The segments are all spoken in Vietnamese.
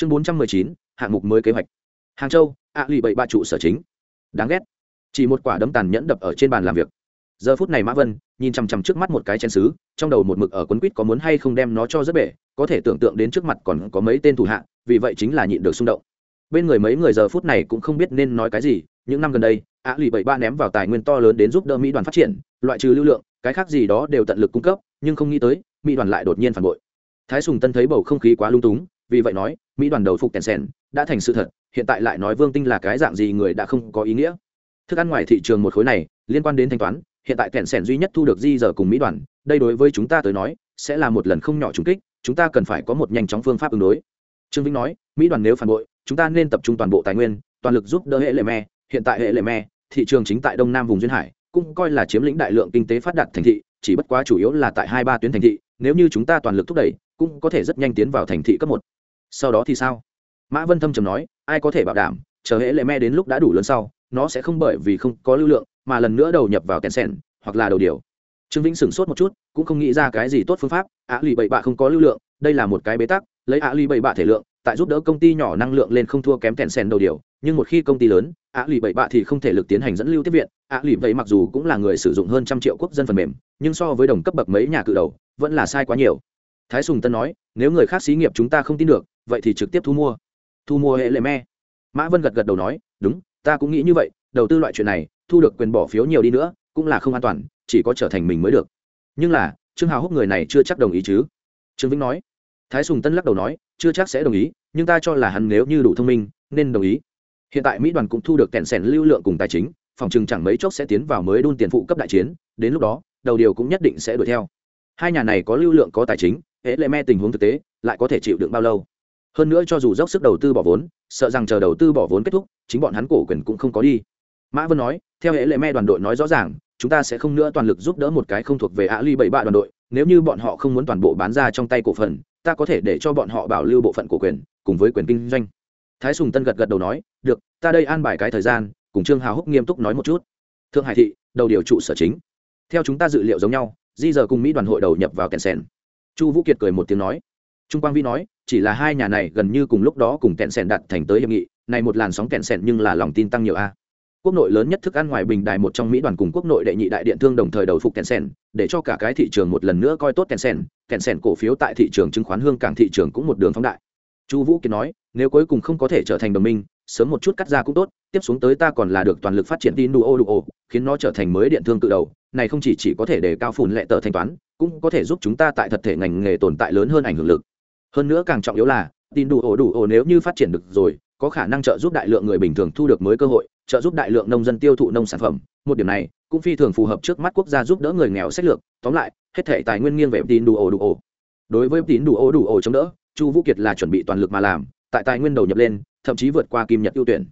chương bốn trăm mười chín, hạng mục mới kế hoạch. Hàng châu, ạ lì bảy ba trụ sở chính. Đáng ghét. Chỉ một quả đấm tàn nhẫn đập ở trên bàn làm việc. Giờ phút này mã vân, nhìn chằm chằm trước mắt một cái chén xứ trong đầu một mực ở quấn quýt có muốn hay không đem nó cho rất bể, có thể tưởng tượng đến trước mặt còn có mấy tên thủ hạ, vì vậy chính là nhịn được xung động. Bên người mấy người giờ phút này cũng không biết nên nói cái gì, những năm gần đây, ạ lì bảy ba ném vào tài nguyên to lớn đến giúp đỡ mỹ đoàn phát triển, loại trừ lưu lượng, cái khác gì đó đều tận lực cung cấp, nhưng không nghĩ tới, mỹ đoàn lại đột nhiên phản bội. Thái sùng tân thấy bầu không khí quá lung túng vì vậy nói, mỹ đoàn đầu phục tèn sèn đã thành sự thật, hiện tại lại nói vương tinh là cái dạng gì người đã không có ý nghĩa. Thức ăn ngoài thị trường một khối này, liên quan đến thanh toán, hiện tại tèn sèn duy nhất thu được di giờ cùng mỹ đoàn, đây đối với chúng ta tới nói, sẽ là một lần không nhỏ trùng kích, chúng ta cần phải có một nhanh chóng phương pháp ứng đối. Trương vĩnh nói, mỹ đoàn nếu phản bội, chúng ta nên tập trung toàn bộ tài nguyên, toàn lực giúp đỡ hệ lệ me. Hiện tại hệ lệ me, thị trường chính tại đông nam vùng duyên hải, cũng coi là chiếm lĩnh đại lượng kinh tế phát đạt thành thị, chỉ bất quá chủ yếu là tại hai ba tuyến thành thị, nếu như chúng ta toàn lực thúc đẩy, cũng có thể rất nhanh tiến vào thành thị cấp một sau đó thì sao? Mã vân thâm trầm nói, ai có thể bảo đảm, chờ hệ lệ me đến lúc đã đủ lớn sau, nó sẽ không bởi vì không có lưu lượng, mà lần nữa đầu nhập vào kèn sèn, hoặc là đầu điều. Trương vĩnh sửng sốt một chút, cũng không nghĩ ra cái gì tốt phương pháp, ạ lì bậy bạ không có lưu lượng, đây là một cái bế tắc, lấy ạ lì bậy bạ thể lượng, tại giúp đỡ công ty nhỏ năng lượng lên không thua kém kèn sèn đầu điều, nhưng một khi công ty lớn, ạ lì bậy bạ thì không thể lực tiến hành dẫn lưu tiếp viện, ạ lì vậy mặc dù cũng là người sử dụng hơn trăm triệu quốc dân phần mềm, nhưng so với đồng cấp bậc mấy nhà cự đầu, vẫn là sai quá nhiều. Thái sùng tân nói nếu người khác xí nghiệp chúng ta không tin được, vậy thì trực tiếp thu mua. Thu mua hệ lệ me. Mã vân gật gật đầu nói, đúng, ta cũng nghĩ như vậy, đầu tư loại chuyện này, thu được quyền bỏ phiếu nhiều đi nữa, cũng là không an toàn, chỉ có trở thành mình mới được. Nhưng là, trương hào húc người này chưa chắc đồng ý chứ? Trương vĩnh nói. Thái sùng tân lắc đầu nói, chưa chắc sẽ đồng ý, nhưng ta cho là hắn nếu như đủ thông minh, nên đồng ý. Hiện tại mỹ đoàn cũng thu được kẹn sẻn lưu lượng cùng tài chính, phòng chừng chẳng mấy chốc sẽ tiến vào mới đun tiền phụ cấp đại chiến, đến lúc đó, đầu điều cũng nhất định sẽ đuổi theo. Hai nhà này có lưu lượng có tài chính hễ lệ me tình huống thực tế, lại có thể chịu đựng bao lâu? Hơn nữa cho dù dốc sức đầu tư bỏ vốn, sợ rằng chờ đầu tư bỏ vốn kết thúc, chính bọn hắn cổ quyền cũng không có đi. Mã vân nói, theo hệ lệ me đoàn đội nói rõ ràng, chúng ta sẽ không nữa toàn lực giúp đỡ một cái không thuộc về ạ ly bảy ba đoàn đội, nếu như bọn họ không muốn toàn bộ bán ra trong tay cổ phần, ta có thể để cho bọn họ bảo lưu bộ phận cổ quyền, cùng với quyền kinh doanh. Thái sùng tân gật gật đầu nói, được, ta đây an bài cái thời gian, cùng trương hào húc nghiêm túc nói một chút. Thượng hải thị, đầu điều trụ sở chính. Theo chúng ta dự liệu giống nhau, di giờ cùng mỹ đoàn hội đầu nhập vào kèn sen chu vũ kiệt cười một tiếng nói. Trung quang vi nói, chỉ là hai nhà này gần như cùng lúc đó cùng kẹn sẻn đặt thành tới hiệp nghị, này một làn sóng kẹn sẻn nhưng là lòng tin tăng nhiều a. Quốc nội lớn nhất thức ăn ngoài bình đài một trong mỹ đoàn cùng quốc nội đệ nhị đại điện thương đồng thời đầu phục kẹn sẻn, để cho cả cái thị trường một lần nữa coi tốt kẹn sẻn kẹn sẻn cổ phiếu tại thị trường chứng khoán hương cảng thị trường cũng một đường phóng đại. Chu vũ kiệt nói, nếu cuối cùng không có thể trở thành đồng minh, sớm một chút cắt ra cũng tốt, tiếp xuống tới ta còn là được toàn lực phát triển tin đủ ô đủ ô, khiến nó trở thành mới điện thương tự đầu, này không chỉ chỉ có thể để cao phùn lệ tờ thanh toán cũng có thể giúp chúng ta tại thật thể ngành nghề tồn tại lớn hơn ảnh hưởng lực. Hơn nữa càng trọng yếu là, tin đủ ổ đủ ổ nếu như phát triển được rồi, có khả năng trợ giúp đại lượng người bình thường thu được mới cơ hội, trợ giúp đại lượng nông dân tiêu thụ nông sản phẩm. Một điểm này cũng phi thường phù hợp trước mắt quốc gia giúp đỡ người nghèo sách lược. Tóm lại, hết thể tài nguyên nghiêng về tin đủ ổ đủ ổ. Đối với tín đủ ổ đủ ổ chống đỡ, chu vũ kiệt là chuẩn bị toàn lực mà làm, tại tài nguyên đầu nhập lên, thậm chí vượt qua kim nhật ưu tuyển.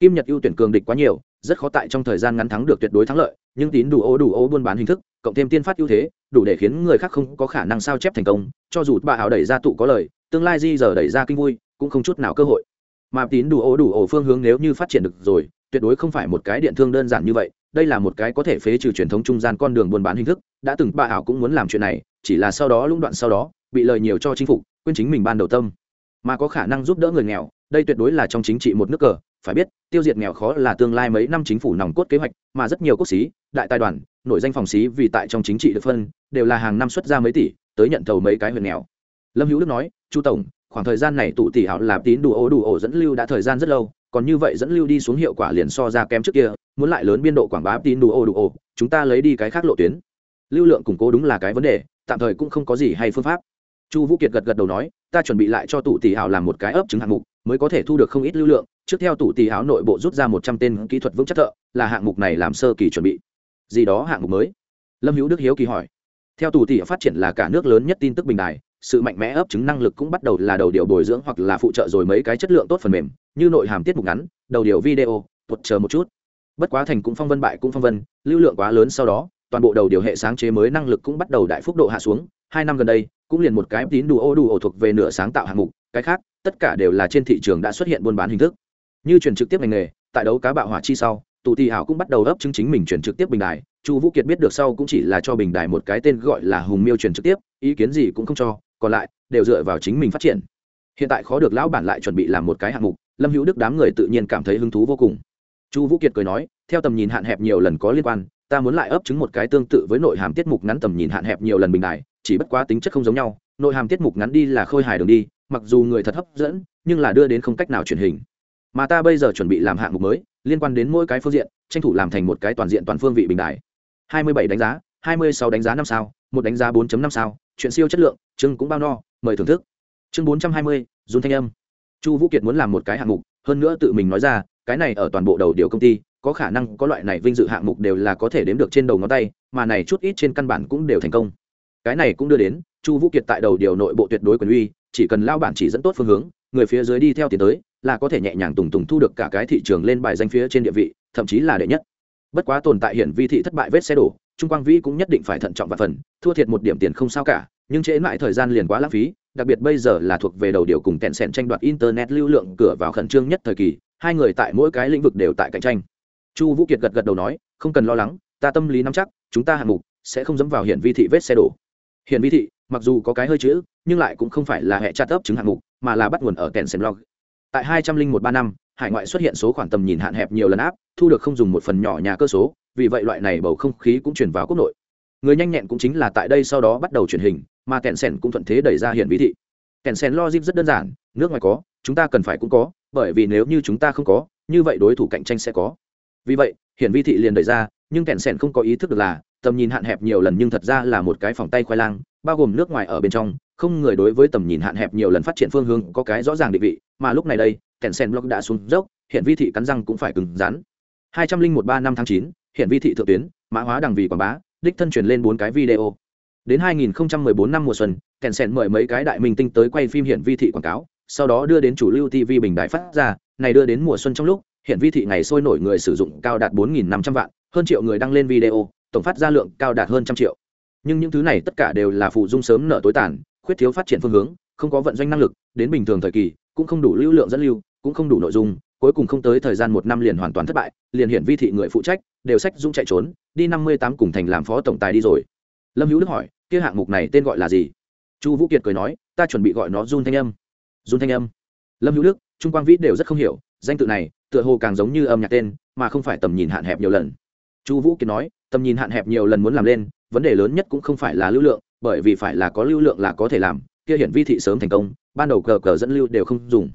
Kim nhật ưu tuyển cường địch quá nhiều rất khó tại trong thời gian ngắn thắng được tuyệt đối thắng lợi, nhưng tín đủ ô đủ ô buôn bán hình thức, cộng thêm tiên phát ưu thế, đủ để khiến người khác không có khả năng sao chép thành công, cho dù bà hảo đẩy ra tụ có lời, tương lai di giờ đẩy ra kinh vui, cũng không chút nào cơ hội. Mà tín đủ ô đủ ô phương hướng nếu như phát triển được rồi, tuyệt đối không phải một cái điện thương đơn giản như vậy, đây là một cái có thể phế trừ truyền thống trung gian con đường buôn bán hình thức, đã từng bà hảo cũng muốn làm chuyện này, chỉ là sau đó lũng đoạn sau đó, bị lời nhiều cho chính phủ quên chính mình ban đầu tâm. Mà có khả năng giúp đỡ người nghèo, đây tuyệt đối là trong chính trị một nước cờ phải biết, tiêu diệt nghèo khó là tương lai mấy năm chính phủ nòng cốt kế hoạch, mà rất nhiều quốc xí đại tài đoàn nổi danh phòng xí vì tại trong chính trị được phân, đều là hàng năm xuất ra mấy tỷ, tới nhận thầu mấy cái huyện nghèo. Lâm hữu đức nói, chu tổng, khoảng thời gian này tụ tỷ hảo làm tín đủ ổ đủ ổ dẫn lưu đã thời gian rất lâu, còn như vậy dẫn lưu đi xuống hiệu quả liền so ra kém trước kia, muốn lại lớn biên độ quảng bá tín đủ ổ đủ ổ, chúng ta lấy đi cái khác lộ tuyến. Lưu lượng củng cố đúng là cái vấn đề, tạm thời cũng không có gì hay phương pháp chu vũ kiệt gật gật đầu nói, ta chuẩn bị lại cho tụ tỷ hảo làm một cái ấp chứng hạng mục, mới có thể thu được không ít lưu lượng. Trước theo tụ tỷ hảo nội bộ rút ra một trăm tên kỹ thuật vững chắc thợ, là hạng mục này làm sơ kỳ chuẩn bị. Gì đó hạng mục mới? Lâm hữu đức hiếu kỳ hỏi. Theo tụ tỷ phát triển là cả nước lớn nhất tin tức bình đài, sự mạnh mẽ ấp chứng năng lực cũng bắt đầu là đầu điều bồi dưỡng hoặc là phụ trợ rồi mấy cái chất lượng tốt phần mềm, như nội hàm tiết mục ngắn, đầu điều video tuột chờ một chút. Bất quá thành cũng phong vân bại cũng phong vân, lưu lượng quá lớn sau đó, toàn bộ đầu điều hệ sáng chế mới năng lực cũng bắt đầu đại phúc độ hạ xuống. Hai năm gần đây cũng liền một cái tín đủ ô đủ ổ thuộc về nửa sáng tạo hạng mục, cái khác, tất cả đều là trên thị trường đã xuất hiện buôn bán hình thức. Như chuyển trực tiếp ngành nghề, tại đấu cá bạo hỏa chi sau tụ tỷ hảo cũng bắt đầu ấp chứng chính mình chuyển trực tiếp bình đài, chu vũ kiệt biết được sau cũng chỉ là cho bình đài một cái tên gọi là hùng miêu chuyển trực tiếp, ý kiến gì cũng không cho, còn lại, đều dựa vào chính mình phát triển. Hiện tại khó được lão bản lại chuẩn bị làm một cái hạng mục, lâm hữu đức đám người tự nhiên cảm thấy hứng thú vô cùng. Chu vũ kiệt cười nói, theo tầm nhìn hạn hẹp nhiều lần có liên quan, ta muốn lại ấp chứng một cái tương tự với nội hàm tiết mục ngắn tầm nhìn hạn hẹp nhiều lần bình đại chỉ bất quá tính chất không giống nhau, nội hàm tiết mục ngắn đi là khôi hài đường đi, mặc dù người thật hấp dẫn, nhưng là đưa đến không cách nào truyền hình. Mà ta bây giờ chuẩn bị làm hạng mục mới, liên quan đến mỗi cái phương diện, tranh thủ làm thành một cái toàn diện toàn phương vị bình đại hai mươi bảy đánh giá, hai mươi sáu đánh giá năm sao, một đánh giá 4 năm sao, chuyện siêu chất lượng, chương cũng bao no, mời thưởng thức. Chương bốn trăm hai mươi dùn thanh âm. Chu vũ kiệt muốn làm một cái hạng mục, hơn nữa tự mình nói ra, cái này ở toàn bộ đầu điều công ty, có khả năng có loại này vinh dự hạng mục đều là có thể đếm được trên đầu ngón tay, mà này chút ít trên căn bản cũng đều thành công cái này cũng đưa đến, chu vũ kiệt tại đầu điều nội bộ tuyệt đối quyền uy, chỉ cần lao bản chỉ dẫn tốt phương hướng, người phía dưới đi theo tiến tới, là có thể nhẹ nhàng tùng tùng thu được cả cái thị trường lên bài danh phía trên địa vị, thậm chí là đệ nhất. Bất quá tồn tại hiển vi thị thất bại vết xe đổ, trung quang vĩ cũng nhất định phải thận trọng và phần, thua thiệt một điểm tiền không sao cả, nhưng trễ mãi thời gian liền quá lãng phí, đặc biệt bây giờ là thuộc về đầu điều cùng kẹn sẹn tranh đoạt internet lưu lượng cửa vào khẩn trương nhất thời kỳ, hai người tại mỗi cái lĩnh vực đều tại cạnh tranh. Chu vũ kiệt gật gật đầu nói, không cần lo lắng, ta tâm lý nắm chắc, chúng ta hạng mục sẽ không dẫm vào hiển vi thị vết xe đổ hiển vi thị, mặc dù có cái hơi chữ, nhưng lại cũng không phải là hệ chặt ấp chứng hạng mục, mà là bắt nguồn ở kẹn xem log tại hai trăm linh một ba năm, hải ngoại xuất hiện số khoản tầm nhìn hạn hẹp nhiều lần áp, thu được không dùng một phần nhỏ nhà cơ số, vì vậy loại này bầu không khí cũng chuyển vào quốc nội. Người nhanh nhẹn cũng chính là tại đây sau đó bắt đầu truyền hình, mà kẹn sen cũng thuận thế đẩy ra hiện ví thị. Kẹn sen logic rất đơn giản, nước ngoài có, chúng ta cần phải cũng có, bởi vì nếu như chúng ta không có, như vậy đối thủ cạnh tranh sẽ có. Vì vậy hiện vi thị liền đẩy ra, nhưng kẹn sen không có ý thức được là tầm nhìn hạn hẹp nhiều lần nhưng thật ra là một cái phòng tay khoai lang, bao gồm nước ngoài ở bên trong, không người đối với tầm nhìn hạn hẹp nhiều lần phát triển phương hướng có cái rõ ràng định vị, mà lúc này đây kẹn sen block đã xuống dốc, hiện vi thị cắn răng cũng phải cứng rắn. hai trăm linh một ba năm tháng chín, hiện vi thị thượng tuyến, mã hóa đằng vì quảng bá, đích thân truyền lên bốn cái video. Đến 2014 năm mùa xuân kèn sen mời mấy cái đại minh tinh tới quay phim hiện vi thị quảng cáo, sau đó đưa đến chủ lưu tv bình đại phát ra, này đưa đến mùa xuân trong lúc, hiện vi thị ngày sôi nổi người sử dụng cao đạt 4.500 vạn, hơn triệu người đăng lên video tổng phát ra lượng cao đạt hơn trăm triệu. Nhưng những thứ này tất cả đều là phụ dung sớm nợ tối tàn, khuyết thiếu phát triển phương hướng, không có vận doanh năng lực, đến bình thường thời kỳ, cũng không đủ lưu lượng dẫn lưu, cũng không đủ nội dung, cuối cùng không tới thời gian một năm liền hoàn toàn thất bại, liền hiển vi thị người phụ trách, đều sách dũng chạy trốn, đi năm mươi tám cùng thành làm phó tổng tài đi rồi. Lâm hữu đức hỏi, kia hạng mục này tên gọi là gì? Chu vũ kiệt cười nói, ta chuẩn bị gọi nó run thanh âm. Run thanh âm? Lâm hữu đức, trung quang vĩ đều rất không hiểu, danh tự này tựa hồ càng giống như âm nhạc tên, mà không phải tầm nhìn hạn hẹp nhiều lần. Chu vũ kiệt nói tầm nhìn hạn hẹp nhiều lần muốn làm lên, vấn đề lớn nhất cũng không phải là lưu lượng, bởi vì phải là có lưu lượng là có thể làm, kia hiển vi thị sớm thành công, ban đầu cờ cờ dẫn lưu đều không dùng.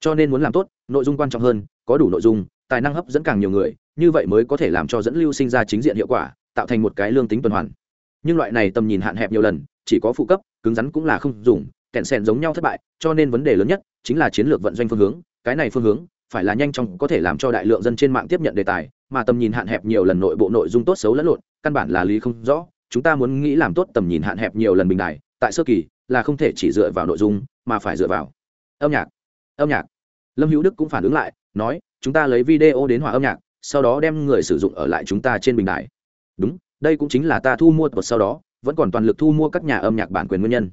Cho nên muốn làm tốt, nội dung quan trọng hơn, có đủ nội dung, tài năng hấp dẫn càng nhiều người, như vậy mới có thể làm cho dẫn lưu sinh ra chính diện hiệu quả, tạo thành một cái lương tính tuần hoàn. Nhưng loại này tầm nhìn hạn hẹp nhiều lần, chỉ có phụ cấp, cứng rắn cũng là không dùng, kẹn sẹn giống nhau thất bại, cho nên vấn đề lớn nhất chính là chiến lược vận doanh phương hướng, cái này phương hướng phải là nhanh chóng có thể làm cho đại lượng dân trên mạng tiếp nhận đề tài mà tầm nhìn hạn hẹp nhiều lần nội bộ nội dung tốt xấu lẫn lộn, căn bản là lý không rõ. Chúng ta muốn nghĩ làm tốt tầm nhìn hạn hẹp nhiều lần bình đại tại sơ kỳ, là không thể chỉ dựa vào nội dung, mà phải dựa vào âm nhạc. Âm nhạc. Lâm hữu đức cũng phản ứng lại, nói, chúng ta lấy video đến hòa âm nhạc, sau đó đem người sử dụng ở lại chúng ta trên bình đại. đúng, đây cũng chính là ta thu mua tột sau đó, vẫn còn toàn lực thu mua các nhà âm nhạc bản quyền nguyên nhân.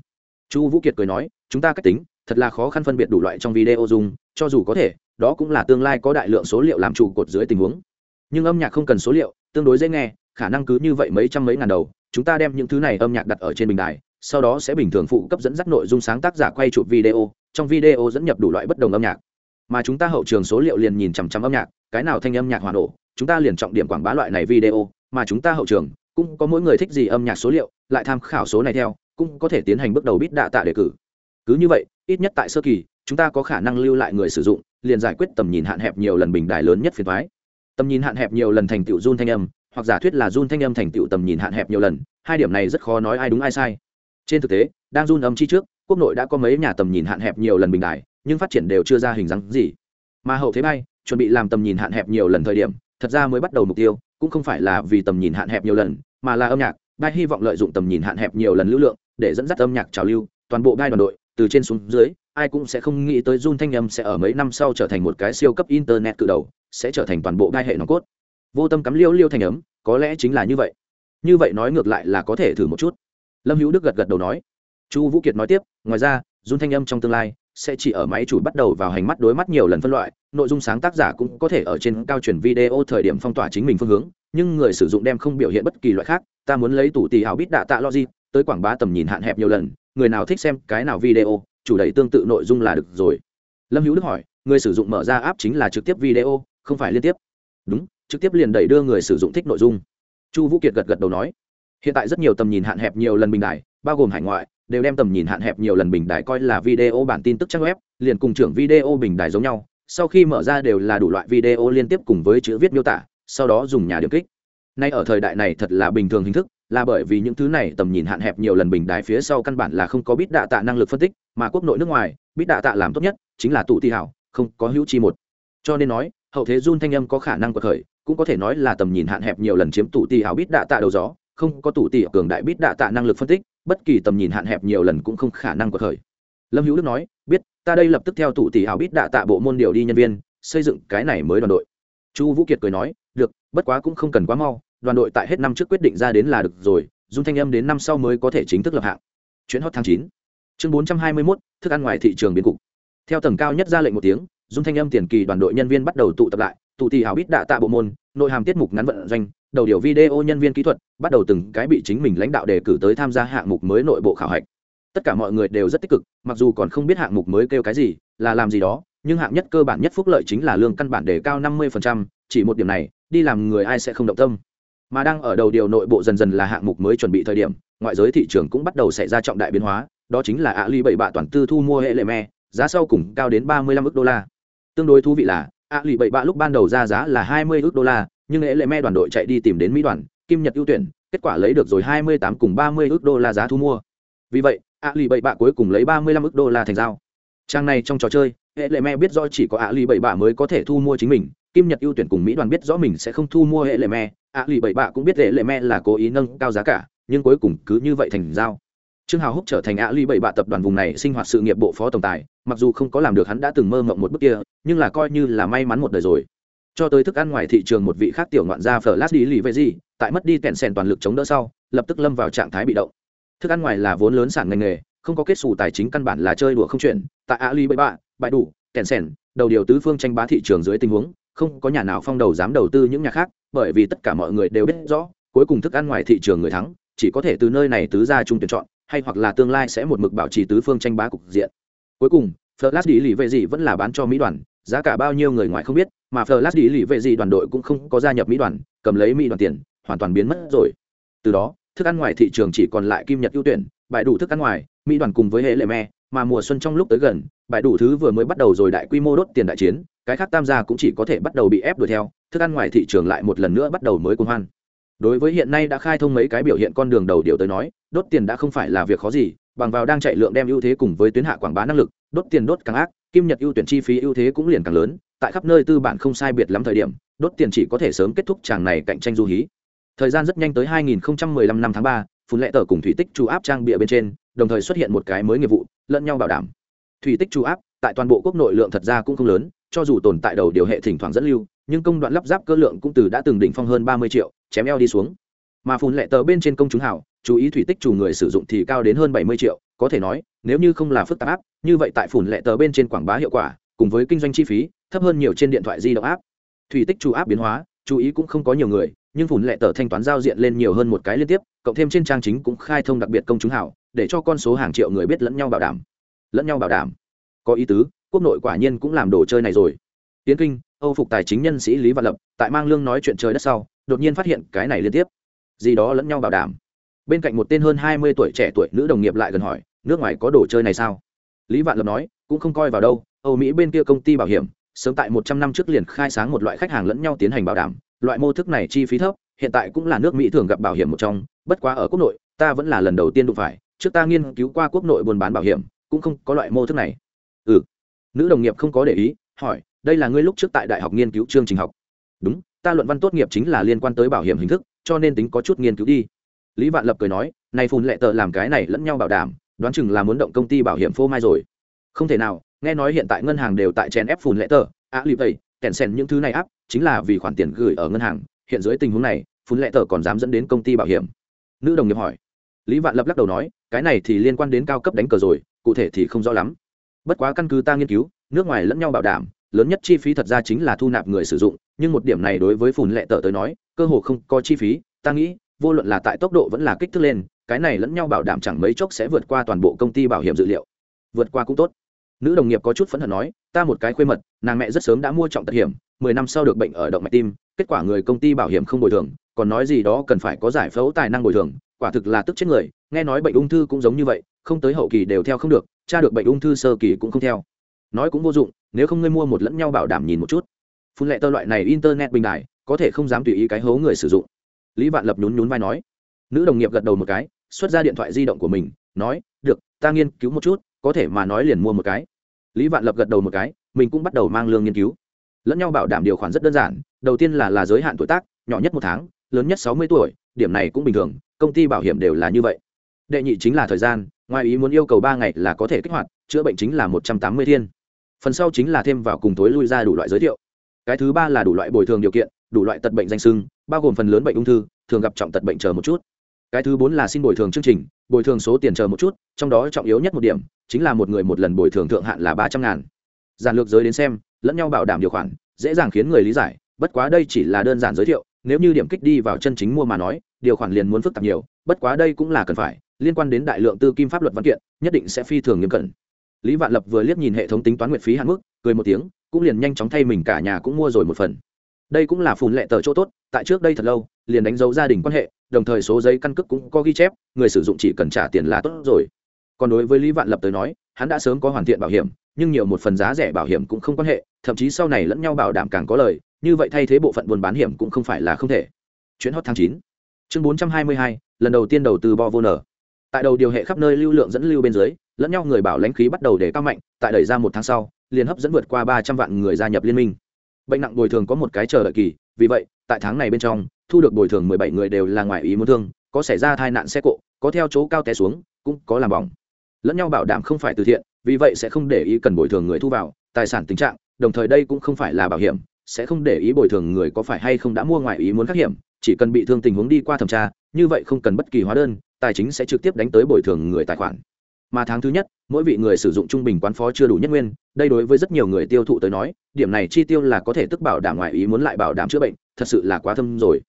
Chu vũ kiệt cười nói, chúng ta cách tính, thật là khó khăn phân biệt đủ loại trong video dùng, cho dù có thể, đó cũng là tương lai có đại lượng số liệu làm trụ cột dưới tình huống nhưng âm nhạc không cần số liệu, tương đối dễ nghe, khả năng cứ như vậy mấy trăm mấy ngàn đầu, chúng ta đem những thứ này âm nhạc đặt ở trên bình đài, sau đó sẽ bình thường phụ cấp dẫn dắt nội dung sáng tác giả quay chụp video, trong video dẫn nhập đủ loại bất đồng âm nhạc. Mà chúng ta hậu trường số liệu liền nhìn chằm chằm âm nhạc, cái nào thanh âm nhạc hoàn ổ chúng ta liền trọng điểm quảng bá loại này video, mà chúng ta hậu trường, cũng có mỗi người thích gì âm nhạc số liệu, lại tham khảo số này theo, cũng có thể tiến hành bước đầu bít đạ tạ đề cử. Cứ như vậy, ít nhất tại sơ kỳ, chúng ta có khả năng lưu lại người sử dụng, liền giải quyết tầm nhìn hạn hẹp nhiều lần bình đài lớn nhất phiền thoái tầm nhìn hạn hẹp nhiều lần thành tựu run thanh âm, hoặc giả thuyết là run thanh âm thành tựu tầm nhìn hạn hẹp nhiều lần, hai điểm này rất khó nói ai đúng ai sai. Trên thực tế, đang run âm chi trước, quốc nội đã có mấy nhà tầm nhìn hạn hẹp nhiều lần bình đại, nhưng phát triển đều chưa ra hình dáng gì. Mà hậu thế bay, chuẩn bị làm tầm nhìn hạn hẹp nhiều lần thời điểm, thật ra mới bắt đầu mục tiêu, cũng không phải là vì tầm nhìn hạn hẹp nhiều lần, mà là âm nhạc. Bay hy vọng lợi dụng tầm nhìn hạn hẹp nhiều lần lưu lượng, để dẫn dắt âm nhạc trào lưu, toàn bộ bay đoàn đội, từ trên xuống dưới ai cũng sẽ không nghĩ tới Jun Thanh Âm sẽ ở mấy năm sau trở thành một cái siêu cấp internet cự đầu, sẽ trở thành toàn bộ đai hệ nòng cốt. Vô tâm cắm liêu liêu thành ấm, có lẽ chính là như vậy. Như vậy nói ngược lại là có thể thử một chút. Lâm Hữu Đức gật gật đầu nói. Chu Vũ Kiệt nói tiếp, ngoài ra, Jun Thanh Âm trong tương lai sẽ chỉ ở máy chủ bắt đầu vào hành mắt đối mắt nhiều lần phân loại nội dung sáng tác giả cũng có thể ở trên cao truyền video thời điểm phong tỏa chính mình phương hướng nhưng người sử dụng đem không biểu hiện bất kỳ loại khác ta muốn lấy tủ tỷ hào bít đạ tạ logic tới quảng bá tầm nhìn hạn hẹp nhiều lần người nào thích xem cái nào video chủ đẩy tương tự nội dung là được rồi. Lâm hữu đức hỏi, người sử dụng mở ra app chính là trực tiếp video, không phải liên tiếp. Đúng, trực tiếp liền đẩy đưa người sử dụng thích nội dung. Chu vũ kiệt gật gật đầu nói, hiện tại rất nhiều tầm nhìn hạn hẹp nhiều lần bình đại bao gồm hải ngoại, đều đem tầm nhìn hạn hẹp nhiều lần bình đài coi là video bản tin tức trang web, liền cùng trưởng video bình đài giống nhau, sau khi mở ra đều là đủ loại video liên tiếp cùng với chữ viết miêu tả, sau đó dùng nhà điểm kích. Nay ở thời đại này thật là bình thường hình thức là bởi vì những thứ này tầm nhìn hạn hẹp nhiều lần bình đài phía sau căn bản là không có bít đạ tạ năng lực phân tích, mà quốc nội nước ngoài, bít đạ tạ làm tốt nhất chính là tụ thi hảo, không có hữu chi một. Cho nên nói, hậu thế run thanh âm có khả năng của khởi, cũng có thể nói là tầm nhìn hạn hẹp nhiều lần chiếm tụ tỷ hảo bít đạ tạ đầu gió, không có tụ tỷ cường đại bít đạ tạ năng lực phân tích, bất kỳ tầm nhìn hạn hẹp nhiều lần cũng không khả năng của khởi. Lâm hữu đức nói, biết, ta đây lập tức theo tụ tỷ hảo bít đạ tạ bộ môn điều đi nhân viên, xây dựng cái này mới đoàn đội. Chu vũ kiệt cười nói, được, bất quá cũng không cần quá mau đoàn đội tại hết năm trước quyết định ra đến là được rồi dung thanh âm đến năm sau mới có thể chính thức lập hạng. Chuyến hot tháng chín. Chương bốn trăm hai mươi mốt, thức ăn ngoài thị trường biến cục. Theo tầng cao nhất ra lệnh một tiếng dung thanh âm tiền kỳ đoàn đội nhân viên bắt đầu tụ tập lại, tụ tỷ hảo bít đạ tạ bộ môn, nội hàm tiết mục ngắn vận doanh, đầu điều video nhân viên kỹ thuật, bắt đầu từng cái bị chính mình lãnh đạo đề cử tới tham gia hạng mục mới nội bộ khảo hạch. Tất cả mọi người đều rất tích cực, mặc dù còn không biết hạng mục mới kêu cái gì, là làm gì đó, nhưng hạng nhất cơ bản nhất phúc lợi chính là lương căn bản đề cao năm mươi chỉ một điểm này, đi làm người ai sẽ không động tâm mà đang ở đầu điều nội bộ dần dần là hạng mục mới chuẩn bị thời điểm, ngoại giới thị trường cũng bắt đầu xảy ra trọng đại biến hóa, đó chính là ạ ly bảy bạ toàn tư thu mua hệ lệ me, giá sau cùng cao đến ba mươi lăm ước đô la. Tương đối thú vị là ạ lì bảy bạ lúc ban đầu ra giá là hai mươi ước đô la, nhưng hệ lệ me đoàn đội chạy đi tìm đến mỹ đoàn, kim nhật ưu tuyển, kết quả lấy được rồi hai mươi tám cùng ba mươi ước đô la giá thu mua. Vì vậy ạ lì bảy bạ cuối cùng lấy ba mươi lăm ước đô la thành giao. Trang này trong trò chơi, hệ lệ me biết rõ chỉ có ạ lì bảy bạ mới có thể thu mua chính mình kim nhật ưu tuyển cùng mỹ đoàn biết rõ mình sẽ không thu mua hệ lệ me, ạ lì bảy bạ cũng biết hệ lệ me là cố ý nâng cao giá cả, nhưng cuối cùng cứ như vậy thành giao. Trương hào húc trở thành ạ lì bảy bạ tập đoàn vùng này sinh hoạt sự nghiệp bộ phó tổng tài, mặc dù không có làm được hắn đã từng mơ mộng một bước kia, nhưng là coi như là may mắn một đời rồi. Cho tới thức ăn ngoài thị trường một vị khác tiểu ngoạn gia phở lát đi lì về gì tại mất đi kẹn sèn toàn lực chống đỡ sau, lập tức lâm vào trạng thái bị động. Thức ăn ngoài là vốn lớn sản ngành nghề, không có kết xù tài chính căn bản là chơi đùa không chuyển tại ạ ly bảy bạ, bại đủ, kẹn sèn, đầu điều tứ phương tranh bá thị trường dưới tình huống không có nhà nào phong đầu dám đầu tư những nhà khác, bởi vì tất cả mọi người đều biết rõ, cuối cùng thức ăn ngoài thị trường người thắng, chỉ có thể từ nơi này tứ ra chung tuyển chọn, hay hoặc là tương lai sẽ một mực bảo trì tứ phương tranh bá cục diện. Cuối cùng, flash đi lì vệ gì vẫn là bán cho mỹ đoàn, giá cả bao nhiêu người ngoài không biết, mà flash đi lì vệ gì đoàn đội cũng không có gia nhập mỹ đoàn, cầm lấy mỹ đoàn tiền, hoàn toàn biến mất rồi. Từ đó, thức ăn ngoài thị trường chỉ còn lại kim nhật ưu tuyển, bại đủ thức ăn ngoài, mỹ đoàn cùng với hệ lệ me mà mùa xuân trong lúc tới gần bãi đủ thứ vừa mới bắt đầu rồi đại quy mô đốt tiền đại chiến cái khác tam gia cũng chỉ có thể bắt đầu bị ép đuổi theo thức ăn ngoài thị trường lại một lần nữa bắt đầu mới cuồng hoan. Đối với hiện nay đã khai thông mấy cái biểu hiện con đường đầu điều tới nói đốt tiền đã không phải là việc khó gì bằng vào đang chạy lượng đem ưu thế cùng với tuyến hạ quảng bá năng lực đốt tiền đốt càng ác kim nhật ưu tuyển chi phí ưu thế cũng liền càng lớn tại khắp nơi tư bản không sai biệt lắm thời điểm đốt tiền chỉ có thể sớm kết thúc tràng này cạnh tranh du hí. Thời gian rất nhanh tới 2015 năm tháng 3, phun lệ tờ cùng thủy tích chu áp trang bịa bên trên, đồng thời xuất hiện một cái mới nghiệp vụ, lẫn nhau bảo đảm. Thủy tích chu áp, tại toàn bộ quốc nội lượng thật ra cũng không lớn, cho dù tồn tại đầu điều hệ thỉnh thoảng dẫn lưu, nhưng công đoạn lắp ráp cơ lượng cũng từ đã từng đỉnh phong hơn 30 triệu, chém eo đi xuống. Mà phun lệ tờ bên trên công chúng hảo, chú ý thủy tích chủ người sử dụng thì cao đến hơn 70 triệu, có thể nói, nếu như không là phức tạp áp, như vậy tại phun lệ tờ bên trên quảng bá hiệu quả, cùng với kinh doanh chi phí, thấp hơn nhiều trên điện thoại di động áp. Thủy tích chủ áp biến hóa, chú ý cũng không có nhiều người, nhưng phủn lệ tờ thanh toán giao diện lên nhiều hơn một cái liên tiếp cộng thêm trên trang chính cũng khai thông đặc biệt công chúng hảo, để cho con số hàng triệu người biết lẫn nhau bảo đảm. Lẫn nhau bảo đảm. Có ý tứ, quốc nội quả nhiên cũng làm đồ chơi này rồi. Tiến kinh, âu phục tài chính nhân sĩ lý văn lập, tại mang lương nói chuyện trời đất sau, đột nhiên phát hiện cái này liên tiếp. Gì đó lẫn nhau bảo đảm. Bên cạnh một tên hơn hai mươi tuổi trẻ tuổi nữ đồng nghiệp lại gần hỏi, nước ngoài có đồ chơi này sao? Lý vạn lập nói, cũng không coi vào đâu, âu mỹ bên kia công ty bảo hiểm, sớm tại một trăm năm trước liền khai sáng một loại khách hàng lẫn nhau tiến hành bảo đảm. Loại mô thức này chi phí thấp, hiện tại cũng là nước mỹ thường gặp bảo hiểm một trong bất quá ở quốc nội ta vẫn là lần đầu tiên đụng phải trước ta nghiên cứu qua quốc nội buôn bán bảo hiểm cũng không có loại mô thức này. Ừ. Nữ đồng nghiệp không có để ý hỏi đây là ngươi lúc trước tại đại học nghiên cứu chương trình học? Đúng ta luận văn tốt nghiệp chính là liên quan tới bảo hiểm hình thức cho nên tính có chút nghiên cứu đi. Lý vạn lập cười nói này phùn lệ tờ làm cái này lẫn nhau bảo đảm đoán chừng là muốn động công ty bảo hiểm phô mai rồi. Không thể nào nghe nói hiện tại ngân hàng đều tại chèn ép phùn lệ tờ á lì vậy, kèn sen những thứ này áp chính là vì khoản tiền gửi ở ngân hàng hiện dưới tình huống này phùn lệ tờ còn dám dẫn đến công ty bảo hiểm nữ đồng nghiệp hỏi. Lý vạn lập lắc đầu nói, cái này thì liên quan đến cao cấp đánh cờ rồi, cụ thể thì không rõ lắm. Bất quá căn cứ ta nghiên cứu, nước ngoài lẫn nhau bảo đảm, lớn nhất chi phí thật ra chính là thu nạp người sử dụng, nhưng một điểm này đối với phùn lệ tờ tới nói, cơ hồ không có chi phí, ta nghĩ, vô luận là tại tốc độ vẫn là kích thước lên, cái này lẫn nhau bảo đảm chẳng mấy chốc sẽ vượt qua toàn bộ công ty bảo hiểm dữ liệu. Vượt qua cũng tốt. Nữ đồng nghiệp có chút phẫn hận nói, ta một cái khuê mật, nàng mẹ rất sớm đã mua trọng tật hiểm, mười năm sau được bệnh ở động mạch tim kết quả người công ty bảo hiểm không bồi thường, còn nói gì đó cần phải có giải phẫu tài năng bồi thường, quả thực là tức chết người, nghe nói bệnh ung thư cũng giống như vậy, không tới hậu kỳ đều theo không được, tra được bệnh ung thư sơ kỳ cũng không theo. Nói cũng vô dụng, nếu không ngươi mua một lẫn nhau bảo đảm nhìn một chút. Phun lệ tơ loại này internet bình đại, có thể không dám tùy ý cái hố người sử dụng. Lý vạn lập nhún nhún vai nói. Nữ đồng nghiệp gật đầu một cái, xuất ra điện thoại di động của mình, nói, được, ta nghiên cứu một chút, có thể mà nói liền mua một cái. Lý vạn lập gật đầu một cái, mình cũng bắt đầu mang lương nghiên cứu. Lẫn nhau bảo đảm điều khoản rất đơn giản đầu tiên là là giới hạn tuổi tác, nhỏ nhất một tháng, lớn nhất sáu mươi tuổi, điểm này cũng bình thường, công ty bảo hiểm đều là như vậy. Đệ nhị chính là thời gian, ngoài ý muốn yêu cầu ba ngày là có thể kích hoạt, chữa bệnh chính là một trăm tám mươi thiên. Phần sau chính là thêm vào cùng tối lui ra đủ loại giới thiệu. Cái thứ ba là đủ loại bồi thường điều kiện, đủ loại tật bệnh danh sưng, bao gồm phần lớn bệnh ung thư, thường gặp trọng tật bệnh chờ một chút. Cái thứ bốn là xin bồi thường chương trình, bồi thường số tiền chờ một chút, trong đó trọng yếu nhất một điểm, chính là một người một lần bồi thường thượng hạn là ba trăm ngàn. Giản lược giới đến xem, lẫn nhau bảo đảm điều khoản, dễ dàng khiến người lý giải bất quá đây chỉ là đơn giản giới thiệu, nếu như điểm kích đi vào chân chính mua mà nói, điều khoản liền muốn phức tạp nhiều, bất quá đây cũng là cần phải, liên quan đến đại lượng tư kim pháp luật văn kiện, nhất định sẽ phi thường nghiêm cẩn. Lý vạn lập vừa liếc nhìn hệ thống tính toán nguyện phí hạn mức, cười một tiếng, cũng liền nhanh chóng thay mình cả nhà cũng mua rồi một phần. Đây cũng là phùn lệ tờ chỗ tốt, tại trước đây thật lâu, liền đánh dấu gia đình quan hệ, đồng thời số giấy căn cước cũng có ghi chép, người sử dụng chỉ cần trả tiền là tốt rồi. Còn đối với lý vạn lập tới nói, hắn đã sớm có hoàn thiện bảo hiểm, nhưng nhiều một phần giá rẻ bảo hiểm cũng không quan hệ, thậm chí sau này lẫn nhau bảo đảm càng có lời như vậy thay thế bộ phận buôn bán hiểm cũng không phải là không thể. Chuyến hot tháng chín. Chương bốn trăm hai mươi hai, lần đầu tiên đầu tư bo vô nở. Tại đầu điều hệ khắp nơi lưu lượng dẫn lưu bên dưới, lẫn nhau người bảo lãnh khí bắt đầu để cao mạnh, tại đẩy ra một tháng sau, liền hấp dẫn vượt qua ba trăm vạn người gia nhập liên minh. Bệnh nặng bồi thường có một cái chờ đợi kỳ, vì vậy, tại tháng này bên trong, thu được bồi thường mười bảy người đều là ngoài ý muốn thương, có xảy ra tai nạn xe cộ, có theo chỗ cao té xuống, cũng có làm bỏng. Lẫn nhau bảo đảm không phải từ thiện, vì vậy sẽ không để ý cần bồi thường người thu vào, tài sản tình trạng, đồng thời đây cũng không phải là bảo hiểm sẽ không để ý bồi thường người có phải hay không đã mua ngoài ý muốn khắc hiểm, chỉ cần bị thương tình huống đi qua thẩm tra, như vậy không cần bất kỳ hóa đơn, tài chính sẽ trực tiếp đánh tới bồi thường người tài khoản. Mà tháng thứ nhất, mỗi vị người sử dụng trung bình quán phó chưa đủ nhất nguyên, đây đối với rất nhiều người tiêu thụ tới nói, điểm này chi tiêu là có thể tức bảo đảm ngoài ý muốn lại bảo đảm chữa bệnh, thật sự là quá thâm rồi.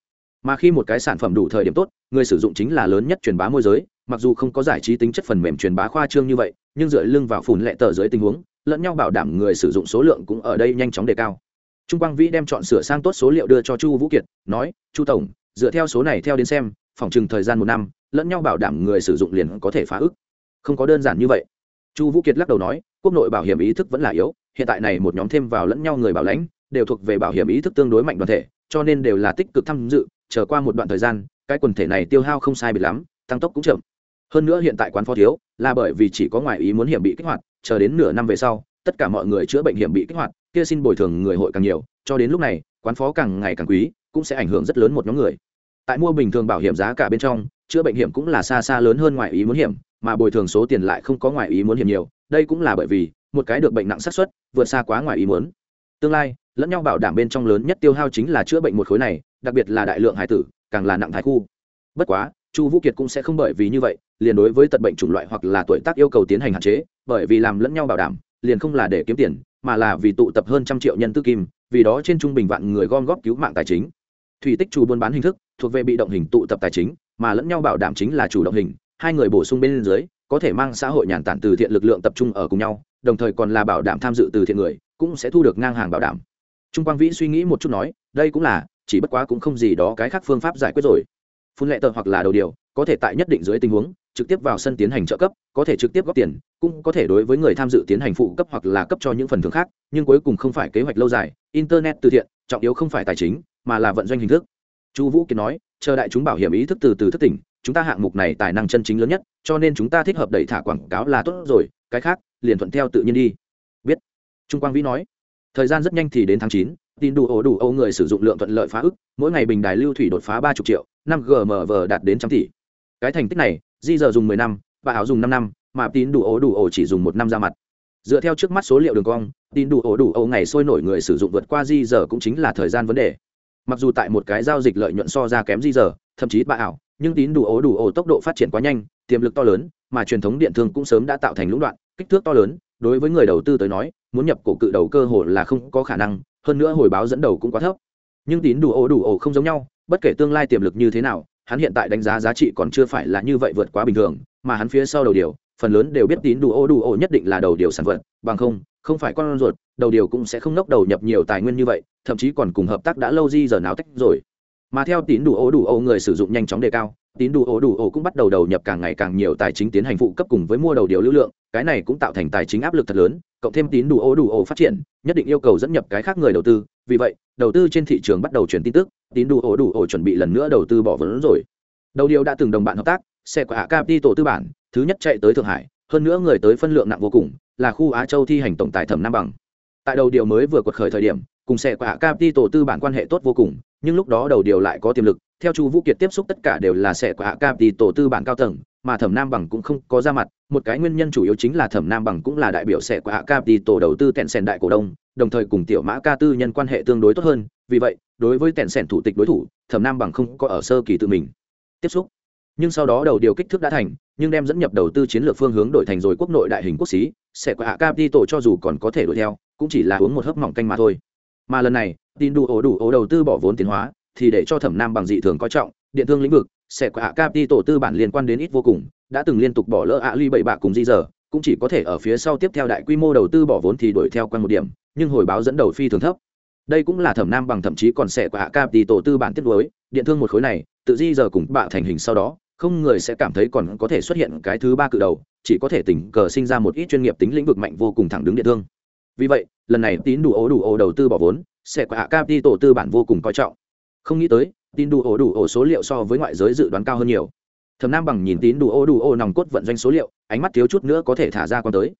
Mà khi một cái sản phẩm đủ thời điểm tốt, người sử dụng chính là lớn nhất truyền bá môi giới, mặc dù không có giải trí tính chất phần mềm truyền bá khoa trương như vậy, nhưng dựa lưng vào phùn lệ tờ dưới tình huống, lẫn nhau bảo đảm người sử dụng số lượng cũng ở đây nhanh chóng đề cao trung quang vĩ đem chọn sửa sang tốt số liệu đưa cho chu vũ kiệt, nói, chu tổng, dựa theo số này theo đến xem, phòng chừng thời gian một năm, lẫn nhau bảo đảm người sử dụng liền có thể phá ức. Không có đơn giản như vậy. Chu vũ kiệt lắc đầu nói, quốc nội bảo hiểm ý thức vẫn là yếu, hiện tại này một nhóm thêm vào lẫn nhau người bảo lãnh, đều thuộc về bảo hiểm ý thức tương đối mạnh đoàn thể, cho nên đều là tích cực tham dự trở qua một đoạn thời gian, cái quần thể này tiêu hao không sai biệt lắm, tăng tốc cũng chậm. Hơn nữa hiện tại quán phó thiếu, là bởi vì chỉ có ngoại ý muốn hiểm bị kích hoạt, chờ đến nửa năm về sau, tất cả mọi người chữa bệnh hiểm bị kích hoạt kia xin bồi thường người hội càng nhiều cho đến lúc này quán phó càng ngày càng quý cũng sẽ ảnh hưởng rất lớn một nhóm người. Tại mua bình thường bảo hiểm giá cả bên trong chữa bệnh hiểm cũng là xa xa lớn hơn ngoài ý muốn hiểm mà bồi thường số tiền lại không có ngoài ý muốn hiểm nhiều đây cũng là bởi vì một cái được bệnh nặng sát xuất, vượt xa quá ngoài ý muốn. Tương lai lẫn nhau bảo đảm bên trong lớn nhất tiêu hao chính là chữa bệnh một khối này đặc biệt là đại lượng hải tử càng là nặng thái khu. Bất quá chu vũ kiệt cũng sẽ không bởi vì như vậy liền đối với tật bệnh chủng loại hoặc là tuổi tác yêu cầu tiến hành hạn chế bởi vì làm lẫn nhau bảo đảm liền không là để kiếm tiền mà là vì tụ tập hơn trăm triệu nhân tư kim, vì đó trên trung bình vạn người gom góp cứu mạng tài chính. Thủy tích chủ buôn bán hình thức, thuộc về bị động hình tụ tập tài chính, mà lẫn nhau bảo đảm chính là chủ động hình, hai người bổ sung bên dưới, có thể mang xã hội nhàn tản từ thiện lực lượng tập trung ở cùng nhau, đồng thời còn là bảo đảm tham dự từ thiện người, cũng sẽ thu được ngang hàng bảo đảm. Trung quang vĩ suy nghĩ một chút nói, đây cũng là, chỉ bất quá cũng không gì đó cái khác phương pháp giải quyết rồi. Phun lệ tờ hoặc là đầu điều, có thể tại nhất định dưới tình huống trực tiếp vào sân tiến hành trợ cấp, có thể trực tiếp góp tiền, cũng có thể đối với người tham dự tiến hành phụ cấp hoặc là cấp cho những phần thưởng khác, nhưng cuối cùng không phải kế hoạch lâu dài, internet từ thiện, trọng yếu không phải tài chính, mà là vận doanh hình thức. Chu vũ kiệt nói, chờ đại chúng bảo hiểm ý thức từ từ thức tỉnh, chúng ta hạng mục này tài năng chân chính lớn nhất, cho nên chúng ta thích hợp đẩy thả quảng cáo là tốt rồi, cái khác, liền thuận theo tự nhiên đi. Biết. Trung quang vĩ nói, thời gian rất nhanh thì đến tháng chín, tin đủ ổ đủ âu người sử dụng lượng thuận lợi phá ức, mỗi ngày bình đài lưu thủy đột phá ba chục triệu, năm gmv đạt đến trăm tỷ. Cái thành tích này di giờ dùng mười năm và áo dùng năm năm, mà tín đủ ổ đủ ổ chỉ dùng một năm ra mặt. Dựa theo trước mắt số liệu đường cong tin đủ ổ đủ ổ ngày sôi nổi người sử dụng vượt qua di giờ cũng chính là thời gian vấn đề. Mặc dù tại một cái giao dịch lợi nhuận so ra kém di giờ thậm chí bà ảo, nhưng tín đủ ổ đủ ổ tốc độ phát triển quá nhanh, tiềm lực to lớn, mà truyền thống điện thương cũng sớm đã tạo thành lũng đoạn, kích thước to lớn. Đối với người đầu tư tới nói, muốn nhập cổ cự đầu cơ hội là không có khả năng, hơn nữa hồi báo dẫn đầu cũng quá thấp. Nhưng tín đủ ổ đủ ổ không giống nhau, bất kể tương lai tiềm lực như thế nào hắn hiện tại đánh giá giá trị còn chưa phải là như vậy vượt quá bình thường, mà hắn phía sau đầu điều, phần lớn đều biết tín đủ ô đủ ô nhất định là đầu điều sản vật, bằng không không phải con ruột, đầu điều cũng sẽ không nốc đầu nhập nhiều tài nguyên như vậy, thậm chí còn cùng hợp tác đã lâu di giờ nào tách rồi. Mà theo tín đủ ô đủ ô người sử dụng nhanh chóng đề cao, tín đủ ô đủ ô cũng bắt đầu đầu nhập càng ngày càng nhiều tài chính tiến hành phụ cấp cùng với mua đầu điều lưu lượng, cái này cũng tạo thành tài chính áp lực thật lớn, cộng thêm tín đủ ô đủ ô phát triển, nhất định yêu cầu dẫn nhập cái khác người đầu tư, vì vậy, đầu tư trên thị trường bắt đầu truyền tin tức tín đủ ổ đủ ổ chuẩn bị lần nữa đầu tư bỏ vốn rồi. Đầu điều đã từng đồng bạn hợp tác, xe của hạ tổ tư bản, thứ nhất chạy tới thượng hải, hơn nữa người tới phân lượng nặng vô cùng, là khu á châu thi hành tổng tài thẩm nam bằng. Tại đầu điều mới vừa quật khởi thời điểm, cùng xe của hạ tổ tư bản quan hệ tốt vô cùng, nhưng lúc đó đầu điều lại có tiềm lực, theo chu vũ kiệt tiếp xúc tất cả đều là xe của hạ tổ tư bản cao tầng mà thẩm nam bằng cũng không có ra mặt, một cái nguyên nhân chủ yếu chính là thẩm nam bằng cũng là đại biểu sẻ của hạ tổ đầu tư tẹn sèn đại cổ đông, đồng thời cùng tiểu mã ca tư nhân quan hệ tương đối tốt hơn, vì vậy, đối với tẹn sèn thủ tịch đối thủ, thẩm nam bằng không có ở sơ kỳ tự mình. Tiếp xúc. Nhưng sau đó đầu điều kích thước đã thành, nhưng đem dẫn nhập đầu tư chiến lược phương hướng đổi thành rồi quốc nội đại hình quốc xí sẽ của hạ tổ cho dù còn có thể đuổi theo, cũng chỉ là uống một hớp mỏng canh mà thôi. Mà lần này, tin đủ ổ đủ ổ đầu tư bỏ vốn tiến hóa, thì để cho thẩm nam bằng dị thường coi trọng, điện thương lĩnh vực sẽ của hạ tổ tư bản liên quan đến ít vô cùng, đã từng liên tục bỏ lỡ ạ, ly bảy bạ cùng di giờ cũng chỉ có thể ở phía sau tiếp theo đại quy mô đầu tư bỏ vốn thì đuổi theo quan một điểm, nhưng hồi báo dẫn đầu phi thường thấp. Đây cũng là thẩm nam bằng thậm chí còn sẽ của hạ tổ tư bản tiếp nối, điện thương một khối này, tự di giờ cùng bạ thành hình sau đó, không người sẽ cảm thấy còn có thể xuất hiện cái thứ ba cự đầu, chỉ có thể tình cờ sinh ra một ít chuyên nghiệp tính lĩnh vực mạnh vô cùng thẳng đứng địa thương. Vì vậy, lần này tín đủ ố đủ ố đầu tư bỏ vốn, sẽ của hạ cap đi tổ tư bản vô cùng coi trọng. Không nghĩ tới tin đủ ổ đủ ổ số liệu so với ngoại giới dự đoán cao hơn nhiều. Thầm nam bằng nhìn tín đủ ổ đủ ổ nòng cốt vận doanh số liệu, ánh mắt thiếu chút nữa có thể thả ra con tới.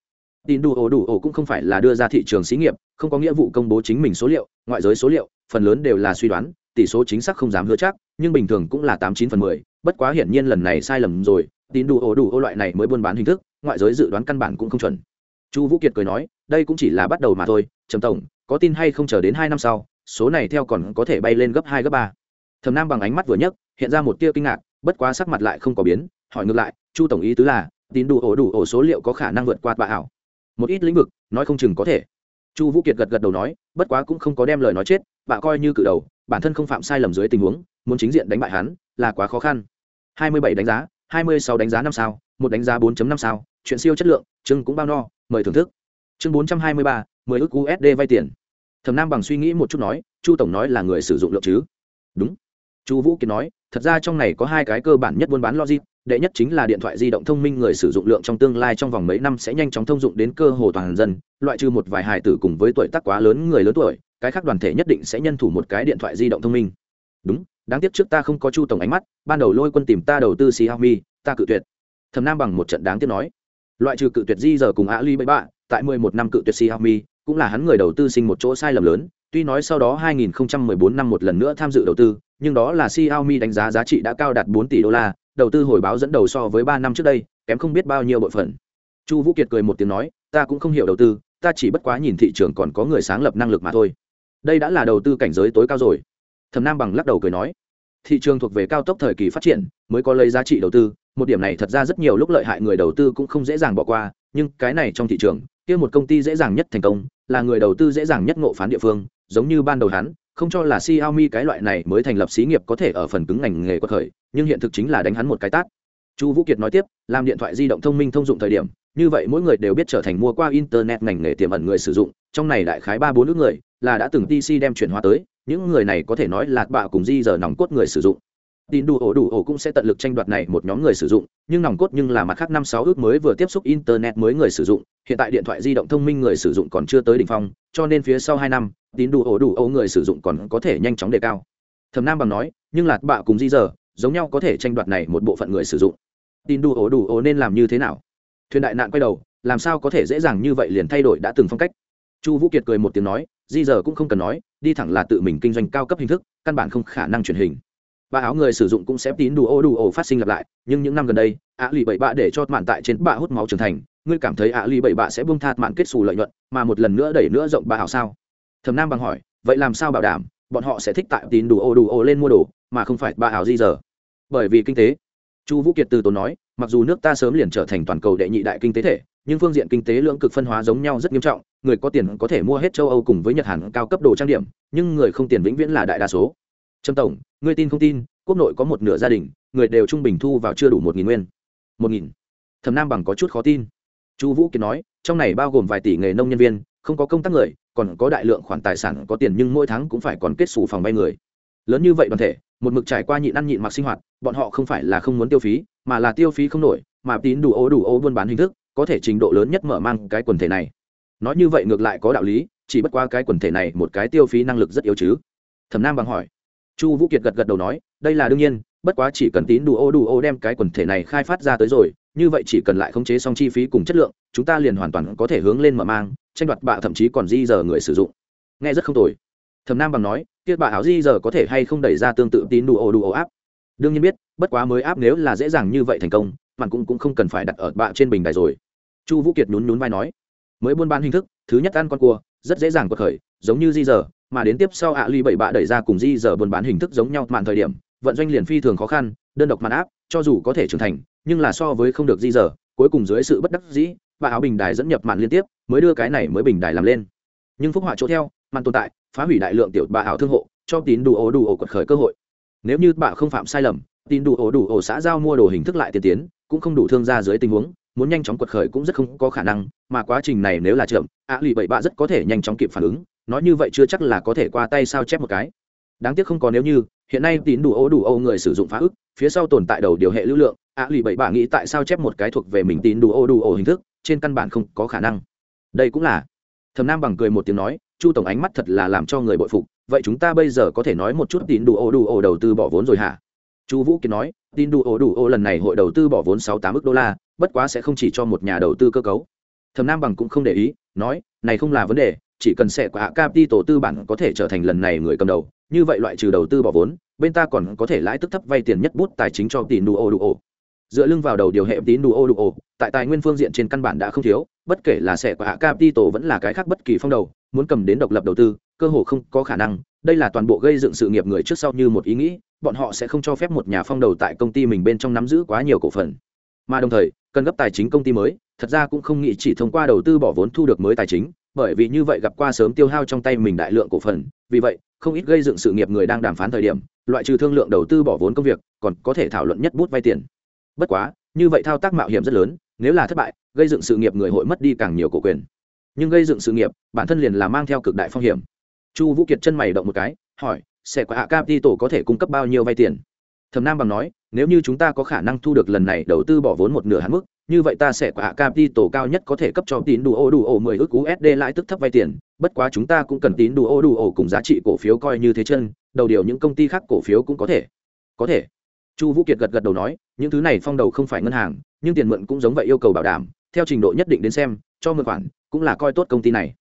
Tin đủ ổ đủ ổ cũng không phải là đưa ra thị trường xí nghiệp, không có nghĩa vụ công bố chính mình số liệu, ngoại giới số liệu, phần lớn đều là suy đoán, tỷ số chính xác không dám hứa chắc, nhưng bình thường cũng là tám chín phần mười, bất quá hiển nhiên lần này sai lầm rồi, tín đủ ổ đủ ổ loại này mới buôn bán hình thức, ngoại giới dự đoán căn bản cũng không chuẩn. Chu vũ kiệt cười nói, đây cũng chỉ là bắt đầu mà thôi, trầm tổng, có tin hay không chờ đến hai năm sau, số này theo còn có thể bay lên gấp hai, gấp ba thầm nam bằng ánh mắt vừa nhấc hiện ra một tia kinh ngạc bất quá sắc mặt lại không có biến hỏi ngược lại chu tổng ý tứ là tín đủ ổ đủ ổ số liệu có khả năng vượt qua bà ảo? Một ít lĩnh vực nói không chừng có thể. Chu vũ kiệt gật gật đầu nói bất quá cũng không có đem lời nói chết bà coi như cự đầu bản thân không phạm sai lầm dưới tình huống muốn chính diện đánh bại hắn là quá khó khăn. 27 đánh giá 26 đánh giá năm sao một đánh giá 4.5 sao chuyện siêu chất lượng chương cũng bao no mời thưởng thức. Chương 423, 10 ức usd vay tiền. Thẩm nam bằng suy nghĩ một chút nói chu tổng nói là người sử dụng lượng chứ? Đúng chu vũ kiệt nói, thật ra trong này có hai cái cơ bản nhất buôn bán logic, đệ nhất chính là điện thoại di động thông minh người sử dụng lượng trong tương lai trong vòng mấy năm sẽ nhanh chóng thông dụng đến cơ hồ toàn dân, loại trừ một vài hài tử cùng với tuổi tác quá lớn người lớn tuổi, cái khác đoàn thể nhất định sẽ nhân thủ một cái điện thoại di động thông minh. Đúng, đáng tiếc trước ta không có chu tổng ánh mắt, ban đầu lôi quân tìm ta đầu tư xiaomi, ta cự tuyệt. Thầm nam bằng một trận đáng tiếc nói, loại trừ cự tuyệt di giờ cùng ali bậy bạ tại mười một năm cự tuyệt xiaomi, cũng là hắn người đầu tư sinh một chỗ sai lầm lớn, tuy nói sau đó 2014 năm một lần nữa tham dự đầu tư nhưng đó là xiaomi đánh giá giá trị đã cao đạt 4 tỷ đô la, đầu tư hồi báo dẫn đầu so với ba năm trước đây, kém không biết bao nhiêu bộ phận chu vũ kiệt cười một tiếng nói, ta cũng không hiểu đầu tư, ta chỉ bất quá nhìn thị trường còn có người sáng lập năng lực mà thôi. Đây đã là đầu tư cảnh giới tối cao rồi. Thẩm nam bằng lắc đầu cười nói, thị trường thuộc về cao tốc thời kỳ phát triển, mới có lấy giá trị đầu tư, một điểm này thật ra rất nhiều lúc lợi hại người đầu tư cũng không dễ dàng bỏ qua, nhưng cái này trong thị trường, kia một công ty dễ dàng nhất thành công, là người đầu tư dễ dàng nhất ngộ phán địa phương, giống như ban đầu hắn không cho là Xiaomi cái loại này mới thành lập xí nghiệp có thể ở phần cứng ngành nghề có khởi nhưng hiện thực chính là đánh hắn một cái tát. Chu vũ kiệt nói tiếp, làm điện thoại di động thông minh thông dụng thời điểm, như vậy mỗi người đều biết trở thành mua qua internet ngành nghề tiềm ẩn người sử dụng, trong này đại khái ba bốn nước người, là đã từng tc đem chuyển hóa tới, những người này có thể nói là bạ cùng di giờ nòng cốt người sử dụng. Tin đủ ổ đủ ổ cũng sẽ tận lực tranh đoạt này một nhóm người sử dụng, nhưng nòng cốt nhưng là mặt khác năm sáu ước mới vừa tiếp xúc internet mới người sử dụng, hiện tại điện thoại di động thông minh người sử dụng còn chưa tới đỉnh phong, cho nên phía sau hai năm tín đủ ổ đủ ổ người sử dụng còn có thể nhanh chóng đề cao. Thầm nam bằng nói, nhưng lạt bạ cùng di giờ giống nhau có thể tranh đoạt này một bộ phận người sử dụng. Tin đủ ổ đủ ổ nên làm như thế nào? Thuyền đại nạn quay đầu, làm sao có thể dễ dàng như vậy liền thay đổi đã từng phong cách? Chu vũ kiệt cười một tiếng nói, di giờ cũng không cần nói, đi thẳng là tự mình kinh doanh cao cấp hình thức, căn bản không khả năng truyền hình. Ba áo người sử dụng cũng sẽ tín đủ ô đủ ổ phát sinh lặp lại, nhưng những năm gần đây ạ lì bảy bạ để cho mạn tại trên bạ hút máu trưởng thành. Ngươi cảm thấy ạ lì bảy bạ sẽ buông thạt mạn kết xù lợi nhuận, mà một lần nữa đẩy nữa rộng ba áo sao? Thầm nam bằng hỏi, vậy làm sao bảo đảm bọn họ sẽ thích tại tín đủ ô đủ ô lên mua đồ, mà không phải ba ảo di giờ? Bởi vì kinh tế. Chu vũ kiệt từ tốn nói, mặc dù nước ta sớm liền trở thành toàn cầu đệ nhị đại kinh tế thể, nhưng phương diện kinh tế lưỡng cực phân hóa giống nhau rất nghiêm trọng, người có tiền có thể mua hết châu âu cùng với nhật hàn cao cấp đồ trang điểm, nhưng người không tiền vĩnh viễn là đại đa số. Trâm tổng, ngươi tin không tin, quốc nội có một nửa gia đình, người đều trung bình thu vào chưa đủ một nghìn nguyên. Một nghìn? Thẩm nam bằng có chút khó tin. Chu vũ kiệt nói, trong này bao gồm vài tỷ nghề nông nhân viên, không có công tác người còn có đại lượng khoản tài sản có tiền nhưng mỗi tháng cũng phải còn kết xù phòng vay người. Lớn như vậy đoàn thể, một mực trải qua nhịn ăn nhịn mặc sinh hoạt, bọn họ không phải là không muốn tiêu phí, mà là tiêu phí không nổi, mà tín đủ ô đủ ô buôn bán hình thức, có thể trình độ lớn nhất mở mang cái quần thể này. Nói như vậy ngược lại có đạo lý, chỉ bất qua cái quần thể này một cái tiêu phí năng lực rất yếu chứ. Thẩm nam bằng hỏi. Chu vũ kiệt gật gật đầu nói, đây là đương nhiên, bất quá chỉ cần tín đủ ô đủ ô đem cái quần thể này khai phát ra tới rồi, như vậy chỉ cần lại khống chế xong chi phí cùng chất lượng, chúng ta liền hoàn toàn có thể hướng lên mở mang tranh đoạt bạ thậm chí còn di giờ người sử dụng. Nghe rất không tồi. Thẩm nam bằng nói, kia bạ áo di giờ có thể hay không đẩy ra tương tự tín đủ ô đủ ô áp? Đương nhiên biết, bất quá mới áp nếu là dễ dàng như vậy thành công mặn cũng cũng không cần phải đặt ở bạ trên bình đài rồi. Chu vũ kiệt nhún nhún vai nói, mới buôn bán hình thức, thứ nhất ăn con cua, rất dễ dàng cuộc khởi, giống như di giờ mà đến tiếp sau ạ ly bảy bạ đẩy ra cùng di giờ buôn bán hình thức giống nhau mạn thời điểm, vận doanh liền phi thường khó khăn, đơn độc mạn áp, cho dù có thể trưởng thành, nhưng là so với không được di giờ cuối cùng dưới sự bất đắc dĩ và áo bình đài dẫn nhập màn liên tiếp, mới đưa cái này mới bình đài làm lên. Nhưng phúc họa chỗ theo màn tồn tại, phá hủy đại lượng tiểu bà ảo thương hộ, cho tín đủ ổ đủ ổ quật khởi cơ hội. Nếu như bà không phạm sai lầm, tín đủ ổ đủ ổ xã giao mua đồ hình thức lại tiên tiến, cũng không đủ thương gia dưới tình huống, muốn nhanh chóng quật khởi cũng rất không có khả năng, mà quá trình này nếu là chậm, ạ lì bậy bạ rất có thể nhanh chóng kịp phản ứng, nói như vậy chưa chắc là có thể qua tay sao chép một cái. Đáng tiếc không có nếu như, hiện nay tín đủ ô đủ ô người sử dụng phá ức, phía sau tồn tại đầu điều hệ lưu lượng, ạ lì bậy bạ nghĩ tại sao chép một cái thuộc về mình tín đủ ô đủ ô hình thức trên căn bản không có khả năng. Đây cũng là. Thầm nam bằng cười một tiếng nói, chu tổng ánh mắt thật là làm cho người bội phục, vậy chúng ta bây giờ có thể nói một chút tín đủ ô đủ ô đầu tư bỏ vốn rồi hả? Chu vũ kiến nói, tín đủ ô đủ ô lần này hội đầu tư bỏ vốn sáu tám ước đô la, bất quá sẽ không chỉ cho một nhà đầu tư cơ cấu. Thầm nam bằng cũng không để ý, nói, này không là vấn đề, chỉ cần sẽ quả tổ tư bản có thể trở thành lần này người cầm đầu, như vậy loại trừ đầu tư bỏ vốn, bên ta còn có thể lãi tức thấp vay tiền nhất bút tài chính cho tín đủ ô đủ ô dựa lưng vào đầu điều hệ tín đủ ô đủ ô tại tài nguyên phương diện trên căn bản đã không thiếu, bất kể là sẻ của hạ capital vẫn là cái khác bất kỳ phong đầu, muốn cầm đến độc lập đầu tư, cơ hồ không có khả năng. Đây là toàn bộ gây dựng sự nghiệp người trước sau như một ý nghĩ, bọn họ sẽ không cho phép một nhà phong đầu tại công ty mình bên trong nắm giữ quá nhiều cổ phần. Mà đồng thời, cần gấp tài chính công ty mới, thật ra cũng không nghĩ chỉ thông qua đầu tư bỏ vốn thu được mới tài chính, bởi vì như vậy gặp qua sớm tiêu hao trong tay mình đại lượng cổ phần. Vì vậy, không ít gây dựng sự nghiệp người đang đàm phán thời điểm, loại trừ thương lượng đầu tư bỏ vốn công việc, còn có thể thảo luận nhất bút vay tiền bất quá, như vậy thao tác mạo hiểm rất lớn, nếu là thất bại, gây dựng sự nghiệp người hội mất đi càng nhiều cổ quyền. Nhưng gây dựng sự nghiệp, bản thân liền là mang theo cực đại phong hiểm. Chu vũ kiệt chân mày động một cái, hỏi, sẽ có hạ cap đi tổ có thể cung cấp bao nhiêu vay tiền? Thẩm nam bằng nói, nếu như chúng ta có khả năng thu được lần này đầu tư bỏ vốn một nửa hạn mức, như vậy ta sẽ có hạ cap đi tổ cao nhất có thể cấp cho tín đủ ô đủ ô mười ước usd lãi tức thấp vay tiền. Bất quá chúng ta cũng cần tín đủ ô đủ ô cùng giá trị cổ phiếu coi như thế chân, đầu điều những công ty khác cổ phiếu cũng có thể. Có thể. Chu vũ kiệt gật gật đầu nói những thứ này phong đầu không phải ngân hàng, nhưng tiền mượn cũng giống vậy yêu cầu bảo đảm, theo trình độ nhất định đến xem, cho mượn khoản, cũng là coi tốt công ty này.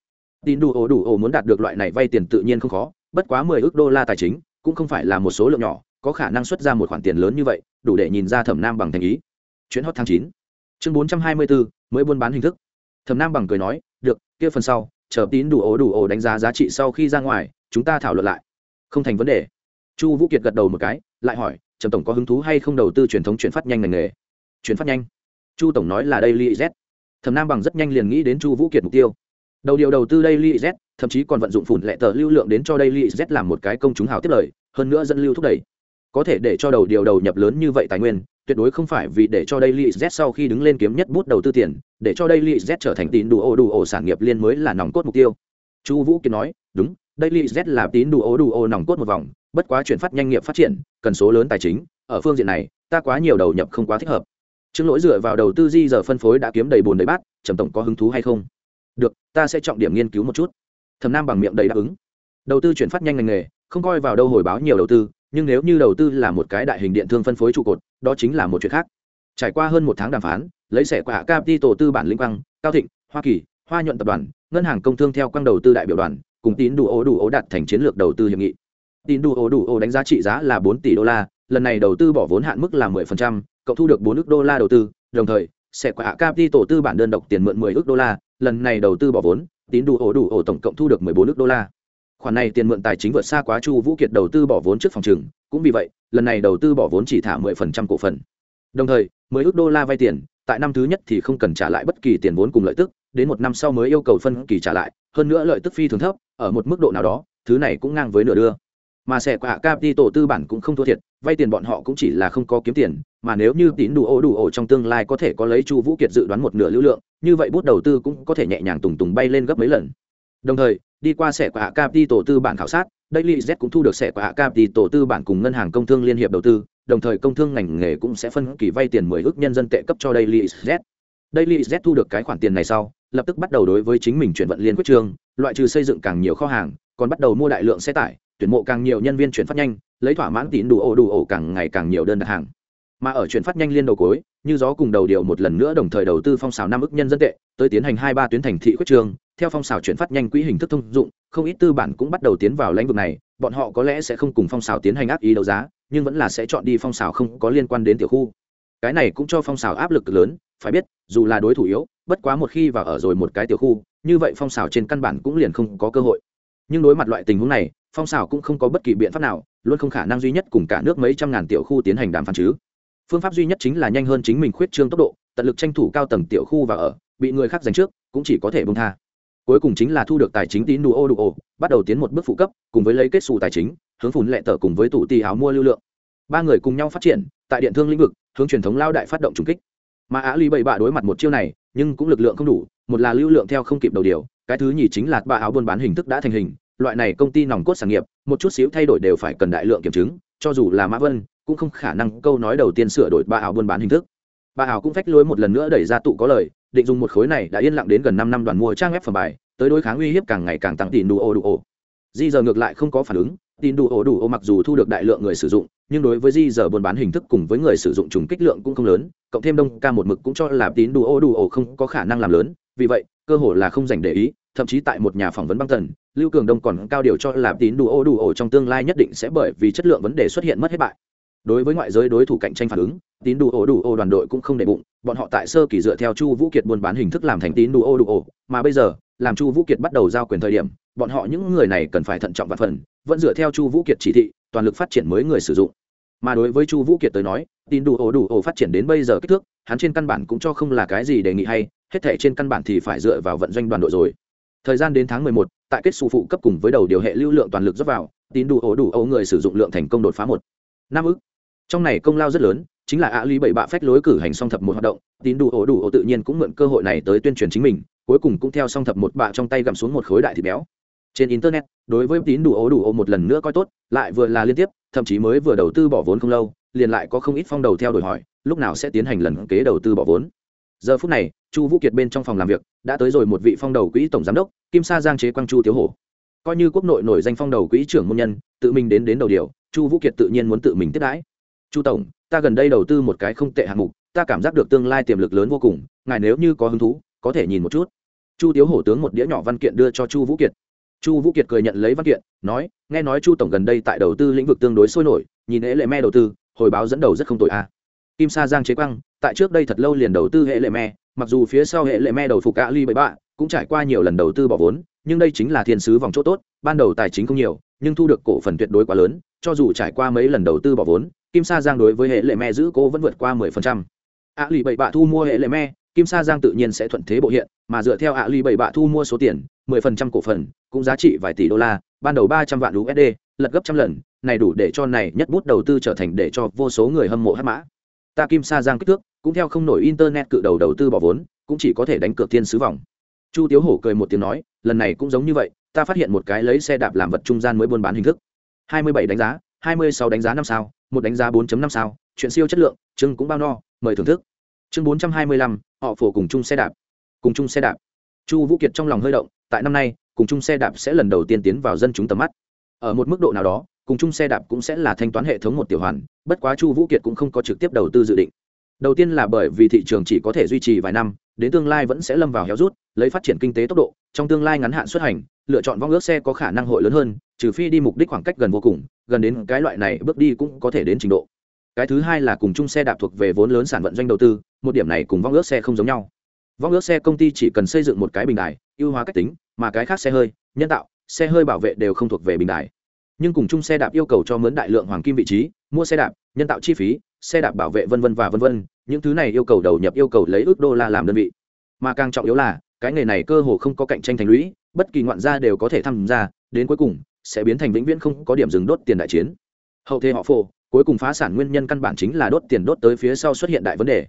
Tín đủ ổ đủ ổ muốn đạt được loại này vay tiền tự nhiên không khó, bất quá mười ước đô la tài chính, cũng không phải là một số lượng nhỏ, có khả năng xuất ra một khoản tiền lớn như vậy, đủ để nhìn ra thẩm nam bằng thành ý. Chuyến hot tháng chín. Chương bốn trăm hai mươi bốn mới buôn bán hình thức. Thẩm nam bằng cười nói, được, kia phần sau, chờ tín đủ ổ đủ ổ đánh giá giá trị sau khi ra ngoài, chúng ta thảo luận lại. Không thành vấn đề chu vũ kiệt gật đầu một cái lại hỏi trầm tổng có hứng thú hay không đầu tư truyền thống chuyển phát nhanh ngành nghề chuyển phát nhanh chu tổng nói là đây li z thẩm nam bằng rất nhanh liền nghĩ đến chu vũ kiệt mục tiêu đầu điều đầu tư đây Li Z, thậm chí còn vận dụng phủn lệ tờ lưu lượng đến cho đây Li Z làm một cái công chúng hào tiếp lời, hơn nữa dẫn lưu thúc đẩy. Có thể để cho đầu điều đầu nhập lớn như vậy tài nguyên, tuyệt đối không phải vì để cho đây Li Z sau khi đứng lên kiếm nhất bút đầu tư tiền, để cho đây Li Z trở thành tín đủ ô đủ ổ sản nghiệp liên mới là nòng cốt mục tiêu. Chu Vũ Kiệt nói, đúng, đây Li Z là tín đủ ô đủ ổ nòng cốt một vòng, bất quá chuyển phát nhanh nghiệp phát triển, cần số lớn tài chính, ở phương diện này, ta quá nhiều đầu nhập không quá thích hợp. Trương Lỗi dựa vào đầu tư di giờ phân phối đã kiếm đầy bùn đầy bát, Trầm tổng có hứng thú hay không? được ta sẽ trọng điểm nghiên cứu một chút thầm nam bằng miệng đầy đáp ứng đầu tư chuyển phát nhanh ngành nghề không coi vào đâu hồi báo nhiều đầu tư nhưng nếu như đầu tư là một cái đại hình điện thương phân phối trụ cột đó chính là một chuyện khác trải qua hơn một tháng đàm phán lấy sẻ quả capital tư bản linh quang cao thịnh hoa kỳ hoa nhuận tập đoàn ngân hàng công thương theo quang đầu tư đại biểu đoàn cùng tín đủ ố đủ ố đạt thành chiến lược đầu tư hiệp nghị Tin đủ Ổ đủ Ổ đánh giá trị giá là bốn tỷ đô la lần này đầu tư bỏ vốn hạn mức là mười phần trăm, cộng thu được bốn ước đô la đầu tư đồng thời sẽ quả capital tư bản đơn độc tiền mượn mười ước đô la lần này đầu tư bỏ vốn tín đủ ổ đủ ổ tổng cộng thu được 14 nước đô la. Khoản này tiền mượn tài chính vượt xa quá chu vũ kiệt đầu tư bỏ vốn trước phòng trừng cũng vì vậy lần này đầu tư bỏ vốn chỉ thả 10% cổ phần. Đồng thời 10 ước đô la vay tiền tại năm thứ nhất thì không cần trả lại bất kỳ tiền vốn cùng lợi tức đến một năm sau mới yêu cầu phân kỳ trả lại hơn nữa lợi tức phi thường thấp ở một mức độ nào đó thứ này cũng ngang với nửa đưa mà sẽ quả capital tư bản cũng không thua thiệt, vay tiền bọn họ cũng chỉ là không có kiếm tiền, mà nếu như tín đủ ổ đủ ổ trong tương lai có thể có lấy chu vũ kiệt dự đoán một nửa lưu lượng, như vậy bút đầu tư cũng có thể nhẹ nhàng tùng tùng bay lên gấp mấy lần. Đồng thời, đi qua sẽ quả capital tư bản khảo sát, Daily Z cũng thu được sẽ quả capital tư bản cùng ngân hàng công thương liên hiệp đầu tư, đồng thời công thương ngành nghề cũng sẽ phân kỳ vay tiền 10 ước nhân dân tệ cấp cho Daily Z. Daily Z thu được cái khoản tiền này sau, lập tức bắt đầu đối với chính mình chuyển vận liên quyết trương loại trừ xây dựng càng nhiều kho hàng, còn bắt đầu mua đại lượng xe tải tuyển mộ càng nhiều nhân viên chuyển phát nhanh, lấy thỏa mãn tín đủ ổ đủ ổ càng ngày càng nhiều đơn đặt hàng. Mà ở chuyển phát nhanh liên đầu cuối, như gió cùng đầu điều một lần nữa đồng thời đầu tư phong xào năm ức nhân dân tệ, tới tiến hành hai ba tuyến thành thị quyết trường, theo phong xào chuyển phát nhanh quỹ hình thức thông dụng, không ít tư bản cũng bắt đầu tiến vào lĩnh vực này, bọn họ có lẽ sẽ không cùng phong xào tiến hành áp ý đấu giá, nhưng vẫn là sẽ chọn đi phong xào không có liên quan đến tiểu khu. Cái này cũng cho phong xào áp lực lớn, phải biết, dù là đối thủ yếu, bất quá một khi vào ở rồi một cái tiểu khu, như vậy phong xào trên căn bản cũng liền không có cơ hội. Nhưng đối mặt loại tình huống này phong xảo cũng không có bất kỳ biện pháp nào, luôn không khả năng duy nhất cùng cả nước mấy trăm ngàn tiểu khu tiến hành đàm phán chứ. Phương pháp duy nhất chính là nhanh hơn chính mình khuyết trương tốc độ, tận lực tranh thủ cao tầng tiểu khu và ở, bị người khác giành trước, cũng chỉ có thể bông tha. Cuối cùng chính là thu được tài chính tín đủ ô đủ ô, bắt đầu tiến một bước phụ cấp, cùng với lấy kết xù tài chính, hướng phùn lệ tờ cùng với tủ tì áo mua lưu lượng. Ba người cùng nhau phát triển, tại điện thương lĩnh vực, hướng truyền thống lao đại phát động trùng kích. Mà á ly bảy bạ đối mặt một chiêu này, nhưng cũng lực lượng không đủ, một là lưu lượng theo không kịp đầu điều, cái thứ nhì chính là ba áo buôn bán hình thức đã thành hình loại này công ty nòng cốt sản nghiệp, một chút xíu thay đổi đều phải cần đại lượng kiểm chứng, cho dù là mã vân, cũng không khả năng câu nói đầu tiên sửa đổi ba ảo buôn bán hình thức. Ba ảo cũng phách lối một lần nữa đẩy ra tụ có lời, định dùng một khối này đã yên lặng đến gần năm năm đoàn mua trang web phẩm bài, tới đối kháng uy hiếp càng ngày càng tăng tỷ đủ ổ đủ ổ di giờ ngược lại không có phản ứng tin đủ ổ đủ ổ mặc dù thu được đại lượng người sử dụng, nhưng đối với di giờ buôn bán hình thức cùng với người sử dụng trùng kích lượng cũng không lớn, cộng thêm đông ca một mực cũng cho là tín đủ ổ đủ ổ không có khả năng làm lớn, vì vậy, cơ hội là không dành để ý thậm chí tại một nhà phỏng vấn băng tần, lưu cường đông còn cao điều cho là tín đủ Ô đủ ổ trong tương lai nhất định sẽ bởi vì chất lượng vấn đề xuất hiện mất hết bại. Đối với ngoại giới đối thủ cạnh tranh phản ứng, tín đủ ổ đủ ổ đoàn đội cũng không để bụng, bọn họ tại sơ kỳ dựa theo chu vũ kiệt buôn bán hình thức làm thành tín đủ Ô đủ ổ mà bây giờ, làm chu vũ kiệt bắt đầu giao quyền thời điểm, bọn họ những người này cần phải thận trọng và phần, vẫn dựa theo chu vũ kiệt chỉ thị, toàn lực phát triển mới người sử dụng. Mà đối với chu vũ kiệt tới nói, tín đủ ổ đủ ổ phát triển đến bây giờ kích thước, hắn trên căn bản cũng cho không là cái gì đề nghị hay, hết thể trên căn bản thì phải dựa vào vận doanh đoàn đội rồi thời gian đến tháng 11, tại kết xu phụ cấp cùng với đầu điều hệ lưu lượng toàn lực dốc vào tín đủ ổ đủ ấu người sử dụng lượng thành công đột phá một. Năm ức. Trong này công lao rất lớn chính là ạ lý bảy bạ phách lối cử hành song thập một hoạt động tín đủ ổ đủ ổ tự nhiên cũng mượn cơ hội này tới tuyên truyền chính mình cuối cùng cũng theo song thập một bạ trong tay gặm xuống một khối đại thịt béo. Trên internet đối với tín đủ ổ đủ ổ một lần nữa coi tốt lại vừa là liên tiếp thậm chí mới vừa đầu tư bỏ vốn không lâu liền lại có không ít phong đầu theo đuổi hỏi lúc nào sẽ tiến hành lần kế đầu tư bỏ vốn. Giờ phút này chu vũ kiệt bên trong phòng làm việc, đã tới rồi một vị phong đầu quỹ tổng giám đốc, kim sa giang chế quang chu tiếu hổ. Coi như quốc nội nổi danh phong đầu quỹ trưởng môn nhân, tự mình đến đến đầu điều, chu vũ kiệt tự nhiên muốn tự mình tiếp đãi. Chu tổng, ta gần đây đầu tư một cái không tệ hạng mục, ta cảm giác được tương lai tiềm lực lớn vô cùng, ngài nếu như có hứng thú, có thể nhìn một chút. Chu tiếu hổ tướng một đĩa nhỏ văn kiện đưa cho chu vũ kiệt. Chu vũ kiệt cười nhận lấy văn kiện, nói, nghe nói chu tổng gần đây tại đầu tư lĩnh vực tương đối sôi nổi, nhìn hệ lệ me đầu tư, hồi báo dẫn đầu rất không tội a. À. kim sa giang chế quang, tại trước đây thật lâu liền đầu tư hệ lệ me mặc dù phía sau hệ lệ me đầu phục ạ ly bảy bạ cũng trải qua nhiều lần đầu tư bỏ vốn, nhưng đây chính là thiên sứ vòng chỗ tốt, ban đầu tài chính không nhiều, nhưng thu được cổ phần tuyệt đối quá lớn, cho dù trải qua mấy lần đầu tư bỏ vốn, kim sa giang đối với hệ lệ me giữ cố vẫn vượt qua mười phần trăm. Ạ lì bảy bạ thu mua hệ lệ me, kim sa giang tự nhiên sẽ thuận thế bộ hiện, mà dựa theo ạ lì bảy bạ thu mua số tiền, mười phần trăm cổ phần, cũng giá trị vài tỷ đô la, ban đầu ba trăm vạn usd lật gấp trăm lần, này đủ để cho này nhất bút đầu tư trở thành để cho vô số người hâm mộ hát mã. Ta kim sa giang kích thước cũng theo không nổi internet cự đầu đầu tư bỏ vốn, cũng chỉ có thể đánh cược thiên sứ vòng. Chu tiếu hổ cười một tiếng nói, lần này cũng giống như vậy, ta phát hiện một cái lấy xe đạp làm vật trung gian mới buôn bán hình thức. Hai mươi bảy đánh giá, hai mươi sáu đánh giá năm sao, một đánh giá 4 năm sao, chuyện siêu chất lượng, chương cũng bao no, mời thưởng thức. Chương bốn trăm hai mươi lăm, họ phổ cùng chung xe đạp. Cùng chung xe đạp. Chu vũ kiệt trong lòng hơi động, tại năm nay, cùng chung xe đạp sẽ lần đầu tiên tiến vào dân chúng tầm mắt. Ở một mức độ nào đó, cùng chung xe đạp cũng sẽ là thanh toán hệ thống một tiểu hoàn, bất quá chu vũ kiệt cũng không có trực tiếp đầu tư dự định đầu tiên là bởi vì thị trường chỉ có thể duy trì vài năm, đến tương lai vẫn sẽ lâm vào héo rút, lấy phát triển kinh tế tốc độ, trong tương lai ngắn hạn xuất hành, lựa chọn vong ước xe có khả năng hội lớn hơn, trừ phi đi mục đích khoảng cách gần vô cùng, gần đến cái loại này bước đi cũng có thể đến trình độ. Cái thứ hai là cùng chung xe đạp thuộc về vốn lớn sản vận doanh đầu tư, một điểm này cùng vong ước xe không giống nhau. Vong ước xe công ty chỉ cần xây dựng một cái bình đài, ưu hóa cách tính, mà cái khác xe hơi, nhân tạo, xe hơi bảo vệ đều không thuộc về bình đài. Nhưng cùng chung xe đạp yêu cầu cho mướn đại lượng hoàng kim vị trí, mua xe đạp nhân tạo chi phí, xe đạp bảo vệ vân vân và vân vân, những thứ này yêu cầu đầu nhập yêu cầu lấy ước đô la làm đơn vị. Mà càng trọng yếu là, cái nghề này cơ hồ không có cạnh tranh thành lũy, bất kỳ ngoạn gia đều có thể tham gia, đến cuối cùng, sẽ biến thành vĩnh viễn không có điểm dừng đốt tiền đại chiến. Hậu thế họ phổ, cuối cùng phá sản nguyên nhân căn bản chính là đốt tiền đốt tới phía sau xuất hiện đại vấn đề.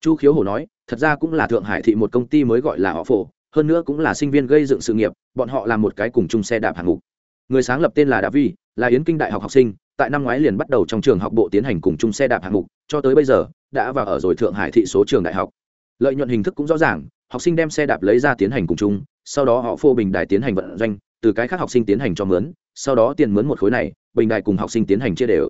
Chu khiếu hổ nói, thật ra cũng là thượng hải thị một công ty mới gọi là họ phổ, hơn nữa cũng là sinh viên gây dựng sự nghiệp, bọn họ làm một cái cùng chung xe đạp hạng mục. Người sáng lập tên là đạ vi, là yến kinh đại học học sinh tại năm ngoái liền bắt đầu trong trường học bộ tiến hành cùng chung xe đạp hạng mục, cho tới bây giờ, đã vào ở rồi thượng hải thị số trường đại học. Lợi nhuận hình thức cũng rõ ràng, học sinh đem xe đạp lấy ra tiến hành cùng chung, sau đó họ phô bình đài tiến hành vận doanh, từ cái khác học sinh tiến hành cho mướn, sau đó tiền mướn một khối này, bình đài cùng học sinh tiến hành chia đều.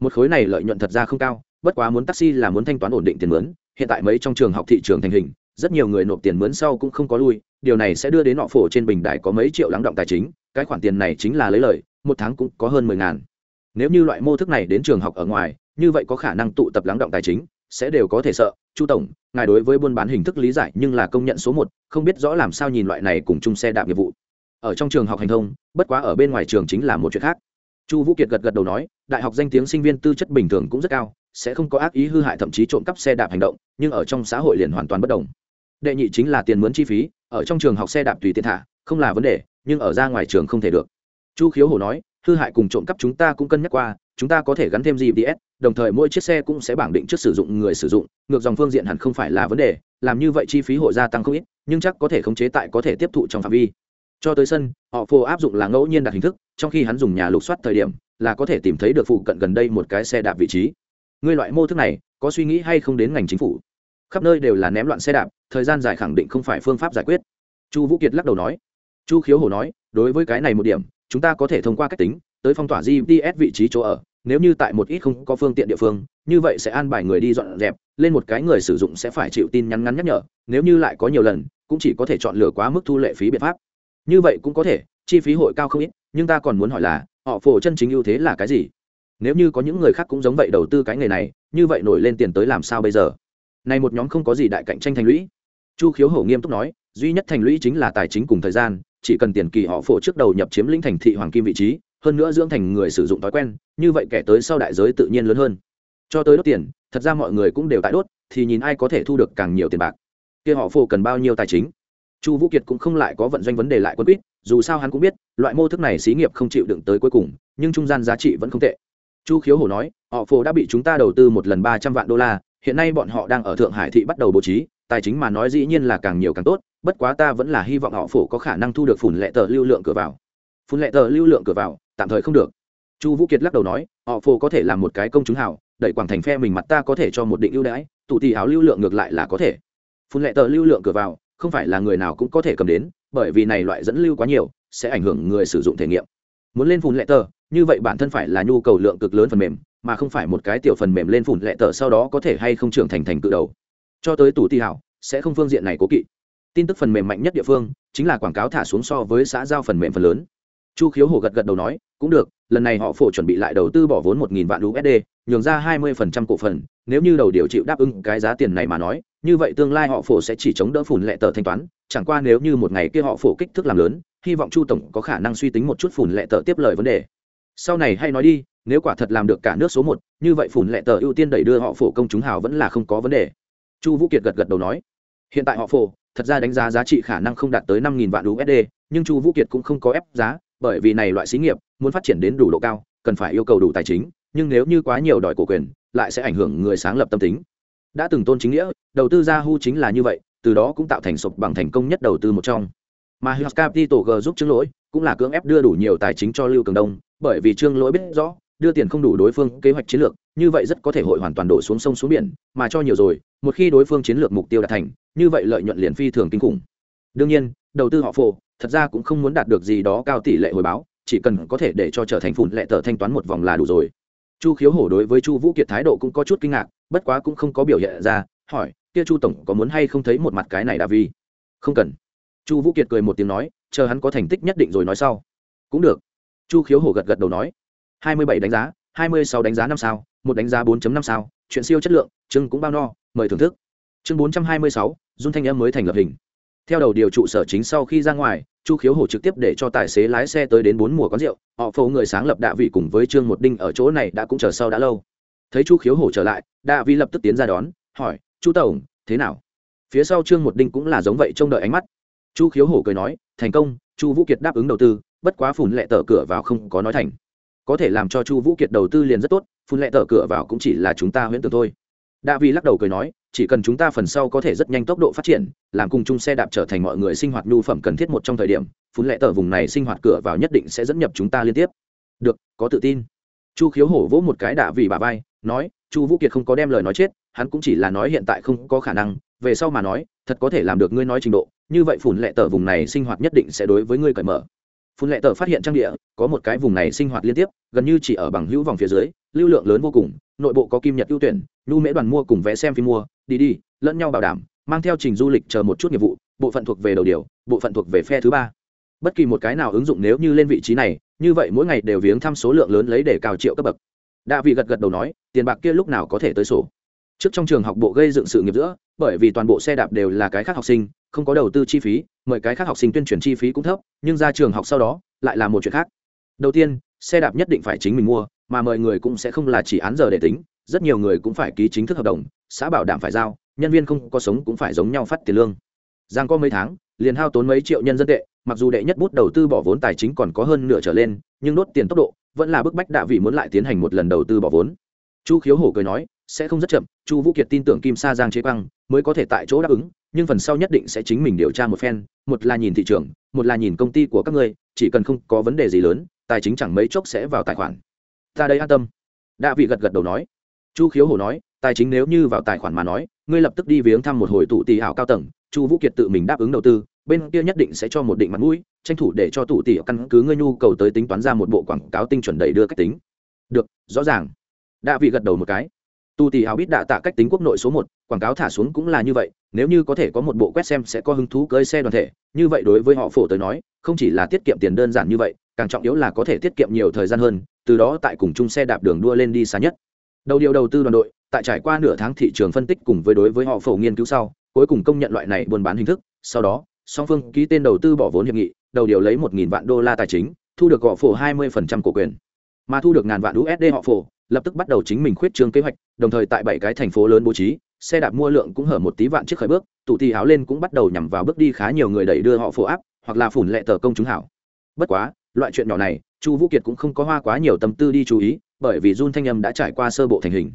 Một khối này lợi nhuận thật ra không cao, bất quá muốn taxi là muốn thanh toán ổn định tiền mướn, hiện tại mấy trong trường học thị trường thành hình, rất nhiều người nộp tiền mướn sau cũng không có lui, điều này sẽ đưa đến họ phổ trên bình đài có mấy triệu lắng động tài chính, cái khoản tiền này chính là lấy lời, một tháng cũng có hơn mười ngàn nếu như loại mô thức này đến trường học ở ngoài, như vậy có khả năng tụ tập lắng động tài chính, sẽ đều có thể sợ. Chu tổng, ngài đối với buôn bán hình thức lý giải nhưng là công nhận số một, không biết rõ làm sao nhìn loại này cùng chung xe đạp nghiệp vụ. Ở trong trường học hành thông, bất quá ở bên ngoài trường chính là một chuyện khác. Chu vũ kiệt gật gật đầu nói, đại học danh tiếng sinh viên tư chất bình thường cũng rất cao, sẽ không có ác ý hư hại thậm chí trộm cắp xe đạp hành động, nhưng ở trong xã hội liền hoàn toàn bất đồng. Đệ nhị chính là tiền mướn chi phí, ở trong trường học xe đạp tùy tiện thả, không là vấn đề, nhưng ở ra ngoài trường không thể được. Chu khiếu hồ nói hư hại cùng trộm cắp chúng ta cũng cân nhắc qua, chúng ta có thể gắn thêm gps đồng thời mỗi chiếc xe cũng sẽ bảng định trước sử dụng người sử dụng, ngược dòng phương diện hẳn không phải là vấn đề, làm như vậy chi phí hội gia tăng không ít, nhưng chắc có thể khống chế tại có thể tiếp thụ trong phạm vi. Cho tới sân, họ phô áp dụng là ngẫu nhiên đặt hình thức, trong khi hắn dùng nhà lục soát thời điểm, là có thể tìm thấy được phụ cận gần đây một cái xe đạp vị trí. Ngươi loại mô thức này, có suy nghĩ hay không đến ngành chính phủ? Khắp nơi đều là ném loạn xe đạp, thời gian dài khẳng định không phải phương pháp giải quyết. Chu vũ kiệt lắc đầu nói. Chu khiếu hổ nói, đối với cái này một điểm chúng ta có thể thông qua cách tính, tới phong tỏa gps vị trí chỗ ở, nếu như tại một ít không có phương tiện địa phương, như vậy sẽ an bài người đi dọn dẹp, lên một cái người sử dụng sẽ phải chịu tin nhắn ngắn nhắc nhở, nếu như lại có nhiều lần, cũng chỉ có thể chọn lựa quá mức thu lệ phí biện pháp. Như vậy cũng có thể, chi phí hội cao không ít, nhưng ta còn muốn hỏi là, họ phổ chân chính ưu thế là cái gì? Nếu như có những người khác cũng giống vậy đầu tư cái nghề này, như vậy nổi lên tiền tới làm sao bây giờ? Này một nhóm không có gì đại cạnh tranh thành lũy. Chu khiếu hổ nghiêm túc nói, duy nhất thành lũy chính là tài chính cùng thời gian chỉ cần tiền kỳ họ phổ trước đầu nhập chiếm lĩnh thành thị hoàng kim vị trí, hơn nữa dưỡng thành người sử dụng thói quen, như vậy kẻ tới sau đại giới tự nhiên lớn hơn. Cho tới đốt tiền, thật ra mọi người cũng đều tại đốt, thì nhìn ai có thể thu được càng nhiều tiền bạc. Kia họ phổ cần bao nhiêu tài chính? Chu vũ kiệt cũng không lại có vận doanh vấn đề lại quân quýt dù sao hắn cũng biết, loại mô thức này xí nghiệp không chịu đựng tới cuối cùng, nhưng trung gian giá trị vẫn không tệ. Chu khiếu hổ nói, họ phổ đã bị chúng ta đầu tư một lần ba trăm vạn đô la, hiện nay bọn họ đang ở thượng hải thị bắt đầu bố trí, tài chính mà nói dĩ nhiên là càng nhiều càng tốt bất quá ta vẫn là hy vọng họ phổ có khả năng thu được phủn lệ tờ lưu lượng cửa vào. Phủn lệ tờ lưu lượng cửa vào, tạm thời không được. Chu vũ kiệt lắc đầu nói, họ phổ có thể làm một cái công chúng hảo đẩy quảng thành phe mình mặt ta có thể cho một định ưu đãi, tụ tì áo lưu lượng ngược lại là có thể. Phun lệ tờ lưu lượng cửa vào, không phải là người nào cũng có thể cầm đến, bởi vì này loại dẫn lưu quá nhiều, sẽ ảnh hưởng người sử dụng thể nghiệm. Muốn lên phun lệ tờ, như vậy bản thân phải là nhu cầu lượng cực lớn phần mềm, mà không phải một cái tiểu phần mềm lên phun lệ tờ sau đó có thể hay không trưởng thành thành cự đầu. Cho tới tủ ti hảo sẽ không phương diện này cố kỵ tin tức phần mềm mạnh nhất địa phương chính là quảng cáo thả xuống so với xã giao phần mềm phần lớn. Chu khiếu hồ gật gật đầu nói, cũng được, lần này họ phổ chuẩn bị lại đầu tư bỏ vốn một nghìn vạn usd nhường ra hai mươi phần trăm cổ phần, nếu như đầu điều chịu đáp ứng cái giá tiền này mà nói, như vậy tương lai họ phổ sẽ chỉ chống đỡ phủn lệ tờ thanh toán, chẳng qua nếu như một ngày kia họ phổ kích thước làm lớn, hy vọng chu tổng có khả năng suy tính một chút phủn lệ tờ tiếp lời vấn đề. Sau này hay nói đi, nếu quả thật làm được cả nước số một, như vậy phủn lệ tờ ưu tiên đẩy đưa họ phổ công chúng hào vẫn là không có vấn đề. Chu vũ kiệt gật gật đầu nói, hiện tại họ phổ thật ra đánh giá giá trị khả năng không đạt tới năm nghìn vạn usd nhưng chu vũ kiệt cũng không có ép giá bởi vì này loại xí nghiệp muốn phát triển đến đủ độ cao cần phải yêu cầu đủ tài chính nhưng nếu như quá nhiều đòi cổ quyền lại sẽ ảnh hưởng người sáng lập tâm tính. Đã từng tôn chính nghĩa đầu tư ra hu chính là như vậy từ đó cũng tạo thành sụp bằng thành công nhất đầu tư một trong. Mà Hughes Capital G giúp Trương Lỗi cũng là cưỡng ép đưa đủ nhiều tài chính cho Lưu Cường Đông, bởi vì Trương Lỗi biết rõ, đưa tiền không đủ đối phương kế hoạch chiến lược, như vậy rất có thể hội hoàn toàn đổ xuống sông xuống biển, mà cho nhiều rồi, một khi đối phương chiến lược mục tiêu đạt thành, như vậy lợi nhuận liền phi thường kinh khủng. Đương nhiên, đầu tư họ phổ, thật ra cũng không muốn đạt được gì đó cao tỷ lệ hồi báo, chỉ cần có thể để cho trở thành phụn lệ tờ thanh toán một vòng là đủ rồi. Chu khiếu hổ đối với chu vũ kiệt thái độ cũng có chút kinh ngạc bất quá cũng không có biểu hiện ra hỏi kia chu tổng có muốn hay không thấy một mặt cái này đà vi? Không cần. Chu vũ kiệt cười một tiếng nói chờ hắn có thành tích nhất định rồi nói sau. Cũng được. Chu khiếu hổ gật gật đầu nói hai mươi bảy đánh giá hai mươi sáu đánh giá năm sao, một đánh giá bốn năm sao, chuyện siêu chất lượng chưng cũng bao no, mời thưởng thức. Chương bốn trăm hai mươi sáu, dung thanh em mới thành lập hình. Theo đầu điều trụ sở chính sau khi ra ngoài, chu khiếu hổ trực tiếp để cho tài xế lái xe tới đến bốn mùa quán rượu, họ phố người sáng lập đạ vị cùng với trương một đinh ở chỗ này đã cũng chờ sau đã lâu. Thấy chu khiếu hổ trở lại, đạ vị lập tức tiến ra đón, hỏi, chu tổng, thế nào? Phía sau trương một đinh cũng là giống vậy trông đợi ánh mắt. Chu khiếu hổ cười nói, thành công, chu vũ kiệt đáp ứng đầu tư, bất quá phủn lệ tờ cửa vào không có nói thành có thể làm cho chu vũ kiệt đầu tư liền rất tốt, phun lệ tờ cửa vào cũng chỉ là chúng ta huyễn tưởng thôi. Đa vi lắc đầu cười nói, chỉ cần chúng ta phần sau có thể rất nhanh tốc độ phát triển, làm cùng chung xe đạp trở thành mọi người sinh hoạt nhu phẩm cần thiết một trong thời điểm, phun lệ tờ vùng này sinh hoạt cửa vào nhất định sẽ dẫn nhập chúng ta liên tiếp. Được, có tự tin. Chu khiếu hổ vỗ một cái đạ vì bà vai, nói, chu vũ kiệt không có đem lời nói chết, hắn cũng chỉ là nói hiện tại không có khả năng, về sau mà nói, thật có thể làm được ngươi nói trình độ, như vậy phủn lệ tờ vùng này sinh hoạt nhất định sẽ đối với ngươi cởi mở phun lệ tờ phát hiện trang địa, có một cái vùng này sinh hoạt liên tiếp, gần như chỉ ở bằng hữu vòng phía dưới, lưu lượng lớn vô cùng, nội bộ có kim nhật ưu tuyển, nhu mễ đoàn mua cùng vé xem phim mua, đi đi, lẫn nhau bảo đảm, mang theo trình du lịch chờ một chút nghiệp vụ, bộ phận thuộc về đầu điều, bộ phận thuộc về phe thứ ba. Bất kỳ một cái nào ứng dụng nếu như lên vị trí này, như vậy mỗi ngày đều viếng thăm số lượng lớn lấy để cao triệu cấp bậc. Đạ vị gật gật đầu nói, tiền bạc kia lúc nào có thể tới sổ. Trước trong trường học bộ gây dựng sự nghiệp giữa, bởi vì toàn bộ xe đạp đều là cái khác học sinh không có đầu tư chi phí, mời cái khác học sinh tuyên truyền chi phí cũng thấp, nhưng ra trường học sau đó, lại là một chuyện khác. Đầu tiên, xe đạp nhất định phải chính mình mua, mà mời người cũng sẽ không là chỉ án giờ để tính, rất nhiều người cũng phải ký chính thức hợp đồng, xã bảo đảm phải giao, nhân viên không có sống cũng phải giống nhau phát tiền lương. Giang có mấy tháng, liền hao tốn mấy triệu nhân dân tệ, mặc dù đệ nhất bút đầu tư bỏ vốn tài chính còn có hơn nửa trở lên, nhưng đốt tiền tốc độ vẫn là bức bách đạ vị muốn lại tiến hành một lần đầu tư bỏ vốn. Chu khiếu hổ cười nói, sẽ không rất chậm, chu vũ kiệt tin tưởng kim sa giang chế quang mới có thể tại chỗ đáp ứng nhưng phần sau nhất định sẽ chính mình điều tra một phen, một là nhìn thị trường, một là nhìn công ty của các ngươi, chỉ cần không có vấn đề gì lớn, tài chính chẳng mấy chốc sẽ vào tài khoản. Ta đây an tâm. Đạ vị gật gật đầu nói. Chu khiếu hổ nói, tài chính nếu như vào tài khoản mà nói, ngươi lập tức đi viếng thăm một hồi tụ tỷ hảo cao tầng, chu vũ kiệt tự mình đáp ứng đầu tư, bên kia nhất định sẽ cho một định mặt mũi, tranh thủ để cho tụ tỷ căn cứ ngươi nhu cầu tới tính toán ra một bộ quảng cáo tinh chuẩn đầy đưa cách tính. Được, rõ ràng. Đạ vị gật đầu một cái tu tì hào biết đạ tạ cách tính quốc nội số một, quảng cáo thả xuống cũng là như vậy, nếu như có thể có một bộ quét xem sẽ có hứng thú cơi xe đoàn thể, như vậy đối với họ phổ tới nói, không chỉ là tiết kiệm tiền đơn giản như vậy, càng trọng yếu là có thể tiết kiệm nhiều thời gian hơn, từ đó tại cùng chung xe đạp đường đua lên đi xa nhất. Đầu điều đầu tư đoàn đội, tại trải qua nửa tháng thị trường phân tích cùng với đối với họ phổ nghiên cứu sau, cuối cùng công nhận loại này buôn bán hình thức, sau đó, song phương ký tên đầu tư bỏ vốn hiệp nghị, đầu điều lấy một nghìn vạn đô la tài chính, thu được họ phổ hai mươi phần trăm cổ quyền. Mà thu được ngàn vạn usd họ phổ lập tức bắt đầu chính mình khuyết trương kế hoạch đồng thời tại bảy cái thành phố lớn bố trí xe đạp mua lượng cũng hở một tí vạn trước khởi bước tụ thì áo lên cũng bắt đầu nhằm vào bước đi khá nhiều người đẩy đưa họ phổ áp hoặc là phủn lệ tờ công chúng hảo bất quá loại chuyện nhỏ này chu vũ kiệt cũng không có hoa quá nhiều tâm tư đi chú ý bởi vì Jun Thanh Âm đã trải qua sơ bộ thành hình.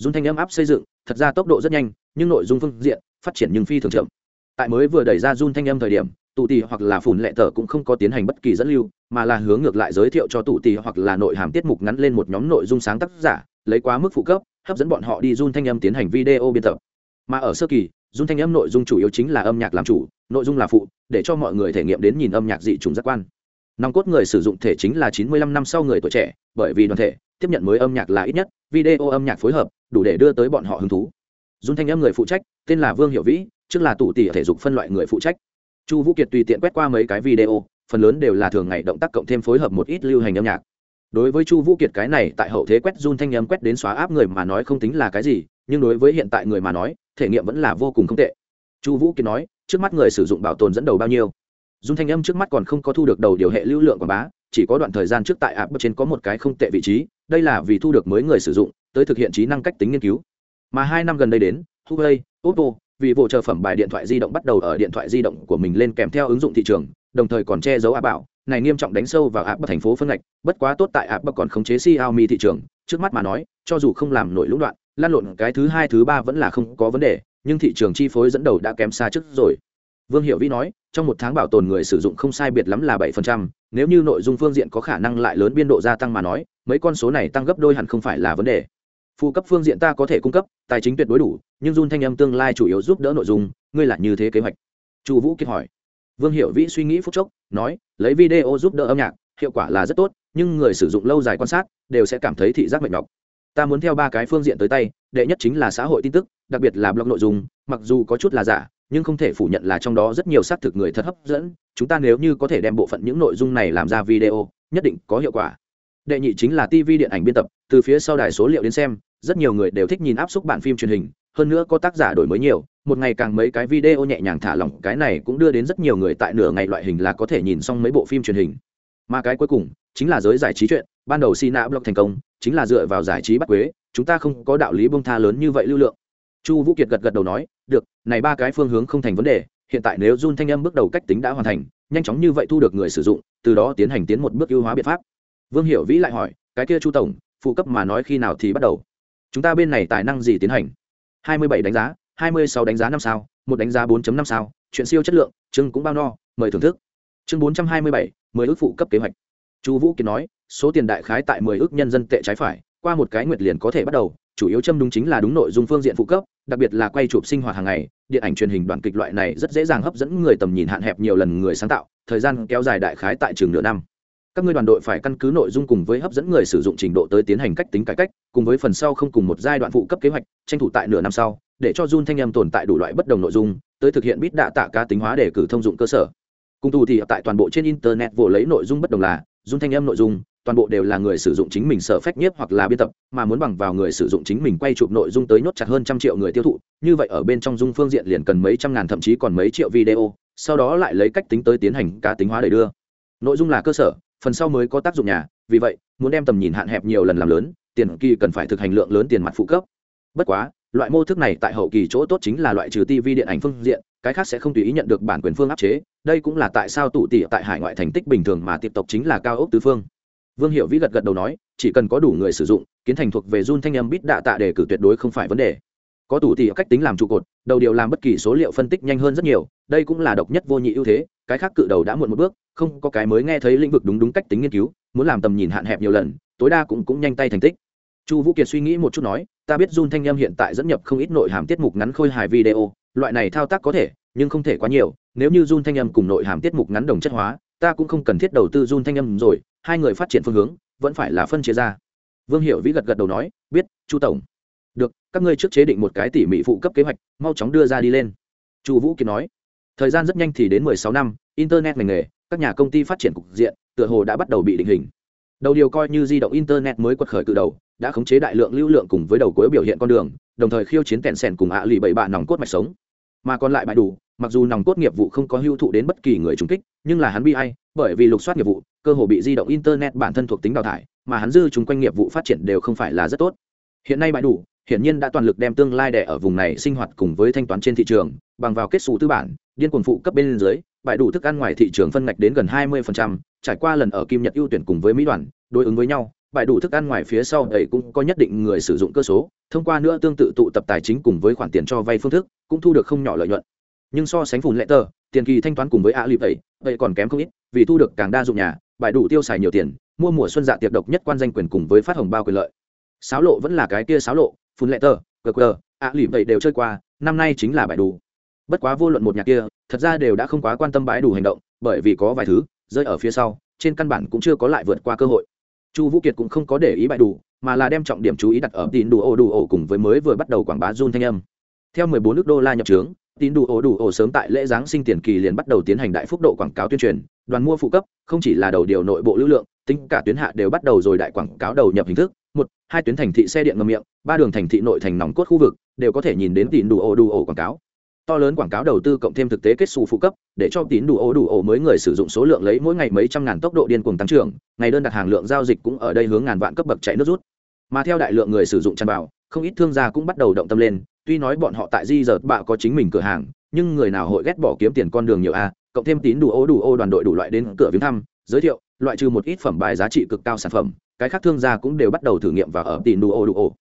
Jun Thanh Âm áp xây dựng, thật ra tốc độ rất nhanh, nhưng nội dung phương diện phát triển nhưng phi thường chậm. Tại mới vừa đẩy ra Jun Thanh Âm thời điểm, tụ tỷ hoặc là phủn lệ tờ cũng không có tiến hành bất kỳ dẫn lưu, mà là hướng ngược lại giới thiệu cho tụ tỷ hoặc là nội hàm tiết mục ngắn lên một nhóm nội dung sáng tác giả, lấy quá mức phụ cấp, hấp dẫn bọn họ đi run Thanh Âm tiến hành video biên tập. Mà ở sơ kỳ, run Thanh Âm nội dung chủ yếu chính là âm nhạc làm chủ, nội dung là phụ, để cho mọi người thể nghiệm đến nhìn âm nhạc dị trùng giác quan. Nòng cốt người sử dụng thể chính là 95 năm sau người tuổi trẻ, bởi vì đoàn thể, tiếp nhận mới âm nhạc là ít nhất video âm nhạc phối hợp đủ để đưa tới bọn họ hứng thú run thanh âm người phụ trách tên là vương hiệu vĩ trước là tủ tỷ thể dục phân loại người phụ trách chu vũ kiệt tùy tiện quét qua mấy cái video, phần lớn đều là thường ngày động tác cộng thêm phối hợp một ít lưu hành âm nhạc. Đối với chu vũ kiệt cái này, tại hậu thế quét run thanh âm quét đến xóa áp người mà nói không tính là cái gì, nhưng đối với hiện tại người mà nói, thể nghiệm vẫn là vô cùng không tệ. Chu vũ kiệt nói, trước mắt người sử dụng bảo tồn dẫn đầu bao nhiêu? Dung thanh âm trước mắt còn không có thu được đầu điều hệ lưu lượng quảng bá, chỉ có đoạn thời gian trước tại app trên có một cái không tệ vị trí, đây là vì thu được mới người sử dụng, tới thực hiện trí năng cách tính nghiên cứu. Mà hai năm gần đây đến, huawei, oppo vì vụ chờ phẩm bài điện thoại di động bắt đầu ở điện thoại di động của mình lên kèm theo ứng dụng thị trường, đồng thời còn che giấu áp bảo. Này nghiêm trọng đánh sâu vào áp thành phố phân ngạch, bất quá tốt tại áp còn khống chế xiaomi thị trường. Trước mắt mà nói, cho dù không làm nổi lũng đoạn, lan lộn cái thứ hai, thứ ba vẫn là không có vấn đề, nhưng thị trường chi phối dẫn đầu đã kém xa trước rồi. Vương hiệu vĩ nói, trong một tháng bảo tồn người sử dụng không sai biệt lắm là bảy phần trăm, nếu như nội dung phương diện có khả năng lại lớn biên độ gia tăng mà nói, mấy con số này tăng gấp đôi hẳn không phải là vấn đề phụ cấp phương diện ta có thể cung cấp, tài chính tuyệt đối đủ, nhưng run thanh âm tương lai chủ yếu giúp đỡ nội dung, ngươi là như thế kế hoạch? Chu vũ kiệt hỏi. Vương hiệu vĩ suy nghĩ phút chốc, nói, lấy video giúp đỡ âm nhạc, hiệu quả là rất tốt, nhưng người sử dụng lâu dài quan sát, đều sẽ cảm thấy thị giác mệt nhọc. Ta muốn theo ba cái phương diện tới tay, đệ nhất chính là xã hội tin tức, đặc biệt là blog nội dung, mặc dù có chút là giả, nhưng không thể phủ nhận là trong đó rất nhiều xác thực người thật hấp dẫn. Chúng ta nếu như có thể đem bộ phận những nội dung này làm ra video, nhất định có hiệu quả. Đệ nhị chính là tv điện ảnh biên tập, từ phía sau đài số liệu đến xem rất nhiều người đều thích nhìn áp suất bản phim truyền hình, hơn nữa có tác giả đổi mới nhiều, một ngày càng mấy cái video nhẹ nhàng thả lỏng, cái này cũng đưa đến rất nhiều người tại nửa ngày loại hình là có thể nhìn xong mấy bộ phim truyền hình. Mà cái cuối cùng, chính là giới giải trí chuyện, ban đầu sina blog thành công, chính là dựa vào giải trí bắt quế, chúng ta không có đạo lý bông tha lớn như vậy lưu lượng. Chu vũ kiệt gật gật đầu nói, được, này ba cái phương hướng không thành vấn đề, hiện tại nếu Jun thanh âm bước đầu cách tính đã hoàn thành, nhanh chóng như vậy thu được người sử dụng, từ đó tiến hành tiến một bước ưu hóa biện pháp. Vương hiểu vĩ lại hỏi, cái kia chu tổng, phụ cấp mà nói khi nào thì bắt đầu? Chúng ta bên này tài năng gì tiến hành? Hai mươi bảy đánh giá, hai mươi sáu đánh giá năm sao, một đánh giá 4 năm sao, chuyện siêu chất lượng, chương cũng bao no, mời thưởng thức. Chương bốn trăm hai mươi bảy, mười ước phụ cấp kế hoạch. Chu vũ kiến nói, số tiền đại khái tại mười ước nhân dân tệ trái phải, qua một cái nguyệt liền có thể bắt đầu, chủ yếu châm đúng chính là đúng nội dung phương diện phụ cấp, đặc biệt là quay chụp sinh hoạt hàng ngày, điện ảnh truyền hình đoạn kịch loại này rất dễ dàng hấp dẫn người tầm nhìn hạn hẹp nhiều lần người sáng tạo, thời gian kéo dài đại khái tại trường nửa năm các ngươi đoàn đội phải căn cứ nội dung cùng với hấp dẫn người sử dụng trình độ tới tiến hành cách tính cải cách, cùng với phần sau không cùng một giai đoạn phụ cấp kế hoạch, tranh thủ tại nửa năm sau, để cho Jun thanh em tồn tại đủ loại bất đồng nội dung, tới thực hiện bít đạ tạ cá tính hóa để cử thông dụng cơ sở. Cùng tù thì tại toàn bộ trên internet vô lấy nội dung bất đồng là, Jun thanh em nội dung, toàn bộ đều là người sử dụng chính mình sở phách nhiếp hoặc là biên tập, mà muốn bằng vào người sử dụng chính mình quay chụp nội dung tới nhốt chặt hơn trăm triệu người tiêu thụ, như vậy ở bên trong dung phương diện liền cần mấy trăm ngàn thậm chí còn mấy triệu video, sau đó lại lấy cách tính tới tiến hành cá tính hóa để đưa. Nội dung là cơ sở phần sau mới có tác dụng nhà, vì vậy, muốn đem tầm nhìn hạn hẹp nhiều lần làm lớn, tiền kỳ cần phải thực hành lượng lớn tiền mặt phụ cấp. Bất quá, loại mô thức này tại hậu kỳ chỗ tốt chính là loại trừ tv điện ảnh phương diện, cái khác sẽ không tùy ý nhận được bản quyền phương áp chế, đây cũng là tại sao tụ tỉ tại hải ngoại thành tích bình thường mà tiếp tục chính là cao ốc tứ phương. Vương hiệu vĩ gật gật đầu nói, chỉ cần có đủ người sử dụng, kiến thành thuộc về run thanh âm bít đạ tạ để cử tuyệt đối không phải vấn đề có tủ tỉ cách tính làm trụ cột đầu điều làm bất kỳ số liệu phân tích nhanh hơn rất nhiều đây cũng là độc nhất vô nhị ưu thế cái khác cự đầu đã muộn một bước không có cái mới nghe thấy lĩnh vực đúng đúng cách tính nghiên cứu muốn làm tầm nhìn hạn hẹp nhiều lần tối đa cũng cũng nhanh tay thành tích chu vũ kiệt suy nghĩ một chút nói ta biết Jun Thanh Âm hiện tại dẫn nhập không ít nội hàm tiết mục ngắn khôi hài video, loại này thao tác có thể, nhưng không thể quá nhiều, nếu như Jun Thanh Âm cùng nội hàm tiết mục ngắn đồng chất hóa, ta cũng không cần thiết đầu tư Jun Thanh Âm rồi, hai người phát triển phương hướng, vẫn phải là phân chia ra. Vương Hiểu Vĩ gật gật đầu nói, biết, Chu tổng. Các ngươi trước chế định một cái tỉ mỉ phụ cấp kế hoạch, mau chóng đưa ra đi lên. Chu Vũ Kiệt nói. Thời gian rất nhanh thì đến 16 năm, internet ngành nghề, các nhà công ty phát triển cục diện, tựa hồ đã bắt đầu bị định hình. Đầu điều coi như di động internet mới quật khởi từ đầu, đã khống chế đại lượng lưu lượng cùng với đầu cuối biểu hiện con đường đồng thời khiêu chiến kẹn sẻn cùng ạ lì bảy bạ nòng cốt mạch sống mà còn lại bại đủ mặc dù nòng cốt nghiệp vụ không có hưu thụ đến bất kỳ người trung kích nhưng là hắn bi hay, bởi vì lục soát nghiệp vụ cơ hồ bị di động internet bản thân thuộc tính đào thải mà hắn dư chúng quanh nghiệp vụ phát triển đều không phải là rất tốt hiện nay bại đủ hiển nhiên đã toàn lực đem tương lai đẻ ở vùng này sinh hoạt cùng với thanh toán trên thị trường bằng vào kết xù tư bản điên cuồng phụ cấp bên dưới bãi đủ thức ăn ngoài thị trường phân ngạch đến gần 20%, trải qua lần ở kim nhật ưu tuyển cùng với mỹ đoàn đối ứng với nhau bãi đủ thức ăn ngoài phía sau đầy cũng có nhất định người sử dụng cơ số thông qua nữa tương tự tụ tập tài chính cùng với khoản tiền cho vay phương thức cũng thu được không nhỏ lợi nhuận. Nhưng so sánh phùn lệ tờ tiền kỳ thanh toán cùng với a lip ấy vậy còn kém không ít vì thu được càng đa dụng nhà bãi đủ tiêu xài nhiều tiền mua mùa xuân dạ tiệc độc nhất quan danh quyền cùng với phát hồng bao quyền lợi. Sáo lộ vẫn là cái kia sáo lộ phun lệ tờ, cờ cờ, ạ lỉm vậy đều chơi qua, năm nay chính là bãi đủ. Bất quá vô luận một nhà kia, thật ra đều đã không quá quan tâm bãi đủ hành động, bởi vì có vài thứ, rơi ở phía sau, trên căn bản cũng chưa có lại vượt qua cơ hội. Chu vũ kiệt cũng không có để ý bãi đủ, mà là đem trọng điểm chú ý đặt ở tín đủ ổ đủ ổ cùng với mới vừa bắt đầu quảng bá run thanh âm. Theo 14 nước đô la nhập trướng, tín đủ ổ đủ ổ sớm tại lễ giáng sinh tiền kỳ liền bắt đầu tiến hành đại phúc độ quảng cáo tuyên truyền, đoàn mua phụ cấp, không chỉ là đầu điều nội bộ lưu lượng, tính cả tuyến hạ đều bắt đầu rồi đại quảng cáo đầu nhập hình thức một, hai tuyến thành thị xe điện ngầm miệng, ba đường thành thị nội thành nòng cốt khu vực, đều có thể nhìn đến tín đủ ổ đủ ổ quảng cáo. To lớn quảng cáo đầu tư cộng thêm thực tế kết xù phụ cấp, để cho tín đủ ổ đủ ổ mới người sử dụng số lượng lấy mỗi ngày mấy trăm ngàn tốc độ điên cuồng tăng trưởng, ngày đơn đặt hàng lượng giao dịch cũng ở đây hướng ngàn vạn cấp bậc chạy nước rút. Mà theo đại lượng người sử dụng tràn vào, không ít thương gia cũng bắt đầu động tâm lên, tuy nói bọn họ tại di dợt bạ có chính mình cửa hàng, nhưng người nào hội ghét bỏ kiếm tiền con đường nhiều a, cộng thêm tín đủ ô đủ ô đoàn đội đủ loại đến cửa viếng thăm, giới thiệu, loại trừ một ít phẩm bài giá trị cực cao sản phẩm cái khác thương gia cũng đều bắt đầu thử nghiệm và ở tín đủ ô đủ ô.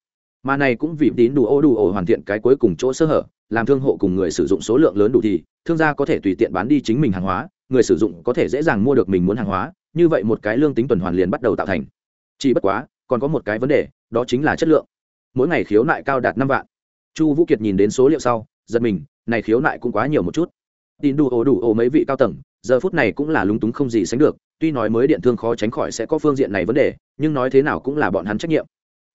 Mà này cũng vì tín đủ ô đủ ô hoàn thiện cái cuối cùng chỗ sơ hở, làm thương hộ cùng người sử dụng số lượng lớn đủ thì, thương gia có thể tùy tiện bán đi chính mình hàng hóa, người sử dụng có thể dễ dàng mua được mình muốn hàng hóa, như vậy một cái lương tính tuần hoàn liền bắt đầu tạo thành. Chỉ bất quá, còn có một cái vấn đề, đó chính là chất lượng. Mỗi ngày khiếu nại cao đạt năm vạn. Chu vũ kiệt nhìn đến số liệu sau, giật mình, này khiếu nại cũng quá nhiều một chút. Tin đủ ổ đủ ổ mấy vị cao tầng, giờ phút này cũng là lúng túng không gì sánh được tuy nói mới điện thương khó tránh khỏi sẽ có phương diện này vấn đề, nhưng nói thế nào cũng là bọn hắn trách nhiệm.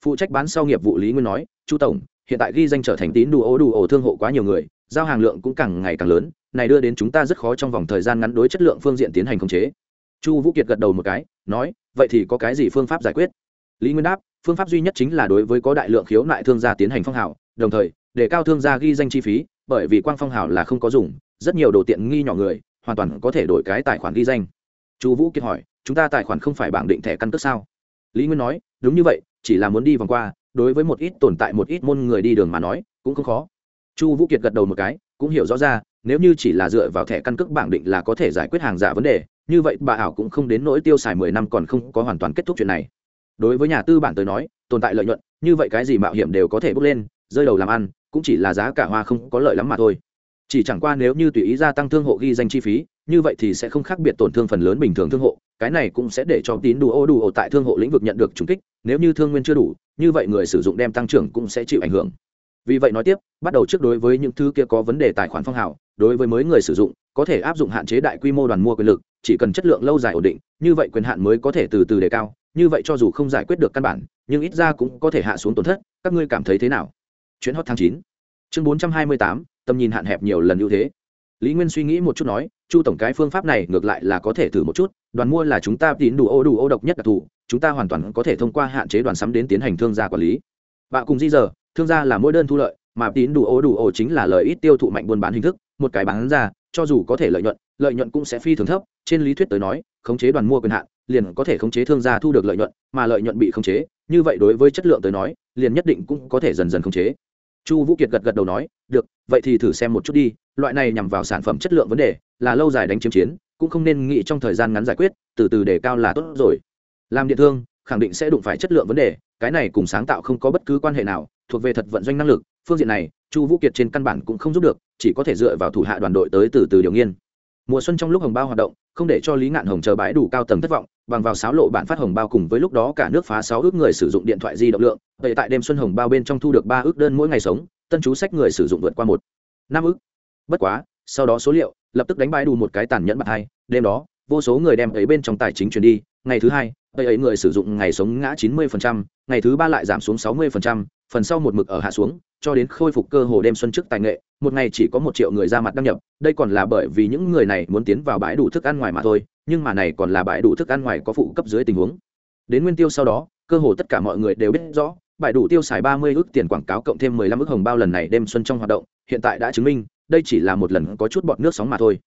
Phụ trách bán sau nghiệp vụ lý nguyên nói, chu tổng, hiện tại ghi danh trở thành tín đủ ô đủ ổ thương hộ quá nhiều người, giao hàng lượng cũng càng ngày càng lớn, này đưa đến chúng ta rất khó trong vòng thời gian ngắn đối chất lượng phương diện tiến hành khống chế. Chu vũ kiệt gật đầu một cái, nói, vậy thì có cái gì phương pháp giải quyết? Lý nguyên đáp, phương pháp duy nhất chính là đối với có đại lượng khiếu nại thương gia tiến hành phong hào, đồng thời, để cao thương gia ghi danh chi phí, bởi vì quang phong hào là không có dùng, rất nhiều đồ tiện nghi nhỏ người, hoàn toàn có thể đổi cái tài khoản ghi danh chu vũ kiệt hỏi, chúng ta tài khoản không phải bảng định thẻ căn cước sao? Lý nguyên nói, đúng như vậy, chỉ là muốn đi vòng qua, đối với một ít tồn tại một ít môn người đi đường mà nói, cũng không khó. Chu vũ kiệt gật đầu một cái, cũng hiểu rõ ra, nếu như chỉ là dựa vào thẻ căn cước bảng định là có thể giải quyết hàng giả vấn đề, như vậy bà ảo cũng không đến nỗi tiêu xài mười năm còn không có hoàn toàn kết thúc chuyện này. Đối với nhà tư bản tới nói, tồn tại lợi nhuận, như vậy cái gì mạo hiểm đều có thể bước lên, rơi đầu làm ăn, cũng chỉ là giá cả hoa không có lợi lắm mà thôi chỉ chẳng qua nếu như tùy ý gia tăng thương hộ ghi danh chi phí, như vậy thì sẽ không khác biệt tổn thương phần lớn bình thường thương hộ, cái này cũng sẽ để cho tín đủ ô đủ ô tại thương hộ lĩnh vực nhận được trùng kích, nếu như thương nguyên chưa đủ, như vậy người sử dụng đem tăng trưởng cũng sẽ chịu ảnh hưởng. Vì vậy nói tiếp, bắt đầu trước đối với những thứ kia có vấn đề tài khoản phong hào, đối với mới người sử dụng, có thể áp dụng hạn chế đại quy mô đoàn mua quyền lực, chỉ cần chất lượng lâu dài ổn định, như vậy quyền hạn mới có thể từ từ đề cao, như vậy cho dù không giải quyết được căn bản, nhưng ít ra cũng có thể hạ xuống tổn thất, các ngươi cảm thấy thế nào? Chuyến hot tháng chín. Chương bốn trăm hai mươi tám tầm nhìn hạn hẹp nhiều lần ưu thế. Lý nguyên suy nghĩ một chút nói, chu tổng, cái phương pháp này ngược lại là có thể thử một chút, đoàn mua là chúng ta tín đủ ô đủ ô độc nhất đặc thù, chúng ta hoàn toàn có thể thông qua hạn chế đoàn sắm đến tiến hành thương gia quản lý. Bạn cùng di giờ thương gia là mỗi đơn thu lợi, mà tín đủ ô đủ ô chính là lợi ít tiêu thụ mạnh buôn bán hình thức, một cái bán ra, cho dù có thể lợi nhuận lợi nhuận cũng sẽ phi thường thấp, trên lý thuyết tới nói, khống chế đoàn mua quyền hạn, liền có thể khống chế thương gia thu được lợi nhuận, mà lợi nhuận bị khống chế, như vậy đối với chất lượng tới nói, liền nhất định cũng có thể dần dần khống chế chu vũ kiệt gật gật đầu nói, được, vậy thì thử xem một chút đi, loại này nhằm vào sản phẩm chất lượng vấn đề, là lâu dài đánh chiếm chiến, cũng không nên nghĩ trong thời gian ngắn giải quyết, từ từ để cao là tốt rồi. Làm điện thương khẳng định sẽ đụng phải chất lượng vấn đề, cái này cùng sáng tạo không có bất cứ quan hệ nào, thuộc về thật vận doanh năng lực, phương diện này, chu vũ kiệt trên căn bản cũng không giúp được, chỉ có thể dựa vào thủ hạ đoàn đội tới từ từ điều nghiên. Mùa xuân trong lúc hồng bao hoạt động, không để cho lý ngạn hồng chờ bãi đủ cao tầng thất vọng bằng vào sáo lộ bản phát hồng bao cùng với lúc đó cả nước phá sáu ước người sử dụng điện thoại di động lượng, vậy tại đêm xuân hồng bao bên trong thu được ba ước đơn mỗi ngày sống, tân chú sách người sử dụng vượt qua một, năm ước. Bất quá, sau đó số liệu, lập tức đánh bại đủ một cái tàn nhẫn bạc hai, đêm đó, vô số người đem ấy bên trong tài chính chuyển đi, ngày thứ hai đây ấy người sử dụng ngày sống ngã chín mươi ngày thứ ba lại giảm xuống sáu mươi phần sau một mực ở hạ xuống, cho đến khôi phục cơ hồ đêm xuân trước tài nghệ, một ngày chỉ có một triệu người ra mặt đăng nhập. Đây còn là bởi vì những người này muốn tiến vào bãi đủ thức ăn ngoài mà thôi, nhưng mà này còn là bãi đủ thức ăn ngoài có phụ cấp dưới tình huống. Đến nguyên tiêu sau đó, cơ hồ tất cả mọi người đều biết rõ, bãi đủ tiêu xài ba mươi tiền quảng cáo cộng thêm mười lăm hồng bao lần này đêm xuân trong hoạt động, hiện tại đã chứng minh, đây chỉ là một lần có chút bọt nước sóng mà thôi.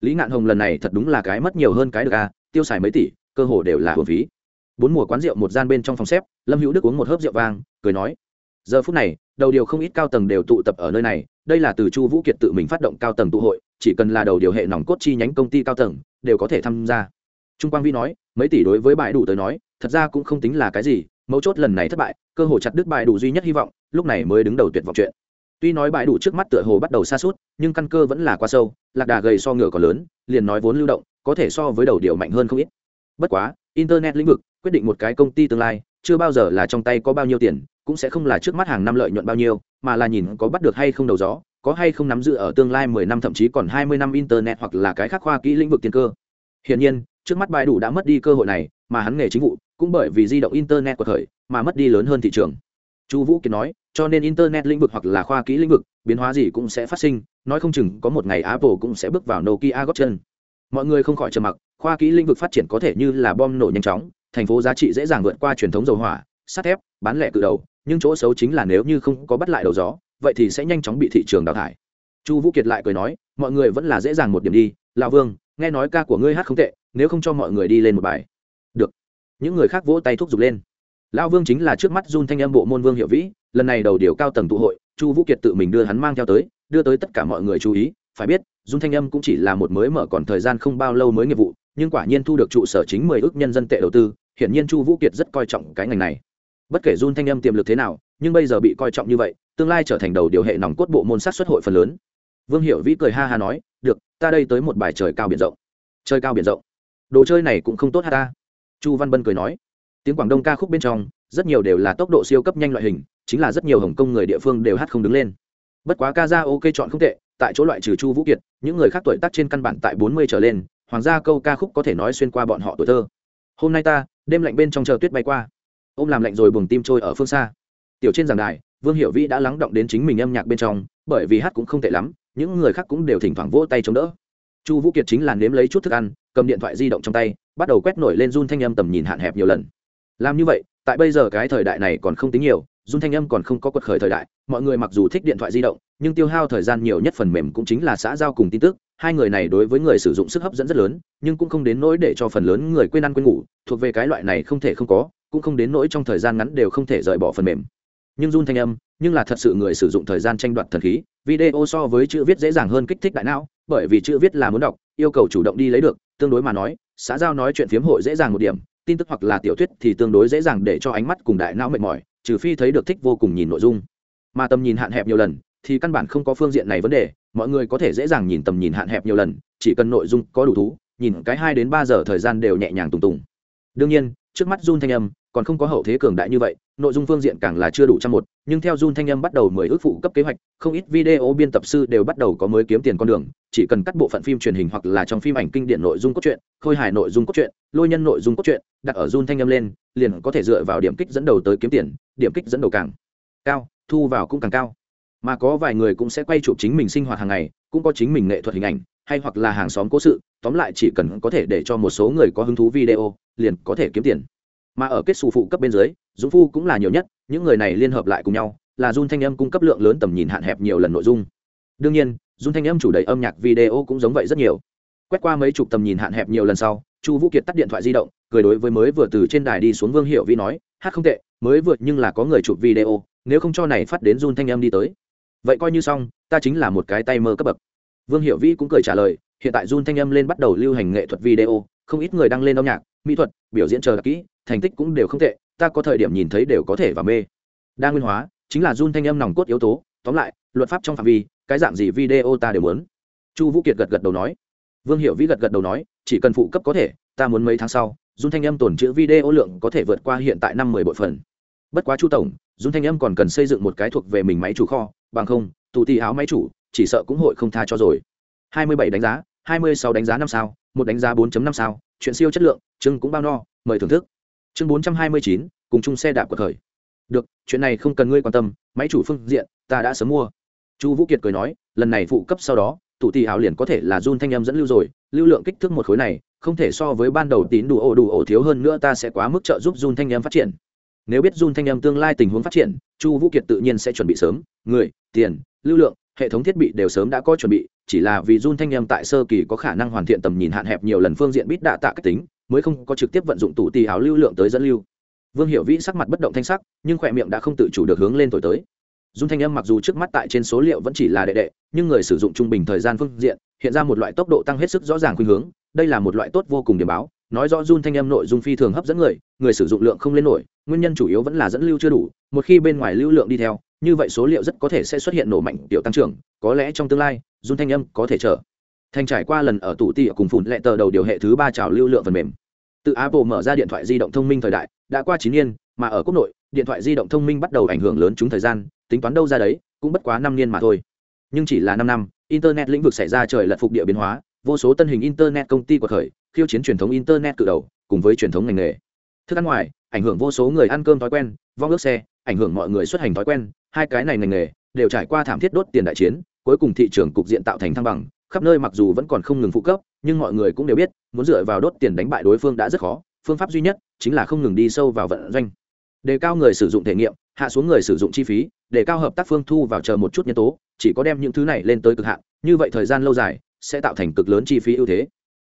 Lý ngạn hồng lần này thật đúng là cái mất nhiều hơn cái được a tiêu xài mấy tỷ cơ hồ đều là hồn phí. Bốn mùa quán rượu một gian bên trong phòng xếp, lâm hữu đức uống một hớp rượu vang, cười nói, giờ phút này, đầu điều không ít cao tầng đều tụ tập ở nơi này, đây là từ chu vũ kiệt tự mình phát động cao tầng tụ hội, chỉ cần là đầu điều hệ nòng cốt chi nhánh công ty cao tầng, đều có thể tham gia. Trung quang vi nói, mấy tỷ đối với bãi đủ tới nói, thật ra cũng không tính là cái gì, mấu chốt lần này thất bại, cơ hội chặt đứt bãi đủ duy nhất hy vọng, lúc này mới đứng đầu tuyệt vọng chuyện. Tuy nói bãi đủ trước mắt tựa hồ bắt đầu xa suốt, nhưng căn cơ vẫn là quá sâu, lạc đà gầy so ngựa còn lớn, liền nói vốn lưu động, có thể so với đầu điều mạnh hơn không ít bất quá, internet lĩnh vực, quyết định một cái công ty tương lai, chưa bao giờ là trong tay có bao nhiêu tiền, cũng sẽ không là trước mắt hàng năm lợi nhuận bao nhiêu, mà là nhìn có bắt được hay không đầu gió, có hay không nắm giữ ở tương lai mười năm thậm chí còn hai mươi năm internet hoặc là cái khác khoa kỹ lĩnh vực tiền cơ. Hiển nhiên, trước mắt bài đủ đã mất đi cơ hội này, mà hắn nghề chính vụ, cũng bởi vì di động internet của thời, mà mất đi lớn hơn thị trường. Chu vũ kiệt nói, cho nên internet lĩnh vực hoặc là khoa kỹ lĩnh vực, biến hóa gì cũng sẽ phát sinh, nói không chừng có một ngày apple cũng sẽ bước vào nokia gót chân. Mọi người không khỏi trầm mặc khoa kỹ lĩnh vực phát triển có thể như là bom nổ nhanh chóng, thành phố giá trị dễ dàng vượt qua truyền thống dầu hỏa, sắt thép, bán lẻ cự đầu, nhưng chỗ xấu chính là nếu như không có bắt lại đầu gió, vậy thì sẽ nhanh chóng bị thị trường đào thải. Chu vũ kiệt lại cười nói, mọi người vẫn là dễ dàng một điểm đi, lão vương, nghe nói ca của ngươi hát không tệ, nếu không cho mọi người đi lên một bài. Được. Những người khác vỗ tay thúc giục lên. Lão vương chính là trước mắt run thanh âm bộ môn vương hiệu vĩ, lần này đầu điều cao tầng tụ hội, chu vũ kiệt tự mình đưa hắn mang theo tới, đưa tới tất cả mọi người chú ý. Phải biết Dung thanh âm cũng chỉ là một mới mở còn thời gian không bao lâu mới nghiệp vụ nhưng quả nhiên thu được trụ sở chính mười ước nhân dân tệ đầu tư, hiển nhiên chu vũ kiệt rất coi trọng cái ngành này. Bất kể run thanh âm tiềm lực thế nào, nhưng bây giờ bị coi trọng như vậy, tương lai trở thành đầu điều hệ nòng cốt bộ môn sát xuất hội phần lớn. Vương hiệu vĩ cười ha ha nói, được, ta đây tới một bài trời cao biển rộng. Chơi cao biển rộng. Đồ chơi này cũng không tốt ha ta. Chu văn bân cười nói, tiếng quảng đông ca khúc bên trong, rất nhiều đều là tốc độ siêu cấp nhanh loại hình, chính là rất nhiều hồng kông người địa phương đều hát không đứng lên. Bất quá ca ra ok chọn không tệ, tại chỗ loại trừ chu vũ kiệt, những người khác tuổi tác trên căn bản tại bốn mươi trở lên hoàng gia câu ca khúc có thể nói xuyên qua bọn họ tuổi thơ. Hôm nay ta, đêm lạnh bên trong chờ tuyết bay qua. Ôm làm lạnh rồi buồng tim trôi ở phương xa. Tiểu trên giảng đài, vương hiệu vĩ đã lắng động đến chính mình âm nhạc bên trong, bởi vì hát cũng không tệ lắm, những người khác cũng đều thỉnh thoảng vỗ tay chống đỡ. Chu vũ kiệt chính là nếm lấy chút thức ăn, cầm điện thoại di động trong tay, bắt đầu quét nổi lên run thanh âm tầm nhìn hạn hẹp nhiều lần. Làm như vậy tại bây giờ cái thời đại này còn không tính nhiều, run thanh âm còn không có quật khởi thời đại, mọi người mặc dù thích điện thoại di động, nhưng tiêu hao thời gian nhiều nhất phần mềm cũng chính là xã giao cùng tin tức. Hai người này đối với người sử dụng sức hấp dẫn rất lớn, nhưng cũng không đến nỗi để cho phần lớn người quên ăn quên ngủ, thuộc về cái loại này không thể không có, cũng không đến nỗi trong thời gian ngắn đều không thể rời bỏ phần mềm. Nhưng run thanh âm, nhưng là thật sự người sử dụng thời gian tranh đoạt thần khí, video so với chữ viết dễ dàng hơn kích thích đại não, bởi vì chữ viết là muốn đọc, yêu cầu chủ động đi lấy được, tương đối mà nói, xã giao nói chuyện phiếm hội dễ dàng một điểm tin tức hoặc là tiểu thuyết thì tương đối dễ dàng để cho ánh mắt cùng đại não mệt mỏi, trừ phi thấy được thích vô cùng nhìn nội dung. Mà tầm nhìn hạn hẹp nhiều lần thì căn bản không có phương diện này vấn đề, mọi người có thể dễ dàng nhìn tầm nhìn hạn hẹp nhiều lần, chỉ cần nội dung có đủ thú, nhìn cái hai đến ba giờ thời gian đều nhẹ nhàng tùng tùng. Đương nhiên, trước mắt run thanh âm còn không có hậu thế cường đại như vậy, nội dung phương diện càng là chưa đủ trăm một, nhưng theo run thanh âm bắt đầu mười ước phụ cấp kế hoạch, không ít video biên tập sư đều bắt đầu có mới kiếm tiền con đường, chỉ cần cắt bộ phận phim truyền hình hoặc là trong phim ảnh kinh điển nội dung cốt truyện, khôi hài nội dung cốt truyện, lôi nhân nội dung cốt truyện, đặt ở run thanh âm lên, liền có thể dựa vào điểm kích dẫn đầu tới kiếm tiền, điểm kích dẫn đầu càng cao, thu vào cũng càng cao. Mà có vài người cũng sẽ quay chụp chính mình sinh hoạt hàng ngày, cũng có chính mình nghệ thuật hình ảnh, hay hoặc là hàng xóm cố sự, tóm lại chỉ cần có thể để cho một số người có hứng thú video, liền có thể kiếm tiền mà ở kết xù phụ cấp bên dưới dũng phu cũng là nhiều nhất, những người này liên hợp lại cùng nhau, là run thanh âm cung cấp lượng lớn tầm nhìn hạn hẹp nhiều lần nội dung. Đương nhiên run thanh âm chủ đầy âm nhạc video cũng giống vậy rất nhiều. Quét qua mấy chục tầm nhìn hạn hẹp nhiều lần sau, chu vũ kiệt tắt điện thoại di động, cười đối với mới vừa từ trên đài đi xuống vương hiệu vi nói, hát không tệ, mới vượt nhưng là có người chụp video, nếu không cho này phát đến run thanh âm đi tới. Vậy coi như xong, ta chính là một cái tay mơ cấp bậc. Vương hiệu vi cũng cười trả lời, hiện tại run thanh âm lên bắt đầu lưu hành nghệ thuật video, không ít người đăng lên âm nhạc mỹ thuật, biểu diễn chờ kỹ, thành tích cũng đều không tệ, ta có thời điểm nhìn thấy đều có thể và mê. Đa nguyên hóa, chính là run thanh âm nòng cốt yếu tố, tóm lại, luật pháp trong phạm vi, cái dạng gì video ta đều muốn. Chu vũ kiệt gật gật đầu nói. Vương hiệu vĩ gật gật đầu nói, chỉ cần phụ cấp có thể, ta muốn mấy tháng sau dung thanh âm tồn chữ video lượng có thể vượt qua hiện tại năm mười bộ phần. Bất quá chu tổng dung thanh âm còn cần xây dựng một cái thuộc về mình máy chủ kho, bằng không, tù tì áo máy chủ, chỉ sợ cũng hội không tha cho rồi. Hai mươi bảy đánh giá, hai mươi sáu đánh giá năm sao, một đánh giá 4 năm sao chuyện siêu chất lượng, chương cũng bao no, mời thưởng thức. Chương bốn trăm hai mươi chín, cùng chung xe đạp của thời. Được, chuyện này không cần ngươi quan tâm, máy chủ phương diện, ta đã sớm mua. Chu vũ kiệt cười nói, lần này phụ cấp sau đó, tụ tỷ ảo liền có thể là run thanh em dẫn lưu rồi, lưu lượng kích thước một khối này, không thể so với ban đầu tín đủ ổ đủ ổ thiếu hơn nữa ta sẽ quá mức trợ giúp run thanh em phát triển. Nếu biết run thanh em tương lai tình huống phát triển, chu vũ kiệt tự nhiên sẽ chuẩn bị sớm. Người, tiền, lưu lượng hệ thống thiết bị đều sớm đã có chuẩn bị, chỉ là vì run thanh em tại sơ kỳ có khả năng hoàn thiện tầm nhìn hạn hẹp nhiều lần phương diện bít đạ tạ cách tính, mới không có trực tiếp vận dụng tủ tì áo lưu lượng tới dẫn lưu. Vương hiệu vĩ sắc mặt bất động thanh sắc, nhưng khỏe miệng đã không tự chủ được hướng lên thổi tới. Dung thanh âm mặc dù trước mắt tại trên số liệu vẫn chỉ là đệ đệ, nhưng người sử dụng trung bình thời gian phương diện, hiện ra một loại tốc độ tăng hết sức rõ ràng khuynh hướng, đây là một loại tốt vô cùng điểm báo, nói rõ dung thanh âm nội dung phi thường hấp dẫn người người sử dụng lượng không lên nổi, nguyên nhân chủ yếu vẫn là dẫn lưu chưa đủ, một khi bên ngoài lưu lượng đi theo như vậy số liệu rất có thể sẽ xuất hiện nổ mạnh tiểu tăng trưởng, có lẽ trong tương lai run thanh âm có thể trở thành trải qua lần ở tủ tỉ cùng phụn lệ tờ đầu điều hệ thứ ba trào lưu lượng phần mềm. Từ apple mở ra điện thoại di động thông minh thời đại, đã qua chín niên, mà ở quốc nội, điện thoại di động thông minh bắt đầu ảnh hưởng lớn chúng thời gian, tính toán đâu ra đấy, cũng bất quá năm niên mà thôi. Nhưng chỉ là năm năm, internet lĩnh vực xảy ra trời lật phục địa biến hóa, vô số tân hình internet công ty của khởi khiêu chiến truyền thống internet cự đầu, cùng với truyền thống ngành nghề. Thức ăn ngoài, ảnh hưởng vô số người ăn cơm thói quen, vong ước xe ảnh hưởng mọi người xuất hành thói quen, hai cái này ngành nghề đều trải qua thảm thiết đốt tiền đại chiến, cuối cùng thị trường cục diện tạo thành thăng bằng, khắp nơi mặc dù vẫn còn không ngừng phụ cấp, nhưng mọi người cũng đều biết, muốn dựa vào đốt tiền đánh bại đối phương đã rất khó, phương pháp duy nhất chính là không ngừng đi sâu vào vận doanh. Đề cao người sử dụng thể nghiệm, hạ xuống người sử dụng chi phí để cao hợp tác phương thu vào chờ một chút nhân tố, chỉ có đem những thứ này lên tới cực hạn, như vậy thời gian lâu dài sẽ tạo thành cực lớn chi phí ưu thế.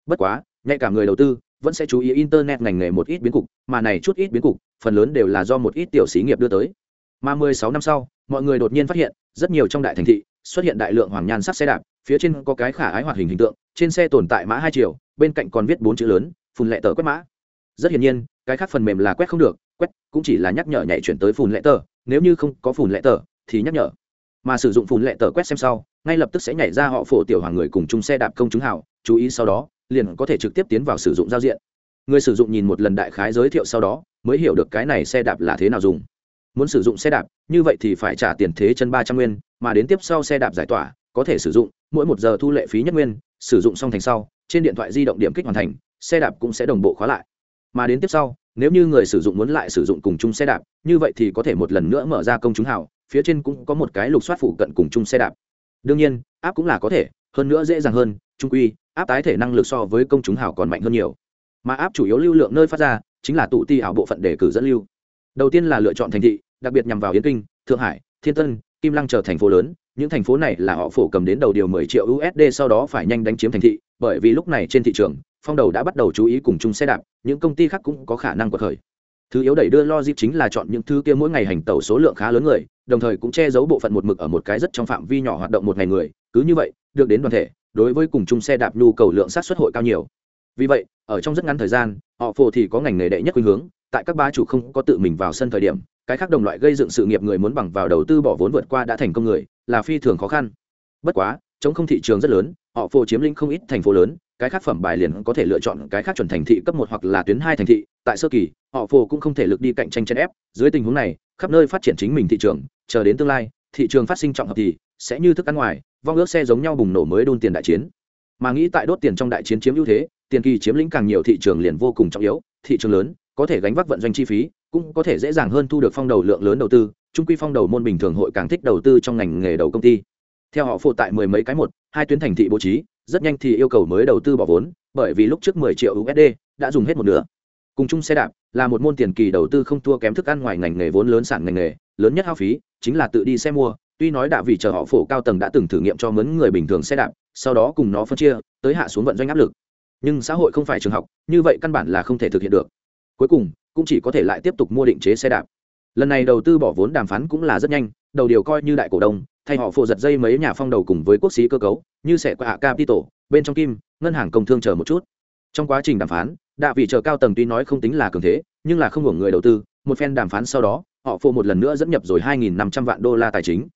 Bất quá ngay cả người đầu tư vẫn sẽ chú ý internet ngành nghề một ít biến cục, mà này chút ít biến cục, phần lớn đều là do một ít tiểu xí nghiệp đưa tới. Mà 16 năm sau, mọi người đột nhiên phát hiện, rất nhiều trong đại thành thị, xuất hiện đại lượng hoàng nhan sắc xe đạp, phía trên có cái khả ái hoạt hình hình tượng, trên xe tồn tại mã hai chiều, bên cạnh còn viết bốn chữ lớn phun lệ tờ quét mã. Rất hiển nhiên, cái khác phần mềm là quét không được, quét cũng chỉ là nhắc nhở nhảy chuyển tới phun lệ tờ, nếu như không có phun lệ tờ thì nhắc nhở. Mà sử dụng phun lệ tờ quét xem sau, ngay lập tức sẽ nhảy ra họ phổ tiểu hoàng người cùng chung xe đạp công chúng hảo chú ý sau đó liền có thể trực tiếp tiến vào sử dụng giao diện. Người sử dụng nhìn một lần đại khái giới thiệu sau đó, mới hiểu được cái này xe đạp là thế nào dùng. Muốn sử dụng xe đạp, như vậy thì phải trả tiền thế chân ba trăm nguyên, mà đến tiếp sau xe đạp giải tỏa, có thể sử dụng, mỗi một giờ thu lệ phí nhất nguyên, sử dụng xong thành sau, trên điện thoại di động điểm kích hoàn thành, xe đạp cũng sẽ đồng bộ khóa lại. Mà đến tiếp sau, nếu như người sử dụng muốn lại sử dụng cùng chung xe đạp, như vậy thì có thể một lần nữa mở ra công chúng hảo phía trên cũng có một cái lục soát phụ cận cùng chung xe đạp. Đương nhiên áp cũng là có thể, hơn nữa dễ dàng hơn trung quy áp tái thể năng lực so với công chúng hảo còn mạnh hơn nhiều. Mà áp chủ yếu lưu lượng nơi phát ra chính là tụ ti ảo bộ phận để cử dẫn lưu. Đầu tiên là lựa chọn thành thị đặc biệt nhằm vào yến kinh thượng hải thiên tân kim lăng chờ thành phố lớn. Những thành phố này là họ phổ cầm đến đầu điều 10 triệu USD sau đó phải nhanh đánh chiếm thành thị, bởi vì lúc này trên thị trường, phong đầu đã bắt đầu chú ý cùng chung xe đạp, những công ty khác cũng có khả năng quật khởi. thứ yếu đẩy đưa logic chính là chọn những thứ kia mỗi ngày hành tẩu số lượng khá lớn người đồng thời cũng che giấu bộ phận một mực ở một cái rất trong phạm vi nhỏ hoạt động một ngày người. Cứ như vậy được đến đoàn thể đối với cùng chung xe đạp nhu cầu lượng sát xuất hội cao nhiều. Vì vậy, ở trong rất ngắn thời gian, họ phổ thì có ngành nghề đệ nhất khuynh hướng, tại các ba chủ không có tự mình vào sân thời điểm, cái khác đồng loại gây dựng sự nghiệp người muốn bằng vào đầu tư bỏ vốn vượt qua đã thành công người, là phi thường khó khăn. Bất quá, chống không thị trường rất lớn, họ phổ chiếm lĩnh không ít thành phố lớn, cái khác phẩm bài liền có thể lựa chọn cái khác chuẩn thành thị cấp một hoặc là tuyến hai thành thị. Tại sơ kỳ, họ phổ cũng không thể lực đi cạnh tranh chen ép, dưới tình huống này, khắp nơi phát triển chính mình thị trường, chờ đến tương lai, thị trường phát sinh trọng hợp thì sẽ như thức ăn ngoài vong ước xe giống nhau bùng nổ mới đun tiền đại chiến. Mà nghĩ tại đốt tiền trong đại chiến chiếm ưu thế, tiền kỳ chiếm lĩnh càng nhiều thị trường liền vô cùng trọng yếu, thị trường lớn, có thể gánh vác vận doanh chi phí, cũng có thể dễ dàng hơn thu được phong đầu lượng lớn đầu tư trung quy phong đầu môn bình thường hội càng thích đầu tư trong ngành nghề đầu công ty. Theo họ phụ tại mười mấy cái một, hai tuyến thành thị bố trí, rất nhanh thì yêu cầu mới đầu tư bỏ vốn, bởi vì lúc trước mười triệu usd đã dùng hết một nửa. Cùng chung xe đạp là một môn tiền kỳ đầu tư không thua kém thức ăn ngoài ngành nghề vốn lớn sản ngành nghề, lớn nhất hao phí chính là tự đi xe mua tuy nói đã vì chờ họ phổ cao tầng đã từng thử nghiệm cho mướn người bình thường xe đạp, sau đó cùng nó phân chia, tới hạ xuống vận doanh áp lực. Nhưng xã hội không phải trường học, như vậy căn bản là không thể thực hiện được. Cuối cùng, cũng chỉ có thể lại tiếp tục mua định chế xe đạp. Lần này đầu tư bỏ vốn đàm phán cũng là rất nhanh, đầu điều coi như đại cổ đông, thay họ phổ giật dây mấy nhà phong đầu cùng với quốc sĩ cơ cấu, như sẽ qua hạ capital, bên trong kim, ngân hàng công thương chờ một chút. Trong quá trình đàm phán đạ vị chờ cao tầng tuy nói không tính là cường thế, nhưng là không hưởng người đầu tư, một phen đàm phán sau đó, họ phụ một lần nữa dẫn nhập rồi 2.500 vạn đô la tài chính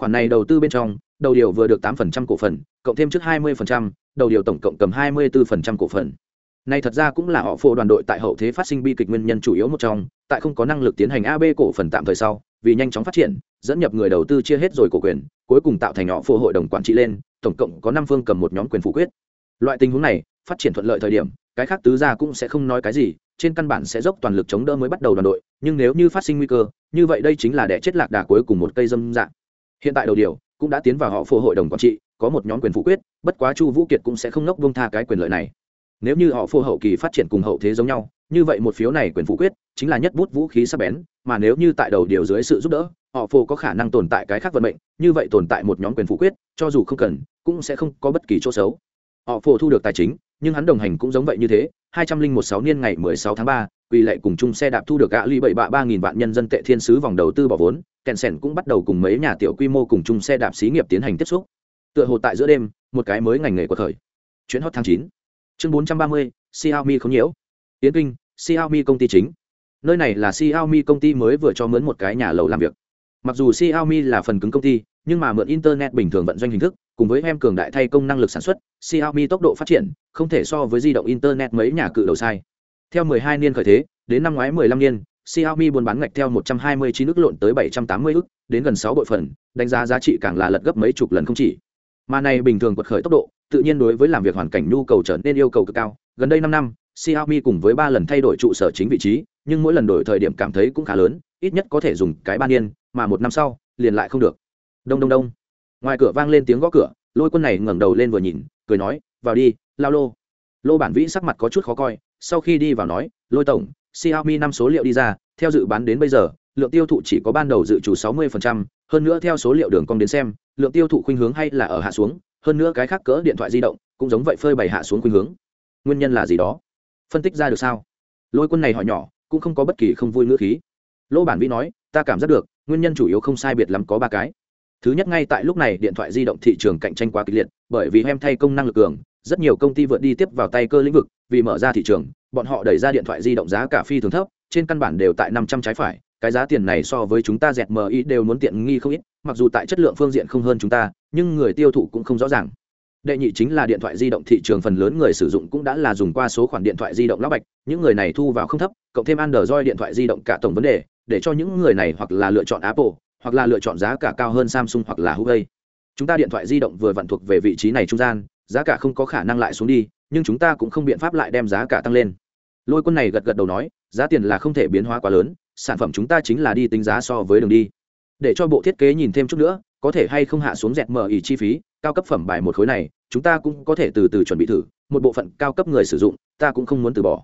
khoản này đầu tư bên trong đầu điều vừa được 8% cổ phần cộng thêm trước 20%, đầu điều tổng cộng cầm 24% cổ phần. Này thật ra cũng là họ phô đoàn đội tại hậu thế phát sinh bi kịch nguyên nhân chủ yếu một trong tại không có năng lực tiến hành ab cổ phần tạm thời sau vì nhanh chóng phát triển dẫn nhập người đầu tư chia hết rồi cổ quyền cuối cùng tạo thành họ phô hội đồng quản trị lên tổng cộng có năm phương cầm một nhóm quyền phủ quyết. Loại tình huống này phát triển thuận lợi thời điểm cái khác tứ gia cũng sẽ không nói cái gì trên căn bản sẽ dốc toàn lực chống đỡ mới bắt đầu đoàn đội nhưng nếu như phát sinh nguy cơ như vậy đây chính là đẻ chết lạc đà cuối cùng một cây dâm dạng hiện tại đầu điều cũng đã tiến vào họ phô hội đồng quản trị, có một nhóm quyền phủ quyết, bất quá chu vũ kiệt cũng sẽ không nốc bông tha cái quyền lợi này. Nếu như họ phô hậu kỳ phát triển cùng hậu thế giống nhau, như vậy một phiếu này quyền phủ quyết chính là nhất bút vũ khí sắc bén, mà nếu như tại đầu điều dưới sự giúp đỡ, họ phô có khả năng tồn tại cái khác vận mệnh, như vậy tồn tại một nhóm quyền phủ quyết, cho dù không cần, cũng sẽ không có bất kỳ chỗ xấu. Họ phô thu được tài chính, nhưng hắn đồng hành cũng giống vậy như thế, hai trăm linh một sáu niên ngày mười sáu tháng ba quỳ lệ cùng chung xe đạp thu được gã ly bảy bạ ba nghìn vạn nhân dân tệ thiên sứ vòng đầu tư bỏ vốn, kèn sèn cũng bắt đầu cùng mấy nhà tiểu quy mô cùng chung xe đạp xí nghiệp tiến hành tiếp xúc. Tựa hồ tại giữa đêm, một cái mới ngành nghề của thời. Chuyến hot tháng chín. Chương bốn trăm ba mươi, xiaomi không nhiễu. Tiến kinh, xiaomi công ty chính. Nơi này là xiaomi công ty mới vừa cho mướn một cái nhà lầu làm việc. Mặc dù xiaomi là phần cứng công ty, nhưng mà mượn internet bình thường vận doanh hình thức, cùng với em cường đại thay công năng lực sản xuất, xiaomi tốc độ phát triển, không thể so với di động internet mấy nhà cự đầu sai theo 12 niên khởi thế đến năm ngoái 15 niên Xiaomi buôn bán ngạch theo 129 ức lộn tới 780 ức, đến gần 6 bội phần, đánh giá giá trị càng là lật gấp mấy chục lần không chỉ. Mà này bình thường quật khởi tốc độ, tự nhiên đối với làm việc hoàn cảnh nhu cầu trở nên yêu cầu cực cao. Gần đây 5 năm, Xiaomi cùng với 3 lần thay đổi trụ sở chính vị trí, nhưng mỗi lần đổi thời điểm cảm thấy cũng khá lớn, ít nhất có thể dùng cái ba niên, mà một năm sau, liền lại không được. Đông đông đông. Ngoài cửa vang lên tiếng gõ cửa, Lôi Quân này ngẩng đầu lên vừa nhìn, cười nói, "Vào đi, lao lô." Lô Bản Vĩ sắc mặt có chút khó coi, sau khi đi vào nói, "Lôi tổng, Xiaomi năm số liệu đi ra, theo dự bán đến bây giờ, lượng tiêu thụ chỉ có ban đầu dự chủ 60%, hơn nữa theo số liệu đường cong đến xem, lượng tiêu thụ khuynh hướng hay là ở hạ xuống, hơn nữa cái khác cỡ điện thoại di động cũng giống vậy phơi bày hạ xuống khuynh hướng. Nguyên nhân là gì đó? Phân tích ra được sao? Lôi Quân này hỏi nhỏ, cũng không có bất kỳ không vui ngữ khí. Lô Bản Vĩ nói, ta cảm giác được, nguyên nhân chủ yếu không sai biệt lắm có ba cái. Thứ nhất ngay tại lúc này điện thoại di động thị trường cạnh tranh quá kịch liệt, bởi vì em thay công năng lực cường, rất nhiều công ty vượt đi tiếp vào tay cơ lĩnh vực, vì mở ra thị trường, bọn họ đẩy ra điện thoại di động giá cả phi thường thấp, trên căn bản đều tại năm trăm trái phải, cái giá tiền này so với chúng ta dẹt MI đều muốn tiện nghi không ít, mặc dù tại chất lượng phương diện không hơn chúng ta, nhưng người tiêu thụ cũng không rõ ràng. Đệ nhị chính là điện thoại di động thị trường phần lớn người sử dụng cũng đã là dùng qua số khoản điện thoại di động lắp bạch, những người này thu vào không thấp, cộng thêm Android điện thoại di động cả tổng vấn đề, để cho những người này hoặc là lựa chọn Apple, hoặc là lựa chọn giá cả cao hơn Samsung hoặc là Huawei. Chúng ta điện thoại di động vừa vặn thuộc về vị trí này trung gian, giá cả không có khả năng lại xuống đi, nhưng chúng ta cũng không biện pháp lại đem giá cả tăng lên. Lôi Quân này gật gật đầu nói, giá tiền là không thể biến hóa quá lớn, sản phẩm chúng ta chính là đi tính giá so với đường đi. Để cho bộ thiết kế nhìn thêm chút nữa, có thể hay không hạ xuống dẹt mở ỉ chi phí, cao cấp phẩm bài một khối này, chúng ta cũng có thể từ từ chuẩn bị thử, một bộ phận cao cấp người sử dụng, ta cũng không muốn từ bỏ.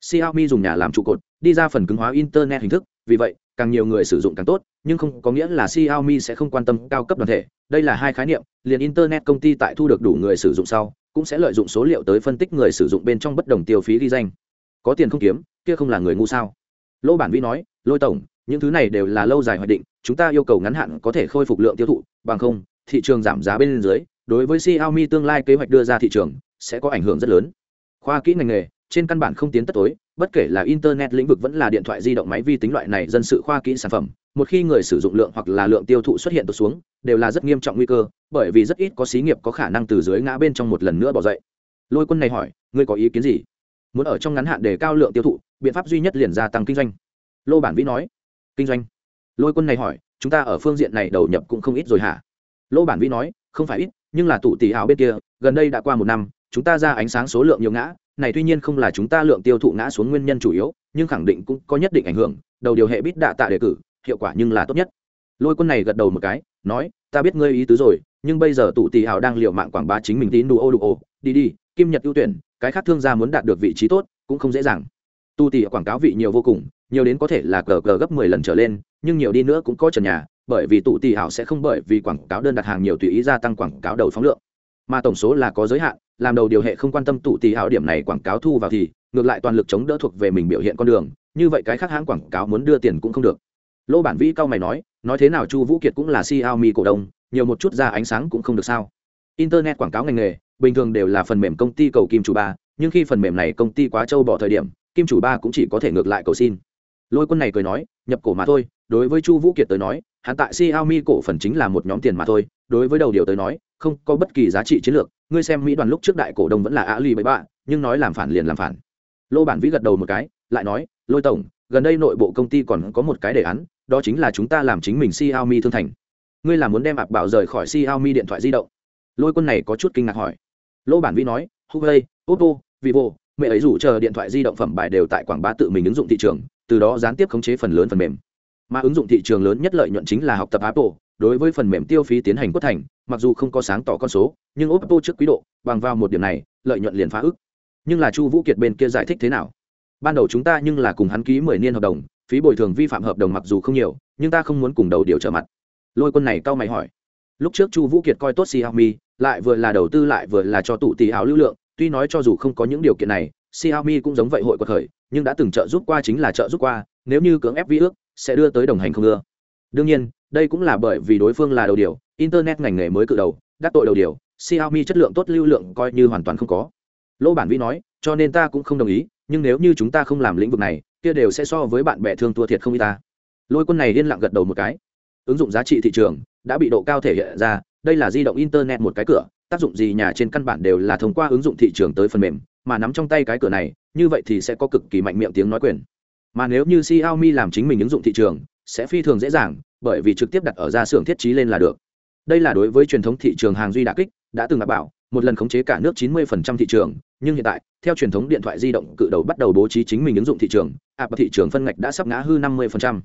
Xiaomi dùng nhà làm trụ cột, đi ra phần cứng hóa internet hình thức, vì vậy, càng nhiều người sử dụng càng tốt, nhưng không có nghĩa là Xiaomi sẽ không quan tâm cao cấp đoàn thể, đây là hai khái niệm, liền internet công ty tại thu được đủ người sử dụng sau, cũng sẽ lợi dụng số liệu tới phân tích người sử dụng bên trong bất đồng tiêu phí ghi danh. Có tiền không kiếm, kia không là người ngu sao? lô bản vĩ nói lôi tổng những thứ này đều là lâu dài hoạch định chúng ta yêu cầu ngắn hạn có thể khôi phục lượng tiêu thụ bằng không thị trường giảm giá bên dưới đối với xiaomi tương lai kế hoạch đưa ra thị trường sẽ có ảnh hưởng rất lớn khoa kỹ ngành nghề trên căn bản không tiến tất tối bất kể là internet lĩnh vực vẫn là điện thoại di động máy vi tính loại này dân sự khoa kỹ sản phẩm, một khi người sử dụng lượng hoặc là lượng tiêu thụ xuất hiện tụt xuống, đều là rất nghiêm trọng nguy cơ, bởi vì rất ít có xí nghiệp có khả năng từ dưới ngã bên trong một lần nữa bỏ dậy. Lôi quân này hỏi, ngươi có ý kiến gì? Muốn ở trong ngắn hạn để cao lượng tiêu thụ, biện pháp duy nhất liền gia tăng kinh doanh. Lô bản vĩ nói, kinh doanh. Lôi quân này hỏi, chúng ta ở phương diện này đầu nhập cũng không ít rồi hả? Lô bản vĩ nói, không phải ít, nhưng là tụ tỷ ảo bên kia, gần đây đã qua một năm, chúng ta ra ánh sáng số lượng nhiều ngã này tuy nhiên không là chúng ta lượng tiêu thụ ngã xuống nguyên nhân chủ yếu, nhưng khẳng định cũng có nhất định ảnh hưởng, đầu điều hệ bít đạ tạ đề cử, hiệu quả nhưng là tốt nhất. Lôi quân này gật đầu một cái, nói, ta biết ngươi ý tứ rồi, nhưng bây giờ tụ tỷ hào đang liệu mạng quảng bá chính mình tín đủ ô đủ ô, đi đi, kim nhật ưu tuyển, cái khác thương gia muốn đạt được vị trí tốt, cũng không dễ dàng. Tu tỷ quảng cáo vị nhiều vô cùng, nhiều đến có thể là cờ cờ gấp mười lần trở lên, nhưng nhiều đi nữa cũng có trần nhà, bởi vì tụ tỷ hảo sẽ không bởi vì quảng cáo đơn đặt hàng nhiều tùy ý gia tăng quảng cáo đầu phóng lượng, mà tổng số là có giới hạn làm đầu điều hệ không quan tâm tụ tỷ hảo điểm này quảng cáo thu vào thì, ngược lại toàn lực chống đỡ thuộc về mình biểu hiện con đường, như vậy cái khác hãng quảng cáo muốn đưa tiền cũng không được. Lô bản vĩ cao mày nói nói thế nào chu vũ kiệt cũng là xiaomi cổ đông, nhiều một chút ra ánh sáng cũng không được sao. Internet quảng cáo ngành nghề, bình thường đều là phần mềm công ty cầu kim chủ ba, nhưng khi phần mềm này công ty quá trâu bỏ thời điểm, kim chủ ba cũng chỉ có thể ngược lại cầu xin. Lôi quân này cười nói, nhập cổ mà thôi, đối với chu vũ kiệt tới nói, hắn tại xiaomi cổ phần chính là một nhóm tiền mà thôi, đối với đầu điều tới nói không có bất kỳ giá trị chiến lược. Ngươi xem mỹ đoàn lúc trước đại cổ đông vẫn là á lì bậy bạ, nhưng nói làm phản liền làm phản. Lô bản vĩ gật đầu một cái, lại nói, lôi tổng, gần đây nội bộ công ty còn có một cái đề án, đó chính là chúng ta làm chính mình xiaomi thương thành. Ngươi là muốn đem ạp bảo rời khỏi xiaomi điện thoại di động? Lôi quân này có chút kinh ngạc hỏi. Lô bản vĩ nói, huawei, oppo, vivo, mẹ ấy rủ chờ điện thoại di động phẩm bài đều tại quảng bá tự mình ứng dụng thị trường, từ đó gián tiếp khống chế phần lớn phần mềm. Mà ứng dụng thị trường lớn nhất lợi nhuận chính là học tập apple, đối với phần mềm tiêu phí tiến hành quất thành mặc dù không có sáng tỏ con số, nhưng oppo trước quý độ, bằng vào một điểm này, lợi nhuận liền phá ức. Nhưng là chu vũ kiệt bên kia giải thích thế nào? Ban đầu chúng ta nhưng là cùng hắn ký mười niên hợp đồng, phí bồi thường vi phạm hợp đồng mặc dù không nhiều, nhưng ta không muốn cùng đầu điều trở mặt. Lôi quân này cau mày hỏi. Lúc trước chu vũ kiệt coi tốt xiaomi, lại vừa là đầu tư lại vừa là cho tụ tỷ áo lưu lượng, tuy nói cho dù không có những điều kiện này, xiaomi cũng giống vậy hội quật khởi, nhưng đã từng trợ giúp qua chính là trợ giúp qua, nếu như cưỡng ép vi ước, sẽ đưa tới đồng hành không ưa. Đương nhiên đây cũng là bởi vì đối phương là đầu điều, internet ngành nghề mới cự đầu, đắc tội đầu điều, xiaomi chất lượng tốt, lưu lượng coi như hoàn toàn không có. Lỗ bản vi nói, cho nên ta cũng không đồng ý, nhưng nếu như chúng ta không làm lĩnh vực này, kia đều sẽ so với bạn bè thương thua thiệt không y ta. Lôi quân này liên lặng gật đầu một cái. Ứng dụng giá trị thị trường đã bị độ cao thể hiện ra, đây là di động internet một cái cửa, tác dụng gì nhà trên căn bản đều là thông qua ứng dụng thị trường tới phần mềm, mà nắm trong tay cái cửa này, như vậy thì sẽ có cực kỳ mạnh miệng tiếng nói quyền. Mà nếu như Xiaomi làm chính mình ứng dụng thị trường, sẽ phi thường dễ dàng bởi vì trực tiếp đặt ở ra xưởng thiết trí lên là được. Đây là đối với truyền thống thị trường hàng duy đà kích, đã từng bảo, một lần khống chế cả nước 90% thị trường, nhưng hiện tại, theo truyền thống điện thoại di động cự đầu bắt đầu bố trí chính mình ứng dụng thị trường ạp thị trường phân ngạch đã sắp ngã hư 50%.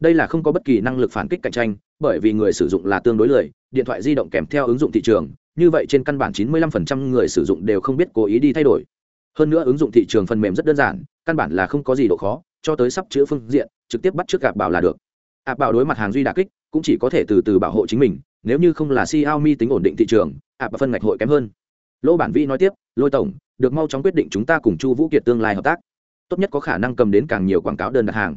đây là không có bất kỳ năng lực phản kích cạnh tranh, bởi vì người sử dụng là tương đối lười, điện thoại di động kèm theo ứng dụng thị trường, như vậy trên căn bản 95% người sử dụng đều không biết cố ý đi thay đổi. Hơn nữa ứng dụng thị trường phần mềm rất đơn giản, căn bản là không có gì độ khó, cho tới sắp chữa phương diện, trực tiếp bắt trước gặp bảo là được ạ bảo đối mặt hàng duy đà kích cũng chỉ có thể từ từ bảo hộ chính mình nếu như không là Xiaomi tính ổn định thị trường ạp phân ngạch hội kém hơn lỗ bản vi nói tiếp lôi tổng được mau chóng quyết định chúng ta cùng chu vũ kiệt tương lai hợp tác tốt nhất có khả năng cầm đến càng nhiều quảng cáo đơn đặt hàng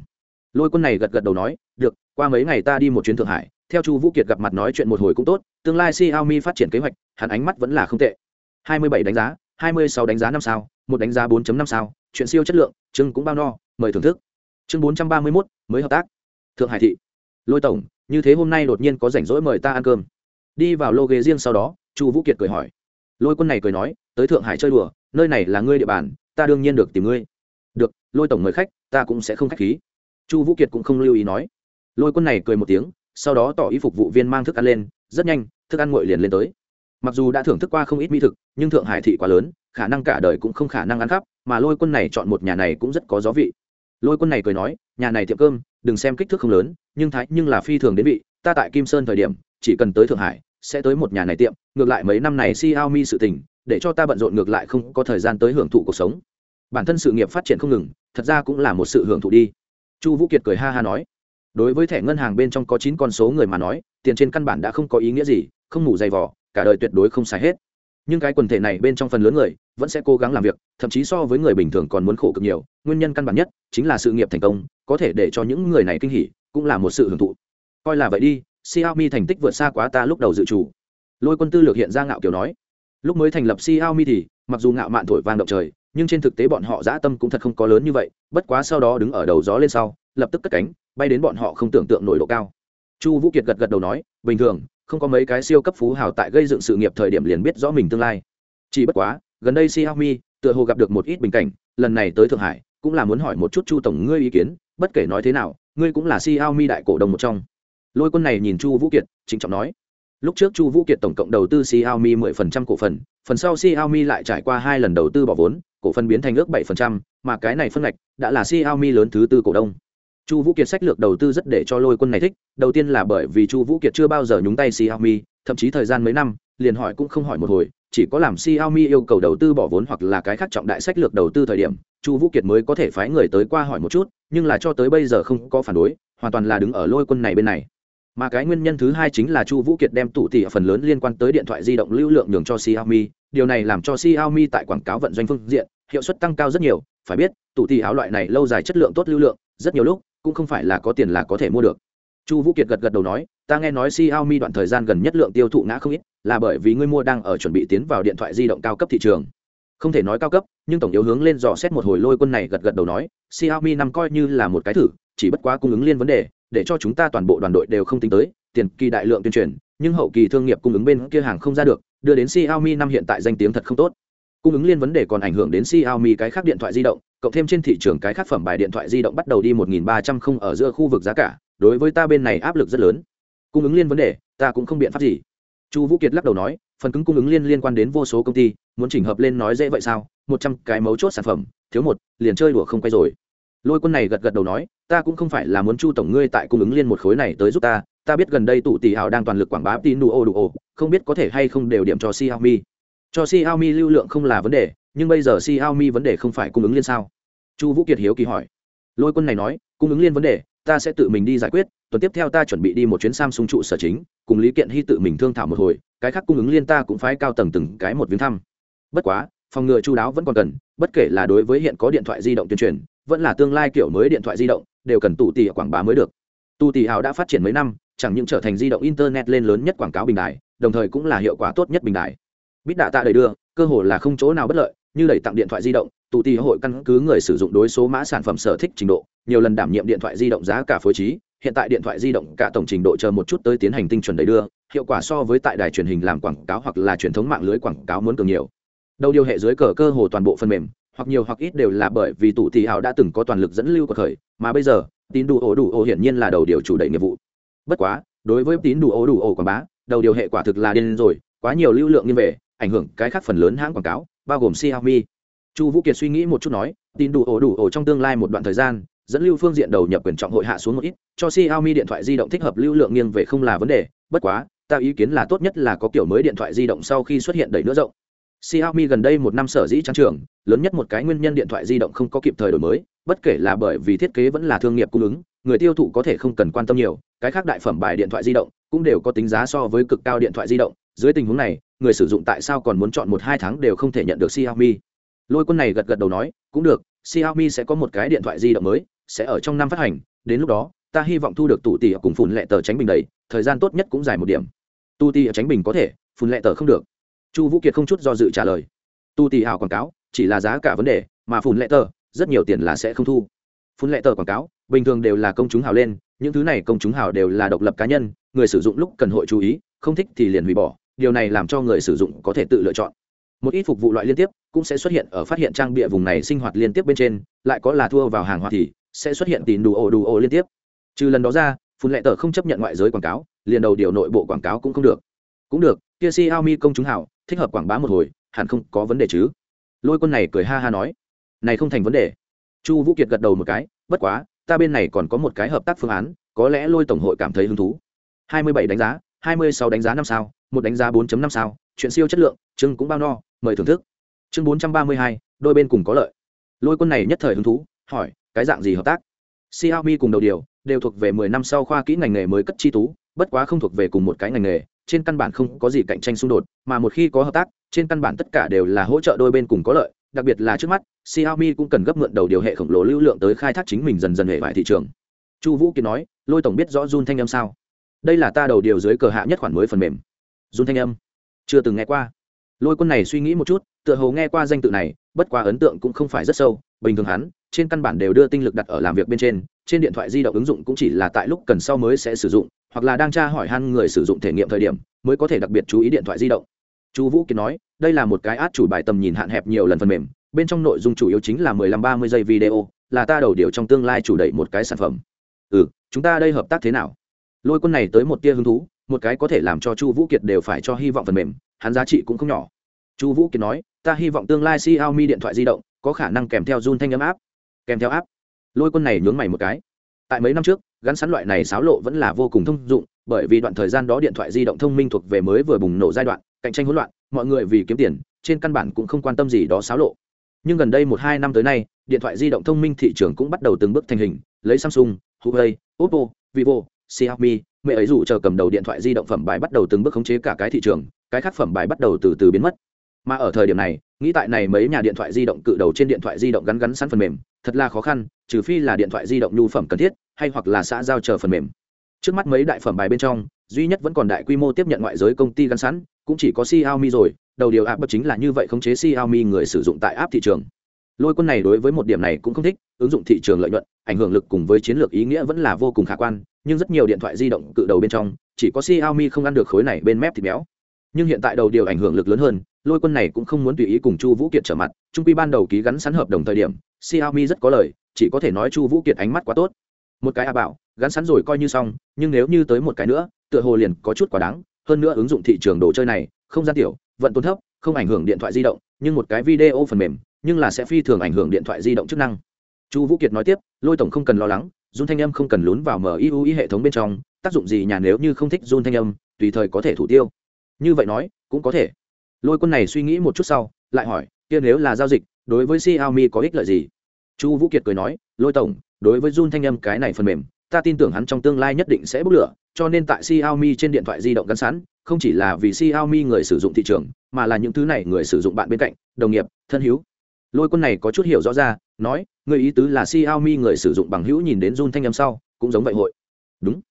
lôi quân này gật gật đầu nói được qua mấy ngày ta đi một chuyến thượng hải theo chu vũ kiệt gặp mặt nói chuyện một hồi cũng tốt tương lai xiaomi phát triển kế hoạch hắn ánh mắt vẫn là không tệ 27 đánh giá 26 đánh giá năm sao một đánh giá 4.5 sao chuyện siêu chất lượng chương cũng bao no mời thưởng thức chương 431, mới hợp tác thượng hải thị. Lôi tổng, như thế hôm nay đột nhiên có rảnh rỗi mời ta ăn cơm. Đi vào lô ghế riêng sau đó, chu vũ kiệt cười hỏi. Lôi quân này cười nói, tới thượng hải chơi đùa, nơi này là ngươi địa bàn, ta đương nhiên được tìm ngươi. Được, lôi tổng mời khách, ta cũng sẽ không khách khí. Chu vũ kiệt cũng không lưu ý nói. Lôi quân này cười một tiếng, sau đó tỏ ý phục vụ viên mang thức ăn lên, rất nhanh, thức ăn nguội liền lên tới. Mặc dù đã thưởng thức qua không ít mỹ thực, nhưng thượng hải thị quá lớn, khả năng cả đời cũng không khả năng ăn khắp, mà lôi quân này chọn một nhà này cũng rất có gió vị. Lôi quân này cười nói, nhà này tiệm cơm đừng xem kích thước không lớn, nhưng thái, nhưng là phi thường đến vị, ta tại kim sơn thời điểm, chỉ cần tới thượng hải, sẽ tới một nhà này tiệm, ngược lại mấy năm này xiaomi sự tình, để cho ta bận rộn ngược lại không có thời gian tới hưởng thụ cuộc sống. Bản thân sự nghiệp phát triển không ngừng, thật ra cũng là một sự hưởng thụ đi. Chu vũ kiệt cười ha ha nói, đối với thẻ ngân hàng bên trong có chín con số người mà nói, tiền trên căn bản đã không có ý nghĩa gì, không ngủ dày vỏ cả đời tuyệt đối không xài hết nhưng cái quần thể này bên trong phần lớn người vẫn sẽ cố gắng làm việc, thậm chí so với người bình thường còn muốn khổ cực nhiều. Nguyên nhân căn bản nhất chính là sự nghiệp thành công, có thể để cho những người này kinh hỉ, cũng là một sự hưởng thụ. Coi là vậy đi, xiaomi thành tích vượt xa quá ta lúc đầu dự trù. Lôi quân tư lược hiện ra ngạo kiểu nói. Lúc mới thành lập xiaomi thì, mặc dù ngạo mạn thổi vang động trời, nhưng trên thực tế bọn họ dã tâm cũng thật không có lớn như vậy, bất quá sau đó đứng ở đầu gió lên sau, lập tức cất cánh, bay đến bọn họ không tưởng tượng nổi độ cao. Chu vũ kiệt gật gật đầu nói, bình thường không có mấy cái siêu cấp phú hào tại gây dựng sự nghiệp thời điểm liền biết rõ mình tương lai. Chỉ bất quá gần đây xiaomi tựa hồ gặp được một ít bình cảnh lần này tới thượng hải cũng là muốn hỏi một chút chu tổng ngươi ý kiến bất kể nói thế nào ngươi cũng là xiaomi đại cổ đông một trong. Lôi quân này nhìn chu vũ kiệt chính trọng nói. Lúc trước chu vũ kiệt tổng cộng đầu tư xiaomi 10% cổ phần phần sau xiaomi lại trải qua hai lần đầu tư bỏ vốn cổ phần biến thành ước 7%, mà cái này phân ngạch đã là xiaomi lớn thứ tư cổ đông chu vũ kiệt sách lược đầu tư rất để cho lôi quân này thích, đầu tiên là bởi vì chu vũ kiệt chưa bao giờ nhúng tay xiaomi, thậm chí thời gian mấy năm, liền hỏi cũng không hỏi một hồi, chỉ có làm xiaomi yêu cầu đầu tư bỏ vốn hoặc là cái khác trọng đại sách lược đầu tư thời điểm, chu vũ kiệt mới có thể phái người tới qua hỏi một chút, nhưng là cho tới bây giờ không có phản đối, hoàn toàn là đứng ở lôi quân này bên này. Mà cái nguyên nhân thứ hai chính là chu vũ kiệt đem tụ tỉ phần lớn liên quan tới điện thoại di động lưu lượng nhường cho xiaomi, điều này làm cho xiaomi tại quảng cáo vận doanh phương diện, hiệu suất tăng cao rất nhiều, phải biết tụ tỉ áo loại này lâu dài chất lượng tốt lưu lượng, rất nhiều lúc cũng không phải là có tiền là có thể mua được. Chu vũ kiệt gật gật đầu nói, ta nghe nói xiaomi đoạn thời gian gần nhất lượng tiêu thụ ngã không ít, là bởi vì ngươi mua đang ở chuẩn bị tiến vào điện thoại di động cao cấp thị trường. Không thể nói cao cấp, nhưng tổng yếu hướng lên dò xét một hồi lôi quân này gật gật đầu nói, xiaomi năm coi như là một cái thử, chỉ bất quá cung ứng liên vấn đề, để cho chúng ta toàn bộ đoàn đội đều không tính tới, tiền kỳ đại lượng tuyên truyền, nhưng hậu kỳ thương nghiệp cung ứng bên kia hàng không ra được, đưa đến xiaomi năm hiện tại danh tiếng thật không tốt cung ứng liên vấn đề còn ảnh hưởng đến xiaomi cái khác điện thoại di động, cộng thêm trên thị trường cái khác phẩm bài điện thoại di động bắt đầu đi một nghìn ba trăm không ở giữa khu vực giá cả, đối với ta bên này áp lực rất lớn. Cung ứng liên vấn đề, ta cũng không biện pháp gì. Chu vũ kiệt lắc đầu nói, phần cứng cung ứng liên liên quan đến vô số công ty, muốn chỉnh hợp lên nói dễ vậy sao? Một trăm cái mấu chốt sản phẩm, thiếu một, liền chơi đùa không quay rồi. Lôi quân này gật gật đầu nói, ta cũng không phải là muốn chu tổng ngươi tại cung ứng liên một khối này tới giúp ta ta biết gần đây tụ tỷ hào đang toàn lực quảng bá tin đủ ô đủ không biết có thể hay không đều điểm cho xiaomi cho xiaomi lưu lượng không là vấn đề, nhưng bây giờ xiaomi vấn đề không phải cung ứng liên sao? Chu vũ kiệt hiếu kỳ hỏi. Lôi quân này nói, cung ứng liên vấn đề, ta sẽ tự mình đi giải quyết, tuần tiếp theo ta chuẩn bị đi một chuyến samsung trụ sở chính, cùng lý kiện hy tự mình thương thảo một hồi, cái khác cung ứng liên ta cũng phái cao tầng từng cái một viếng thăm. Bất quá, phòng ngừa chu đáo vẫn còn cần, bất kể là đối với hiện có điện thoại di động tuyên truyền, vẫn là tương lai kiểu mới điện thoại di động, đều cần tụ tỷ quảng bá mới được. Tụ tỷ hào đã phát triển mấy năm, chẳng những trở thành di động internet lên lớn nhất quảng cáo bình đại đồng thời cũng là hiệu quả tốt nhất bình đại bít đạ tạ đầy đưa, cơ hội là không chỗ nào bất lợi, như đẩy tặng điện thoại di động, tụ tỷ hội căn cứ người sử dụng đối số mã sản phẩm sở thích trình độ, nhiều lần đảm nhiệm điện thoại di động giá cả phối trí, hiện tại điện thoại di động cả tổng trình độ chờ một chút tới tiến hành tinh chuẩn đầy đưa, hiệu quả so với tại đài truyền hình làm quảng cáo hoặc là truyền thống mạng lưới quảng cáo muốn cường nhiều. Đầu điều hệ dưới cờ cơ hồ toàn bộ phần mềm, hoặc nhiều hoặc ít đều là bởi vì tụ tỷ hảo đã từng có toàn lực dẫn lưu của thời, mà bây giờ, tín đủ ổ đủ ổ hiển nhiên là đầu điều chủ đẩy nghiệp vụ. Bất quá, đối với tín đủ ổ đủ ổ quảng bá, đầu điều hệ quả thực là điên rồi, quá nhiều lưu lượng như về ảnh hưởng cái khác phần lớn hãng quảng cáo bao gồm xiaomi. Chu vũ kiệt suy nghĩ một chút nói tin đủ ổ đủ ổ trong tương lai một đoạn thời gian dẫn lưu phương diện đầu nhập quyền trọng hội hạ xuống một ít cho xiaomi điện thoại di động thích hợp lưu lượng nghiêng về không là vấn đề bất quá ta ý kiến là tốt nhất là có kiểu mới điện thoại di động sau khi xuất hiện đẩy nữa rộng. Xiaomi gần đây một năm sở dĩ trang trường, lớn nhất một cái nguyên nhân điện thoại di động không có kịp thời đổi mới, bất kể là bởi vì thiết kế vẫn là thương nghiệp cung ứng, người tiêu thụ có thể không cần quan tâm nhiều, cái khác đại phẩm bài điện thoại di động cũng đều có tính giá so với cực cao điện thoại di động, dưới tình huống này, người sử dụng tại sao còn muốn chọn một hai tháng đều không thể nhận được Xiaomi. Lôi Quân này gật gật đầu nói, cũng được, Xiaomi sẽ có một cái điện thoại di động mới, sẽ ở trong năm phát hành, đến lúc đó, ta hy vọng thu được tụ tỷ cùng Phùn lệ tờ tránh bình đầy, thời gian tốt nhất cũng dài một điểm. Tu tỷ tránh bình có thể, Phùn lệ tờ không được chu vũ kiệt không chút do dự trả lời tu tỷ hào quảng cáo chỉ là giá cả vấn đề mà Phùn lệ tờ rất nhiều tiền là sẽ không thu Phùn lệ tờ quảng cáo bình thường đều là công chúng hào lên những thứ này công chúng hào đều là độc lập cá nhân người sử dụng lúc cần hội chú ý không thích thì liền hủy bỏ điều này làm cho người sử dụng có thể tự lựa chọn. Một ít phục vụ loại liên tiếp cũng sẽ xuất hiện ở phát hiện trang bịa vùng này sinh hoạt liên tiếp bên trên, lại có là thua vào hàng hóa thì sẽ xuất hiện tìm đủ ổ đủ ổ liên tiếp. Trừ lần đó ra, phun lệ tờ không chấp nhận ngoại giới quảng cáo, liền đầu điều nội bộ quảng cáo cũng không được. Cũng được, kia xiaomi công chúng hảo, thích hợp quảng bá một hồi, hẳn không có vấn đề chứ. Lôi quân này cười ha ha nói, này không thành vấn đề. Chu vũ kiệt gật đầu một cái, bất quá, ta bên này còn có một cái hợp tác phương án, có lẽ lôi tổng hội cảm thấy hứng thú. Hai mươi bảy đánh giá, hai mươi sáu đánh giá năm sao một đánh giá 4 năm sao, chuyện siêu chất lượng, chương cũng bao no, mời thưởng thức. Chương bốn trăm ba mươi hai, đôi bên cùng có lợi. Lôi quân này nhất thời hứng thú, hỏi, cái dạng gì hợp tác? Xiaomi cùng đầu điều, đều thuộc về mười năm sau khoa kỹ ngành nghề mới cất chi tú, bất quá không thuộc về cùng một cái ngành nghề, trên căn bản không có gì cạnh tranh xung đột, mà một khi có hợp tác, trên căn bản tất cả đều là hỗ trợ đôi bên cùng có lợi, đặc biệt là trước mắt, xiaomi cũng cần gấp mượn đầu điều hệ khổng lồ lưu lượng tới khai thác chính mình dần dần hệ vải thị trường. Chu vũ kiệt nói, lôi tổng biết rõ Jun thanh âm sao? Đây là ta đầu điều dưới cờ hạ nhất khoản mới phần mềm run thanh âm. Chưa từng nghe qua. Lôi quân này suy nghĩ một chút, tựa hồ nghe qua danh tự này, bất quá ấn tượng cũng không phải rất sâu. Bình thường hắn, trên căn bản đều đưa tinh lực đặt ở làm việc bên trên trên điện thoại di động ứng dụng cũng chỉ là tại lúc cần sau mới sẽ sử dụng, hoặc là đang tra hỏi han người sử dụng thể nghiệm thời điểm, mới có thể đặc biệt chú ý điện thoại di động. Chu vũ kiệt nói, đây là một cái át chủ bài tầm nhìn hạn hẹp nhiều lần phần mềm, bên trong nội dung chủ yếu chính là mười lăm ba mươi giây video, là ta đầu điều trong tương lai chủ đẩy một cái sản phẩm. Ừ chúng ta đây hợp tác thế nào? Lôi quân này tới một tia hứng thú một cái có thể làm cho chu vũ kiệt đều phải cho hy vọng phần mềm, hắn giá trị cũng không nhỏ. Chu vũ kiệt nói, ta hy vọng tương lai xiaomi điện thoại di động có khả năng kèm theo run thanh âm áp kèm theo áp lôi quân này nhướng mày một cái. Tại mấy năm trước, gắn sắn loại này xáo lộ vẫn là vô cùng thông dụng, bởi vì đoạn thời gian đó điện thoại di động thông minh thuộc về mới vừa bùng nổ giai đoạn, cạnh tranh hỗn loạn, mọi người vì kiếm tiền, trên căn bản cũng không quan tâm gì đó xáo lộ. Nhưng gần đây một hai năm tới nay, điện thoại di động thông minh thị trường cũng bắt đầu từng bước thành hình, lấy samsung, huawei, oppo, vivo, xiaomi mẹ ấy dù chờ cầm đầu điện thoại di động phẩm bài bắt đầu từng bước khống chế cả cái thị trường, cái khác phẩm bài bắt đầu từ từ biến mất. Mà ở thời điểm này, nghĩ tại này mấy nhà điện thoại di động cự đầu trên điện thoại di động gắn gắn sẵn phần mềm, thật là khó khăn, trừ phi là điện thoại di động nhu phẩm cần thiết, hay hoặc là xã giao chờ phần mềm. Trước mắt mấy đại phẩm bài bên trong, duy nhất vẫn còn đại quy mô tiếp nhận ngoại giới công ty gắn sẵn, cũng chỉ có Xiaomi rồi, đầu điều app chính là như vậy khống chế Xiaomi người sử dụng tại app thị trường. Lôi quân này đối với một điểm này cũng không thích, ứng dụng thị trường lợi nhuận, ảnh hưởng lực cùng với chiến lược ý nghĩa vẫn là vô cùng khả quan nhưng rất nhiều điện thoại di động cự đầu bên trong, chỉ có Xiaomi không ăn được khối này bên mép thịt béo. Nhưng hiện tại đầu điều ảnh hưởng lực lớn hơn, lôi quân này cũng không muốn tùy ý cùng chu vũ kiệt trở mặt, trung quy ban đầu ký gắn sẵn hợp đồng thời điểm, xiaomi rất có lời, chỉ có thể nói chu vũ kiệt ánh mắt quá tốt. Một cái a bảo, gắn sẵn rồi coi như xong, nhưng nếu như tới một cái nữa, tựa hồ liền có chút quá đáng, hơn nữa ứng dụng thị trường đồ chơi này, không gian tiểu, vận tốn thấp, không ảnh hưởng điện thoại di động, nhưng một cái video phần mềm, nhưng là sẽ phi thường ảnh hưởng điện thoại di động chức năng. Chu vũ kiệt nói tiếp, lôi tổng không cần lo lắng run thanh âm không cần lún vào miui hệ thống bên trong, tác dụng gì nhà nếu như không thích run thanh âm, tùy thời có thể thủ tiêu. Như vậy nói, cũng có thể. Lôi quân này suy nghĩ một chút sau, lại hỏi, kia nếu là giao dịch, đối với xiaomi có ích lợi gì? Chu vũ kiệt cười nói, lôi tổng, đối với jun thanh âm cái này phần mềm, ta tin tưởng hắn trong tương lai nhất định sẽ bốc lửa, cho nên tại xiaomi trên điện thoại di động gắn sẵn, không chỉ là vì xiaomi người sử dụng thị trường, mà là những thứ này người sử dụng bạn bên cạnh, đồng nghiệp, thân hữu lôi quân này có chút hiểu rõ ra, nói người ý tứ là xiaomi người sử dụng bằng hữu nhìn đến jun thanh âm sau, cũng giống vậy hội. Đúng.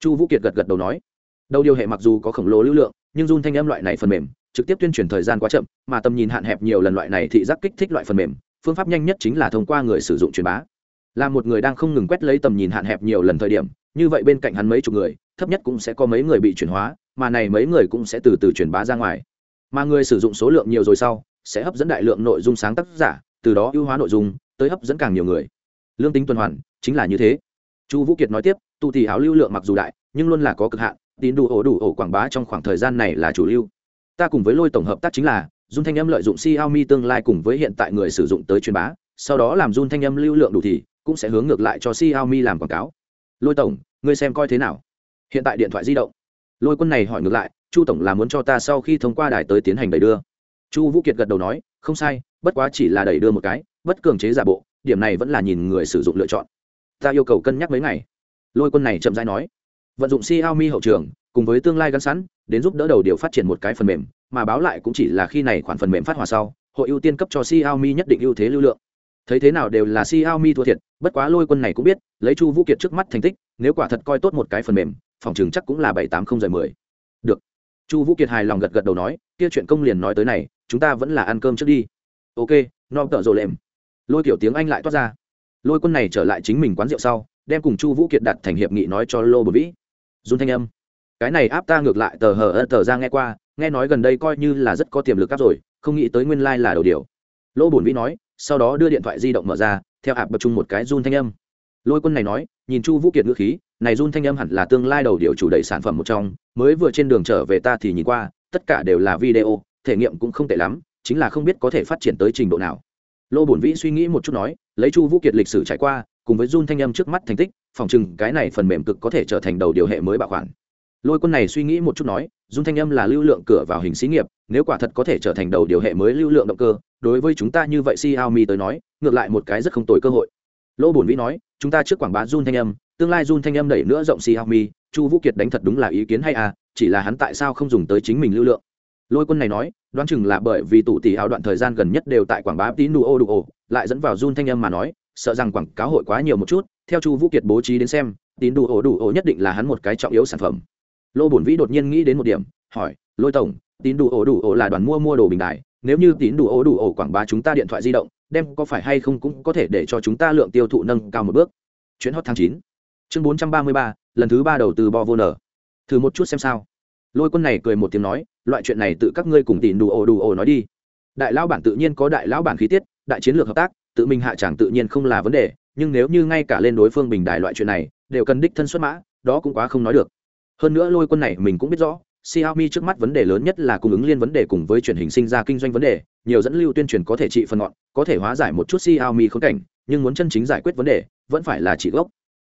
Chu vũ kiệt gật gật đầu nói. Đầu điều hệ mặc dù có khổng lồ lưu lượng, nhưng run thanh âm loại này phần mềm, trực tiếp tuyên truyền thời gian quá chậm, mà tầm nhìn hạn hẹp nhiều lần loại này thị giác kích thích loại phần mềm, phương pháp nhanh nhất chính là thông qua người sử dụng truyền bá. Là một người đang không ngừng quét lấy tầm nhìn hạn hẹp nhiều lần thời điểm, như vậy bên cạnh hắn mấy chục người, thấp nhất cũng sẽ có mấy người bị chuyển hóa, mà này mấy người cũng sẽ từ từ truyền bá ra ngoài. Mà người sử dụng số lượng nhiều rồi sau sẽ hấp dẫn đại lượng nội dung sáng tác giả, từ đó ưu hóa nội dung, tới hấp dẫn càng nhiều người. Lương tính tuần hoàn, chính là như thế. Chu vũ kiệt nói tiếp tu thì áo lưu lượng mặc dù đại, nhưng luôn là có cực hạn, tín đủ ổ đủ ổ quảng bá trong khoảng thời gian này là chủ lưu. Ta cùng với lôi tổng hợp tác chính là dung thanh âm lợi dụng xiaomi tương lai cùng với hiện tại người sử dụng tới truyền bá, sau đó làm dung thanh âm lưu lượng đủ thì, cũng sẽ hướng ngược lại cho xiaomi làm quảng cáo. Lôi tổng, ngươi xem coi thế nào? Hiện tại điện thoại di động. Lôi quân này hỏi ngược lại, chu tổng là muốn cho ta sau khi thông qua đài tới tiến hành đẩy đưa? Chu vũ kiệt gật đầu nói, không sai, bất quá chỉ là đẩy đưa một cái, bất cường chế giả bộ, điểm này vẫn là nhìn người sử dụng lựa chọn. Ta yêu cầu cân nhắc mấy ngày. Lôi quân này chậm rãi nói, vận dụng Xiaomi hậu trường, cùng với tương lai gắn sẵn, đến giúp đỡ đầu điều phát triển một cái phần mềm, mà báo lại cũng chỉ là khi này khoản phần mềm phát hỏa sau, hội ưu tiên cấp cho Xiaomi nhất định ưu thế lưu lượng. Thấy thế nào đều là Xiaomi thua thiệt, bất quá lôi quân này cũng biết, lấy chu vũ kiệt trước mắt thành tích, nếu quả thật coi tốt một cái phần mềm, phòng trường chắc cũng là bảy tám không giờ mười. Được. Chu vũ kiệt hài lòng gật gật đầu nói, kia chuyện công liền nói tới này chúng ta vẫn là ăn cơm trước đi. Ok, no tợ rồi lệm. Lôi kiểu tiếng anh lại toát ra. Lôi quân này trở lại chính mình quán rượu sau, đem cùng chu vũ kiệt đặt thành hiệp nghị nói cho lô bờ vĩ. Dùn thanh âm. Cái này áp ta ngược lại, tờ hờ ơ, tờ ra nghe qua, nghe nói gần đây coi như là rất có tiềm lực áp rồi, không nghĩ tới nguyên lai、like、là đầu điều. Lô bổn vĩ nói, sau đó đưa điện thoại di động mở ra, theo áp bập chung một cái run thanh âm. Lôi quân này nói, nhìn chu vũ kiệt ngữ khí, này run thanh âm hẳn là tương lai đầu điều chủ đẩy sản phẩm một trong, mới vừa trên đường trở về ta thì nhìn qua, tất cả đều là video thể nghiệm cũng không tệ lắm, chính là không biết có thể phát triển tới trình độ nào. Lô bổn vĩ suy nghĩ một chút nói, lấy chu vũ kiệt lịch sử trải qua, cùng với run thanh âm trước mắt thành tích, phòng chừng cái này phần mềm cực có thể trở thành đầu điều hệ mới bảo khoản lôi quân này suy nghĩ một chút nói run thanh âm là lưu lượng cửa vào hình xí nghiệp, nếu quả thật có thể trở thành đầu điều hệ mới lưu lượng động cơ, đối với chúng ta như vậy xiaomi tới nói, ngược lại một cái rất không tồi cơ hội. Lỗ bổn vĩ nói, chúng ta trước quảng bá run thanh âm, tương lai run thanh âm đẩy nữa rộng xiaomi, chu vũ kiệt đánh thật đúng là ý kiến hay à chỉ là hắn tại sao không dùng tới chính mình lưu lượng lôi quân này nói, đoán chừng là bởi vì tủ tỷ áo đoạn thời gian gần nhất đều tại quảng bá tín đủ ô đủ ô, lại dẫn vào run thanh âm mà nói, sợ rằng quảng cáo hội quá nhiều một chút, theo chu vũ kiệt bố trí đến xem tín đủ ổ đủ ổ nhất định là hắn một cái trọng yếu sản phẩm. Lô bổn vĩ đột nhiên nghĩ đến một điểm, hỏi, lôi tổng tín đủ ổ đủ ổ là đoàn mua mua đồ bình đại, nếu như tín đủ ổ đủ ổ quảng bá chúng ta điện thoại di động, đem có phải hay không cũng có thể để cho chúng ta lượng tiêu thụ nâng cao một bước. Chuyến hot tháng chín. Chương bốn trăm ba mươi ba, lần thứ ba đầu tư bo vô nở. Thử một chút xem sao lôi quân này cười một tiếng nói loại chuyện này tự các ngươi cùng tìm đủ ồ đủ ồ nói đi đại lão bản tự nhiên có đại lão bản khí tiết đại chiến lược hợp tác tự mình hạ chẳng tự nhiên không là vấn đề nhưng nếu như ngay cả lên đối phương bình đài loại chuyện này đều cần đích thân xuất mã đó cũng quá không nói được hơn nữa lôi quân này mình cũng biết rõ Xiaomi trước mắt vấn đề lớn nhất là cung ứng liên vấn đề cùng với truyền hình sinh ra kinh doanh vấn đề, nhiều dẫn lưu tuyên truyền có thể trị phần ngọn, có thể hóa giải một chút Xiaomi khốn cảnh, nhưng muốn chân chính giải quyết vấn đề, vẫn phải là trị gốc.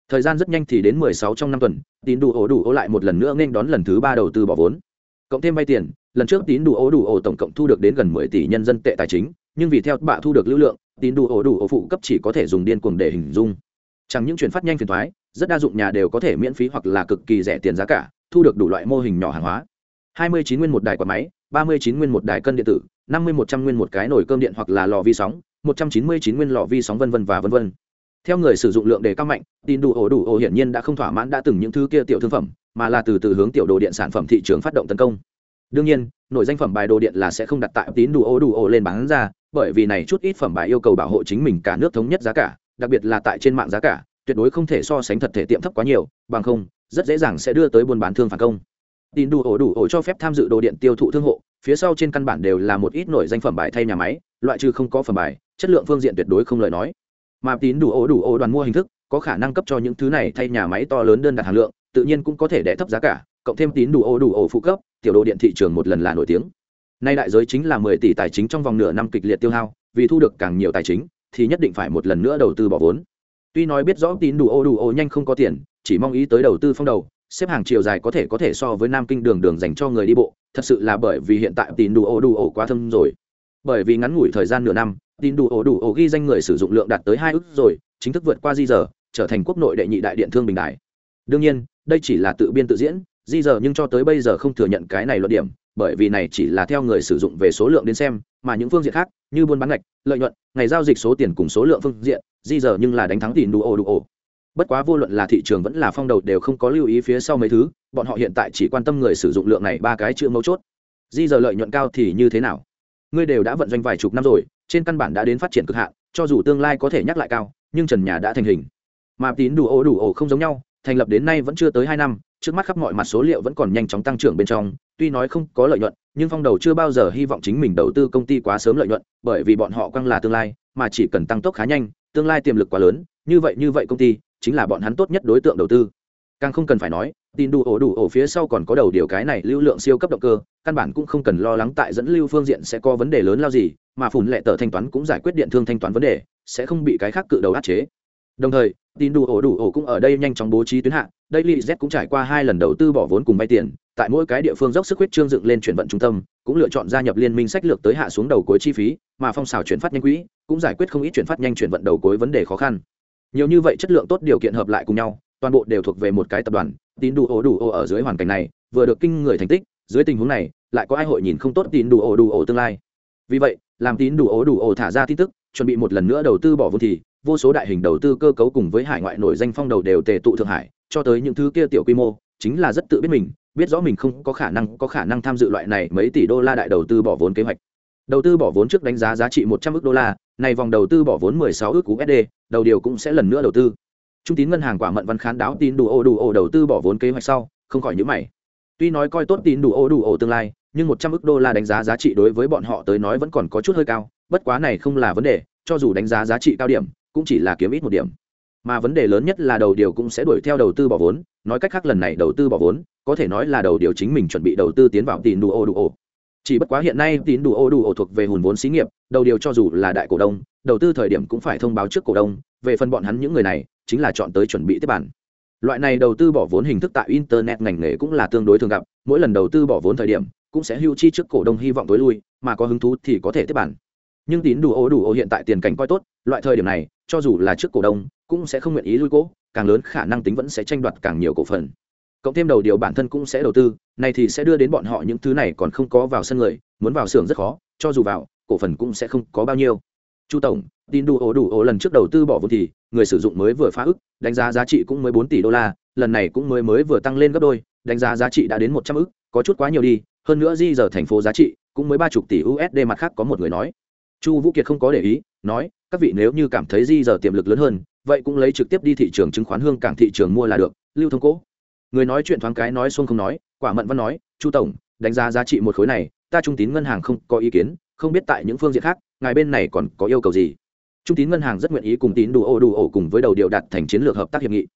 Thời gian rất nhanh thì đến 16 trong năm tuần, tín đủ ổ đủ ổ lại một lần nữa nên đón lần thứ ba đầu tư bỏ vốn. Cộng thêm vay tiền, lần trước tín đủ ổ đủ ổ tổng cộng thu được đến gần 10 tỷ nhân dân tệ tài chính, nhưng vì theo bạ thu được lưu lượng, tín đủ ổ đủ ổ phụ cấp chỉ có thể dùng điên cuồng để hình dung. Chẳng những chuyển phát nhanh phiền thoái rất đa dụng nhà đều có thể miễn phí hoặc là cực kỳ rẻ tiền giá cả, thu được đủ loại mô hình nhỏ hàng hóa 29 nguyên một đài quạt máy 39 nguyên một đài cân điện tử 50 100 nguyên một cái nồi cơm điện hoặc là lò vi sóng 199 nguyên lò vi sóng vân vân và vân vân theo người sử dụng lượng đề cao mạnh, tin đủ ổ đủ ổ hiển nhiên đã không thỏa mãn đã từng những thứ kia tiểu thương phẩm, mà là từ từ hướng tiểu đồ điện sản phẩm thị trường phát động tấn công. Đương nhiên, nội danh phẩm bài đồ điện là sẽ không đặt tại tín đủ ổ đủ ổ lên bán ra, bởi vì này chút ít phẩm bài yêu cầu bảo hộ chính mình cả nước thống nhất giá cả, đặc biệt là tại trên mạng giá cả, tuyệt đối không thể so sánh thật thể tiệm thấp quá nhiều, bằng không, rất dễ dàng sẽ đưa tới buôn bán thương phản công. Tin đủ ổ đủ ổ cho phép tham dự đồ điện tiêu thụ thương hộ, phía sau trên căn bản đều là một ít nổi danh phẩm bài thay nhà máy, loại trừ không có phẩm bài, chất lượng phương diện tuyệt đối không lời nói mà tín đủ ổ đủ ổ đoàn mua hình thức, có khả năng cấp cho những thứ này thay nhà máy to lớn đơn đặt hàng lượng, tự nhiên cũng có thể đẻ thấp giá cả, cộng thêm tín đủ ổ đủ ổ phụ cấp, tiểu đồ điện thị trường một lần là nổi tiếng. Nay đại giới chính là mười tỷ tài chính trong vòng nửa năm kịch liệt tiêu hao, vì thu được càng nhiều tài chính, thì nhất định phải một lần nữa đầu tư bỏ vốn. Tuy nói biết rõ tín đủ ổ đủ ổ nhanh không có tiền, chỉ mong ý tới đầu tư phong đầu, xếp hàng chiều dài có thể có thể so với nam kinh đường đường dành cho người đi bộ, thật sự là bởi vì hiện tại tín đủ ổ đủ ổ quá thâm rồi bởi vì ngắn ngủi thời gian nửa năm, tin đủ ổ đủ ổ ghi danh người sử dụng lượng đạt tới hai ước rồi, chính thức vượt qua di giờ trở thành quốc nội đệ nhị đại điện thương bình đại đương nhiên, đây chỉ là tự biên tự diễn di giờ nhưng cho tới bây giờ không thừa nhận cái này luận điểm, bởi vì này chỉ là theo người sử dụng về số lượng đến xem, mà những phương diện khác, như buôn bán ngạch, lợi nhuận, ngày giao dịch số tiền cùng số lượng phương diện di giờ nhưng là đánh thắng tin đủ ổ đủ ổ. Bất quá vô luận là thị trường vẫn là phong đầu đều không có lưu ý phía sau mấy thứ, bọn họ hiện tại chỉ quan tâm người sử dụng lượng này ba cái chữ mấu chốt. Di giờ lợi nhuận cao thì như thế nào? Ngươi đều đã vận doanh vài chục năm rồi, trên căn bản đã đến phát triển cực hạn, cho dù tương lai có thể nhắc lại cao, nhưng trần nhà đã thành hình. Mà tín đủ ổ đủ ổ không giống nhau, thành lập đến nay vẫn chưa tới hai năm, trước mắt khắp mọi mặt số liệu vẫn còn nhanh chóng tăng trưởng bên trong, tuy nói không có lợi nhuận, nhưng phong đầu chưa bao giờ hy vọng chính mình đầu tư công ty quá sớm lợi nhuận, bởi vì bọn họ quăng là tương lai, mà chỉ cần tăng tốc khá nhanh, tương lai tiềm lực quá lớn, như vậy như vậy công ty, chính là bọn hắn tốt nhất đối tượng đầu tư càng không cần phải nói, tin đủ ổ đủ ổ phía sau còn có đầu điều cái này lưu lượng siêu cấp động cơ, căn bản cũng không cần lo lắng tại dẫn lưu phương diện sẽ có vấn đề lớn lao gì, mà phùn lệ tờ thanh toán cũng giải quyết điện thương thanh toán vấn đề, sẽ không bị cái khác cự đầu áp chế. Đồng thời, tin đủ ổ đủ ổ cũng ở đây nhanh chóng bố trí tuyến hạ đây li z cũng trải qua hai lần đầu tư bỏ vốn cùng vay tiền, tại mỗi cái địa phương dốc sức huyết trương dựng lên chuyển vận trung tâm, cũng lựa chọn gia nhập liên minh sách lược tới hạ xuống đầu cuối chi phí, mà phong xào chuyển phát nhanh quỹ cũng giải quyết không ít chuyển phát nhanh chuyển vận đầu cuối vấn đề khó khăn. Nhiều như vậy chất lượng tốt điều kiện hợp lại cùng nhau toàn bộ đều thuộc về một cái tập đoàn tín đủ ổ đủ ổ ở dưới hoàn cảnh này vừa được kinh người thành tích dưới tình huống này lại có ai hội nhìn không tốt tín đủ ổ đủ ổ tương lai vì vậy làm tín đủ ổ đủ ổ thả ra tin tức chuẩn bị một lần nữa đầu tư bỏ vốn thì vô số đại hình đầu tư cơ cấu cùng với hải ngoại nổi danh phong đầu đều tề tụ thượng hải cho tới những thứ kia tiểu quy mô chính là rất tự biết mình biết rõ mình không có khả năng có khả năng tham dự loại này mấy tỷ đô la đại đầu tư bỏ vốn kế hoạch đầu tư bỏ vốn trước đánh giá giá trị một trăm ước đô la này vòng đầu tư bỏ vốn 16 ước USD, đầu điều cũng sẽ lần nữa đầu tư. Trung tín ngân hàng quả mận văn khán đáo tin đủ ô đủ ô đầu tư bỏ vốn kế hoạch sau, không khỏi nhữ mày. Tuy nói coi tốt tín đủ ô đủ ô tương lai, nhưng 100 ức đô la đánh giá giá trị đối với bọn họ tới nói vẫn còn có chút hơi cao, bất quá này không là vấn đề, cho dù đánh giá giá trị cao điểm, cũng chỉ là kiếm ít một điểm. Mà vấn đề lớn nhất là đầu điều cũng sẽ đuổi theo đầu tư bỏ vốn, nói cách khác lần này đầu tư bỏ vốn, có thể nói là đầu điều chính mình chuẩn bị đầu tư tiến vào tín đủ ô đủ ô chỉ bất quá hiện nay tín đủ ô đủ ô thuộc về hùn vốn xí nghiệp đầu điều cho dù là đại cổ đông đầu tư thời điểm cũng phải thông báo trước cổ đông về phần bọn hắn những người này chính là chọn tới chuẩn bị tiếp bản. Loại này đầu tư bỏ vốn hình thức tại internet ngành nghề cũng là tương đối thường gặp, mỗi lần đầu tư bỏ vốn thời điểm cũng sẽ hưu chi trước cổ đông hy vọng tối lui, mà có hứng thú thì có thể tiếp bản. Nhưng tín đủ ô đủ ô hiện tại tiền cảnh coi tốt, loại thời điểm này, cho dù là trước cổ đông, cũng sẽ không nguyện ý lui cố, càng lớn khả năng tính vẫn sẽ tranh đoạt càng nhiều cổ phần. Cộng thêm đầu điều bản thân cũng sẽ đầu tư, này thì sẽ đưa đến bọn họ những thứ này còn không có vào sân người, muốn vào xưởng rất khó, cho dù vào, cổ phần cũng sẽ không có bao nhiêu. Chu tổng tin đủ ổ đủ ổ lần trước đầu tư bỏ vốn thì người sử dụng mới vừa phá ức, đánh giá giá trị cũng mới bốn tỷ đô la, lần này cũng mới mới vừa tăng lên gấp đôi, đánh giá giá trị đã đến một trăm ức, có chút quá nhiều đi, hơn nữa di giờ thành phố giá trị cũng mới ba chục tỷ usd mặt khác có một người nói. Chu vũ kiệt không có để ý, nói, các vị nếu như cảm thấy di giờ tiềm lực lớn hơn, vậy cũng lấy trực tiếp đi thị trường chứng khoán hương cảng thị trường mua là được, lưu thông cố. Người nói chuyện thoáng cái nói xuông không nói, quả mận văn nói, chu tổng, đánh giá giá trị một khối này, ta trung tín ngân hàng không có ý kiến, không biết tại những phương diện khác, ngài bên này còn có yêu cầu gì? Trung tín ngân hàng rất nguyện ý cùng tín đủ ô đủ ổ cùng với đầu điều đặt thành chiến lược hợp tác hiệp nghị.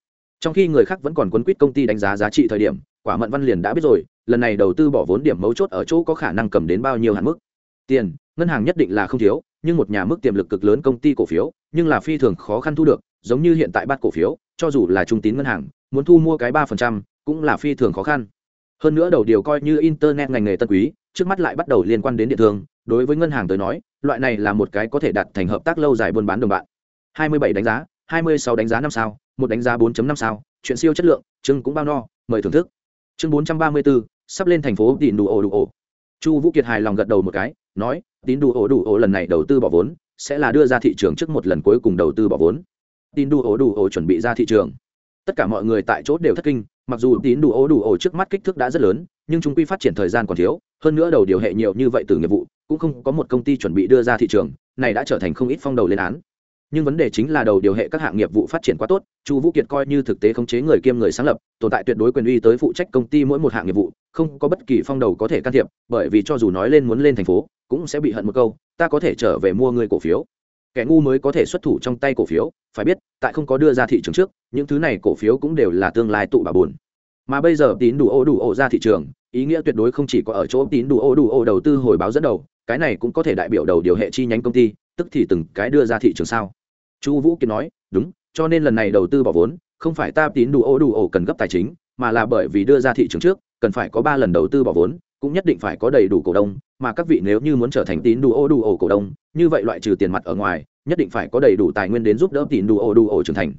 Trong khi người khác vẫn còn quấn quýt công ty đánh giá giá trị thời điểm, quả mận văn liền đã biết rồi, lần này đầu tư bỏ vốn điểm mấu chốt ở chỗ có khả năng cầm đến bao nhiêu hạn mức. Tiền, ngân hàng nhất định là không thiếu, nhưng một nhà mức tiềm lực cực lớn công ty cổ phiếu, nhưng là phi thường khó khăn thu được, giống như hiện tại bắt cổ phiếu, cho dù là trung tín ngân hàng, muốn thu mua cái ba phần trăm, cũng là phi thường khó khăn. Hơn nữa đầu điều coi như internet ngành nghề tân quý, trước mắt lại bắt đầu liên quan đến điện thương, đối với ngân hàng tới nói loại này là một cái có thể đạt thành hợp tác lâu dài buôn bán đồng bạn. 27 đánh giá 26 đánh giá năm sao một đánh giá 4.5 sao chuyện siêu chất lượng chương cũng bao no mời thưởng thức. Chương 434, sắp lên thành phố tín đủ ổ đủ ổ. Chu vũ kiệt hài lòng gật đầu một cái nói tín đủ ổ đủ ổ lần này đầu tư bỏ vốn sẽ là đưa ra thị trường trước một lần cuối cùng đầu tư bỏ vốn. Tín đủ ổ đủ ổ chuẩn bị ra thị trường. Tất cả mọi người tại chỗ đều thất kinh mặc dù tín đủ ổ đủ ổ trước mắt kích thước đã rất lớn nhưng chúng quy phát triển thời gian còn thiếu hơn nữa đầu điều hệ nhiều như vậy từ nghiệp vụ, cũng không có một công ty chuẩn bị đưa ra thị trường, này đã trở thành không ít phong đầu lên án. Nhưng vấn đề chính là đầu điều hệ các hạng nghiệp vụ phát triển quá tốt, chu vũ kiệt coi như thực tế khống chế người kiêm người sáng lập, tồn tại tuyệt đối quyền uy tới phụ trách công ty mỗi một hạng nghiệp vụ, không có bất kỳ phong đầu có thể can thiệp, bởi vì cho dù nói lên muốn lên thành phố, cũng sẽ bị hận một câu, ta có thể trở về mua người cổ phiếu. Kẻ ngu mới có thể xuất thủ trong tay cổ phiếu, phải biết, tại không có đưa ra thị trường trước, những thứ này cổ phiếu cũng đều là tương lai tụ bà buồn mà bây giờ tín đủ ô đủ ô ra thị trường ý nghĩa tuyệt đối không chỉ có ở chỗ tín đủ ô đủ ô đầu tư hồi báo dẫn đầu cái này cũng có thể đại biểu đầu điều hệ chi nhánh công ty tức thì từng cái đưa ra thị trường sao chu vũ kiệt nói đúng cho nên lần này đầu tư bỏ vốn không phải ta tín đủ ô đủ ô cần gấp tài chính mà là bởi vì đưa ra thị trường trước cần phải có ba lần đầu tư bỏ vốn cũng nhất định phải có đầy đủ cổ đông mà các vị nếu như muốn trở thành tín đủ ô đủ ô cổ đông như vậy loại trừ tiền mặt ở ngoài nhất định phải có đầy đủ tài nguyên đến giúp đỡ tín đủ ô đủ ô trưởng thành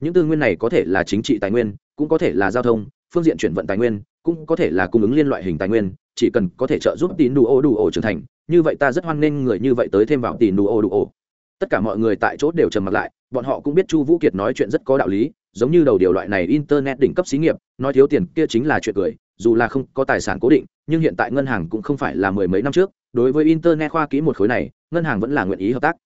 những tư nguyên này có thể là chính trị tài nguyên cũng có thể là giao thông phương diện chuyển vận tài nguyên, cũng có thể là cung ứng liên loại hình tài nguyên, chỉ cần có thể trợ giúp tín đủ ô đủ ổ trưởng thành. Như vậy ta rất hoan nghênh người như vậy tới thêm vào tín đủ ô đủ ổ tất cả mọi người tại chỗ đều trầm mặt lại, bọn họ cũng biết chu vũ kiệt nói chuyện rất có đạo lý, giống như đầu điều loại này internet đỉnh cấp xí nghiệp, nói thiếu tiền kia chính là chuyện cười, dù là không có tài sản cố định, nhưng hiện tại ngân hàng cũng không phải là mười mấy năm trước. Đối với internet khoa kỹ một khối này, ngân hàng vẫn là nguyện ý hợp tác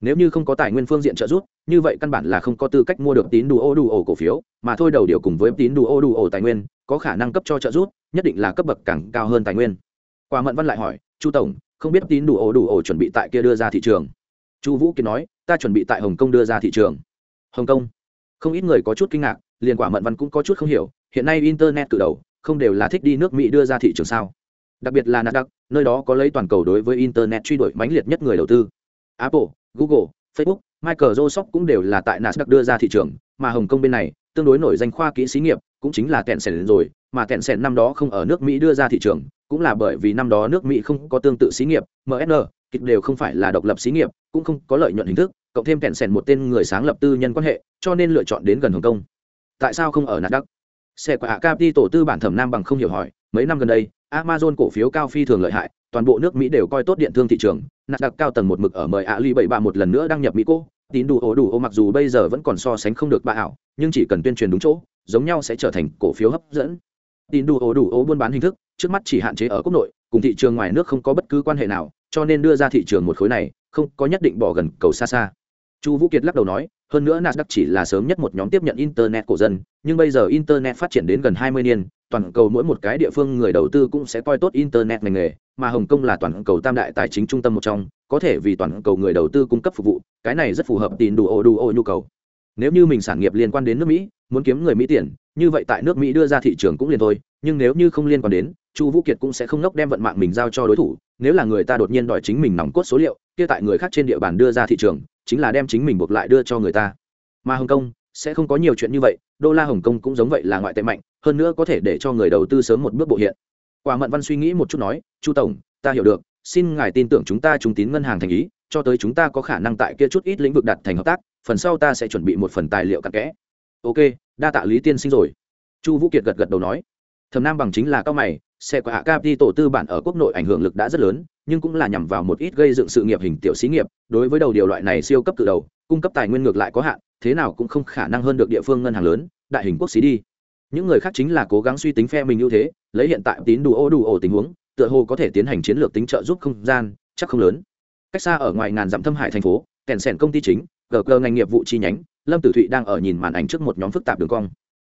nếu như không có tài nguyên phương diện trợ giúp, như vậy căn bản là không có tư cách mua được tín đủ ô đủ ổ cổ phiếu, mà thôi đầu điều cùng với tín đủ ô đủ ổ tài nguyên, có khả năng cấp cho trợ giúp, nhất định là cấp bậc càng cao hơn tài nguyên. Quả mận văn lại hỏi, chu tổng, không biết tín đủ ổ đủ ổ chuẩn bị tại kia đưa ra thị trường? Chu vũ kiến nói, ta chuẩn bị tại hồng kông đưa ra thị trường. Hồng kông? Không ít người có chút kinh ngạc, liền quả mận văn cũng có chút không hiểu, hiện nay internet cự đầu, không đều là thích đi nước mỹ đưa ra thị trường sao? Đặc biệt là nasdaq, nơi đó có lấy toàn cầu đối với internet truy đuổi mãnh liệt nhất người đầu tư. Apple google, facebook, microsoft cũng đều là tại nasdaq đưa ra thị trường, mà hồng kông bên này, tương đối nổi danh khoa kỹ xí nghiệp, cũng chính là kẹn sẻn rồi, mà kẹn sẻn năm đó không ở nước mỹ đưa ra thị trường, cũng là bởi vì năm đó nước mỹ không có tương tự xí nghiệp msn kịch đều không phải là độc lập xí nghiệp, cũng không có lợi nhuận hình thức, cộng thêm kẹn sẻn một tên người sáng lập tư nhân quan hệ, cho nên lựa chọn đến gần hồng kông. Tại sao không ở nasdaq? Xe của hạ capi tổ tư bản thẩm nam bằng không hiểu hỏi, mấy năm gần đây, amazon cổ phiếu cao phi thường lợi hại, toàn bộ nước mỹ đều coi tốt điện thương thị trường nạt đặc cao tầng một mực ở mời ạ ly bảy ba một lần nữa đăng nhập mỹ cô. Tín đủ ổ đủ ô mặc dù bây giờ vẫn còn so sánh không được bà ảo, nhưng chỉ cần tuyên truyền đúng chỗ, giống nhau sẽ trở thành cổ phiếu hấp dẫn. Tín đủ ổ đủ ô buôn bán hình thức, trước mắt chỉ hạn chế ở quốc nội, cùng thị trường ngoài nước không có bất cứ quan hệ nào, cho nên đưa ra thị trường một khối này, không có nhất định bỏ gần cầu xa xa. Chu vũ kiệt lắc đầu nói, hơn nữa nasdaq chỉ là sớm nhất một nhóm tiếp nhận internet của dân, nhưng bây giờ internet phát triển đến gần 20 niên toàn cầu mỗi một cái địa phương người đầu tư cũng sẽ coi tốt internet ngành nghề, mà hồng kông là toàn cầu tam đại tài chính trung tâm một trong, có thể vì toàn cầu người đầu tư cung cấp phục vụ, cái này rất phù hợp tìm đủ ô đủ ô nhu cầu. Nếu như mình sản nghiệp liên quan đến nước mỹ, muốn kiếm người mỹ tiền, như vậy tại nước mỹ đưa ra thị trường cũng liền thôi, nhưng nếu như không liên quan đến, chu vũ kiệt cũng sẽ không nốc đem vận mạng mình giao cho đối thủ, nếu là người ta đột nhiên đòi chính mình nòng cốt số liệu, kia tại người khác trên địa bàn đưa ra thị trường, chính là đem chính mình buộc lại đưa cho người ta. Mà hồng kông sẽ không có nhiều chuyện như vậy, đô la hồng kông cũng giống vậy là ngoại tệ mạnh, hơn nữa có thể để cho người đầu tư sớm một bước bộ hiện. Quả mận văn suy nghĩ một chút nói, chu tổng, ta hiểu được, xin ngài tin tưởng chúng ta trung tín ngân hàng thành ý, cho tới chúng ta có khả năng tại kia chút ít lĩnh vực đặt thành hợp tác, phần sau ta sẽ chuẩn bị một phần tài liệu cặn kẽ. Ok, đa tạ lý tiên sinh rồi. Chu vũ kiệt gật gật đầu nói. Thầm nam bằng chính là cao mày xe của hạ cap đi tổ tư bản ở quốc nội ảnh hưởng lực đã rất lớn, nhưng cũng là nhằm vào một ít gây dựng sự nghiệp hình tiểu xí nghiệp, đối với đầu điều loại này siêu cấp từ đầu, cung cấp tài nguyên ngược lại có hạn thế nào cũng không khả năng hơn được địa phương ngân hàng lớn, đại hình quốc xí đi. Những người khác chính là cố gắng suy tính phe mình ưu thế, lấy hiện tại tín đủ ô đủ ổ tình huống, tựa hồ có thể tiến hành chiến lược tính trợ giúp không gian, chắc không lớn. Cách xa ở ngoài ngàn dặm thâm hải thành phố, kèn sèn công ty chính, gờ cơ ngành nghiệp vụ chi nhánh, lâm tử thụy đang ở nhìn màn ảnh trước một nhóm phức tạp đường cong.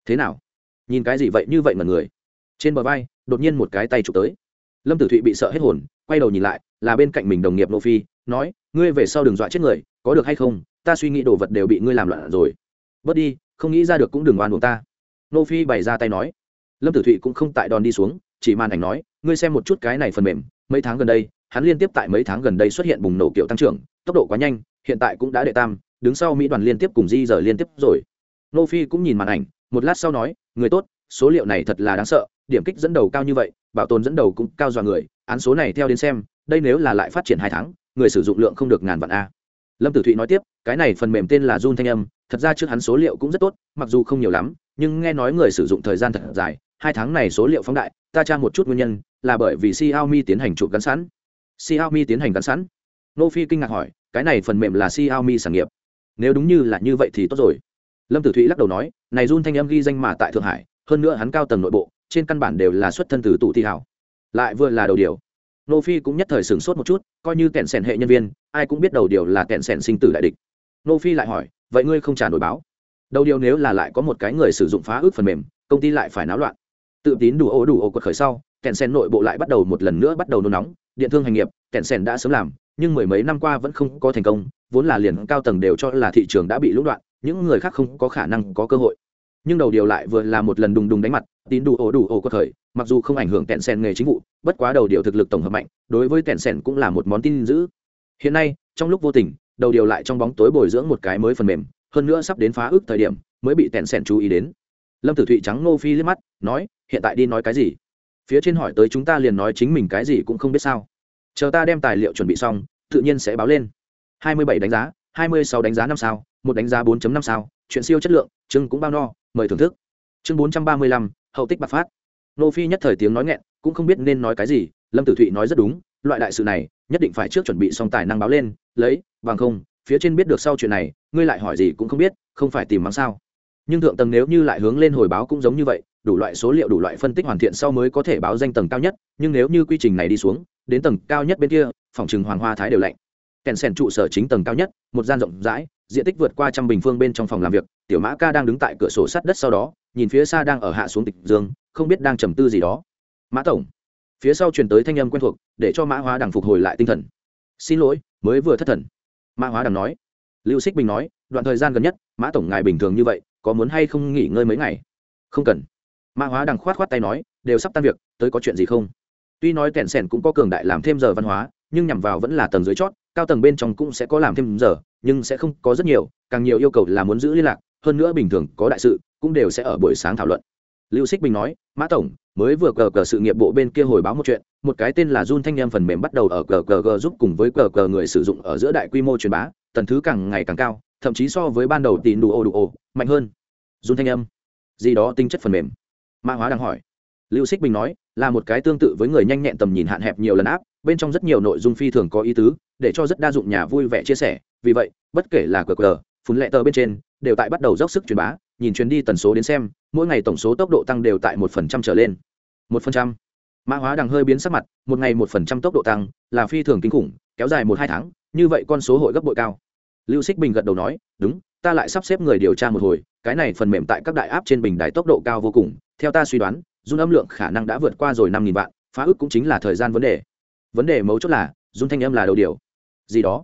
Thế nào? Nhìn cái gì vậy như vậy mà người? Trên bờ vai, đột nhiên một cái tay chụp tới. Lâm tử thụy bị sợ hết hồn, quay đầu nhìn lại, là bên cạnh mình đồng nghiệp nô phi, nói, ngươi về sau đừng dọa chết người, có được hay không? Ta suy nghĩ đồ vật đều bị ngươi làm loạn rồi. Bớt đi, không nghĩ ra được cũng đừng oan buộc ta. Nô phi bày ra tay nói. Lâm tử thụy cũng không tại đòn đi xuống, chỉ màn ảnh nói, ngươi xem một chút cái này phần mềm, mấy tháng gần đây, hắn liên tiếp tại mấy tháng gần đây xuất hiện bùng nổ kiểu tăng trưởng, tốc độ quá nhanh, hiện tại cũng đã đệ tam, đứng sau mỹ đoàn liên tiếp cùng di giờ liên tiếp rồi. Nô phi cũng nhìn màn ảnh, một lát sau nói, người tốt, số liệu này thật là đáng sợ, điểm kích dẫn đầu cao như vậy, bảo tồn dẫn đầu cũng cao dọa người, án số này theo đến xem, đây nếu là lại phát triển hai tháng, người sử dụng lượng không được ngàn vạn a lâm tử thụy nói tiếp, cái này phần mềm tên là Jun thanh âm, thật ra trước hắn số liệu cũng rất tốt, mặc dù không nhiều lắm, nhưng nghe nói người sử dụng thời gian thật dài, hai tháng này số liệu phóng đại, ta tra một chút nguyên nhân, là bởi vì Xiaomi tiến hành chụp gắn sẵn. Xiaomi tiến hành gắn sẵn. Nô phi kinh ngạc hỏi, cái này phần mềm là Xiaomi sản nghiệp? Nếu đúng như là như vậy thì tốt rồi. Lâm tử thụy lắc đầu nói, này Jun thanh âm ghi danh mà tại thượng hải, hơn nữa hắn cao tầng nội bộ, trên căn bản đều là xuất thân từ tụ thi hảo. Lại vừa là đầu điều. Nô phi cũng nhất thời sửng sốt một chút, coi như kẹn sẻn hệ nhân viên ai cũng biết đầu điều là kẹn sẻn sinh tử đại địch. Nô phi lại hỏi, vậy ngươi không trả nổi báo? Đầu điều nếu là lại có một cái người sử dụng phá ước phần mềm, công ty lại phải náo loạn. Tự tín đủ ô đủ ô quật khởi sau, kẹn sẻn nội bộ lại bắt đầu một lần nữa bắt đầu nôn nóng. Điện thương hành nghiệp, kẹn sẻn đã sớm làm, nhưng mười mấy năm qua vẫn không có thành công, vốn là liền cao tầng đều cho là thị trường đã bị lũng đoạn, những người khác không có khả năng có cơ hội. Nhưng đầu điều lại vừa là một lần đùng đùng đánh mặt, tín đủ ổ đủ ổ quật khởi, mặc dù không ảnh hưởng tẹn sen nghề chính vụ, bất quá đầu điều thực lực tổng hợp mạnh, đối với tẹn sen cũng là một món tin giữ hiện nay, trong lúc vô tình, đầu điều lại trong bóng tối bồi dưỡng một cái mới phần mềm, hơn nữa sắp đến phá ước thời điểm, mới bị tẹn sen chú ý đến. Lâm tử thụy trắng ngô phi liếc mắt, nói, hiện tại đi nói cái gì? Phía trên hỏi tới chúng ta liền nói chính mình cái gì cũng không biết sao. Chờ ta đem tài liệu chuẩn bị xong, tự nhiên sẽ báo lên. Hai mươi bảy đánh giá, hai mươi sáu đánh giá năm sao, một đánh giá 4 năm sao, chuyện siêu chất lượng, chương cũng bao no, mời thưởng thức. Chương bốn trăm ba mươi lăm, hậu tích bạc phát. Nô phi nhất thời tiếng nói nghẹn, cũng không biết nên nói cái gì, lâm tử thụy nói rất đúng loại đại sự này, nhất định phải trước chuẩn bị xong tài năng báo lên, lấy, bằng không, phía trên biết được sau chuyện này, ngươi lại hỏi gì cũng không biết, không phải tìm mắng sao. Nhưng thượng tầng nếu như lại hướng lên hồi báo cũng giống như vậy, đủ loại số liệu, đủ loại phân tích hoàn thiện sau mới có thể báo danh tầng cao nhất, nhưng nếu như quy trình này đi xuống, đến tầng cao nhất bên kia, phòng trừng hoàng hoa thái đều lạnh. Kèn sèn trụ sở chính tầng cao nhất, một gian rộng rãi, diện tích vượt qua trăm bình phương bên trong phòng làm việc, tiểu mã ca đang đứng tại cửa sổ sắt đất sau đó, nhìn phía xa đang ở hạ xuống tịch dương, không biết đang trầm tư gì đó. Mã tổng phía sau truyền tới thanh âm quen thuộc, để cho mã hóa đằng phục hồi lại tinh thần. Xin lỗi, mới vừa thất thần. Mã hóa đằng nói. Lưu xích bình nói, đoạn thời gian gần nhất, mã tổng ngài bình thường như vậy, có muốn hay không nghỉ ngơi mấy ngày? Không cần. Mã hóa đằng khoát khoát tay nói, đều sắp tan việc, tới có chuyện gì không? Tuy nói kẹn sẻn cũng có cường đại làm thêm giờ văn hóa, nhưng nhằm vào vẫn là tầng dưới chót, cao tầng bên trong cũng sẽ có làm thêm giờ, nhưng sẽ không có rất nhiều, càng nhiều yêu cầu là muốn giữ liên lạc, hơn nữa bình thường có đại sự, cũng đều sẽ ở buổi sáng thảo luận. Lưu xích bình nói, mã tổng mới vừa cờ cờ sự nghiệp bộ bên kia hồi báo một chuyện, một cái tên là Jun thanh em phần mềm bắt đầu ở cờ cờ giúp cùng với cờ cờ người sử dụng ở giữa đại quy mô truyền bá, tần thứ càng ngày càng cao, thậm chí so với ban đầu tín đủ ô đủ ô, mạnh hơn. Jun thanh em, gì đó tinh chất phần mềm. Mã hóa đang hỏi. Lưu xích bình nói, là một cái tương tự với người nhanh nhẹn tầm nhìn hạn hẹp nhiều lần áp, bên trong rất nhiều nội dung phi thường có ý tứ, để cho rất đa dụng nhà vui vẻ chia sẻ. Vì vậy, bất kể là cờ cờ, phun lệ tờ bên trên, đều tại bắt đầu dốc sức truyền bá, nhìn chuyến đi tần số đến xem, mỗi ngày tổng số tốc độ tăng đều tại một phần trăm trở lên một phần trăm. Mã hóa đằng hơi biến sắc mặt, một ngày một phần trăm tốc độ tăng, là phi thường kinh khủng, kéo dài một hai tháng, như vậy con số hội gấp bội cao. Lưu xích bình gật đầu nói, đúng, ta lại sắp xếp người điều tra một hồi, cái này phần mềm tại các đại áp trên bình đài tốc độ cao vô cùng, theo ta suy đoán, run âm lượng khả năng đã vượt qua rồi năm nghìn vạn, phá ức cũng chính là thời gian vấn đề. Vấn đề mấu chốt là, run thanh âm là đầu điều. Gì đó?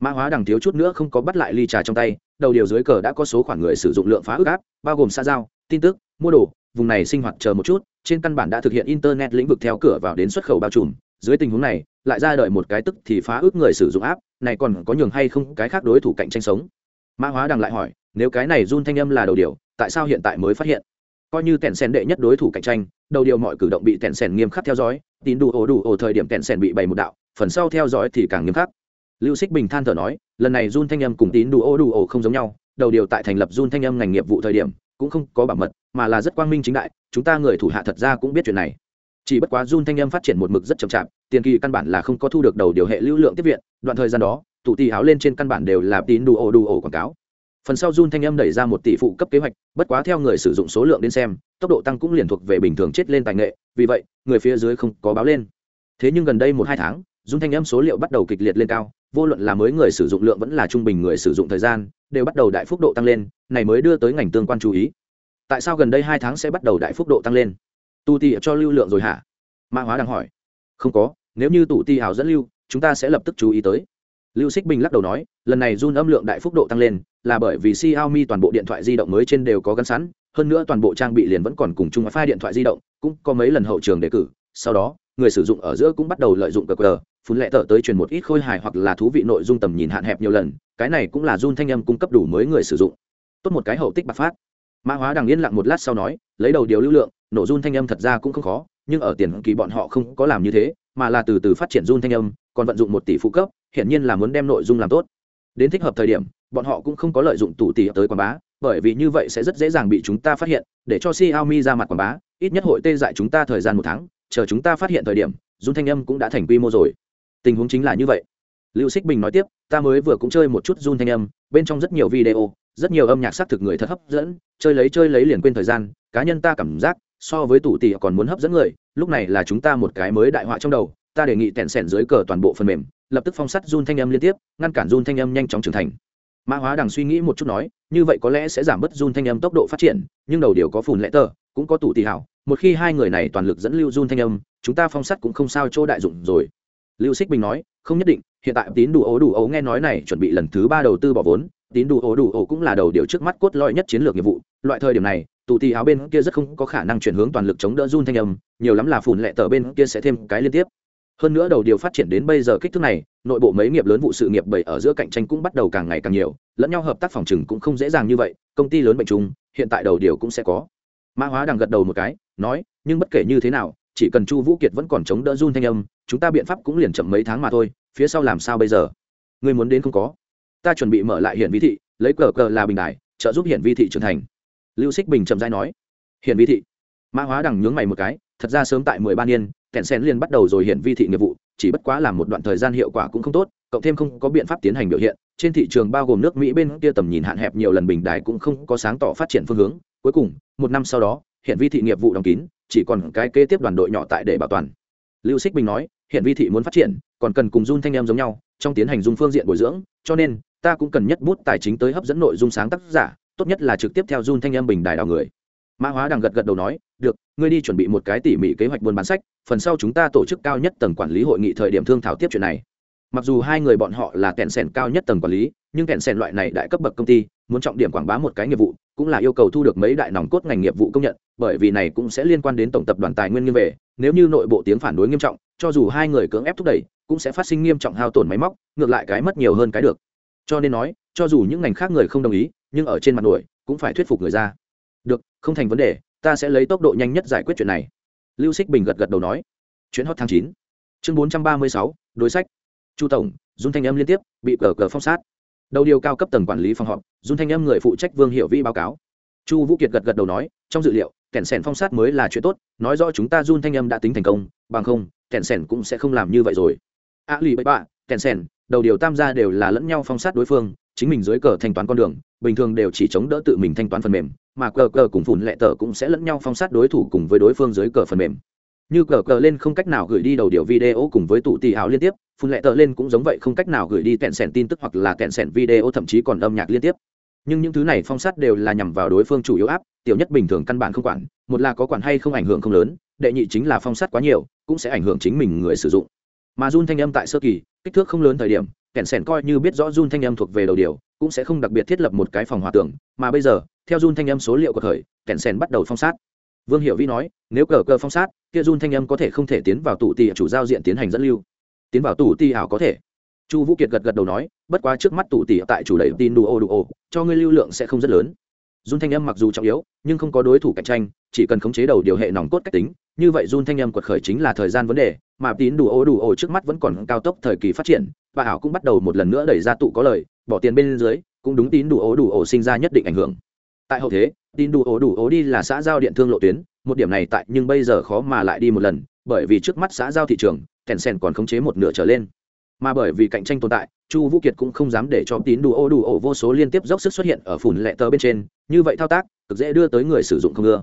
Mã hóa đằng thiếu chút nữa không có bắt lại ly trà trong tay, đầu điều dưới cờ đã có số khoản người sử dụng lượng phá ức áp bao gồm xa giao, tin tức, mua đồ vùng này sinh hoạt chờ một chút, trên căn bản đã thực hiện internet lĩnh vực theo cửa vào đến xuất khẩu bao trùm. Dưới tình huống này, lại ra đợi một cái tức thì phá ước người sử dụng áp này còn có nhường hay không cái khác đối thủ cạnh tranh sống? Mã hóa đằng lại hỏi, nếu cái này run thanh âm là đầu điều, tại sao hiện tại mới phát hiện? Coi như tẹn sen đệ nhất đối thủ cạnh tranh, đầu điều mọi cử động bị tẹn sen nghiêm khắc theo dõi, tín đủ ổ đủ ổ thời điểm tẹn sen bị bày một đạo, phần sau theo dõi thì càng nghiêm khắc. Lưu xích bình than thở nói, lần này run thanh âm cùng tín đủ ổ đủ ổ không giống nhau, đầu điều tại thành lập run thanh âm ngành nghiệp vụ thời điểm cũng không có bảo mật, mà là rất quang minh chính đại, chúng ta người thủ hạ thật ra cũng biết chuyện này. Chỉ bất quá run thanh âm phát triển một mực rất chậm chạp, tiền kỳ căn bản là không có thu được đầu điều hệ lưu lượng tiếp viện, đoạn thời gian đó, tụ tỷ áo lên trên căn bản đều là tín đủ ổ đủ ổ quảng cáo. Phần sau run thanh âm đẩy ra một tỷ phụ cấp kế hoạch, bất quá theo người sử dụng số lượng đến xem, tốc độ tăng cũng liền thuộc về bình thường chết lên tài nghệ, vì vậy, người phía dưới không có báo lên. Thế nhưng gần đây một hai tháng run thanh âm số liệu bắt đầu kịch liệt lên cao vô luận là mới người sử dụng lượng vẫn là trung bình người sử dụng thời gian, đều bắt đầu đại phúc độ tăng lên, này mới đưa tới ngành tương quan chú ý. Tại sao gần đây hai tháng sẽ bắt đầu đại phúc độ tăng lên? Tu ti cho lưu lượng rồi hả? Mã hóa đang hỏi. Không có, nếu như tụ ti hào dẫn lưu, chúng ta sẽ lập tức chú ý tới. Lưu xích bình lắc đầu nói, lần này run âm lượng đại phúc độ tăng lên, là bởi vì xiaomi toàn bộ điện thoại di động mới trên đều có gắn sẵn, hơn nữa toàn bộ trang bị liền vẫn còn cùng chung wifi điện thoại di động, cũng có mấy lần hậu trường đề cử, sau đó, người sử dụng ở giữa cũng bắt đầu lợi dụng cờ phun lệ tờ tới truyền một ít khôi hài hoặc là thú vị nội dung tầm nhìn hạn hẹp nhiều lần, cái này cũng là run thanh âm cung cấp đủ mới người sử dụng. Tốt một cái hậu tích bạc phát. Mã hóa đằng yên lặng một lát sau nói, lấy đầu điều lưu lượng, nổ run thanh âm thật ra cũng không khó, nhưng ở tiền kỳ bọn họ không có làm như thế, mà là từ từ phát triển run thanh âm, còn vận dụng một tỷ phụ cấp, hiển nhiên là muốn đem nội dung làm tốt. Đến thích hợp thời điểm, bọn họ cũng không có lợi dụng tủ tỷ tới quảng bá, bởi vì như vậy sẽ rất dễ dàng bị chúng ta phát hiện, để cho Xiaomi ra mặt quảng bá, ít nhất hội tê dại chúng ta thời gian một tháng, chờ chúng ta phát hiện thời điểm, run thanh âm cũng đã thành quy mô rồi tình huống chính là như vậy. Lưu xích bình nói tiếp, ta mới vừa cũng chơi một chút run thanh âm, bên trong rất nhiều video, rất nhiều âm nhạc xác thực người thật hấp dẫn, chơi lấy chơi lấy liền quên thời gian, cá nhân ta cảm giác, so với tủ tỷ còn muốn hấp dẫn người, lúc này là chúng ta một cái mới đại họa trong đầu, ta đề nghị tẹn sẻn dưới cờ toàn bộ phần mềm, lập tức phong sắt run thanh âm liên tiếp, ngăn cản run thanh âm nhanh chóng trưởng thành. Mã hóa đằng suy nghĩ một chút nói, như vậy có lẽ sẽ giảm bớt run thanh âm tốc độ phát triển, nhưng đầu điều có phùn lẽ tờ, cũng có tủ tỷ hảo, một khi hai người này toàn lực dẫn lưu run thanh âm, chúng ta phong sắt cũng không sao chỗ đại dụng rồi lưu xích bình nói, không nhất định, hiện tại tín đủ ố đủ ố nghe nói này chuẩn bị lần thứ ba đầu tư bỏ vốn, tín đủ ố đủ ố cũng là đầu điều trước mắt cốt lõi nhất chiến lược nghiệp vụ. Loại thời điểm này tụ tì áo bên kia rất không có khả năng chuyển hướng toàn lực chống đỡ run thanh âm, nhiều lắm là phùn lệ tờ bên kia sẽ thêm cái liên tiếp. Hơn nữa đầu điều phát triển đến bây giờ kích thước này, nội bộ mấy nghiệp lớn vụ sự nghiệp bảy ở giữa cạnh tranh cũng bắt đầu càng ngày càng nhiều, lẫn nhau hợp tác phòng trừng cũng không dễ dàng như vậy, công ty lớn bệnh chung, hiện tại đầu điều cũng sẽ có. Mã hóa đang gật đầu một cái, nói, nhưng bất kể như thế nào, chỉ cần chu vũ kiệt vẫn còn chống đỡ run thanh âm chúng ta biện pháp cũng liền chậm mấy tháng mà thôi, phía sau làm sao bây giờ? Người muốn đến không có. Ta chuẩn bị mở lại hiển vi thị, lấy cờ cờ là bình đại trợ giúp hiển vi thị trưởng thành. Lưu xích bình chậm dai nói. Hiển vi thị. Mã hóa đằng nhướng mày một cái, thật ra sớm tại mười ba niên kẹn sen liền bắt đầu rồi hiển vi thị nghiệp vụ, chỉ bất quá làm một đoạn thời gian hiệu quả cũng không tốt, cộng thêm không có biện pháp tiến hành biểu hiện, trên thị trường bao gồm nước mỹ bên kia tầm nhìn hạn hẹp nhiều lần bình đài cũng không có sáng tỏ phát triển phương hướng. Cuối cùng, một năm sau đó hiện vi thị nghiệp vụ đóng kín, chỉ còn cái kế tiếp đoàn đội nhỏ tại để bảo toàn. Lưu xích bình nói hiện vi thị muốn phát triển, còn cần cùng dung thanh em giống nhau, trong tiến hành dung phương diện bồi dưỡng, cho nên, ta cũng cần nhất bút tài chính tới hấp dẫn nội dung sáng tác giả, tốt nhất là trực tiếp theo dung thanh em bình đài đào người. Mã hóa đằng gật gật đầu nói, được, ngươi đi chuẩn bị một cái tỉ mỉ kế hoạch buôn bán sách, phần sau chúng ta tổ chức cao nhất tầng quản lý hội nghị thời điểm thương thảo tiếp chuyện này. Mặc dù hai người bọn họ là kẹn sẻn cao nhất tầng quản lý, nhưng kẹn sẻn loại này đại cấp bậc công ty, muốn trọng điểm quảng bá một cái nghiệp vụ, cũng là yêu cầu thu được mấy đại nòng cốt ngành nghiệp vụ công nhận, bởi vì này cũng sẽ liên quan đến tổng tập đoàn tài nguyên nghiêm về, nếu như nội bộ tiếng phản đối nghiêm trọng cho dù hai người cưỡng ép thúc đẩy, cũng sẽ phát sinh nghiêm trọng hao tổn máy móc, ngược lại cái mất nhiều hơn cái được. Cho nên nói, cho dù những ngành khác người không đồng ý, nhưng ở trên mặt nổi cũng phải thuyết phục người ra. Được, không thành vấn đề, ta sẽ lấy tốc độ nhanh nhất giải quyết chuyện này. Lưu xích bình gật gật đầu nói. Chuyến hot tháng chín. Chương bốn trăm ba mươi sáu, đối sách. Chu tổng, dung thanh âm liên tiếp, bị cờ cờ phong sát. Đầu điều cao cấp tầng quản lý phòng họp, dung thanh âm người phụ trách vương hiệu vi báo cáo. Chu vũ kiệt gật gật đầu nói, trong dự liệu, kẻn sẻn phong sát mới là chuyện tốt, nói rõ chúng ta dung thanh âm đã tính thành công, bằng không kèn sẻn cũng sẽ không làm như vậy rồi. A lì bậy bạ, kèn sẻn đầu điều tam gia đều là lẫn nhau phong sát đối phương, chính mình dưới cờ thanh toán con đường, bình thường đều chỉ chống đỡ tự mình thanh toán phần mềm, mà cờ cờ cùng phùn lệ tờ cũng sẽ lẫn nhau phong sát đối thủ cùng với đối phương dưới cờ phần mềm. Như cờ cờ lên không cách nào gửi đi đầu điều video cùng với tụ tì áo liên tiếp phun lệ tờ lên cũng giống vậy không cách nào gửi đi kẹn sẻn tin tức hoặc là kẹn sẻn video thậm chí còn âm nhạc liên tiếp. Nhưng những thứ này phong sát đều là nhằm vào đối phương chủ yếu áp tiểu nhất bình thường căn bản không quản, một là có quản hay không ảnh hưởng không lớn đệ nhị chính là phong sát quá nhiều, cũng sẽ ảnh hưởng chính mình người sử dụng. Mà run thanh âm tại sơ kỳ, kích thước không lớn thời điểm kẻn sẻn coi như biết rõ run thanh âm thuộc về đầu điều, cũng sẽ không đặc biệt thiết lập một cái phòng hòa tưởng mà bây giờ, theo run thanh âm số liệu của thời kẻn sẻn bắt đầu phong sát. Vương hiệu vi nói, nếu cờ cờ phong sát, kia run thanh âm có thể không thể tiến vào tủ tì chủ giao diện tiến hành dẫn lưu. Tiến vào tủ tì ảo có thể. Chu vũ kiệt gật gật đầu nói, bất quá trước mắt tủ tì tại chủ đầy tin đủ ô đủ ô cho ngươi lưu lượng sẽ không rất lớn run thanh âm mặc dù trọng yếu, nhưng không có đối thủ cạnh tranh, chỉ cần khống chế đầu điều hệ nòng cốt cách tính, như vậy run thanh âm quật khởi chính là thời gian vấn đề, mà tín đủ ô đủ ô trước mắt vẫn còn cao tốc thời kỳ phát triển, và ảo cũng bắt đầu một lần nữa đẩy ra tụ có lời, bỏ tiền bên dưới, cũng đúng tín đủ ô đủ ô sinh ra nhất định ảnh hưởng. Tại hậu thế tin đủ ố đủ ổ đi là xã giao điện thương lộ tuyến, một điểm này tại nhưng bây giờ khó mà lại đi một lần, bởi vì trước mắt xã giao thị trường kèn sen còn khống chế một nửa trở lên mà bởi vì cạnh tranh tồn tại, chu vũ kiệt cũng không dám để cho tín đủ ô đủ ổ vô số liên tiếp dốc sức xuất hiện ở phủn lệ tờ bên trên, như vậy thao tác, cực dễ đưa tới người sử dụng không ưa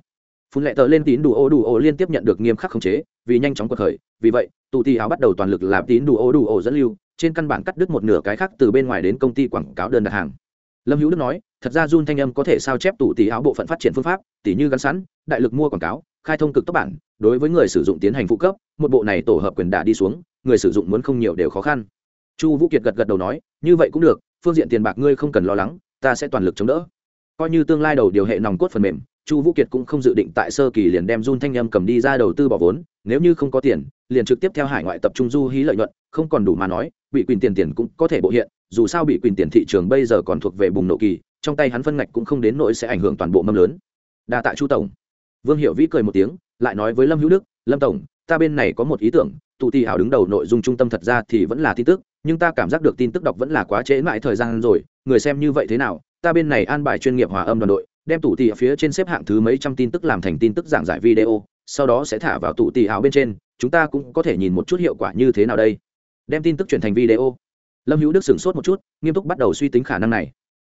phun lệ tờ lên tín đủ ô đủ ổ liên tiếp nhận được nghiêm khắc khống chế, vì nhanh chóng cuộc khởi, vì vậy tụ tì áo bắt đầu toàn lực làm tín đủ ô đủ ổ dẫn lưu, trên căn bản cắt đứt một nửa cái khác từ bên ngoài đến công ty quảng cáo đơn đặt hàng. Lâm hữu đức nói, thật ra run thanh âm có thể sao chép tụ tì áo bộ phận phát triển phương pháp, tỉ như gắn sẵn, đại lực mua quảng cáo, khai thông cực tốc bản, đối với người sử dụng tiến hành phụ cấp, một bộ này tổ hợp quyền đả đi xuống người sử dụng muốn không nhiều đều khó khăn. Chu vũ kiệt gật gật đầu nói, như vậy cũng được, phương diện tiền bạc ngươi không cần lo lắng, ta sẽ toàn lực chống đỡ. Coi như tương lai đầu điều hệ nòng cốt phần mềm, chu vũ kiệt cũng không dự định tại sơ kỳ liền đem run thanh âm cầm đi ra đầu tư bỏ vốn, nếu như không có tiền, liền trực tiếp theo hải ngoại tập trung du hí lợi nhuận, không còn đủ mà nói, bị quyền tiền tiền cũng có thể bộ hiện, dù sao bị quyền tiền thị trường bây giờ còn thuộc về bùng nổ kỳ, trong tay hắn phân ngạch cũng không đến nỗi sẽ ảnh hưởng toàn bộ mâm lớn. Đa tạ chu tổng. Vương hiệu vĩ cười một tiếng, lại nói với lâm hữu đức, lâm tổng, ta bên này có một ý tưởng tụ tì hảo đứng đầu nội dung trung tâm thật ra thì vẫn là tin tức, nhưng ta cảm giác được tin tức đọc vẫn là quá trễ mãi thời gian rồi. Người xem như vậy thế nào? Ta bên này an bài chuyên nghiệp hòa âm đoàn đội, đem tụ tì ở phía trên xếp hạng thứ mấy trăm tin tức làm thành tin tức giảng giải video, sau đó sẽ thả vào tụ tì ảo bên trên. Chúng ta cũng có thể nhìn một chút hiệu quả như thế nào đây. Đem tin tức chuyển thành video. Lâm hữu đức sửng sốt một chút, nghiêm túc bắt đầu suy tính khả năng này.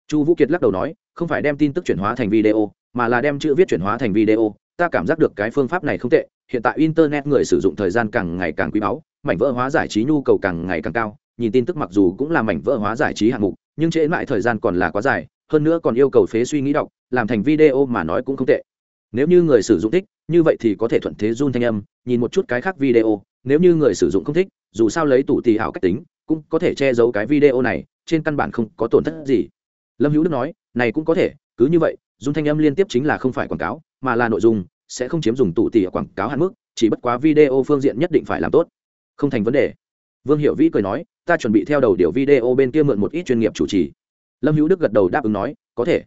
Chu vũ kiệt lắc đầu nói, không phải đem tin tức chuyển hóa thành video, mà là đem chữ viết chuyển hóa thành video. Ta cảm giác được cái phương pháp này không tệ hiện tại internet người sử dụng thời gian càng ngày càng quý báu, mảnh vỡ hóa giải trí nhu cầu càng ngày càng cao, nhìn tin tức mặc dù cũng là mảnh vỡ hóa giải trí hạng mục, nhưng trễ mãi thời gian còn là quá dài, hơn nữa còn yêu cầu phế suy nghĩ đọc, làm thành video mà nói cũng không tệ. Nếu như người sử dụng thích, như vậy thì có thể thuận thế run thanh âm, nhìn một chút cái khác video, nếu như người sử dụng không thích, dù sao lấy tủ tì hảo cách tính, cũng có thể che giấu cái video này, trên căn bản không có tổn thất gì. Lâm hữu đức nói, này cũng có thể, cứ như vậy dung thanh âm liên tiếp chính là không phải quảng cáo, mà là nội dung sẽ không chiếm dùng tụ tỉ quảng cáo hạn mức, chỉ bất quá video phương diện nhất định phải làm tốt. Không thành vấn đề. Vương hiệu vĩ cười nói, ta chuẩn bị theo đầu điều video bên kia mượn một ít chuyên nghiệp chủ trì. Lâm hữu đức gật đầu đáp ứng nói, có thể.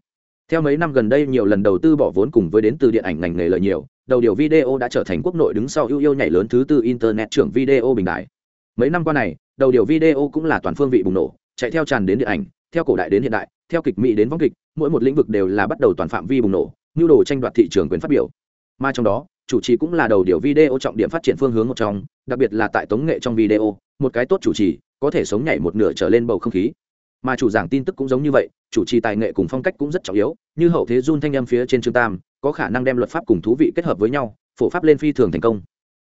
Theo mấy năm gần đây nhiều lần đầu tư bỏ vốn cùng với đến từ điện ảnh ngành nghề lợi nhiều, đầu điều video đã trở thành quốc nội đứng sau ưu yêu nhảy lớn thứ tư internet trưởng video bình đại. Mấy năm qua này, đầu điều video cũng là toàn phương vị bùng nổ, chạy theo tràn đến điện ảnh, theo cổ đại đến hiện đại, theo kịch mỹ đến võng kịch, mỗi một lĩnh vực đều là bắt đầu toàn phạm vi bùng nổ, nhu đồ tranh đoạt thị trường quyền phát biểu mà trong đó, chủ trì cũng là đầu điều video trọng điểm phát triển phương hướng một trong, đặc biệt là tại tống nghệ trong video, một cái tốt chủ trì, có thể sống nhảy một nửa trở lên bầu không khí. Mà chủ giảng tin tức cũng giống như vậy, chủ trì tài nghệ cùng phong cách cũng rất trọng yếu, như hậu thế run thanh âm phía trên trương tam, có khả năng đem luật pháp cùng thú vị kết hợp với nhau, phổ pháp lên phi thường thành công.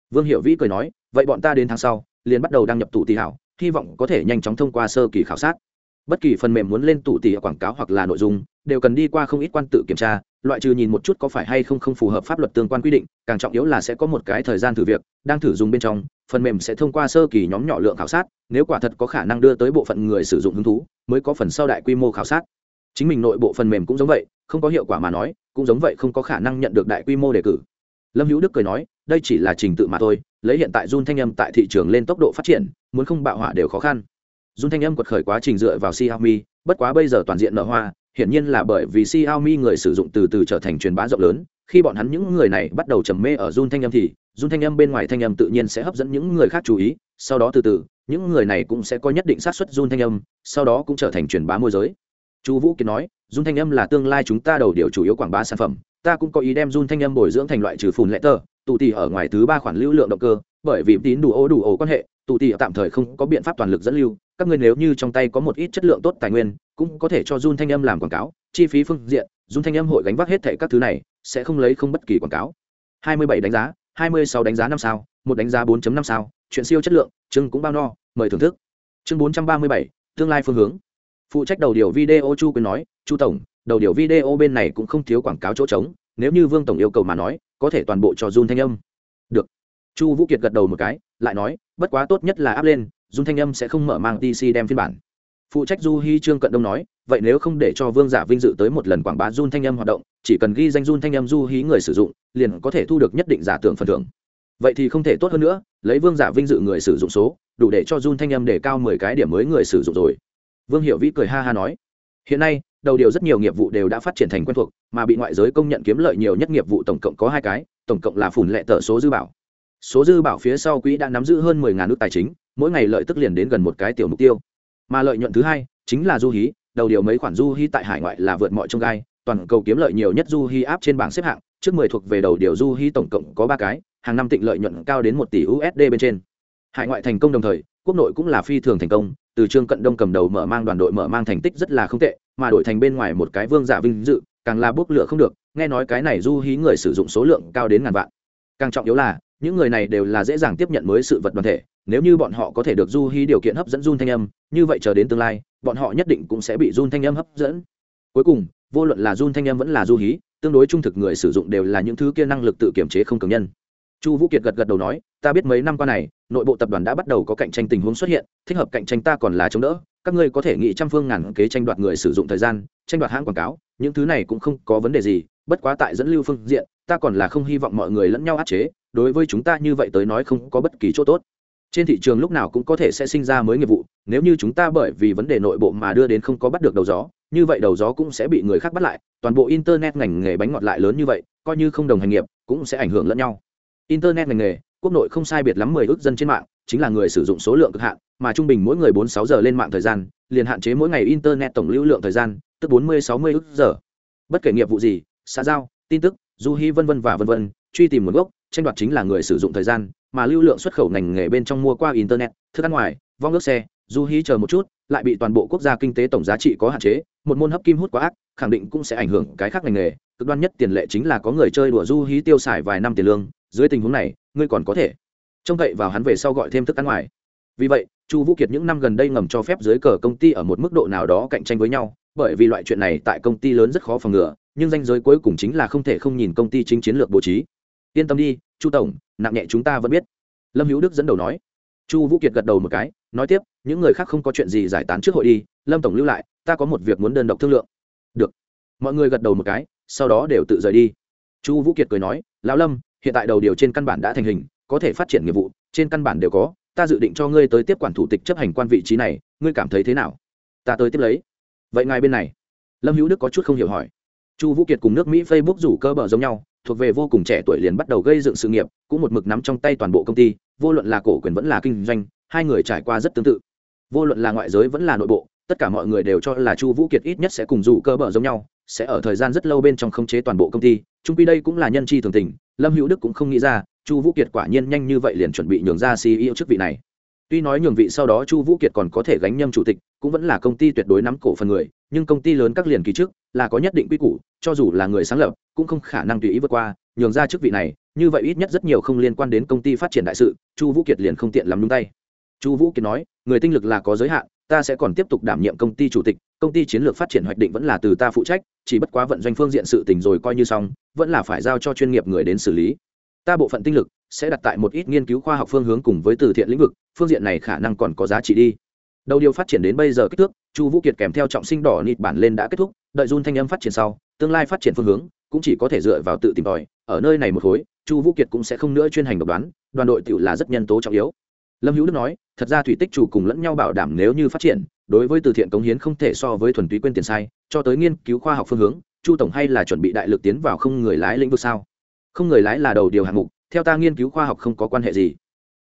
Vương hiệu vĩ cười nói, vậy bọn ta đến tháng sau, liền bắt đầu đăng nhập tủ tỷ hảo, hy vọng có thể nhanh chóng thông qua sơ kỳ khảo sát. Bất kỳ phần mềm muốn lên tủ tỷ quảng cáo hoặc là nội dung, đều cần đi qua không ít quan tự kiểm tra loại trừ nhìn một chút có phải hay không không phù hợp pháp luật tương quan quy định, càng trọng yếu là sẽ có một cái thời gian thử việc, đang thử dùng bên trong, phần mềm sẽ thông qua sơ kỳ nhóm nhỏ lượng khảo sát, nếu quả thật có khả năng đưa tới bộ phận người sử dụng hứng thú, mới có phần sau đại quy mô khảo sát. Chính mình nội bộ phần mềm cũng giống vậy, không có hiệu quả mà nói, cũng giống vậy không có khả năng nhận được đại quy mô đề cử. Lâm hữu đức cười nói, đây chỉ là trình tự mà thôi, lấy hiện tại run thanh âm tại thị trường lên tốc độ phát triển, muốn không bạo hỏa đều khó khăn. Run thanh âm quật khởi quá trình dựa vào xiaomi, bất quá bây giờ toàn diện nở hoa hiển nhiên là bởi vì xiaomi người sử dụng từ từ trở thành truyền bá rộng lớn, khi bọn hắn những người này bắt đầu trầm mê ở run thanh âm thì run thanh âm bên ngoài thanh âm tự nhiên sẽ hấp dẫn những người khác chú ý, sau đó từ từ, những người này cũng sẽ có nhất định xác suất run thanh âm, sau đó cũng trở thành truyền bá môi giới. Chu vũ kiệt nói run thanh âm là tương lai chúng ta đầu điều chủ yếu quảng bá sản phẩm, ta cũng có ý đem run thanh âm bồi dưỡng thành loại trừ phùn lệ tờ tụ tì ở ngoài thứ ba khoản lưu lượng động cơ, bởi vì tín đủ ô đủ ổ quan hệ tụ tì tạm thời không có biện pháp toàn lực dẫn lưu, các ngươi nếu như trong tay có một ít chất lượng tốt tài nguyên cũng có thể cho run thanh âm làm quảng cáo chi phí phương diện run thanh âm hội gánh vác hết thảy các thứ này sẽ không lấy không bất kỳ quảng cáo. 27 đánh giá 26 đánh giá năm sao một đánh giá 4.5 sao chuyện siêu chất lượng chương cũng bao no mời thưởng thức. Chương 437, tương lai phương hướng. Phụ trách đầu điều video chu quyền nói chu tổng đầu điều video bên này cũng không thiếu quảng cáo chỗ trống nếu như vương tổng yêu cầu mà nói có thể toàn bộ cho run thanh âm. Được. Chu vũ kiệt gật đầu một cái lại nói bất quá tốt nhất là áp lên Jun thanh âm sẽ không mở mang tc đem phiên bản phụ trách du hy trương cận đông nói, vậy nếu không để cho vương giả vinh dự tới một lần quảng bá run thanh âm hoạt động, chỉ cần ghi danh run thanh âm du hí người sử dụng, liền có thể thu được nhất định giả tưởng phần thưởng. Vậy thì không thể tốt hơn nữa, lấy vương giả vinh dự người sử dụng số, đủ để cho run thanh âm để cao mười cái điểm mới người sử dụng rồi. Vương hiệu vĩ cười ha ha nói, hiện nay, đầu điều rất nhiều nghiệp vụ đều đã phát triển thành quen thuộc, mà bị ngoại giới công nhận kiếm lợi nhiều nhất nghiệp vụ tổng cộng có hai cái, tổng cộng là phủn lệ tờ số dư bảo. Số dư bảo phía sau quỹ đã nắm giữ hơn mười ngàn nước tài chính, mỗi ngày lợi tức liền đến gần một cái tiểu mục tiêu mà lợi nhuận thứ hai chính là du hí, đầu điều mấy khoản du hí tại hải ngoại là vượt mọi trông gai, toàn cầu kiếm lợi nhiều nhất du hí áp trên bảng xếp hạng, trước mười thuộc về đầu điều du hí tổng cộng có ba cái, hàng năm tịnh lợi nhuận cao đến một tỷ usd bên trên. Hải ngoại thành công đồng thời, quốc nội cũng là phi thường thành công, từ trương cận đông cầm đầu mở mang đoàn đội mở mang thành tích rất là không tệ, mà đổi thành bên ngoài một cái vương giả vinh dự, càng là bốc lửa không được, nghe nói cái này du hí người sử dụng số lượng cao đến ngàn vạn. Càng trọng yếu là, những người này đều là dễ dàng tiếp nhận mới sự vật đoàn thể nếu như bọn họ có thể được du hí điều kiện hấp dẫn run thanh âm, như vậy chờ đến tương lai, bọn họ nhất định cũng sẽ bị run thanh âm hấp dẫn. Cuối cùng, vô luận là run thanh âm vẫn là du hí, tương đối trung thực người sử dụng đều là những thứ kia năng lực tự kiểm chế không cường nhân. Chu vũ kiệt gật gật đầu nói, ta biết mấy năm qua này, nội bộ tập đoàn đã bắt đầu có cạnh tranh tình huống xuất hiện, thích hợp cạnh tranh ta còn là chống đỡ. Các ngươi có thể nghĩ trăm phương ngàn kế tranh đoạt người sử dụng thời gian, tranh đoạt hãng quảng cáo, những thứ này cũng không có vấn đề gì, bất quá tại dẫn lưu phương diện, ta còn là không hy vọng mọi người lẫn nhau áp chế, đối với chúng ta như vậy tới nói không có bất kỳ chỗ tốt trên thị trường lúc nào cũng có thể sẽ sinh ra mới nghiệp vụ, nếu như chúng ta bởi vì vấn đề nội bộ mà đưa đến không có bắt được đầu gió, như vậy đầu gió cũng sẽ bị người khác bắt lại, toàn bộ internet ngành nghề bánh ngọt lại lớn như vậy, coi như không đồng hành nghiệp, cũng sẽ ảnh hưởng lẫn nhau. Internet ngành nghề, quốc nội không sai biệt lắm mười ước dân trên mạng, chính là người sử dụng số lượng cực hạn, mà trung bình mỗi người bốn sáu giờ lên mạng thời gian, liền hạn chế mỗi ngày internet tổng lưu lượng thời gian, tức bốn mươi sáu mươi ước giờ. Bất kể nghiệp vụ gì, xã giao, tin tức, du hy vân vân và vân vân, truy tìm nguồn gốc, tranh đoạt chính là người sử dụng thời gian mà lưu lượng xuất khẩu ngành nghề bên trong mua qua internet, thức ăn ngoài, vong ước xe, du hí chờ một chút, lại bị toàn bộ quốc gia kinh tế tổng giá trị có hạn chế, một môn hấp kim hút quá ác, khẳng định cũng sẽ ảnh hưởng cái khác ngành nghề. Cực đoan nhất tiền lệ chính là có người chơi đùa du hí tiêu xài vài năm tiền lương, dưới tình huống này, ngươi còn có thể trông cậy vào hắn về sau gọi thêm thức ăn ngoài. Vì vậy, chu vũ kiệt những năm gần đây ngầm cho phép dưới cờ công ty ở một mức độ nào đó cạnh tranh với nhau, bởi vì loại chuyện này tại công ty lớn rất khó phòng ngừa, nhưng danh giới cuối cùng chính là không thể không nhìn công ty chính chiến lược bố trí yên tâm đi, chu tổng, nặng nhẹ chúng ta vẫn biết. Lâm hữu đức dẫn đầu nói. Chu vũ kiệt gật đầu một cái, nói tiếp, những người khác không có chuyện gì giải tán trước hội đi, lâm tổng lưu lại, ta có một việc muốn đơn độc thương lượng. Được. Mọi người gật đầu một cái, sau đó đều tự rời đi. Chu vũ kiệt cười nói, lão lâm, hiện tại đầu điều trên căn bản đã thành hình, có thể phát triển nghiệp vụ, trên căn bản đều có, ta dự định cho ngươi tới tiếp quản thủ tịch chấp hành quan vị trí này, ngươi cảm thấy thế nào? Ta tới tiếp lấy. Vậy ngài bên này. Lâm hữu đức có chút không hiểu hỏi. Chu vũ kiệt cùng nước mỹ facebook rủ cơ bờ giống nhau thuộc về vô cùng trẻ tuổi liền bắt đầu gây dựng sự nghiệp, cũng một mực nắm trong tay toàn bộ công ty, vô luận là cổ quyền vẫn là kinh doanh, hai người trải qua rất tương tự. Vô luận là ngoại giới vẫn là nội bộ, tất cả mọi người đều cho là chu vũ kiệt ít nhất sẽ cùng dù cơ bờ giống nhau, sẽ ở thời gian rất lâu bên trong khống chế toàn bộ công ty trung quy đây cũng là nhân chi thường tình, lâm hữu đức cũng không nghĩ ra, chu vũ kiệt quả nhiên nhanh như vậy liền chuẩn bị nhường ra ceo chức vị này tuy nói nhường vị sau đó chu vũ kiệt còn có thể gánh nhâm chủ tịch, cũng vẫn là công ty tuyệt đối nắm cổ phần người, nhưng công ty lớn các liền kỳ trước, là có nhất định quy củ, cho dù là người sáng lập, cũng không khả năng tùy ý vượt qua, nhường ra chức vị này, như vậy ít nhất rất nhiều không liên quan đến công ty phát triển đại sự, chu vũ kiệt liền không tiện làm nhúng tay. Chu vũ kiệt nói, người tinh lực là có giới hạn, ta sẽ còn tiếp tục đảm nhiệm công ty chủ tịch, công ty chiến lược phát triển hoạch định vẫn là từ ta phụ trách, chỉ bất quá vận doanh phương diện sự tình rồi coi như xong, vẫn là phải giao cho chuyên nghiệp người đến xử lý. Ta bộ phận tinh lực sẽ đặt tại một ít nghiên cứu khoa học phương hướng cùng với từ thiện lĩnh vực, phương diện này khả năng còn có giá trị đi. Đầu điều phát triển đến bây giờ kích thước, chu vũ kiệt kèm theo trọng sinh đỏ nịt bản lên đã kết thúc, đợi run thanh âm phát triển sau, tương lai phát triển phương hướng cũng chỉ có thể dựa vào tự tìm tòi. Ở nơi này một khối, chu vũ kiệt cũng sẽ không nữa chuyên hành độc đoán, đoàn đội tự là rất nhân tố trọng yếu. Lâm hữu đức nói, thật ra thủy tích chủ cùng lẫn nhau bảo đảm nếu như phát triển, đối với từ thiện cống hiến không thể so với thuần túy quên tiền sai, cho tới nghiên cứu khoa học phương hướng, chu tổng hay là chuẩn bị đại lực tiến vào không người lái lĩnh vực sao? Không người lái là đầu điều hạng mục theo ta nghiên cứu khoa học không có quan hệ gì.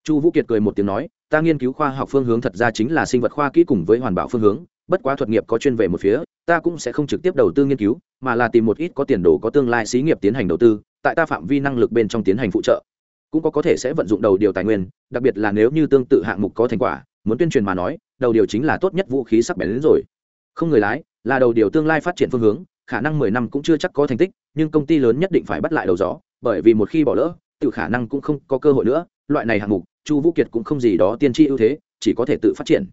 Chu vũ kiệt cười một tiếng nói, ta nghiên cứu khoa học phương hướng thật ra chính là sinh vật khoa kỹ cùng với hoàn bảo phương hướng, bất quá thuật nghiệp có chuyên về một phía, ta cũng sẽ không trực tiếp đầu tư nghiên cứu, mà là tìm một ít có tiền đồ có tương lai xí nghiệp tiến hành đầu tư, tại ta phạm vi năng lực bên trong tiến hành phụ trợ. Cũng có có thể sẽ vận dụng đầu điều tài nguyên, đặc biệt là nếu như tương tự hạng mục có thành quả, muốn tuyên truyền mà nói, đầu điều chính là tốt nhất vũ khí sắc bén đến rồi. Không người lái, là đầu điều tương lai phát triển phương hướng, khả năng mười năm cũng chưa chắc có thành tích, nhưng công ty lớn nhất định phải bắt lại đầu gió, bởi vì một khi bỏ lỡ tự khả năng cũng không có cơ hội nữa, loại này hạng mục, chu vũ kiệt cũng không gì đó tiên tri ưu thế, chỉ có thể tự phát triển.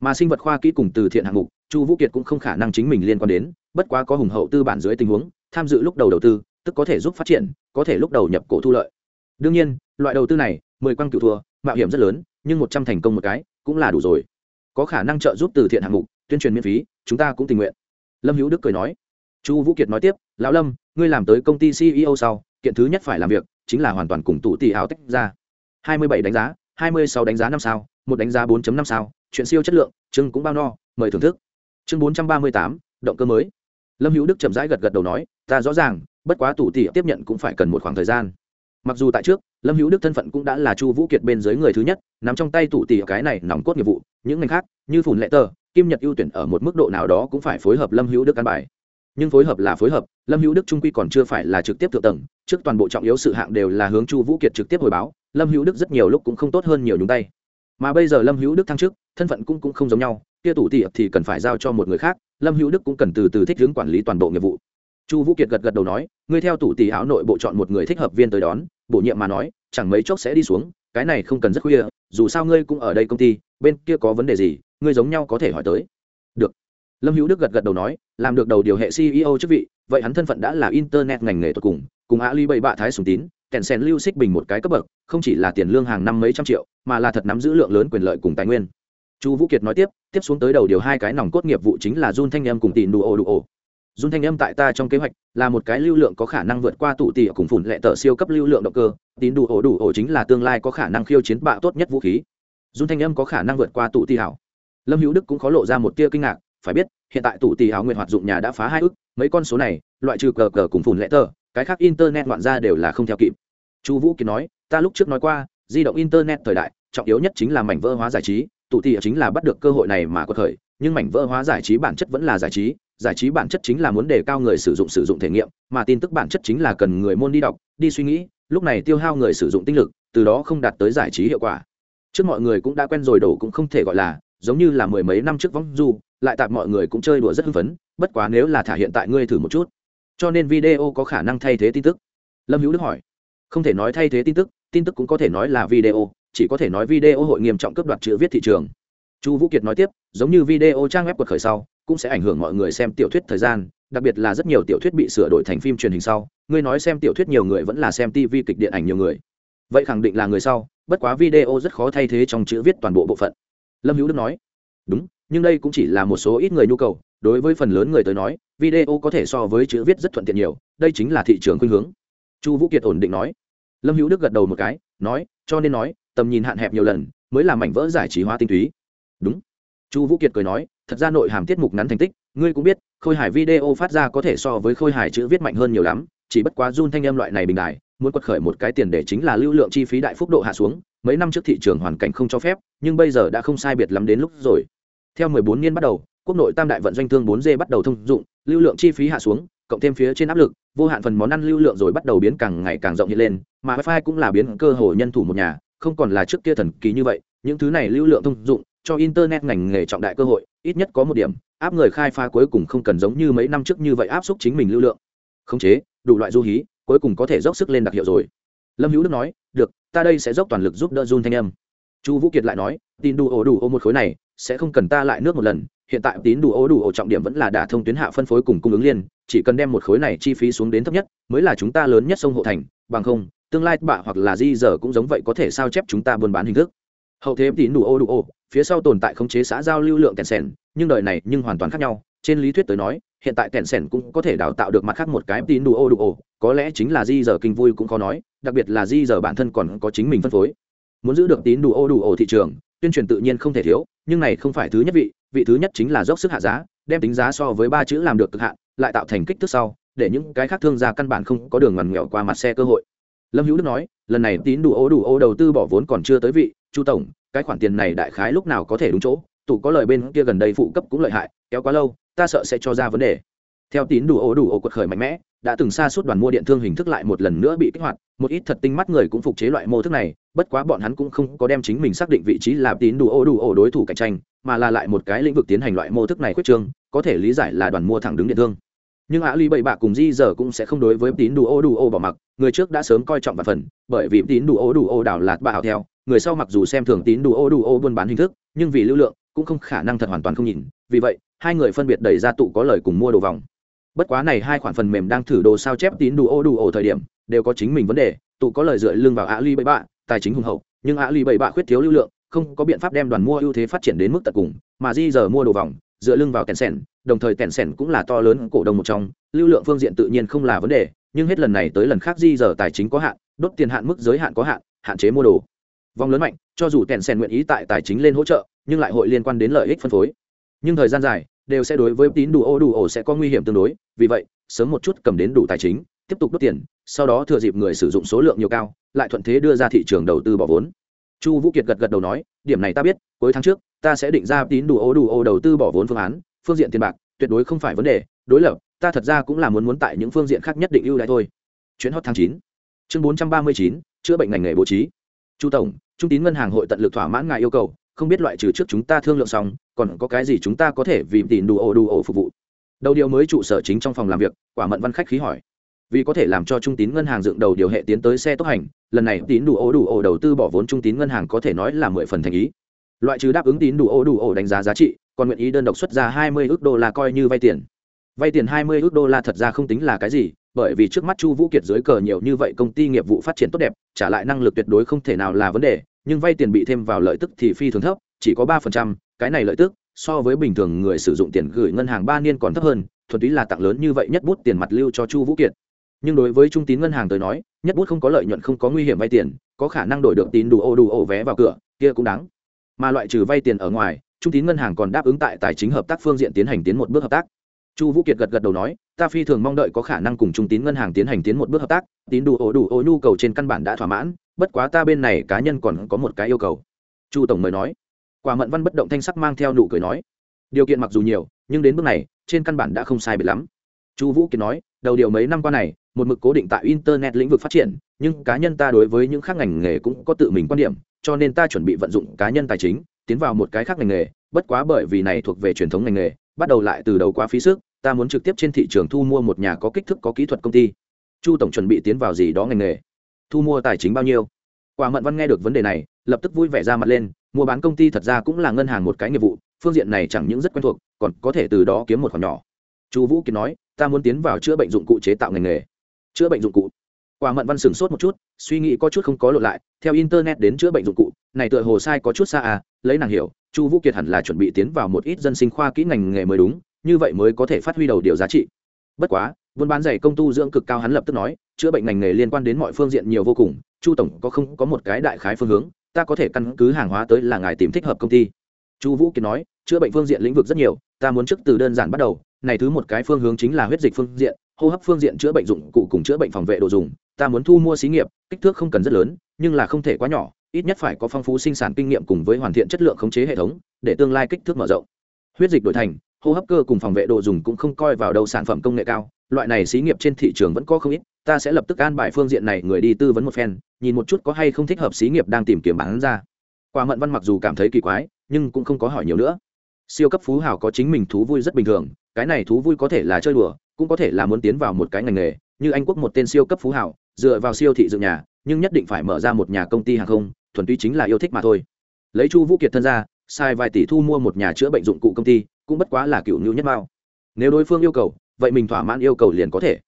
Mà sinh vật khoa kỹ cùng từ thiện hạng mục, chu vũ kiệt cũng không khả năng chính mình liên quan đến, bất quá có hùng hậu tư bản dưới tình huống, tham dự lúc đầu đầu tư, tức có thể giúp phát triển, có thể lúc đầu nhập cổ thu lợi. Đương nhiên, loại đầu tư này, mười quang cựu thua, mạo hiểm rất lớn, nhưng một trăm thành công một cái, cũng là đủ rồi. Có khả năng trợ giúp từ thiện hạng mục, tuyên truyền miễn phí, chúng ta cũng tình nguyện. Lâm hữu đức cười nói. Chu vũ kiệt nói tiếp, lão lâm, ngươi làm tới công ty ceo sau, kiện thứ nhất phải làm việc chính là hoàn toàn cùng tụ tỷ ảo tách ra. Hai mươi bảy đánh giá, hai mươi sáu đánh giá năm sao, một đánh giá 4 năm sao, chuyện siêu chất lượng, chương cũng bao no, mời thưởng thức. Chương bốn trăm ba mươi tám, động cơ mới. Lâm hữu đức chậm rãi gật gật đầu nói, ta rõ ràng, bất quá tụ tỷ tiếp nhận cũng phải cần một khoảng thời gian. Mặc dù tại trước, lâm hữu đức thân phận cũng đã là chu vũ kiệt bên dưới người thứ nhất nằm trong tay tụ tỷ cái này nòng cốt nghiệp vụ, những ngành khác, như phùn lệ tờ, kim nhật ưu tuyển ở một mức độ nào đó cũng phải phối hợp lâm hữu đức căn bài nhưng phối hợp là phối hợp lâm hữu đức trung quy còn chưa phải là trực tiếp thượng tầng trước toàn bộ trọng yếu sự hạng đều là hướng chu vũ kiệt trực tiếp hồi báo lâm hữu đức rất nhiều lúc cũng không tốt hơn nhiều nhúng tay. Mà bây giờ lâm hữu đức thăng chức thân phận cũng, cũng không giống nhau kia tủ tị thì cần phải giao cho một người khác lâm hữu đức cũng cần từ từ thích hướng quản lý toàn bộ nghiệp vụ. Chu vũ kiệt gật gật đầu nói ngươi theo tủ tỷ áo nội bộ chọn một người thích hợp viên tới đón bổ nhiệm mà nói chẳng mấy chốc sẽ đi xuống cái này không cần rất khuya dù sao ngươi cũng ở đây công ty bên kia có vấn đề gì ngươi giống nhau có thể hỏi tới. Được lâm hữu đức gật gật đầu nói làm được đầu điều hệ ceo chức vị vậy hắn thân phận đã là internet ngành nghề tột cùng cùng ali bảy bạ thái sùng tín kèn sen lưu xích bình một cái cấp bậc không chỉ là tiền lương hàng năm mấy trăm triệu mà là thật nắm giữ lượng lớn quyền lợi cùng tài nguyên chu vũ kiệt nói tiếp tiếp xuống tới đầu điều hai cái nòng cốt nghiệp vụ chính là Jun thanh em cùng Tỷ đủ ồ đủ ồ Jun thanh âm tại ta trong kế hoạch là một cái lưu lượng có khả năng vượt qua tụ tỷ cùng phủn lệ tờ siêu cấp lưu lượng động cơ, tín đủ ổ đủ ổ chính là tương lai có khả năng khiêu chiến bạo tốt nhất vũ khí. Jun thanh âm có khả năng vượt qua tụ tỷ hảo. Lâm Hữu Đức cũng khó lộ ra một tia kinh ngạc, phải biết, hiện tại tụ tỷ hảo nguyện hoạt dụng nhà đã phá hai ức, mấy con số này, loại trừ cờ cờ cùng phùn lệ tờ, cái khác internet loạn ra đều là không theo kịp. Chu Vũ Kiệt nói, ta lúc trước nói qua, di động internet thời đại, trọng yếu nhất chính là mảnh vỡ hóa giải trí, tụ tỷ chính là bắt được cơ hội này mà có thời, nhưng mảnh vỡ hóa giải trí bản chất vẫn là giải trí, giải trí bản chất chính là muốn đề cao người sử dụng sử dụng thể nghiệm mà tin tức bản chất chính là cần người môn đi đọc đi suy nghĩ lúc này tiêu hao người sử dụng tinh lực từ đó không đạt tới giải trí hiệu quả trước mọi người cũng đã quen rồi đổ cũng không thể gọi là giống như là mười mấy năm trước vong du lại tạp mọi người cũng chơi đùa rất hưng phấn, bất quá nếu là thả hiện tại ngươi thử một chút. Cho nên video có khả năng thay thế tin tức. Lâm hữu đức hỏi. Không thể nói thay thế tin tức tin tức cũng có thể nói là video, chỉ có thể nói video hội nghiêm trọng cấp đoạt chữ viết thị trường. Chu vũ kiệt nói tiếp, giống như video trang web quật khởi sau, cũng sẽ ảnh hưởng mọi người xem tiểu thuyết thời gian, đặc biệt là rất nhiều tiểu thuyết bị sửa đổi thành phim truyền hình sau, ngươi nói xem tiểu thuyết nhiều người vẫn là xem tv kịch điện ảnh nhiều người. Vậy khẳng định là người sau, bất quá video rất khó thay thế trong chữ viết toàn bộ bộ phận. Lâm hữu đức nói. Đúng nhưng đây cũng chỉ là một số ít người nhu cầu, đối với phần lớn người tới nói, video có thể so với chữ viết rất thuận tiện nhiều, đây chính là thị trường khuynh hướng. Chu vũ kiệt ổn định nói. Lâm hữu đức gật đầu một cái, nói, cho nên nói, tầm nhìn hạn hẹp nhiều lần, mới làm mảnh vỡ giải trí hóa tinh túy. Đúng. Chu vũ kiệt cười nói, thật ra nội hàm tiết mục ngắn thành tích, ngươi cũng biết, khôi hài video phát ra có thể so với khôi hài chữ viết mạnh hơn nhiều lắm, chỉ bất quá run thanh âm loại này bình đại, muốn quật khởi một cái tiền để chính là lưu lượng chi phí đại phúc độ hạ xuống, mấy năm trước thị trường hoàn cảnh không cho phép, nhưng bây giờ đã không sai biệt lắm đến lúc rồi theo 14 niên bắt đầu, quốc nội tam đại vận doanh thương 4G bắt đầu thông dụng, lưu lượng chi phí hạ xuống, cộng thêm phía trên áp lực, vô hạn phần món ăn lưu lượng rồi bắt đầu biến càng ngày càng rộng hiện lên, mà wifi cũng là biến cơ hội nhân thủ một nhà, không còn là trước kia thần kỳ như vậy, những thứ này lưu lượng thông dụng, cho internet ngành nghề trọng đại cơ hội, ít nhất có một điểm, áp người khai phá cuối cùng không cần giống như mấy năm trước như vậy áp suất chính mình lưu lượng. Khống chế, đủ loại du hí, cuối cùng có thể dốc sức lên đặc hiệu rồi. Lâm hữu đức nói, được, ta đây sẽ dốc toàn lực giúp đỡ run thanh âm chu vũ kiệt lại nói tin đủ ổ đủ ô một khối này, sẽ không cần ta lại nước một lần. Hiện tại tín đủ ổ đủ ổ trọng điểm vẫn là đả thông tuyến hạ phân phối cùng cung ứng liên, chỉ cần đem một khối này chi phí xuống đến thấp nhất, mới là chúng ta lớn nhất sông hộ thành. Bằng không, tương lai bạ hoặc là di giờ cũng giống vậy có thể sao chép chúng ta buôn bán hình thức. Hậu thế tín đủ ô đủ ô phía sau tồn tại khống chế xã giao lưu lượng kèn sèn, nhưng đời này nhưng hoàn toàn khác nhau. Trên lý thuyết tới nói, hiện tại kèn sèn cũng có thể đào tạo được mặt khác một cái tín đủ ô đủ ô có lẽ chính là di giờ kinh vui cũng khó nói, đặc biệt là di giờ bản thân còn có chính mình phân phối muốn giữ được tín đủ ô đủ ổ thị trường, tuyên truyền tự nhiên không thể thiếu, nhưng này không phải thứ nhất vị vị thứ nhất chính là dốc sức hạ giá, đem tính giá so với ba chữ làm được cực hạn, lại tạo thành kích thước sau, để những cái khác thương gia căn bản không có đường ngoằn nghèo qua mặt xe cơ hội. Lâm hữu đức nói, lần này tín đủ ô đủ ô đầu tư bỏ vốn còn chưa tới vị, chu tổng, cái khoản tiền này đại khái lúc nào có thể đúng chỗ, tụ có lời bên kia gần đây phụ cấp cũng lợi hại, kéo quá lâu, ta sợ sẽ cho ra vấn đề theo tín đủ ổ đủ ổ quật khởi mạnh mẽ, đã từng xa suốt đoàn mua điện thương hình thức lại một lần nữa bị kích hoạt, một ít thật tinh mắt người cũng phục chế loại mô thức này, bất quá bọn hắn cũng không có đem chính mình xác định vị trí là tín đủ ổ đủ ổ đối thủ cạnh tranh, mà là lại một cái lĩnh vực tiến hành loại mô thức này khuyết trương, có thể lý giải là đoàn mua thẳng đứng điện thương. Nhưng ạ ly bảy bạ cùng di giờ cũng sẽ không đối với tín đủ ô đủ ô bỏ mặc, người trước đã sớm coi trọng và phần, bởi vì tín đủ ô đủ ô đảo lạt bạ hào theo, người sau mặc dù xem thường tín đủ ô đủ ô buôn bán hình thức, nhưng vì lưu lượng, cũng không khả năng thật hoàn toàn không nhìn, vì vậy, hai người phân biệt đẩy ra tụ có lời cùng mua đồ vòng bất quá này hai khoản phần mềm đang thử đồ sao chép tín đủ ô đủ ổ thời điểm, đều có chính mình vấn đề, tụ có lời dựa lưng vào ạ ly bảy bạ tài chính hùng hậu, nhưng ạ ly bảy bạ khuyết thiếu lưu lượng, không có biện pháp đem đoàn mua ưu thế phát triển đến mức tận cùng, mà di giờ mua đồ vòng, dựa lưng vào kèn sèn đồng thời kèn sèn cũng là to lớn cổ đông một trong, lưu lượng phương diện tự nhiên không là vấn đề, nhưng hết lần này tới lần khác di giờ tài chính có hạn, đốt tiền hạn mức giới hạn có hạn hạn chế mua đồ. Vòng lớn mạnh, cho dù kèn sèn nguyện ý tại tài chính lên hỗ trợ, nhưng lại hội liên quan đến lợi ích phân phối. Nhưng thời gian dài đều sẽ đối với tín đủ ô đủ ổ sẽ có nguy hiểm tương đối. Vì vậy, sớm một chút cầm đến đủ tài chính, tiếp tục đốt tiền, sau đó thừa dịp người sử dụng số lượng nhiều cao, lại thuận thế đưa ra thị trường đầu tư bỏ vốn. Chu vũ kiệt gật gật đầu nói, điểm này ta biết, cuối tháng trước, ta sẽ định ra tín đủ ô đủ ô đầu tư bỏ vốn phương án, phương diện tiền bạc, tuyệt đối không phải vấn đề, đối lập, ta thật ra cũng là muốn muốn tại những phương diện khác nhất định ưu đãi thôi. Chuyến hot tháng chín, chương bốn trăm ba mươi chín, chữa bệnh ngành nghề bố trí. Chu tổng, trung tín ngân hàng hội tận lực thỏa mãn ngài yêu cầu không biết loại trừ trước chúng ta thương lượng xong, còn có cái gì chúng ta có thể vì tìm đủ ổ đủ ổ phục vụ. Đầu điều mới trụ sở chính trong phòng làm việc, quả mận văn khách khí hỏi. Vì có thể làm cho trung tín ngân hàng dựng đầu điều hệ tiến tới xe tốc hành, lần này tín đủ ổ đủ ổ đầu tư bỏ vốn trung tín ngân hàng có thể nói là mười phần thành ý. Loại trừ đáp ứng tín đủ ổ đủ ổ đánh giá giá trị, còn nguyện ý đơn độc xuất ra hai mươi ước đô la coi như vay tiền. Vay tiền hai mươi ước đô la thật ra không tính là cái gì, bởi vì trước mắt chu vũ kiệt dưới cờ nhiều như vậy công ty nghiệp vụ phát triển tốt đẹp, trả lại năng lực tuyệt đối không thể nào là vấn đề nhưng vay tiền bị thêm vào lợi tức thì phi thường thấp, chỉ có ba phần trăm, cái này lợi tức, so với bình thường người sử dụng tiền gửi ngân hàng ba niên còn thấp hơn, thuần túy là tặng lớn như vậy nhất bút tiền mặt lưu cho chu vũ kiệt. Nhưng đối với trung tín ngân hàng tới nói, nhất bút không có lợi nhuận, không có nguy hiểm vay tiền, có khả năng đổi được tín đủ ô đủ ô vé vào cửa, kia cũng đáng. Mà loại trừ vay tiền ở ngoài, trung tín ngân hàng còn đáp ứng tại tài chính hợp tác phương diện tiến hành tiến một bước hợp tác chu vũ kiệt gật gật đầu nói, ta phi thường mong đợi có khả năng cùng trung tín ngân hàng tiến hành tiến một bước hợp tác, tín đủ ổ đủ ổ nhu cầu trên căn bản đã thỏa mãn, bất quá ta bên này cá nhân còn có một cái yêu cầu. Chu tổng mời nói. Quả mận văn bất động thanh sắc mang theo nụ cười nói, điều kiện mặc dù nhiều, nhưng đến bước này, trên căn bản đã không sai biệt lắm. Chu vũ kiệt nói, đầu điều mấy năm qua này, một mực cố định tại internet lĩnh vực phát triển, nhưng cá nhân ta đối với những khác ngành nghề cũng có tự mình quan điểm, cho nên ta chuẩn bị vận dụng cá nhân tài chính, tiến vào một cái khác ngành nghề, bất quá bởi vì này thuộc về truyền thống ngành nghề, bắt đầu lại từ đầu quá phí sức ta muốn trực tiếp trên thị trường thu mua một nhà có kích thước có kỹ thuật công ty. Chu tổng chuẩn bị tiến vào gì đó ngành nghề? Thu mua tài chính bao nhiêu? Quả mận văn nghe được vấn đề này, lập tức vui vẻ ra mặt lên, mua bán công ty thật ra cũng là ngân hàng một cái nghiệp vụ, phương diện này chẳng những rất quen thuộc, còn có thể từ đó kiếm một khoản nhỏ. Chu vũ kiệt nói, ta muốn tiến vào chữa bệnh dụng cụ chế tạo ngành nghề. Chữa bệnh dụng cụ? Quả mận văn sửng sốt một chút, suy nghĩ có chút không có lộ lại, theo internet đến chữa bệnh dụng cụ, này tựa hồ sai có chút xa à lấy nàng hiểu, chu vũ kiệt hẳn là chuẩn bị tiến vào một ít dân sinh khoa kỹ ngành nghề mới đúng như vậy mới có thể phát huy đầu điều giá trị. Bất quá, buôn bán giày công tu dưỡng cực cao hắn lập tức nói, chữa bệnh ngành nghề liên quan đến mọi phương diện nhiều vô cùng, chu tổng có không có một cái đại khái phương hướng, ta có thể căn cứ hàng hóa tới là ngài tìm thích hợp công ty. Chu vũ kiệt nói, chữa bệnh phương diện lĩnh vực rất nhiều, ta muốn trước từ đơn giản bắt đầu, này thứ một cái phương hướng chính là huyết dịch phương diện, hô hấp phương diện chữa bệnh dụng cụ cùng chữa bệnh phòng vệ đồ dùng, ta muốn thu mua xí nghiệp, kích thước không cần rất lớn, nhưng là không thể quá nhỏ, ít nhất phải có phong phú sinh sản kinh nghiệm cùng với hoàn thiện chất lượng khống chế hệ thống, để tương lai kích thước mở rộng. Huyết dịch đổi thành hô hấp cơ cùng phòng vệ đồ dùng cũng không coi vào đâu, sản phẩm công nghệ cao, loại này xí nghiệp trên thị trường vẫn có không ít, ta sẽ lập tức an bài phương diện này, người đi tư vấn một phen, nhìn một chút có hay không thích hợp xí nghiệp đang tìm kiếm bán ra. Qua mận văn mặc dù cảm thấy kỳ quái, nhưng cũng không có hỏi nhiều nữa. Siêu cấp phú hào có chính mình thú vui rất bình thường, cái này thú vui có thể là chơi đùa, cũng có thể là muốn tiến vào một cái ngành nghề, như anh quốc một tên siêu cấp phú hào, dựa vào siêu thị dựng nhà, nhưng nhất định phải mở ra một nhà công ty hàng không, thuần túy chính là yêu thích mà thôi. Lấy chu vũ kiệt thân ra, sai vài tỷ thu mua một nhà chữa bệnh dụng cụ công ty cũng bất quá là cựu ngưu nhất mao. Nếu đối phương yêu cầu, vậy mình thỏa mãn yêu cầu liền có thể.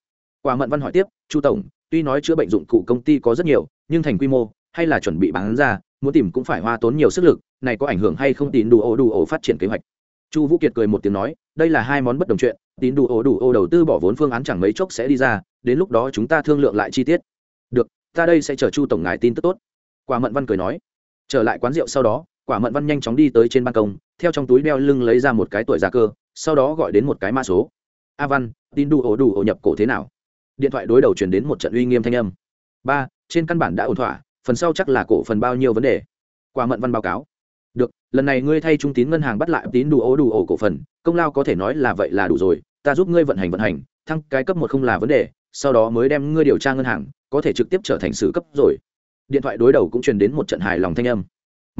Quả mận văn hỏi tiếp, chu tổng, tuy nói chữa bệnh dụng cụ công ty có rất nhiều, nhưng thành quy mô, hay là chuẩn bị bán ra, muốn tìm cũng phải hoa tốn nhiều sức lực, này có ảnh hưởng hay không tín đủ ô đủ ô phát triển kế hoạch? Chu vũ kiệt cười một tiếng nói, đây là hai món bất đồng chuyện, tín đủ ô đủ ô đầu tư bỏ vốn phương án chẳng mấy chốc sẽ đi ra, đến lúc đó chúng ta thương lượng lại chi tiết. Được, ta đây sẽ chờ chu tổng ngài tin tức tốt. Quả mận văn cười nói. Trở lại quán rượu sau đó, quả mận văn nhanh chóng đi tới trên ban công theo trong túi đeo lưng lấy ra một cái tuổi giá cơ, sau đó gọi đến một cái mã số. A văn, tin đủ ổ đủ ổ nhập cổ thế nào? Điện thoại đối đầu chuyển đến một trận uy nghiêm thanh âm. Ba, trên căn bản đã ổn thỏa, phần sau chắc là cổ phần bao nhiêu vấn đề? Qua mận văn báo cáo. Được, lần này ngươi thay trung tín ngân hàng bắt lại tín đủ ổ đủ ổ cổ phần, công lao có thể nói là vậy là đủ rồi, ta giúp ngươi vận hành vận hành, thăng cái cấp một không là vấn đề, sau đó mới đem ngươi điều tra ngân hàng, có thể trực tiếp trở thành sử cấp rồi. Điện thoại đối đầu cũng truyền đến một trận hài lòng thanh âm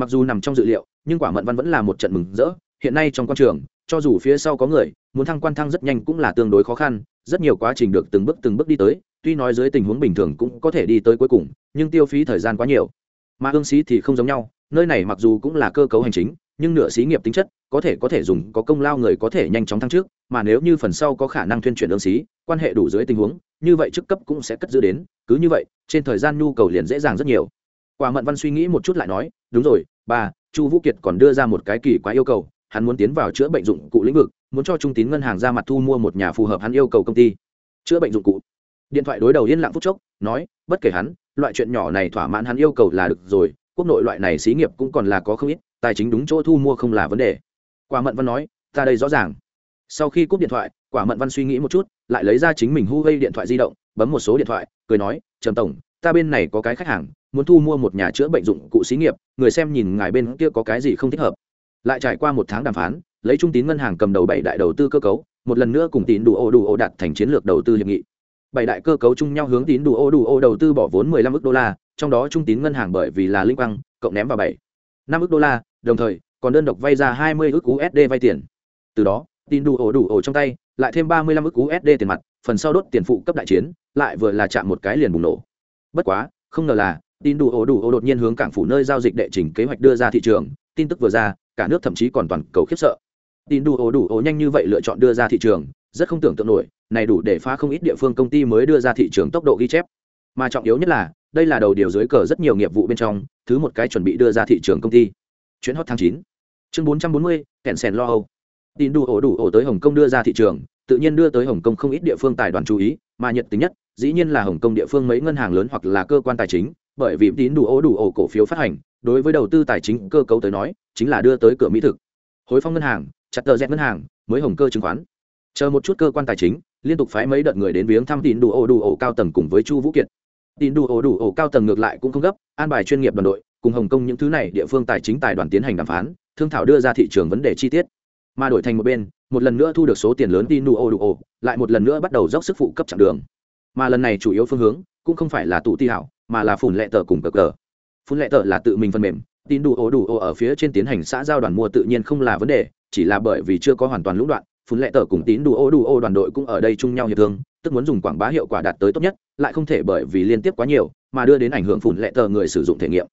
mặc dù nằm trong dự liệu, nhưng quả mận văn vẫn là một trận mừng rỡ. Hiện nay trong quan trường, cho dù phía sau có người, muốn thăng quan thăng rất nhanh cũng là tương đối khó khăn. Rất nhiều quá trình được từng bước từng bước đi tới, tuy nói dưới tình huống bình thường cũng có thể đi tới cuối cùng, nhưng tiêu phí thời gian quá nhiều. Mà ương sĩ thì không giống nhau, nơi này mặc dù cũng là cơ cấu hành chính, nhưng nửa xí nghiệp tính chất, có thể có thể dùng, có công lao người có thể nhanh chóng thăng trước, mà nếu như phần sau có khả năng tuyên truyền ương xí quan hệ đủ dưới tình huống, như vậy chức cấp cũng sẽ cất giữ đến. Cứ như vậy, trên thời gian nhu cầu liền dễ dàng rất nhiều quả mận văn suy nghĩ một chút lại nói, đúng rồi ba chu vũ kiệt còn đưa ra một cái kỳ quá yêu cầu, hắn muốn tiến vào chữa bệnh dụng cụ lĩnh vực, muốn cho trung tín ngân hàng ra mặt thu mua một nhà phù hợp hắn yêu cầu công ty. Chữa bệnh dụng cụ? Điện thoại đối đầu yên lặng phút chốc, nói, bất kể hắn, loại chuyện nhỏ này thỏa mãn hắn yêu cầu là được rồi, quốc nội loại này xí nghiệp cũng còn là có không ít, tài chính đúng chỗ thu mua không là vấn đề. Quả mận văn nói, ta đây rõ ràng. Sau khi cúp điện thoại, quả mận văn suy nghĩ một chút, lại lấy ra chính mình hu gây điện thoại di động, bấm một số điện thoại, cười nói, trầm tổng ta bên này có cái khách hàng, muốn thu mua một nhà chữa bệnh dụng cụ xí nghiệp, người xem nhìn ngài bên kia có cái gì không thích hợp. Lại trải qua một tháng đàm phán, lấy trung tín ngân hàng cầm đầu bảy đại đầu tư cơ cấu, một lần nữa cùng tín đủ ô đủ ô đạt thành chiến lược đầu tư hiệp nghị. Bảy đại cơ cấu chung nhau hướng tín đủ ô đủ ô đầu tư bỏ vốn 15 ức đô la, trong đó trung tín ngân hàng bởi vì là linh quang, cộng ném vào bảy, năm ức đô la, đồng thời, còn đơn độc vay ra 20 ức usd vay tiền. Từ đó, tín đủ ô đủ ô trong tay, lại thêm 35 ức usd tiền mặt, phần sau đốt tiền phụ cấp đại chiến, lại vừa là chạm một cái liền bùng nổ bất quá, không ngờ là, tin đủ ổ đủ ổ đột nhiên hướng cảng phủ nơi giao dịch đệ trình kế hoạch đưa ra thị trường, tin tức vừa ra, cả nước thậm chí còn toàn cầu khiếp sợ. Tin đủ ổ đủ ổ nhanh như vậy lựa chọn đưa ra thị trường, rất không tưởng tượng nổi, này đủ để phá không ít địa phương công ty mới đưa ra thị trường tốc độ ghi chép. Mà trọng yếu nhất là, đây là đầu điều dưới cờ rất nhiều nghiệp vụ bên trong, thứ một cái chuẩn bị đưa ra thị trường công ty. Chuyến hot tháng chín. Chương bốn trăm bốn mươi, kẹn sèn lo âu. Tin đủ ổ đủ ổ tới hồng kông đưa ra thị trường, tự nhiên đưa tới hồng kông không ít địa phương tài đoàn chú ý mà nhiệt tính nhất, dĩ nhiên là hồng kông địa phương mấy ngân hàng lớn hoặc là cơ quan tài chính, bởi vì tín đủ ố đủ ổ cổ phiếu phát hành, đối với đầu tư tài chính cơ cấu tới nói, chính là đưa tới cửa mỹ thực. Hối phong ngân hàng, chặt tờ rẽ ngân hàng, mới hồng cơ chứng khoán. Chờ một chút cơ quan tài chính, liên tục phái mấy đợt người đến viếng thăm tín đủ ổ đủ ổ cao tầng cùng với chu vũ kiệt. Tín đủ ổ đủ ổ cao tầng ngược lại cũng không gấp, an bài chuyên nghiệp đoàn đội, cùng hồng kông những thứ này địa phương tài chính tài đoàn tiến hành đàm phán, thương thảo đưa ra thị trường vấn đề chi tiết. Mà đổi thành một bên một lần nữa thu được số tiền lớn tin nu ô đủ ô lại một lần nữa bắt đầu dốc sức phụ cấp chặng đường. Mà lần này chủ yếu phương hướng cũng không phải là tụ ti hảo, mà là phùn lệ tờ cùng cờ cờ. Phùn lệ tờ là tự mình phần mềm tin đủ ô đủ ô ở phía trên tiến hành xã giao đoàn mua tự nhiên không là vấn đề, chỉ là bởi vì chưa có hoàn toàn lũng đoạn, phùn lệ tờ cùng tín đủ ô đủ ô đoàn đội cũng ở đây chung nhau hiệp thương, tức muốn dùng quảng bá hiệu quả đạt tới tốt nhất, lại không thể bởi vì liên tiếp quá nhiều mà đưa đến ảnh hưởng phùn lệ tờ người sử dụng thể nghiệm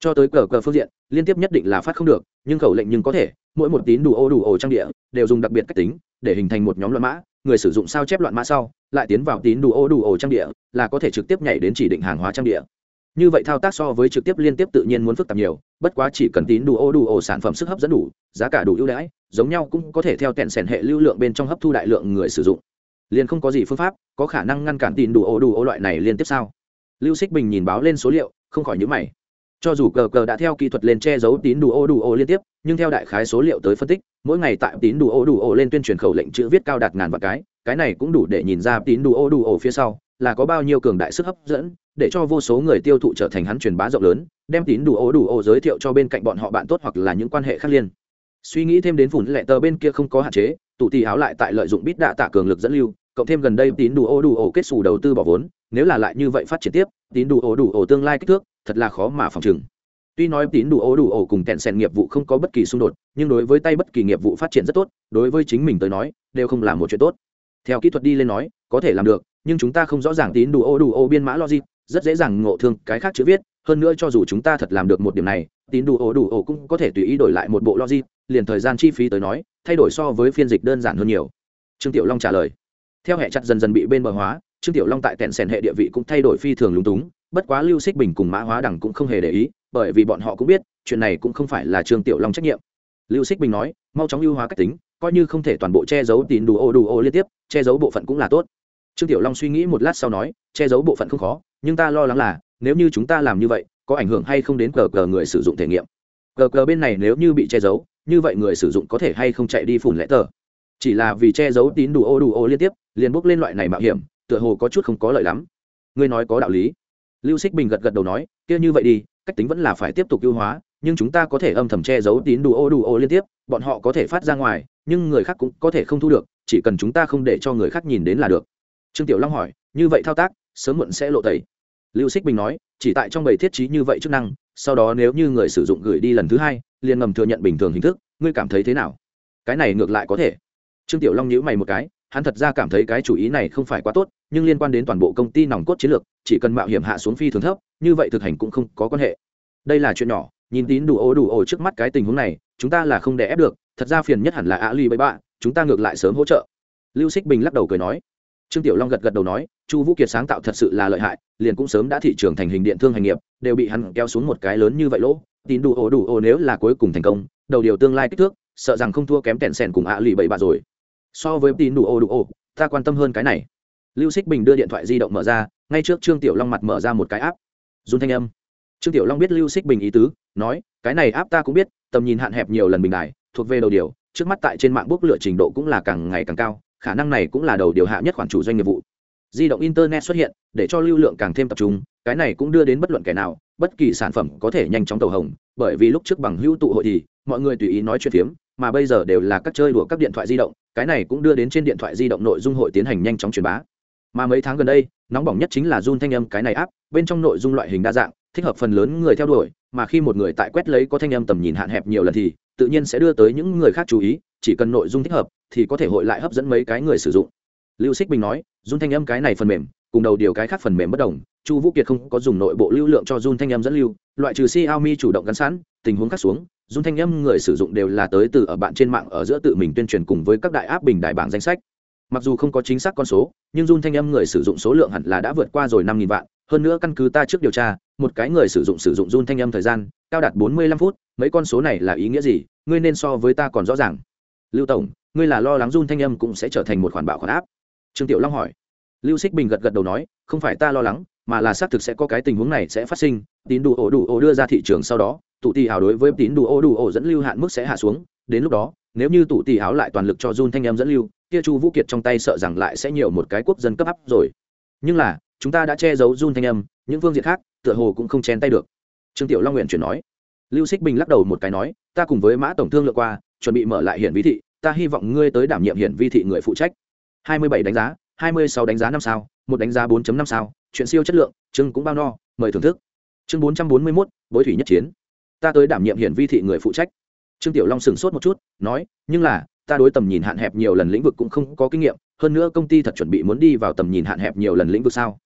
cho tới cờ cờ phương diện, liên tiếp nhất định là phát không được, nhưng khẩu lệnh nhưng có thể, mỗi một tín đủ ô đủ ổ trang địa, đều dùng đặc biệt cách tính, để hình thành một nhóm loạn mã, người sử dụng sao chép loạn mã sau, lại tiến vào tín đủ ô đủ ổ trang địa, là có thể trực tiếp nhảy đến chỉ định hàng hóa trang địa. Như vậy thao tác so với trực tiếp liên tiếp tự nhiên muốn phức tạp nhiều, bất quá chỉ cần tín đủ ô đủ ổ sản phẩm sức hấp dẫn đủ, giá cả đủ ưu đãi, giống nhau cũng có thể theo tẹn sẻn hệ lưu lượng bên trong hấp thu đại lượng người sử dụng. Liền không có gì phương pháp có khả năng ngăn cản tín đủ ô đủ ô loại này liên tiếp sao? Lưu xích bình nhìn báo lên số liệu, không khỏi nhữ mày cho dù cờ cờ đã theo kỹ thuật lên che giấu tín đủ ô đủ ô liên tiếp nhưng theo đại khái số liệu tới phân tích mỗi ngày tại tín đủ ô đủ ô lên tuyên truyền khẩu lệnh chữ viết cao đạt ngàn vạn cái cái này cũng đủ để nhìn ra tín đủ ô đủ ô phía sau là có bao nhiêu cường đại sức hấp dẫn để cho vô số người tiêu thụ trở thành hắn truyền bá rộng lớn đem tín đủ ô đủ ô giới thiệu cho bên cạnh bọn họ bạn tốt hoặc là những quan hệ khác liên suy nghĩ thêm đến phủn lệ tờ bên kia không có hạn chế tụ tì áo lại tại lợi dụng bít đạ tạ cường lực dẫn lưu cộng thêm gần đây tín đủ ô đủ ô kết xù đầu tư bỏ vốn nếu là lại như vậy phát triển tiếp tín đủ ô đủ ô tương lai kích thước thật là khó mà phòng trừng. Tuy nói tín đủ ô đủ ổ cùng tẹn sèn nghiệp vụ không có bất kỳ xung đột, nhưng đối với tay bất kỳ nghiệp vụ phát triển rất tốt, đối với chính mình tới nói, đều không là một chuyện tốt. Theo kỹ thuật đi lên nói, có thể làm được, nhưng chúng ta không rõ ràng tín đủ ô đủ ổ biên mã logic, rất dễ dàng ngộ thương cái khác chữ viết. Hơn nữa cho dù chúng ta thật làm được một điểm này, tín đủ ổ đủ ổ cũng có thể tùy ý đổi lại một bộ logic, liền thời gian chi phí tới nói, thay đổi so với phiên dịch đơn giản hơn nhiều. Trương tiểu long trả lời. Theo hệ chặt dần dần bị bên bờ hóa, trương tiểu long tại tẹn sèn hệ địa vị cũng thay đổi phi thường lúng túng bất quá lưu xích bình cùng mã hóa Đằng cũng không hề để ý, bởi vì bọn họ cũng biết, chuyện này cũng không phải là trương tiểu long trách nhiệm. Lưu xích bình nói, mau chóng ưu hóa cách tính, coi như không thể toàn bộ che giấu tín đủ ô đủ ô liên tiếp, che giấu bộ phận cũng là tốt. Trương tiểu long suy nghĩ một lát sau nói, che giấu bộ phận không khó, nhưng ta lo lắng là, nếu như chúng ta làm như vậy, có ảnh hưởng hay không đến cờ cờ người sử dụng thể nghiệm? Cờ cờ bên này nếu như bị che giấu, như vậy người sử dụng có thể hay không chạy đi phủn lẽ tờ? Chỉ là vì che giấu tín đủ ô đủ ô liên tiếp, liền bốc lên loại này mạo hiểm, tựa hồ có chút không có lợi lắm. Ngươi nói có đạo lý lưu xích bình gật gật đầu nói, kia như vậy đi, cách tính vẫn là phải tiếp tục ưu hóa, nhưng chúng ta có thể âm thầm che giấu tín đủ ô đủ ô liên tiếp, bọn họ có thể phát ra ngoài, nhưng người khác cũng có thể không thu được, chỉ cần chúng ta không để cho người khác nhìn đến là được. Trương tiểu long hỏi, như vậy thao tác, sớm muộn sẽ lộ tẩy. Lưu xích bình nói, chỉ tại trong bầy thiết trí như vậy chức năng, sau đó nếu như người sử dụng gửi đi lần thứ hai, liền ngầm thừa nhận bình thường hình thức, ngươi cảm thấy thế nào? Cái này ngược lại có thể. Trương tiểu long nhíu mày một cái hắn thật ra cảm thấy cái chủ ý này không phải quá tốt, nhưng liên quan đến toàn bộ công ty nòng cốt chiến lược, chỉ cần mạo hiểm hạ xuống phi thường thấp, như vậy thực hành cũng không có quan hệ. Đây là chuyện nhỏ, nhìn tín đủ ô đủ ô trước mắt cái tình huống này, chúng ta là không để ép được, thật ra phiền nhất hẳn là ạ ly bậy bạ, chúng ta ngược lại sớm hỗ trợ. Lưu xích bình lắc đầu cười nói. Trương tiểu long gật gật đầu nói, chu vũ kiệt sáng tạo thật sự là lợi hại, liền cũng sớm đã thị trường thành hình điện thương hành nghiệp, đều bị hắn kéo xuống một cái lớn như vậy lỗ. Tín đủ ổ đủ ổ nếu là cuối cùng thành công, đầu điều tương lai kích thước, sợ rằng không thua kém tẹn sẻn cùng ạ lì bậy bạ rồi so với tín đủ ô đủ ô, ta quan tâm hơn cái này. Lưu xích bình đưa điện thoại di động mở ra, ngay trước trương tiểu long mặt mở ra một cái áp dùng thanh âm. Trương tiểu long biết lưu xích bình ý tứ, nói, cái này áp ta cũng biết, tầm nhìn hạn hẹp nhiều lần bình đại, thuộc về đầu điều, trước mắt tại trên mạng bốc lựa trình độ cũng là càng ngày càng cao, khả năng này cũng là đầu điều hạ nhất khoản chủ doanh nghiệp vụ. Di động internet xuất hiện, để cho lưu lượng càng thêm tập trung, cái này cũng đưa đến bất luận kẻ nào, bất kỳ sản phẩm có thể nhanh chóng tàu hồng, bởi vì lúc trước bằng hữu tụ hội thì, mọi người tùy ý nói chuyện phiếm, mà bây giờ đều là các chơi đùa các điện thoại di động cái này cũng đưa đến trên điện thoại di động nội dung hội tiến hành nhanh chóng truyền bá. Mà mấy tháng gần đây, nóng bỏng nhất chính là run thanh âm cái này áp bên trong nội dung loại hình đa dạng, thích hợp phần lớn người theo đuổi, mà khi một người tại quét lấy có thanh âm tầm nhìn hạn hẹp nhiều lần thì, tự nhiên sẽ đưa tới những người khác chú ý, chỉ cần nội dung thích hợp, thì có thể hội lại hấp dẫn mấy cái người sử dụng. Lưu xích bình nói run thanh âm cái này phần mềm, cùng đầu điều cái khác phần mềm bất đồng, chu vũ kiệt không có dùng nội bộ lưu lượng cho run thanh âm dẫn lưu, loại trừ xiaomi chủ động gắn sẵn, tình huống khác xuống dung thanh âm người sử dụng đều là tới từ ở bạn trên mạng ở giữa tự mình tuyên truyền cùng với các đại áp bình đại bảng danh sách. Mặc dù không có chính xác con số, nhưng dung thanh âm người sử dụng số lượng hẳn là đã vượt qua rồi năm nghìn vạn. Hơn nữa căn cứ ta trước điều tra, một cái người sử dụng sử dụng dung thanh âm thời gian, cao đạt bốn mươi lăm phút, mấy con số này là ý nghĩa gì? Ngươi nên so với ta còn rõ ràng. Lưu tổng, ngươi là lo lắng dung thanh âm cũng sẽ trở thành một khoản bạo khoản áp trương tiểu long hỏi. Lưu xích bình gật gật đầu nói, không phải ta lo lắng, mà là xác thực sẽ có cái tình huống này sẽ phát sinh. Tín đủ ổ đủ ổ đưa ra thị trường sau đó tụ tỷ ảo đối với tín đủ ô đủ ổ dẫn lưu hạn mức sẽ hạ xuống đến lúc đó nếu như tụ tỷ ảo lại toàn lực cho run thanh em dẫn lưu kia chu vũ kiệt trong tay sợ rằng lại sẽ nhiều một cái quốc dân cấp áp rồi. Nhưng là chúng ta đã che giấu run thanh Em, những phương diện khác tựa hồ cũng không chen tay được. Trương tiểu long nguyện chuyển nói. Lưu xích bình lắc đầu một cái nói ta cùng với mã tổng thương lượng qua chuẩn bị mở lại hiển vi thị ta hy vọng ngươi tới đảm nhiệm hiển vi thị người phụ trách. Hai mươi bảy đánh giá hai mươi sáu đánh giá năm sao một đánh giá 4 năm sao chuyện siêu chất lượng chương cũng bao no mời thưởng thức. Chương bốn trăm bốn mươi mốt bối thủy nhất chiến ta tới đảm nhiệm hiển vi thị người phụ trách. Trương tiểu long sửng sốt một chút, nói, nhưng là, ta đối tầm nhìn hạn hẹp nhiều lần lĩnh vực cũng không có kinh nghiệm, hơn nữa công ty thật chuẩn bị muốn đi vào tầm nhìn hạn hẹp nhiều lần lĩnh vực sao?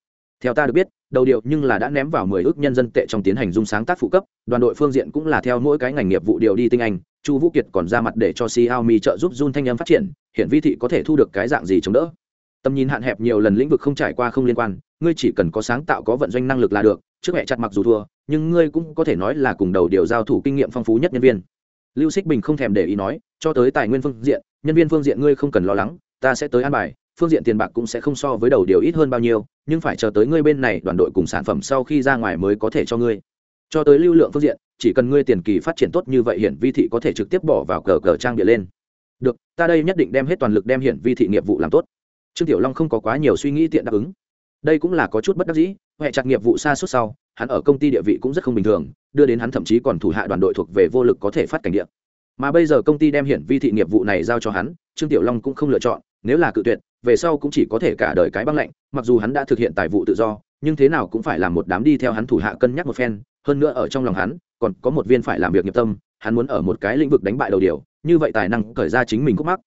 Theo ta được biết, đầu điều nhưng là đã ném vào mười ước nhân dân tệ trong tiến hành dung sáng tác phụ cấp, đoàn đội phương diện cũng là theo mỗi cái ngành nghiệp vụ điều đi tinh anh, chu vũ kiệt còn ra mặt để cho xiaomi trợ giúp Jun thanh em phát triển hiện vi thị có thể thu được cái dạng gì chống đỡ? Tầm nhìn hạn hẹp nhiều lần lĩnh vực không trải qua không liên quan, ngươi chỉ cần có sáng tạo có vận doanh năng lực là được, trước mẹ chặt mặc dù thua nhưng ngươi cũng có thể nói là cùng đầu điều giao thủ kinh nghiệm phong phú nhất nhân viên. Lưu xích bình không thèm để ý nói, cho tới tài nguyên phương diện, nhân viên phương diện ngươi không cần lo lắng, ta sẽ tới an bài, phương diện tiền bạc cũng sẽ không so với đầu điều ít hơn bao nhiêu, nhưng phải chờ tới ngươi bên này đoàn đội cùng sản phẩm sau khi ra ngoài mới có thể cho ngươi. Cho tới lưu lượng phương diện, chỉ cần ngươi tiền kỳ phát triển tốt như vậy hiển vi thị có thể trực tiếp bỏ vào cờ cờ trang địa lên. Được, ta đây nhất định đem hết toàn lực đem hiển vi thị nghiệp vụ làm tốt. Trương tiểu long không có quá nhiều suy nghĩ tiện đáp ứng. Đây cũng là có chút bất đắc dĩ huệ chặt nghiệp vụ xa suốt sau hắn ở công ty địa vị cũng rất không bình thường, đưa đến hắn thậm chí còn thủ hạ đoàn đội thuộc về vô lực có thể phát cảnh địa. Mà bây giờ công ty đem hiển vi thị nghiệp vụ này giao cho hắn, trương tiểu long cũng không lựa chọn, nếu là cự tuyệt, về sau cũng chỉ có thể cả đời cái băng lạnh, mặc dù hắn đã thực hiện tài vụ tự do, nhưng thế nào cũng phải làm một đám đi theo hắn thủ hạ cân nhắc một phen, hơn nữa ở trong lòng hắn, còn có một viên phải làm việc nghiệp tâm, hắn muốn ở một cái lĩnh vực đánh bại đầu điều, như vậy tài năng khởi ra chính mình khúc mắc.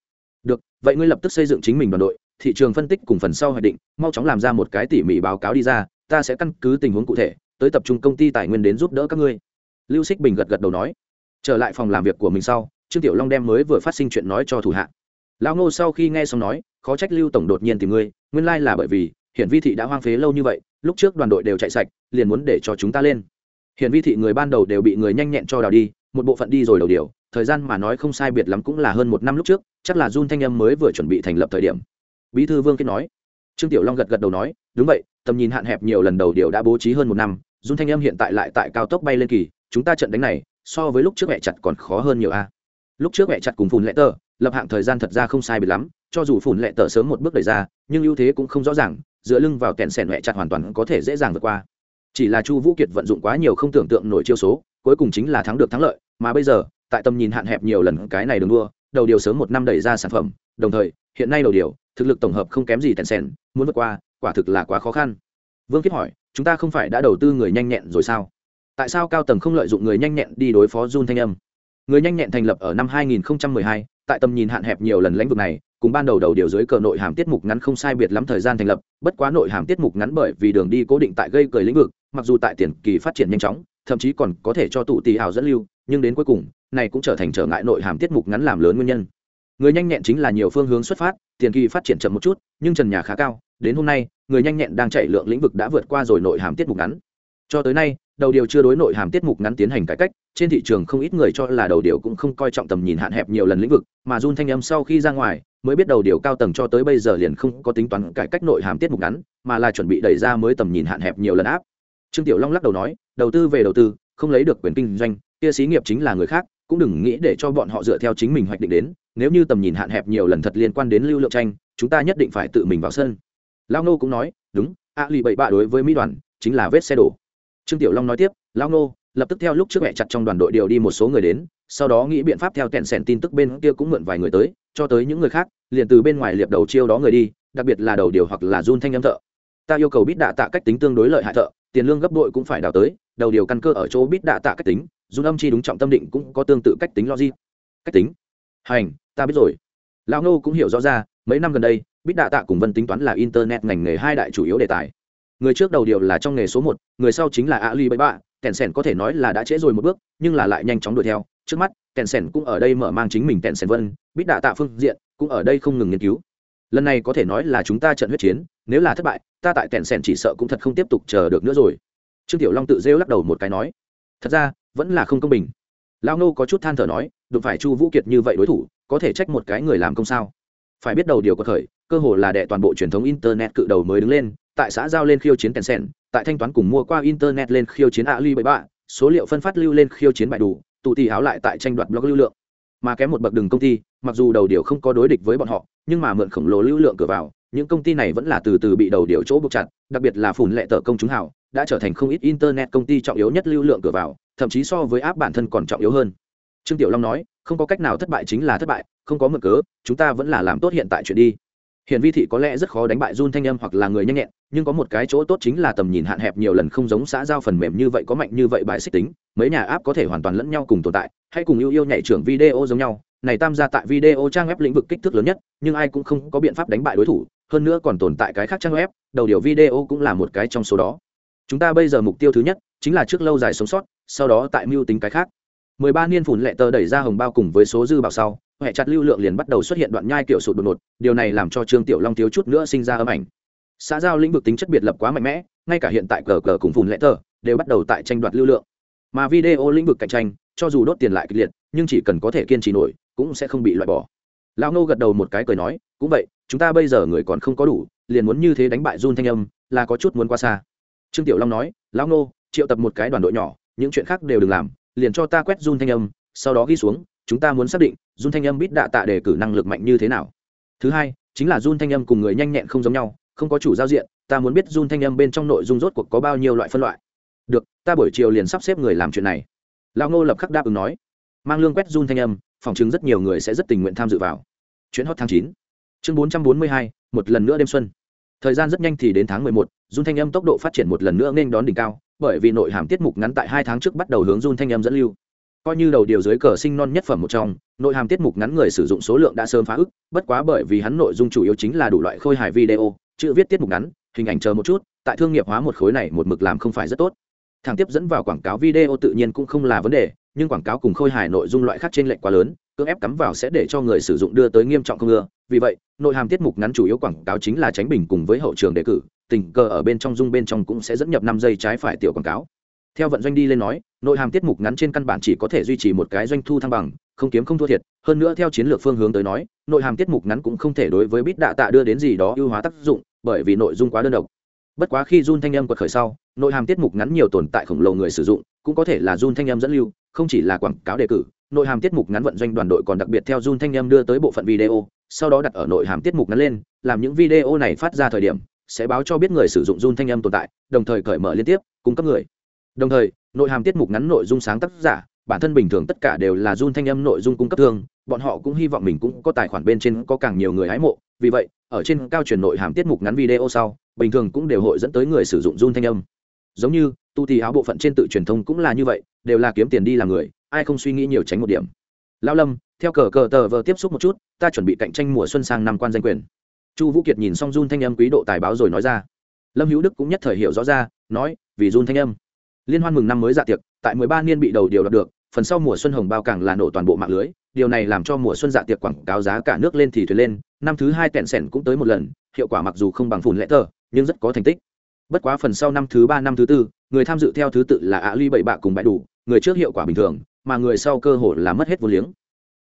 Được, vậy ngươi lập tức xây dựng chính mình đoàn đội, thị trường phân tích cùng phần sau hoạch định, mau chóng làm ra một cái tỉ mỉ báo cáo đi ra, ta sẽ căn cứ tình huống cụ thể tới tập trung công ty tài nguyên đến giúp đỡ các ngươi. Lưu xích bình gật gật đầu nói, trở lại phòng làm việc của mình sau, trương tiểu long đem mới vừa phát sinh chuyện nói cho thủ hạ. Lão ngô sau khi nghe xong nói, khó trách lưu tổng đột nhiên tìm ngươi, nguyên lai là bởi vì hiện vi thị đã hoang phế lâu như vậy, lúc trước đoàn đội đều chạy sạch, liền muốn để cho chúng ta lên. Hiện vi thị người ban đầu đều bị người nhanh nhẹn cho đào đi, một bộ phận đi rồi đầu điều, thời gian mà nói không sai biệt lắm cũng là hơn một năm lúc trước, chắc là Jun Thanh Âm mới vừa chuẩn bị thành lập thời điểm. Bí thư vương kết nói. Trương tiểu long gật gật đầu nói, đúng vậy, tầm nhìn hạn hẹp nhiều lần đầu điều đã bố trí hơn một năm dung thanh âm hiện tại lại tại cao tốc bay lên kỳ, chúng ta trận đánh này, so với lúc trước mẹ chặt còn khó hơn nhiều a. Lúc trước mẹ chặt cùng phùn lệ tờ, lập hạng thời gian thật ra không sai bị lắm, cho dù phùn lệ tờ sớm một bước đẩy ra, nhưng ưu thế cũng không rõ ràng, dựa lưng vào kẹn sẻn mẹ chặt hoàn toàn có thể dễ dàng vượt qua. Chỉ là chu vũ kiệt vận dụng quá nhiều không tưởng tượng nổi chiêu số, cuối cùng chính là thắng được thắng lợi, mà bây giờ, tại tầm nhìn hạn hẹp nhiều lần cái này đường đua, đầu điều sớm một năm đẩy ra sản phẩm, đồng thời, hiện nay đầu điều, thực lực tổng hợp không kém gì tèn sèn muốn vượt qua, quả thực là quá khó khăn vương Kiết hỏi chúng ta không phải đã đầu tư người nhanh nhẹn rồi sao? Tại sao cao tầng không lợi dụng người nhanh nhẹn đi đối phó Jun thanh âm? Người nhanh nhẹn thành lập ở năm 2012, tại tầm nhìn hạn hẹp nhiều lần lãnh vực này cùng ban đầu đầu điều dưới cờ nội hàm tiết mục ngắn không sai biệt lắm thời gian thành lập bất quá nội hàm tiết mục ngắn bởi vì đường đi cố định tại gây cười lĩnh vực mặc dù tại tiền kỳ phát triển nhanh chóng thậm chí còn có thể cho tụ tì hào dẫn lưu nhưng đến cuối cùng này cũng trở thành trở ngại nội hàm tiết mục ngắn làm lớn nguyên nhân. Người nhanh nhẹn chính là nhiều phương hướng xuất phát tiền kỳ phát triển chậm một chút nhưng trần nhà khá cao đến hôm nay, người nhanh nhẹn đang chạy lượng lĩnh vực đã vượt qua rồi nội hàm tiết mục ngắn. Cho tới nay, đầu điều chưa đối nội hàm tiết mục ngắn tiến hành cải cách, trên thị trường không ít người cho là đầu điều cũng không coi trọng tầm nhìn hạn hẹp nhiều lần lĩnh vực, mà run thanh âm sau khi ra ngoài, mới biết đầu điều cao tầng cho tới bây giờ liền không có tính toán cải cách nội hàm tiết mục ngắn, mà là chuẩn bị đẩy ra mới tầm nhìn hạn hẹp nhiều lần áp. Trương tiểu long lắc đầu nói, đầu tư về đầu tư, không lấy được quyền kinh doanh, kia xí nghiệp chính là người khác, cũng đừng nghĩ để cho bọn họ dựa theo chính mình hoạch định đến, nếu như tầm nhìn hạn hẹp nhiều lần thật liên quan đến lưu lượng tranh, chúng ta nhất định phải tự mình vào sân lao nô cũng nói, đúng, a lì bậy bạ đối với mỹ đoàn chính là vết xe đổ. Trương tiểu long nói tiếp lao nô lập tức theo lúc trước mẹ chặt trong đoàn đội điều đi một số người đến, sau đó nghĩ biện pháp theo tẹn sẻn tin tức bên kia cũng mượn vài người tới, cho tới những người khác, liền từ bên ngoài liệp đầu chiêu đó người đi, đặc biệt là đầu điều hoặc là run thanh âm thợ. Ta yêu cầu bít đạ tạ cách tính tương đối lợi hại thợ, tiền lương gấp đội cũng phải đào tới, đầu điều căn cơ ở chỗ bít đạ tạ cách tính, run âm chi đúng trọng tâm định cũng có tương tự cách tính logic. Cách tính? Hành, ta biết rồi. Lão Nô cũng hiểu rõ ra mấy năm gần đây bít đạ tạ cùng vân tính toán là internet ngành nghề hai đại chủ yếu đề tài. Người trước đầu điều là trong nghề số một, người sau chính là ali bậy bạ kèn sèn có thể nói là đã trễ rồi một bước, nhưng là lại nhanh chóng đuổi theo. Trước mắt kèn sèn cũng ở đây mở mang chính mình kèn sèn vân bít đạ tạ phương diện cũng ở đây không ngừng nghiên cứu. Lần này có thể nói là chúng ta trận huyết chiến, nếu là thất bại, ta tại kèn sèn chỉ sợ cũng thật không tiếp tục chờ được nữa rồi. Trương tiểu long tự rêu lắc đầu một cái nói, thật ra, vẫn là không công bình. Lao nô có chút than thở nói, đụng phải chu vũ kiệt như vậy đối thủ, có thể trách một cái người làm công sao? Phải biết đầu điều có thời, cơ hồ là đệ toàn bộ truyền thống internet cự đầu mới đứng lên, tại xã giao lên khiêu chiến kèn sen tại thanh toán cùng mua qua internet lên khiêu chiến ali bảy bạ số liệu phân phát lưu lên khiêu chiến bài đủ tụ tì áo lại tại tranh đoạt blog lưu lượng. Mà kém một bậc đường công ty, mặc dù đầu điều không có đối địch với bọn họ, nhưng mà mượn khổng lồ lưu lượng cửa vào, những công ty này vẫn là từ từ bị đầu điều chỗ buộc chặt, đặc biệt là phủn lệ tờ công chúng hảo đã trở thành không ít internet công ty trọng yếu nhất lưu lượng cửa vào, thậm chí so với áp bản thân còn trọng yếu hơn. Trương tiểu long nói không có cách nào thất bại chính là thất bại, không có mực cớ, chúng ta vẫn là làm tốt hiện tại chuyện đi. Hiện vi thị có lẽ rất khó đánh bại run thanh âm hoặc là người nhanh nhẹn, nhưng có một cái chỗ tốt chính là tầm nhìn hạn hẹp nhiều lần không giống xã giao phần mềm như vậy có mạnh như vậy bài xích tính, mấy nhà app có thể hoàn toàn lẫn nhau cùng tồn tại, hay cùng yêu yêu nhảy trưởng video giống nhau. Này tam gia tại video trang web lĩnh vực kích thước lớn nhất, nhưng ai cũng không có biện pháp đánh bại đối thủ, hơn nữa còn tồn tại cái khác trang web, đầu điều video cũng là một cái trong số đó. Chúng ta bây giờ mục tiêu thứ nhất chính là trước lâu dài sống sót, sau đó tại mưu tính cái khác. 13 niên phủn lệ tờ đẩy ra hồng bao cùng với số dư bảo sau, hệ chặt lưu lượng liền bắt đầu xuất hiện đoạn nhai kiểu sụt đột ngột, điều này làm cho trương tiểu long thiếu chút nữa sinh ra âm ảnh. Xã giao lĩnh vực tính chất biệt lập quá mạnh mẽ, ngay cả hiện tại cờ cờ cùng phủn lệ tờ đều bắt đầu tại tranh đoạt lưu lượng. Mà video lĩnh vực cạnh tranh, cho dù đốt tiền lại kịch liệt, nhưng chỉ cần có thể kiên trì nổi, cũng sẽ không bị loại bỏ. Lão ngô gật đầu một cái cười nói, cũng vậy, chúng ta bây giờ người còn không có đủ, liền muốn như thế đánh bại run thanh âm, là có chút muốn qua xa. Trương tiểu long nói, lão ngô, triệu tập một cái đoàn đội nhỏ, những chuyện khác đều đừng làm liền cho ta quét run thanh âm, sau đó ghi xuống, chúng ta muốn xác định, run thanh âm bít đạ tạ đề cử năng lực mạnh như thế nào. Thứ hai, chính là run thanh âm cùng người nhanh nhẹn không giống nhau, không có chủ giao diện, ta muốn biết run thanh âm bên trong nội dung rốt cuộc có bao nhiêu loại phân loại. Được, ta buổi chiều liền sắp xếp người làm chuyện này. Lão ngô lập khắc đáp ứng nói. Mang lương quét run thanh âm, phòng chứng rất nhiều người sẽ rất tình nguyện tham dự vào. Chuyến hot tháng chín. Chương bốn trăm bốn mươi hai, một lần nữa đêm xuân. Thời gian rất nhanh thì đến tháng mười một, run thanh âm tốc độ phát triển một lần nữa nên đón đỉnh cao bởi vì nội hàm tiết mục ngắn tại hai tháng trước bắt đầu hướng run thanh em dẫn lưu. Coi như đầu điều dưới cờ sinh non nhất phẩm một trong, nội hàm tiết mục ngắn người sử dụng số lượng đã sớm phá ức, bất quá bởi vì hắn nội dung chủ yếu chính là đủ loại khôi hài video, chữ viết tiết mục ngắn, hình ảnh chờ một chút, tại thương nghiệp hóa một khối này một mực làm không phải rất tốt. Thằng tiếp dẫn vào quảng cáo video tự nhiên cũng không là vấn đề, nhưng quảng cáo cùng khôi hài nội dung loại khác trên lệnh quá lớn, cưỡng ép cắm vào sẽ để cho người sử dụng đưa tới nghiêm trọng không ưa. Vì vậy, nội hàm tiết mục ngắn chủ yếu quảng cáo chính là tránh bình cùng với hậu trường đề cử tình cờ ở bên trong dung bên trong cũng sẽ dẫn nhập năm giây trái phải tiểu quảng cáo. Theo vận doanh đi lên nói, nội hàm tiết mục ngắn trên căn bản chỉ có thể duy trì một cái doanh thu thăng bằng, không kiếm không thua thiệt. Hơn nữa theo chiến lược phương hướng tới nói, nội hàm tiết mục ngắn cũng không thể đối với bít đạ tạ đưa đến gì đó ưu hóa tác dụng, bởi vì nội dung quá đơn độc. Bất quá khi run thanh âm quật khởi sau, nội hàm tiết mục ngắn nhiều tồn tại khổng lồ người sử dụng, cũng có thể là run thanh âm dẫn lưu, không chỉ là quảng cáo đề cử. Nội hàm tiết mục ngắn vận doanh đoàn đội còn đặc biệt theo run thanh âm đưa tới bộ phận video, sau đó đặt ở nội hàm tiết mục ngắn lên, làm những video này phát ra thời điểm sẽ báo cho biết người sử dụng run thanh âm tồn tại, đồng thời cởi mở liên tiếp, cung cấp người. Đồng thời, nội hàm tiết mục ngắn nội dung sáng tác giả, bản thân bình thường tất cả đều là run thanh âm nội dung cung cấp thương, bọn họ cũng hy vọng mình cũng có tài khoản bên trên có càng nhiều người hái mộ. Vì vậy, ở trên cao truyền nội hàm tiết mục ngắn video sau, bình thường cũng đều hội dẫn tới người sử dụng run thanh âm. Giống như, tu thì áo bộ phận trên tự truyền thông cũng là như vậy, đều là kiếm tiền đi làm người, ai không suy nghĩ nhiều tránh một điểm. Lão lâm, theo cờ cờ tờ vờ tiếp xúc một chút, ta chuẩn bị cạnh tranh mùa xuân sang năm quan danh quyền chu vũ kiệt nhìn xong run thanh âm quý độ tài báo rồi nói ra. Lâm hữu đức cũng nhất thời hiểu rõ ra, nói, vì run thanh âm. Liên hoan mừng năm mới dạ tiệc, tại mười ba niên bị đầu điều đạt được, phần sau mùa xuân hồng bao càng là nổ toàn bộ mạng lưới, điều này làm cho mùa xuân dạ tiệc quảng cáo giá cả nước lên thì thuyền lên, năm thứ hai tẹn sẻn cũng tới một lần, hiệu quả mặc dù không bằng phùn lẽ tờ, nhưng rất có thành tích. Bất quá phần sau năm thứ ba, năm thứ tư, người tham dự theo thứ tự là ạ ly bảy bạ cùng bãi đủ, người trước hiệu quả bình thường, mà người sau cơ hội là mất hết vô liếng.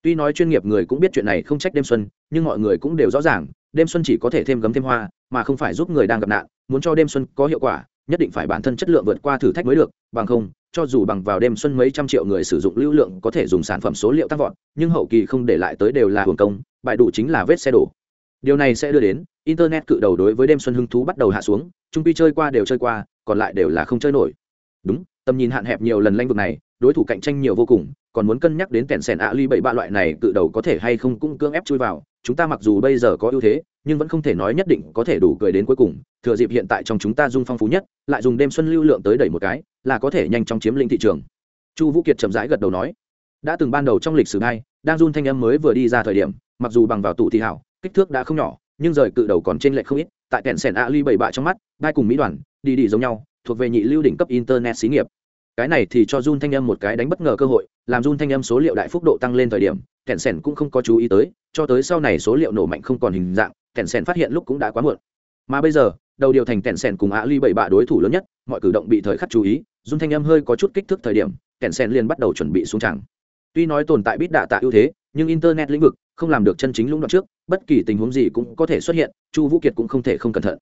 Tuy nói chuyên nghiệp người cũng biết chuyện này không trách đêm xuân, nhưng mọi người cũng đều rõ ràng đêm xuân chỉ có thể thêm gấm thêm hoa, mà không phải giúp người đang gặp nạn, muốn cho đêm xuân có hiệu quả, nhất định phải bản thân chất lượng vượt qua thử thách mới được, bằng không, cho dù bằng vào đêm xuân mấy trăm triệu người sử dụng lưu lượng có thể dùng sản phẩm số liệu tăng vọt, nhưng hậu kỳ không để lại tới đều là hưởng công, bại đủ chính là vết xe đổ. Điều này sẽ đưa đến, internet cự đầu đối với đêm xuân hưng thú bắt đầu hạ xuống trung pi chơi qua đều chơi qua, còn lại đều là không chơi nổi. Đúng, tầm nhìn hạn hẹp nhiều lần lanh vực này, đối thủ cạnh tranh nhiều vô cùng, còn muốn cân nhắc đến kèn sèn ạ ly bảy ba loại này cự đầu có thể hay không cũng cưỡng ép chui vào chúng ta mặc dù bây giờ có ưu thế nhưng vẫn không thể nói nhất định có thể đủ cười đến cuối cùng. Thừa dịp hiện tại trong chúng ta dung phong phú nhất lại dùng đêm xuân lưu lượng tới đẩy một cái là có thể nhanh chóng chiếm lĩnh thị trường. Chu vũ kiệt chậm rãi gật đầu nói đã từng ban đầu trong lịch sử ngay, đang run thanh âm mới vừa đi ra thời điểm mặc dù bằng vào tụ thị hảo kích thước đã không nhỏ nhưng rời cự đầu còn trên lệch không ít. Tại kẹn sẻn a ly bảy bạ trong mắt đai cùng mỹ đoàn đi đi giống nhau thuộc về nhị lưu đỉnh cấp internet xí nghiệp. Cái này thì cho run thanh âm một cái đánh bất ngờ cơ hội, làm run thanh âm số liệu đại phúc độ tăng lên thời điểm, kẹn sẻn cũng không có chú ý tới, cho tới sau này số liệu nổ mạnh không còn hình dạng, kẹn sẻn phát hiện lúc cũng đã quá muộn. Mà bây giờ, đầu điều thành kẹn sẻn cùng Ali bảy bạ đối thủ lớn nhất, mọi cử động bị thời khắc chú ý, dung thanh âm hơi có chút kích thước thời điểm, kẹn sẻn liền bắt đầu chuẩn bị xuống tràng. Tuy nói tồn tại bít đạ tạ ưu thế, nhưng internet lĩnh vực không làm được chân chính lũng đoạn trước, bất kỳ tình huống gì cũng có thể xuất hiện, Chu Vũ Kiệt cũng không thể không cẩn thận.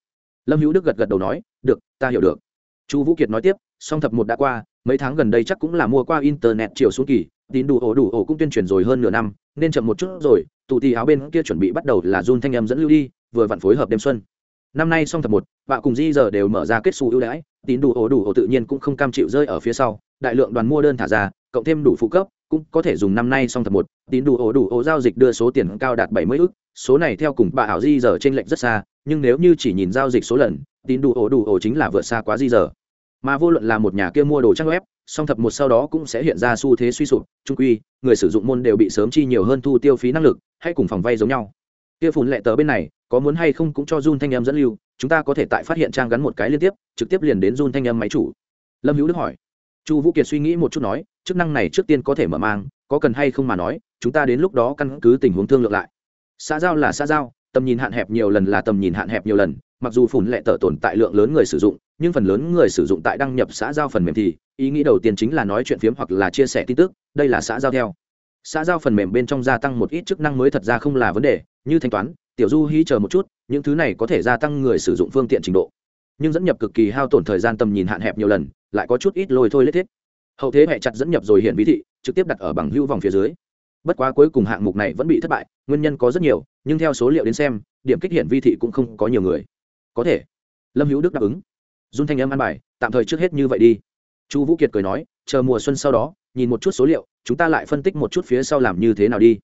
Lâm Hữu Đức gật gật đầu nói, "Được, ta hiểu được." Chu Vũ Kiệt nói tiếp, song thập một đã qua, mấy tháng gần đây chắc cũng là mua qua internet chiều xuống kỳ tín đủ ổ đủ ổ cũng tuyên truyền rồi hơn nửa năm, nên chậm một chút rồi tụ tì áo bên kia chuẩn bị bắt đầu là run thanh âm dẫn lưu đi, vừa vặn phối hợp đêm xuân. Năm nay song thập một bạ cùng di giờ đều mở ra kết xu ưu đãi, tín đủ ổ đủ ổ tự nhiên cũng không cam chịu rơi ở phía sau, đại lượng đoàn mua đơn thả ra, cộng thêm đủ phụ cấp, cũng có thể dùng năm nay song thập một, tín đủ ổ đủ ổ giao dịch đưa số tiền cao đạt bảy mươi ức, số này theo cùng bà ảo di giờ trên lệnh rất xa, nhưng nếu như chỉ nhìn giao dịch số lần, tín đủ ổ đủ ổ chính là vượt xa quá di giờ. Mà vô luận là một nhà kia mua đồ trang web song thập một sau đó cũng sẽ hiện ra xu thế suy sụp, trung quy, người sử dụng môn đều bị sớm chi nhiều hơn thu tiêu phí năng lực, hay cùng phòng vay giống nhau. Kia phùn lệ tờ bên này, có muốn hay không cũng cho run thanh em dẫn lưu, chúng ta có thể tại phát hiện trang gắn một cái liên tiếp, trực tiếp liền đến run thanh em máy chủ. Lâm hữu đức hỏi. Chu vũ kiệt suy nghĩ một chút nói, chức năng này trước tiên có thể mở mang, có cần hay không mà nói, chúng ta đến lúc đó căn cứ tình huống thương lượng lại. Xã giao là xã giao, tầm nhìn hạn hẹp nhiều lần là tầm nhìn hạn hẹp nhiều lần, mặc dù phủn lệ tờ tồn tại lượng lớn người sử dụng, nhưng phần lớn người sử dụng tại đăng nhập xã giao phần mềm thì ý nghĩ đầu tiên chính là nói chuyện phiếm hoặc là chia sẻ tin tức, đây là xã giao theo. Xã giao phần mềm bên trong gia tăng một ít chức năng mới thật ra không là vấn đề, như thanh toán, tiểu du hí chờ một chút, những thứ này có thể gia tăng người sử dụng phương tiện trình độ. Nhưng dẫn nhập cực kỳ hao tổn thời gian tầm nhìn hạn hẹp nhiều lần, lại có chút ít lôi thôi lết thiết. Hậu thế hệ chặt dẫn nhập rồi hiện ví thị, trực tiếp đặt ở bằng hữu vòng phía dưới. Bất quá cuối cùng hạng mục này vẫn bị thất bại, nguyên nhân có rất nhiều, nhưng theo số liệu đến xem, điểm kích hiện vi thị cũng không có nhiều người. Có thể. Lâm hữu đức đáp ứng. Dung thanh âm ăn bài, tạm thời trước hết như vậy đi chu vũ kiệt cười nói, chờ mùa xuân sau đó, nhìn một chút số liệu, chúng ta lại phân tích một chút phía sau làm như thế nào đi.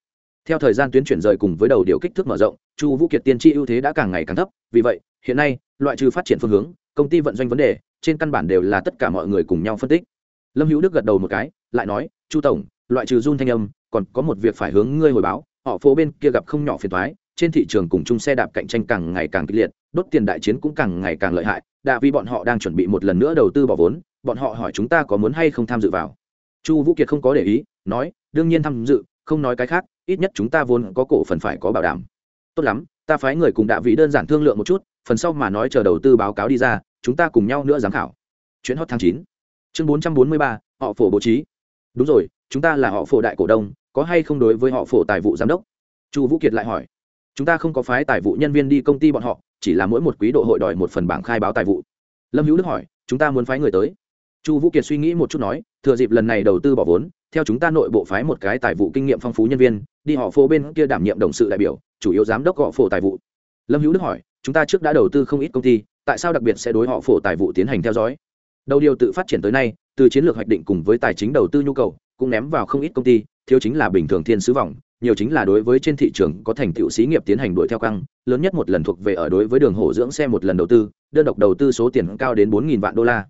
Theo thời gian tuyến chuyển rời cùng với đầu điều kích thước mở rộng, chu vũ kiệt tiên tri ưu thế đã càng ngày càng thấp. Vì vậy, hiện nay, loại trừ phát triển phương hướng, công ty vận doanh vấn đề, trên căn bản đều là tất cả mọi người cùng nhau phân tích. Lâm hữu đức gật đầu một cái, lại nói, chu tổng, loại trừ run thanh âm, còn có một việc phải hướng ngươi hồi báo, họ phố bên kia gặp không nhỏ phiền thoái trên thị trường cùng chung xe đạp cạnh tranh càng ngày càng kịch liệt, đốt tiền đại chiến cũng càng ngày càng lợi hại đã vì bọn họ đang chuẩn bị một lần nữa đầu tư bỏ vốn, bọn họ hỏi chúng ta có muốn hay không tham dự vào. Chu vũ kiệt không có để ý, nói, đương nhiên tham dự, không nói cái khác, ít nhất chúng ta vốn có cổ phần phải có bảo đảm. Tốt lắm, ta phái người cùng đạ vị đơn giản thương lượng một chút, phần sau mà nói chờ đầu tư báo cáo đi ra, chúng ta cùng nhau nữa giám khảo. Chuyến hot tháng chín. Chương bốn trăm bốn mươi ba, họ phổ bố trí. Đúng rồi, chúng ta là họ phổ đại cổ đông, có hay không đối với họ phổ tài vụ giám đốc? Chu vũ kiệt lại hỏi. Chúng ta không có phái tài vụ nhân viên đi công ty bọn họ chỉ là mỗi một quý độ hội đòi một phần bảng khai báo tài vụ. Lâm hữu đức hỏi, chúng ta muốn phái người tới? Chu vũ kiệt suy nghĩ một chút nói, thừa dịp lần này đầu tư bỏ vốn, theo chúng ta nội bộ phái một cái tài vụ kinh nghiệm phong phú nhân viên, đi họ phô bên kia đảm nhiệm đồng sự đại biểu, chủ yếu giám đốc họ phổ tài vụ. Lâm hữu đức hỏi, chúng ta trước đã đầu tư không ít công ty, tại sao đặc biệt sẽ đối họ phổ tài vụ tiến hành theo dõi? Đầu điều tự phát triển tới nay, từ chiến lược hoạch định cùng với tài chính đầu tư nhu cầu, cũng ném vào không ít công ty, thiếu chính là bình thường thiên sứ vòng nhiều chính là đối với trên thị trường có thành tựu xí nghiệp tiến hành đuổi theo căng, lớn nhất một lần thuộc về ở đối với đường hổ dưỡng xe một lần đầu tư, đơn độc đầu tư số tiền cao đến bốn vạn đô la.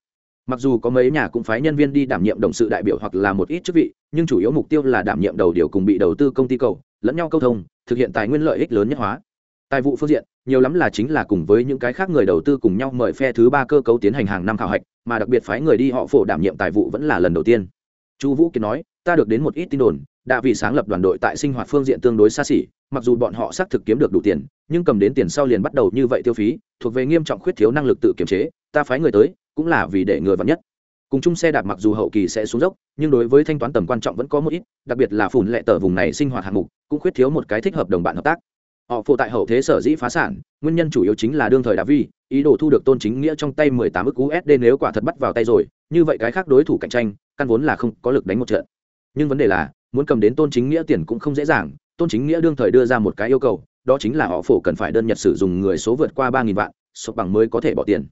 Mặc dù có mấy nhà cũng phái nhân viên đi đảm nhiệm đồng sự đại biểu hoặc là một ít chức vị, nhưng chủ yếu mục tiêu là đảm nhiệm đầu điều cùng bị đầu tư công ty cầu, lẫn nhau câu thông, thực hiện tài nguyên lợi ích lớn nhất hóa. Tài vụ phương diện, nhiều lắm là chính là cùng với những cái khác người đầu tư cùng nhau mời phe thứ ba cơ cấu tiến hành hàng năm khảo hạch, mà đặc biệt phái người đi họ phổ đảm nhiệm tài vụ vẫn là lần đầu tiên. Chu vũ kiệt nói, ta được đến một ít tin đồn đã vì sáng lập đoàn đội tại sinh hoạt phương diện tương đối xa xỉ, mặc dù bọn họ xác thực kiếm được đủ tiền, nhưng cầm đến tiền sau liền bắt đầu như vậy tiêu phí, thuộc về nghiêm trọng khuyết thiếu năng lực tự kiểm chế, ta phái người tới, cũng là vì để người vắn nhất. Cùng chung xe đạp mặc dù hậu kỳ sẽ xuống dốc, nhưng đối với thanh toán tầm quan trọng vẫn có một ít, đặc biệt là phủn lệ tờ vùng này sinh hoạt hạng mục, cũng khuyết thiếu một cái thích hợp đồng bạn hợp tác. Họ phụ tại hậu thế sở dĩ phá sản, nguyên nhân chủ yếu chính là đương thời đà vi ý đồ thu được tôn chính nghĩa trong tay mười tám ức usd nếu quả thật bắt vào tay rồi, như vậy cái khác đối thủ cạnh tranh, căn vốn là không có lực đánh một trận. Nhưng vấn đề là muốn cầm đến tôn chính nghĩa tiền cũng không dễ dàng, tôn chính nghĩa đương thời đưa ra một cái yêu cầu, đó chính là họ phổ cần phải đơn nhật sử dụng người số vượt qua ba nghìn vạn sộp bằng mới có thể bỏ tiền.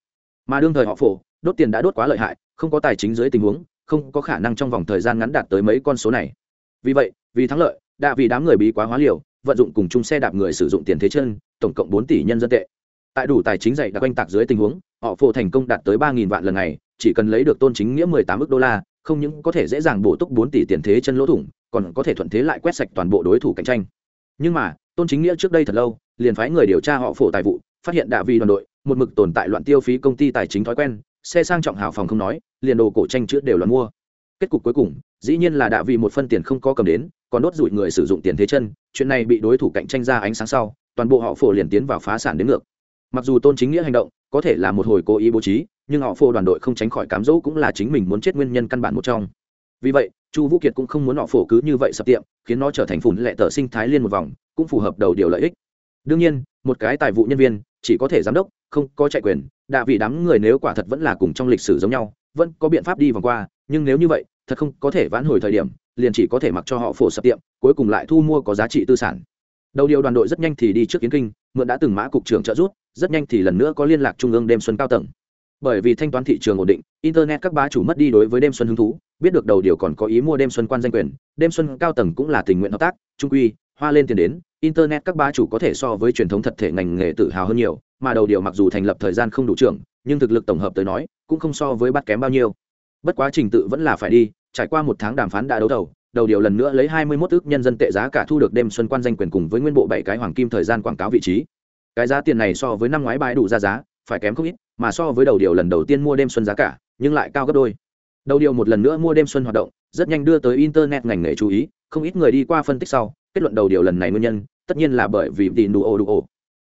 Mà đương thời họ phổ, đốt tiền đã đốt quá lợi hại, không có tài chính dưới tình huống, không có khả năng trong vòng thời gian ngắn đạt tới mấy con số này. Vì vậy, vì thắng lợi, đã vì đám người bí quá hóa liều, vận dụng cùng chung xe đạp người sử dụng tiền thế chân, tổng cộng bốn tỷ nhân dân tệ. Tại đủ tài chính dạy đã quanh tạc dưới tình huống, họ phổ thành công đạt tới ba nghìn vạn lần này, chỉ cần lấy được tôn chính nghĩa mười tám ước đô la không những có thể dễ dàng bổ túc bốn tỷ tiền thế chân lỗ thủng, còn có thể thuận thế lại quét sạch toàn bộ đối thủ cạnh tranh. Nhưng mà, tôn chính nghĩa trước đây thật lâu, liền phái người điều tra họ phổ tài vụ, phát hiện đạ vi đoàn đội, một mực tồn tại loạn tiêu phí công ty tài chính thói quen, xe sang trọng hào phòng không nói, liền đồ cổ tranh chữ đều là mua. Kết cục cuối cùng, dĩ nhiên là đạ vì một phân tiền không có cầm đến, còn đốt rủi người sử dụng tiền thế chân, chuyện này bị đối thủ cạnh tranh ra ánh sáng sau, toàn bộ họ phổ liền tiến vào phá sản đến ngược. Mặc dù tôn chính nghĩa hành động, có thể là một hồi cố ý bố trí nhưng họ phổ đoàn đội không tránh khỏi cám dỗ cũng là chính mình muốn chết nguyên nhân căn bản một trong. Vì vậy, chu vũ kiệt cũng không muốn họ phổ cứ như vậy sập tiệm, khiến nó trở thành phủn lệ tờ sinh thái liên một vòng, cũng phù hợp đầu điều lợi ích. Đương nhiên, một cái tài vụ nhân viên, chỉ có thể giám đốc, không có chạy quyền, đạ vì đám người nếu quả thật vẫn là cùng trong lịch sử giống nhau, vẫn có biện pháp đi vòng qua, nhưng nếu như vậy, thật không có thể vãn hồi thời điểm, liền chỉ có thể mặc cho họ phổ sập tiệm, cuối cùng lại thu mua có giá trị tư sản. Đầu điều đoàn đội rất nhanh thì đi trước kiến kinh, mượn đã từng mã cục trưởng trợ giúp, rất nhanh thì lần nữa có liên lạc trung ương đêm xuân cao tầng bởi vì thanh toán thị trường ổn định, internet các bá chủ mất đi đối với đêm xuân hứng thú, biết được đầu điều còn có ý mua đêm xuân quan danh quyền, đêm xuân cao tầng cũng là tình nguyện hợp tác, trung quy, hoa lên tiền đến, internet các bá chủ có thể so với truyền thống thật thể ngành nghề tự hào hơn nhiều, mà đầu điều mặc dù thành lập thời gian không đủ trưởng, nhưng thực lực tổng hợp tới nói, cũng không so với bắt kém bao nhiêu. Bất quá trình tự vẫn là phải đi, trải qua một tháng đàm phán đã đấu thầu đầu điều lần nữa lấy hai mươi 21 ước nhân dân tệ giá cả thu được đêm xuân quan danh quyền cùng với nguyên bộ bảy cái hoàng kim thời gian quảng cáo vị trí. Cái giá tiền này so với năm ngoái bãi đủ ra giá, phải kém không ít mà so với đầu điều lần đầu tiên mua đêm xuân giá cả, nhưng lại cao gấp đôi. Đầu điều một lần nữa mua đêm xuân hoạt động, rất nhanh đưa tới internet ngành nghề chú ý, không ít người đi qua phân tích sau, kết luận đầu điều lần này nguyên nhân, tất nhiên là bởi vì tin đủ ổ đủ ổ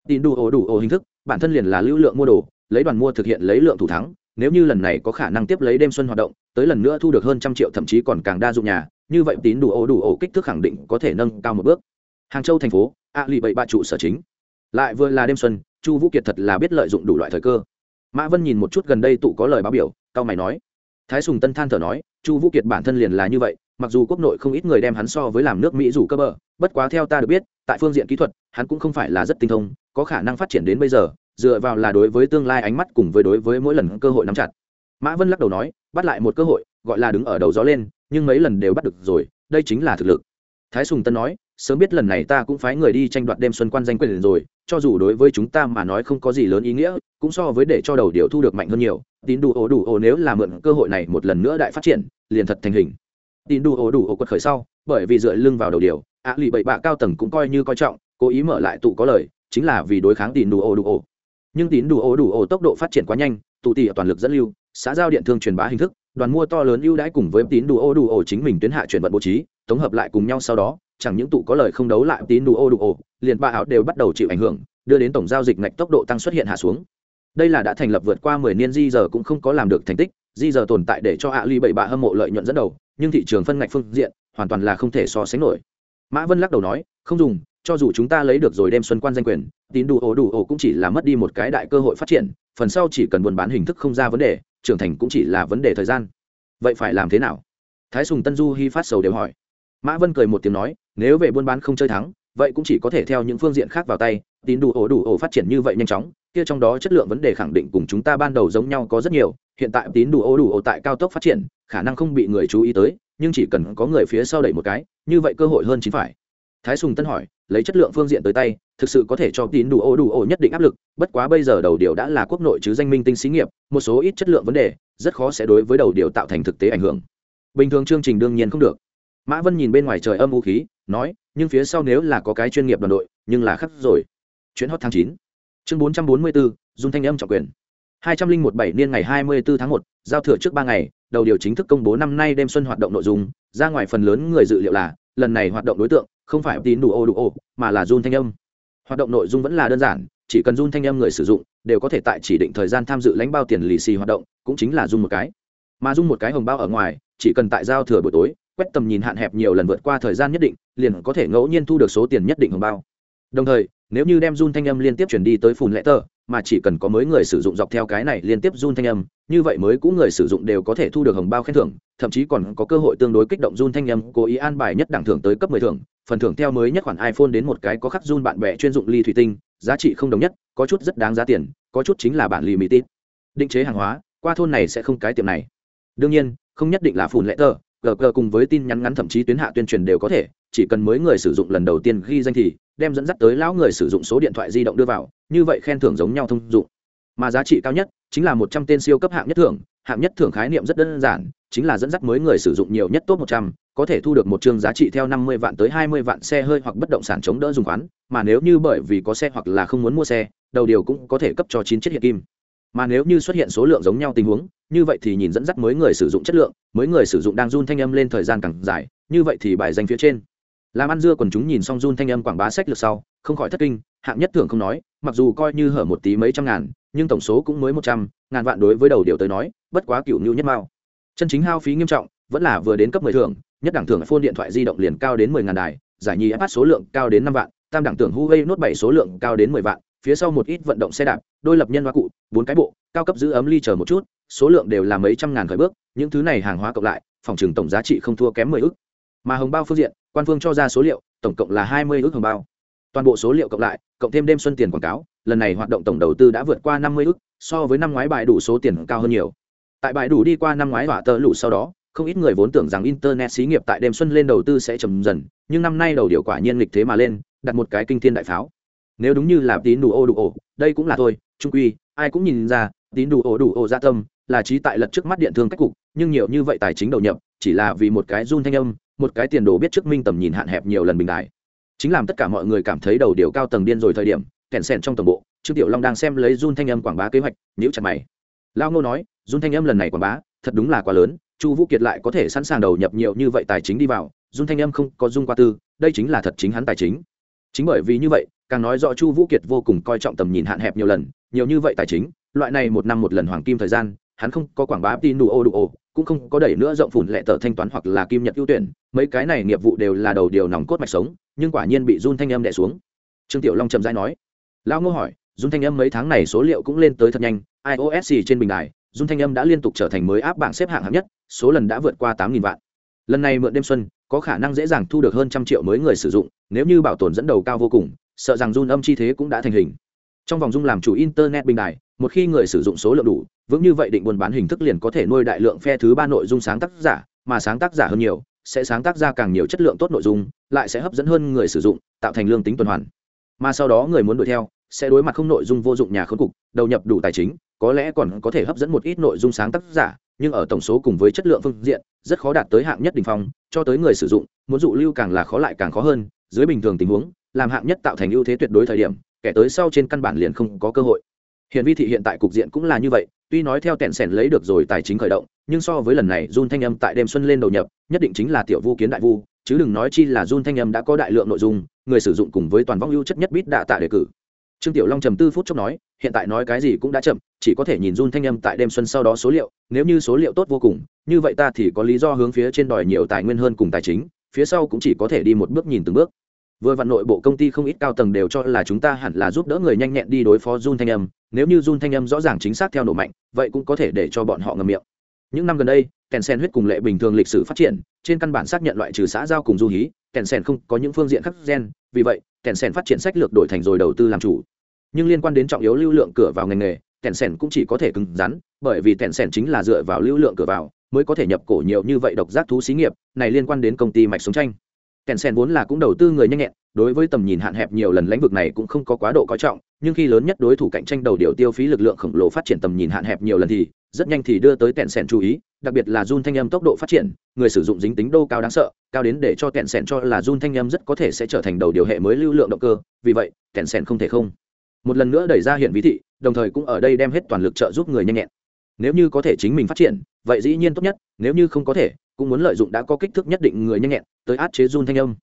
tin đủ ổ đủ ổ hình thức, bản thân liền là lưu lượng mua đồ, lấy đoàn mua thực hiện lấy lượng thủ thắng, nếu như lần này có khả năng tiếp lấy đêm xuân hoạt động, tới lần nữa thu được hơn trăm triệu thậm chí còn càng đa dụng nhà, như vậy tín đủ ổ đủ ổ kích thước khẳng định có thể nâng cao một bước. Hàng châu thành phố, a lì bảy ba trụ sở chính. Lại vừa là đêm xuân, chu vũ kiệt thật là biết lợi dụng đủ loại thời cơ mã vân nhìn một chút gần đây tụ có lời báo biểu cao mày nói. Thái sùng tân than thở nói, chu vũ kiệt bản thân liền là như vậy, mặc dù quốc nội không ít người đem hắn so với làm nước mỹ rủ cơ bờ, bất quá theo ta được biết, tại phương diện kỹ thuật, hắn cũng không phải là rất tinh thông, có khả năng phát triển đến bây giờ, dựa vào là đối với tương lai ánh mắt cùng với đối với mỗi lần cơ hội nắm chặt. Mã vân lắc đầu nói, bắt lại một cơ hội, gọi là đứng ở đầu gió lên, nhưng mấy lần đều bắt được rồi, đây chính là thực lực. Thái sùng tân nói, sớm biết lần này ta cũng phái người đi tranh đoạt đêm xuân quan danh quyền rồi cho dù đối với chúng ta mà nói không có gì lớn ý nghĩa, cũng so với để cho đầu điều thu được mạnh hơn nhiều. Tín đủ ổ đủ ổ nếu là mượn cơ hội này một lần nữa đại phát triển, liền thật thành hình. Tín đủ ổ đủ ổ quật khởi sau, bởi vì dựa lưng vào đầu điều, ạ lì bậy bạ cao tầng cũng coi như coi trọng, cố ý mở lại tụ có lời, chính là vì đối kháng tín đủ ổ đủ ổ. Nhưng tín đủ ổ đủ ổ tốc độ phát triển quá nhanh, tụ tỷ toàn lực dẫn lưu, xã giao điện thương truyền bá hình thức, đoàn mua to lớn ưu đãi cùng với tín đủ ổ đủ ổ chính mình tuyến hạ chuyển vận bố trí, tổng hợp lại cùng nhau sau đó, chẳng những tụ có lời không đấu lại tín đủ ổ đủ ổ liền ba áo đều bắt đầu chịu ảnh hưởng, đưa đến tổng giao dịch ngạch tốc độ tăng xuất hiện hạ xuống. Đây là đã thành lập vượt qua mười niên di giờ cũng không có làm được thành tích. Di giờ tồn tại để cho ạ ly bảy bạ hâm mộ lợi nhuận dẫn đầu, nhưng thị trường phân ngạch phương diện hoàn toàn là không thể so sánh nổi. Mã vân lắc đầu nói, không dùng, cho dù chúng ta lấy được rồi đem xuân quan danh quyền, tín đủ ổ đủ ổ cũng chỉ là mất đi một cái đại cơ hội phát triển, phần sau chỉ cần buôn bán hình thức không ra vấn đề, trưởng thành cũng chỉ là vấn đề thời gian. Vậy phải làm thế nào? Thái sùng tân du hy phát sầu đều hỏi. Mã vân cười một tiếng nói, nếu về buôn bán không chơi thắng vậy cũng chỉ có thể theo những phương diện khác vào tay, tín đủ ổ đủ ổ phát triển như vậy nhanh chóng, kia trong đó chất lượng vấn đề khẳng định cùng chúng ta ban đầu giống nhau có rất nhiều, hiện tại tín đủ ổ đủ ổ tại cao tốc phát triển, khả năng không bị người chú ý tới, nhưng chỉ cần có người phía sau đẩy một cái, như vậy cơ hội hơn chính phải. Thái sùng tân hỏi, lấy chất lượng phương diện tới tay, thực sự có thể cho tín đủ ổ đủ ổ nhất định áp lực, bất quá bây giờ đầu điều đã là quốc nội chứ danh minh tinh xí nghiệp, một số ít chất lượng vấn đề, rất khó sẽ đối với đầu điều tạo thành thực tế ảnh hưởng. Bình thường chương trình đương nhiên không được mã vân nhìn bên ngoài trời âm vũ khí, nói, nhưng phía sau nếu là có cái chuyên nghiệp đoàn đội, nhưng là khắc rồi. Chuyến hot tháng chín. Chương bốn trăm bốn mươi bốn dung thanh âm trọng quyền. hai trăm linh một bảy niên ngày hai mươi bốn tháng một, giao thừa trước ba ngày, đầu điều chính thức công bố năm nay đêm xuân hoạt động nội dung, ra ngoài phần lớn người dự liệu là, lần này hoạt động đối tượng, không phải tín đủ ô đủ ô, mà là run thanh âm. Hoạt động nội dung vẫn là đơn giản, chỉ cần run thanh âm người sử dụng, đều có thể tại chỉ định thời gian tham dự lãnh bao tiền lì xì hoạt động, cũng chính là dung một cái. Mà dung một cái hồng bao ở ngoài, chỉ cần tại giao thừa buổi tối quét tầm nhìn hạn hẹp nhiều lần vượt qua thời gian nhất định, liền có thể ngẫu nhiên thu được số tiền nhất định hồng bao. Đồng thời, nếu như đem run thanh âm liên tiếp chuyển đi tới phùn lẽ tờ, mà chỉ cần có mới người sử dụng dọc theo cái này liên tiếp run thanh âm, như vậy mới cũ người sử dụng đều có thể thu được hồng bao khen thưởng, thậm chí còn có cơ hội tương đối kích động run thanh âm cố ý an bài nhất đẳng thưởng tới cấp 10 thưởng, phần thưởng theo mới nhất khoản iphone đến một cái có khắc run bạn bè chuyên dụng ly thủy tinh, giá trị không đồng nhất, có chút rất đáng giá tiền, có chút chính là bản lì mỹ tít định chế hàng hóa, qua thôn này sẽ không cái tiệm này. Đương nhiên, không nhất định là phùn lẽ tờ gg cùng với tin nhắn ngắn thậm chí tuyến hạ tuyên truyền đều có thể, chỉ cần mới người sử dụng lần đầu tiên ghi danh thì đem dẫn dắt tới lão người sử dụng số điện thoại di động đưa vào, như vậy khen thưởng giống nhau thông dụng. Mà giá trị cao nhất chính là một trăm tên siêu cấp hạng nhất thưởng, hạng nhất thưởng khái niệm rất đơn giản, chính là dẫn dắt mới người sử dụng nhiều nhất top một trăm, có thể thu được một chương giá trị theo năm mươi vạn tới hai mươi vạn xe hơi hoặc bất động sản chống đỡ dùng khoán, mà nếu như bởi vì có xe hoặc là không muốn mua xe, đầu điều cũng có thể cấp cho chín chiếc hiện kim. Mà nếu như xuất hiện số lượng giống nhau tình huống như vậy thì nhìn dẫn dắt mới người sử dụng chất lượng, mới người sử dụng đang run thanh âm lên thời gian càng dài, như vậy thì bài danh phía trên. Làm ăn dưa còn chúng nhìn xong run thanh âm quảng bá sách lược sau, không khỏi thất kinh, hạng nhất thường không nói, mặc dù coi như hở một tí mấy trăm ngàn, nhưng tổng số cũng mới một trăm, ngàn vạn đối với đầu điều tới nói, bất quá cựu nhu nhất mao. Chân chính hao phí nghiêm trọng, vẫn là vừa đến cấp mười thưởng, nhất đẳng thưởng phone điện thoại di động liền cao đến mười ngàn đài, giải nhì ipad số lượng cao đến năm vạn, tam đẳng thưởng huawei nốt bảy số lượng cao đến mười vạn, phía sau một ít vận động xe đạp, đôi lập nhân hoa cụ, bốn cái bộ, cao cấp giữ ấm ly chờ một chút số lượng đều là mấy trăm ngàn khởi bước, những thứ này hàng hóa cộng lại, phòng trừng tổng giá trị không thua kém mười ước mà hồng bao phương diện, quan phương cho ra số liệu, tổng cộng là hai mươi ước hồng bao. Toàn bộ số liệu cộng lại, cộng thêm đêm xuân tiền quảng cáo, lần này hoạt động tổng đầu tư đã vượt qua năm mươi ước so với năm ngoái bài đủ số tiền cao hơn nhiều. Tại bài đủ đi qua năm ngoái hỏa tơ lụ sau đó, không ít người vốn tưởng rằng internet xí nghiệp tại đêm xuân lên đầu tư sẽ trầm dần, nhưng năm nay đầu điều quả nhiên lịch thế mà lên, đặt một cái kinh thiên đại pháo. Nếu đúng như là tín đủ ô đủ ổ, đây cũng là thôi, trung quy, ai cũng nhìn ra, tín đủ ổ đủ ổ gia dạ tâm là trí tại lật trước mắt điện thương cách cục, nhưng nhiều như vậy tài chính đầu nhập, chỉ là vì một cái run thanh âm, một cái tiền đồ biết trước minh tầm nhìn hạn hẹp nhiều lần bình đại. Chính làm tất cả mọi người cảm thấy đầu điều cao tầng điên rồi thời điểm kèn sèn trong tổng bộ, trương tiểu long đang xem lấy run thanh âm quảng bá kế hoạch nếu chặt mày. Lao ngô nói, run thanh âm lần này quảng bá, thật đúng là quá lớn, chu vũ kiệt lại có thể sẵn sàng đầu nhập nhiều như vậy tài chính đi vào, run thanh âm không có dung qua tư, đây chính là thật chính hắn tài chính. Chính bởi vì như vậy, càng nói rõ chu vũ kiệt vô cùng coi trọng tầm nhìn hạn hẹp nhiều lần, nhiều như vậy tài chính, loại này một năm một lần hoàng kim thời gian hắn không có quảng bá tin đủ ô đủ ô cũng không có đẩy nữa rộng phủn lệ tờ thanh toán hoặc là kim nhật ưu tuyển, mấy cái này nghiệp vụ đều là đầu điều nòng cốt mạch sống, nhưng quả nhiên bị run thanh âm đẻ xuống. Trương tiểu long trầm dai nói, lão ngô hỏi run thanh âm mấy tháng này số liệu cũng lên tới thật nhanh, ios trên bình đài run thanh âm đã liên tục trở thành mới áp bảng xếp hạng hạng nhất, số lần đã vượt qua tám nghìn vạn. Lần này mượn đêm xuân, có khả năng dễ dàng thu được hơn trăm triệu mới người sử dụng, nếu như bảo tồn dẫn đầu cao vô cùng, sợ rằng run âm chi thế cũng đã thành hình. Trong vòng dung làm chủ internet bình đài, một khi người sử dụng số lượng đủ vững như vậy định buôn bán hình thức liền có thể nuôi đại lượng phe thứ ba nội dung sáng tác giả, mà sáng tác giả hơn nhiều, sẽ sáng tác ra càng nhiều chất lượng tốt nội dung, lại sẽ hấp dẫn hơn người sử dụng, tạo thành lương tính tuần hoàn. Mà sau đó người muốn đuổi theo, sẽ đối mặt không nội dung vô dụng nhà khốn cục, đầu nhập đủ tài chính, có lẽ còn có thể hấp dẫn một ít nội dung sáng tác giả, nhưng ở tổng số cùng với chất lượng phương diện, rất khó đạt tới hạng nhất đỉnh phong, cho tới người sử dụng, muốn dụ lưu càng là khó lại càng khó hơn, dưới bình thường tình huống, làm hạng nhất tạo thành ưu thế tuyệt đối thời điểm, kẻ tới sau trên căn bản liền không có cơ hội. Hiện vi thị hiện tại cục diện cũng là như vậy tuy nói theo tẹn sẻn lấy được rồi tài chính khởi động, nhưng so với lần này, Jun thanh âm tại đêm xuân lên đầu nhập, nhất định chính là tiểu vu kiến đại vu, chứ đừng nói chi là Jun thanh âm đã có đại lượng nội dung, người sử dụng cùng với toàn vong ưu chất nhất bít đạ tạ đề cử. Trương tiểu long trầm tư phút chốc nói, hiện tại nói cái gì cũng đã chậm, chỉ có thể nhìn Jun thanh âm tại đêm xuân sau đó số liệu, nếu như số liệu tốt vô cùng, như vậy ta thì có lý do hướng phía trên đòi nhiều tài nguyên hơn cùng tài chính, phía sau cũng chỉ có thể đi một bước nhìn từng bước vừa vặn nội bộ công ty không ít cao tầng đều cho là chúng ta hẳn là giúp đỡ người nhanh nhẹn đi đối phó Jun thanh âm. Nếu như Jun thanh âm rõ ràng chính xác theo nổ mạnh, vậy cũng có thể để cho bọn họ ngầm miệng. Những năm gần đây kèn sen huyết cùng lệ bình thường lịch sử phát triển, trên căn bản xác nhận loại trừ xã giao cùng du hí kèn sen không có những phương diện khắc gen, vì vậy kèn sen phát triển sách lược đổi thành rồi đầu tư làm chủ. Nhưng liên quan đến trọng yếu lưu lượng cửa vào ngành nghề kèn sen cũng chỉ có thể cứng rắn, bởi vì kèn sen chính là dựa vào lưu lượng cửa vào, mới có thể nhập cổ nhiều như vậy độc giác thú xí nghiệp, này liên quan đến công ty mạch sống tranh kèn sen vốn là cũng đầu tư người nhanh nhẹn, đối với tầm nhìn hạn hẹp nhiều lần lĩnh vực này cũng không có quá độ coi trọng, nhưng khi lớn nhất đối thủ cạnh tranh đầu điều tiêu phí lực lượng khổng lồ phát triển tầm nhìn hạn hẹp nhiều lần thì rất nhanh thì đưa tới tẹn sẻn chú ý, đặc biệt là run thanh âm tốc độ phát triển, người sử dụng dính tính đô cao đáng sợ, cao đến để cho tẹn sẻn cho là run thanh âm rất có thể sẽ trở thành đầu điều hệ mới lưu lượng động cơ, vì vậy tẹn sẻn không thể không. Một lần nữa đẩy ra hiện ví thị, đồng thời cũng ở đây đem hết toàn lực trợ giúp người nhanh nhẹn. Nếu như có thể chính mình phát triển, vậy dĩ nhiên tốt nhất, nếu như không có thể cũng muốn lợi dụng đã có kích thước nhất định người nhanh nhẹn tới át chế run thanh âm.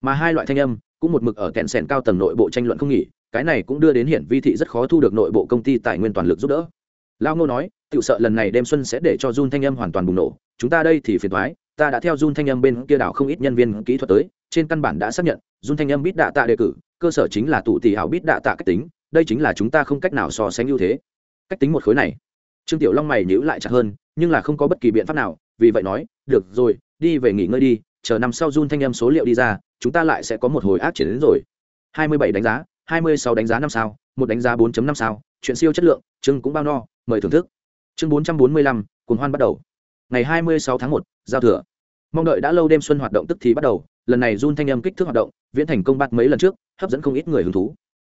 Mà hai loại thanh âm cũng một mực ở kẹn sẻn cao tầng nội bộ tranh luận không nghỉ, cái này cũng đưa đến hiển vi thị rất khó thu được nội bộ công ty tài nguyên toàn lực giúp đỡ. Lao ngô nói tự sợ lần này đêm xuân sẽ để cho Jun thanh âm hoàn toàn bùng nổ, chúng ta đây thì phiền thoái ta đã theo Jun thanh âm bên kia đảo không ít nhân viên kỹ thuật tới, trên căn bản đã xác nhận Jun thanh âm biết đạ tạ đề cử, cơ sở chính là tụ tỷ hảo biết đạ tạ cách tính, đây chính là chúng ta không cách nào so sánh ưu thế. Cách tính một khối này, trương tiểu long mày nhíu lại chặt hơn, nhưng là không có bất kỳ biện pháp nào vì vậy nói được rồi đi về nghỉ ngơi đi chờ năm sau Jun thanh âm số liệu đi ra chúng ta lại sẽ có một hồi ác triển đến rồi. 27 đánh giá 26 đánh giá năm sao một đánh giá 4.5 sao chuyện siêu chất lượng chương cũng bao no mời thưởng thức. Chương 445, cuồng hoan bắt đầu. Ngày 26 tháng 1, giao thừa. Mong đợi đã lâu đêm xuân hoạt động tức thì bắt đầu lần này run thanh âm kích thước hoạt động viễn thành công bắt mấy lần trước hấp dẫn không ít người hứng thú.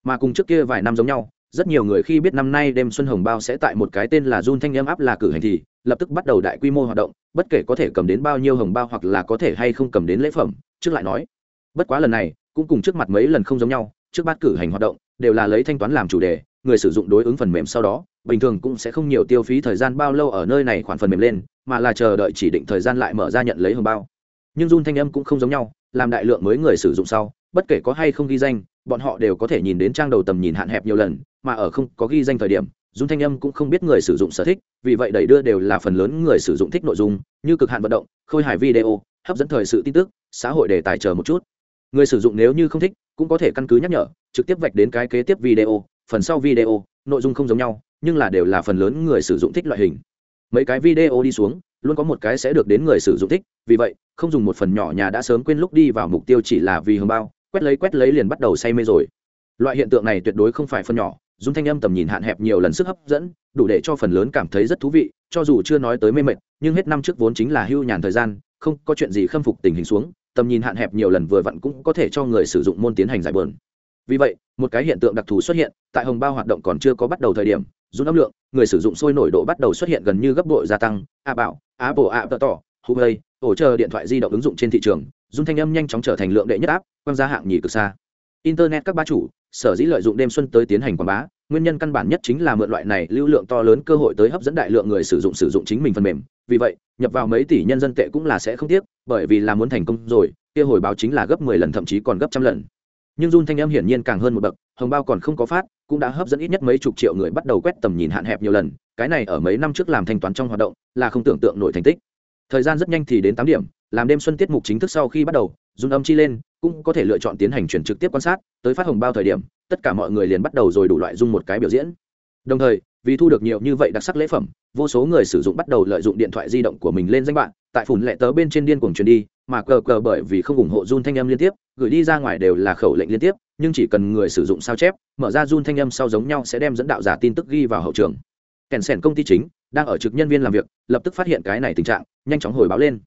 Mà cùng trước kia vài năm giống nhau rất nhiều người khi biết năm nay đêm xuân hồng bao sẽ tại một cái tên là run thanh âm áp là cử hành thì lập tức bắt đầu đại quy mô hoạt động, bất kể có thể cầm đến bao nhiêu hồng bao hoặc là có thể hay không cầm đến lễ phẩm, trước lại nói. Bất quá lần này, cũng cùng trước mặt mấy lần không giống nhau, trước bát cử hành hoạt động, đều là lấy thanh toán làm chủ đề, người sử dụng đối ứng phần mềm sau đó, bình thường cũng sẽ không nhiều tiêu phí thời gian bao lâu ở nơi này khoản phần mềm lên, mà là chờ đợi chỉ định thời gian lại mở ra nhận lấy hồng bao. Nhưng run thanh âm cũng không giống nhau, làm đại lượng mới người sử dụng sau, bất kể có hay không ghi danh bọn họ đều có thể nhìn đến trang đầu tầm nhìn hạn hẹp nhiều lần, mà ở không có ghi danh thời điểm, dung thanh âm cũng không biết người sử dụng sở thích, vì vậy đẩy đưa đều là phần lớn người sử dụng thích nội dung, như cực hạn vận động, khôi hài video, hấp dẫn thời sự tin tức, xã hội để tài chờ một chút. Người sử dụng nếu như không thích, cũng có thể căn cứ nhắc nhở, trực tiếp vạch đến cái kế tiếp video, phần sau video, nội dung không giống nhau, nhưng là đều là phần lớn người sử dụng thích loại hình. Mấy cái video đi xuống, luôn có một cái sẽ được đến người sử dụng thích, vì vậy, không dùng một phần nhỏ nhà đã sớm quên lúc đi vào mục tiêu chỉ là vì hương bao quét lấy quét lấy liền bắt đầu say mê rồi. Loại hiện tượng này tuyệt đối không phải phân nhỏ dùng thanh âm tầm nhìn hạn hẹp nhiều lần sức hấp dẫn, đủ để cho phần lớn cảm thấy rất thú vị, cho dù chưa nói tới mê mệt, nhưng hết năm trước vốn chính là hưu nhàn thời gian, không có chuyện gì khâm phục tình hình xuống, tầm nhìn hạn hẹp nhiều lần vừa vặn cũng có thể cho người sử dụng môn tiến hành giải bờn. Vì vậy, một cái hiện tượng đặc thù xuất hiện, tại hồng bao hoạt động còn chưa có bắt đầu thời điểm rút âm lượng, người sử dụng sôi nổi độ bắt đầu xuất hiện gần như gấp đội gia tăng, a bảo, apple, app tỏ huawei hỗ trợ điện thoại di động ứng dụng trên thị trường dung thanh âm nhanh chóng trở thành lượng đệ nhất áp quan gia hạng nhì cực xa. Internet các ba chủ, sở dĩ lợi dụng đêm xuân tới tiến hành quảng bá, nguyên nhân căn bản nhất chính là mượn loại này lưu lượng to lớn cơ hội tới hấp dẫn đại lượng người sử dụng sử dụng chính mình phần mềm. Vì vậy, nhập vào mấy tỷ nhân dân tệ cũng là sẽ không tiếc, bởi vì là muốn thành công rồi, kia hồi báo chính là gấp mười lần thậm chí còn gấp trăm lần. Nhưng run thanh âm hiển nhiên càng hơn một bậc, hồng bao còn không có phát, cũng đã hấp dẫn ít nhất mấy chục triệu người bắt đầu quét tầm nhìn hạn hẹp nhiều lần, cái này ở mấy năm trước làm thanh toán trong hoạt động, là không tưởng tượng nổi thành tích. Thời gian rất nhanh thì đến tám điểm làm đêm xuân tiết mục chính thức sau khi bắt đầu, dùng âm chi lên, cũng có thể lựa chọn tiến hành chuyển trực tiếp quan sát, tới phát hồng bao thời điểm, tất cả mọi người liền bắt đầu rồi đủ loại dung một cái biểu diễn. Đồng thời, vì thu được nhiều như vậy đặc sắc lễ phẩm, vô số người sử dụng bắt đầu lợi dụng điện thoại di động của mình lên danh bạn tại phủn lệ tớ bên trên điên cuồng truyền đi, mà cờ cờ bởi vì không ủng hộ run thanh âm liên tiếp, gửi đi ra ngoài đều là khẩu lệnh liên tiếp, nhưng chỉ cần người sử dụng sao chép, mở ra run thanh âm sau giống nhau sẽ đem dẫn đạo giả tin tức ghi vào hậu trường. Kèn sèn công ty chính đang ở trực nhân viên làm việc, lập tức phát hiện cái này tình trạng, nhanh chóng hồi báo lên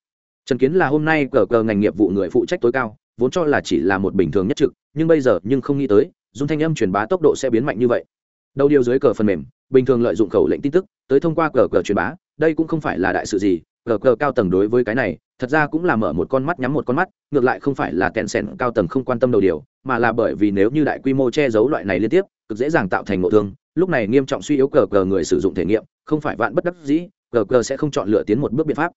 trần kiến là hôm nay cờ cờ ngành nghiệp vụ người phụ trách tối cao, vốn cho là chỉ là một bình thường nhất trực, nhưng bây giờ nhưng không nghĩ tới dùng thanh âm truyền bá tốc độ sẽ biến mạnh như vậy. Đầu điều dưới cờ phần mềm, bình thường lợi dụng khẩu lệnh tin tức, tới thông qua cờ cờ truyền bá, đây cũng không phải là đại sự gì, cờ cờ cao tầng đối với cái này, thật ra cũng là mở một con mắt nhắm một con mắt, ngược lại không phải là kẹn sẻn cao tầng không quan tâm đầu điều, mà là bởi vì nếu như đại quy mô che giấu loại này liên tiếp, cực dễ dàng tạo thành ngộ thương, lúc này nghiêm trọng suy yếu cờ cờ người sử dụng thể nghiệm, không phải vạn bất đắc dĩ, cờ cờ sẽ không chọn lựa tiến một bước biện pháp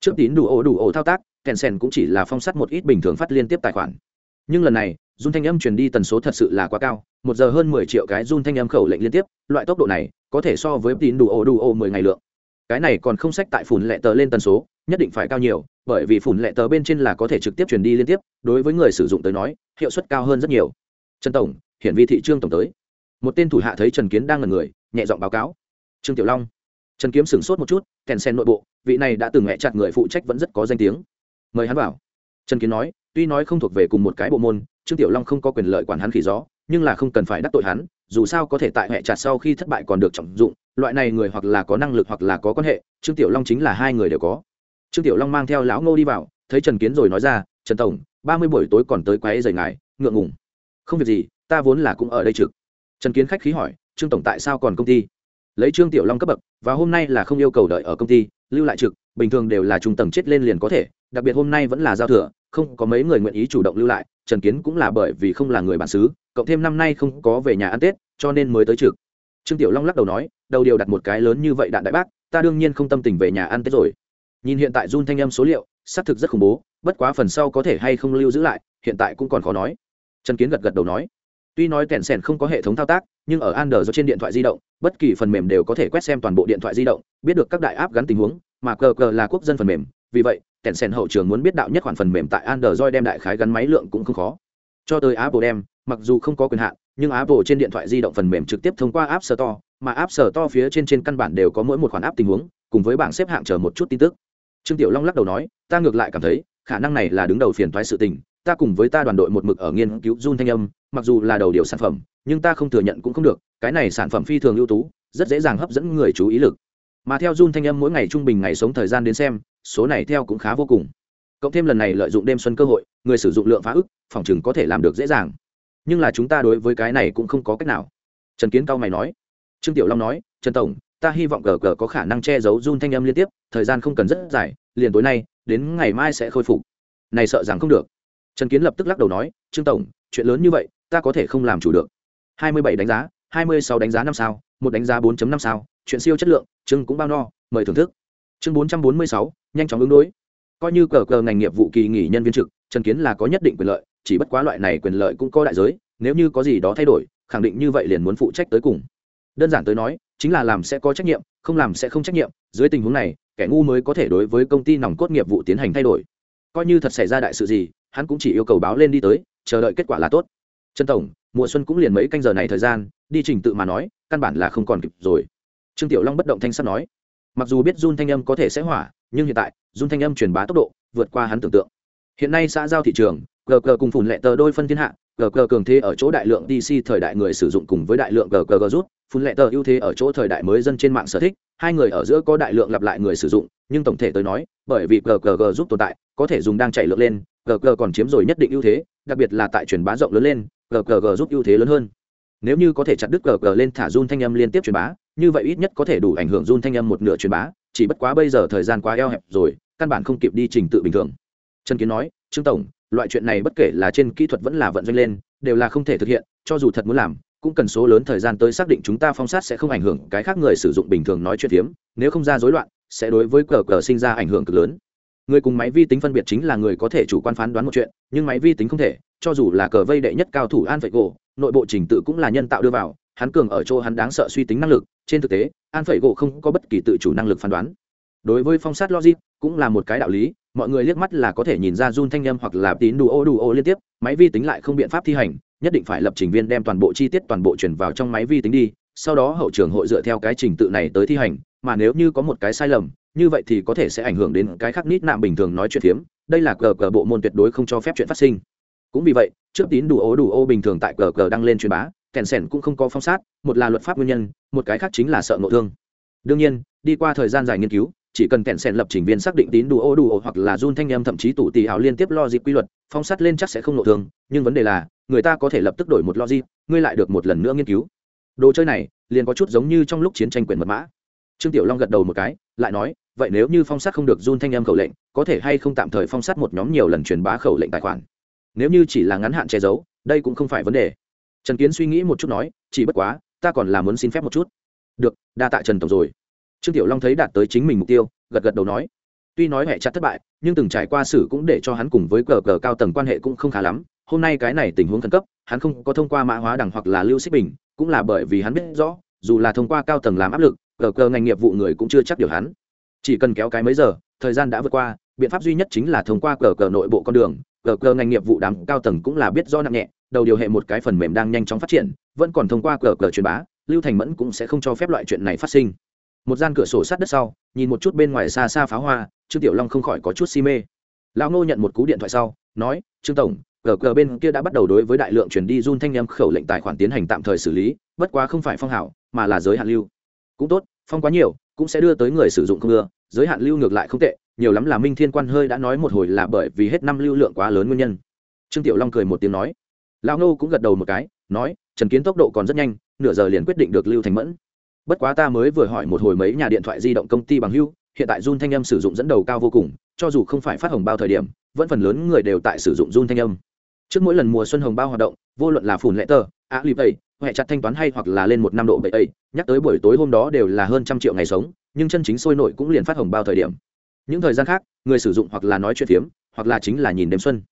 trước tín đủ ổ đủ ổ thao tác kèn sen cũng chỉ là phong sắt một ít bình thường phát liên tiếp tài khoản. Nhưng lần này dung thanh âm truyền đi tần số thật sự là quá cao, một giờ hơn mười triệu cái dung thanh âm khẩu lệnh liên tiếp, loại tốc độ này có thể so với tín đủ ổ đủ ổ mười ngày lượng. Cái này còn không sách tại phủn lệ tờ lên tần số, nhất định phải cao nhiều, bởi vì phủn lệ tờ bên trên là có thể trực tiếp truyền đi liên tiếp, đối với người sử dụng tới nói, hiệu suất cao hơn rất nhiều. Trần tổng, hiển vi thị trương tổng tới. Một tên thủ hạ thấy trần kiến đang là người, nhẹ giọng báo cáo. Trương tiểu long. Trần kiếm sửng sốt một chút kèn sen nội bộ, vị này đã từng mẹ chặt người phụ trách vẫn rất có danh tiếng. Mời hắn vào. Trần kiến nói, tuy nói không thuộc về cùng một cái bộ môn, trương tiểu long không có quyền lợi quản hắn khỉ gió, nhưng là không cần phải đắc tội hắn, dù sao có thể tại hệ chặt sau khi thất bại còn được trọng dụng, loại này người hoặc là có năng lực hoặc là có quan hệ, trương tiểu long chính là hai người đều có. Trương tiểu long mang theo lão ngô đi vào, thấy trần kiến rồi nói ra, trần tổng, ba mươi buổi tối còn tới quái dày ngài, ngượng ngùng. Không việc gì, ta vốn là cũng ở đây trực. Trần kiến khách khí hỏi, trương tổng tại sao còn công ty? Lấy trương tiểu long cấp bậc, và hôm nay là không yêu cầu đợi ở công ty, lưu lại trực, bình thường đều là trung tầng chết lên liền có thể, đặc biệt hôm nay vẫn là giao thừa, không có mấy người nguyện ý chủ động lưu lại, trần kiến cũng là bởi vì không là người bản xứ, cộng thêm năm nay không có về nhà ăn tết, cho nên mới tới trực. Trương tiểu long lắc đầu nói, đầu điều đặt một cái lớn như vậy đạn đại bác, ta đương nhiên không tâm tình về nhà ăn tết rồi. Nhìn hiện tại run thanh âm số liệu, xác thực rất khủng bố, bất quá phần sau có thể hay không lưu giữ lại, hiện tại cũng còn khó nói. Trần kiến gật gật đầu nói tuy nói kẹn sẻn không có hệ thống thao tác, nhưng ở Android trên điện thoại di động, bất kỳ phần mềm đều có thể quét xem toàn bộ điện thoại di động, biết được các đại áp gắn tình huống, mà cờ cờ là quốc dân phần mềm. Vì vậy kẹn sẻn hậu trường muốn biết đạo nhất khoản phần mềm tại Android đem đại khái gắn máy lượng cũng không khó. Cho tới Apple đem, mặc dù không có quyền hạn, nhưng Apple trên điện thoại di động phần mềm trực tiếp thông qua App Store, mà App Store phía trên trên căn bản đều có mỗi một khoản áp tình huống, cùng với bảng xếp hạng chờ một chút tin tức. Trương tiểu long lắc đầu nói, ta ngược lại cảm thấy, khả năng này là đứng đầu phiền toái sự tình ta cùng với ta đoàn đội một mực ở nghiên cứu run thanh âm, mặc dù là đầu điều sản phẩm, nhưng ta không thừa nhận cũng không được, cái này sản phẩm phi thường ưu tú, rất dễ dàng hấp dẫn người chú ý lực. Mà theo run thanh âm mỗi ngày trung bình ngày sống thời gian đến xem, số này theo cũng khá vô cùng. Cộng thêm lần này lợi dụng đêm xuân cơ hội, người sử dụng lượng phá ức, phòng chừng có thể làm được dễ dàng. Nhưng là chúng ta đối với cái này cũng không có cách nào. Trần kiến cao mày nói. Trương tiểu long nói, trần tổng, ta hy vọng gờ gờ có khả năng che giấu run thanh âm liên tiếp, thời gian không cần rất dài, liền tối nay, đến ngày mai sẽ khôi phục. Này sợ rằng không được trần kiến lập tức lắc đầu nói, trương tổng, chuyện lớn như vậy, ta có thể không làm chủ được. Hai mươi bảy đánh giá, hai mươi sáu đánh giá năm sao, một đánh giá 4 năm sao, chuyện siêu chất lượng, Trương cũng bao no, mời thưởng thức. Chương bốn trăm bốn mươi sáu, nhanh chóng ứng đối. Coi như cờ cờ ngành nghiệp vụ kỳ nghỉ nhân viên trực, trần kiến là có nhất định quyền lợi, chỉ bất quá loại này quyền lợi cũng có đại giới, nếu như có gì đó thay đổi, khẳng định như vậy liền muốn phụ trách tới cùng. Đơn giản tới nói, chính là làm sẽ có trách nhiệm, không làm sẽ không trách nhiệm, dưới tình huống này, kẻ ngu mới có thể đối với công ty nòng cốt nghiệp vụ tiến hành thay đổi. Coi như thật xảy ra đại sự gì hắn cũng chỉ yêu cầu báo lên đi tới, chờ đợi kết quả là tốt. Trần tổng, mùa xuân cũng liền mấy canh giờ này thời gian, đi trình tự mà nói, căn bản là không còn kịp rồi. Trương tiểu long bất động thanh sắt nói. Mặc dù biết run thanh âm có thể sẽ hỏa, nhưng hiện tại run thanh âm truyền bá tốc độ, vượt qua hắn tưởng tượng. Hiện nay xã giao thị trường gg cùng phùn lệ tờ đôi phân thiên hạ gg cường thế ở chỗ đại lượng dc thời đại người sử dụng cùng với đại lượng gg rút phun lệ tờ ưu thế ở chỗ thời đại mới dân trên mạng sở thích, hai người ở giữa có đại lượng lặp lại người sử dụng, nhưng tổng thể tới nói, bởi vì gg giúp tồn tại có thể dùng đang chạy lượng lên gg còn chiếm rồi nhất định ưu thế, đặc biệt là tại truyền bá rộng lớn lên gg giúp ưu thế lớn hơn. Nếu như có thể chặt đứt gg lên thả run thanh âm liên tiếp truyền bá, như vậy ít nhất có thể đủ ảnh hưởng run thanh âm một nửa truyền bá, chỉ bất quá bây giờ thời gian quá eo hẹp rồi, căn bản không kịp đi trình tự bình thường. Trần kiến nói, trương tổng, loại chuyện này bất kể là trên kỹ thuật vẫn là vận doanh lên, đều là không thể thực hiện, cho dù thật muốn làm, cũng cần số lớn thời gian tới xác định chúng ta phong sát sẽ không ảnh hưởng cái khác người sử dụng bình thường nói chuyện phiếm, nếu không ra rối loạn, sẽ đối với cờ cờ sinh ra ảnh hưởng cực lớn người cùng máy vi tính phân biệt chính là người có thể chủ quan phán đoán một chuyện, nhưng máy vi tính không thể, cho dù là cờ vây đệ nhất cao thủ an phệ gỗ nội bộ trình tự cũng là nhân tạo đưa vào, hắn cường ở chỗ hắn đáng sợ suy tính năng lực, trên thực tế an phệ gỗ không có bất kỳ tự chủ năng lực phán đoán. Đối với phong sát logic, cũng là một cái đạo lý, mọi người liếc mắt là có thể nhìn ra run thanh â hoặc là tín đủ ô đủ ô liên tiếp, máy vi tính lại không biện pháp thi hành, nhất định phải lập trình viên đem toàn bộ chi tiết toàn bộ chuyển vào trong máy vi tính đi, sau đó hậu trường hội dựa theo cái trình tự này tới thi hành, mà nếu như có một cái sai lầm như vậy thì có thể sẽ ảnh hưởng đến cái khác nít nạm bình thường nói chuyện phiếm, đây là cờ cờ bộ môn tuyệt đối không cho phép chuyện phát sinh. Cũng vì vậy, trước tín đủ ố đủ ô bình thường tại cờ cờ đăng lên truyền bá, kèn sẻn cũng không có phong sát, một là luật pháp nguyên nhân, một cái khác chính là sợ ngộ thương. Đương nhiên, đi qua thời gian dài nghiên cứu, chỉ cần kèn sẻn lập trình viên xác định tín đủ ô đủ ô hoặc là run thanh em thậm chí tủ tì hào liên tiếp lo dịp quy luật, phong sát lên chắc sẽ không ngộ thương, nhưng vấn đề là, người ta có thể lập tức đổi một lo dịp, ngươi lại được một lần nữa nghiên cứu. Đồ chơi này, liền có chút giống như trong lúc chiến tranh quyền mật mã. Trương tiểu long gật đầu một cái, lại nói vậy nếu như phong sát không được run thanh âm khẩu lệnh, có thể hay không tạm thời phong sát một nhóm nhiều lần truyền bá khẩu lệnh tài khoản? Nếu như chỉ là ngắn hạn che giấu, đây cũng không phải vấn đề. Trần kiến suy nghĩ một chút nói, chỉ bất quá, ta còn là muốn xin phép một chút. Được, đa tạ trần tổng rồi. Trương tiểu long thấy đạt tới chính mình mục tiêu, gật gật đầu nói. Tuy nói hệ chặt thất bại, nhưng từng trải qua sử cũng để cho hắn cùng với cờ cờ cao tầng quan hệ cũng không khá lắm. Hôm nay cái này tình huống khẩn cấp, hắn không có thông qua mã hóa đằng hoặc là lưu xích bình, cũng là bởi vì hắn biết rõ, dù là thông qua cao tầng làm áp lực, cờ cờ ngành nghiệp vụ người cũng chưa chắc điều hắn chỉ cần kéo cái mấy giờ, thời gian đã vượt qua, biện pháp duy nhất chính là thông qua cờ cờ nội bộ con đường. Cờ cờ ngành nghiệp vụ đám cao tầng cũng là biết do nặng nhẹ, đầu điều hệ một cái phần mềm đang nhanh chóng phát triển, vẫn còn thông qua cờ cờ truyền bá, lưu thành mẫn cũng sẽ không cho phép loại chuyện này phát sinh. Một gian cửa sổ sát đất sau, nhìn một chút bên ngoài xa xa pháo hoa, trương tiểu long không khỏi có chút si mê. Lão ngô nhận một cú điện thoại sau, nói, trương tổng, cờ cờ bên kia đã bắt đầu đối với đại lượng chuyển đi run thanh em khẩu lệnh tài khoản tiến hành tạm thời xử lý, bất quá không phải phong hảo, mà là giới hạn lưu. Cũng tốt, phong quá nhiều cũng sẽ đưa tới người sử dụng không ưa, giới hạn lưu ngược lại không tệ, nhiều lắm là minh thiên quan hơi đã nói một hồi là bởi vì hết năm lưu lượng quá lớn nguyên nhân. Trương tiểu long cười một tiếng nói. Lão ngô cũng gật đầu một cái, nói, trần kiến tốc độ còn rất nhanh, nửa giờ liền quyết định được lưu thành mẫn. Bất quá ta mới vừa hỏi một hồi mấy nhà điện thoại di động công ty bằng hưu, hiện tại run thanh âm sử dụng dẫn đầu cao vô cùng, cho dù không phải phát hồng bao thời điểm, vẫn phần lớn người đều tại sử dụng run thanh âm. Trước mỗi lần mùa xuân hồng bao hoạt động, vô luận là phùn lệ tờ a lip ấy huệ chặt thanh toán hay hoặc là lên một năm độ bậy ấy, nhắc tới buổi tối hôm đó đều là hơn trăm triệu ngày sống, nhưng chân chính sôi nổi cũng liền phát hồng bao thời điểm. Những thời gian khác, người sử dụng hoặc là nói chuyện phiếm, hoặc là chính là nhìn đêm xuân.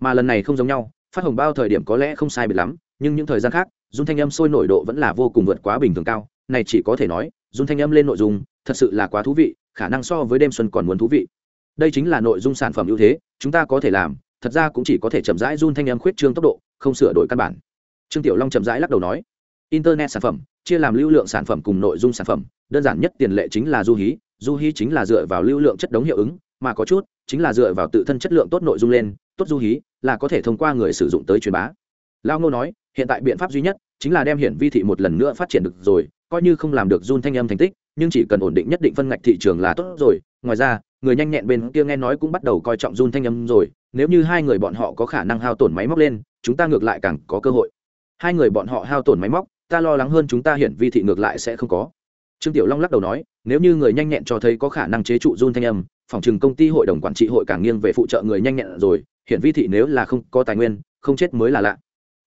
Mà lần này không giống nhau, phát hồng bao thời điểm có lẽ không sai biệt lắm, nhưng những thời gian khác dung thanh âm sôi nổi độ vẫn là vô cùng vượt quá bình thường cao, này chỉ có thể nói dung thanh âm lên nội dung, thật sự là quá thú vị, khả năng so với đêm xuân còn muốn thú vị. Đây chính là nội dung sản phẩm ưu thế, chúng ta có thể làm, thật ra cũng chỉ có thể chậm rãi run thanh âm khuyết trương tốc độ, không sửa đổi căn bản trương tiểu long chậm rãi lắc đầu nói, internet sản phẩm, chia làm lưu lượng sản phẩm cùng nội dung sản phẩm, đơn giản nhất tiền lệ chính là du hí du hí chính là dựa vào lưu lượng chất đống hiệu ứng, mà có chút chính là dựa vào tự thân chất lượng tốt nội dung lên, tốt du hí là có thể thông qua người sử dụng tới truyền bá. Lao ngô nói, hiện tại biện pháp duy nhất chính là đem hiển vi thị một lần nữa phát triển được rồi, coi như không làm được run thanh âm thành tích, nhưng chỉ cần ổn định nhất định phân ngạch thị trường là tốt rồi. Ngoài ra, người nhanh nhẹn bên kia nghe nói cũng bắt đầu coi trọng run thanh âm rồi, nếu như hai người bọn họ có khả năng hao tổn máy móc lên, chúng ta ngược lại càng có cơ hội hai người bọn họ hao tổn máy móc, ta lo lắng hơn chúng ta hiển vi thị ngược lại sẽ không có. Trương tiểu long lắc đầu nói, nếu như người nhanh nhẹn cho thấy có khả năng chế trụ run thanh âm, phòng chừng công ty hội đồng quản trị hội càng nghiêng về phụ trợ người nhanh nhẹn rồi, hiển vi thị nếu là không có tài nguyên, không chết mới là lạ.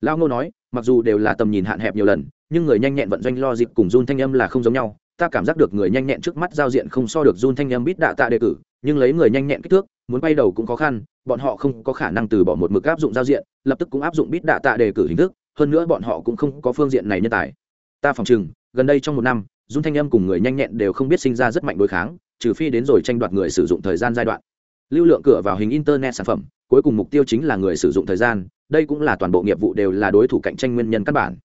Lao ngô nói, mặc dù đều là tầm nhìn hạn hẹp nhiều lần, nhưng người nhanh nhẹn vận doanh lo dịp cùng run thanh âm là không giống nhau. Ta cảm giác được người nhanh nhẹn trước mắt giao diện không so được run thanh âm bít đạ tạ đề cử, nhưng lấy người nhanh nhẹn kích thước, muốn bay đầu cũng khó khăn, bọn họ không có khả năng từ bỏ một mực áp dụng giao diện, lập tức cũng áp dụng bít đạ tạ đề cử hình thức hơn nữa bọn họ cũng không có phương diện này nhân tài. Ta phòng chừng, gần đây trong một năm, dung thanh âm cùng người nhanh nhẹn đều không biết sinh ra rất mạnh đối kháng, trừ phi đến rồi tranh đoạt người sử dụng thời gian giai đoạn. Lưu lượng cửa vào hình internet sản phẩm, cuối cùng mục tiêu chính là người sử dụng thời gian, đây cũng là toàn bộ nghiệp vụ đều là đối thủ cạnh tranh nguyên nhân căn bản.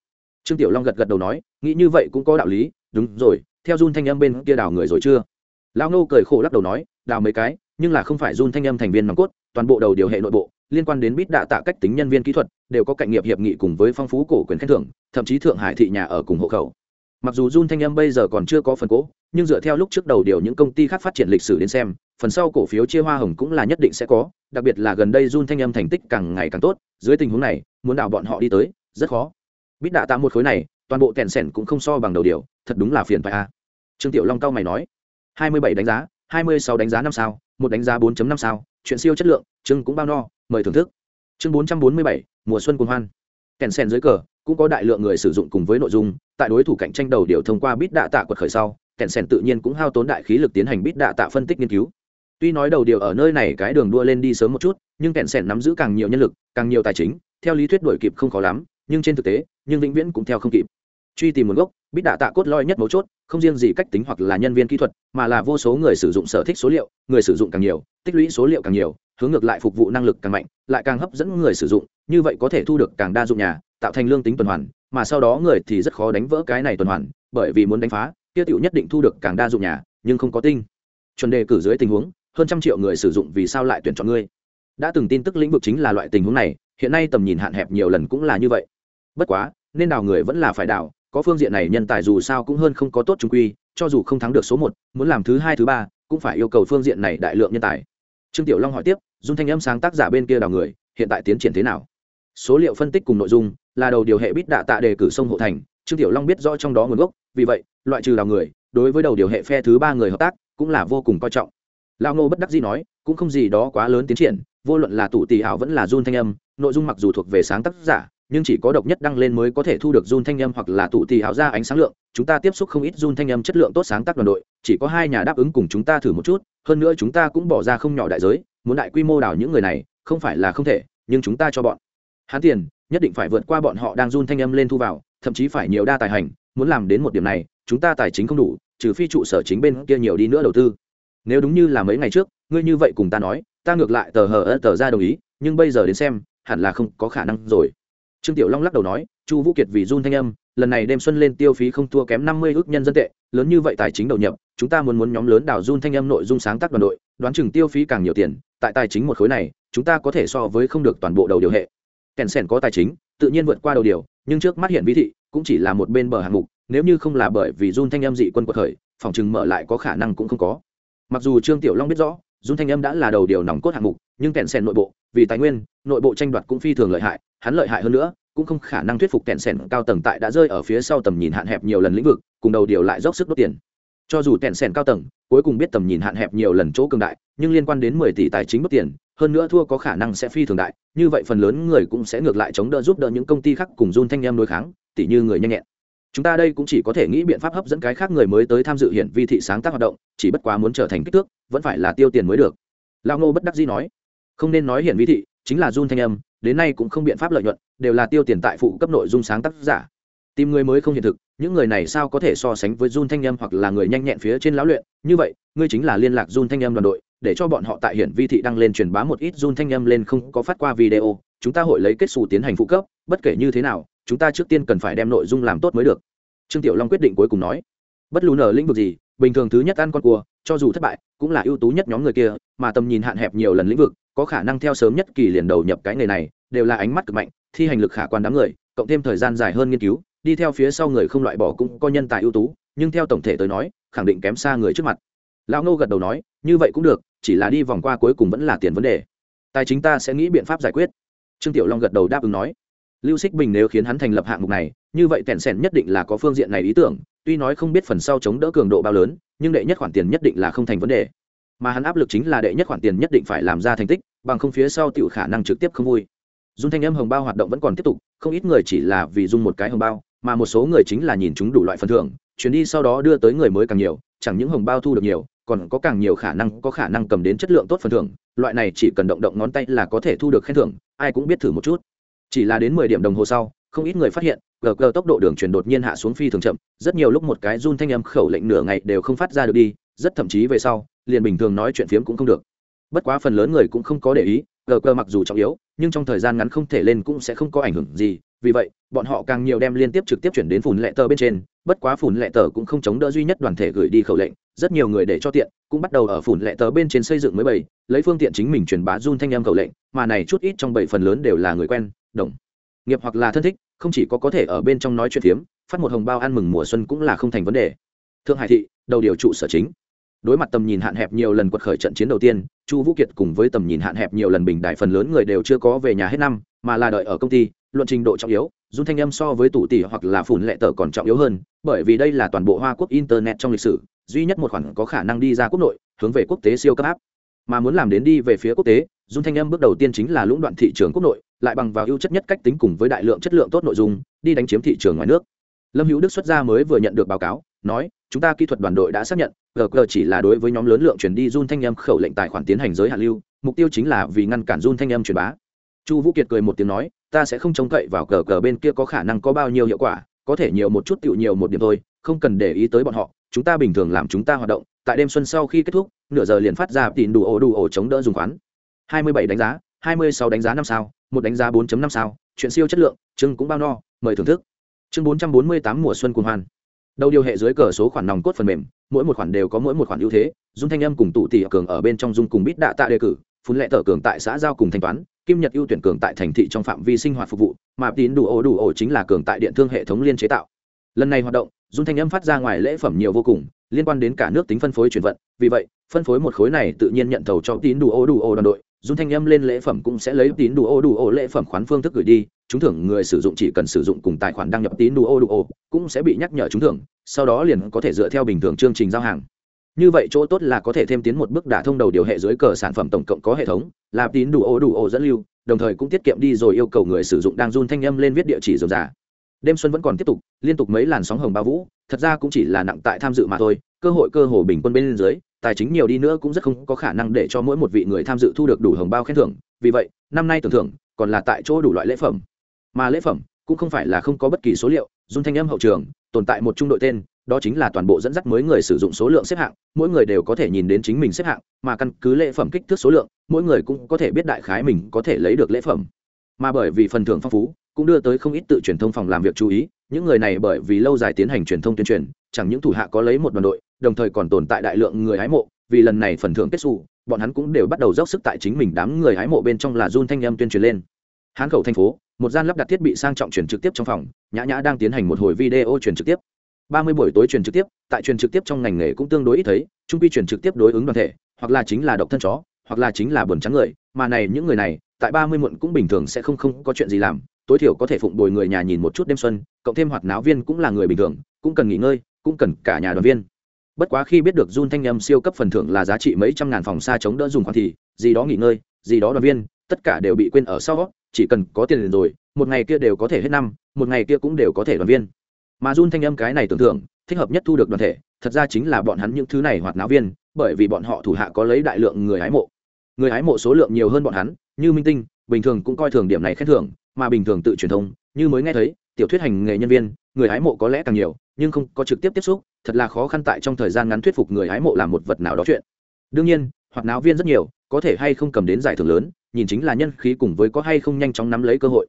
Trương tiểu long gật gật đầu nói, nghĩ như vậy cũng có đạo lý, đúng rồi, theo run thanh âm bên kia đào người rồi chưa? Lão nô cười khổ lắc đầu nói, đào mấy cái, nhưng là không phải run thanh âm thành viên nòng cốt, toàn bộ đầu điều hệ nội bộ liên quan đến bít đạ tạ cách tính nhân viên kỹ thuật, đều có cạnh nghiệp hiệp nghị cùng với phong phú cổ quyền khen thưởng, thậm chí thượng hải thị nhà ở cùng hộ khẩu. Mặc dù run thanh âm bây giờ còn chưa có phần cố, nhưng dựa theo lúc trước đầu điều những công ty khác phát triển lịch sử đến xem, phần sau cổ phiếu chia hoa hồng cũng là nhất định sẽ có, đặc biệt là gần đây run thanh âm thành tích càng ngày càng tốt, dưới tình huống này, muốn đào bọn họ đi tới, rất khó. Bít đạ tạ một khối này, toàn bộ kèn sẻn cũng không so bằng đầu điều, thật đúng là phiền phải a. Trương tiểu long cao mày nói, hai mươi bảy đánh giá, hai mươi sáu đánh giá năm sao, một đánh giá 4 năm sao chuyện siêu chất lượng chưng cũng bao no, mời thưởng thức. Chương bốn trăm bốn mươi bảy, mùa xuân cùng hoan. Kèn sen dưới cờ, cũng có đại lượng người sử dụng cùng với nội dung, tại đối thủ cạnh tranh đầu điều thông qua bít đạ tạ quật khởi sau, kèn sen tự nhiên cũng hao tốn đại khí lực tiến hành bít đạ tạ phân tích nghiên cứu. Tuy nói đầu điều ở nơi này cái đường đua lên đi sớm một chút, nhưng kèn sen nắm giữ càng nhiều nhân lực, càng nhiều tài chính, theo lý thuyết đổi kịp không khó lắm, nhưng trên thực tế, nhưng vĩnh viễn cũng theo không kịp truy tìm nguồn gốc bít đạ tạ cốt lõi nhất mấu chốt, không riêng gì cách tính hoặc là nhân viên kỹ thuật, mà là vô số người sử dụng sở thích số liệu, người sử dụng càng nhiều, tích lũy số liệu càng nhiều, hướng ngược lại phục vụ năng lực càng mạnh, lại càng hấp dẫn người sử dụng, như vậy có thể thu được càng đa dụng nhà, tạo thành lương tính tuần hoàn, mà sau đó người thì rất khó đánh vỡ cái này tuần hoàn, bởi vì muốn đánh phá tiêu tiểu nhất định thu được càng đa dụng nhà, nhưng không có tinh. Chuẩn đề cử dưới tình huống, hơn trăm triệu người sử dụng vì sao lại tuyển chọn ngươi? Đã từng tin tức lĩnh vực chính là loại tình huống này, hiện nay tầm nhìn hạn hẹp nhiều lần cũng là như vậy. Bất quá, nên đào người vẫn là phải đào có phương diện này nhân tài dù sao cũng hơn không có tốt trung quy, cho dù không thắng được số một, muốn làm thứ hai, thứ ba, cũng phải yêu cầu phương diện này đại lượng nhân tài. Trương tiểu long hỏi tiếp, dung thanh âm sáng tác giả bên kia đào người, hiện tại tiến triển thế nào? Số liệu phân tích cùng nội dung, là đầu điều hệ bít đạ tạ đề cử sông hộ thành, trương tiểu long biết rõ trong đó nguồn gốc, vì vậy, loại trừ đào người, đối với đầu điều hệ phe thứ ba người hợp tác, cũng là vô cùng coi trọng. Lao ngô bất đắc dĩ nói, cũng không gì đó quá lớn tiến triển, vô luận là tủ tỷ hảo vẫn là run thanh âm, nội dung mặc dù thuộc về sáng tác giả nhưng chỉ có độc nhất đăng lên mới có thể thu được run thanh âm hoặc là tụ tì áo ra ánh sáng lượng, chúng ta tiếp xúc không ít run thanh âm chất lượng tốt sáng tác đoàn đội, chỉ có hai nhà đáp ứng cùng chúng ta thử một chút, hơn nữa chúng ta cũng bỏ ra không nhỏ đại giới, muốn đại quy mô đào những người này, không phải là không thể, nhưng chúng ta cho bọn hắn tiền, nhất định phải vượt qua bọn họ đang run thanh âm lên thu vào, thậm chí phải nhiều đa tài hành, muốn làm đến một điểm này, chúng ta tài chính không đủ, trừ phi trụ sở chính bên kia nhiều đi nữa đầu tư. Nếu đúng như là mấy ngày trước, ngươi như vậy cùng ta nói, ta ngược lại tờ hờ tờ ra đồng ý, nhưng bây giờ đến xem, hẳn là không có khả năng rồi trương tiểu long lắc đầu nói, chu vũ kiệt vì run thanh âm, lần này đêm xuân lên tiêu phí không thua kém năm mươi ước nhân dân tệ, lớn như vậy tài chính đầu nhập, chúng ta muốn muốn nhóm lớn đào run thanh âm nội dung sáng tác đoàn đội, đoán chừng tiêu phí càng nhiều tiền, tại tài chính một khối này, chúng ta có thể so với không được toàn bộ đầu điều hệ. Kèn sèn có tài chính, tự nhiên vượt qua đầu điều, nhưng trước mắt hiện vi thị, cũng chỉ là một bên bờ hạng mục, nếu như không là bởi vì run thanh âm dị quân quật khởi, phòng chừng mở lại có khả năng cũng không có. Mặc dù trương tiểu long biết rõ dung thanh âm đã là đầu điều nòng cốt hạng mục, nhưng kẹn sèn nội bộ, vì tài nguyên, nội bộ tranh đoạt cũng phi thường lợi hại, hắn lợi hại hơn nữa, cũng không khả năng thuyết phục kẹn sẻn cao tầng tại đã rơi ở phía sau tầm nhìn hạn hẹp nhiều lần lĩnh vực, cùng đầu điều lại dốc sức đốt tiền. Cho dù kẹn sẻn cao tầng, cuối cùng biết tầm nhìn hạn hẹp nhiều lần chỗ cường đại, nhưng liên quan đến mười tỷ tài chính đốt tiền, hơn nữa thua có khả năng sẽ phi thường đại, như vậy phần lớn người cũng sẽ ngược lại chống đỡ giúp đỡ những công ty khác cùng run thanh em đối kháng tỷ như người nhanh nhẹn chúng ta đây cũng chỉ có thể nghĩ biện pháp hấp dẫn cái khác người mới tới tham dự hiển vi thị sáng tác hoạt động chỉ bất quá muốn trở thành kích thước vẫn phải là tiêu tiền mới được. Lao ngô bất đắc dĩ nói. Không nên nói hiển vi thị chính là run thanh âm đến nay cũng không biện pháp lợi nhuận đều là tiêu tiền tại phụ cấp nội dung sáng tác giả. Tìm người mới không hiện thực những người này sao có thể so sánh với Jun Thanh Âm hoặc là người nhanh nhẹn phía trên lão luyện, như vậy, ngươi chính là liên lạc Jun Thanh Âm đoàn đội, để cho bọn họ tại hiển vi thị đăng lên truyền bá một ít Jun Thanh Âm lên không có phát qua video, chúng ta hội lấy kết xù tiến hành phụ cấp, bất kể như thế nào, chúng ta trước tiên cần phải đem nội dung làm tốt mới được. Trương Tiểu Long quyết định cuối cùng nói, bất lù nở lĩnh vực gì, bình thường thứ nhất ăn con cua, cho dù thất bại, cũng là ưu tú nhất nhóm người kia, mà tầm nhìn hạn hẹp nhiều lần lĩnh vực, có khả năng theo sớm nhất kỳ liền đầu nhập cái nghề này, đều là ánh mắt cực mạnh, thi hành lực khả quan đám người, cộng thêm thời gian dài hơn nghiên cứu, đi theo phía sau người không loại bỏ cũng có nhân tài ưu tú nhưng theo tổng thể tới nói khẳng định kém xa người trước mặt. Lão ngô gật đầu nói như vậy cũng được chỉ là đi vòng qua cuối cùng vẫn là tiền vấn đề. Tài chính ta sẽ nghĩ biện pháp giải quyết. Trương tiểu long gật đầu đáp ứng nói lưu xích bình nếu khiến hắn thành lập hạng mục này, như vậy tẹn sẻn nhất định là có phương diện này ý tưởng, tuy nói không biết phần sau chống đỡ cường độ bao lớn, nhưng đệ nhất khoản tiền nhất định là không thành vấn đề. Mà hắn áp lực chính là đệ nhất khoản tiền nhất định phải làm ra thành tích, bằng không phía sau tiểu khả năng trực tiếp không vui. Dung thanh âm hồng bao hoạt động vẫn còn tiếp tục, không ít người chỉ là vì dung một cái hồng bao, mà một số người chính là nhìn chúng đủ loại phần thưởng chuyến đi sau đó đưa tới người mới càng nhiều, chẳng những hồng bao thu được nhiều, còn có càng nhiều khả năng, có khả năng cầm đến chất lượng tốt phần thưởng, loại này chỉ cần động động ngón tay là có thể thu được khen thưởng, ai cũng biết thử một chút chỉ là đến mười điểm đồng hồ sau, không ít người phát hiện, gờ gờ tốc độ đường truyền đột nhiên hạ xuống phi thường chậm, rất nhiều lúc một cái run thanh âm khẩu lệnh nửa ngày đều không phát ra được đi, rất thậm chí về sau, liền bình thường nói chuyện phiếm cũng không được. Bất quá phần lớn người cũng không có để ý, gờ gờ mặc dù trọng yếu, nhưng trong thời gian ngắn không thể lên cũng sẽ không có ảnh hưởng gì, vì vậy, bọn họ càng nhiều đem liên tiếp trực tiếp chuyển đến phùn lệ tờ bên trên bất quá phủn lệ tờ cũng không chống đỡ duy nhất đoàn thể gửi đi khẩu lệnh, rất nhiều người để cho tiện, cũng bắt đầu ở phủn lệ tờ bên trên xây dựng mới bảy lấy phương tiện chính mình truyền bá run thanh em khẩu lệnh, mà này chút ít trong bảy phần lớn đều là người quen, đồng nghiệp hoặc là thân thích, không chỉ có có thể ở bên trong nói chuyện phiếm, phát một hồng bao ăn mừng mùa xuân cũng là không thành vấn đề. Thượng hải thị, đầu điều trụ sở chính. Đối mặt tầm nhìn hạn hẹp nhiều lần quật khởi trận chiến đầu tiên, chu vũ kiệt cùng với tầm nhìn hạn hẹp nhiều lần bình đại phần lớn người đều chưa có về nhà hết năm, mà là đợi ở công ty luận trình độ trọng yếu dung thanh âm so với tủ tỷ hoặc là phủn lệ tờ còn trọng yếu hơn, bởi vì đây là toàn bộ hoa quốc internet trong lịch sử, duy nhất một khoản có khả năng đi ra quốc nội, hướng về quốc tế siêu cấp áp. Mà muốn làm đến đi về phía quốc tế dung thanh âm bước đầu tiên chính là lũng đoạn thị trường quốc nội, lại bằng vào ưu chất nhất cách tính cùng với đại lượng chất lượng tốt nội dung, đi đánh chiếm thị trường ngoài nước. Lâm hữu đức xuất gia mới vừa nhận được báo cáo, nói, chúng ta kỹ thuật đoàn đội đã xác nhận gg chỉ là đối với nhóm lớn lượng chuyển đi dung thanh âm khẩu lệnh tài khoản tiến hành giới hạn lưu, mục tiêu chính là vì ngăn cản dung thanh âm truyền bá. Chu vũ kiệt cười một tiếng nói ta sẽ không trông cậy vào cờ cờ bên kia có khả năng có bao nhiêu hiệu quả, có thể nhiều một chút tựu nhiều một điểm thôi, không cần để ý tới bọn họ, chúng ta bình thường làm chúng ta hoạt động, tại đêm xuân sau khi kết thúc, nửa giờ liền phát ra tìm đủ ổ đủ ổ chống đỡ dùng khoán. Hai mươi bảy đánh giá, hai mươi sáu đánh giá năm sao, một đánh giá 4 năm sao, chuyện siêu chất lượng, chương cũng bao no, mời thưởng thức. Chương bốn trăm bốn mươi tám mùa xuân cùng hoan. Đầu điều hệ dưới cờ số khoản nòng cốt phần mềm, mỗi một khoản đều có mỗi một khoản ưu thế, dung thanh âm cùng tụ tỷ cường ở bên trong dung cùng bít đạ tạ đề cử, phun lệ tờ cường tại xã giao cùng thanh toán kim nhật ưu tuyển cường tại thành thị trong phạm vi sinh hoạt phục vụ, mà tín đủ ổ đủ ổ chính là cường tại điện thương hệ thống liên chế tạo. Lần này hoạt động, dung thanh âm phát ra ngoài lễ phẩm nhiều vô cùng, liên quan đến cả nước tính phân phối chuyển vận. Vì vậy, phân phối một khối này tự nhiên nhận thầu cho tín đủ ổ đủ ổ đoàn đội. Dung thanh âm lên lễ phẩm cũng sẽ lấy tín đủ ô đủ ô lễ phẩm khoán phương thức gửi đi. Chúng thưởng người sử dụng chỉ cần sử dụng cùng tài khoản đăng nhập tín đủ ô đủ ô cũng sẽ bị nhắc nhở chúng thưởng, sau đó liền có thể dựa theo bình thường chương trình giao hàng như vậy chỗ tốt là có thể thêm tiến một bước đả thông đầu điều hệ dưới cờ sản phẩm tổng cộng có hệ thống, là tín đủ ô đủ ô dẫn lưu, đồng thời cũng tiết kiệm đi rồi yêu cầu người sử dụng đang run thanh âm lên viết địa chỉ dườm giả đêm xuân vẫn còn tiếp tục, liên tục mấy làn sóng hồng ba vũ, thật ra cũng chỉ là nặng tại tham dự mà thôi, cơ hội cơ hồ bình quân bên dưới, tài chính nhiều đi nữa cũng rất không có khả năng để cho mỗi một vị người tham dự thu được đủ hồng bao khen thưởng, vì vậy, năm nay tưởng thưởng, còn là tại chỗ đủ loại lễ phẩm. Mà lễ phẩm cũng không phải là không có bất kỳ số liệu dung thanh âm hậu trường, tồn tại một trung đội tên đó chính là toàn bộ dẫn dắt mới người sử dụng số lượng xếp hạng, mỗi người đều có thể nhìn đến chính mình xếp hạng, mà căn cứ lễ phẩm kích thước số lượng, mỗi người cũng có thể biết đại khái mình có thể lấy được lễ phẩm. Mà bởi vì phần thưởng phong phú, cũng đưa tới không ít tự truyền thông phòng làm việc chú ý, những người này bởi vì lâu dài tiến hành truyền thông tuyên truyền, chẳng những thủ hạ có lấy một đoàn đội, đồng thời còn tồn tại đại lượng người hái mộ, vì lần này phần thưởng kết xù, bọn hắn cũng đều bắt đầu dốc sức tại chính mình đám người hái mộ bên trong là run thanh âm tuyên truyền lên. Hán khẩu thành phố, một gian lắp đặt thiết bị sang trọng truyền trực tiếp trong phòng, nhã nhã đang tiến hành một hồi video truyền trực tiếp ba mươi buổi tối truyền trực tiếp, tại truyền trực tiếp trong ngành nghề cũng tương đối ít thấy, trung quy truyền trực tiếp đối ứng đoàn thể, hoặc là chính là độc thân chó, hoặc là chính là buồn trắng người, mà này, những người này, tại ba mươi muộn cũng bình thường sẽ không không có chuyện gì làm, tối thiểu có thể phụng bồi người nhà nhìn một chút đêm xuân, cộng thêm hoạt náo viên cũng là người bình thường, cũng cần nghỉ ngơi, cũng cần cả nhà đoàn viên. Bất quá khi biết được Jun thanh âm siêu cấp phần thưởng là giá trị mấy trăm ngàn phòng xa chống đỡ dùng khoản thì, gì đó nghỉ ngơi, gì đó đoàn viên, tất cả đều bị quên ở sau chỉ cần có tiền rồi, một ngày kia đều có thể hết năm, một ngày kia cũng đều có thể đoàn viên mà Jun thanh âm cái này tưởng tượng, thích hợp nhất thu được đoàn thể, thật ra chính là bọn hắn những thứ này hoạt náo viên, bởi vì bọn họ thủ hạ có lấy đại lượng người hái mộ. Người hái mộ số lượng nhiều hơn bọn hắn, như minh tinh, bình thường cũng coi thường điểm này khen thưởng, mà bình thường tự truyền thông, như mới nghe thấy, tiểu thuyết hành nghề nhân viên, người hái mộ có lẽ càng nhiều, nhưng không có trực tiếp tiếp xúc, thật là khó khăn tại trong thời gian ngắn thuyết phục người hái mộ làm một vật nào đó chuyện. Đương nhiên hoặc náo viên rất nhiều, có thể hay không cầm đến giải thưởng lớn, nhìn chính là nhân khí cùng với có hay không nhanh chóng nắm lấy cơ hội.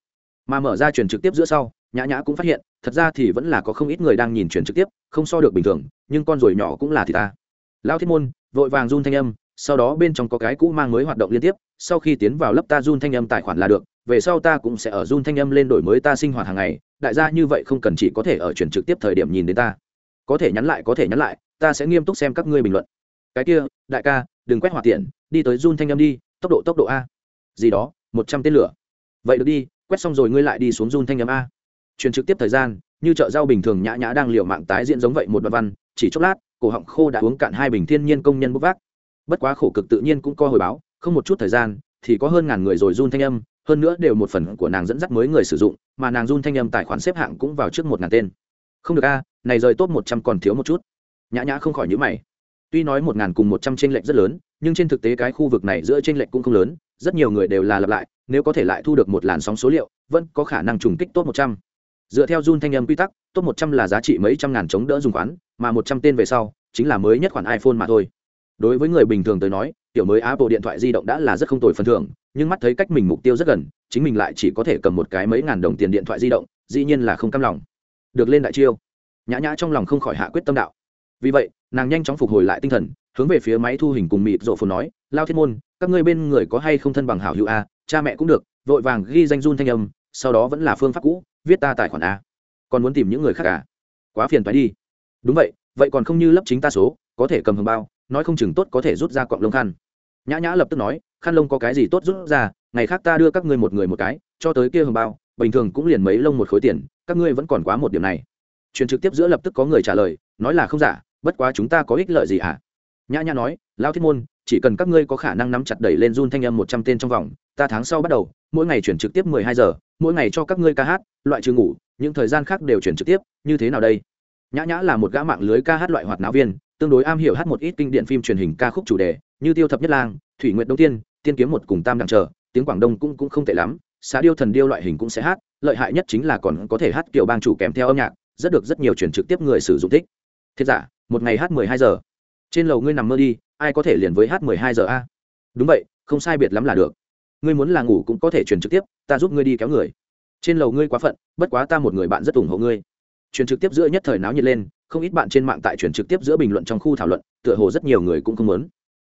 Mà mở ra truyền trực tiếp giữa sau nhã nhã cũng phát hiện, thật ra thì vẫn là có không ít người đang nhìn chuyển trực tiếp, không so được bình thường, nhưng con ruồi nhỏ cũng là thì ta. Lao thiết môn, vội vàng run thanh âm, sau đó bên trong có cái cũ mang mới hoạt động liên tiếp, sau khi tiến vào lớp ta run thanh âm tài khoản là được, về sau ta cũng sẽ ở run thanh âm lên đổi mới ta sinh hoạt hàng ngày, đại gia như vậy không cần chỉ có thể ở chuyển trực tiếp thời điểm nhìn đến ta. Có thể nhắn lại, có thể nhắn lại, ta sẽ nghiêm túc xem các ngươi bình luận. Cái kia, đại ca, đừng quét hoạt tiện, đi tới run thanh âm đi, tốc độ tốc độ a. Gì đó, một trăm tên lửa. Vậy được đi, quét xong rồi ngươi lại đi xuống run thanh âm a truyền trực tiếp thời gian, như chợ rau bình thường nhã nhã đang liều mạng tái diễn giống vậy một đoạn văn, chỉ chốc lát, cổ họng khô đã uống cạn hai bình thiên nhiên công nhân bốc vác. Bất quá khổ cực tự nhiên cũng có hồi báo, không một chút thời gian, thì có hơn ngàn người rồi run thanh âm, hơn nữa đều một phần của nàng dẫn dắt mới người sử dụng, mà nàng run thanh âm tài khoản xếp hạng cũng vào trước một ngàn tên. Không được a, này rời top một trăm còn thiếu một chút. Nhã nhã không khỏi nhữ mày. Tuy nói một ngàn cùng một trăm t r ê n lệch rất lớn, nhưng trên thực tế cái khu vực này giữa t r ê n lệch cũng không lớn, rất nhiều người đều là lặp lại, nếu có thể lại thu được một làn sóng số liệu, vẫn có khả năng trùng kích top một trăm dựa theo run thanh âm quy tắc, top một trăm là giá trị mấy trăm ngàn chống đỡ dùng khoán, mà một trăm tên về sau, chính là mới nhất khoản iphone mà thôi. Đối với người bình thường tới nói, kiểu mới apple điện thoại di động đã là rất không tồi phần thưởng, nhưng mắt thấy cách mình mục tiêu rất gần, chính mình lại chỉ có thể cầm một cái mấy ngàn đồng tiền điện thoại di động, dĩ nhiên là không cam lòng. Được lên đại chiêu. Nhã nhã trong lòng không khỏi hạ quyết tâm đạo. Vì vậy, nàng nhanh chóng phục hồi lại tinh thần, hướng về phía máy thu hình cùng mịt rộ phồn nói, lao Thiên môn, các ngươi bên người có hay không thân bằng hảo hữu a? Cha mẹ cũng được, vội vàng ghi danh run thanh âm, sau đó vẫn là phương pháp cũ viết ta tài khoản a. Còn muốn tìm những người khác à? Quá phiền phải đi. Đúng vậy vậy còn không như lấp chính ta số, có thể cầm hồng bao, nói không chừng tốt có thể rút ra cọng lông khăn. Nhã nhã lập tức nói, khăn lông có cái gì tốt rút ra, ngày khác ta đưa các ngươi một người một cái, cho tới kia hồng bao, bình thường cũng liền mấy lông một khối tiền, các ngươi vẫn còn quá một điểm này. Truyền trực tiếp giữa lập tức có người trả lời, nói là không giả, bất quá chúng ta có ích lợi gì hả? Nhã nhã nói, lao thiết môn, chỉ cần các ngươi có khả năng nắm chặt đẩy lên run thanh âm một trăm tên trong vòng, ta tháng sau bắt đầu mỗi ngày chuyển trực tiếp mười hai giờ, mỗi ngày cho các ngươi ca hát, loại trừ ngủ, những thời gian khác đều chuyển trực tiếp, như thế nào đây? Nhã nhã là một gã mạng lưới ca hát loại hoạt náo viên, tương đối am hiểu hát một ít kinh điển phim truyền hình ca khúc chủ đề, như tiêu thập nhất lang, thủy nguyện đông tiên tiên kiếm một cùng tam đằng chờ tiếng quảng đông cũng cũng không tệ lắm, xá điêu thần điêu loại hình cũng sẽ hát, lợi hại nhất chính là còn có thể hát kiểu bang chủ kèm theo âm nhạc, rất được rất nhiều chuyển trực tiếp người sử dụng thích. Thiết giả, một ngày hát mười hai giờ. Trên lầu ngươi nằm mơ đi, ai có thể liền với hát mười hai giờ a? Đúng vậy, không sai biệt lắm là được ngươi muốn là ngủ cũng có thể truyền trực tiếp, ta giúp ngươi đi kéo người. Trên lầu ngươi quá phận, bất quá ta một người bạn rất ủng hộ ngươi. Truyền trực tiếp giữa nhất thời náo nhiệt lên, không ít bạn trên mạng tại truyền trực tiếp giữa bình luận trong khu thảo luận, tựa hồ rất nhiều người cũng không muốn.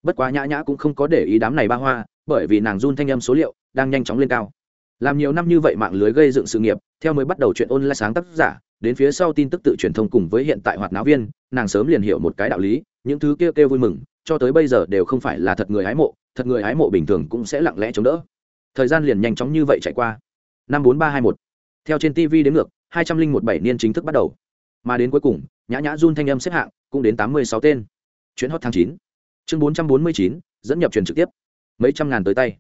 Bất quá nhã nhã cũng không có để ý đám này ba hoa, bởi vì nàng run thanh âm số liệu đang nhanh chóng lên cao. Làm nhiều năm như vậy mạng lưới gây dựng sự nghiệp, theo mới bắt đầu chuyện ôn lại sáng tác giả, đến phía sau tin tức tự truyền thông cùng với hiện tại hoạt náo viên, nàng sớm liền hiểu một cái đạo lý, những thứ kêu kêu vui mừng, cho tới bây giờ đều không phải là thật người hái mộ thật người hái mộ bình thường cũng sẽ lặng lẽ chống đỡ. Thời gian liền nhanh chóng như vậy chạy qua. Năm bốn ba hai một. Theo trên tv đến ngược, hai trăm linh một bảy niên chính thức bắt đầu. Mà đến cuối cùng, nhã nhã run thanh âm xếp hạng cũng đến tám mươi sáu tên. Chuyến hot tháng chín. Chương bốn trăm bốn mươi chín, dẫn nhập truyền trực tiếp. Mấy trăm ngàn tới tay.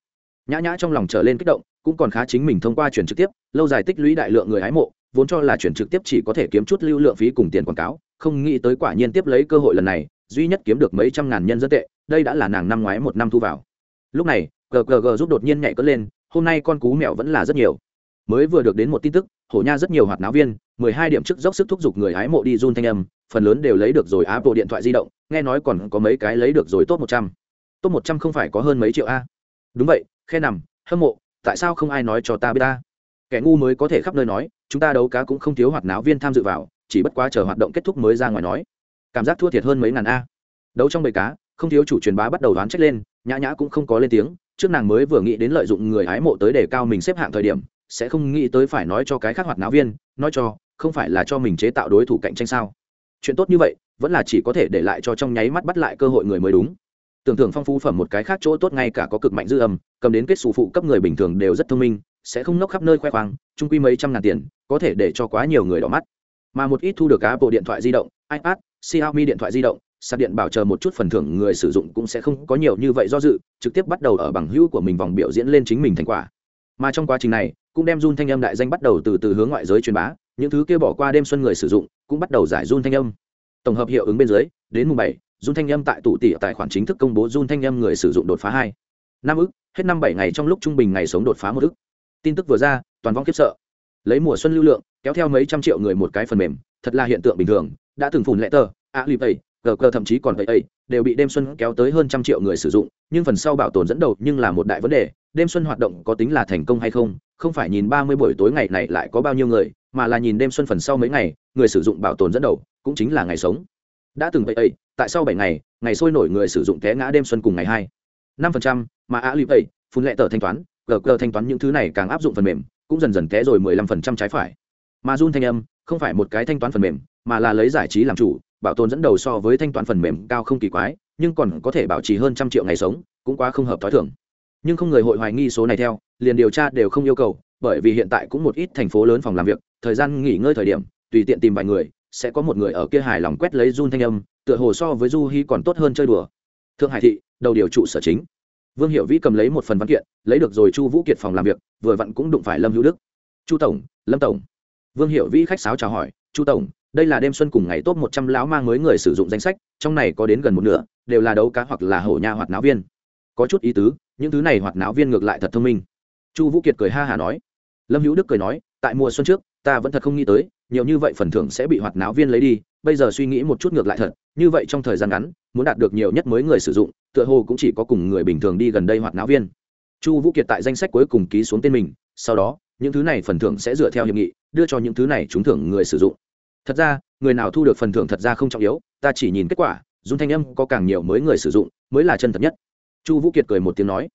Nhã nhã trong lòng trở lên kích động, cũng còn khá chính mình thông qua truyền trực tiếp, lâu dài tích lũy đại lượng người hái mộ, vốn cho là truyền trực tiếp chỉ có thể kiếm chút lưu lượng phí cùng tiền quảng cáo, không nghĩ tới quả nhiên tiếp lấy cơ hội lần này, duy nhất kiếm được mấy trăm ngàn nhân dân tệ, đây đã là nàng năm ngoái một năm thu vào lúc này GGG giúp đột nhiên nhảy cất lên, hôm nay con cú mèo vẫn là rất nhiều. Mới vừa được đến một tin tức, hổ nha rất nhiều hoạt náo viên, mười hai điểm trước dốc sức thúc giục người hái mộ đi run thanh âm, phần lớn đều lấy được rồi apple điện thoại di động, nghe nói còn có mấy cái lấy được rồi tốt một trăm. Tốt một trăm không phải có hơn mấy triệu a? Đúng vậy, khe nằm, hâm mộ, tại sao không ai nói cho ta biết ta? Kẻ ngu mới có thể khắp nơi nói, chúng ta đấu cá cũng không thiếu hoạt náo viên tham dự vào, chỉ bất quá chờ hoạt động kết thúc mới ra ngoài nói. Cảm giác thua thiệt hơn mấy ngàn a. Đấu trong bầy cá, không thiếu chủ truyền bá bắt đầu đoán trách lên nhã nhã cũng không có lên tiếng, trước nàng mới vừa nghĩ đến lợi dụng người hái mộ tới để cao mình xếp hạng thời điểm, sẽ không nghĩ tới phải nói cho cái khác hoạt náo viên, nói cho, không phải là cho mình chế tạo đối thủ cạnh tranh sao? Chuyện tốt như vậy, vẫn là chỉ có thể để lại cho trong nháy mắt bắt lại cơ hội người mới đúng. Tưởng thưởng phong phú phẩm một cái khác chỗ tốt ngay cả có cực mạnh dư âm, cầm đến kết xù phụ cấp người bình thường đều rất thông minh, sẽ không nốc khắp nơi khoe khoang trung quy mấy trăm ngàn tiền, có thể để cho quá nhiều người đỏ mắt. Mà một ít thu được cá bộ điện thoại di động, ipad, xiaomi điện thoại di động sạc điện bảo chờ một chút phần thưởng người sử dụng cũng sẽ không có nhiều như vậy do dự, trực tiếp bắt đầu ở bằng hữu của mình vòng biểu diễn lên chính mình thành quả. Mà trong quá trình này, cũng đem run thanh âm đại danh bắt đầu từ từ hướng ngoại giới truyền bá, những thứ kia bỏ qua đêm xuân người sử dụng, cũng bắt đầu giải run thanh âm. Tổng hợp hiệu ứng bên dưới, đến mùng bảy run thanh âm tại tụ tỉ tài khoản chính thức công bố run thanh âm người sử dụng đột phá hai. Năm ức, hết năm bảy ngày trong lúc trung bình ngày sống đột phá một ức. Tin tức vừa ra, toàn vong khiếp sợ. Lấy mùa xuân lưu lượng, kéo theo mấy trăm triệu người một cái phần mềm, thật là hiện tượng bình thường, đã từng phùn lệ tờ a lip ấy cờ cơ thậm chí còn vậy ấy, đều bị đêm xuân kéo tới hơn trăm triệu người sử dụng, nhưng phần sau bảo tồn dẫn đầu nhưng là một đại vấn đề, đêm xuân hoạt động có tính là thành công hay không? Không phải nhìn ba mươi buổi tối ngày này lại có bao nhiêu người, mà là nhìn đêm xuân phần sau mấy ngày, người sử dụng bảo tồn dẫn đầu cũng chính là ngày sống. Đã từng vậy ấy, tại sau bảy ngày ngày sôi nổi người sử dụng té ngã đêm xuân cùng ngày hai. năm phần trăm, mà á lip ấy phun lệ tờ thanh toán gg thanh toán những thứ này càng áp dụng phần mềm, cũng dần dần té rồi mười lăm phần trăm trái phải. Mà run thanh âm, không phải một cái thanh toán phần mềm, mà là lấy giải trí làm chủ bảo tồn dẫn đầu so với thanh toán phần mềm cao không kỳ quái, nhưng còn có thể bảo trì hơn trăm triệu ngày sống, cũng quá không hợp t h ó i thưởng nhưng không người hội hoài nghi số này theo, liền điều tra đều không yêu cầu, bởi vì hiện tại cũng một ít thành phố lớn phòng làm việc, thời gian nghỉ ngơi thời điểm, tùy tiện tìm vài người, sẽ có một người ở kia hài lòng quét lấy run thanh âm, tựa hồ so với du hy còn tốt hơn chơi đùa. Thượng hải thị, đầu điều trụ sở chính. Vương hiệu vĩ cầm lấy một phần văn kiện, lấy được rồi chu vũ kiệt phòng làm việc, vừa vặn cũng đụng phải lâm hữu đức. Chu tổng, lâm tổng. Vương hiệu vĩ khách sáo chào hỏi, chu tổng đây là đêm xuân cùng ngày top một trăm lão mang mới người sử dụng danh sách, trong này có đến gần một nửa, đều là đấu cá hoặc là hổ nha hoạt náo viên. Có chút ý tứ, những thứ này hoạt náo viên ngược lại thật thông minh. Chu vũ kiệt cười ha hà nói. Lâm hữu đức cười nói, tại mùa xuân trước, ta vẫn thật không nghĩ tới, nhiều như vậy phần thưởng sẽ bị hoạt náo viên lấy đi, bây giờ suy nghĩ một chút ngược lại thật, như vậy trong thời gian ngắn, muốn đạt được nhiều nhất mới người sử dụng, tựa hồ cũng chỉ có cùng người bình thường đi gần đây hoạt náo viên. Chu vũ kiệt tại danh sách cuối cùng ký xuống tên mình, sau đó, những thứ này phần thưởng sẽ dựa theo hiệp nghị, đưa cho những thứ này trúng thưởng người sử dụng thật ra, người nào thu được phần thưởng thật ra không trọng yếu, ta chỉ nhìn kết quả, dung thanh âm có càng nhiều mới người sử dụng, mới là chân thật nhất. Chu vũ kiệt cười một tiếng nói,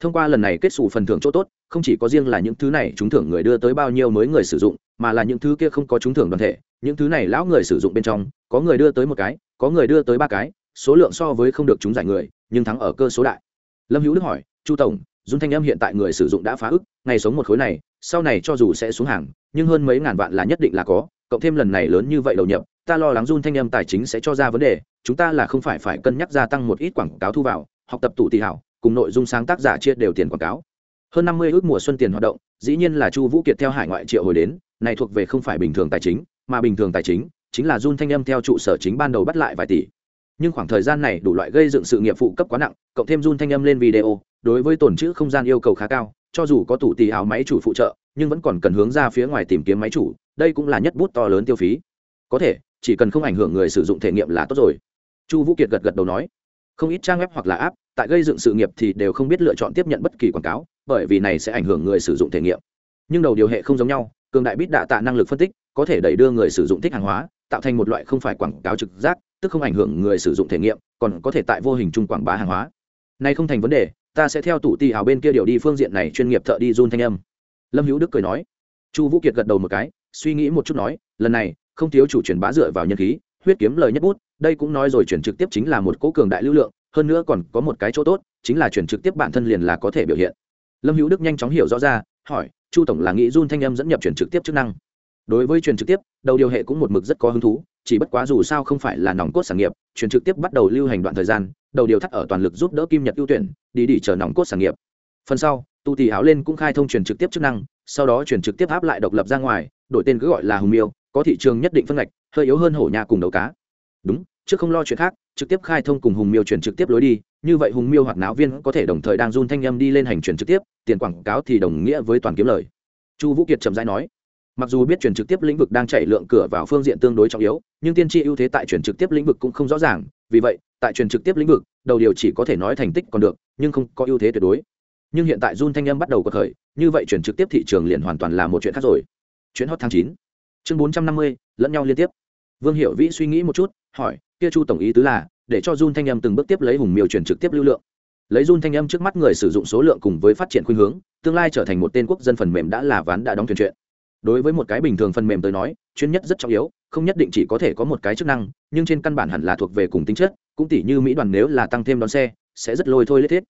thông qua lần này kết xù phần thưởng chỗ tốt, không chỉ có riêng là những thứ này chúng thưởng người đưa tới bao nhiêu mới người sử dụng, mà là những thứ kia không có chúng thưởng đoàn thể, những thứ này lão người sử dụng bên trong, có người đưa tới một cái, có người đưa tới ba cái, số lượng so với không được chúng giải người, nhưng thắng ở cơ số đại. Lâm hữu đức hỏi, chu tổng, dung thanh âm hiện tại người sử dụng đã phá ức, ngày sống một khối này, sau này cho dù sẽ xuống hàng, nhưng hơn mấy ngàn vạn là nhất định là có cộng thêm lần này lớn như vậy đầu nhập, ta lo lắng run thanh âm tài chính sẽ cho ra vấn đề, chúng ta là không phải phải cân nhắc gia tăng một ít quảng cáo thu vào, học tập tụ tỷ hảo, cùng nội dung sáng tác giả chia đều tiền quảng cáo. Hơn năm mươi ước mùa xuân tiền hoạt động, dĩ nhiên là chu vũ kiệt theo hải ngoại triệu hồi đến, này thuộc về không phải bình thường tài chính, mà bình thường tài chính chính là run thanh âm theo trụ sở chính ban đầu bắt lại vài tỷ. Nhưng khoảng thời gian này đủ loại gây dựng sự nghiệp phụ cấp quá nặng, cộng thêm run thanh âm lên video, đối với tổn chữ không gian yêu cầu khá cao, cho dù có tủ tỷ hào máy chủ phụ trợ, nhưng vẫn còn cần hướng ra phía ngoài tìm kiếm máy chủ đây cũng là nhất bút to lớn tiêu phí. Có thể, chỉ cần không ảnh hưởng người sử dụng thể nghiệm là tốt rồi. Chu vũ kiệt gật gật đầu nói. Không ít trang web hoặc là app, tại gây dựng sự nghiệp thì đều không biết lựa chọn tiếp nhận bất kỳ quảng cáo, bởi vì này sẽ ảnh hưởng người sử dụng thể nghiệm. Nhưng đầu điều hệ không giống nhau, cường đại bít đạ tạ năng lực phân tích có thể đẩy đưa người sử dụng thích hàng hóa, tạo thành một loại không phải quảng cáo trực giác, tức không ảnh hưởng người sử dụng thể nghiệm, còn có thể tại vô hình chung quảng bá hàng hóa. Nay không thành vấn đề, ta sẽ theo tủ tì hào bên kia điều đi phương diện này chuyên nghiệp thợ đi run thanh âm. Lâm hữu đức cười nói. Chu vũ kiệt gật đầu một cái suy nghĩ một chút nói, lần này, không thiếu chủ truyền bá dựa vào nhân khí, huyết kiếm lời nhất bút, đây cũng nói rồi chuyển trực tiếp chính là một cố cường đại lưu lượng, hơn nữa còn có một cái chỗ tốt, chính là chuyển trực tiếp bản thân liền là có thể biểu hiện. Lâm hữu đức nhanh chóng hiểu rõ ra, hỏi, chu tổng là nghĩ run thanh âm dẫn nhập chuyển trực tiếp chức năng. Đối với truyền trực tiếp, đầu điều hệ cũng một mực rất có hứng thú, chỉ bất quá dù sao không phải là nòng cốt sản nghiệp truyền trực tiếp bắt đầu lưu hành đoạn thời gian, đầu điều thắt ở toàn lực giúp đỡ kim nhật ưu tuyển, đi đi chờ nòng cốt sản nghiệp. Phần sau, tu tỷ áo lên cũng khai thông truyền trực tiếp chức năng sau đó chuyển trực tiếp áp lại độc lập ra ngoài, đổi tên cứ gọi là hùng miêu, có thị trường nhất định phân ngạch, hơi yếu hơn hổ nhà cùng đấu cá. Đúng, chứ không lo chuyện khác, trực tiếp khai thông cùng hùng miêu chuyển trực tiếp lối đi, như vậy hùng miêu hoặc náo viên có thể đồng thời đang run thanh âm đi lên hành chuyển trực tiếp, tiền quảng cáo thì đồng nghĩa với toàn kiếm lời. Chu vũ kiệt trầm rãi nói, mặc dù biết chuyển trực tiếp lĩnh vực đang chạy lượng cửa vào phương diện tương đối trọng yếu, nhưng tiên tri ưu thế tại chuyển trực tiếp lĩnh vực cũng không rõ ràng, vì vậy, tại truyền trực tiếp lĩnh vực, đầu điều chỉ có thể nói thành tích còn được, nhưng không có ưu thế tuyệt đối nhưng hiện tại run thanh âm bắt đầu có khởi, như vậy chuyển trực tiếp thị trường liền hoàn toàn là một chuyện khác rồi. Chuyến hot tháng chín. Chương bốn trăm năm mươi, lẫn nhau liên tiếp. Vương hiệu vĩ suy nghĩ một chút, hỏi, kia chu tổng ý tứ là, để cho run thanh âm từng bước tiếp lấy hùng miêu chuyển trực tiếp lưu lượng? Lấy run thanh âm trước mắt người sử dụng số lượng cùng với phát triển khuynh hướng, tương lai trở thành một tên quốc dân phần mềm đã là ván đã đóng thuyền chuyện. Đối với một cái bình thường phần mềm tới nói, chuyên nhất rất trọng yếu, không nhất định chỉ có thể có một cái chức năng, nhưng trên căn bản hẳn là thuộc về cùng tính chất, cũng tỷ như mỹ đoàn nếu là tăng thêm đón xe, sẽ rất lôi thôi lết thiết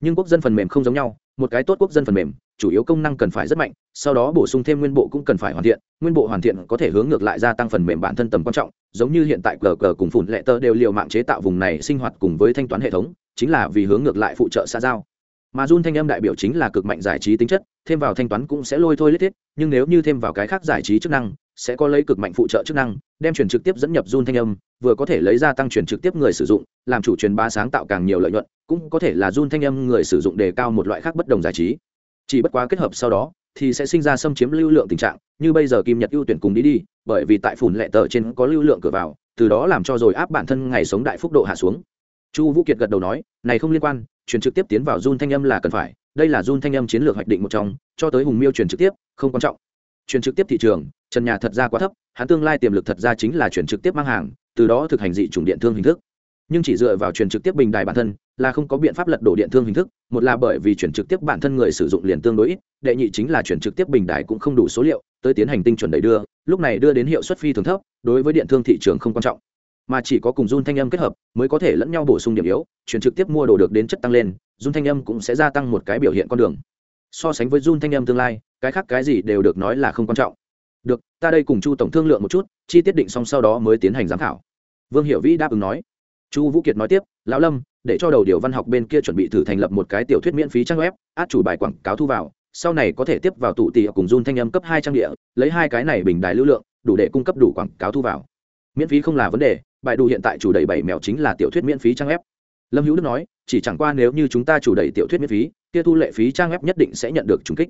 nhưng quốc dân phần mềm không giống nhau, một cái tốt quốc dân phần mềm, chủ yếu công năng cần phải rất mạnh, sau đó bổ sung thêm nguyên bộ cũng cần phải hoàn thiện, nguyên bộ hoàn thiện có thể hướng ngược lại gia tăng phần mềm bản thân tầm quan trọng, giống như hiện tại cờ cờ cùng phủn lệ tơ đều liều mạng chế tạo vùng này sinh hoạt cùng với thanh toán hệ thống, chính là vì hướng ngược lại phụ trợ xã giao. Mà run thanh âm đại biểu chính là cực mạnh giải trí tính chất, thêm vào thanh toán cũng sẽ lôi thôi lết thiết, nhưng nếu như thêm vào cái khác giải trí chức năng sẽ có lấy cực mạnh phụ trợ chức năng, đem truyền trực tiếp dẫn nhập run thanh âm, vừa có thể lấy ra tăng truyền trực tiếp người sử dụng, làm chủ truyền bá sáng tạo càng nhiều lợi nhuận, cũng có thể là run thanh âm người sử dụng đề cao một loại khác bất đồng giải trí. Chỉ bất quá kết hợp sau đó, thì sẽ sinh ra xâm chiếm lưu lượng tình trạng, như bây giờ kim nhật ưu tuyển cùng đi đi, bởi vì tại phủn lệ tờ trên có lưu lượng cửa vào, từ đó làm cho rồi áp bản thân ngày sống đại phúc độ hạ xuống. Chu vũ kiệt gật đầu nói, này không liên quan truyền trực tiếp tiến vào run thanh âm là cần phải, đây là run thanh âm chiến lược hoạch định một trong, cho tới hùng miêu truyền trực tiếp, không quan trọng truyền trực tiếp thị trường, trần nhà thật ra quá thấp, hắn tương lai tiềm lực thật ra chính là chuyển trực tiếp mang hàng, từ đó thực hành dị chủng điện thương hình thức. Nhưng chỉ dựa vào chuyển trực tiếp bình đài bản thân, là không có biện pháp lật đổ điện thương hình thức, một là bởi vì chuyển trực tiếp bản thân người sử dụng liền tương đối ít, đệ nhị chính là chuyển trực tiếp bình đài cũng không đủ số liệu, tới tiến hành tinh chuẩn đẩy đưa, lúc này đưa đến hiệu suất phi thường thấp, đối với điện thương thị trường không quan trọng. Mà chỉ có cùng run thanh âm kết hợp, mới có thể lẫn nhau bổ sung điểm yếu, chuyển trực tiếp mua đồ được đến chất tăng lên run thanh âm cũng sẽ gia tăng một cái biểu hiện con đường. So sánh với run thanh âm tương lai cái khác cái gì đều được nói là không quan trọng. Được, ta đây cùng chu tổng thương lượng một chút, chi tiết định xong sau đó mới tiến hành giám khảo. Vương hiệu vĩ đáp ứng nói. Chu vũ kiệt nói tiếp, lão lâm, để cho đầu điều văn học bên kia chuẩn bị thử thành lập một cái tiểu thuyết miễn phí trang web, át chủ bài quảng cáo thu vào, sau này có thể tiếp vào tụ tỉ cùng run thanh âm cấp hai trang địa, lấy hai cái này bình đài lưu lượng, đủ để cung cấp đủ quảng cáo thu vào. Miễn phí không là vấn đề, bài đủ hiện tại chủ đẩy bảy mèo chính là tiểu thuyết miễn phí trang web. Lâm hữu đức nói, chỉ chẳng qua nếu như chúng ta chủ đẩy tiểu thuyết miễn phí, kia thu lệ phí trang web nhất định sẽ nhận được trùng kích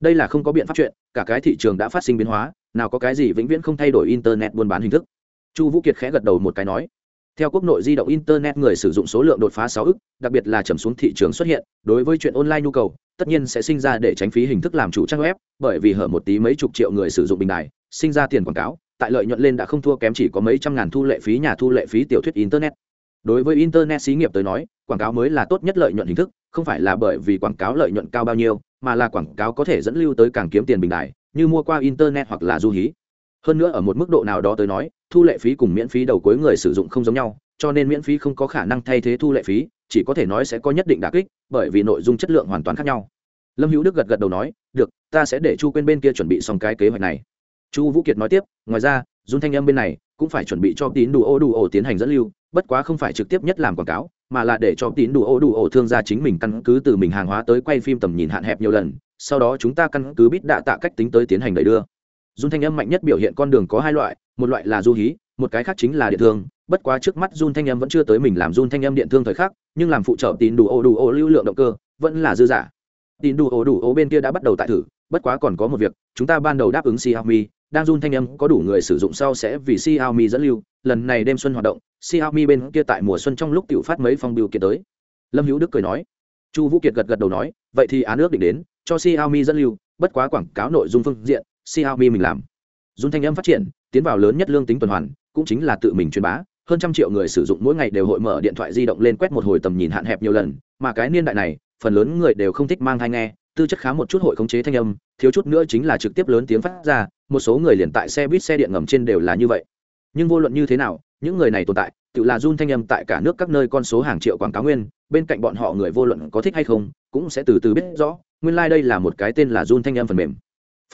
đây là không có biện pháp chuyện, cả cái thị trường đã phát sinh biến hóa, nào có cái gì vĩnh viễn không thay đổi internet buôn bán hình thức. Chu vũ kiệt khẽ gật đầu một cái nói, theo quốc nội di động internet người sử dụng số lượng đột phá sáu ức, đặc biệt là trầm xuống thị trường xuất hiện, đối với chuyện online nhu cầu, tất nhiên sẽ sinh ra để tránh phí hình thức làm chủ trang web, bởi vì hở một tí mấy chục triệu người sử dụng bình đài, sinh ra tiền quảng cáo, tại lợi nhuận lên đã không thua kém chỉ có mấy trăm ngàn thu lệ phí nhà thu lệ phí tiểu thuyết internet. Đối với internet xí nghiệp tới nói, quảng cáo mới là tốt nhất lợi nhuận hình thức, không phải là bởi vì quảng cáo lợi nhuận cao bao nhiêu mà là quảng cáo có thể dẫn lưu tới càng kiếm tiền bình đại, như mua qua internet hoặc là du hí. Hơn nữa ở một mức độ nào đó tới nói, thu lệ phí cùng miễn phí đầu cuối người sử dụng không giống nhau, cho nên miễn phí không có khả năng thay thế thu lệ phí, chỉ có thể nói sẽ có nhất định đà kích, bởi vì nội dung chất lượng hoàn toàn khác nhau. Lâm hữu đức gật gật đầu nói, được, ta sẽ để chu quên bên kia chuẩn bị xong cái kế hoạch này. Chu vũ kiệt nói tiếp, ngoài ra, dung thanh âm bên này cũng phải chuẩn bị cho tín đủ ô đủ ổ tiến hành dẫn lưu, bất quá không phải trực tiếp nhất làm quảng cáo mà là để cho tín đủ ô đủ ổ thương gia chính mình căn cứ từ mình hàng hóa tới quay phim tầm nhìn hạn hẹp nhiều lần sau đó chúng ta căn cứ biết đạ tạ cách tính tới tiến hành đẩy đưa dung thanh âm mạnh nhất biểu hiện con đường có hai loại một loại là du hí một cái khác chính là điện thương bất quá trước mắt Jun thanh âm vẫn chưa tới mình làm Jun thanh âm điện thương thời khắc, nhưng làm phụ trợ tín đủ ô đủ ô lưu lượng động cơ, vẫn là dư giả. Tín đủ ô đủ ô bên kia đã bắt đầu tại thử, bất quá còn có một việc, chúng ta ban đầu đáp ứng Xiaomi, đang run thanh âm có đủ người sử dụng sau sẽ vì Xiaomi dẫn lưu, lần này đêm xuân hoạt động, Xiaomi bên kia tại mùa xuân trong lúc tiểu phát mấy phong biểu kiện tới. Lâm Hữu Đức cười nói. Chu Vũ Kiệt gật gật đầu nói, vậy thì án nước định đến, cho Xiaomi dẫn lưu, bất quá quảng cáo nội dung phương diện, Xiaomi mình làm. Jun thanh âm phát triển, tiến vào lớn nhất lương tính tuần hoàn, cũng chính là tự mình truyền bá, hơn trăm triệu người sử dụng mỗi ngày đều hội mở điện thoại di động lên quét một hồi tầm nhìn hạn hẹp nhiều lần mà cái niên đại này phần lớn người đều không thích mang tai nghe tư chất khá một chút hội khống chế thanh âm, thiếu chút nữa chính là trực tiếp lớn tiếng phát ra, một số người liền tại xe buýt xe điện ngầm trên đều là như vậy. Nhưng vô luận như thế nào, những người này tồn tại, tự là run thanh âm tại cả nước các nơi con số hàng triệu quảng cáo nguyên, bên cạnh bọn họ người vô luận có thích hay không, cũng sẽ từ từ biết rõ, nguyên lai、like、đây là một cái tên là run thanh âm phần mềm.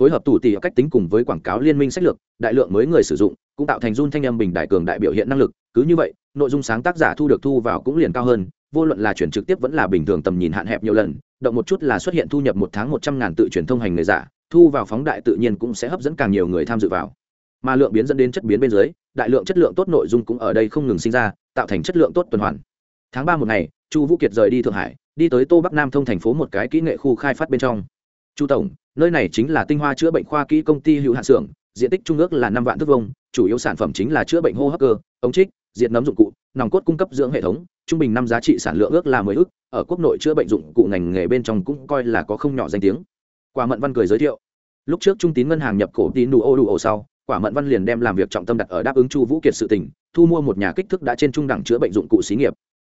Phối hợp tủ tỉ cách tính cùng với quảng cáo liên minh sách lược, đại lượng mới người sử dụng, cũng tạo thành run thanh âm bình đại cường đại biểu hiện năng lực, cứ như vậy, nội dung sáng tác giả thu được thu vào cũng liền cao hơn vô luận là chuyển trực tiếp vẫn là bình thường tầm nhìn hạn hẹp nhiều lần, động một chút là xuất hiện thu nhập một tháng một trăm ngàn tự truyền thông hành người giả, thu vào phóng đại tự nhiên cũng sẽ hấp dẫn càng nhiều người tham dự vào. Mà lượng biến dẫn đến chất biến bên dưới, đại lượng chất lượng tốt nội dung cũng ở đây không ngừng sinh ra, tạo thành chất lượng tốt tuần hoàn. Tháng ba một ngày, chu vũ kiệt rời đi thượng hải, đi tới tô bắc nam thông thành phố một cái kỹ nghệ khu khai phát bên trong. Chu tổng, nơi này chính là tinh hoa chữa bệnh khoa kỹ công ty hữu hạn xưởng, diện tích trung ước là năm vạn thước vông chủ yếu sản phẩm chính là chữa bệnh hô hấp cơ, ống trích diện nấm dụng cụ, nòng cốt cung cấp dưỡng hệ thống trung bình năm giá trị sản lượng ước là mười ước ở quốc nội chữa bệnh dụng cụ ngành nghề bên trong cũng coi là có không nhỏ danh tiếng. Quả mận văn cười giới thiệu. Lúc trước trung tín ngân hàng nhập cổ tín đủ ô đủ ô sau, quả mận văn liền đem làm việc trọng tâm đặt ở đáp ứng chu vũ kiệt sự tỉnh thu mua một nhà kích thước đã trên trung đẳng chữa bệnh dụng cụ xí nghiệp.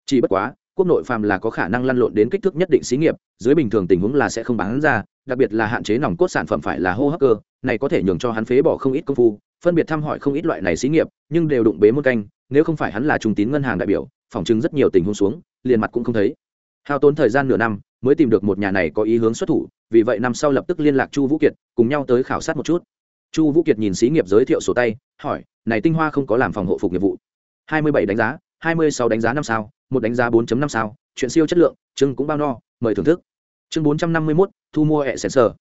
Chỉ bất quá, quốc nội phàm là có khả năng lăn lộn đến kích thước nhất định xí nghiệp, dưới bình thường tình huống là sẽ không bán ra, đặc biệt là hạn chế nòng cốt sản phẩm phải là hô hấp cơ, này có thể nhường cho hắn phế bỏ không ít công phu, phân biệt thăm hỏi không ít loại này xí nghiệp, nhưng đều đụng bế một canh, nếu không phải hắn là trung tín ngân hàng đại biểu phỏng chứng rất nhiều tình huống xuống liền mặt cũng không thấy. Hao tốn thời gian nửa năm mới tìm được một nhà này có ý hướng xuất thủ vì vậy năm sau lập tức liên lạc chu vũ kiệt cùng nhau tới khảo sát một chút. Chu vũ kiệt nhìn xí nghiệp giới thiệu sổ tay hỏi này tinh hoa không có làm phòng hộ phục nghiệp vụ? Hai mươi bảy đánh giá hai mươi sáu đánh giá năm sao một đánh giá 4 năm sao chuyện siêu chất lượng chương cũng bao no mời thưởng thức. Chương bốn trăm năm mươi 451, thu mua hệ sensor.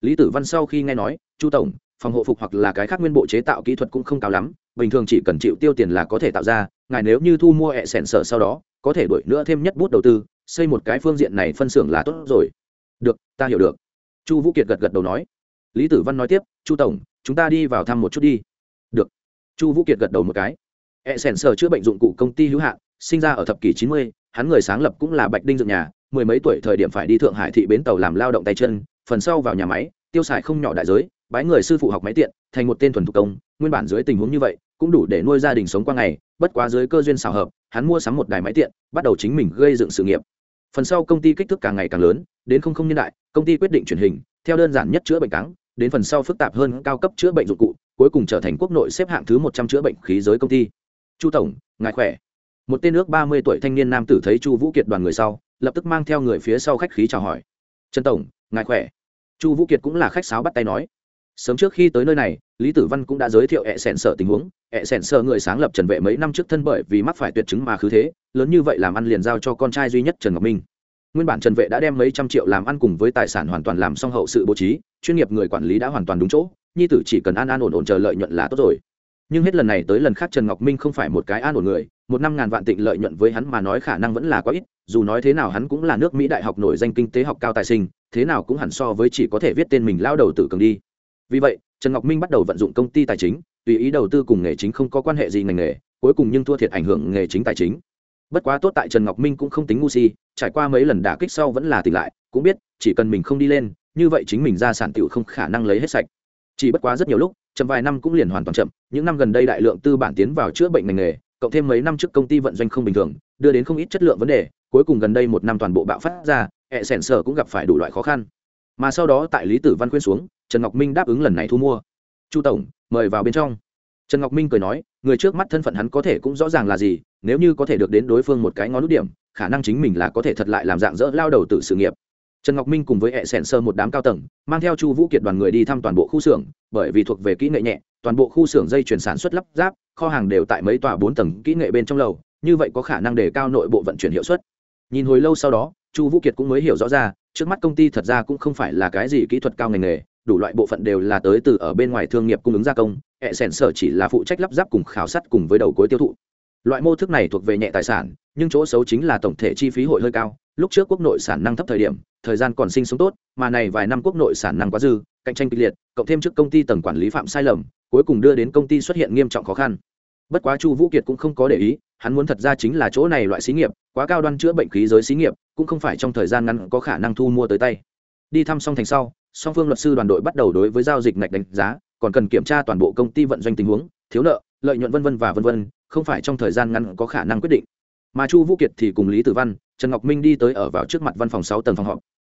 Lý tử văn sau khi nghe nói chu tổng phòng hộ phục hoặc là cái khác nguyên bộ chế tạo kỹ thuật cũng không cao lắm bình thường chỉ cần chịu tiêu tiền là có thể tạo ra, ngài nếu như thu mua hệ sẻn sở sau đó, có thể đổi nữa thêm nhất bút đầu tư, xây một cái phương diện này phân xưởng là tốt rồi. Được, ta hiểu được. Chu vũ kiệt gật gật đầu nói. Lý tử văn nói tiếp, chu tổng, chúng ta đi vào thăm một chút đi. Được. Chu vũ kiệt gật đầu một cái. Hệ sẻn sở chữa bệnh dụng cụ công ty hữu hạn, sinh ra ở thập kỷ chín mươi, hắn người sáng lập cũng là bạch đinh dựng nhà, mười mấy tuổi thời điểm phải đi thượng hải thị bến tàu làm lao động tay chân, phần sau vào nhà máy, tiêu xài không nhỏ đại giới bái người sư phụ học máy tiện, thành một tên thuần thủ công, nguyên bản dưới tình huống như vậy, cũng đủ để nuôi gia đình sống qua ngày, bất quá dưới cơ duyên xào hợp, hắn mua sắm một đài máy tiện, bắt đầu chính mình gây dựng sự nghiệp. Phần sau công ty kích thước càng ngày càng lớn, đến không không nhân đại, công ty quyết định truyền hình, theo đơn giản nhất chữa bệnh cắn đến phần sau phức tạp hơn cao cấp chữa bệnh dụng cụ, cuối cùng trở thành quốc nội xếp hạng thứ một trăm chữa bệnh khí giới công ty. Chu tổng, ngài khỏe? Một tên nước ba mươi tuổi thanh niên nam tử thấy chu vũ kiệt đoàn người sau, lập tức mang theo người phía sau khách khí chào hỏi. Trần tổng, ngài khỏe? Chu vũ kiệt cũng là khách sáo bắt tay nói sớm trước khi tới nơi này, lý tử văn cũng đã giới thiệu hệ sẻn sở tình huống. Hệ sẻn sở người sáng lập trần vệ mấy năm trước thân bởi vì mắc phải tuyệt chứng mà khứ thế, lớn như vậy làm ăn liền giao cho con trai duy nhất trần ngọc minh. Nguyên bản trần vệ đã đem mấy trăm triệu làm ăn cùng với tài sản hoàn toàn làm xong hậu sự bố trí, chuyên nghiệp người quản lý đã hoàn toàn đúng chỗ, nhi tử chỉ cần an an ổn ổn chờ lợi nhuận là tốt rồi. Nhưng hết lần này tới lần khác trần ngọc minh không phải một cái an ổn người, một năm ngàn vạn tịnh lợi nhuận với hắn mà nói khả năng vẫn là quá ít, dù nói thế nào hắn cũng là nước mỹ đại học nổi danh kinh tế học cao tài sinh, thế nào cũng hẳn so với chỉ có thể viết tên mình lao đầu tử cường đi vì vậy, trần ngọc minh bắt đầu vận dụng công ty tài chính, tùy ý đầu tư cùng nghề chính không có quan hệ gì ngành nghề, cuối cùng nhưng thua thiệt ảnh hưởng nghề chính tài chính. Bất quá tốt tại trần ngọc minh cũng không tính ngu si, trải qua mấy lần đả kích sau vẫn là tỉnh lại, cũng biết, chỉ cần mình không đi lên, như vậy chính mình ra sản t không khả năng lấy hết sạch. Chỉ bất quá rất nhiều lúc, chậm vài năm cũng liền hoàn toàn chậm, những năm gần đây đại lượng tư bản tiến vào chữa bệnh ngành nghề, cộng thêm mấy năm trước công ty vận doanh không bình thường, đưa đến không ít chất lượng vấn đề, cuối cùng gần đây một năm toàn bộ bạo phát ra hệ sẻn sở cũng gặp phải đủ loại khó khăn. Mà sau đó tại lý tử văn khuyên xuống trần ngọc minh đáp ứng lần này thu mua. Chu tổng, mời vào bên trong. Trần ngọc minh cười nói, người trước mắt thân phận hắn có thể cũng rõ ràng là gì, nếu như có thể được đến đối phương một cái ngón nút điểm, khả năng chính mình là có thể thật lại làm dạng dỡ lao đầu tự sự nghiệp. Trần ngọc minh cùng với hệ sẻn sơ một đám cao tầng, mang theo chu vũ kiệt đoàn người đi thăm toàn bộ khu xưởng, bởi vì thuộc về kỹ nghệ nhẹ, toàn bộ khu xưởng dây chuyển sản xuất lắp ráp, kho hàng đều tại mấy tòa bốn tầng kỹ nghệ bên trong lầu, như vậy có khả năng đề cao nội bộ vận chuyển hiệu suất. Nhìn hồi lâu sau đó, chu vũ kiệt cũng mới hiểu rõ ra, trước mắt công ty thật ra cũng không phải là cái gì kỹ thuật cao ngành nghề đủ loại bộ phận đều là tới từ ở bên ngoài thương nghiệp cung ứng gia công hệ sẻn sở chỉ là phụ trách lắp ráp cùng khảo sát cùng với đầu cuối tiêu thụ. Loại mô thức này thuộc về nhẹ tài sản, nhưng chỗ xấu chính là tổng thể chi phí hội hơi cao. Lúc trước quốc nội sản năng thấp thời điểm, thời gian còn sinh sống tốt, mà này vài năm quốc nội sản năng quá dư, cạnh tranh kịch liệt, cộng thêm trước công ty tầng quản lý phạm sai lầm, cuối cùng đưa đến công ty xuất hiện nghiêm trọng khó khăn. Bất quá chu vũ kiệt cũng không có để ý, hắn muốn thật ra chính là chỗ này loại xí nghiệp, quá cao đoan chữa bệnh khí giới xí nghiệp, cũng không phải trong thời gian ngắn có khả năng thu mua tới tay. Đi thăm xong thành sau song phương luật sư đoàn đội bắt đầu đối với giao dịch ngạch đánh giá, còn cần kiểm tra toàn bộ công ty vận doanh tình huống, thiếu nợ, lợi nhuận vân vân và vân vân, không phải trong thời gian ngắn có khả năng quyết định. Mà chu vũ kiệt thì cùng lý tử văn, trần ngọc minh đi tới ở vào trước mặt văn phòng sáu tầng phòng họp.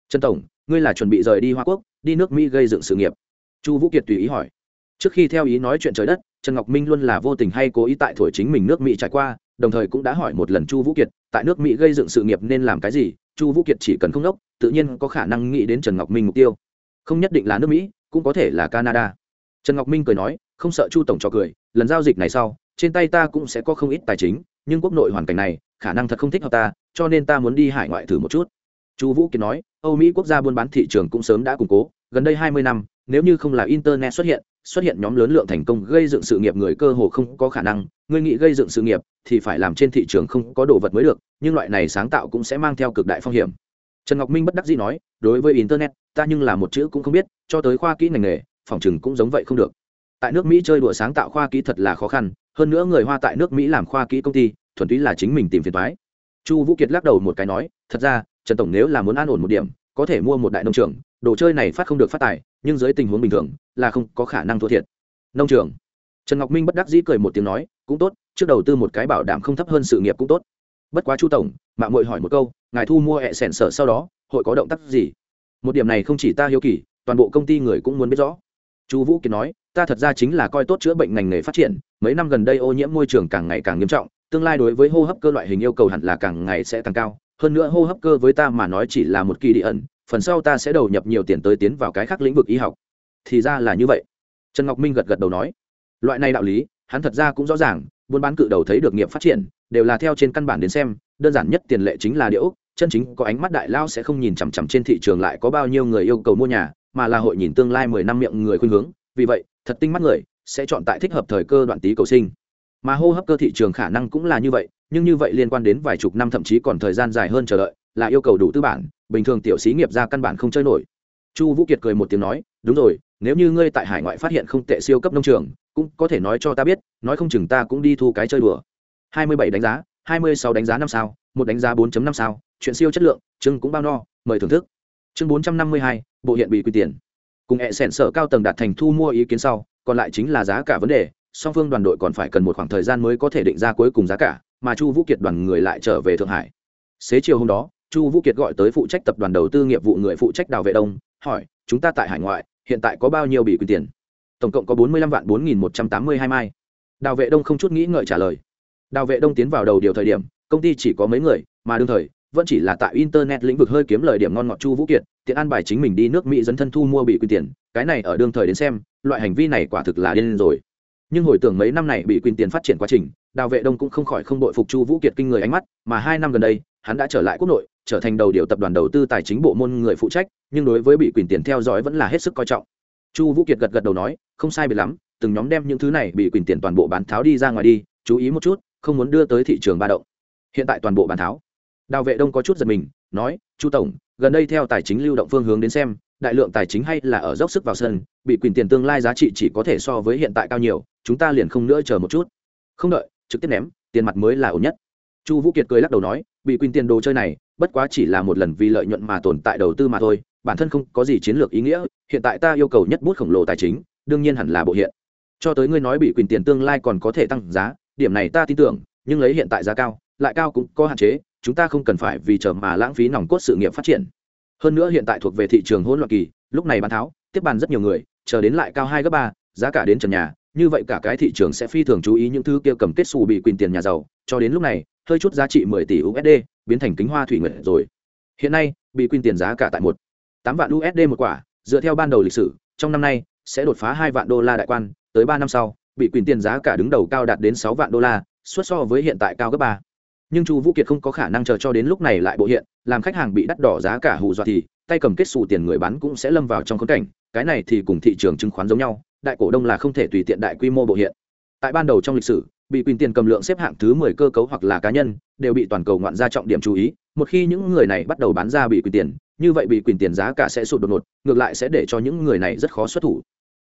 Trần tổng, ngươi là chuẩn bị rời đi hoa quốc, đi nước mỹ gây dựng sự nghiệp. Chu vũ kiệt tùy ý hỏi. Trước khi theo ý nói chuyện trời đất, trần ngọc minh luôn là vô tình hay cố ý tại thổi chính mình nước mỹ trải qua, đồng thời cũng đã hỏi một lần chu vũ kiệt, tại nước mỹ gây dựng sự nghiệp nên làm cái gì? Chu vũ kiệt chỉ cần không đốc, tự nhiên có khả năng nghĩ đến trần ngọc minh mục tiêu không nhất định là nước mỹ cũng có thể là canada trần ngọc minh cười nói không sợ chu tổng cho cười lần giao dịch này sau trên tay ta cũng sẽ có không ít tài chính nhưng quốc nội hoàn cảnh này khả năng thật không thích hợp ta cho nên ta muốn đi hải ngoại thử một chút chu vũ kiệt nói âu mỹ quốc gia buôn bán thị trường cũng sớm đã củng cố gần đây hai mươi năm nếu như không là internet xuất hiện xuất hiện nhóm lớn lượng thành công gây dựng sự nghiệp người cơ hồ không có khả năng người nghĩ gây dựng sự nghiệp thì phải làm trên thị trường không có đồ vật mới được nhưng loại này sáng tạo cũng sẽ mang theo cực đại phong hiểm trần ngọc minh bất đắc dĩ nói đối với internet ta nhưng là một chữ cũng không biết cho tới khoa kỹ ngành nghề phòng chừng cũng giống vậy không được tại nước mỹ chơi đùa sáng tạo khoa kỹ thật là khó khăn hơn nữa người hoa tại nước mỹ làm khoa kỹ công ty thuần túy là chính mình tìm phiền thoái chu vũ kiệt lắc đầu một cái nói thật ra trần tổng nếu là muốn an ổn một điểm có thể mua một đại nông trường đồ chơi này phát không được phát tài nhưng dưới tình huống bình thường là không có khả năng thua thiệt nông trường trần ngọc minh bất đắc dĩ cười một tiếng nói cũng tốt trước đầu tư một cái bảo đảm không thấp hơn sự nghiệp cũng tốt bất quá chu tổng mạng mội hỏi một câu ngài thu mua hệ sẻn sở sau đó, hội có động tác gì? Một điểm này không chỉ ta hiếu kỳ, toàn bộ công ty người cũng muốn biết rõ. Chu vũ kiệt nói, ta thật ra chính là coi tốt chữa bệnh ngành nghề phát triển, mấy năm gần đây ô nhiễm môi trường càng ngày càng nghiêm trọng, tương lai đối với hô hấp cơ loại hình yêu cầu hẳn là càng ngày sẽ càng cao. Hơn nữa hô hấp cơ với ta mà nói chỉ là một kỳ địa ẩn, phần sau ta sẽ đầu nhập nhiều tiền tới tiến vào cái khác lĩnh vực y học. Thì ra là như vậy. Trần ngọc minh gật gật đầu nói, loại này đạo lý, hắn thật ra cũng rõ ràng, buôn bán cự đầu thấy được nghiệp phát triển, đều là theo trên căn bản đến xem, đơn giản nhất tiền lệ chính là điệu chân chính có ánh mắt đại lao sẽ không nhìn chằm chằm trên thị trường lại có bao nhiêu người yêu cầu mua nhà, mà là hội nhìn tương lai mười năm miệng người khuyên hướng, vì vậy, thật tinh mắt người sẽ chọn tại thích hợp thời cơ đoạn tí cầu sinh. Mà hô hấp cơ thị trường khả năng cũng là như vậy, nhưng như vậy liên quan đến vài chục năm thậm chí còn thời gian dài hơn chờ đợi, là yêu cầu đủ tư bản, bình thường tiểu sĩ nghiệp ra căn bản không chơi nổi. Chu vũ kiệt cười một tiếng nói, đúng rồi, nếu như ngươi tại hải ngoại phát hiện không tệ siêu cấp nông trường, cũng có thể nói cho ta biết, nói không chừng ta cũng đi thu cái chơi đùa. Hai mươi bảy đánh giá, hai mươi sáu đánh giá năm sao, một đánh giá 4 năm sao chuyện siêu chất lượng chưng cũng bao no, mời thưởng thức. Chương bốn trăm năm mươi hai, bộ hiện bị quy tiền. Cùng hệ sẻn sở cao tầng đạt thành thu mua ý kiến sau, còn lại chính là giá cả vấn đề, song phương đoàn đội còn phải cần một khoảng thời gian mới có thể định ra cuối cùng giá cả, mà chu vũ kiệt đoàn người lại trở về thượng hải. Xế chiều hôm đó, chu vũ kiệt gọi tới phụ trách tập đoàn đầu tư nghiệp vụ người phụ trách đào vệ đông, hỏi, chúng ta tại hải ngoại, hiện tại có bao nhiêu bị quyền tiền? Tổng cộng có bốn mươi lăm vạn bốn nghìn một trăm tám mươi hai mai. Đào vệ đông không chút nghĩ ngợi trả lời. Đào vệ đông tiến vào đầu điều thời điểm, công ty chỉ có mấy người, mà đương thời vẫn chỉ là tại internet lĩnh vực hơi kiếm lời điểm ngon ngọt chu vũ kiệt, tiện an bài chính mình đi nước mỹ dấn thân thu mua bị quyền tiền, cái này ở đương thời đến xem, loại hành vi này quả thực là điên rồi. Nhưng hồi tưởng mấy năm này bị quyền tiền phát triển quá trình, đào vệ đông cũng không khỏi không đội phục chu vũ kiệt kinh người ánh mắt, mà hai năm gần đây, hắn đã trở lại quốc nội, trở thành đầu điều tập đoàn đầu tư tài chính bộ môn người phụ trách, nhưng đối với bị quyền tiền theo dõi vẫn là hết sức coi trọng. Chu vũ kiệt gật gật đầu nói, không sai biệt lắm, từng nhóm đem những thứ này bị quyền tiền toàn bộ bán tháo đi ra ngoài đi, chú ý một chút, không muốn đưa tới thị trường ba động. Hiện tại toàn bộ bán tháo đào vệ đông có chút giật mình, nói, chu tổng, gần đây theo tài chính lưu động phương hướng đến xem, đại lượng tài chính hay là ở dốc sức vào sân, bị quyền tiền tương lai giá trị chỉ có thể so với hiện tại cao nhiều, chúng ta liền không nữa chờ một chút. Không đợi, trực tiếp ném, tiền mặt mới là ổn nhất. Chu vũ kiệt cười lắc đầu nói, bị quyền tiền đồ chơi này, bất quá chỉ là một lần vì lợi nhuận mà tồn tại đầu tư mà thôi, bản thân không có gì chiến lược ý nghĩa, hiện tại ta yêu cầu nhất bút khổng lồ tài chính, đương nhiên hẳn là bộ hiện. Cho tới ngươi nói bị quyền tiền tương lai còn có thể tăng giá, điểm này ta tin tưởng, nhưng lấy hiện tại giá cao, lại cao cũng có hạn chế chúng ta không cần phải vì chờ mà lãng phí nòng cốt sự nghiệp phát triển. Hơn nữa hiện tại thuộc về thị trường hỗn loạn kỳ, lúc này bán tháo, tiếp bàn rất nhiều người, chờ đến lại cao hai gấp ba, giá cả đến trần nhà, như vậy cả cái thị trường sẽ phi thường chú ý những thứ kia cầm kết xù bị quyền tiền nhà giàu. Cho đến lúc này, hơi chút giá trị mười tỷ usd biến thành kính hoa thủy nguyệt rồi. Hiện nay, bị quyền tiền giá cả tại một, tám vạn usd một quả, dựa theo ban đầu lịch sử, trong năm nay sẽ đột phá hai vạn đô la đại quan, tới ba năm sau, bị quyền tiền giá cả đứng đầu cao đạt đến sáu vạn đô la suất so với hiện tại cao gấp ba nhưng chu vũ kiệt không có khả năng chờ cho đến lúc này lại bộ hiện, làm khách hàng bị đắt đỏ giá cả hù dọa thì, tay cầm kết xù tiền người bán cũng sẽ lâm vào trong khốn cảnh, cái này thì cùng thị trường chứng khoán giống nhau, đại cổ đông là không thể tùy tiện đại quy mô bộ hiện. Tại ban đầu trong lịch sử, bị quyền tiền cầm lượng xếp hạng thứ mười cơ cấu hoặc là cá nhân, đều bị toàn cầu ngoạn ra trọng điểm chú ý, một khi những người này bắt đầu bán ra bị quyền tiền, như vậy bị quyền tiền giá cả sẽ sụt đột ngột, ngược lại sẽ để cho những người này rất khó xuất thủ.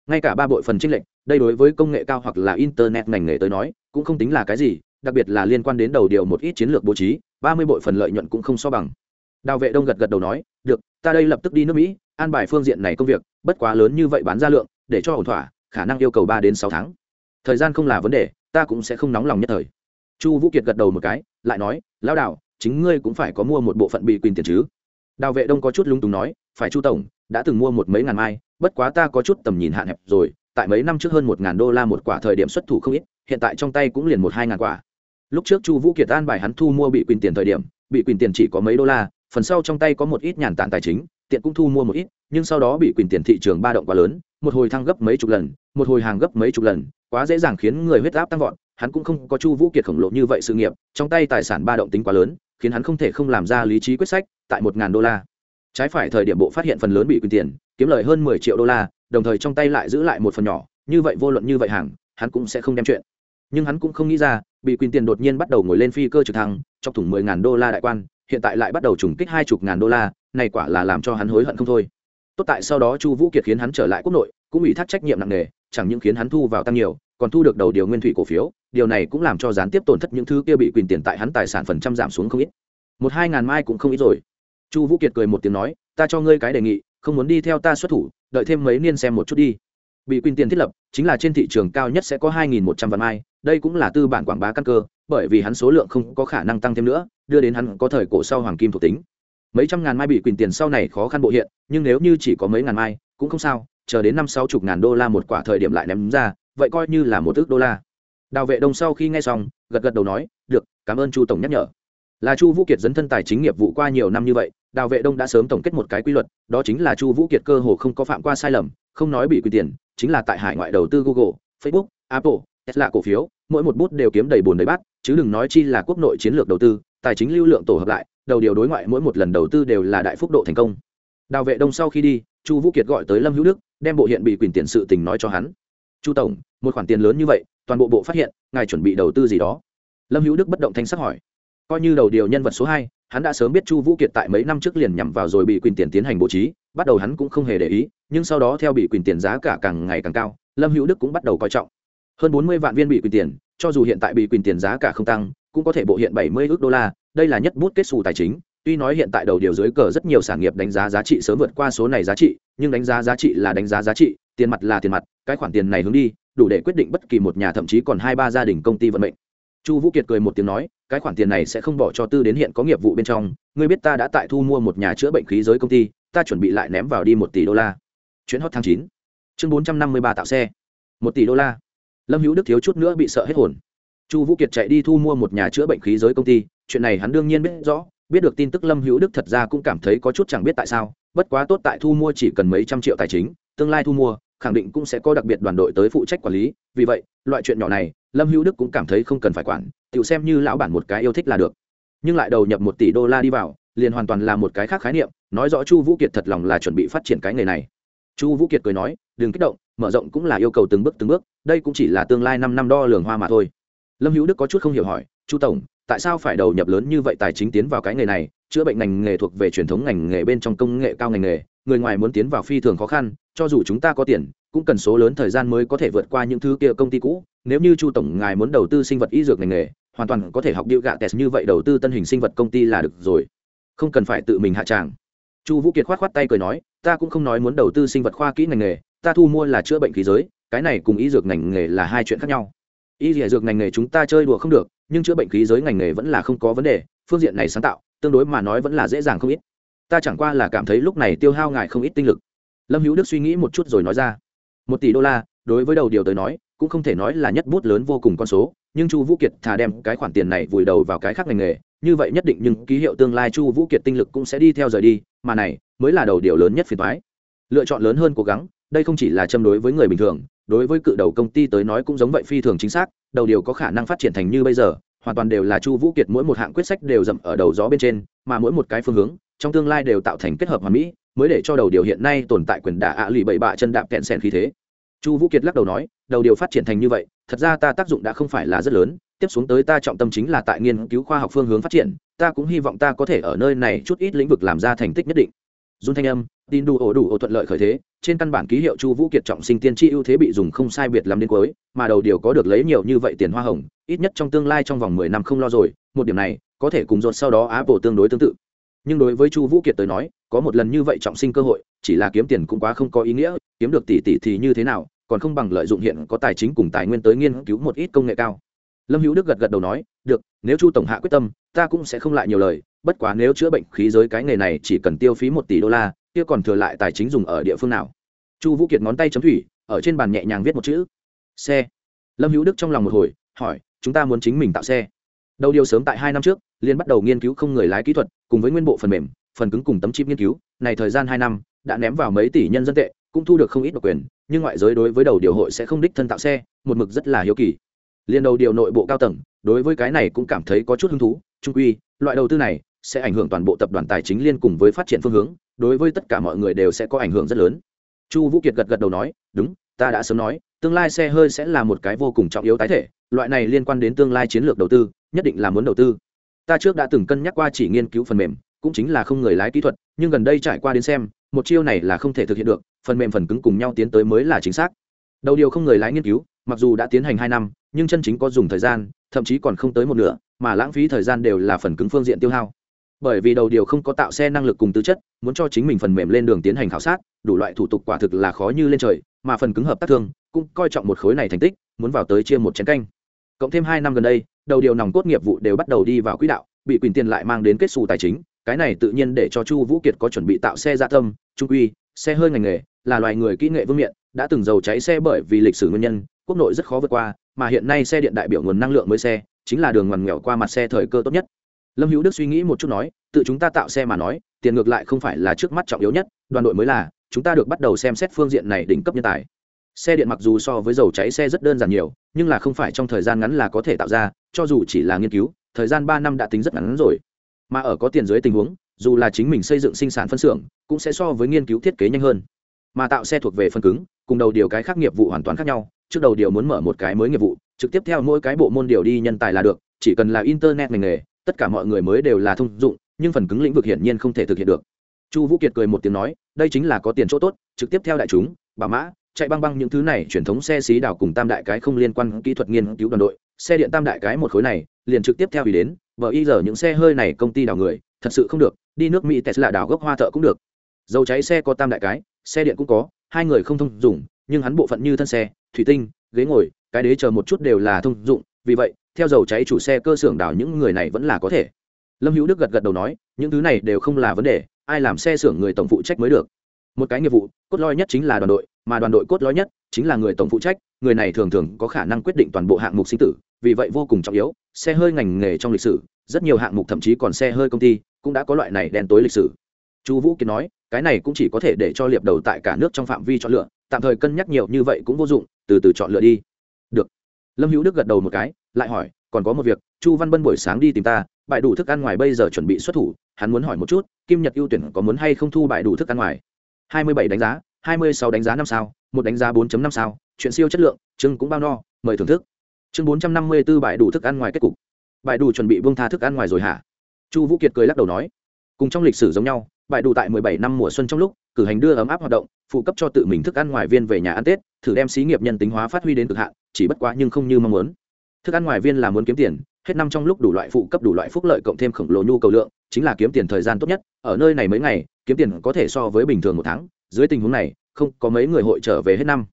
Ngay cả ba bội phần trinh lệnh đây đối với công nghệ cao hoặc là internet ngành nghề tới nói, cũng không tính là cái gì đặc biệt là liên quan đến đầu điều một ít chiến lược bố trí, ba mươi bội phần lợi nhuận cũng không so bằng. Đào vệ đông gật gật đầu nói, được, ta đây lập tức đi nước mỹ, an bài phương diện này công việc, bất quá lớn như vậy bán ra lượng, để cho ổn thỏa, khả năng yêu cầu ba đến sáu tháng. Thời gian không là vấn đề, ta cũng sẽ không nóng lòng nhất thời. Chu vũ kiệt gật đầu một cái, lại nói, lão đào, chính ngươi cũng phải có mua một bộ phận bị quyền tiền chứ? Đào vệ đông có chút lung túng nói, phải chu tổng, đã từng mua một mấy ngàn mai, bất quá ta có chút tầm nhìn hạn hẹp rồi, tại mấy năm trước hơn một ngàn đô la một quả thời điểm xuất thủ không ít, hiện tại trong tay cũng liền một hai ngàn quả lúc trước chu vũ kiệt an bài hắn thu mua bị quyền tiền thời điểm, bị quyền tiền chỉ có mấy đô la, phần sau trong tay có một ít nhàn tản tài chính, tiện cũng thu mua một ít, nhưng sau đó bị quyền tiền thị trường ba động quá lớn, một hồi thăng gấp mấy chục lần, một hồi hàng gấp mấy chục lần, quá dễ dàng khiến người huyết áp tăng vọt, hắn cũng không có chu vũ kiệt khổng lồ như vậy sự nghiệp, trong tay tài sản ba động tính quá lớn, khiến hắn không thể không làm ra lý trí quyết sách, tại một ngàn đô la. Trái phải thời điểm bộ phát hiện phần lớn bị quyền tiền, kiếm lời hơn mười triệu đô la, đồng thời trong tay lại giữ lại một phần nhỏ, như vậy vô luận như vậy hàng, hắn cũng sẽ không đem chuyện nhưng hắn cũng không nghĩ ra, bị quyền tiền đột nhiên bắt đầu ngồi lên phi cơ trực thăng trong thủng mười ngàn đô la đại quan, hiện tại lại bắt đầu trùng kích hai chục ngàn đô la, này quả là làm cho hắn hối hận không thôi. Tốt tại sau đó chu vũ kiệt khiến hắn trở lại quốc nội, cũng ủy thác trách nhiệm nặng nề, chẳng những khiến hắn thu vào tăng nhiều, còn thu được đầu điều nguyên thủy cổ phiếu, điều này cũng làm cho gián tiếp tổn thất những thứ kia bị quyền tiền tại hắn tài sản phần trăm giảm xuống không ít. Một hai ngàn mai cũng không ít rồi. Chu vũ kiệt cười một tiếng nói, ta cho ngươi cái đề nghị, không muốn đi theo ta xuất thủ, đợi thêm mấy niên xem một chút đi bị quyền tiền thiết lập, chính là trên thị trường cao nhất sẽ có hai nghìn một trăm vạn mai, đây cũng là tư bản quảng bá căn cơ, bởi vì hắn số lượng không có khả năng tăng thêm nữa, đưa đến hắn có thời cổ sau hoàng kim thuộc tính. Mấy trăm ngàn mai bị quyền tiền sau này khó khăn bộ hiện, nhưng nếu như chỉ có mấy ngàn mai, cũng không sao, chờ đến năm sáu chục ngàn đô la một quả thời điểm lại ném ra, vậy coi như là một ước đô la. Đào vệ đồng sau khi nghe xong, gật gật đầu nói, được, cảm ơn chu tổng nhắc nhở. Là chu vũ kiệt dấn thân tài chính nghiệp vụ qua nhiều năm như vậy, đào vệ đông đã sớm tổng kết một cái quy luật, đó chính là chu vũ kiệt cơ hồ không có phạm qua sai lầm, không nói bị quyền tiền chính là tại hải ngoại đầu tư google, facebook, apple, tesla cổ phiếu, mỗi một bút đều kiếm đầy bùn đầy bát, chứ đừng nói chi là quốc nội chiến lược đầu tư, tài chính lưu lượng tổ hợp lại, đầu điều đối ngoại mỗi một lần đầu tư đều là đại phúc độ thành công. Đào vệ đông sau khi đi, chu vũ kiệt gọi tới lâm hữu đức, đem bộ hiện bị quyền tiền sự tình nói cho hắn. Chu tổng, một khoản tiền lớn như vậy, toàn bộ bộ phát hiện, ngài chuẩn bị đầu tư gì đó? Lâm hữu đức bất động thanh sắc hỏi. Coi như đầu điều nhân vật số hai, hắn đã sớm biết chu vũ kiệt tại mấy năm trước liền nhằm vào rồi bị quyền tiền tiến hành bố trí, bắt đầu hắn cũng không hề để ý nhưng sau đó theo bị quyền tiền giá cả càng ngày càng cao, lâm hữu đức cũng bắt đầu coi trọng. Hơn bốn mươi vạn viên bị quyền tiền, cho dù hiện tại bị quyền tiền giá cả không tăng, cũng có thể bộ hiện bảy mươi ước đô la, đây là nhất bút kết xù tài chính. Tuy nói hiện tại đầu điều dưới cờ rất nhiều sản nghiệp đánh giá giá trị sớm vượt qua số này giá trị, nhưng đánh giá giá trị là đánh giá giá trị, tiền mặt là tiền mặt, cái khoản tiền này hướng đi, đủ để quyết định bất kỳ một nhà thậm chí còn hai ba gia đình công ty vận mệnh. Chu vũ kiệt cười một tiếng nói, cái khoản tiền này sẽ không bỏ cho tư đến hiện có nghiệp vụ bên trong, ngươi biết ta đã tại thu mua một nhà chữa bệnh khí giới công ty, ta chuẩn bị lại ném vào đi một tỷ đô la chuyến hot tháng chín. Chương bốn trăm năm mươi ba tạo xe. Một tỷ đô la. Lâm hữu đức thiếu chút nữa bị sợ hết hồn. Chu vũ kiệt chạy đi thu mua một nhà chữa bệnh khí giới công ty, chuyện này hắn đương nhiên biết rõ, biết được tin tức lâm hữu đức thật ra cũng cảm thấy có chút chẳng biết tại sao, bất quá tốt tại thu mua chỉ cần mấy trăm triệu tài chính, tương lai thu mua, khẳng định cũng sẽ có đặc biệt đoàn đội tới phụ trách quản lý, vì vậy, loại chuyện nhỏ này, lâm hữu đức cũng cảm thấy không cần phải quản, tự xem như lão bản một cái yêu thích là được. Nhưng lại đầu nhập một tỷ đô la đi vào, liền hoàn toàn là một cái khác khái niệm, nói rõ chu vũ kiệt thật lòng là chuẩn bị phát triển cái nghề này chu vũ kiệt cười nói, đừng kích động, mở rộng cũng là yêu cầu từng bước từng bước, đây cũng chỉ là tương lai năm năm đo lường hoa mà thôi. Lâm hữu đức có chút không hiểu hỏi, chu tổng, tại sao phải đầu nhập lớn như vậy tài chính tiến vào cái nghề này? Chữa bệnh ngành nghề thuộc về truyền thống ngành nghề bên trong công nghệ cao ngành nghề, người ngoài muốn tiến vào phi thường khó khăn, cho dù chúng ta có tiền, cũng cần số lớn thời gian mới có thể vượt qua những thứ kia công ty cũ. Nếu như chu tổng ngài muốn đầu tư sinh vật y dược ngành nghề, hoàn toàn có thể học điệu gạ test như vậy đầu tư tân hình sinh vật công ty là được rồi. Không cần phải tự mình hạ tràng chu vũ kiệt khoát khoát tay cười nói, ta cũng không nói muốn đầu tư sinh vật khoa kỹ ngành nghề, ta thu mua là chữa bệnh khí giới, cái này cùng y dược ngành nghề là hai chuyện khác nhau. Y dược ngành nghề chúng ta chơi đùa không được, nhưng chữa bệnh khí giới ngành nghề vẫn là không có vấn đề, phương diện này sáng tạo, tương đối mà nói vẫn là dễ dàng không ít. Ta chẳng qua là cảm thấy lúc này tiêu hao ngài không ít tinh lực. Lâm hữu đức suy nghĩ một chút rồi nói ra, một tỷ đô la, đối với đầu điều tới nói, cũng không thể nói là nhất bút lớn vô cùng con số, nhưng chu vũ kiệt thà đem cái khoản tiền này vùi đầu vào cái khác ngành nghề, như vậy nhất định nhưng ký hiệu tương lai chu vũ kiệt tinh lực cũng sẽ đi theo rời đi mà này mới là đầu điều lớn nhất phiền thoái. Lựa chọn lớn hơn cố gắng, đây không chỉ là châm đối với người bình thường, đối với cự đầu công ty tới nói cũng giống vậy phi thường chính xác, đầu điều có khả năng phát triển thành như bây giờ, hoàn toàn đều là chu vũ kiệt mỗi một hạng quyết sách đều dậm ở đầu gió bên trên, mà mỗi một cái phương hướng, trong tương lai đều tạo thành kết hợp hoàn mỹ, mới để cho đầu điều hiện nay tồn tại quyền đả ạ lì bậy bạ chân đạp kẹn sèn khí thế. Chu vũ kiệt lắc đầu nói, đầu điều phát triển thành như vậy, thật ra ta tác dụng đã không phải là rất lớn tiếp xuống tới ta trọng tâm chính là tại nghiên cứu khoa học phương hướng phát triển, ta cũng hy vọng ta có thể ở nơi này chút ít lĩnh vực làm ra thành tích nhất định. Dung thanh âm, tin đủ ổ đủ ổ thuận lợi khởi thế, trên căn bản ký hiệu chu vũ kiệt trọng sinh tiên tri ưu thế bị dùng không sai biệt làm đến cuối, mà đầu điều có được lấy nhiều như vậy tiền hoa hồng, ít nhất trong tương lai trong vòng mười năm không lo rồi, một điểm này, có thể cùng dột sau đó apple tương đối tương tự. Nhưng đối với chu vũ kiệt tới nói, có một lần như vậy trọng sinh cơ hội, chỉ là kiếm tiền cũng quá không có ý nghĩa, kiếm được tỷ tỷ thì như thế nào, còn không bằng lợi dụng hiện có tài chính cùng tài nguyên tới nghiên cứu một ít công nghệ cao lâm hữu đức gật gật đầu nói, được, nếu chu tổng hạ quyết tâm, ta cũng sẽ không lại nhiều lời, bất quá nếu chữa bệnh khí giới cái nghề này chỉ cần tiêu phí một tỷ đô la, kia còn thừa lại tài chính dùng ở địa phương nào? Chu vũ kiệt ngón tay chấm thủy, ở trên bàn nhẹ nhàng viết một chữ, xe. Lâm hữu đức trong lòng một hồi, hỏi, chúng ta muốn chính mình tạo xe. Đầu điều sớm tại hai năm trước liên bắt đầu nghiên cứu không người lái kỹ thuật, cùng với nguyên bộ phần mềm, phần cứng cùng tấm chip nghiên cứu, này thời gian hai năm, đã ném vào mấy tỷ nhân dân tệ, cũng thu được không ít độc quyền, nhưng ngoại giới đối với đầu điều hội sẽ không đích thân tạo xe, một mực rất là hiếu kỳ liên đầu điều nội bộ cao tầng, đối với cái này cũng cảm thấy có chút hứng thú trung quy, loại đầu tư này sẽ ảnh hưởng toàn bộ tập đoàn tài chính liên cùng với phát triển phương hướng, đối với tất cả mọi người đều sẽ có ảnh hưởng rất lớn. Chu vũ kiệt gật gật đầu nói, đúng, ta đã sớm nói, tương lai xe hơi sẽ là một cái vô cùng trọng yếu tái thể, loại này liên quan đến tương lai chiến lược đầu tư, nhất định là muốn đầu tư. Ta trước đã từng cân nhắc qua chỉ nghiên cứu phần mềm, cũng chính là không người lái kỹ thuật, nhưng gần đây trải qua đến xem, một chiêu này là không thể thực hiện được, phần mềm phần cứng cùng nhau tiến tới mới là chính xác. Đầu điều không người lái nghiên cứu mặc dù đã tiến hành hai năm, nhưng chân chính có dùng thời gian, thậm chí còn không tới một nửa, mà lãng phí thời gian đều là phần cứng phương diện tiêu hao. Bởi vì đầu điều không có tạo xe năng lực cùng tư chất, muốn cho chính mình phần mềm lên đường tiến hành khảo sát, đủ loại thủ tục quả thực là khó như lên trời, mà phần cứng hợp tác thương cũng coi trọng một khối này thành tích, muốn vào tới chia một chén canh. Cộng thêm hai năm gần đây, đầu điều nòng cốt nghiệp vụ đều bắt đầu đi vào quỹ đạo, bị quyền tiền lại mang đến kết xù tài chính, cái này tự nhiên để cho chu vũ kiệt có chuẩn bị tạo xe gia tâm, trung quy, xe hơi ngành nghề là loài người kỹ nghệ vương miện, đã từng dầu cháy xe bởi vì lịch sử nguyên nhân quốc nội rất khó vượt qua, mà hiện nay xe điện đại biểu nguồn năng lượng mới xe, chính là đường ngoằn nghèo qua mặt xe thời cơ tốt nhất. Lâm hữu đức suy nghĩ một chút nói, tự chúng ta tạo xe mà nói, tiền ngược lại không phải là trước mắt trọng yếu nhất, đoàn đội mới là, chúng ta được bắt đầu xem xét phương diện này đỉnh cấp nhân tài. Xe điện mặc dù so với dầu cháy xe rất đơn giản nhiều, nhưng là không phải trong thời gian ngắn là có thể tạo ra, cho dù chỉ là nghiên cứu, thời gian ba năm đã tính rất ngắn rồi. Mà ở có tiền dưới tình huống, dù là chính mình xây dựng sinh sản phân xưởng, cũng sẽ so với nghiên cứu thiết kế nhanh hơn mà tạo xe thuộc về phân cứng, cùng đầu điều cái khác nghiệp vụ hoàn toàn khác nhau, trước đầu điều muốn mở một cái mới nghiệp vụ, trực tiếp theo mỗi cái bộ môn điều đi nhân tài là được, chỉ cần là internet ngành nghề, tất cả mọi người mới đều là thông dụng, nhưng phần cứng lĩnh vực hiển nhiên không thể thực hiện được. Chu vũ kiệt cười một tiếng nói, đây chính là có tiền chỗ tốt, trực tiếp theo đại chúng, bà mã, chạy băng băng những thứ này, truyền thống xe xí đảo cùng tam đại cái không liên quan kỹ thuật nghiên cứu đoàn đội, xe điện tam đại cái một khối này, liền trực tiếp theo ý đến, vợ y giờ những xe hơi này công ty đào người, thật sự không được, đi nước mỹ tesla đào gốc hoa thợ cũng được. Dầu cháy xe có tam đại cái xe điện cũng có, hai người không thông dụng, nhưng hắn bộ phận như thân xe, thủy tinh, ghế ngồi, cái đế chờ một chút đều là thông dụng, vì vậy, theo dầu cháy chủ xe cơ xưởng đào những người này vẫn là có thể. Lâm hữu đức gật gật đầu nói, những thứ này đều không là vấn đề, ai làm xe xưởng người tổng phụ trách mới được. Một cái nghiệp vụ, cốt lõi nhất chính là đoàn đội, mà đoàn đội cốt lõi nhất chính là người tổng phụ trách, người này thường thường có khả năng quyết định toàn bộ hạng mục sinh tử, vì vậy vô cùng trọng yếu, xe hơi ngành nghề trong lịch sử, rất nhiều hạng mục thậm chí còn xe hơi công ty cũng đã có loại này đen tối lịch sử chu vũ kiệt nói, cái này cũng chỉ có thể để cho liệp đầu tại cả nước trong phạm vi chọn lựa, tạm thời cân nhắc nhiều như vậy cũng vô dụng, từ từ chọn lựa đi. Được. Lâm hữu đức gật đầu một cái, lại hỏi, còn có một việc, chu văn bân buổi sáng đi tìm ta bại đủ thức ăn ngoài bây giờ chuẩn bị xuất thủ, hắn muốn hỏi một chút, kim nhật ưu tuyển có muốn hay không thu bại đủ thức ăn ngoài? Hai mươi bảy đánh giá, hai mươi sáu đánh giá năm sao, một đánh giá bốn năm sao, chuyện siêu chất lượng chưng cũng bao no, mời thưởng thức. Chương bốn trăm năm mươi 454 bại đủ thức ăn ngoài kết cục. Bại đủ chuẩn bị vương tha thức ăn ngoài rồi hả? Chu vũ kiệt cười lắc đầu nói, cùng trong lịch sử giống nhau bại đủ tại 17 năm mùa xuân trong lúc, cử hành đưa ấm áp hoạt động, phụ cấp cho tự mình thức ăn ngoài viên về nhà ăn tết, thử đem xí nghiệp nhân tính hóa phát huy đến cực hạn, chỉ bất quá nhưng không như mong muốn. Thức ăn ngoài viên là muốn kiếm tiền, hết năm trong lúc đủ loại phụ cấp đủ loại phúc lợi cộng thêm khổng lồ nhu cầu lượng, chính là kiếm tiền thời gian tốt nhất, ở nơi này mấy ngày, kiếm tiền có thể so với bình thường một tháng, dưới tình huống này, không có mấy người hội trở về hết năm.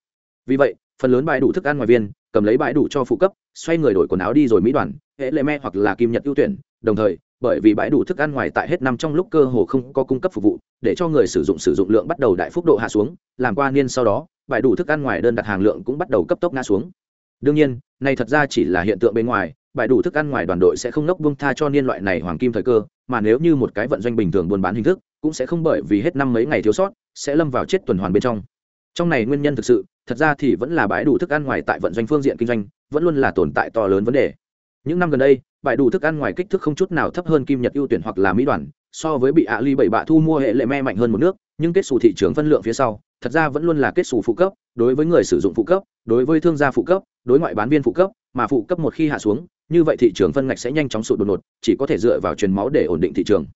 Vì vậy, phần lớn bãi đủ thức ăn ngoài viên, cầm lấy bãi đủ cho phụ cấp, xoay người đổi quần áo đi rồi mỹ đoàn, hệ lệ me hoặc là kim nhật ưu tuyển, đồng thời bởi vì bãi đủ thức ăn ngoài tại hết năm trong lúc cơ hồ không có cung cấp phục vụ, để cho người sử dụng sử dụng lượng bắt đầu đại phúc độ hạ xuống, làm qua niên sau đó, bãi đủ thức ăn ngoài đơn đặt hàng lượng cũng bắt đầu cấp tốc ngã xuống. Đương nhiên này thật ra chỉ là hiện tượng bên ngoài, bãi đủ thức ăn ngoài đoàn đội sẽ không nốc buông tha cho niên loại này hoàng kim thời cơ, mà nếu như một cái vận doanh bình thường buôn bán hình thức, cũng sẽ không bởi vì hết năm mấy ngày thiếu sót, sẽ lâm vào chết tuần hoàn bên trong. Trong này nguyên nhân thực sự, thật ra thì vẫn là bãi đủ thức ăn ngoài tại vận doanh phương diện kinh doanh, vẫn luôn là tồn tại to lớn vấn đề. Những năm gần đây bãi đủ thức ăn ngoài kích thước không chút nào thấp hơn kim nhật ưu tuyển hoặc là mỹ đoàn, so với bị ạ ly bảy bạ thu mua hệ lệ me mạnh hơn một nước, nhưng kết xù thị trường phân lượng phía sau, thật ra vẫn luôn là kết xù phụ cấp, đối với người sử dụng phụ cấp, đối với thương gia phụ cấp, đối ngoại bán viên phụ cấp, mà phụ cấp một khi hạ xuống, như vậy thị trường phân ngạch sẽ nhanh chóng sụt đột ngột, chỉ có thể dựa vào truyền máu để ổn định thị trường.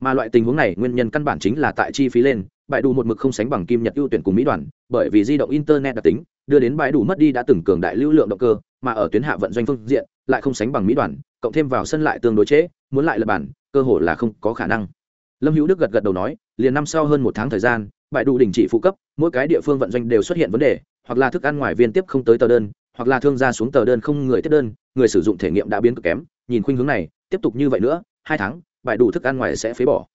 Mà loại tình huống này, nguyên nhân căn bản chính là tại chi phí lên bãi đủ một mực không sánh bằng kim nhật ưu tuyển cùng mỹ đoàn, bởi vì di động internet đặc tính, đưa đến bãi đủ mất đi đã từng cường đại lưu lượng động cơ mà ở tuyến hạ vận doanh phương diện lại không sánh bằng mỹ đoàn cộng thêm vào sân lại tương đối chế, muốn lại lập bản cơ hội là không có khả năng. Lâm hữu đức gật gật đầu nói liền năm sau hơn một tháng thời gian bãi đủ đình chỉ phụ cấp mỗi cái địa phương vận doanh đều xuất hiện vấn đề hoặc là thức ăn ngoài viên tiếp không tới tờ đơn hoặc là thương gia xuống tờ đơn không người tiếp đơn người sử dụng thể nghiệm đã biến cực kém nhìn khuynh hướng này tiếp tục như vậy nữa hai tháng bãi đủ thức ăn ngoài sẽ phế bỏ.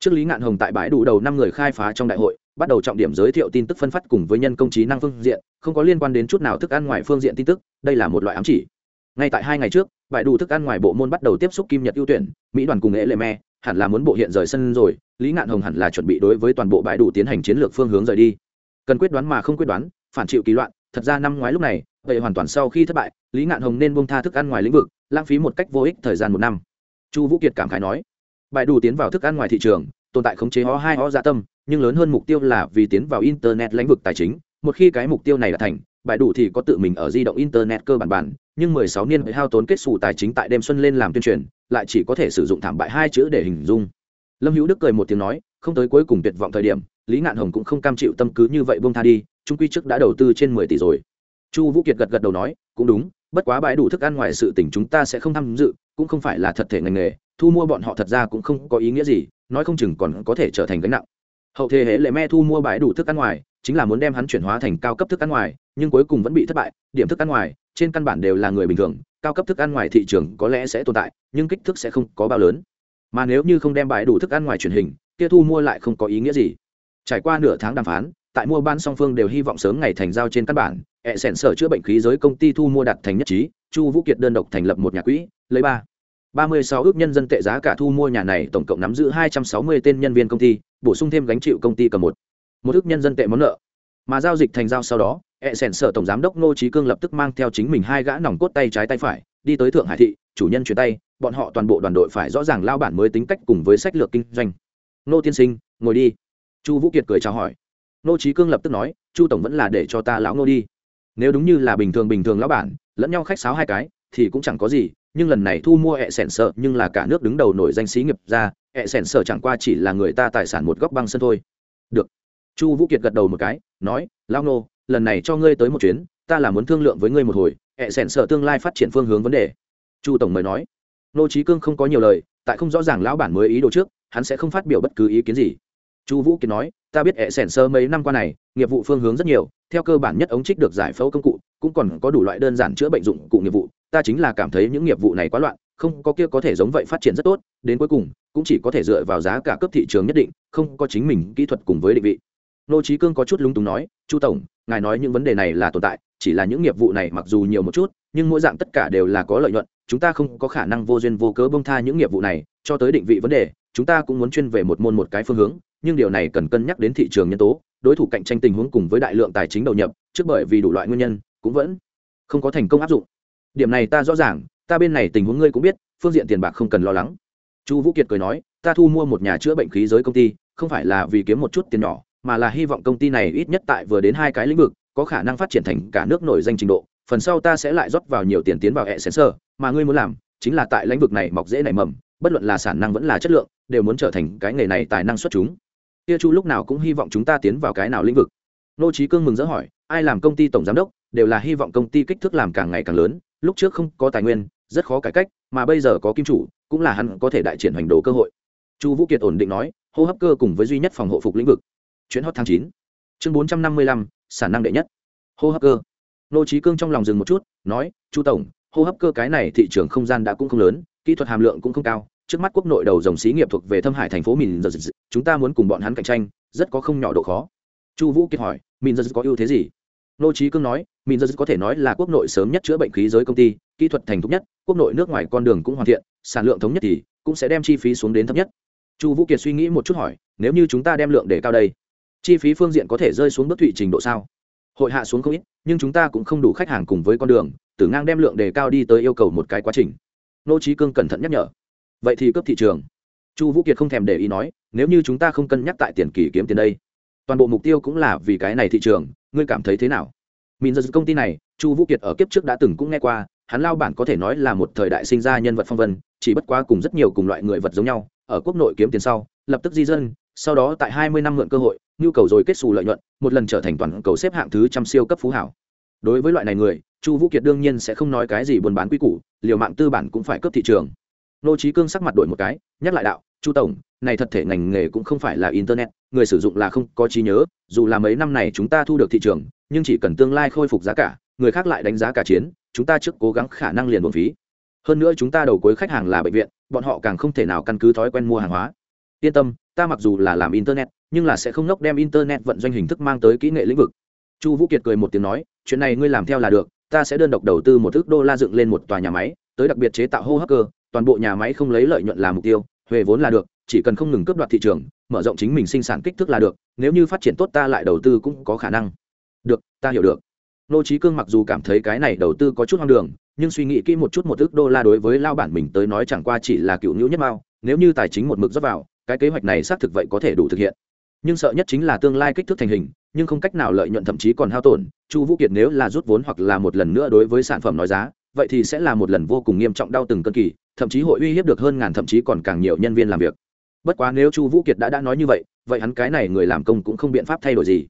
Trước lý ngạn hồng tại bãi đủ đầu năm người khai phá trong đại hội bắt đầu trọng điểm giới thiệu tin tức phân phát cùng với nhân công trí năng phương diện, không có liên quan đến chút nào thức ăn ngoài phương diện tin tức, đây là một loại ám chỉ. Ngay tại hai ngày trước bãi đủ thức ăn ngoài bộ môn bắt đầu tiếp xúc kim nhật ưu tuyển, mỹ đoàn cùng nghệ lệ me hẳn là muốn bộ hiện rời sân rồi, lý ngạn hồng hẳn là chuẩn bị đối với toàn bộ bãi đủ tiến hành chiến lược phương hướng rời đi. Cần quyết đoán mà không quyết đoán, phản chịu kỳ loạn, thật ra năm ngoái lúc này, vậy hoàn toàn sau khi thất bại, lý ngạn hồng nên bông tha thức ăn ngoài lĩnh vực, lãng phí một cách vô ích thời gian một năm. Chu vũ kiệt cảm khái nói bãi đủ tiến vào thức ăn ngoài thị trường tồn tại khống chế ho hai ho dạ tâm, nhưng lớn hơn mục tiêu là vì tiến vào internet lĩnh vực tài chính. Một khi cái mục tiêu này đã thành, bài đủ thì có tự mình ở di động internet cơ bản bản, nhưng 16 niên hao tốn kết xù tài chính tại đêm xuân lên làm tuyên truyền, lại chỉ có thể sử dụng thảm bại hai chữ để hình dung. Lâm hữu đức cười một tiếng nói, không tới cuối cùng tuyệt vọng thời điểm, lý ngạn hồng cũng không cam chịu tâm cứ như vậy buông tha đi, trung quy trước đã đầu tư trên 10 tỷ rồi. Chu vũ kiệt gật gật đầu nói, cũng đúng, bất quá bãi đủ thức ăn ngoài sự tỉnh chúng ta sẽ không tham dự, cũng không phải là thật thể ngành nghề, thu mua bọn họ thật ra cũng không có ý nghĩa gì nói không chừng còn có thể trở thành gánh nặng. Hậu thế hệ lệ me thu mua bãi đủ thức ăn ngoài, chính là muốn đem hắn chuyển hóa thành cao cấp thức ăn ngoài, nhưng cuối cùng vẫn bị thất bại. Điểm thức ăn ngoài, trên căn bản đều là người bình thường, cao cấp thức ăn ngoài thị trường có lẽ sẽ tồn tại, nhưng kích thước sẽ không có bao lớn. Mà nếu như không đem bãi đủ thức ăn ngoài truyền hình, kia thu mua lại không có ý nghĩa gì. Trải qua nửa tháng đàm phán, tại mua bán song phương đều hy vọng sớm ngày thành giao trên căn bản hệ sẻn sở chữa bệnh khí giới công ty thu mua đặt thành nhất trí, chu vũ kiệt đơn độc thành lập một nhà quỹ, lấy ba ba mươi sáu ước nhân dân tệ giá cả thu mua nhà này tổng cộng nắm giữ hai trăm sáu mươi tên nhân viên công ty, bổ sung thêm gánh chịu công ty cầm một. Một ước nhân dân tệ món nợ. Mà giao dịch thành giao sau đó e sẻn sở tổng giám đốc ngô Chí cương lập tức mang theo chính mình hai gã nòng cốt tay trái tay phải, đi tới thượng hải thị, chủ nhân chuyển tay, bọn họ toàn bộ đoàn đội phải rõ ràng lao bản mới tính cách cùng với sách lược kinh doanh. Ngô tiên sinh, ngồi đi. Chu vũ kiệt cười chào hỏi. Ngô Chí cương lập tức nói, chu tổng vẫn là để cho ta lão Ngô đi. Nếu đúng như là bình thường bình thường lão bản, lẫn nhau khách sáo hai cái, thì cũng chẳng có gì nhưng lần này thu mua hệ sẻn sợ nhưng là cả nước đứng đầu nổi danh sĩ nghiệp ra hệ sẻn sợ chẳng qua chỉ là người ta tài sản một góc băng sân thôi. Được. Chu vũ kiệt gật đầu một cái, nói lao nô, lần này cho ngươi tới một chuyến, ta là muốn thương lượng với ngươi một hồi hệ sẻn sợ tương lai phát triển phương hướng vấn đề. Chu tổng mời nói. Nô trí cương không có nhiều lời, tại không rõ ràng lão bản mới ý đồ trước, hắn sẽ không phát biểu bất cứ ý kiến gì. Chu vũ kiệt nói ta biết hệ sẻn sơ mấy năm qua này, nghiệp vụ phương hướng rất nhiều, theo cơ bản nhất ống trích được giải phẫu công cụ, cũng còn có đủ loại đơn giản chữa bệnh dụng cụ nghiệp vụ, ta chính là cảm thấy những nghiệp vụ này quá loạn, không có kia có thể giống vậy phát triển rất tốt, đến cuối cùng, cũng chỉ có thể dựa vào giá cả cấp thị trường nhất định, không có chính mình kỹ thuật cùng với định vị. Nô trí cương có chút lúng túng nói, chu tổng, ngài nói những vấn đề này là tồn tại, chỉ là những nghiệp vụ này mặc dù nhiều một chút, nhưng mỗi dạng tất cả đều là có lợi nhuận, chúng ta không có khả năng vô duyên vô cớ bông tha những nghiệp vụ này, cho tới định vị vấn đề, chúng ta cũng muốn chuyên về một môn một cái phương hướng nhưng điều này cần cân nhắc đến thị trường nhân tố, đối thủ cạnh tranh tình huống cùng với đại lượng tài chính đầu nhập, trước bởi vì đủ loại nguyên nhân, cũng vẫn không có thành công áp dụng. Điểm này ta rõ ràng, ta bên này tình huống ngươi cũng biết, phương diện tiền bạc không cần lo lắng. Chu vũ kiệt cười nói, ta thu mua một nhà chữa bệnh khí giới công ty, không phải là vì kiếm một chút tiền nhỏ, mà là hy vọng công ty này ít nhất tại vừa đến hai cái lĩnh vực, có khả năng phát triển thành cả nước nổi danh trình độ, phần sau ta sẽ lại rót vào nhiều tiền tiến vào hệ sensor, mà ngươi muốn làm chính là tại lĩnh vực này mọc dễ nảy mầm, bất luận là sản năng vẫn là chất lượng, đều muốn trở thành cái nghề này tài năng xuất chúng kia chu lúc nào cũng hy vọng chúng ta tiến vào cái nào lĩnh vực. Nô trí cương mừng rỡ hỏi, ai làm công ty tổng giám đốc, đều là hy vọng công ty kích thước làm càng ngày càng lớn, lúc trước không có tài nguyên, rất khó cải cách, mà bây giờ có kim chủ, cũng là hắn có thể đại triển hoành đồ cơ hội. Chu vũ kiệt ổn định nói, hô hấp cơ cùng với duy nhất phòng hộ phục lĩnh vực. Chuyến hot tháng chín, chương bốn trăm năm mươi lăm, sản năng đệ nhất. Hô hấp cơ. Nô trí cương trong lòng dừng một chút, nói, chu tổng, hô hấp cơ cái này thị trường không gian đã cũng không lớn, kỹ thuật hàm lượng cũng không cao trước mắt quốc nội đầu dòng xí nghiệp thuộc về thâm hải thành phố mình giờ chúng ta muốn cùng bọn hắn cạnh tranh, rất có không nhỏ độ khó. Chu vũ kiệt hỏi, mìn giờ có ưu thế gì? Nô trí cương nói, mìn giờ có thể nói là quốc nội sớm nhất chữa bệnh khí giới công ty, kỹ thuật thành thục nhất, quốc nội nước ngoài con đường cũng hoàn thiện, sản lượng thống nhất thì cũng sẽ đem chi phí xuống đến thấp nhất. Chu vũ kiệt suy nghĩ một chút hỏi, nếu như chúng ta đem lượng để cao đây, chi phí phương diện có thể rơi xuống bất thụy trình độ sao? Hội hạ xuống không ít, nhưng chúng ta cũng không đủ khách hàng cùng với con đường, tử ngang đem lượng đề cao đi tới yêu cầu một cái quá trình. Nô trí cương cẩn thận nhắc nhở vậy thì cấp thị trường. Chu vũ kiệt không thèm để ý nói, nếu như chúng ta không cân nhắc tại tiền kỳ kiếm tiền đây, toàn bộ mục tiêu cũng là vì cái này thị trường, ngươi cảm thấy thế nào? Min giật công ty này, chu vũ kiệt ở kiếp trước đã từng cũng nghe qua, hắn lao bản có thể nói là một thời đại sinh ra nhân vật phong vân, chỉ bất quá cùng rất nhiều cùng loại người vật giống nhau, ở quốc nội kiếm tiền sau, lập tức di dân, sau đó tại hai mươi năm mượn cơ hội, nhu cầu rồi kết xù lợi nhuận, một lần trở thành toàn cầu xếp hạng thứ trăm siêu cấp phú hảo. Đối với loại này người, chu vũ kiệt đương nhiên sẽ không nói cái gì buôn bán quy củ, liều mạng tư bản cũng phải cấp thị trường nô trí cương sắc mặt đổi một cái, nhắc lại đạo, chu tổng, này thật thể ngành nghề cũng không phải là internet, người sử dụng là không có trí nhớ, dù là mấy năm này chúng ta thu được thị trường, nhưng chỉ cần tương lai khôi phục giá cả, người khác lại đánh giá cả chiến, chúng ta trước cố gắng khả năng liền buồn phí. Hơn nữa chúng ta đầu cuối khách hàng là bệnh viện, bọn họ càng không thể nào căn cứ thói quen mua hàng hóa. Yên tâm, ta mặc dù là làm internet, nhưng là sẽ không nốc đem internet vận doanh hình thức mang tới kỹ nghệ lĩnh vực. Chu vũ kiệt cười một tiếng nói, chuyện này ngươi làm theo là được, ta sẽ đơn độc đầu tư một thước đô la dựng lên một tòa nhà máy, tới đặc biệt chế tạo hô hấp cơ toàn bộ nhà máy không lấy lợi nhuận làm mục tiêu, huề vốn là được, chỉ cần không ngừng cướp đoạt thị trường, mở rộng chính mình sinh sản kích thước là được, nếu như phát triển tốt ta lại đầu tư cũng có khả năng. Được, ta hiểu được. Nô trí cương mặc dù cảm thấy cái này đầu tư có chút hoang đường, nhưng suy nghĩ kỹ một chút một ước đô la đối với lao bản mình tới nói chẳng qua chỉ là cựu nhũ nhất mao, nếu như tài chính một mực dốc vào, cái kế hoạch này xác thực vậy có thể đủ thực hiện. Nhưng sợ nhất chính là tương lai kích thước thành hình, nhưng không cách nào lợi nhuận thậm chí còn hao tổn, chu vũ kiệt nếu là rút vốn hoặc là một lần nữa đối với sản phẩm nói giá, vậy thì sẽ là một lần vô cùng nghiêm trọng đau từng cân kỳ thậm chí hội uy hiếp được hơn ngàn thậm chí còn càng nhiều nhân viên làm việc. Bất quá nếu chu vũ kiệt đã đã nói như vậy vậy hắn cái này người làm công cũng không biện pháp thay đổi gì.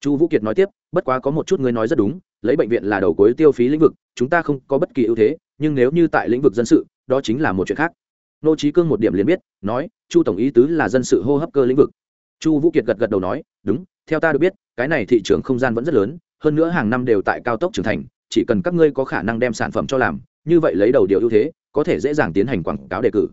Chu vũ kiệt nói tiếp, bất quá có một chút ngươi nói rất đúng, lấy bệnh viện là đầu cuối tiêu phí lĩnh vực, chúng ta không có bất kỳ ưu thế, nhưng nếu như tại lĩnh vực dân sự, đó chính là một chuyện khác. Nô trí cương một điểm liền biết, nói, chu tổng ý tứ là dân sự hô hấp cơ lĩnh vực. Chu vũ kiệt gật gật đầu nói, đúng, theo ta được biết, cái này thị trường không gian vẫn rất lớn, hơn nữa hàng năm đều tại cao tốc trưởng thành, chỉ cần các ngươi có khả năng đem sản phẩm cho làm, như vậy lấy đầu điều ưu thế có thể dễ dàng tiến hành quảng cáo đề cử.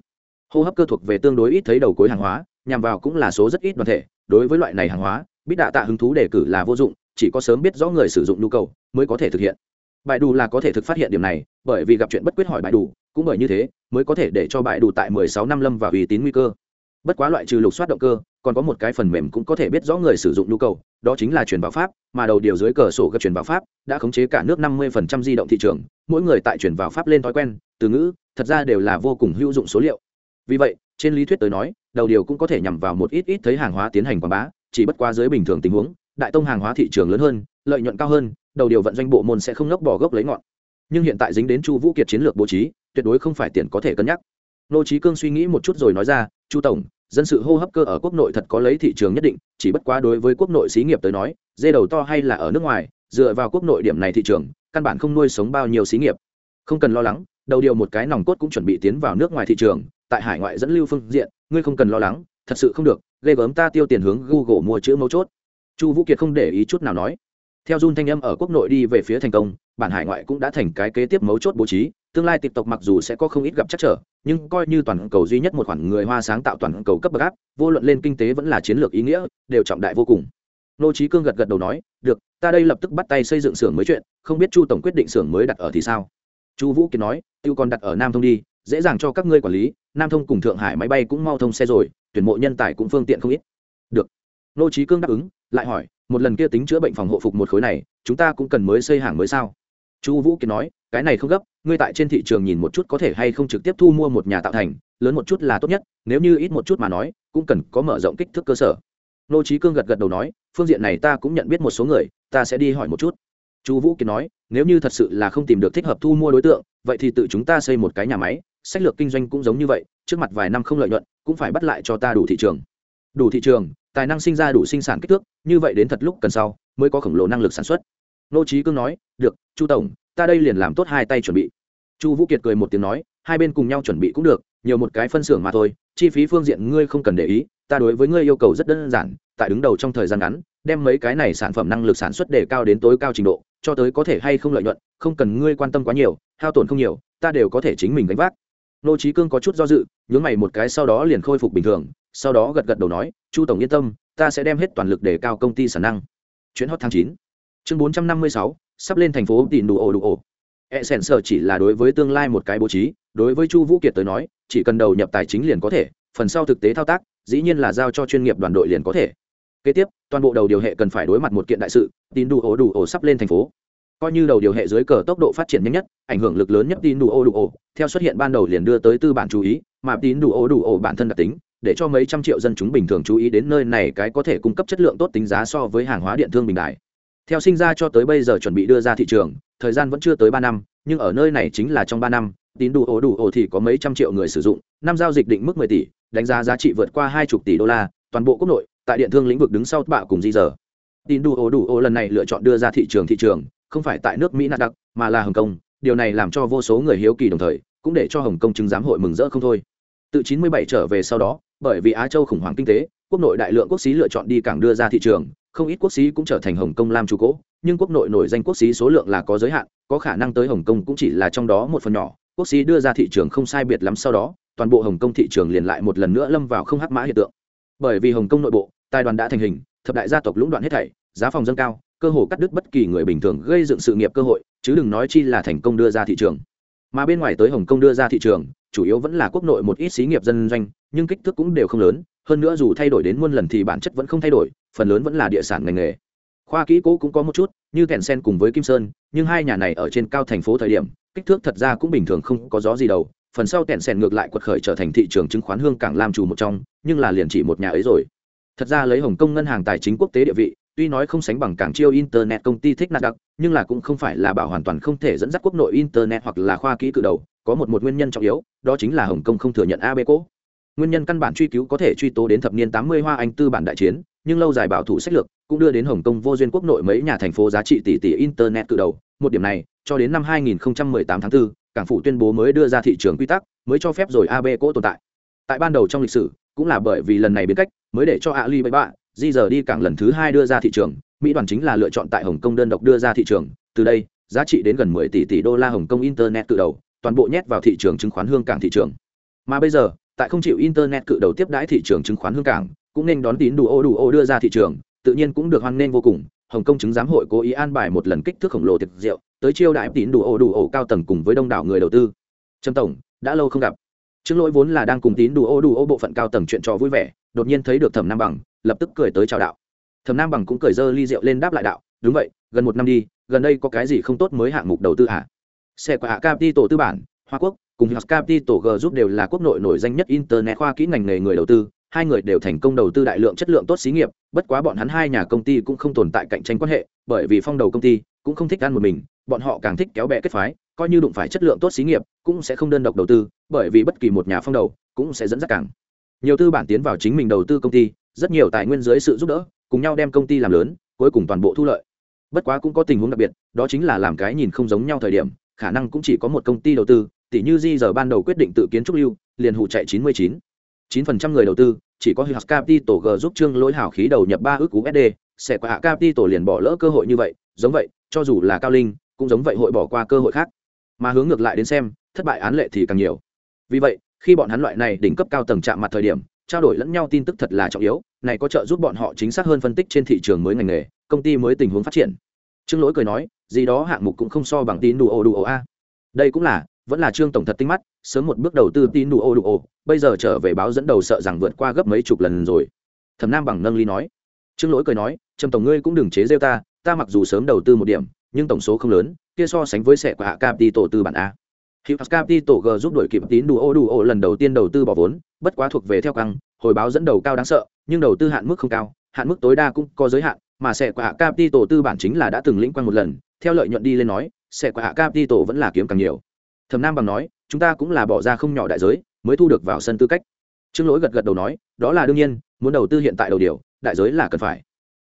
Hô hấp cơ thuộc về tương đối ít thấy đầu cuối hàng hóa, nhằm vào cũng là số rất ít đoàn thể. Đối với loại này hàng hóa biết đạ tạ hứng thú đề cử là vô dụng, chỉ có sớm biết rõ người sử dụng nhu cầu mới có thể thực hiện. Bài đủ là có thể thực phát hiện điểm này, bởi vì gặp chuyện bất quyết hỏi bài đủ cũng bởi như thế, mới có thể để cho bài đủ tại 16 năm lâm vào uy tín nguy cơ. Bất quá loại trừ lục soát động cơ, còn có một cái phần mềm cũng có thể biết rõ người sử dụng nhu cầu, đó chính là truyền bảo pháp, mà đầu điều dưới cờ sổ gặp truyền bảo pháp đã khống chế cả nước 50% di động thị trường, mỗi người tại truyền vào pháp lên thói quen, từ ngữ thật ra đều là vô cùng hữu dụng số liệu. Vì vậy, trên lý thuyết tới nói, đầu điều cũng có thể nhằm vào một ít ít thấy hàng hóa tiến hành quảng bá, chỉ bất quá dưới bình thường tình huống, đại tông hàng hóa thị trường lớn hơn, lợi nhuận cao hơn, đầu điều vận doanh bộ môn sẽ không nốc bỏ gốc lấy ngọn. Nhưng hiện tại dính đến chu vũ kiệt chiến lược bố trí, tuyệt đối không phải tiền có thể cân nhắc. Nô trí cương suy nghĩ một chút rồi nói ra, chu tổng, dân sự hô hấp cơ ở quốc nội thật có lấy thị trường nhất định, chỉ bất quá đối với quốc nội xí nghiệp tới nói, dê đầu to hay là ở nước ngoài, dựa vào quốc nội điểm này thị trường, căn bản không nuôi sống bao nhiêu xí nghiệp. Không cần lo lắng đầu điều một cái nòng cốt cũng chuẩn bị tiến vào nước ngoài thị trường, tại hải ngoại dẫn lưu phương diện, ngươi không cần lo lắng, thật sự không được, ghê gớm ta tiêu tiền hướng google mua chữ mấu chốt. Chu vũ kiệt không để ý chút nào nói. Theo Jun thanh âm ở quốc nội đi về phía thành công, bản hải ngoại cũng đã thành cái kế tiếp mấu chốt bố trí, tương lai tiếp tộc mặc dù sẽ có không ít gặp chắc trở, nhưng coi như toàn cầu duy nhất một khoản người hoa sáng tạo toàn cầu cấp bậc áp vô luận lên kinh tế vẫn là chiến lược ý nghĩa, đều trọng đại vô cùng. Nô trí cương gật gật đầu nói, được, ta đây lập tức bắt tay xây dựng xưởng mới chuyện, không biết chu tổng quyết định xưởng mới đặt ở thì sao? Chu vũ kiệt nói, tiêu còn đặt ở nam thông đi, dễ dàng cho các ngươi quản lý, nam thông cùng thượng hải máy bay cũng mau thông xe rồi, tuyển mộ nhân tài cũng phương tiện không ít. Được. Nô trí cương đáp ứng, lại hỏi, một lần kia tính chữa bệnh phòng hộ phục một khối này, chúng ta cũng cần mới xây hàng mới sao? Chu vũ kiệt nói, cái này không gấp, ngươi tại trên thị trường nhìn một chút có thể hay không trực tiếp thu mua một nhà tạo thành, lớn một chút là tốt nhất, nếu như ít một chút mà nói, cũng cần có mở rộng kích thước cơ sở. Nô trí cương gật gật đầu nói, phương diện này ta cũng nhận biết một số người, ta sẽ đi hỏi một chút chu vũ kiệt nói, nếu như thật sự là không tìm được thích hợp thu mua đối tượng, vậy thì tự chúng ta xây một cái nhà máy, sách lược kinh doanh cũng giống như vậy, trước mặt vài năm không lợi nhuận, cũng phải bắt lại cho ta đủ thị trường. Đủ thị trường, tài năng sinh ra đủ sinh sản kích thước, như vậy đến thật lúc cần sau, mới có khổng lồ năng lực sản xuất. Nô trí cương nói, được, chu tổng, ta đây liền làm tốt hai tay chuẩn bị. Chu vũ kiệt cười một tiếng nói, hai bên cùng nhau chuẩn bị cũng được, nhiều một cái phân xưởng mà thôi, chi phí phương diện ngươi không cần để ý, ta đối với ngươi yêu cầu rất đơn giản tại đứng đầu trong thời gian ngắn, đem mấy cái này sản phẩm năng lực sản xuất để cao đến tối cao trình độ, cho tới có thể hay không lợi nhuận, không cần ngươi quan tâm quá nhiều, hao tổn không nhiều, ta đều có thể chính mình gánh vác. Nô trí cương có chút do dự, nhướng mày một cái sau đó liền khôi phục bình thường, sau đó gật gật đầu nói, chu tổng yên tâm, ta sẽ đem hết toàn lực để cao công ty sản năng. Chuyến hot tháng chín. Chương bốn trăm năm mươi sáu, sắp lên thành phố tìm đủ ổ đủ ổ. E sèn sở chỉ là đối với tương lai một cái bố trí, đối với chu vũ kiệt tới nói, chỉ cần đầu nhập tài chính liền có thể, phần sau thực tế thao tác, dĩ nhiên là giao cho chuyên nghiệp đoàn đội liền có thể kế tiếp, toàn bộ đầu điều hệ cần phải đối mặt một kiện đại sự, tin đủ ổ đủ ổ sắp lên thành phố. Coi như đầu điều hệ dưới cờ tốc độ phát triển nhanh nhất, ảnh hưởng lực lớn nhất tin đủ ổ đủ ổ, theo xuất hiện ban đầu liền đưa tới tư bản chú ý, mà tin đủ ổ đủ ổ bản thân đặc tính, để cho mấy trăm triệu dân chúng bình thường chú ý đến nơi này cái có thể cung cấp chất lượng tốt tính giá so với hàng hóa điện thương bình đại. Theo sinh ra cho tới bây giờ chuẩn bị đưa ra thị trường, thời gian vẫn chưa tới ba năm, nhưng ở nơi này chính là trong ba năm, tín đủ ổ đủ ổ thì có mấy trăm triệu người sử dụng, năm giao dịch định mức mười tỷ, đánh giá giá trị vượt qua hai chục tỷ đô la, toàn bộ quốc nội tại điện thương lĩnh vực đứng sau bạ cùng di giờ tin đủ ổ đủ ổ lần này lựa chọn đưa ra thị trường thị trường, không phải tại nước mỹ nạt đặc, mà là hồng kông. Điều này làm cho vô số người hiếu kỳ đồng thời, cũng để cho hồng kông chứng giám hội mừng rỡ không thôi. Từ 97 trở về sau đó, bởi vì á châu khủng hoảng kinh tế, quốc nội đại lượng quốc xí lựa chọn đi cảng đưa ra thị trường, không ít quốc xí cũng trở thành hồng kông lam chủ cố, nhưng quốc nội nổi danh quốc xí số lượng là có giới hạn, có khả năng tới hồng kông cũng chỉ là trong đó một phần nhỏ. Quốc xí đưa ra thị trường không sai biệt lắm sau đó, toàn bộ hồng kông thị trường liền lại một lần nữa lâm vào không hắc mã hiện tượng bởi vì hồng kông nội bộ, tài đoàn đã thành hình, thập đại gia tộc lũng đoạn hết thảy, giá phòng dâng cao, cơ hồ cắt đứt bất kỳ người bình thường gây dựng sự nghiệp cơ hội, chứ đừng nói chi là thành công đưa ra thị trường. Mà bên ngoài tới hồng kông đưa ra thị trường, chủ yếu vẫn là quốc nội một ít xí nghiệp dân doanh, nhưng kích thước cũng đều không lớn, hơn nữa dù thay đổi đến muôn lần thì bản chất vẫn không thay đổi, phần lớn vẫn là địa sản ngành nghề. Khoa kỹ cố cũng có một chút, như kèn sen cùng với kim sơn, nhưng hai nhà này ở trên cao thành phố thời điểm, kích thước thật ra cũng bình thường không có gió gì đâu phần sau tẹn sẻn ngược lại quật khởi trở thành thị trường chứng khoán hương cảng làm chủ một trong nhưng là liền chỉ một nhà ấy rồi. Thật ra lấy hồng kông ngân hàng tài chính quốc tế địa vị tuy nói không sánh bằng cảng chiêu internet công ty thích nạt đặc nhưng là cũng không phải là bảo hoàn toàn không thể dẫn dắt quốc nội internet hoặc là khoa kỹ cự đầu có một một nguyên nhân trọng yếu đó chính là hồng kông không thừa nhận ab nguyên nhân căn bản truy cứu có thể truy tố đến thập niên tám mươi hoa anh tư bản đại chiến nhưng lâu dài bảo thủ sách lược cũng đưa đến hồng kông vô duyên quốc nội mấy nhà thành phố giá trị tỷ tỷ internet cự đầu. Một điểm này cho đến năm 2018 tháng 4, cảng phủ tuyên bố mới đưa ra thị trường quy tắc, mới cho phép rồi ab cỗ tồn tại. Tại ban đầu trong lịch sử, cũng là bởi vì lần này biến cách, mới để cho ali bậy bạ di giờ đi cảng lần thứ hai đưa ra thị trường. Mỹ đoàn chính là lựa chọn tại hồng kông đơn độc đưa ra thị trường. Từ đây, giá trị đến gần 10 tỷ tỷ đô la hồng kông internet cự đầu, toàn bộ nhét vào thị trường chứng khoán hương cảng thị trường. Mà bây giờ, tại không chịu internet cự đầu tiếp đãi thị trường chứng khoán hương cảng, cũng nên đón tín đủ ô đủ ô đưa ra thị trường, tự nhiên cũng được hoan nghênh vô cùng hồng kông chứng giám hội cố ý an bài một lần kích thước khổng lồ tiệc rượu tới chiêu đại tín đủ ổ đủ ổ cao tầng cùng với đông đảo người đầu tư. Trâm tổng đã lâu không gặp. Trương lỗi vốn là đang cùng tín đủ ô đủ ô bộ phận cao tầng chuyện trò vui vẻ đột nhiên thấy được thẩm nam bằng lập tức cười tới chào đạo. Thẩm nam bằng cũng cười dơ ly rượu lên đáp lại đạo đúng vậy gần một năm đi gần đây có cái gì không tốt mới hạng mục đầu tư hả? Xe của hạ capital tư bản hoa quốc cùng Hot Capital G giúp đều là quốc nội nổi danh nhất internet khoa kỹ ngành nghề người đầu tư, hai người đều thành công đầu tư đại lượng chất lượng tốt xí nghiệp, bất quá bọn hắn hai nhà công ty cũng không tồn tại cạnh tranh quan hệ, bởi vì phong đầu công ty cũng không thích ăn một mình, bọn họ càng thích kéo bè kết phái, coi như đụng phải chất lượng tốt xí nghiệp, cũng sẽ không đơn độc đầu tư, bởi vì bất kỳ một nhà phong đầu cũng sẽ dẫn dắt càng nhiều tư bản tiến vào chính mình đầu tư công ty, rất nhiều tài nguyên dưới sự giúp đỡ, cùng nhau đem công ty làm lớn, cuối cùng toàn bộ thu lợi. Bất quá cũng có tình huống đặc biệt, đó chính là làm cái nhìn không giống nhau thời điểm, khả năng cũng chỉ có một công ty đầu tư, tỷ như di giờ ban đầu quyết định tự kiến trúc lưu liền hụ chạy 99. 9% người đầu tư chỉ có Hughes Capital G giúp Trương Lỗi hảo khí đầu nhập 3 ước USD, sẽ qua Capital liền bỏ lỡ cơ hội như vậy, giống vậy, cho dù là Cao Linh, cũng giống vậy hội bỏ qua cơ hội khác. Mà hướng ngược lại đến xem, thất bại án lệ thì càng nhiều. Vì vậy, khi bọn hắn loại này đỉnh cấp cao tầng chạm mặt thời điểm, trao đổi lẫn nhau tin tức thật là trọng yếu, này có trợ giúp bọn họ chính xác hơn phân tích trên thị trường mới ngành nghề công ty mới tình huống phát triển trương lỗi cười nói gì đó hạng mục cũng không so bằng tín đủ ồ đủ ồ a đây cũng là vẫn là trương tổng thật tinh mắt sớm một bước đầu tư tin nụ ô đụ ô bây giờ trở về báo dẫn đầu sợ rằng vượt qua gấp mấy chục lần rồi. Thẩm nam bằng nâng ly nói. Trương lỗi cười nói trầm tổng ngươi cũng đừng chế rêu ta ta mặc dù sớm đầu tư một điểm nhưng tổng số không lớn kia so sánh với sẻ của hạ capital tư bản a. Hiệu Capital G giúp đổi kịp tín đủ ô đủ ô lần đầu tiên đầu tư bỏ vốn, bất quá thuộc về theo căng, hồi báo dẫn đầu cao đáng sợ, nhưng đầu tư hạn mức không cao, hạn mức tối đa cũng có giới hạn, mà sẽ đi tổ tư bản chính là đã từng lĩnh quan một lần, theo lợi nhuận đi lên nói, sẽ đi tổ vẫn là kiếm càng nhiều. Thẩm Nam bằng nói, chúng ta cũng là bỏ ra không nhỏ đại giới, mới thu được vào sân tư cách. Trương Lỗi gật gật đầu nói, đó là đương nhiên, muốn đầu tư hiện tại đầu điều, đại giới là cần phải.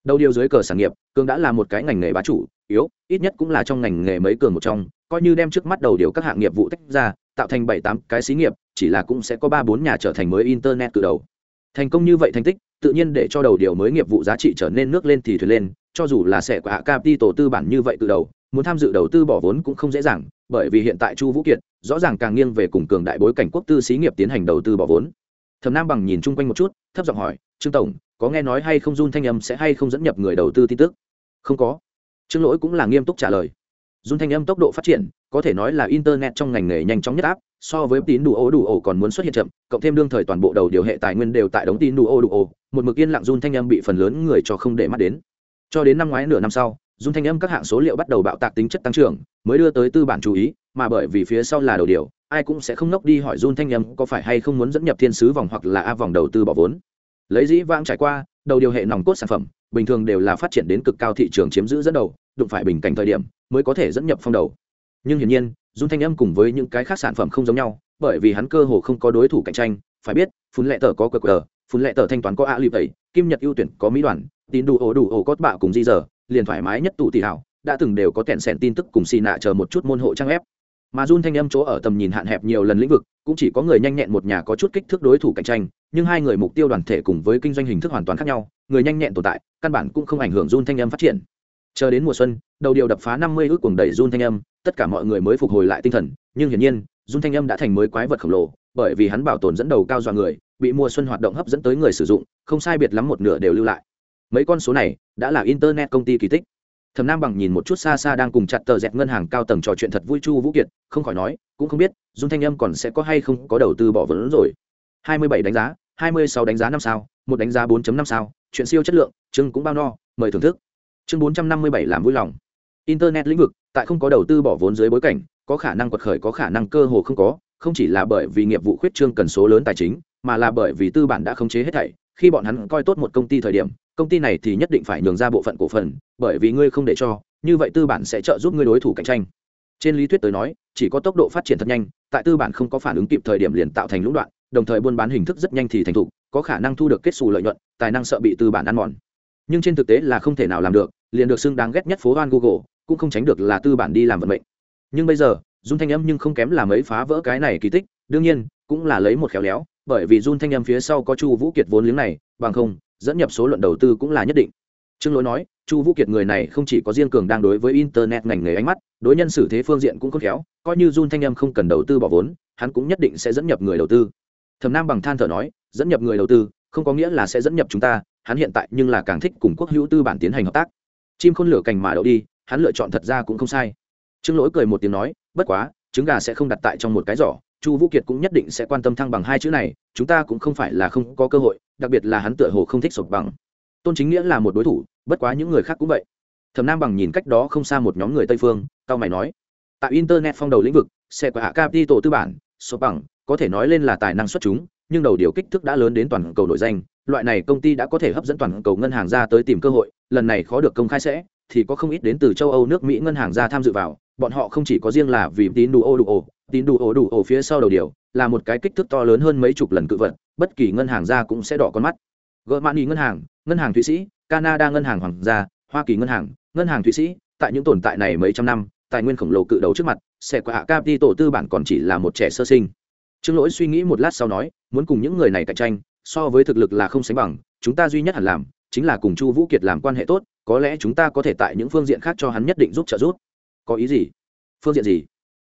Đầu điều dưới cờ sản nghiệp, cường đã là một cái ngành nghề bá chủ, yếu, ít nhất cũng là trong ngành nghề mấy cường một trong, coi như đem trước mắt đầu điều các hạng nghiệp vụ tách ra tạo thành bảy tám cái xí nghiệp chỉ là cũng sẽ có ba bốn nhà trở thành mới internet từ đầu thành công như vậy thành tích tự nhiên để cho đầu điều mới nghiệp vụ giá trị trở nên nước lên thì thuyền lên cho dù là sẽ của hạ capital tư bản như vậy từ đầu muốn tham dự đầu tư bỏ vốn cũng không dễ dàng, bởi vì hiện tại chu vũ kiệt rõ ràng càng nghiêng về cùng cường đại bối cảnh quốc tư xí nghiệp tiến hành đầu tư bỏ vốn. Thẩm nam bằng nhìn chung quanh một chút, thấp giọng hỏi, trương tổng, có nghe nói hay không run thanh âm sẽ hay không dẫn nhập người đầu tư tin tức? Không có. Trương lỗi cũng là nghiêm túc trả lời. Jun thanh âm tốc độ phát triển, có thể nói là internet trong ngành nghề nhanh chóng nhất áp, so với tín đủ ô đủ ổ còn muốn xuất hiện chậm, cộng thêm đương thời toàn bộ đầu điều hệ tài nguyên đều tại đống tín đủ ô đủ ổ một mực yên lặng Jun thanh âm bị phần lớn người cho không để mắt đến. Cho đến năm ngoái nửa năm sau dung thanh âm các hạng số liệu bắt đầu bạo tạc tính chất tăng trưởng, mới đưa tới tư bản chú ý, mà bởi vì phía sau là đầu điều, ai cũng sẽ không nốc đi hỏi dung thanh âm có phải hay không muốn dẫn nhập thiên sứ vòng hoặc là a vòng đầu tư bỏ vốn lấy dĩ vãng trải qua, đầu điều hệ nòng cốt sản phẩm, bình thường đều là phát triển đến cực cao thị trường chiếm giữ dẫn đầu, đụng phải bình cảnh thời điểm, mới có thể dẫn nhập phong đầu nhưng hiển nhiên dung thanh âm cùng với những cái khác sản phẩm không giống nhau, bởi vì hắn cơ hồ không có đối thủ cạnh tranh, phải biết, phun lệ tờ có qr phun lệ tờ thanh toán có a lip tẩy kim nhật ưu tuyển có mỹ đoàn, tín đủ ổ đủ ổ cốt bạo cùng di dở liền thoải mái nhất tụ tỷ hảo đã từng đều có tẹn sẻn tin tức cùng xì nạ chờ một chút môn hộ trang ép mà Jun thanh âm chỗ ở tầm nhìn hạn hẹp nhiều lần lĩnh vực, cũng chỉ có người nhanh nhẹn một nhà có chút kích thước đối thủ cạnh tranh, nhưng hai người mục tiêu đoàn thể cùng với kinh doanh hình thức hoàn toàn khác nhau, người nhanh nhẹn tồn tại, căn bản cũng không ảnh hưởng Jun thanh âm phát triển. Chờ đến mùa xuân, đầu điều đập phá năm mươi ước cuồng đẩy Jun thanh âm, tất cả mọi người mới phục hồi lại tinh thần, nhưng hiển nhiên, Jun thanh âm đã thành mới quái vật khổng lồ, bởi vì hắn bảo tồn dẫn đầu cao dọa người, bị mùa xuân hoạt động hấp dẫn tới người sử dụng, không sai biệt lắm một nửa đều lưu lại. Mấy con số này đã là internet công ty kỳ tích. Thẩm nam bằng nhìn một chút xa xa đang cùng chặt tờ dẹt ngân hàng cao tầng trò chuyện thật vui chu vũ kiệt, không khỏi nói, cũng không biết, dung thanh âm còn sẽ có hay không có đầu tư bỏ vốn rồi. Hai mươi bảy đánh giá, hai mươi sáu đánh giá năm sao, một đánh giá 4 năm sao, chuyện siêu chất lượng, chương cũng bao no, mời thưởng thức. Chương bốn trăm năm mươi bảy làm vui lòng. Internet lĩnh vực, tại không có đầu tư bỏ vốn dưới bối cảnh, có khả năng quật khởi, có khả năng cơ hồ không có, không chỉ là bởi vì nghiệp vụ khuyết trương cần số lớn tài chính, mà là bởi vì tư bản đã khống chế hết thảy khi bọn hắn coi tốt một công ty thời điểm, công ty này thì nhất định phải nhường ra bộ phận cổ phần, bởi vì ngươi không để cho, như vậy tư bản sẽ trợ giúp ngươi đối thủ cạnh tranh. Trên lý thuyết tới nói, chỉ có tốc độ phát triển thật nhanh, tại tư bản không có phản ứng kịp thời điểm liền tạo thành lũng đoạn, đồng thời buôn bán hình thức rất nhanh thì thành thục, có khả năng thu được kết xù lợi nhuận, tài năng sợ bị tư bản ăn mòn. Nhưng trên thực tế là không thể nào làm được, liền được xưng đáng ghét nhất phố van google, cũng không tránh được là tư bản đi làm vận mệnh. Nhưng bây giờ, dung thanh âm nhưng không kém là mấy phá vỡ cái này kỳ tích, đương nhiên, cũng là lấy một khéo léo bởi vì run thanh âm phía sau có chu vũ kiệt vốn liếng này, bằng không, dẫn nhập số luận đầu tư cũng là nhất định. Trương lỗi nói, chu vũ kiệt người này không chỉ có riêng cường đang đối với internet ngành nghề ánh mắt, đối nhân xử thế phương diện cũng khôn khéo, coi như Jun thanh em không cần đầu tư bỏ vốn, hắn cũng nhất định sẽ dẫn nhập người đầu tư. Thẩm nam bằng than thở nói, dẫn nhập người đầu tư, không có nghĩa là sẽ dẫn nhập chúng ta, hắn hiện tại nhưng là càng thích cùng quốc hữu tư bản tiến hành hợp tác. Chim khôn lửa cành mà đậu đi, hắn lựa chọn thật ra cũng không sai. Trương lỗi cười một tiếng nói, bất quá, trứng gà sẽ không đặt tại trong một cái giỏ chu vũ kiệt cũng nhất định sẽ quan tâm thăng bằng hai chữ này, chúng ta cũng không phải là không có cơ hội, đặc biệt là hắn tựa hồ không thích sụp bằng. Tôn chính nghĩa là một đối thủ, bất quá những người khác cũng vậy. Thẩm nam bằng nhìn cách đó không xa một nhóm người tây phương, cao mày nói, tại internet phong đầu lĩnh vực, xe của hạ capital tư bản sụp bằng, có thể nói lên là tài năng xuất chúng, nhưng đầu điều kích thước đã lớn đến toàn cầu nội danh, loại này công ty đã có thể hấp dẫn toàn cầu ngân hàng ra tới tìm cơ hội, lần này khó được công khai sẽ, thì có không ít đến từ châu âu nước mỹ ngân hàng ra tham dự vào bọn họ không chỉ có riêng là vì tín đủ ô đủ ổ tín đủ ổ đủ ổ phía sau đầu điều là một cái kích thước to lớn hơn mấy chục lần cự vật, bất kỳ ngân hàng ra cũng sẽ đỏ con mắt. Gỡ mani ngân hàng ngân hàng thụy sĩ, canada ngân hàng hoàng gia, hoa kỳ ngân hàng ngân hàng thụy sĩ, tại những tồn tại này mấy trăm năm, tài nguyên khổng lồ cự đầu trước mặt, sẽ qua hạ tổ tư bản còn chỉ là một trẻ sơ sinh. Trương lỗi suy nghĩ một lát sau nói, muốn cùng những người này cạnh tranh, so với thực lực là không sánh bằng, chúng ta duy nhất hẳn làm, chính là cùng chu vũ kiệt làm quan hệ tốt, có lẽ chúng ta có thể tại những phương diện khác cho hắn nhất định giúp trợ giúp có ý gì? Phương diện gì?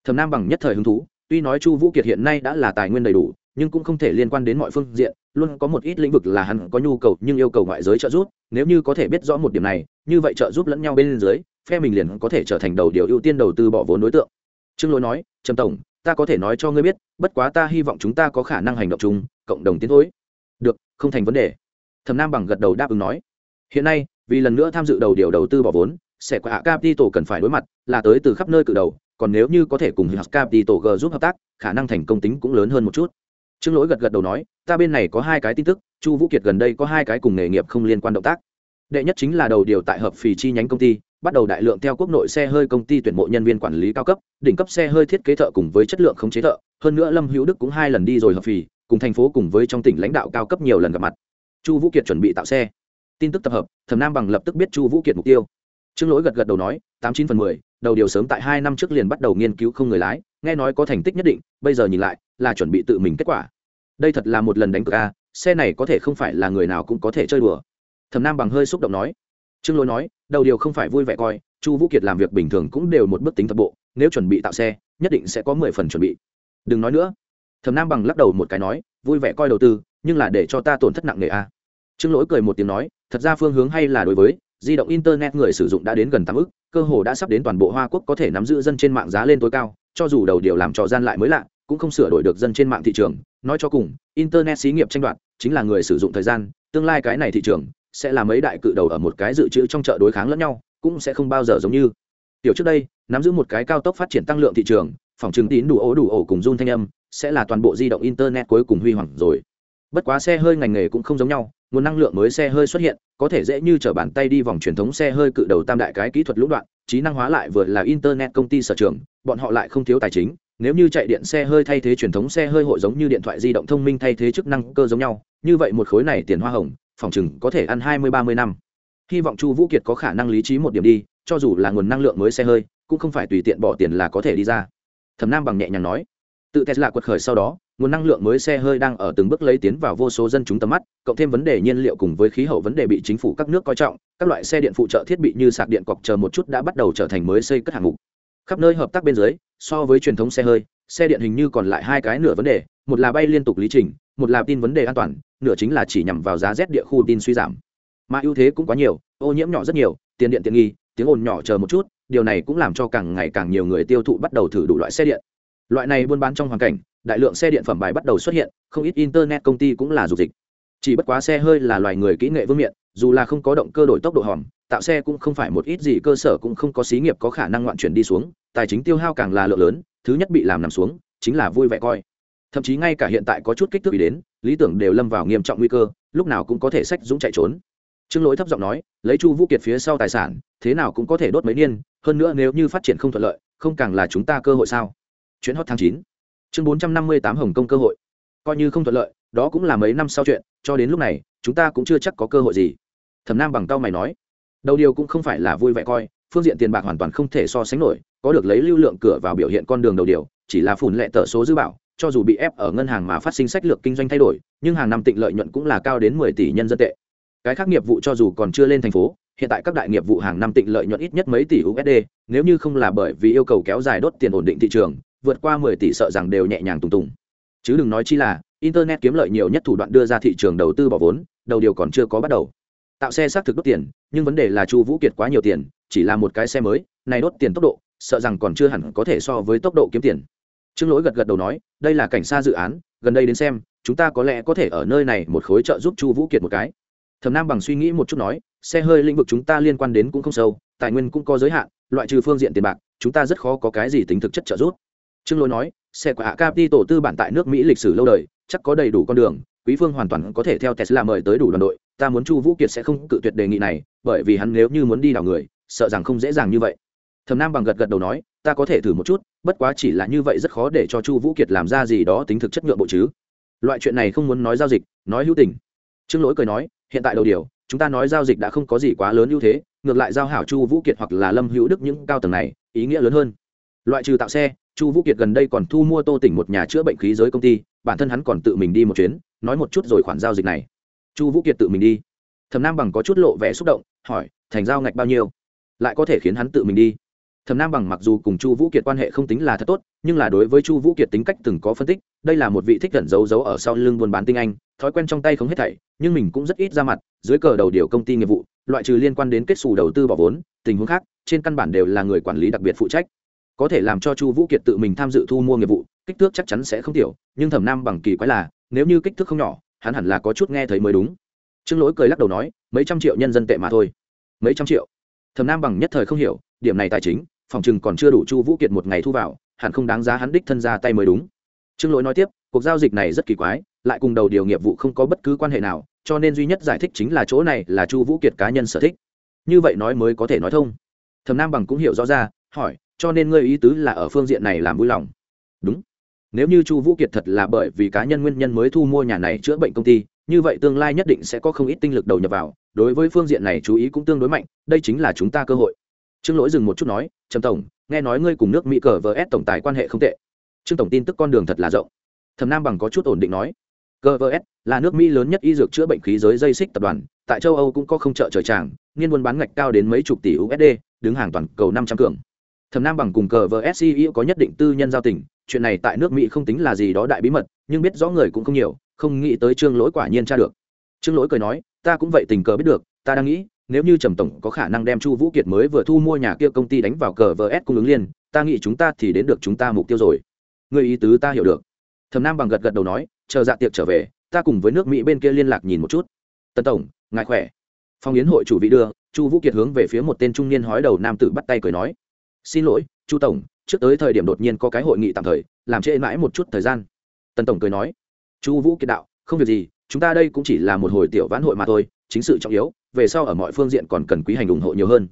Thầm nam bằng nhất thời hứng thú, tuy nói chu vũ kiệt hiện nay đã là tài nguyên đầy đủ, nhưng cũng không thể liên quan đến mọi phương diện, luôn có một ít lĩnh vực là hắn có nhu cầu nhưng yêu cầu ngoại giới trợ giúp, nếu như có thể biết rõ một điểm này, như vậy trợ giúp lẫn nhau bên dưới, phe mình liền có thể trở thành đầu điều ưu tiên đầu tư bỏ vốn đối tượng. Trương lỗi nói, trầm tổng, ta có thể nói cho ngươi biết, bất quá ta hy vọng chúng ta có khả năng hành động chung, cộng đồng tiến thối. Được, không thành vấn đề. Thẩm nam bằng gật đầu đáp ứng nói. Hiện nay, vì lần nữa tham dự đầu điều đầu tư bỏ vốn sẽ có hạ capital cần phải đối mặt là tới từ khắp nơi cự đầu còn nếu như có thể cùng Hắc Capital G giúp hợp tác, khả năng thành công tính cũng lớn hơn một chút. Trương Lỗi gật gật đầu nói, ta bên này có hai cái tin tức, Chu Vũ Kiệt gần đây có hai cái cùng nghề nghiệp không liên quan động tác. Đệ nhất chính là đầu điều tại hợp phì chi nhánh công ty, bắt đầu đại lượng theo quốc nội xe hơi công ty tuyển mộ nhân viên quản lý cao cấp, đỉnh cấp xe hơi thiết kế thợ cùng với chất lượng khống chế thợ, hơn nữa Lâm Hữu Đức cũng hai lần đi rồi hợp phì, cùng thành phố cùng với trong tỉnh lãnh đạo cao cấp nhiều lần gặp mặt. Chu Vũ Kiệt chuẩn bị tạo xe. Tin tức tập hợp, Thẩm Nam bằng lập tức biết Chu Vũ Kiệt mục tiêu. Trương Lỗi gật gật đầu nói, tám chín phần mười đầu điều sớm tại hai năm trước liền bắt đầu nghiên cứu không người lái nghe nói có thành tích nhất định bây giờ nhìn lại là chuẩn bị tự mình kết quả. Đây thật là một lần đánh cược a xe này có thể không phải là người nào cũng có thể chơi đùa. Thẩm nam bằng hơi xúc động nói. Trương lỗi nói đầu điều không phải vui vẻ coi chu vũ kiệt làm việc bình thường cũng đều một bước tính thập bộ nếu chuẩn bị tạo xe nhất định sẽ có mười phần chuẩn bị. Đừng nói nữa. Thẩm nam bằng lắc đầu một cái nói vui vẻ coi đầu tư nhưng là để cho ta tổn thất nặng nề a. Trương lỗi cười một tiếng nói thật ra phương hướng hay là đối với di động internet người sử dụng đã đến gần tám ức, cơ hồ đã sắp đến toàn bộ hoa quốc có thể nắm giữ dân trên mạng giá lên tối cao, cho dù đầu điều làm trò gian lại mới lạ, cũng không sửa đổi được dân trên mạng thị trường. Nói cho cùng, internet xí nghiệp tranh đoạt chính là người sử dụng thời gian, tương lai cái này thị trường sẽ là mấy đại cự đầu ở một cái dự trữ trong chợ đối kháng lẫn nhau, cũng sẽ không bao giờ giống như. Tiểu trước đây, nắm giữ một cái cao tốc phát triển tăng lượng thị trường, phòng chứng tín đủ ố đủ ổ cùng run thanh âm, sẽ là toàn bộ di động internet cuối cùng huy hoàng rồi. Bất quá xe hơi ngành nghề cũng không giống nhau nguồn năng lượng mới xe hơi xuất hiện, có thể dễ như t r ở bàn tay đi vòng truyền thống xe hơi cự đầu tam đại cái kỹ thuật lũng đoạn, trí năng hóa lại vừa là internet công ty sở trường, bọn họ lại không thiếu tài chính. Nếu như chạy điện xe hơi thay thế truyền thống xe hơi hội giống như điện thoại di động thông minh thay thế chức năng cơ giống nhau, như vậy một khối này tiền hoa hồng, phòng chừng có thể ăn hai mươi, ba mươi năm. Hy vọng chu vũ kiệt có khả năng lý trí một điểm đi, cho dù là nguồn năng lượng mới xe hơi, cũng không phải tùy tiện bỏ tiền là có thể đi ra. Thẩm nam bằng nhẹ nhàng nói. Tự tesla quật khởi sau đó nguồn năng lượng mới xe hơi đang ở từng bước lấy tiến vào vô số dân chúng tầm mắt, cộng thêm vấn đề nhiên liệu cùng với khí hậu vấn đề bị chính phủ các nước coi trọng, các loại xe điện phụ trợ thiết bị như sạc điện cọc chờ một chút đã bắt đầu trở thành mới xây cất hạng mục. Khắp nơi hợp tác bên dưới, so với truyền thống xe hơi, xe điện hình như còn lại hai cái nửa vấn đề, một là bay liên tục lý trình, một là tin vấn đề an toàn, nửa chính là chỉ nhằm vào giá rét địa khu tin suy giảm. Mà ưu thế cũng quá nhiều, ô nhiễm nhỏ rất nhiều, tiền điện tiện nghi, tiếng ồn nhỏ chờ một chút, điều này cũng làm cho càng ngày càng nhiều người tiêu thụ bắt đầu thử đủ loại xe điện. Loại này buôn bán trong hoàn cảnh đại lượng xe điện phẩm bài bắt đầu xuất hiện, không ít internet công ty cũng là dục dịch. Chỉ bất quá xe hơi là loài người kỹ nghệ vương miện, dù là không có động cơ đổi tốc độ hòm, tạo xe cũng không phải một ít gì cơ sở cũng không có xí nghiệp có khả năng ngoạn chuyển đi xuống, tài chính tiêu hao càng là lượng lớn, thứ nhất bị làm nằm xuống, chính là vui vẻ coi. Thậm chí ngay cả hiện tại có chút kích thước bị đến, lý tưởng đều lâm vào nghiêm trọng nguy cơ, lúc nào cũng có thể sách dũng chạy trốn. Trương lỗi thấp giọng nói, lấy chu vũ kiệt phía sau tài sản, thế nào cũng có thể đốt mấy niên, hơn nữa nếu như phát triển không thuận lợi, không càng là chúng ta cơ hội sao? Chuyến hot tháng chín chương bốn trăm năm mươi tám hồng kông cơ hội. Coi như không thuận lợi, đó cũng là mấy năm sau chuyện, cho đến lúc này, chúng ta cũng chưa chắc có cơ hội gì. Thẩm nam bằng tao mày nói, đầu điều cũng không phải là vui vẻ coi, phương diện tiền bạc hoàn toàn không thể so sánh nổi, có được lấy lưu lượng cửa vào biểu hiện con đường đầu điều, chỉ là phủn lệ tờ số dư bảo, cho dù bị ép ở ngân hàng mà phát sinh sách lược kinh doanh thay đổi, nhưng hàng năm tịnh lợi nhuận cũng là cao đến mười tỷ nhân dân tệ. Cái khác nghiệp vụ cho dù còn chưa lên thành phố, hiện tại các đại nghiệp vụ hàng năm tịnh lợi nhuận ít nhất mấy tỷ usd nếu như không là bởi vì yêu cầu kéo dài đốt tiền ổn định thị trường vượt qua mười tỷ sợ rằng đều nhẹ nhàng tùng tùng. Chứ đừng nói chi là, internet kiếm lợi nhiều nhất thủ đoạn đưa ra thị trường đầu tư bỏ vốn, đầu điều còn chưa có bắt đầu. Tạo xe xác thực đốt tiền, nhưng vấn đề là chu vũ kiệt quá nhiều tiền, chỉ là một cái xe mới, này đốt tiền tốc độ, sợ rằng còn chưa hẳn có thể so với tốc độ kiếm tiền. Trương lỗi gật gật đầu nói, đây là cảnh xa dự án, gần đây đến xem, chúng ta có lẽ có thể ở nơi này một khối trợ giúp chu vũ kiệt một cái. Thẩm nam bằng suy nghĩ một chút nói, xe hơi lĩnh vực chúng ta liên quan đến cũng không sâu, tài nguyên cũng có giới hạn, loại trừ phương diện tiền bạc, chúng ta rất khó có cái gì tính thực chất trợ giúp trương lỗi nói, xe của hạ capi tổ tư bản tại nước mỹ lịch sử lâu đời, chắc có đầy đủ con đường, quý phương hoàn toàn có thể theo tesla mời tới đủ đoàn đội, ta muốn chu vũ kiệt sẽ không cự tuyệt đề nghị này, bởi vì hắn nếu như muốn đi đào người, sợ rằng không dễ dàng như vậy. Thầm nam bằng gật gật đầu nói, ta có thể thử một chút, bất quá chỉ là như vậy rất khó để cho chu vũ kiệt làm ra gì đó tính thực chất nhượng bộ chứ. Loại chuyện này không muốn nói giao dịch, nói hữu tình. Trương lỗi cười nói, hiện tại đầu điều, chúng ta nói giao dịch đã không có gì quá lớn ưu thế, ngược lại giao hảo chu vũ kiệt hoặc là lâm hữu đức những cao tầng này, ý nghĩa lớn hơn. Loại trừ tạo xe chu vũ kiệt gần đây còn thu mua tô tỉnh một nhà chữa bệnh khí giới công ty, bản thân hắn còn tự mình đi một chuyến, nói một chút rồi khoản giao dịch này. Chu vũ kiệt tự mình đi. Thẩm nam bằng có chút lộ vẻ xúc động, hỏi, thành giao ngạch bao nhiêu? Lại có thể khiến hắn tự mình đi. Thẩm nam bằng mặc dù cùng chu vũ kiệt quan hệ không tính là thật tốt, nhưng là đối với chu vũ kiệt tính cách từng có phân tích, đây là một vị thích gần giấu giấu ở sau lưng buôn bán tinh anh, thói quen trong tay không hết thảy, nhưng mình cũng rất ít ra mặt, dưới cờ đầu điều công ty nghiệp vụ, loại trừ liên quan đến kết xù đầu tư bỏ vốn, tình huống khác, trên căn bản đều là người quản lý đặc biệt phụ trách có thể làm cho chu vũ kiệt tự mình tham dự thu mua nghiệp vụ, kích thước chắc chắn sẽ không tiểu, nhưng thẩm nam bằng kỳ quái là, nếu như kích thước không nhỏ, hắn hẳn là có chút nghe thấy mới đúng. Trương lỗi cười lắc đầu nói, mấy trăm triệu nhân dân tệ mà thôi. Mấy trăm triệu? Thẩm nam bằng nhất thời không hiểu, điểm này tài chính, phòng chừng còn chưa đủ chu vũ kiệt một ngày thu vào, hẳn không đáng giá hắn đích thân ra tay mới đúng. Trương lỗi nói tiếp, cuộc giao dịch này rất kỳ quái, lại cùng đầu điều nghiệp vụ không có bất cứ quan hệ nào, cho nên duy nhất giải thích chính là chỗ này là chu vũ kiệt cá nhân sở thích. Như vậy nói mới có thể nói thông. Thẩm nam bằng cũng hiểu rõ ra, hỏi cho nên ngươi ý tứ là ở phương diện này làm vui lòng. Đúng. Nếu như chu vũ kiệt thật là bởi vì cá nhân nguyên nhân mới thu mua nhà này chữa bệnh công ty, như vậy tương lai nhất định sẽ có không ít tinh lực đầu nhập vào, đối với phương diện này chú ý cũng tương đối mạnh, đây chính là chúng ta cơ hội. Trương lỗi dừng một chút nói, trầm tổng, nghe nói ngươi cùng nước mỹ cờ vs tổng tài quan hệ không tệ. Trương tổng tin tức con đường thật là rộng. Thầm nam bằng có chút ổn định nói, cờ vs là nước mỹ lớn nhất y dược chữa bệnh khí giới dây xích tập đoàn, tại châu âu cũng có không chợ trời tràng, niên buôn bán ngạch cao đến mấy chục tỷ usd đứng hàng toàn cầu năm trăm cường. Thẩm nam bằng cùng cờ vs ceo có nhất định tư nhân giao tình, chuyện này tại nước mỹ không tính là gì đó đại bí mật, nhưng biết rõ người cũng không nhiều, không nghĩ tới trương lỗi quả nhiên tra được. Trương lỗi cười nói, ta cũng vậy tình cờ biết được, ta đang nghĩ, nếu như trầm tổng có khả năng đem chu vũ kiệt mới vừa thu mua nhà kia công ty đánh vào cờ vs cung ứng liên ta nghĩ chúng ta thì đến được chúng ta mục tiêu rồi. Người ý tứ ta hiểu được. Thầm nam bằng gật gật đầu nói, chờ dạ tiệc trở về, ta cùng với nước mỹ bên kia liên lạc nhìn một chút. Tân tổng, ngài khỏe. Phong yến hội chủ vị đưa, chu vũ kiệt hướng về phía một tên trung niên hói đầu nam tử bắt tay cười nói xin lỗi, chu tổng, trước tới thời điểm đột nhiên có cái hội nghị tạm thời, làm trễ mãi một chút thời gian. Tần tổng cười nói, chu vũ kiệt đạo, không việc gì, chúng ta đây cũng chỉ là một hồi tiểu vãn hội mà thôi, chính sự trọng yếu, về sau ở mọi phương diện còn cần quý hành ủng hộ nhiều hơn.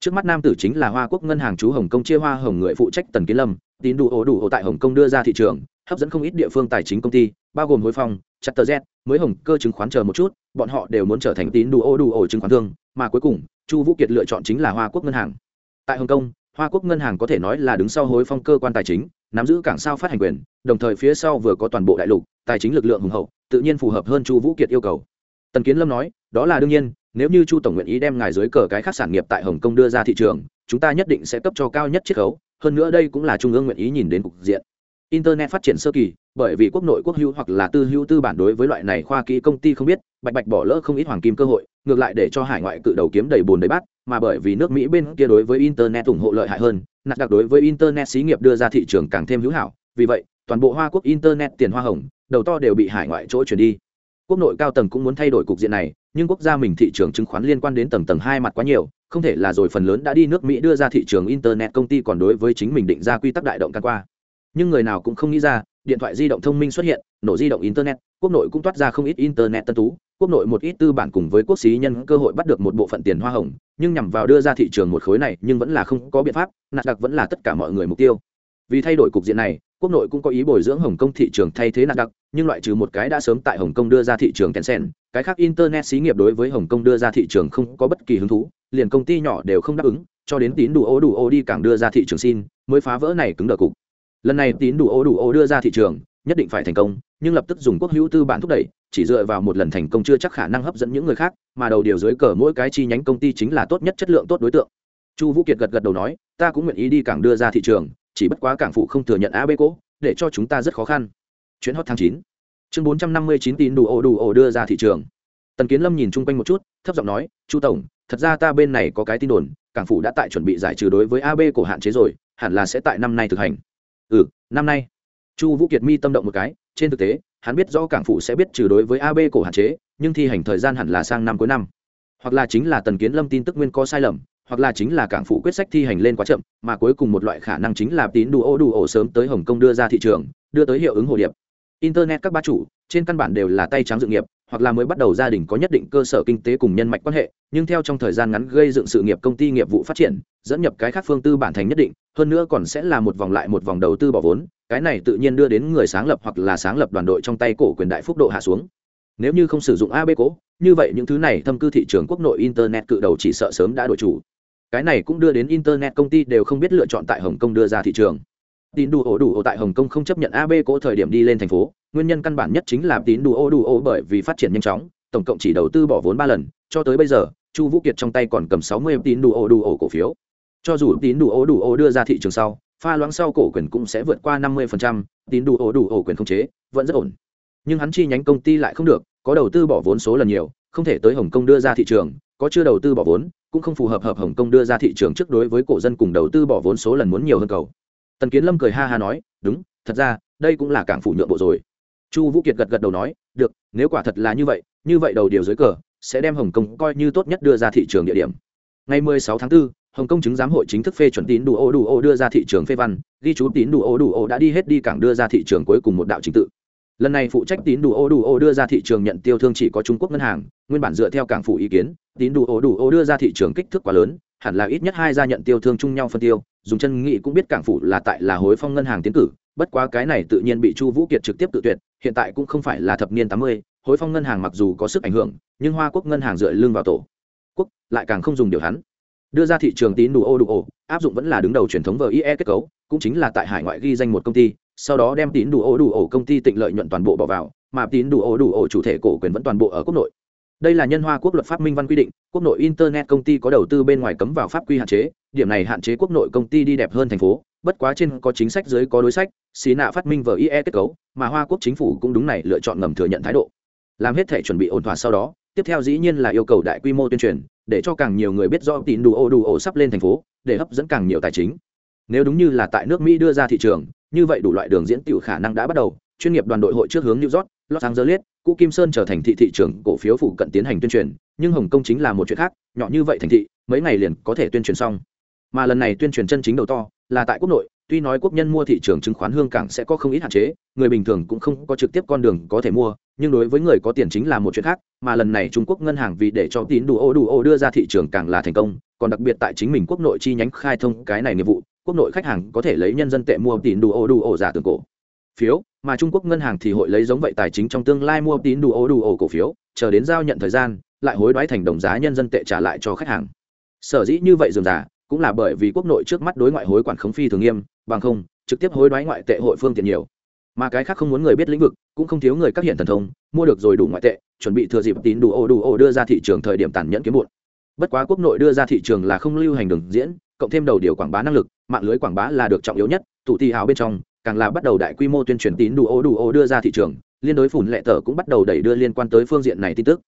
Trước mắt nam tử chính là hoa quốc ngân hàng chú hồng kông chia hoa hồng người phụ trách tần kiến lâm, tín đủ ổ đủ ổ tại hồng kông đưa ra thị trường, hấp dẫn không ít địa phương tài chính công ty, bao gồm hối phong chặt tờ z, mới hồng cơ chứng khoán chờ một chút, bọn họ đều muốn trở thành tín đủ ổ đủ ổ chứng khoán thương, mà cuối cùng, chu vũ kiệt lựa chọn chính là hoa quốc ngân hàng. Tại hồng kông hoa quốc ngân hàng có thể nói là đứng sau hối phong cơ quan tài chính, nắm giữ cảng sao phát hành quyền, đồng thời phía sau vừa có toàn bộ đại lục, tài chính lực lượng hùng hậu, tự nhiên phù hợp hơn chu vũ kiệt yêu cầu. Tần kiến lâm nói, đó là đương nhiên, nếu như chu tổng nguyện ý đem ngài dưới cờ cái khác sản nghiệp tại hồng kông đưa ra thị trường, chúng ta nhất định sẽ cấp cho cao nhất chiết khấu, hơn nữa đây cũng là trung ương nguyện ý nhìn đến cục diện. Internet phát triển sơ kỳ, bởi vì quốc nội quốc hữu hoặc là tư hữu tư bản đối với loại này khoa kỹ công ty không biết, bạch bạch bỏ lỡ không ít hoàng kim cơ hội, ngược lại để cho hải ngoại cự đầu kiếm đầy bùn đầy bát mà bởi vì nước mỹ bên kia đối với internet ủng hộ lợi hại hơn nạt đặc đối với internet xí nghiệp đưa ra thị trường càng thêm hữu hảo. Vì vậy, toàn bộ hoa quốc internet tiền hoa hồng, đầu to đều bị hải ngoại chỗ chuyển đi. Quốc nội cao tầng cũng muốn thay đổi cục diện này, nhưng quốc gia mình thị trường chứng khoán liên quan đến tầng tầng hai mặt quá nhiều, không thể là rồi phần lớn đã đi nước mỹ đưa ra thị trường internet công ty còn đối với chính mình định ra quy tắc đại động can qua. Nhưng người nào cũng không nghĩ ra, điện thoại di động thông minh xuất hiện, nổ di động internet, quốc nội cũng toát ra không ít internet tân tú quốc nội một ít tư bản cùng với quốc xí nhân cơ hội bắt được một bộ phận tiền hoa hồng, nhưng nhằm vào đưa ra thị trường một khối này nhưng vẫn là không có biện pháp nạt đặc vẫn là tất cả mọi người mục tiêu. Vì thay đổi cục diện này, quốc nội cũng có ý bồi dưỡng hồng kông thị trường thay thế nạt đặc nhưng loại trừ một cái đã sớm tại hồng kông đưa ra thị trường tencent, cái khác internet xí nghiệp đối với hồng kông đưa ra thị trường không có bất kỳ hứng thú, liền công ty nhỏ đều không đáp ứng, cho đến tín đủ ô đủ ô đi càng đưa ra thị trường xin, mới phá vỡ này cứng đờ cục. Lần này tín đủ ô đủ ô đưa ra thị trường nhất định phải thành công, nhưng lập tức dùng quốc hữu tư bản thúc đẩy, chỉ dựa vào một lần thành công chưa chắc khả năng hấp dẫn những người khác, mà đầu điều dưới cờ mỗi cái chi nhánh công ty chính là tốt nhất chất lượng tốt đối tượng. Chu vũ kiệt gật gật đầu nói, ta cũng nguyện ý đi cảng đưa ra thị trường, chỉ bất quá cảng phụ không thừa nhận ab cố, để cho chúng ta rất khó khăn. Chuyến hot tháng chín. Chương bốn trăm năm mươi chín tín đủ ổ đủ ổ đưa ra thị trường. Tần kiến lâm nhìn chung quanh một chút, thấp giọng nói, chu tổng, thật ra ta bên này có cái tin đồn, cảng phủ đã tại chuẩn bị giải trừ đối với ab cổ hạn chế rồi, hẳn là sẽ tại năm nay thực hành. Ừ năm nay chu vũ kiệt mi tâm động một cái, trên thực tế, hắn biết rõ cảng phủ sẽ biết trừ đối với ab cổ hạn chế, nhưng thi hành thời gian hẳn là sang năm cuối năm. Hoặc là chính là tần kiến lâm tin tức nguyên có sai lầm, hoặc là chính là cảng phủ quyết sách thi hành lên quá chậm, mà cuối cùng một loại khả năng chính là tín đủ ô đủ ổ sớm tới hồng kông đưa ra thị trường, đưa tới hiệu ứng hồ điệp. Internet các bá chủ, trên căn bản đều là tay trắng dự nghiệp hoặc là mới bắt đầu gia đình có nhất định cơ sở kinh tế cùng nhân mạch quan hệ, nhưng theo trong thời gian ngắn gây dựng sự nghiệp công ty nghiệp vụ phát triển, dẫn nhập cái khác phương tư bản thành nhất định, hơn nữa còn sẽ là một vòng lại một vòng đầu tư bỏ vốn, cái này tự nhiên đưa đến người sáng lập hoặc là sáng lập đoàn đội trong tay cổ quyền đại phúc độ hạ xuống. Nếu như không sử dụng ab cố, như vậy những thứ này thâm cư thị trường quốc nội internet cự đầu chỉ sợ sớm đã đổi chủ. Cái này cũng đưa đến internet công ty đều không biết lựa chọn tại hồng kông đưa ra thị trường tín đủ ổ đủ ổ tại hồng kông không chấp nhận ab cỗ thời điểm đi lên thành phố, nguyên nhân căn bản nhất chính là tín đủ ổ đủ ổ bởi vì phát triển nhanh chóng, tổng cộng chỉ đầu tư bỏ vốn ba lần, cho tới bây giờ, chu vũ kiệt trong tay còn cầm sáu mươi tín đủ ổ đủ ổ cổ phiếu. Cho dù tín đủ ổ đủ ổ đưa ra thị trường sau, pha loãng sau cổ quyền cũng sẽ vượt qua năm mươi tín đủ ổ đủ ổ quyền không chế, vẫn rất ổn. Nhưng hắn chi nhánh công ty lại không được, có đầu tư bỏ vốn số lần nhiều, không thể tới hồng kông đưa ra thị trường, có chưa đầu tư bỏ vốn, cũng không phù hợp hợp hồng kông đưa ra thị trường trước đối với cổ dân cùng đầu tư bỏ vốn số lần muốn nhiều hơn cầu tần kiến lâm cười ha ha nói đúng thật ra đây cũng là cảng phủ nhượng bộ rồi. Chu vũ kiệt gật gật đầu nói được nếu quả thật là như vậy như vậy đầu điều dưới cờ sẽ đem hồng kông coi như tốt nhất đưa ra thị trường địa điểm. Ngày 16 tháng 4, hồng kông chứng giám hội chính thức phê chuẩn tín đủ ô đủ ô đưa ra thị trường phê văn ghi chú tín đủ ô đủ ô đã đi hết đi cảng đưa ra thị trường cuối cùng một đạo trình tự. Lần này phụ trách tín đủ ô đủ ô đưa ra thị trường nhận tiêu thương chỉ có trung quốc ngân hàng nguyên bản dựa theo cảng phủ ý kiến tín đủ ô đủ ô đưa ra thị trường kích thước quá lớn hẳn là ít nhất hai gia nhận tiêu thương chung nhau phân tiêu, dùng chân nghị cũng biết cảng phủ là tại là hối phong ngân hàng tiến cử, bất quá cái này tự nhiên bị chu vũ kiệt trực tiếp tự tuyệt, hiện tại cũng không phải là thập niên tám mươi, hối phong ngân hàng mặc dù có sức ảnh hưởng, nhưng hoa quốc ngân hàng dựa lưng vào tổ quốc, lại càng không dùng điều hắn. Đưa ra thị trường tín đủ ô đủ ô áp dụng vẫn là đứng đầu truyền thống vie kết cấu, cũng chính là tại hải ngoại ghi danh một công ty, sau đó đem tín đủ ô đủ ô công ty tịnh lợi nhuận toàn bộ bỏ vào, mà tín đủ ô đủ ô chủ thể cổ quyền vẫn toàn bộ ở quốc nội đây là nhân hoa quốc luật pháp minh văn quy định, quốc nội internet công ty có đầu tư bên ngoài cấm vào pháp quy hạn chế, điểm này hạn chế quốc nội công ty đi đẹp hơn thành phố, bất quá trên có chính sách dưới có đối sách, xí nạ phát minh vờ ie kết cấu, mà hoa quốc chính phủ cũng đúng này lựa chọn ngầm thừa nhận thái độ. Làm hết thể chuẩn bị ổn thỏa sau đó, tiếp theo dĩ nhiên là yêu cầu đại quy mô tuyên truyền, để cho càng nhiều người biết rõ tín đủ ô đủ ổ sắp lên thành phố, để hấp dẫn càng nhiều tài chính. Nếu đúng như là tại nước mỹ đưa ra thị trường, như vậy đủ loại đường diễn tiểu khả năng đã bắt đầu, chuyên nghiệp đoàn đội hội trước hướng new york los angeles, cũ kim sơn trở thành thị thị trường cổ phiếu phụ cận tiến hành tuyên truyền, nhưng hồng kông chính là một chuyện khác, nhỏ như vậy thành thị, mấy ngày liền có thể tuyên truyền xong. Mà lần này tuyên truyền chân chính đầu to, là tại quốc nội, tuy nói quốc nhân mua thị trường chứng khoán hương cảng sẽ có không ít hạn chế, người bình thường cũng không có trực tiếp con đường có thể mua, nhưng đối với người có tiền chính là một chuyện khác, mà lần này trung quốc ngân hàng vì để cho tín đủ ô đủ ô đưa ra thị trường càng là thành công, còn đặc biệt tại chính mình quốc nội chi nhánh khai thông cái này nghiệp vụ, quốc nội khách hàng có thể lấy nhân dân tệ mua tín đủ ô đủ ô giả tưởng cổ phiếu, mà trung quốc ngân hàng thì hội lấy giống vậy tài chính trong tương lai mua tín đủ ô đủ ô cổ phiếu, chờ đến giao nhận thời gian, lại hối đoái thành đồng giá nhân dân tệ trả lại cho khách hàng. Sở dĩ như vậy dường giả cũng là bởi vì quốc nội trước mắt đối ngoại hối quản khống phi thường nghiêm, bằng không, trực tiếp hối đoái ngoại tệ hội phương tiện nhiều. Mà cái khác không muốn người biết lĩnh vực, cũng không thiếu người các hiện thần thông, mua được rồi đủ ngoại tệ, chuẩn bị thừa dịp tín đủ ô đủ ô đưa ra thị trường thời điểm tàn nhẫn kiếm muộn. Bất quá quốc nội đưa ra thị trường là không lưu hành đường diễn, cộng thêm đầu điều quảng bá năng lực, mạng lưới quảng bá là được trọng yếu nhất, tụ thi hào bên trong càng là bắt đầu đại quy mô tuyên truyền tín đủ ô đủ ô đưa ra thị trường liên đối phủn lệ tờ cũng bắt đầu đẩy đưa liên quan tới phương diện này tin tức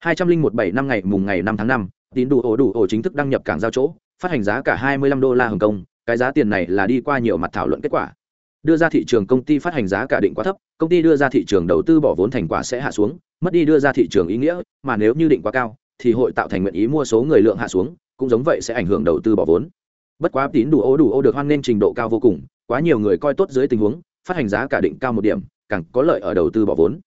hai trăm linh một bảy năm ngày mùng ngày năm tháng năm tín đủ ô đủ ô chính thức đăng nhập cảng giao chỗ phát hành giá cả 25 đô la Hồng Kông, cái giá tiền này là đi qua nhiều mặt thảo luận kết quả. Đưa ra thị trường công ty phát hành giá cả định quá thấp, công ty đưa ra thị trường đầu tư bỏ vốn thành quả sẽ hạ xuống, mất đi đưa ra thị trường ý nghĩa, mà nếu như định quá cao, thì hội tạo thành nguyện ý mua số người lượng hạ xuống, cũng giống vậy sẽ ảnh hưởng đầu tư bỏ vốn. Bất quá tín đủ ô đủ ô được hoan nên trình độ cao vô cùng, quá nhiều người coi tốt dưới tình huống, phát hành giá cả định cao một điểm, càng có lợi ở đầu tư bỏ vốn.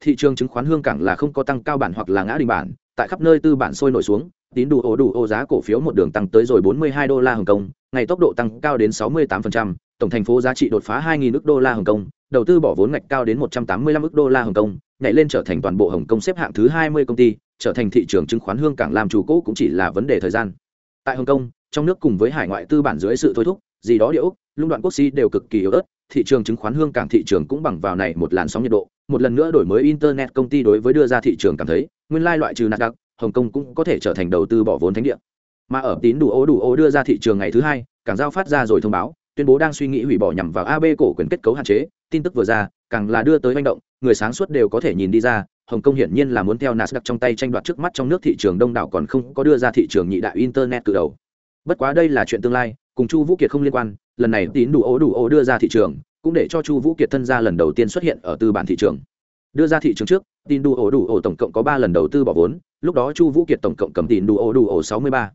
Thị trường chứng khoán hương cảng là không có tăng cao bản hoặc là ngã đình bản, tại khắp nơi tư bản sôi nổi xuống, tín đủ ổ đủ ô giá cổ phiếu một đường tăng tới rồi 42 đô la Hồng Kông, ngày tốc độ tăng cao đến 68%, tổng thành phố giá trị đột phá 2.000 ức đô la Hồng Kông, đầu tư bỏ vốn ngạch cao đến 185 ức đô la Hồng Kông, nhảy lên trở thành toàn bộ Hồng Kông xếp hạng thứ 20 công ty, trở thành thị trường chứng khoán hương cảng làm chủ cũ cũng chỉ là vấn đề thời gian. Tại Hồng Kông, trong nước cùng với hải ngoại tư bản dưới sự thôi thúc, gì đó điệu, lũng đoạn quốc si đều cực kỳ yếu ớt, thị trường chứng khoán hương cảng thị trường cũng bằng vào này một làn sóng nhiệt độ, một lần nữa đổi mới internet công ty đối với đưa ra thị trường cảm thấy, nguyên lai loại trừ nạt đặc, hồng kông cũng có thể trở thành đầu tư bỏ vốn thánh địa. Mà ở tín đủ ô đủ ô đưa ra thị trường ngày thứ hai cảng giao phát ra rồi thông báo tuyên bố đang suy nghĩ hủy bỏ nhằm vào ab cổ quyền kết cấu hạn chế. Tin tức vừa ra càng là đưa tới manh động người sáng suốt đều có thể nhìn đi ra hồng kông hiển nhiên là muốn theo nasdaq trong tay tranh đoạt trước mắt trong nước thị trường đông đảo còn không có đưa ra thị trường nhị đại internet từ đầu. Bất quá đây là chuyện tương lai cùng chu vũ kiệt không liên quan, lần này tín đủ ô đủ ô đưa ra thị trường, cũng để cho chu vũ kiệt thân ra lần đầu tiên xuất hiện ở tư bản thị trường. Đưa ra thị trường trước tin đủ ổ đủ ổ tổng cộng có ba lần đầu tư bỏ vốn, lúc đó chu vũ kiệt tổng cộng cầm tin đủ ổ đủ ổ sáu mươi ba.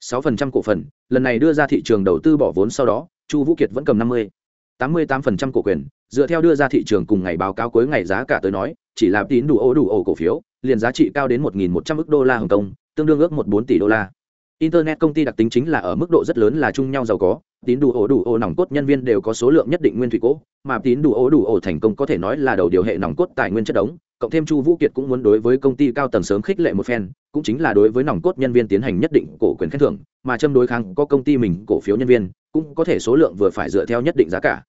sáu phần trăm cổ phần, lần này đưa ra thị trường đầu tư bỏ vốn sau đó, chu vũ kiệt vẫn cầm năm mươi. tám mươi tám phần trăm cổ quyền, dựa theo đưa ra thị trường cùng ngày báo cáo cuối ngày giá cả tới nói, chỉ là tín đủ ổ đủ ổ cổ phiếu, liền giá trị cao đến một một trăm ước đô la hồng kông, tương đương ước một bốn tỷ đô la internet công ty đặc tính chính là ở mức độ rất lớn là chung nhau giàu có, tín đủ ổ đủ ổ nòng cốt nhân viên đều có số lượng nhất định nguyên thủy cố, mà tín đủ ổ đủ ổ thành công có thể nói là đầu điều hệ nòng cốt tài nguyên chất đống. Cộng thêm chu vũ kiệt cũng muốn đối với công ty cao tầng sớm khích lệ một phen, cũng chính là đối với nòng cốt nhân viên tiến hành nhất định cổ quyền khen thưởng, mà châm đối kháng có công ty mình cổ phiếu nhân viên, cũng có thể số lượng vừa phải dựa theo nhất định giá cả.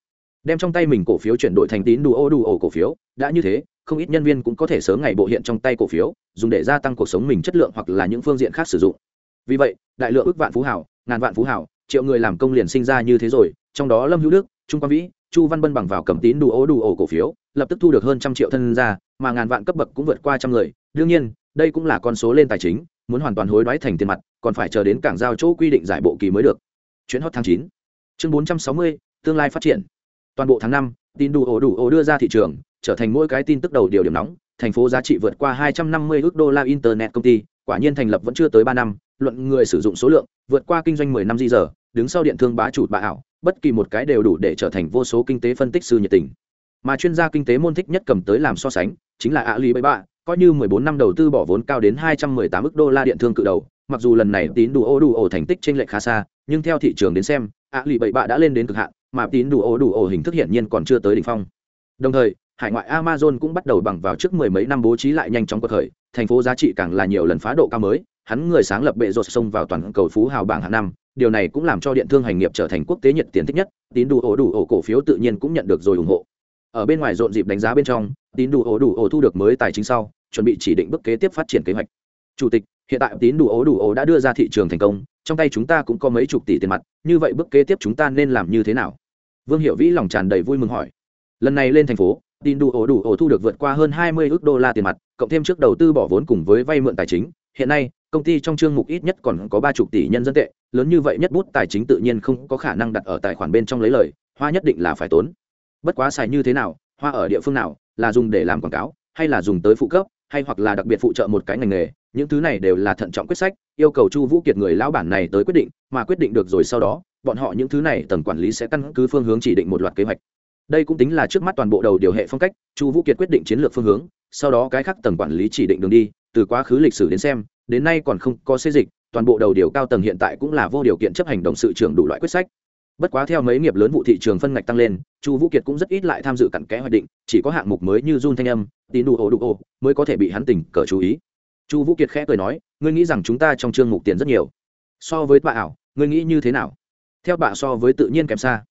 Đem trong tay mình cổ phiếu chuyển đổi thành tín đủ ổ đủ ổ cổ phiếu, đã như thế, không ít nhân viên cũng có thể sớm ngày bộ hiện trong tay cổ phiếu, dùng để gia tăng cuộc sống mình chất lượng hoặc là những phương diện khác sử dụng vì vậy, đại lượng ước vạn phú hảo, ngàn vạn phú hảo, triệu người làm công liền sinh ra như thế rồi, trong đó lâm hữu đức, trung quang vĩ, chu văn bân bằng vào cầm tín đủ ố đủ ổ cổ phiếu, lập tức thu được hơn trăm triệu thân ra, mà ngàn vạn cấp bậc cũng vượt qua trăm người. Đương nhiên, đây cũng là con số lên tài chính, muốn hoàn toàn hối đoái thành tiền mặt, còn phải chờ đến cảng giao chỗ quy định giải bộ kỳ mới được. Chuyến hot tháng chín. Chương bốn trăm sáu mươi, tương lai phát triển. Toàn bộ tháng năm tin đủ ổ đủ ổ đưa ra thị trường, trở thành mỗi cái tin tức đầu điều điểm nóng thành phố giá trị vượt qua 250 ước đô la internet công ty, quả nhiên thành lập vẫn chưa tới ba năm, luận người sử dụng số lượng, vượt qua kinh doanh 10 năm di giờ đứng sau điện thương bá chủ bá ảo, bất kỳ một cái đều đủ để trở thành vô số kinh tế phân tích sư nhiệt tình. Mà chuyên gia kinh tế môn thích nhất cầm tới làm so sánh, chính là Alibaba, coi như 14 năm đầu tư bỏ vốn cao đến 218 ức đô la điện thương cự đầu, mặc dù lần này tín đủ ô đủ ổ thành tích trên lệch khá xa, nhưng theo thị trường đến xem, Alibaba đã lên đến cực hạn, mà tín đủ ô đủ ổ hình thức hiển nhiên còn chưa tới đỉnh phong. Đồng thời hải ngoại amazon cũng bắt đầu bằng vào trước mười mấy năm bố trí lại nhanh chóng cuộc khởi, thành phố giá trị càng là nhiều lần phá độ cao mới, hắn người sáng lập bệ rột sông vào toàn cầu phú hào bảng hàng năm, điều này cũng làm cho điện thương hành nghiệp trở thành quốc tế nhiệt tiền thích nhất, tín đủ ổ đủ ổ cổ phiếu tự nhiên cũng nhận được rồi ủng hộ. Ở bên ngoài rộn dịp đánh giá bên trong, tín đủ ổ đủ ổ thu được mới tài chính sau, chuẩn bị chỉ định bước kế tiếp phát triển kế hoạch. Chủ tịch, hiện tại tín đủ ổ đủ ổ đã đưa ra thị trường thành công, trong tay chúng ta cũng có mấy chục tỷ tiền mặt, như vậy bước kế tiếp chúng ta nên làm như thế nào? Vương hiệu vĩ lòng tràn đầy vui mừng hỏi. Lần này lên thành phố tin đủ ổ đủ ổ thu được vượt qua hơn 20 ước đô la tiền mặt, cộng thêm trước đầu tư bỏ vốn cùng với vay mượn tài chính. Hiện nay, công ty trong chương mục ít nhất còn có ba chục tỷ nhân dân tệ, lớn như vậy nhất bút tài chính tự nhiên không có khả năng đặt ở tài khoản bên trong lấy lời, hoa nhất định là phải tốn. Bất quá xài như thế nào, hoa ở địa phương nào, là dùng để làm quảng cáo, hay là dùng tới phụ cấp, hay hoặc là đặc biệt phụ trợ một cái ngành nghề, những thứ này đều là thận trọng quyết sách, yêu cầu chu vũ kiệt người lão bản này tới quyết định, mà quyết định được rồi sau đó, bọn họ những thứ này tầng quản lý sẽ căn cứ phương hướng chỉ định một loạt kế hoạch đây cũng tính là trước mắt toàn bộ đầu điều hệ phong cách, chu vũ kiệt quyết định chiến lược phương hướng, sau đó cái khác tầng quản lý chỉ định đường đi, từ quá khứ lịch sử đến xem, đến nay còn không có xây dịch, toàn bộ đầu điều cao tầng hiện tại cũng là vô điều kiện chấp hành động sự trưởng đủ loại quyết sách. Bất quá theo mấy nghiệp lớn vụ thị trường phân ngạch tăng lên, chu vũ kiệt cũng rất ít lại tham dự cặn kẽ hoạch định, chỉ có hạng mục mới như run thanh âm, tín đủ ổ đủ ổ mới có thể bị hắn tỉnh cờ chú ý. Chu vũ kiệt khẽ cười nói, ngươi nghĩ rằng chúng ta trong chương mục tiền rất nhiều? So với bà ảo, ngươi nghĩ như thế nào? Theo bà so với tự nhiên kém xa.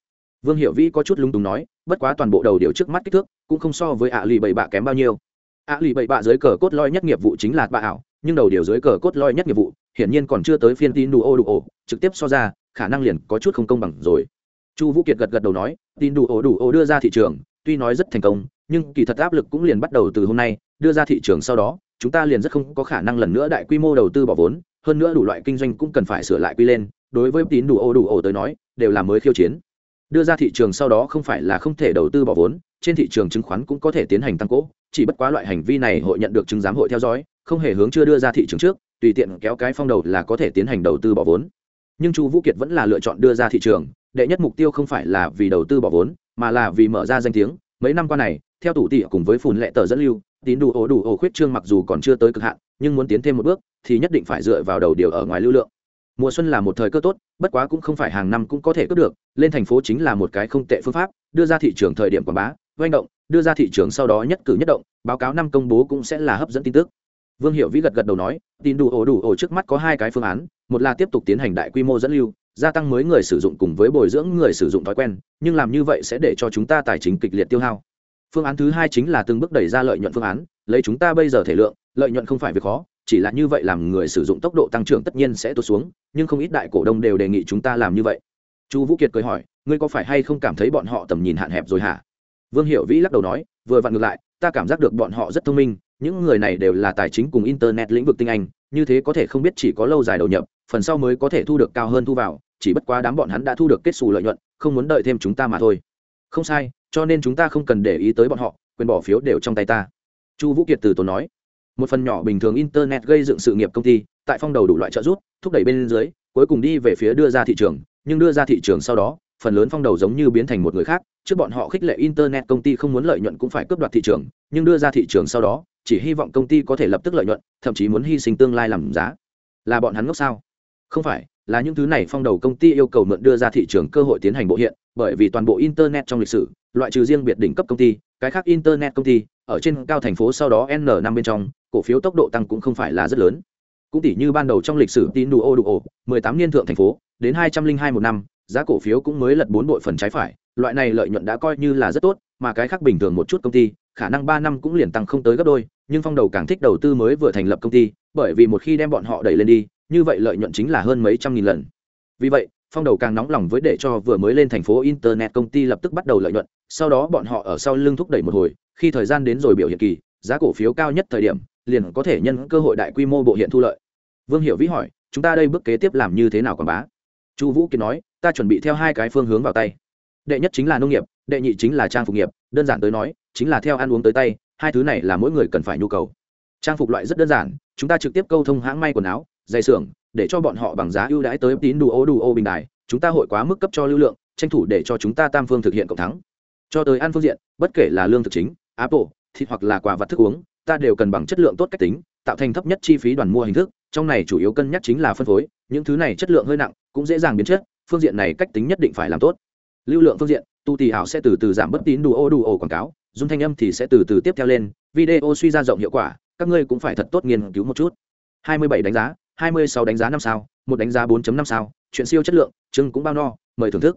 Vương hiệu vĩ có chút lung túng nói bất quá toàn bộ đầu điều trước mắt kích thước cũng không so với ạ lì bảy bạ kém bao nhiêu. ạ lì bảy bạ dưới cờ cốt loi nhất nghiệp vụ chính là bạ ảo, nhưng đầu điều dưới cờ cốt loi nhất nghiệp vụ hiển nhiên còn chưa tới phiên tin đủ ô đủ ô, trực tiếp so ra, khả năng liền có chút không công bằng rồi. Chu vũ kiệt gật gật đầu nói, tin đủ ô đủ ô đưa ra thị trường, tuy nói rất thành công, nhưng kỳ thật áp lực cũng liền bắt đầu từ hôm nay, đưa ra thị trường sau đó, chúng ta liền rất không có khả năng lần nữa đại quy mô đầu tư bỏ vốn, hơn nữa đủ loại kinh doanh cũng cần phải sửa lại quy lên, đối với tín đủ ô đủ ô tới nói, đều là mới khiêu chiến đưa ra thị trường sau đó không phải là không thể đầu tư bỏ vốn, trên thị trường chứng khoán cũng có thể tiến hành tăng cỗ chỉ bất quá loại hành vi này hội nhận được chứng giám hội theo dõi, không hề hướng chưa đưa ra thị trường trước, tùy tiện kéo cái phong đầu là có thể tiến hành đầu tư bỏ vốn. Nhưng chu vũ kiệt vẫn là lựa chọn đưa ra thị trường, đệ nhất mục tiêu không phải là vì đầu tư bỏ vốn, mà là vì mở ra danh tiếng. Mấy năm qua này, theo tủ tị cùng với phùn lệ tờ dẫn lưu, tín đủ ổ đủ ổ khuyết trương mặc dù còn chưa tới cực hạn, nhưng muốn tiến thêm một bước, thì nhất định phải dựa vào đầu điều ở ngoài lưu lượng mùa xuân là một thời cơ tốt, bất quá cũng không phải hàng năm cũng có thể cướp được, lên thành phố chính là một cái không tệ phương pháp, đưa ra thị trường thời điểm quảng bá, doanh động, đưa ra thị trường sau đó nhất cử nhất động, báo cáo năm công bố cũng sẽ là hấp dẫn tin tức. Vương hiệu vĩ gật gật đầu nói, tin đủ ổ đủ ổ trước mắt có hai cái phương án, một là tiếp tục tiến hành đại quy mô dẫn lưu, gia tăng mới người sử dụng cùng với bồi dưỡng người sử dụng thói quen, nhưng làm như vậy sẽ để cho chúng ta tài chính kịch liệt tiêu hao. Phương án thứ hai chính là từng bước đẩy ra lợi nhuận phương án, lấy chúng ta bây giờ thể lượng, lợi nhuận không phải việc khó chỉ là như vậy làm người sử dụng tốc độ tăng trưởng tất nhiên sẽ tụt xuống, nhưng không ít đại cổ đông đều đề nghị chúng ta làm như vậy. Chu vũ kiệt cười hỏi, ngươi có phải hay không cảm thấy bọn họ tầm nhìn hạn hẹp rồi hả? Vương hiệu vĩ lắc đầu nói, vừa vặn ngược lại, ta cảm giác được bọn họ rất thông minh, những người này đều là tài chính cùng internet lĩnh vực tinh anh, như thế có thể không biết chỉ có lâu dài đầu nhập, phần sau mới có thể thu được cao hơn thu vào, chỉ bất quá đám bọn hắn đã thu được kết xù lợi nhuận, không muốn đợi thêm chúng ta mà thôi. Không sai, cho nên chúng ta không cần để ý tới bọn họ, quyền bỏ phiếu đều trong tay ta. Chu vũ kiệt từ tốn nói một phần nhỏ bình thường internet gây dựng sự nghiệp công ty, tại phong đầu đủ loại trợ giúp, thúc đẩy bên dưới, cuối cùng đi về phía đưa ra thị trường, nhưng đưa ra thị trường sau đó, phần lớn phong đầu giống như biến thành một người khác, trước bọn họ khích lệ internet công ty không muốn lợi nhuận cũng phải cướp đoạt thị trường, nhưng đưa ra thị trường sau đó, chỉ hy vọng công ty có thể lập tức lợi nhuận, thậm chí muốn hy sinh tương lai làm giá. Là bọn hắn ngốc sao? Không phải, là những thứ này phong đầu công ty yêu cầu mượn đưa ra thị trường cơ hội tiến hành bộ hiện bởi vì toàn bộ internet trong lịch sử, loại trừ riêng biệt đỉnh cấp công ty, cái khác internet công ty, ở trên cao thành phố sau đó n năm bên trong, cổ phiếu tốc độ tăng cũng không phải là rất lớn. Cũng tỷ như ban đầu trong lịch sử tin đủ ô đủ ô mười tám niên thượng thành phố, đến hai trăm linh hai một năm, giá cổ phiếu cũng mới lật bốn bội phần trái phải. Loại này lợi nhuận đã coi như là rất tốt, mà cái khác bình thường một chút công ty, khả năng ba năm cũng liền tăng không tới gấp đôi, nhưng phong đầu càng thích đầu tư mới vừa thành lập công ty, bởi vì một khi đem bọn họ đẩy lên đi, như vậy lợi nhuận chính là hơn mấy trăm nghìn lần. Vì vậy phong đầu càng nóng lòng với để cho vừa mới lên thành phố internet công ty lập tức bắt đầu lợi nhuận, sau đó bọn họ ở sau lưng thúc đẩy một hồi, khi thời gian đến rồi biểu hiện kỳ, giá cổ phiếu cao nhất thời điểm, liền có thể nhân cơ hội đại quy mô bộ hiện thu lợi. Vương hiểu vĩ hỏi, chúng ta đây bước kế tiếp làm như thế nào quảng bá? Chu vũ kiệt nói, ta chuẩn bị theo hai cái phương hướng vào tay. Đệ nhất chính là nông nghiệp, đệ nhị chính là trang phục nghiệp, đơn giản tới nói, chính là theo ăn uống tới tay, hai thứ này là mỗi người cần phải nhu cầu. Trang phục loại rất đơn giản, chúng ta trực tiếp câu thông hãng may quần áo dày xưởng, để cho bọn họ bằng giá ưu đãi tới tín đủ ô đủ ô bình đài, chúng ta hội quá mức cấp cho lưu lượng, tranh thủ để cho chúng ta tam phương thực hiện cộng thắng. Cho tới ăn phương diện, bất kể là lương thực chính, apple, thịt hoặc là quà vật thức uống, ta đều cần bằng chất lượng tốt cách tính, tạo thành thấp nhất chi phí đoàn mua hình thức, trong này chủ yếu cân nhắc chính là phân phối, những thứ này chất lượng hơi nặng, cũng dễ dàng biến chất, phương diện này cách tính nhất định phải làm tốt. Lưu lượng phương diện, tu tì hảo sẽ từ từ giảm bất tín đủ ô đủ ô quảng cáo, dung thanh âm thì sẽ từ từ tiếp theo lên, video suy ra rộng hiệu quả, các ngươi cũng phải thật tốt nghiên cứu một chút. 27 đánh giá 26 đánh giá năm sao, một đánh giá 4.5 sao, chuyện siêu chất lượng, chương cũng bao no, mời thưởng thức.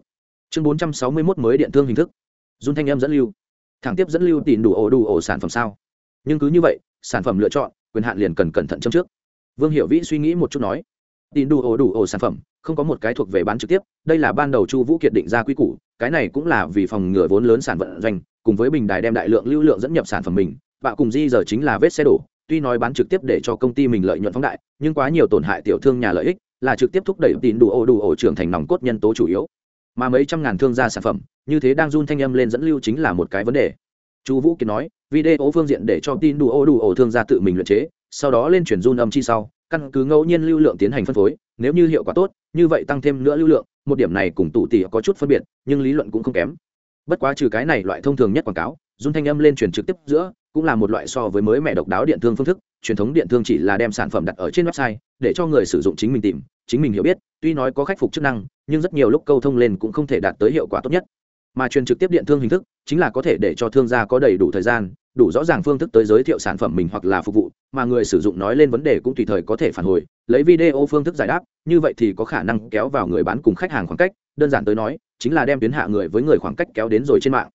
Chương 461 mới điện thương hình thức. Dung thanh âm dẫn lưu. Thẳng tiếp dẫn lưu tìm đủ ổ đủ ổ sản phẩm sao. Nhưng cứ như vậy, sản phẩm lựa chọn, quyền hạn liền cần cẩn thận châm trước. Vương hiệu vĩ suy nghĩ một chút nói. Tìm đủ ổ đủ ổ sản phẩm, không có một cái thuộc về bán trực tiếp, đây là ban đầu chu vũ kiệt định ra quy củ, cái này cũng là vì phòng ngừa vốn lớn sản vận doanh, cùng với bình đài đem đại lượng lưu lượng dẫn nhập sản phẩm mình bạ cùng di giờ chính là vết xe đổ tuy nói bán trực tiếp để cho công ty mình lợi nhuận phóng đại, nhưng quá nhiều tổn hại tiểu thương nhà lợi ích là trực tiếp thúc đẩy tín đủ ổ đủ ổ trưởng thành nòng cốt nhân tố chủ yếu. Mà mấy trăm ngàn thương gia sản phẩm, như thế đang run thanh âm lên dẫn lưu chính là một cái vấn đề. Chu vũ kiệt nói, video phương diện để cho tin đủ ổ đủ ổ thương gia tự mình luyện chế, sau đó lên chuyển run âm chi sau, căn cứ ngẫu nhiên lưu lượng tiến hành phân phối, nếu như hiệu quả tốt, như vậy tăng thêm nữa lưu lượng, một điểm này cùng tụ tỷ có chút phân biệt, nhưng lý luận cũng không kém. Bất quá trừ cái này loại thông thường nhất quảng cáo, run thanh âm lên truyền trực tiếp giữa cũng là một loại so với mới mẹ độc đáo điện thương phương thức, truyền thống điện thương chỉ là đem sản phẩm đặt ở trên website, để cho người sử dụng chính mình tìm, chính mình hiểu biết, tuy nói có khắc phục chức năng, nhưng rất nhiều lúc câu thông lên cũng không thể đạt tới hiệu quả tốt nhất. Mà truyền trực tiếp điện thương hình thức, chính là có thể để cho thương gia có đầy đủ thời gian, đủ rõ ràng phương thức tới giới thiệu sản phẩm mình hoặc là phục vụ, mà người sử dụng nói lên vấn đề cũng tùy thời có thể phản hồi, lấy video phương thức giải đáp, như vậy thì có khả năng kéo vào người bán cùng khách hàng khoảng cách, đơn giản tới nói, chính là đem tuyến hạ người với người khoảng cách kéo đến rồi trên mạng.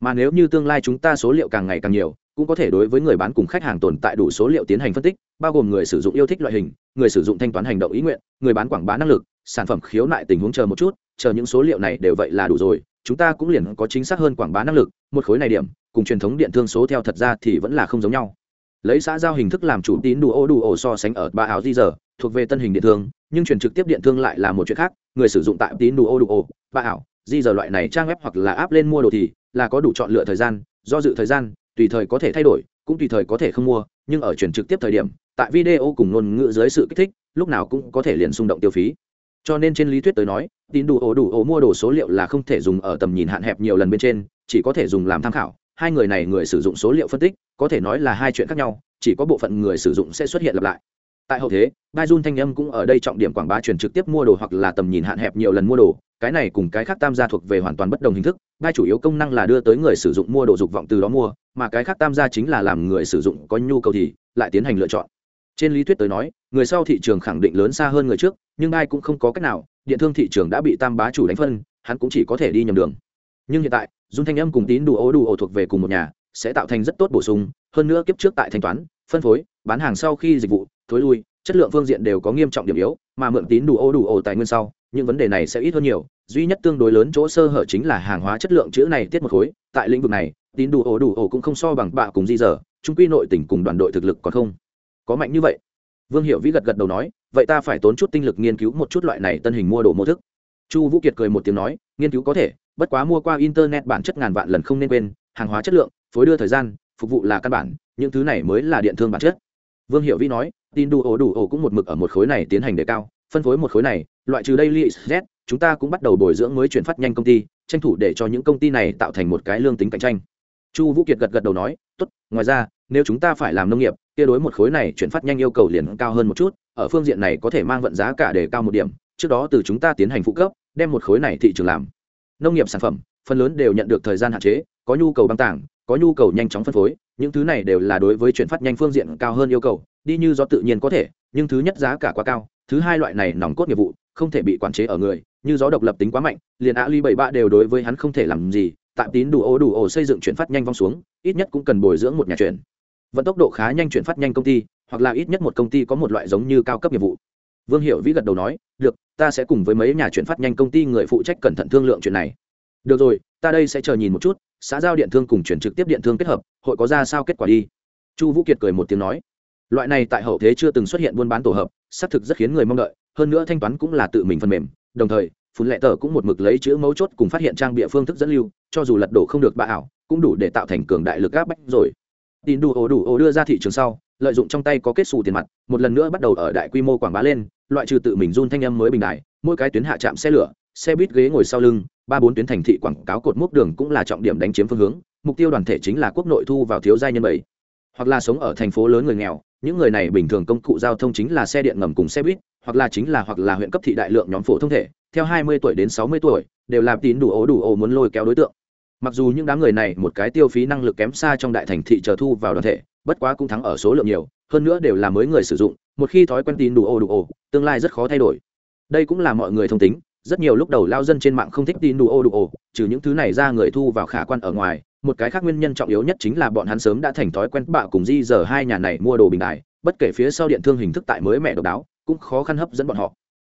Mà nếu như tương lai chúng ta số liệu càng ngày càng nhiều cũng có thể đối với người bán cùng khách hàng tồn tại đủ số liệu tiến hành phân tích, bao gồm người sử dụng yêu thích loại hình, người sử dụng thanh toán hành động ý nguyện, người bán quảng bá năng lực, sản phẩm khiếu nại tình huống chờ một chút, chờ những số liệu này đều vậy là đủ rồi, chúng ta cũng liền có chính xác hơn quảng bá năng lực, một khối này điểm, cùng truyền thống điện thương số theo thật ra thì vẫn là không giống nhau. Lấy xã giao hình thức làm chủ tín đủ ô đủ ổ so sánh ở ba áo di giờ thuộc về tân hình điện thương, nhưng truyền trực tiếp điện thương lại là một chuyện khác, người sử dụng tại tín đủ ô đủ ổ ba ảo, di giờ loại này trang web hoặc là app lên mua đồ thì là có đủ chọn lựa thời gian, do dự thời gian tùy thời có thể thay đổi, cũng tùy thời có thể không mua, nhưng ở truyền trực tiếp thời điểm, tại video cùng ngôn ngữ dưới sự kích thích, lúc nào cũng có thể liền xung động tiêu phí. Cho nên trên lý thuyết tới nói, tín đủ ổ đủ ổ mua đồ số liệu là không thể dùng ở tầm nhìn hạn hẹp nhiều lần bên trên, chỉ có thể dùng làm tham khảo. Hai người này người sử dụng số liệu phân tích, có thể nói là hai chuyện khác nhau, chỉ có bộ phận người sử dụng sẽ xuất hiện lặp lại. Tại hậu thế Baizun thanh âm cũng ở đây trọng điểm quảng bá truyền trực tiếp mua đồ hoặc là tầm nhìn hạn hẹp nhiều lần mua đồ, cái này cùng cái khác tam gia thuộc về hoàn toàn bất đồng hình thức. Bai chủ yếu công năng là đưa tới người sử dụng mua đồ dục vọng từ đó mua mà cái khác tam gia chính là làm người sử dụng có nhu cầu thì lại tiến hành lựa chọn. Trên lý thuyết tới nói, người sau thị trường khẳng định lớn xa hơn người trước, nhưng ai cũng không có cách nào, điện thương thị trường đã bị tam bá chủ đánh phân, hắn cũng chỉ có thể đi nhầm đường. Nhưng hiện tại, dung thanh âm cùng tín đủ ô đủ ô thuộc về cùng một nhà, sẽ tạo thành rất tốt bổ sung, hơn nữa kiếp trước tại thanh toán, phân phối, bán hàng sau khi dịch vụ, thối lui, chất lượng phương diện đều có nghiêm trọng điểm yếu, mà mượn tín đủ ô đủ ô tài nguyên sau, những vấn đề này sẽ ít hơn nhiều, duy nhất tương đối lớn chỗ sơ hở chính là hàng hóa chất lượng chữ này tiết một khối, tại lĩnh vực này tín đủ ổ đủ ổ cũng không so bằng bạ cùng di dở, trung quy nội tỉnh cùng đoàn đội thực lực còn không có mạnh như vậy. Vương hiệu vĩ gật gật đầu nói, vậy ta phải tốn chút tinh lực nghiên cứu một chút loại này tân hình mua đồ mô thức. Chu vũ kiệt cười một tiếng nói, nghiên cứu có thể, bất quá mua qua internet bản chất ngàn vạn lần không nên quên, hàng hóa chất lượng, phối đưa thời gian, phục vụ là căn bản, những thứ này mới là điện thương bản chất. Vương hiệu vĩ nói tin đủ ổ đủ ổ cũng một mực ở một khối này tiến hành đề cao, phân phối một khối này, loại trừ đây li z chúng ta cũng bắt đầu bồi dưỡng mới chuyển phát nhanh công ty, tranh thủ để cho những công ty này tạo thành một cái lương tính cạnh tranh chu vũ kiệt gật gật đầu nói, tốt, ngoài ra, nếu chúng ta phải làm nông nghiệp, kia đối một khối này chuyển phát nhanh yêu cầu liền cao hơn một chút, ở phương diện này có thể mang vận giá cả để cao một điểm, trước đó từ chúng ta tiến hành phụ cấp, đem một khối này thị trường làm. Nông nghiệp sản phẩm, phần lớn đều nhận được thời gian hạn chế, có nhu cầu băng tảng, có nhu cầu nhanh chóng phân phối, những thứ này đều là đối với chuyển phát nhanh phương diện cao hơn yêu cầu, đi như do tự nhiên có thể, nhưng thứ nhất giá cả quá cao, thứ hai loại này nòng cốt nghiệp vụ, không thể bị quản chế ở người, như gió độc lập tính quá mạnh, liền ali bảy ba đều đối với hắn không thể làm gì tạm tín đủ ô đủ ổ xây dựng chuyển phát nhanh vong xuống, ít nhất cũng cần bồi dưỡng một nhà chuyển. Vận tốc độ khá nhanh chuyển phát nhanh công ty, hoặc là ít nhất một công ty có một loại giống như cao cấp nghiệp vụ. Vương hiệu vĩ gật đầu nói, được, ta sẽ cùng với mấy nhà chuyển phát nhanh công ty người phụ trách cẩn thận thương lượng chuyện này. Được rồi, ta đây sẽ chờ nhìn một chút, xã giao điện thương cùng chuyển trực tiếp điện thương kết hợp, hội có ra sao kết quả đi. Chu vũ kiệt cười một tiếng nói, loại này tại hậu thế chưa từng xuất hiện buôn bán tổ hợp, xác thực rất khiến người mong đợi, hơn nữa thanh toán cũng là tự mình phần mềm, đồng thời phun lệ tờ cũng một mực lấy chữ mấu chốt cùng phát hiện trang bịa phương thức dẫn lưu, cho dù lật đổ không được bạ ảo, cũng đủ để tạo thành cường đại lực áp bách rồi. Tin đủ ổ đủ ổ đưa ra thị trường sau, lợi dụng trong tay có kết xù tiền mặt, một lần nữa bắt đầu ở đại quy mô quảng bá lên, loại trừ tự mình run thanh âm mới bình đại, mỗi cái tuyến hạ trạm xe lửa, xe buýt ghế ngồi sau lưng, ba bốn tuyến thành thị quảng cáo cột mốc đường cũng là trọng điểm đánh chiếm phương hướng, mục tiêu đoàn thể chính là quốc nội thu vào thiếu gia nhân bảy. Hoặc là sống ở thành phố lớn người nghèo, những người này bình thường công cụ giao thông chính là xe điện ngầm cùng xe buýt, hoặc là chính là hoặc là huyện cấp thị đại lượng nhóm phổ thông thể theo hai mươi tuổi đến sáu mươi tuổi, đều làm tín đủ ố đủ ổ muốn lôi kéo đối tượng. Mặc dù những đám người này một cái tiêu phí năng lực kém xa trong đại thành thị chờ thu vào đoàn thể, bất quá cũng thắng ở số lượng nhiều, hơn nữa đều là mới người sử dụng, một khi thói quen tín đủ ổ đủ ổ, tương lai rất khó thay đổi. Đây cũng là mọi người thông tính, rất nhiều lúc đầu lao dân trên mạng không thích tin đủ ô đủ ồ trừ những thứ này ra người thu vào khả quan ở ngoài, một cái khác nguyên nhân trọng yếu nhất chính là bọn hắn sớm đã thành thói quen bạo cùng di giờ hai nhà này mua đồ bình đại, bất kể phía sau điện thương hình thức tại mới mẹ độc đáo, cũng khó khăn hấp dẫn bọn họ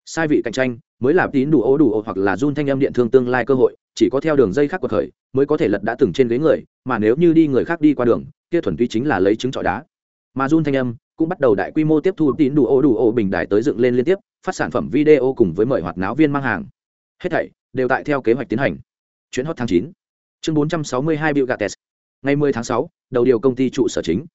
sai vị cạnh tranh mới là tín đủ ố đủ ồ hoặc là run thanh âm điện thương tương lai cơ hội, chỉ có theo đường dây khác của khởi mới có thể lật đã từng trên ghế người, mà nếu như đi người khác đi qua đường, kia thuần túy chính là lấy trứng trọi đá. Mà run thanh âm cũng bắt đầu đại quy mô tiếp thu tín đủ ô đủ ô bình đài tới dựng lên liên tiếp, phát sản phẩm video cùng với mời hoạt náo viên mang hàng. Hết thảy đều tại theo kế hoạch tiến hành. Chuyến hot tháng chín, chương bốn trăm sáu mươi hai Bill Gates. ngày 10 tháng sáu, đầu điều công ty trụ sở chính.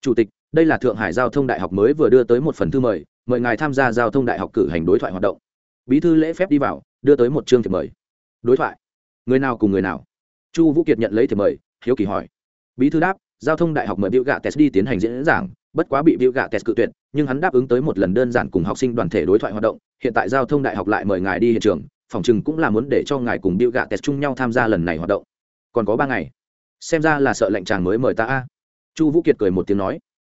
Chủ tịch, đây là thượng hải giao thông đại học mới vừa đưa tới một phần thư mời mời ngài tham gia giao thông đại học cử hành đối thoại hoạt động bí thư lễ phép đi vào đưa tới một chương thiệp mời đối thoại người nào cùng người nào chu vũ kiệt nhận lấy thiệp mời hiếu kỳ hỏi bí thư đáp giao thông đại học mời biểu gạ Gates đi tiến hành diễn giảng bất quá bị biểu gạ Gates cự tuyệt, nhưng hắn đáp ứng tới một lần đơn giản cùng học sinh đoàn thể đối thoại hoạt động, hiện tại giao thông đại học lại mời ngài đi hiện trường, phòng chừng cũng là muốn để cho ngài cùng biểu gạ Gates chung nhau tham gia lần này hoạt động. Còn có ba ngày. Xem ra là sợ lệnh chàng mới mời ta a. Chu Vũ Kiệt cười một tiếng nói,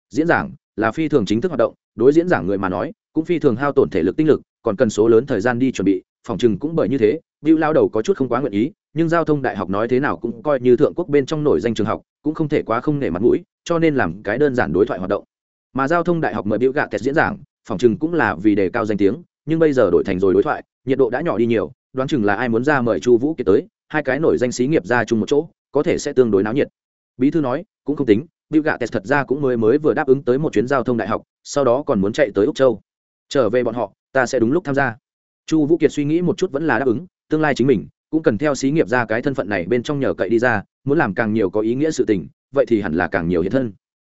diễn giảng là phi thường chính thức hoạt động, đối diễn giảng người mà nói, cũng phi thường hao tổn thể lực tinh lực, còn cần số lớn thời gian đi chuẩn bị, phòng chừng cũng bởi như thế, Bill lao đầu có chút không quá nguyện ý, nhưng giao thông đại học nói thế nào cũng coi như thượng quốc bên trong nổi danh trường học, cũng không thể quá không nể mặt mũi, cho nên làm cái đơn giản đối thoại hoạt động. Mà giao thông đại học mời biểu gạ tẹt diễn giảng phòng chừng cũng là vì đề cao danh tiếng nhưng bây giờ đổi thành rồi đối thoại nhiệt độ đã nhỏ đi nhiều đoán chừng là ai muốn ra mời chu vũ kiệt tới hai cái nổi danh xí nghiệp ra chung một chỗ có thể sẽ tương đối náo nhiệt. Bí thư nói cũng không tính biểu gạ tẹt thật ra cũng mới mới vừa đáp ứng tới một chuyến giao thông đại học sau đó còn muốn chạy tới úc châu trở về bọn họ ta sẽ đúng lúc tham gia chu vũ kiệt suy nghĩ một chút vẫn là đáp ứng tương lai chính mình cũng cần theo xí nghiệp ra cái thân phận này bên trong nhờ cậy đi ra muốn làm càng nhiều có ý nghĩa sự tình vậy thì hẳn là càng nhiều hiện thân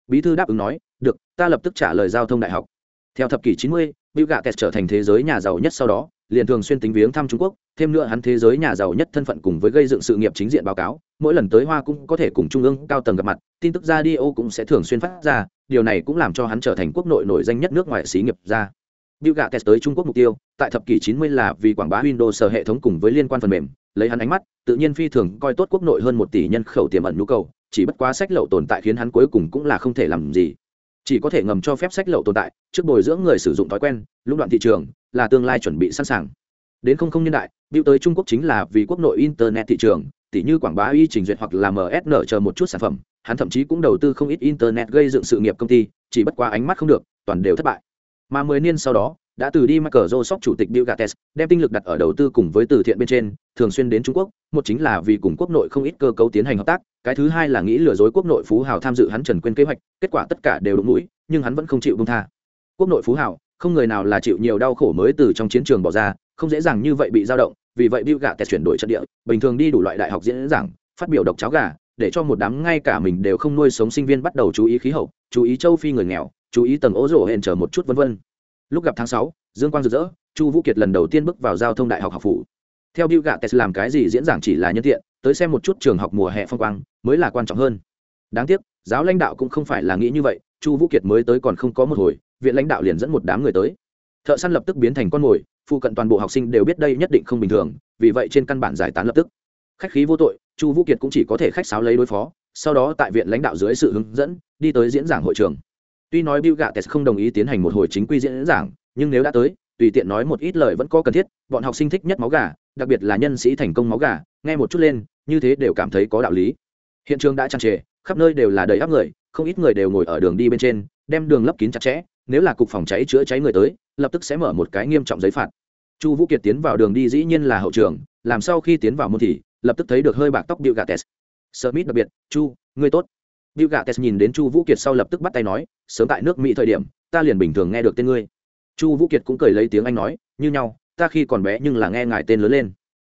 bí thư đáp ứng nói được ta lập tức trả lời giao thông đại học theo thập kỷ 90, Bill Gates trở thành thế giới nhà giàu nhất sau đó liền thường xuyên tính viếng thăm Trung Quốc, thêm nữa hắn thế giới nhà giàu nhất thân phận cùng với gây dựng sự nghiệp chính diện báo cáo, mỗi lần tới Hoa cũng có thể cùng trung ương cao tầng gặp mặt, tin tức radio cũng sẽ thường xuyên phát ra, điều này cũng làm cho hắn trở thành quốc nội nổi danh nhất nước ngoài xí nghiệp ra. Bill Gates tới Trung Quốc mục tiêu, tại thập kỷ 90 là vì quảng bá Windows hệ thống cùng với liên quan phần mềm, lấy hắn ánh mắt, tự nhiên phi thường coi tốt quốc nội hơn một tỷ nhân khẩu tiềm ẩn nhu cầu, chỉ bất quá sách lậu tồn tại khiến hắn cuối cùng cũng là không thể làm gì chỉ có thể ngầm cho phép sách lậu tồn tại trước bồi dưỡng người sử dụng thói quen lúc đoạn thị trường là tương lai chuẩn bị sẵn sàng đến không không niên đại Bill tới trung quốc chính là vì quốc nội internet thị trường tỉ như quảng bá y trình duyệt hoặc là msn chờ một chút sản phẩm hắn thậm chí cũng đầu tư không ít internet gây dựng sự nghiệp công ty chỉ bất quá ánh mắt không được toàn đều thất bại mà mười niên sau đó đã từ đi Michael Joseph chủ tịch Bill Gates, đem tinh lực đặt ở đầu tư cùng với từ thiện bên trên, thường xuyên đến Trung Quốc, một chính là vì cùng quốc nội không ít cơ cấu tiến hành hợp tác, cái thứ hai là nghĩ lừa dối quốc nội phú hào tham dự hắn Trần quên kế hoạch, kết quả tất cả đều đụng mũi, nhưng hắn vẫn không chịu buông tha. Quốc nội phú hào, không người nào là chịu nhiều đau khổ mới từ trong chiến trường bỏ ra, không dễ dàng như vậy bị dao động, vì vậy Bill Gates chuyển đổi trận địa, bình thường đi đủ loại đại học diễn giảng, phát biểu độc cháo gà, để cho một đám ngay cả mình đều không nuôi sống sinh viên bắt đầu chú ý khí hậu, chú ý châu phi người nghèo, chú ý tầng ố rổ hẹn chờ một chút vân vân. Lúc gặp tháng sáu dương quang rực rỡ chu vũ kiệt lần đầu tiên bước vào giao thông đại học học phủ. Theo bill gates làm cái gì diễn giảng chỉ là nhân tiện tới xem một chút trường học mùa hè phong quang mới là quan trọng hơn. Đáng tiếc giáo lãnh đạo cũng không phải là nghĩ như vậy chu vũ kiệt mới tới còn không có một hồi viện lãnh đạo liền dẫn một đám người tới. Thợ săn lập tức biến thành con mồi phụ cận toàn bộ học sinh đều biết đây nhất định không bình thường, vì vậy trên căn bản giải tán lập tức. Khách khí vô tội, chu vũ kiệt cũng chỉ có thể khách sáo lấy đối phó, sau đó tại viện lãnh đạo dưới sự hướng dẫn, đi tới diễn giảng hội trường. Tuy nói bill gates không đồng ý tiến hành một hồi chính quy diễn giảng, nhưng nếu đã tới, tùy tiện nói một ít lời vẫn có cần thiết, bọn học sinh thích nhất máu gà, đặc biệt là nhân sĩ thành công máu gà, nghe một chút lên, như thế đều cảm thấy có đạo lý. Hiện trường đã tràn trề, khắp nơi đều là đầy áp người, không ít người đều ngồi ở đường đi bên trên, đem đường lấp kín chặt chẽ, nếu là cục phòng cháy chữa cháy người tới lập tức sẽ mở một cái nghiêm trọng giấy phạt. Chu vũ kiệt tiến vào đường đi dĩ nhiên là hậu trường, làm sau khi tiến vào môn thì, lập tức thấy được hơi bạc tóc Biu Gà Tes. smith đặc biệt, chu, ngươi tốt. Biu Gà Tes nhìn đến chu vũ kiệt sau lập tức bắt tay nói, sớm tại nước mỹ thời điểm, ta liền bình thường nghe được tên ngươi. Chu vũ kiệt cũng cười lấy tiếng anh nói, như nhau, ta khi còn bé nhưng là nghe ngài tên lớn lên.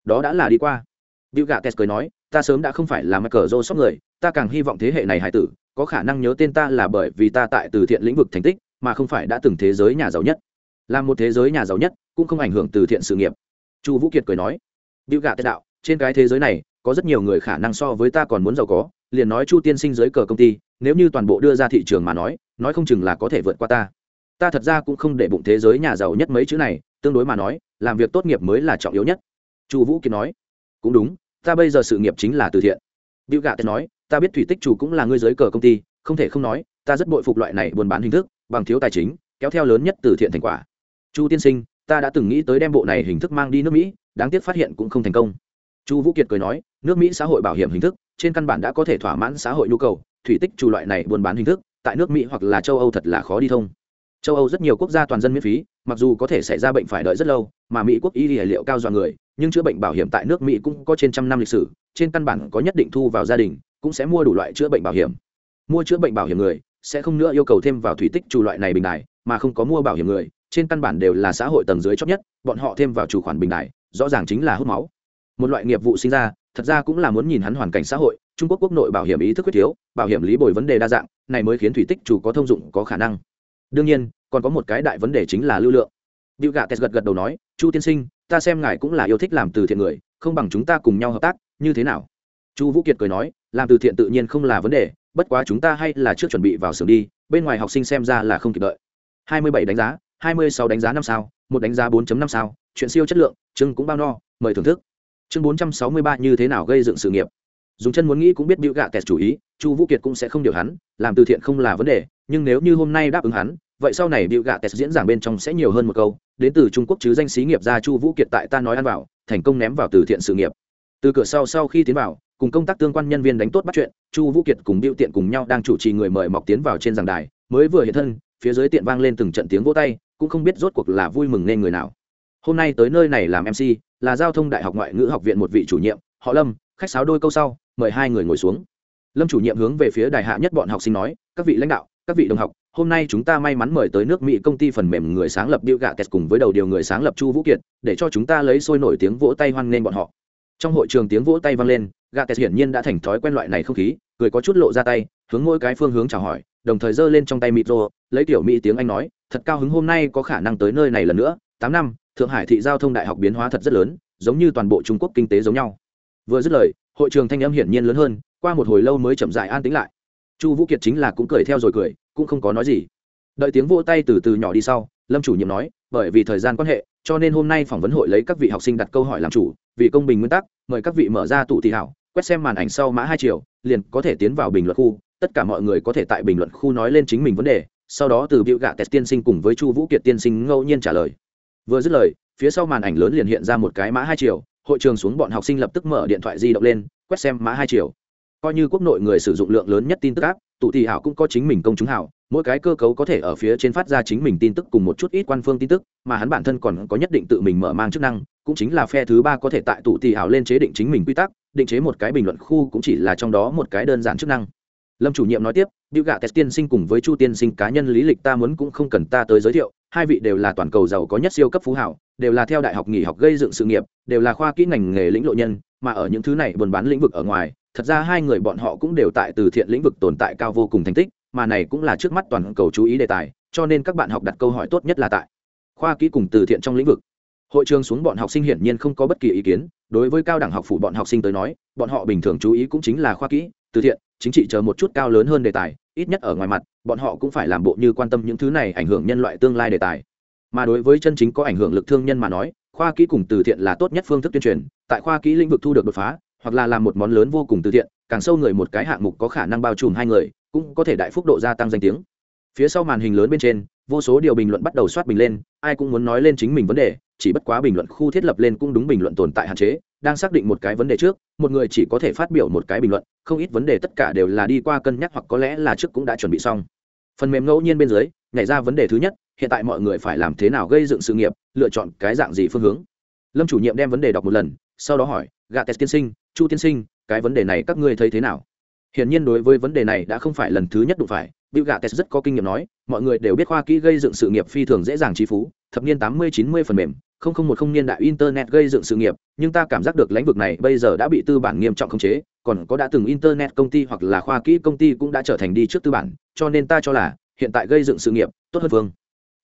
Đó đã là đi qua. Biu Gà Tes cười nói, ta sớm đã không phải là mắc cờ rô sóc người, ta càng hy vọng thế hệ này hải tử, có khả năng nhớ tên ta là bởi vì ta tại từ thiện lĩnh vực thành tích, mà không phải đã từng thế giới nhà giàu nhất là một thế giới nhà giàu nhất cũng không ảnh hưởng từ thiện sự nghiệp. Chu vũ kiệt cười nói bill gates đạo trên cái thế giới này có rất nhiều người khả năng so với ta còn muốn giàu có liền nói chu tiên sinh dưới cờ công ty nếu như toàn bộ đưa ra thị trường mà nói nói không chừng là có thể vượt qua ta. Ta thật ra cũng không để bụng thế giới nhà giàu nhất mấy chữ này tương đối mà nói làm việc tốt nghiệp mới là trọng yếu nhất. Chu vũ kiệt nói cũng đúng ta bây giờ sự nghiệp chính là từ thiện. Bill Gates nói, ta biết thủy tích chủ cũng là người dưới cờ công ty, không thể không nói, ta rất bội phục loại này buôn bán hình thức, bằng thiếu tài chính, kéo theo lớn nhất từ thiện thành quả. Chu tiên sinh, ta đã từng nghĩ tới đem bộ này hình thức mang đi nước Mỹ, đáng tiếc phát hiện cũng không thành công. Chu Vũ Kiệt cười nói, nước Mỹ xã hội bảo hiểm hình thức, trên căn bản đã có thể thỏa mãn xã hội nhu cầu, thủy tích chủ loại này buôn bán hình thức, tại nước Mỹ hoặc là châu Âu thật là khó đi thông. Châu Âu rất nhiều quốc gia toàn dân miễn phí, mặc dù có thể xảy ra bệnh phải đợi rất lâu, mà Mỹ quốc y liệu cao dọa người, nhưng chữa bệnh bảo hiểm tại nước Mỹ cũng có trên trăm năm lịch sử, trên căn bản có nhất định thu vào gia đình cũng sẽ mua đủ loại chữa bệnh bảo hiểm mua chữa bệnh bảo hiểm người sẽ không nữa yêu cầu thêm vào thủy tích chủ loại này bình đài mà không có mua bảo hiểm người trên căn bản đều là xã hội tầng dưới chót nhất bọn họ thêm vào chủ khoản bình đại rõ ràng chính là hút máu. Một loại nghiệp vụ sinh ra thật ra cũng là muốn nhìn hắn hoàn cảnh xã hội trung quốc quốc nội bảo hiểm ý thức quyết thiếu bảo hiểm lý bồi vấn đề đa dạng này mới khiến thủy tích chủ có thông dụng có khả năng. Đương nhiên còn có một cái đại vấn đề chính là lưu lượng. Bill Gates gật gật đầu nói, "Chu tiên sinh, ta xem ngài cũng là yêu thích làm từ thiện người, không bằng chúng ta cùng nhau hợp tác, như thế nào? Chu vũ kiệt cười nói làm từ thiện tự nhiên không là vấn đề bất quá chúng ta hay là trước chuẩn bị vào xưởng đi bên ngoài học sinh xem ra là không kịp đợi. Hai mươi bảy đánh giá hai mươi sáu đánh giá năm sao, một đánh giá 4 năm sao, chuyện siêu chất lượng, chương cũng bao no, mời thưởng thức. Chương bốn trăm sáu mươi ba như thế nào gây dựng sự nghiệp. Dùng chân muốn nghĩ cũng biết biểu gạ kẹt chủ ý, chu vũ kiệt cũng sẽ không điều hắn, làm từ thiện không là vấn đề, nhưng nếu như hôm nay đáp ứng hắn, vậy sau này biểu gạ kẹt diễn giảng bên trong sẽ nhiều hơn một câu, đến từ trung quốc chứ danh xí nghiệp gia chu vũ kiệt tại ta nói ăn vào, thành công ném vào từ thiện sự nghiệp. Từ cửa sau sau khi tiến vào, cùng công tác tương quan nhân viên đánh tốt bắt chuyện, chu vũ kiệt cùng biêu tiện cùng nhau đang chủ trì người mời mọc tiến vào trên giảng đài, mới vừa hiện thân, phía dưới tiện vang lên từng trận tiếng vỗ tay cũng không biết rốt cuộc là vui mừng nên người nào. Hôm nay tới nơi này làm mc là giao thông đại học ngoại ngữ học viện một vị chủ nhiệm họ lâm khách sáo đôi câu sau mời hai người ngồi xuống. Lâm chủ nhiệm hướng về phía đại hạ nhất bọn học sinh nói các vị lãnh đạo các vị đồng học hôm nay chúng ta may mắn mời tới nước mỹ công ty phần mềm người sáng lập Bill Gates cùng với đầu điều người sáng lập Chu Vũ Kiệt, để cho chúng ta lấy sôi nổi tiếng vỗ tay hoan nghênh bọn họ. Trong hội trường tiếng vỗ tay vang lên gà tes hiển nhiên đã thành thói quen loại này không khí cười có chút lộ ra tay hướng mỗi cái phương hướng chào hỏi đồng thời giơ lên trong tay micro lấy tiểu mỹ tiếng anh nói thật cao hứng hôm nay có khả năng tới nơi này lần nữa. Tám năm, thượng hải thị giao thông đại học biến hóa thật rất lớn, giống như toàn bộ trung quốc kinh tế giống nhau. Vừa dứt lời, hội trường thanh âm hiển nhiên lớn hơn, qua một hồi lâu mới chậm dại an tĩnh lại. Chu vũ kiệt chính là cũng cười theo rồi cười, cũng không có nói gì. Đợi tiếng vỗ tay từ từ nhỏ đi sau, lâm chủ nhiệm nói, bởi vì thời gian quan hệ, cho nên hôm nay phỏng vấn hội lấy các vị học sinh đặt câu hỏi làm chủ, vì công bình nguyên tắc, mời các vị mở ra tụ thị hảo, quét xem màn ảnh sau mã hai triệu liền có thể tiến vào bình luận khu, tất cả mọi người có thể tại bình luận khu nói lên chính mình vấn đề sau đó từ biểu gạ test tiên sinh cùng với chu vũ kiệt tiên sinh ngẫu nhiên trả lời. Vừa dứt lời, phía sau màn ảnh lớn liền hiện ra một cái mã hai triệu hội trường xuống bọn học sinh lập tức mở điện thoại di động lên, quét xem mã hai triệu coi như quốc nội người sử dụng lượng lớn nhất tin tức áp tụ thị hảo cũng có chính mình công chúng hảo, mỗi cái cơ cấu có thể ở phía trên phát ra chính mình tin tức cùng một chút ít quan phương tin tức, mà hắn bản thân còn có nhất định tự mình mở mang chức năng, cũng chính là phe thứ ba có thể tại tụ thị hảo lên chế định chính mình quy tắc, định chế một cái bình luận khu cũng chỉ là trong đó một cái đơn giản chức năng. Lâm chủ nhiệm nói tiếp Diệu gạ test tiên sinh cùng với chu tiên sinh cá nhân lý lịch ta muốn cũng không cần ta tới giới thiệu, hai vị đều là toàn cầu giàu có nhất siêu cấp phú hảo, đều là theo đại học nghỉ học gây dựng sự nghiệp, đều là khoa kỹ ngành nghề lĩnh lộ nhân, mà ở những thứ này buôn bán lĩnh vực ở ngoài, thật ra hai người bọn họ cũng đều tại từ thiện lĩnh vực tồn tại cao vô cùng thành tích, mà này cũng là trước mắt toàn cầu chú ý đề tài, cho nên các bạn học đặt câu hỏi tốt nhất là tại khoa kỹ cùng từ thiện trong lĩnh vực. Hội trường xuống bọn học sinh hiển nhiên không có bất kỳ ý kiến, đối với cao đẳng học phủ bọn học sinh tới nói, bọn họ bình thường chú ý cũng chính là khoa kỹ, từ thiện chính trị chờ một chút cao lớn hơn đề tài, ít nhất ở ngoài mặt, bọn họ cũng phải làm bộ như quan tâm những thứ này ảnh hưởng nhân loại tương lai đề tài. Mà đối với chân chính có ảnh hưởng lực thương nhân mà nói, khoa kỹ cùng từ thiện là tốt nhất phương thức tuyên truyền, tại khoa kỹ lĩnh vực thu được đột phá, hoặc là làm một món lớn vô cùng từ thiện, càng sâu người một cái hạng mục có khả năng bao trùm hai người, cũng có thể đại phúc độ gia tăng danh tiếng. Phía sau màn hình lớn bên trên, vô số điều bình luận bắt đầu soát bình lên, ai cũng muốn nói lên chính mình vấn đề chỉ bất quá bình luận khu thiết lập lên cũng đúng bình luận tồn tại hạn chế đang xác định một cái vấn đề trước một người chỉ có thể phát biểu một cái bình luận không ít vấn đề tất cả đều là đi qua cân nhắc hoặc có lẽ là trước cũng đã chuẩn bị xong. Phần mềm ngẫu nhiên bên dưới nhảy ra vấn đề thứ nhất hiện tại mọi người phải làm thế nào gây dựng sự nghiệp lựa chọn cái dạng gì phương hướng? Lâm chủ nhiệm đem vấn đề đọc một lần sau đó hỏi gạ tes tiên sinh chu tiên sinh cái vấn đề này các ngươi thấy thế nào? Hiển nhiên đối với vấn đề này đã không phải lần thứ nhất đụng phải Bill Gates rất có kinh nghiệm nói, mọi người đều biết khoa kỹ gây dựng sự nghiệp phi thường dễ dàng trí phú, thập niên 80-90 phần mềm, không không một không niên đại internet gây dựng sự nghiệp, nhưng ta cảm giác được lĩnh vực này bây giờ đã bị tư bản nghiêm trọng khống chế, còn có đã từng internet công ty hoặc là khoa kỹ công ty cũng đã trở thành đi trước tư bản, cho nên ta cho là hiện tại gây dựng sự nghiệp tốt hơn phương.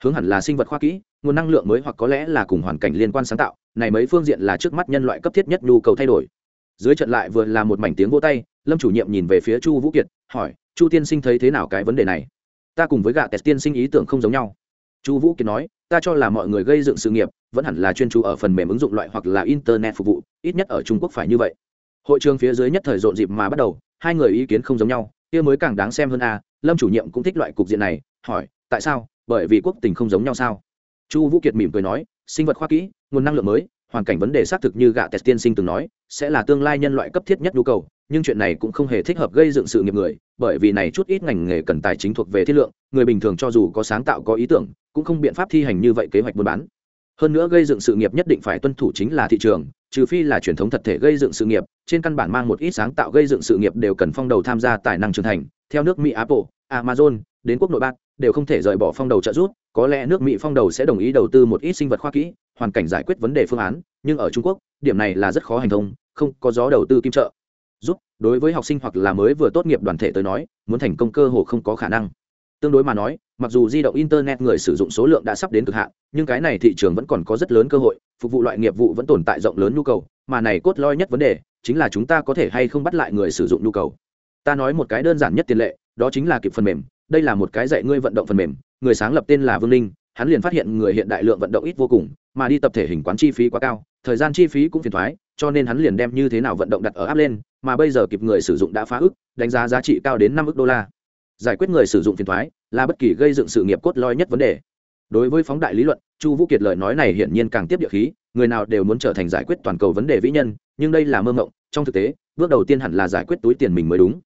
Hướng hẳn là sinh vật khoa kỹ, nguồn năng lượng mới hoặc có lẽ là cùng hoàn cảnh liên quan sáng tạo, này mấy phương diện là trước mắt nhân loại cấp thiết nhất nhu cầu thay đổi. Dưới trận lại vừa là một mảnh tiếng vô tay, Lâm chủ nhiệm nhìn về phía Chu Vũ Kiệt, hỏi, chu tiên sinh thấy thế nào cái vấn đề này ta cùng với gạ test tiên sinh ý tưởng không giống nhau chu vũ kiệt nói ta cho là mọi người gây dựng sự nghiệp vẫn hẳn là chuyên chú ở phần mềm ứng dụng loại hoặc là internet phục vụ, ít nhất ở trung quốc phải như vậy. Hội trường phía dưới nhất thời rộn dịp mà bắt đầu, hai người ý kiến không giống nhau, kia mới càng đáng xem hơn a lâm chủ nhiệm cũng thích loại cục diện này, hỏi, tại sao? Bởi vì quốc tình không giống nhau sao? Chu vũ kiệt mỉm cười nói, sinh vật khoa kỹ, nguồn năng lượng mới, hoàn cảnh vấn đề xác thực như gạ test tiên sinh từng nói, sẽ là tương lai nhân loại cấp thiết nhất nhu cầu nhưng chuyện này cũng không hề thích hợp gây dựng sự nghiệp người, bởi vì này chút ít ngành nghề cần tài chính thuộc về thiết lượng, người bình thường cho dù có sáng tạo có ý tưởng, cũng không biện pháp thi hành như vậy kế hoạch buôn bán. Hơn nữa gây dựng sự nghiệp nhất định phải tuân thủ chính là thị trường, trừ phi là truyền thống thật thể gây dựng sự nghiệp, trên căn bản mang một ít sáng tạo gây dựng sự nghiệp đều cần phong đầu tham gia tài năng trưởng thành. Theo nước mỹ apple, amazon, đến quốc nội bác đều không thể rời bỏ phong đầu trợ giúp, có lẽ nước mỹ phong đầu sẽ đồng ý đầu tư một ít sinh vật khoa kỹ, hoàn cảnh giải quyết vấn đề phương án, nhưng ở trung quốc, điểm này là rất khó hành thông, không có gió đầu tư kim trợ giúp, đối với học sinh hoặc là mới vừa tốt nghiệp đoàn thể tới nói, muốn thành công cơ hồ không có khả năng. Tương đối mà nói, mặc dù di động internet người sử dụng số lượng đã sắp đến cực hạn, nhưng cái này thị trường vẫn còn có rất lớn cơ hội, phục vụ loại nghiệp vụ vẫn tồn tại rộng lớn nhu cầu, mà này cốt lõi nhất vấn đề, chính là chúng ta có thể hay không bắt lại người sử dụng nhu cầu. Ta nói một cái đơn giản nhất tiền lệ, đó chính là kịp phần mềm, đây là một cái dạy ngươi vận động phần mềm, người sáng lập tên là vương linh hắn liền phát hiện người hiện đại lượng vận động ít vô cùng, mà đi tập thể hình quán chi phí quá cao, thời gian chi phí cũng phiền thoái cho nên hắn liền đem như thế nào vận động đặt ở áp lên mà bây giờ kịp người sử dụng đã phá ức đánh giá giá trị cao đến năm ức đô la. Giải quyết người sử dụng phiền thoái là bất kỳ gây dựng sự nghiệp cốt lõi nhất vấn đề. Đối với phóng đại lý luận chu vũ kiệt lời nói này hiển nhiên càng tiếp địa khí người nào đều muốn trở thành giải quyết toàn cầu vấn đề vĩ nhân nhưng đây là mơ mộng trong thực tế bước đầu tiên hẳn là giải quyết túi tiền mình mới đúng.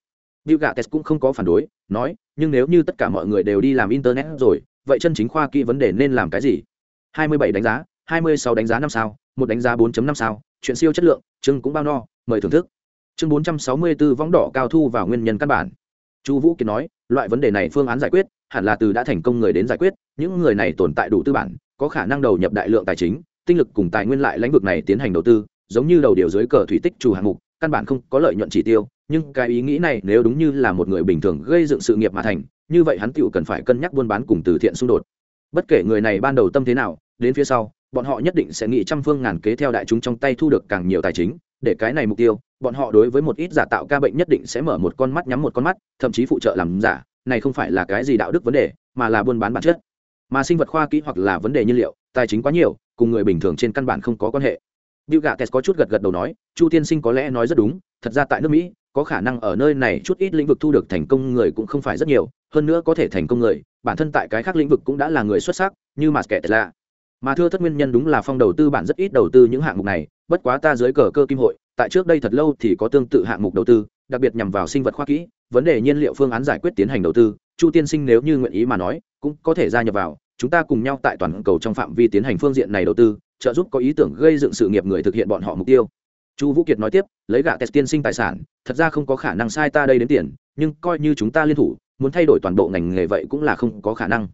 Bill Gates cũng không có phản đối, nói, nhưng nếu như tất cả mọi người đều đi làm internet rồi, vậy chân chính khoa kỹ vấn đề nên làm cái gì? 27 đánh giá, 26 đánh giá năm sao, một đánh giá 4.5 sao, chuyện siêu chất lượng, chưng cũng bao no, mời thưởng thức. Chương 464 võng đỏ cao thu vào nguyên nhân căn bản. Chu Vũ Kiệt nói, loại vấn đề này phương án giải quyết, hẳn là từ đã thành công người đến giải quyết, những người này tồn tại đủ tư bản, có khả năng đầu nhập đại lượng tài chính, tinh lực cùng tài nguyên lại lĩnh vực này tiến hành đầu tư, giống như đầu điều dưới cờ thủy tích chủ hạng mục, căn bản không có lợi nhuận chỉ tiêu, nhưng cái ý nghĩ này nếu đúng như là một người bình thường gây dựng sự nghiệp mà thành như vậy hắn tựu cần phải cân nhắc buôn bán cùng từ thiện xung đột bất kể người này ban đầu tâm thế nào đến phía sau bọn họ nhất định sẽ nghĩ trăm phương ngàn kế theo đại chúng trong tay thu được càng nhiều tài chính để cái này mục tiêu bọn họ đối với một ít giả tạo ca bệnh nhất định sẽ mở một con mắt nhắm một con mắt thậm chí phụ trợ làm giả này không phải là cái gì đạo đức vấn đề mà là buôn bán bản chất. Mà sinh vật khoa kỹ hoặc là vấn đề nhiên liệu tài chính quá nhiều cùng người bình thường trên căn bản không có quan hệ. Bill Gates có chút gật gật đầu nói, Chu tiên sinh có lẽ nói rất đúng, thật ra tại nước Mỹ, có khả năng ở nơi này chút ít lĩnh vực thu được thành công người cũng không phải rất nhiều hơn nữa có thể thành công người bản thân tại cái khác lĩnh vực cũng đã là người xuất sắc như mà kẻ là mà thưa thất nguyên nhân đúng là phong đầu tư bản rất ít đầu tư những hạng mục này, bất quá ta dưới cờ cơ kim hội, tại trước đây thật lâu thì có tương tự hạng mục đầu tư, đặc biệt nhằm vào sinh vật khoa kỹ, vấn đề nhiên liệu phương án giải quyết tiến hành đầu tư, chu tiên sinh nếu như nguyện ý mà nói, cũng có thể gia nhập vào, chúng ta cùng nhau tại toàn cầu trong phạm vi tiến hành phương diện này đầu tư, trợ giúp có ý tưởng gây dựng sự nghiệp người thực hiện bọn họ mục tiêu. Chu vũ kiệt nói tiếp, lấy gạ test tiên sinh tài sản, thật ra không có khả năng sai ta đây đến tiền, nhưng coi như chúng ta liên thủ, muốn thay đổi toàn bộ ngành nghề vậy cũng là không có khả năng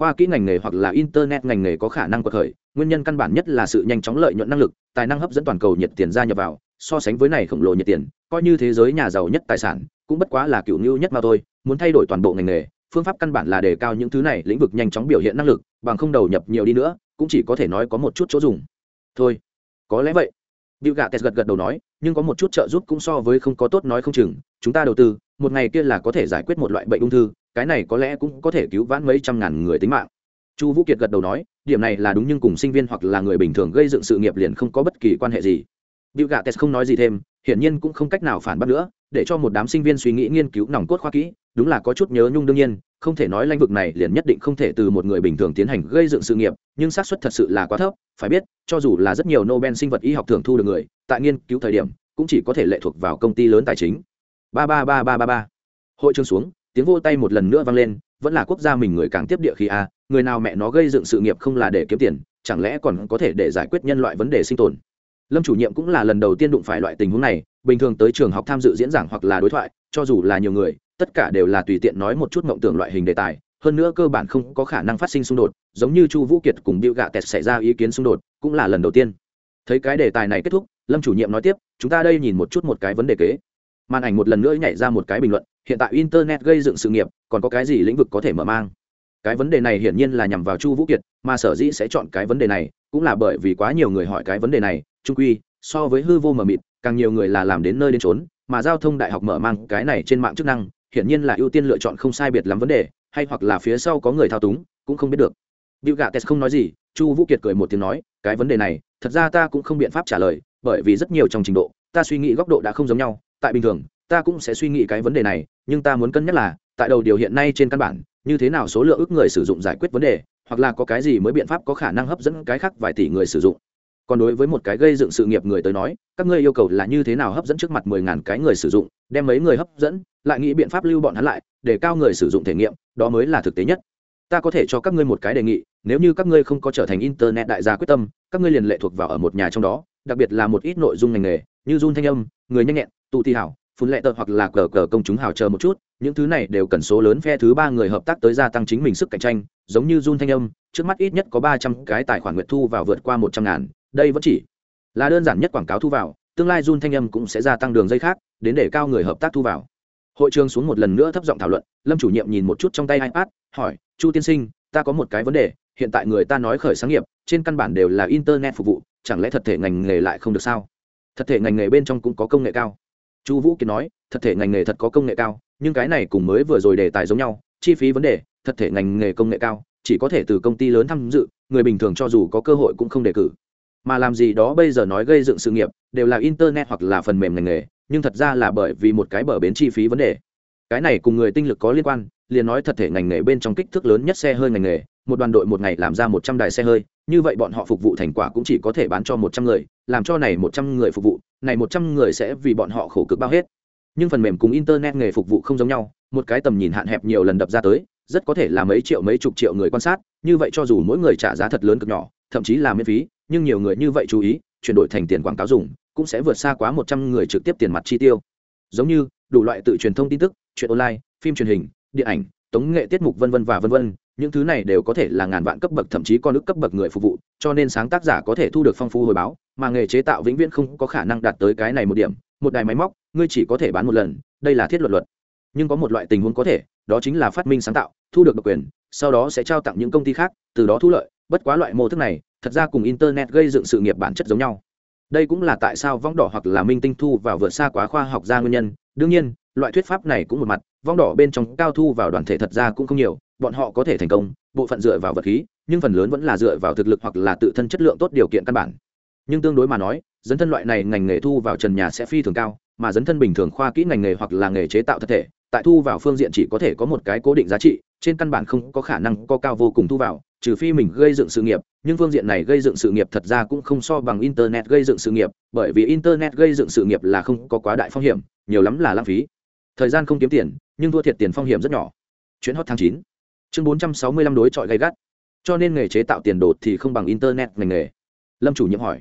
khoa kỹ ngành nghề hoặc là internet ngành nghề có khả năng quật khởi, nguyên nhân căn bản nhất là sự nhanh chóng lợi nhuận năng lực, tài năng hấp dẫn toàn cầu nhiệt tiền ra nhập vào, so sánh với này khổng lồ nhiệt tiền, coi như thế giới nhà giàu nhất tài sản, cũng bất quá là cựu ngưu nhất mà thôi, muốn thay đổi toàn bộ ngành nghề, phương pháp căn bản là đề cao những thứ này lĩnh vực nhanh chóng biểu hiện năng lực, bằng không đầu nhập nhiều đi nữa, cũng chỉ có thể nói có một chút chỗ dùng. Thôi, có lẽ vậy. Bill Gates gật gật đầu nói, nhưng có một chút trợ giúp cũng so với không có tốt nói không chừng, chúng ta đầu tư, một ngày kia là có thể giải quyết một loại bệnh ung thư, cái này có lẽ cũng có thể cứu vãn mấy trăm ngàn người tính mạng. Chu Vũ Kiệt gật đầu nói, điểm này là đúng nhưng cùng sinh viên hoặc là người bình thường gây dựng sự nghiệp liền không có bất kỳ quan hệ gì. Bill Gates không nói gì thêm, hiển nhiên cũng không cách nào phản bác nữa, để cho một đám sinh viên suy nghĩ nghiên cứu nòng cốt khoa kỹ, đúng là có chút nhớ nhung đương nhiên, không thể nói lãnh vực này liền nhất định không thể từ một người bình thường tiến hành gây dựng sự nghiệp, nhưng xác suất thật sự là quá thấp, phải biết, cho dù là rất nhiều Nobel sinh vật y học thưởng thu được người, tại nghiên cứu thời điểm, cũng chỉ có thể lệ thuộc vào công ty lớn tài chính. Ba ba ba ba ba ba. Hội trường xuống, tiếng vô tay một lần nữa vang lên, vẫn là quốc gia mình người càng tiếp địa khí a người nào mẹ nó gây dựng sự nghiệp không là để kiếm tiền chẳng lẽ còn có thể để giải quyết nhân loại vấn đề sinh tồn lâm chủ nhiệm cũng là lần đầu tiên đụng phải loại tình huống này bình thường tới trường học tham dự diễn giảng hoặc là đối thoại cho dù là nhiều người tất cả đều là tùy tiện nói một chút mộng tưởng loại hình đề tài, hơn nữa cơ bản không có khả năng phát sinh xung đột, giống như chu vũ kiệt cùng bill gạ tẹt xảy ra ý kiến xung đột, cũng là lần đầu tiên. Thấy cái đề tài này kết thúc, lâm chủ nhiệm nói tiếp, chúng ta đây nhìn một chút một cái vấn đề kế. Màn ảnh một lần nữa nhảy ra một cái bình luận, hiện tại internet gây dựng sự nghiệp, còn có cái gì lĩnh vực có thể mở mang? Cái vấn đề này hiển nhiên là nhằm vào chu vũ kiệt, mà sở dĩ sẽ chọn cái vấn đề này, cũng là bởi vì quá nhiều người hỏi cái vấn đề này trung quy, so với hư vô mờ mịt, càng nhiều người là làm đến nơi đến trốn mà giao thông đại học mở mang cái này trên mạng chức năng hiển nhiên là ưu tiên lựa chọn không sai biệt lắm vấn đề hay hoặc là phía sau có người thao túng cũng không biết được Bill Gates không nói gì, Chu Vũ Kiệt cười một tiếng nói, cái vấn đề này, thật ra ta cũng không biện pháp trả lời, bởi vì rất nhiều trong trình độ, ta suy nghĩ góc độ đã không giống nhau, tại bình thường, ta cũng sẽ suy nghĩ cái vấn đề này, nhưng ta muốn cân nhắc là, tại đầu điều hiện nay trên căn bản, như thế nào số lượng ước người sử dụng giải quyết vấn đề, hoặc là có cái gì mới biện pháp có khả năng hấp dẫn cái khác vài tỷ người sử dụng. Còn đối với một cái gây dựng sự nghiệp người tới nói, các ngươi yêu cầu là như thế nào hấp dẫn trước mặt mười ngàn cái người sử dụng, đem mấy người hấp dẫn, lại nghĩ biện pháp lưu bọn hắn lại, để cao người sử dụng thể nghiệm, đó mới là thực tế nhất. Ta có thể cho các ngươi một cái đề nghị nếu như các ngươi không có trở thành internet đại gia quyết tâm các ngươi liền lệ thuộc vào ở một nhà trong đó đặc biệt là một ít nội dung ngành nghề như run thanh âm người nhanh nhẹn tụ thi hảo phun lệ tợ hoặc là cờ cờ công chúng hào chờ một chút những thứ này đều cần số lớn phe thứ ba người hợp tác tới gia tăng chính mình sức cạnh tranh giống như run thanh âm trước mắt ít nhất có ba trăm cái tài khoản nguyệt thu vào vượt qua một trăm ngàn đây vẫn chỉ là đơn giản nhất quảng cáo thu vào tương lai run thanh âm cũng sẽ gia tăng đường dây khác đến để cao người hợp tác thu vào hội trường xuống một lần nữa thấp giọng thảo luận, lâm chủ nhiệm nhìn một chút trong tay ipad, hỏi, chu tiên sinh, ta có một cái vấn đề, hiện tại người ta nói khởi sáng nghiệp, trên căn bản đều là internet phục vụ, chẳng lẽ thật thể ngành nghề lại không được sao? Thật thể ngành nghề bên trong cũng có công nghệ cao. Chu vũ kiệt nói, thật thể ngành nghề thật có công nghệ cao, nhưng cái này cùng mới vừa rồi đề tài giống nhau, chi phí vấn đề, thật thể ngành nghề công nghệ cao, chỉ có thể từ công ty lớn tham dự, người bình thường cho dù có cơ hội cũng không đề cử. Mà làm gì đó bây giờ nói gây dựng sự nghiệp, đều là internet hoặc là phần mềm ngành nghề nhưng thật ra là bởi vì một cái bờ bến chi phí vấn đề. Cái này cùng người tinh lực có liên quan, liền nói thật thể ngành nghề bên trong kích thước lớn nhất xe hơi ngành nghề, một đoàn đội một ngày làm ra một trăm đài xe hơi, như vậy bọn họ phục vụ thành quả cũng chỉ có thể bán cho một trăm người, làm cho này một trăm người phục vụ, này một trăm người sẽ vì bọn họ khổ cực bao hết. Nhưng phần mềm cùng internet nghề phục vụ không giống nhau, một cái tầm nhìn hạn hẹp nhiều lần đập ra tới, rất có thể là mấy triệu mấy chục triệu người quan sát, như vậy cho dù mỗi người trả giá thật lớn cực nhỏ, thậm chí là miễn phí, nhưng nhiều người như vậy chú ý, chuyển đổi thành tiền quảng cáo dùng cũng sẽ vượt xa quá một trăm người trực tiếp tiền mặt chi tiêu. Giống như, đủ loại tự truyền thông tin tức, chuyện online, phim truyền hình, điện ảnh, tống nghệ tiết mục vân vân và vân vân, những thứ này đều có thể là ngàn vạn cấp bậc thậm chí con ức cấp bậc người phục vụ, cho nên sáng tác giả có thể thu được phong phú hồi báo, mà nghề chế tạo vĩnh viễn không có khả năng đạt tới cái này một điểm. Một đài máy móc, ngươi chỉ có thể bán một lần, đây là thiết luật luật. Nhưng có một loại tình huống có thể, đó chính là phát minh sáng tạo, thu được độc quyền, sau đó sẽ trao tặng những công ty khác, từ đó thu lợi. Bất quá loại mô thức này, thật ra cùng internet gây dựng sự nghiệp bản chất giống nhau đây cũng là tại sao vong đỏ hoặc là minh tinh thu vào vượt xa quá khoa học ra nguyên nhân. Đương nhiên, loại thuyết pháp này cũng một mặt, vong đỏ bên trong cao thu vào đoàn thể thật ra cũng không nhiều, bọn họ có thể thành công, bộ phận dựa vào vật khí, nhưng phần lớn vẫn là dựa vào thực lực hoặc là tự thân chất lượng tốt điều kiện căn bản. Nhưng tương đối mà nói, dấn thân loại này ngành nghề thu vào trần nhà sẽ phi thường cao, mà dấn thân bình thường khoa kỹ ngành nghề hoặc là nghề chế tạo thật thể, tại thu vào phương diện chỉ có thể có một cái cố định giá trị trên căn bản không có khả năng có cao vô cùng thu vào, trừ phi mình gây dựng sự nghiệp, nhưng phương diện này gây dựng sự nghiệp thật ra cũng không so bằng internet gây dựng sự nghiệp, bởi vì internet gây dựng sự nghiệp là không có quá đại phong hiểm, nhiều lắm là lãng phí. Thời gian không kiếm tiền, nhưng thua thiệt tiền phong hiểm rất nhỏ. Chuyến hot tháng chín. Chương bốn trăm sáu mươi lăm đối chọi gây gắt. Cho nên nghề chế tạo tiền đột thì không bằng internet ngành nghề. Lâm chủ nhiệm hỏi.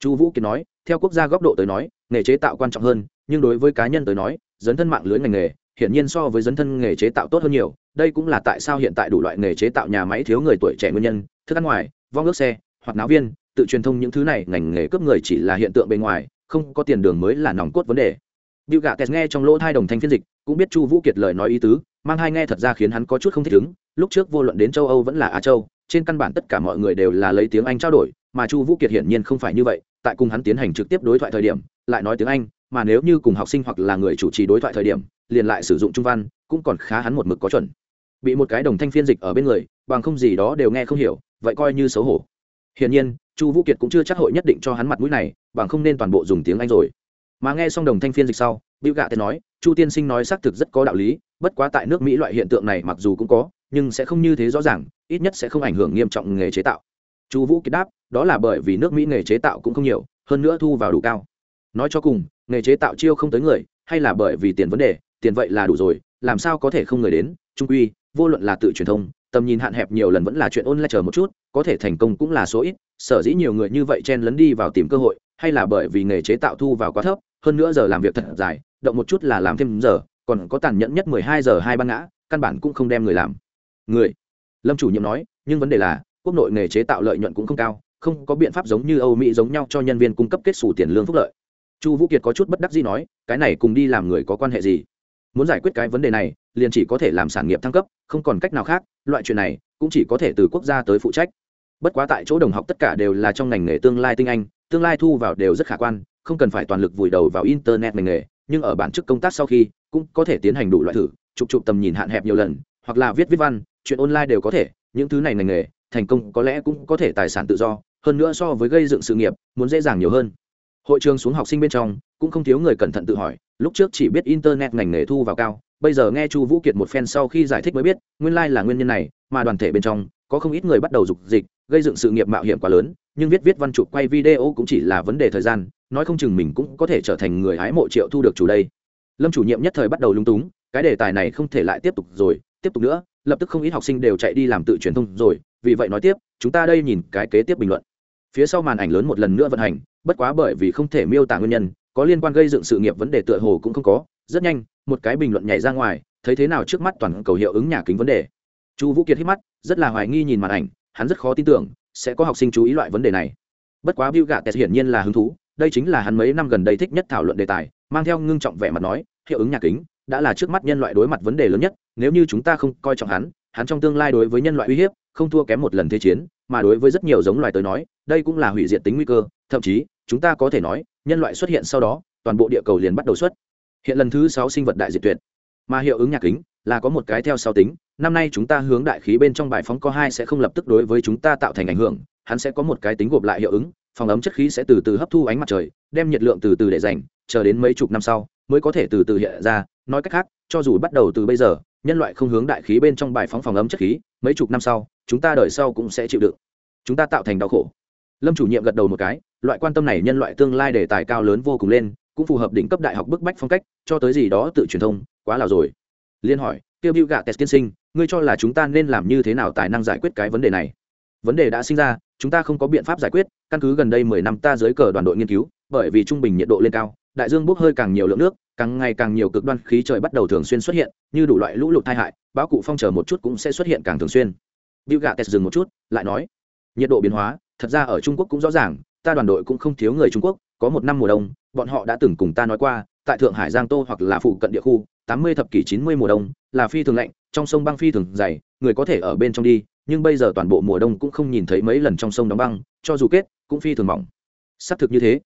Chu vũ kiệt nói, theo quốc gia góc độ tới nói, nghề chế tạo quan trọng hơn, nhưng đối với cá nhân tới nói, dấn thân mạng lưới ngành nghề hiển nhiên so với dấn thân nghề chế tạo tốt hơn nhiều đây cũng là tại sao hiện tại đủ loại nghề chế tạo nhà máy thiếu người tuổi trẻ nguyên nhân thức ăn ngoài vong ước xe hoặc náo viên tự truyền thông những thứ này ngành nghề cướp người chỉ là hiện tượng bên ngoài không có tiền đường mới là nòng cốt vấn đề. Bill Gates nghe trong lỗ thai đồng thanh phiên dịch, cũng biết Chu Vũ Kiệt lời nói ý tứ, mang hai nghe thật ra khiến hắn có chút không thích ứng, lúc trước vô luận đến châu Âu vẫn là Á Châu, trên căn bản tất cả mọi người đều là lấy tiếng Anh trao đổi, mà Chu Vũ Kiệt hiển nhiên không phải như vậy, tại cùng hắn tiến hành trực tiếp đối thoại thời điểm, lại nói tiếng Anh, mà nếu như cùng học sinh hoặc là người chủ trì đối thoại thời điểm, liền lại sử dụng trung văn, cũng còn khá hắn một mực có chuẩn. Bị một cái đồng thanh phiên dịch ở bên người, bằng không gì đó đều nghe không hiểu, vậy coi như xấu hổ. Hiển nhiên, Chu Vũ Kiệt cũng chưa chắc hội nhất định cho hắn mặt mũi này, bằng không nên toàn bộ dùng tiếng Anh rồi mà nghe xong đồng thanh phiên dịch sau bưu gạ tên nói chu tiên sinh nói xác thực rất có đạo lý bất quá tại nước mỹ loại hiện tượng này mặc dù cũng có nhưng sẽ không như thế rõ ràng ít nhất sẽ không ảnh hưởng nghiêm trọng nghề chế tạo chu vũ kiệt đáp đó là bởi vì nước mỹ nghề chế tạo cũng không nhiều hơn nữa thu vào đủ cao nói cho cùng nghề chế tạo chiêu không tới người, hay là bởi vì tiền vấn đề, tiền vậy là đủ rồi, làm sao có thể không người đến? Trung quy, vô luận là tự truyền thông, tầm nhìn hạn hẹp nhiều lần vẫn là chuyện ôn lại chờ một chút, có thể thành công cũng là số ít, sở dĩ nhiều người như vậy chen lấn đi vào tìm cơ hội, hay là bởi vì nghề chế tạo thu vào quá thấp, hơn nữa giờ làm việc thật dài, động một chút là làm thêm giờ, còn có tàn nhẫn nhất mười hai giờ hai ban ngã, căn bản cũng không đem người làm. Người, lâm chủ nhiệm nói, nhưng vấn đề là, quốc nội nghề chế tạo lợi nhuận cũng không cao, không có biện pháp giống như âu mỹ giống nhau cho nhân viên cung cấp kết xù tiền lương phúc lợi chu vũ kiệt có chút bất đắc gì nói, cái này cùng đi làm người có quan hệ gì? Muốn giải quyết cái vấn đề này, liền chỉ có thể làm sản nghiệp thăng cấp, không còn cách nào khác, loại chuyện này cũng chỉ có thể từ quốc gia tới phụ trách. Bất quá tại chỗ đồng học tất cả đều là trong ngành nghề tương lai tinh anh, tương lai thu vào đều rất khả quan, không cần phải toàn lực vùi đầu vào internet ngành nghề, nhưng ở bản chức công tác sau khi cũng có thể tiến hành đủ loại thử, chụp chụp tầm nhìn hạn hẹp nhiều lần, hoặc là viết viết văn, chuyện online đều có thể, những thứ này ngành nghề thành công có lẽ cũng có thể tài sản tự do, hơn nữa so với gây dựng sự nghiệp, muốn dễ dàng nhiều hơn hội trường xuống học sinh bên trong, cũng không thiếu người cẩn thận tự hỏi, lúc trước chỉ biết internet ngành nghề thu vào cao, bây giờ nghe chu vũ kiệt một phen sau khi giải thích mới biết, nguyên lai là nguyên nhân này, mà đoàn thể bên trong, có không ít người bắt đầu dục dịch, gây dựng sự nghiệp mạo hiểm quá lớn, nhưng viết viết văn chụp quay video cũng chỉ là vấn đề thời gian, nói không chừng mình cũng có thể trở thành người hái mộ triệu thu được chủ đây. Lâm chủ nhiệm nhất thời bắt đầu lung túng, cái đề tài này không thể lại tiếp tục rồi, tiếp tục nữa, lập tức không ít học sinh đều chạy đi làm tự truyền thông rồi, vì vậy nói tiếp, chúng ta đây nhìn cái kế tiếp bình luận phía sau màn ảnh lớn một lần nữa vận hành, bất quá bởi vì không thể miêu tả nguyên nhân, có liên quan gây dựng sự nghiệp vấn đề tựa hồ cũng không có. Rất nhanh, một cái bình luận nhảy ra ngoài, thấy thế nào trước mắt toàn cầu hiệu ứng nhà kính vấn đề. Chu vũ kiệt hít mắt, rất là hoài nghi nhìn màn ảnh, hắn rất khó tin tưởng, sẽ có học sinh chú ý loại vấn đề này. Bất quá bill gates hiển nhiên là hứng thú, đây chính là hắn mấy năm gần đây thích nhất thảo luận đề tài, mang theo ngưng trọng vẻ mặt nói, hiệu ứng nhà kính đã là trước mắt nhân loại đối mặt vấn đề lớn nhất, nếu như chúng ta không coi trọng hắn hắn trong tương lai đối với nhân loại uy hiếp, không thua kém một lần thế chiến mà đối với rất nhiều giống loài tới nói, đây cũng là hủy diệt tính nguy cơ, thậm chí, chúng ta có thể nói, nhân loại xuất hiện sau đó, toàn bộ địa cầu liền bắt đầu xuất. Hiện lần thứ sáu sinh vật đại diệt tuyệt. Mà hiệu ứng nhà kính, là có một cái theo sau tính, năm nay chúng ta hướng đại khí bên trong bài phóng có hai sẽ không lập tức đối với chúng ta tạo thành ảnh hưởng, hắn sẽ có một cái tính gộp lại hiệu ứng, phòng ấm chất khí sẽ từ từ hấp thu ánh mặt trời, đem nhiệt lượng từ từ để dành, chờ đến mấy chục năm sau, mới có thể từ từ hiện ra, nói cách khác, cho dù bắt đầu từ bây giờ nhân loại không hướng đại khí bên trong bài phóng phòng ấm chất khí, mấy chục năm sau, chúng ta đời sau cũng sẽ chịu đựng. Chúng ta tạo thành đau khổ. Lâm chủ nhiệm gật đầu một cái, loại quan tâm này nhân loại tương lai đề tài cao lớn vô cùng lên, cũng phù hợp đỉnh cấp đại học bức bách phong cách, cho tới gì đó tự truyền thông, quá là rồi. Liên hỏi, tiêu bưu gạ test tiên sinh, ngươi cho là chúng ta nên làm như thế nào tài năng giải quyết cái vấn đề này? Vấn đề đã sinh ra, chúng ta không có biện pháp giải quyết, căn cứ gần đây mười năm ta dưới cờ đoàn đội nghiên cứu, bởi vì trung bình nhiệt độ lên cao đại dương bốc hơi càng nhiều lượng nước càng ngày càng nhiều cực đoan khí trời bắt đầu thường xuyên xuất hiện như đủ loại lũ lụt tai hại bão cụ phong chờ một chút cũng sẽ xuất hiện càng thường xuyên Bill Gates dừng một chút, lại nói, nhiệt độ biến hóa, thật ra ở Trung Quốc cũng rõ ràng, ta đoàn đội cũng không thiếu người Trung Quốc, có một năm mùa đông, bọn họ đã từng cùng ta nói qua, tại Thượng Hải Giang Tô hoặc là phụ cận địa khu, tám mươi thập kỷ chín mươi mùa đông, là phi thường lạnh, trong sông băng phi thường dày, người có thể ở bên trong đi, nhưng bây giờ toàn bộ mùa đông cũng không nhìn thấy mấy lần trong sông đóng băng, cho dù kết, cũng phi thường mỏng. Xác thực như thế.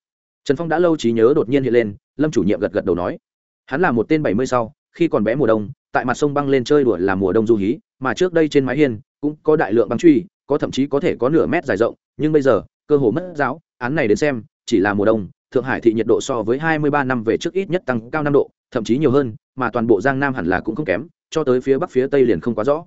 Trần Phong đã lâu trí nhớ đột nhiên hiện lên, Lâm chủ nhiệm gật gật đầu nói, hắn là một tên bảy mươi sau, khi còn bé mùa đông, tại mặt sông băng lên chơi đùa là mùa đông du hí, mà trước đây trên mái hiên cũng có đại lượng băng truy, có thậm chí có thể có nửa mét dài rộng, nhưng bây giờ, cơ hồ mất giáo, án này đến xem, chỉ là mùa đông, Thượng Hải thị nhiệt độ so với 23 năm về trước ít nhất tăng cao 5 độ, thậm chí nhiều hơn, mà toàn bộ Giang Nam hẳn là cũng không kém, cho tới phía bắc phía tây liền không quá rõ.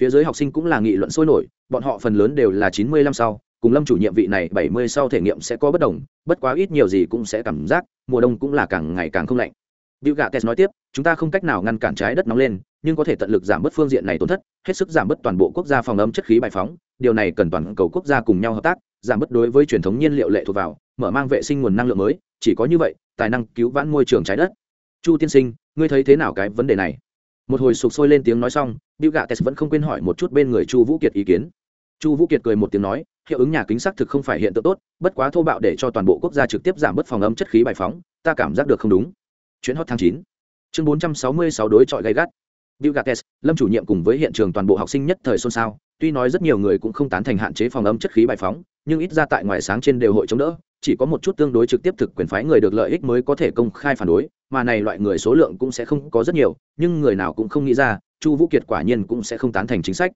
Phía dưới học sinh cũng là nghị luận sôi nổi, bọn họ phần lớn đều là 95 sau, cùng Lâm chủ nhiệm vị này 70 sau thể nghiệm sẽ có bất đồng, bất quá ít nhiều gì cũng sẽ cảm giác, mùa đông cũng là càng ngày càng không lạnh. Bill Gates nói tiếp, chúng ta không cách nào ngăn cản trái đất nóng lên, nhưng có thể tận lực giảm bớt phương diện này tổn thất, hết sức giảm bớt toàn bộ quốc gia phòng ấm chất khí bài phóng, điều này cần toàn cầu quốc gia cùng nhau hợp tác, giảm bớt đối với truyền thống nhiên liệu lệ thuộc vào, mở mang vệ sinh nguồn năng lượng mới, chỉ có như vậy, tài năng cứu vãn môi trường trái đất. Chu tiên sinh, ngươi thấy thế nào cái vấn đề này? Một hồi sục sôi lên tiếng nói xong, Bill Gates vẫn không quên hỏi một chút bên người Chu Vũ Kiệt ý kiến. Chu Vũ Kiệt cười một tiếng nói, hiệu ứng nhà kính xác thực không phải hiện tượng tốt, bất quá thô bạo để cho toàn bộ quốc gia trực tiếp giảm bớt phòng âm chất khí bài phóng, ta cảm giác được không đúng. Chuyến hot tháng chín. Chương bốn trăm sáu mươi sáu đối chọi gay gắt. Bill gates lâm chủ nhiệm cùng với hiện trường toàn bộ học sinh nhất thời xôn xao tuy nói rất nhiều người cũng không tán thành hạn chế phòng âm chất khí bài phóng nhưng ít ra tại ngoài sáng trên đều hội chống đỡ chỉ có một chút tương đối trực tiếp thực quyền phái người được lợi ích mới có thể công khai phản đối mà này loại người số lượng cũng sẽ không có rất nhiều nhưng người nào cũng không nghĩ ra chu vũ kiệt quả nhiên cũng sẽ không tán thành chính sách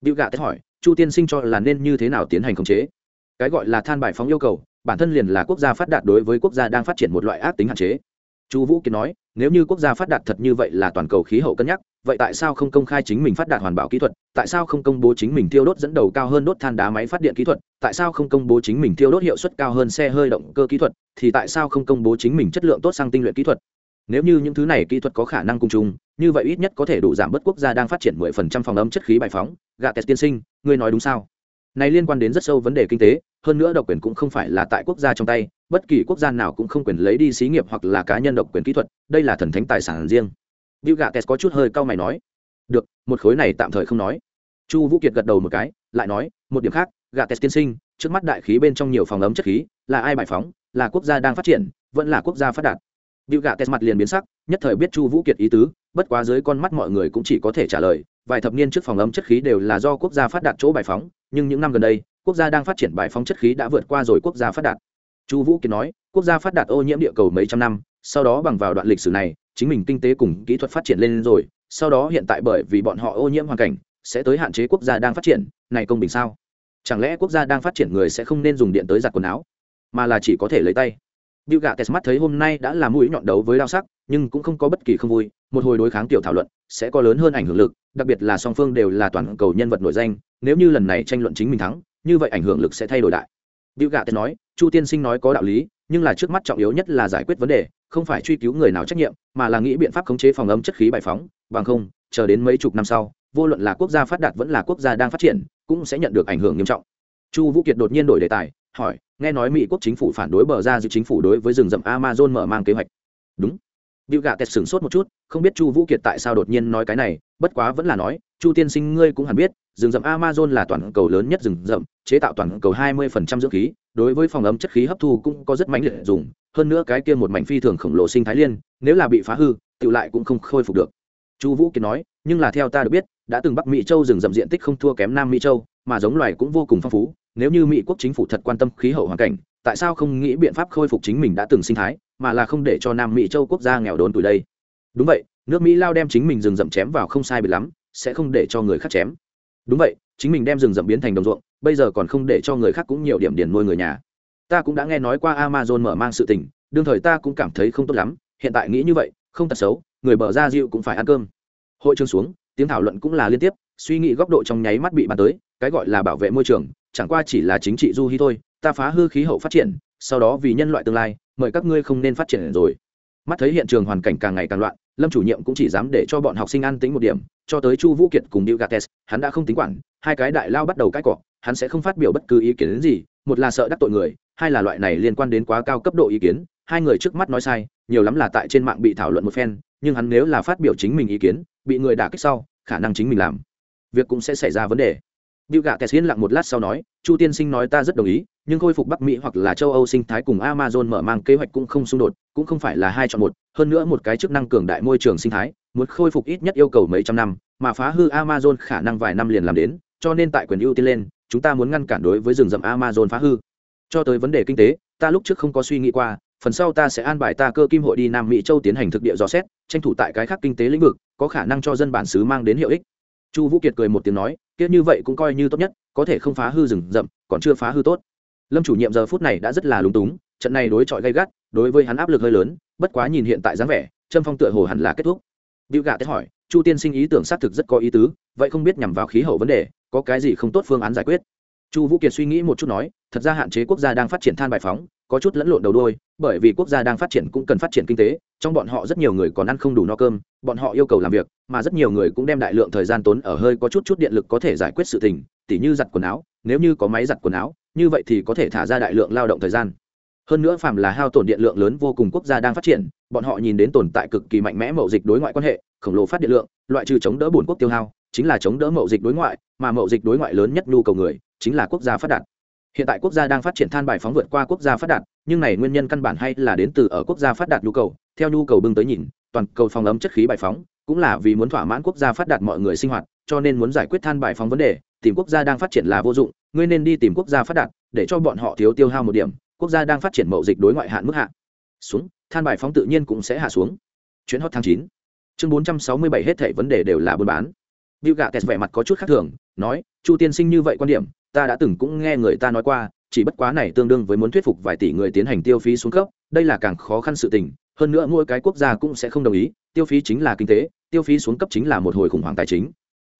bill gates hỏi, chu tiên sinh cho là nên như thế nào tiến hành khống chế? Cái gọi là than bài phóng yêu cầu, bản thân liền là quốc gia phát đạt đối với quốc gia đang phát triển một loại ác tính hạn chế. Chu vũ Kiến nói, nếu như quốc gia phát đạt thật như vậy là toàn cầu khí hậu cân nhắc, vậy tại sao không công khai chính mình phát đạt hoàn bảo kỹ thuật? Tại sao không công bố chính mình tiêu đốt dẫn đầu cao hơn đốt than đá máy phát điện kỹ thuật? Tại sao không công bố chính mình tiêu đốt hiệu suất cao hơn xe hơi động cơ kỹ thuật? Thì tại sao không công bố chính mình chất lượng tốt sang tinh luyện kỹ thuật? Nếu như những thứ này kỹ thuật có khả năng cùng chung như vậy ít nhất có thể đủ giảm bớt quốc gia đang phát triển 10% phòng âm chất khí bài phóng. Gạ test tiên sinh ngươi nói đúng sao? Này liên quan đến rất sâu vấn đề kinh tế hơn nữa độc quyền cũng không phải là tại quốc gia trong tay bất kỳ quốc gia nào cũng không quyền lấy đi xí nghiệp hoặc là cá nhân độc quyền kỹ thuật đây là thần thánh tài sản riêng. Bill gates có chút hơi cau mày nói. Được một khối này tạm thời không nói. Chu vũ kiệt gật đầu một cái lại nói một điểm khác gates tiên sinh trước mắt đại khí bên trong nhiều phòng ấm chất khí là ai bài phóng là quốc gia đang phát triển vẫn là quốc gia phát đạt. Bill Gates mặt liền biến sắc, nhất thời biết Chu Vũ Kiệt ý tứ, bất quá dưới con mắt mọi người cũng chỉ có thể trả lời, vài thập niên trước phòng ấm chất khí đều là do quốc gia phát đạt chỗ bài phóng, nhưng những năm gần đây, quốc gia đang phát triển bài phóng chất khí đã vượt qua rồi quốc gia phát đạt. Chu Vũ kiến nói, quốc gia phát đạt ô nhiễm địa cầu mấy trăm năm, sau đó bằng vào đoạn lịch sử này, chính mình kinh tế cùng kỹ thuật phát triển lên rồi, sau đó hiện tại bởi vì bọn họ ô nhiễm hoàn cảnh, sẽ tới hạn chế quốc gia đang phát triển, này công bình sao? Chẳng lẽ quốc gia đang phát triển người sẽ không nên dùng điện tới giặt quần áo, mà là chỉ có thể lấy tay? Bill Gates mắt thấy hôm nay đã là mũi nhọn đấu với đao sắc, nhưng cũng không có bất kỳ không vui, một hồi đối kháng tiểu thảo luận sẽ có lớn hơn ảnh hưởng lực, đặc biệt là song phương đều là toàn cầu nhân vật nổi danh, nếu như lần này tranh luận chính mình thắng, như vậy ảnh hưởng lực sẽ thay đổi đại. Bill Gates nói, Chu tiên sinh nói có đạo lý, nhưng là trước mắt trọng yếu nhất là giải quyết vấn đề, không phải truy cứu người nào trách nhiệm, mà là nghĩ biện pháp khống chế phòng âm chất khí bài phóng, bằng không, chờ đến mấy chục năm sau, vô luận là quốc gia phát đạt vẫn là quốc gia đang phát triển, cũng sẽ nhận được ảnh hưởng nghiêm trọng. Chu Vũ Kiệt đột nhiên đổi đề tài, hỏi, nghe nói mỹ quốc chính phủ phản đối bờ ra giữa chính phủ đối với rừng rậm amazon mở mang kế hoạch đúng Bill Gates sửng sốt một chút, không biết Chu Vũ Kiệt tại sao đột nhiên nói cái này, bất quá vẫn là nói, Chu tiên sinh ngươi cũng hẳn biết, rừng rậm Amazon là toàn cầu lớn nhất rừng rậm, chế tạo toàn cầu 20% dưỡng khí, đối với phòng ấm chất khí hấp thu cũng có rất mãnh liệt dùng, hơn nữa cái kia một mảnh phi thường khổng lồ sinh thái liên, nếu là bị phá hư, tự lại cũng không khôi phục được. Chu Vũ Kiệt nói, nhưng là theo ta được biết, đã từng Bắc Mỹ châu rừng rậm diện tích không thua kém Nam Mỹ châu, mà giống loài cũng vô cùng phong phú, nếu như mỹ quốc chính phủ thật quan tâm khí hậu hoàn cảnh, tại sao không nghĩ biện pháp khôi phục chính mình đã từng sinh thái, mà là không để cho nam mỹ châu quốc gia nghèo đốn tuổi đây? Đúng vậy, nước mỹ lao đem chính mình rừng rậm chém vào không sai bị lắm, sẽ không để cho người khác chém. Đúng vậy, chính mình đem rừng rậm biến thành đồng ruộng, bây giờ còn không để cho người khác cũng nhiều điểm điền nuôi người nhà. Ta cũng đã nghe nói qua amazon mở mang sự tình, đương thời ta cũng cảm thấy không tốt lắm, hiện tại nghĩ như vậy, không tật xấu, người bờ ra dịu cũng phải ăn cơm. Hội trường xuống, tiếng thảo luận cũng là liên tiếp, suy nghĩ góc độ trong nháy mắt bị bàn tới, cái gọi là bảo vệ môi trường chẳng qua chỉ là chính trị du hí thôi, ta phá hư khí hậu phát triển, sau đó vì nhân loại tương lai, mời các ngươi không nên phát triển rồi. Mắt thấy hiện trường hoàn cảnh càng ngày càng loạn, lâm chủ nhiệm cũng chỉ dám để cho bọn học sinh ăn tính một điểm, cho tới chu vũ kiệt cùng điệu gates hắn đã không tính quản, hai cái đại lao bắt đầu cãi cọ, hắn sẽ không phát biểu bất cứ ý kiến đến gì, một là sợ đắc tội người, hai là loại này liên quan đến quá cao cấp độ ý kiến, hai người trước mắt nói sai, nhiều lắm là tại trên mạng bị thảo luận một phen, nhưng hắn nếu là phát biểu chính mình ý kiến, bị người đả kích sau, khả năng chính mình làm việc cũng sẽ xảy ra vấn đề. Bill Gates yên lặng một lát sau nói, Chu tiên sinh nói ta rất đồng ý, nhưng khôi phục Bắc Mỹ hoặc là châu Âu sinh thái cùng Amazon mở mang kế hoạch cũng không xung đột, cũng không phải là hai chọn một, hơn nữa một cái chức năng cường đại môi trường sinh thái, muốn khôi phục ít nhất yêu cầu mấy trăm năm, mà phá hư Amazon khả năng vài năm liền làm đến, cho nên tại quyền ưu tiên lên, chúng ta muốn ngăn cản đối với rừng rậm Amazon phá hư. Cho tới vấn đề kinh tế, ta lúc trước không có suy nghĩ qua, phần sau ta sẽ an bài ta cơ kim hội đi Nam Mỹ châu tiến hành thực địa dò xét, tranh thủ tại cái khác kinh tế lĩnh vực, có khả năng cho dân bản xứ mang đến hiệu ích. Chu Vũ Kiệt cười một tiếng nói, kia như vậy cũng coi như tốt nhất có thể không phá hư rừng rậm còn chưa phá hư tốt lâm chủ nhiệm giờ phút này đã rất là lúng túng trận này đối chọi gay gắt đối với hắn áp lực hơi lớn bất quá nhìn hiện tại dáng vẻ trâm phong tựa hồ hẳn là kết thúc điệu gạ tết hỏi, Chu tiên sinh ý tưởng xác thực rất có ý tứ, vậy không biết nhằm vào khí hậu vấn đề, có cái gì không tốt phương án giải quyết? Chu Vũ Kiệt suy nghĩ một chút nói, thật ra hạn chế quốc gia đang phát triển than bài phóng, có chút lẫn lộn đầu đuôi, bởi vì quốc gia đang phát triển cũng cần phát triển kinh tế, trong bọn họ rất nhiều người còn ăn không đủ no cơm, bọn họ yêu cầu làm việc, mà rất nhiều người cũng đem đại lượng thời gian tốn ở hơi có chút chút điện lực có thể giải quyết sự tình, tỉ như giặt quần áo, nếu như có máy giặt quần áo, như vậy thì có thể thả ra đại lượng lao động thời gian. Hơn nữa phàm là hao tổn điện lượng lớn vô cùng quốc gia đang phát triển, bọn họ nhìn đến tồn tại cực kỳ mạnh mẽ mậu dịch đối ngoại quan hệ, khổng lồ phát điện lượng, loại trừ chống đỡ bổn quốc tiêu hao, chính là chống đỡ mậu dịch đối ngoại, mà mậu dịch đối ngoại lớn nhất nhu cầu người, chính là quốc gia phát đạt hiện tại quốc gia đang phát triển than bài phóng vượt qua quốc gia phát đạt nhưng này nguyên nhân căn bản hay là đến từ ở quốc gia phát đạt nhu cầu. Theo nhu cầu bưng tới nhìn toàn cầu phòng ấm chất khí bài phóng cũng là vì muốn thỏa mãn quốc gia phát đạt mọi người sinh hoạt cho nên muốn giải quyết than bài phóng vấn đề tìm quốc gia đang phát triển là vô dụng ngươi nên đi tìm quốc gia phát đạt để cho bọn họ thiếu tiêu hao một điểm quốc gia đang phát triển mậu dịch đối ngoại hạn mức hạ. Xuống than bài phóng tự nhiên cũng sẽ hạ xuống. Chuyến hot tháng chín. Chương bốn trăm sáu mươi bảy hết thảy vấn đề đều là buôn bán. Bill Gates vẻ mặt có chút khác thường, nói, Chu tiên sinh như vậy quan điểm, ta đã từng cũng nghe người ta nói qua, chỉ bất quá này tương đương với muốn thuyết phục vài tỷ người tiến hành tiêu phí xuống cấp, đây là càng khó khăn sự tình, hơn nữa mỗi cái quốc gia cũng sẽ không đồng ý, tiêu phí chính là kinh tế, tiêu phí xuống cấp chính là một hồi khủng hoảng tài chính.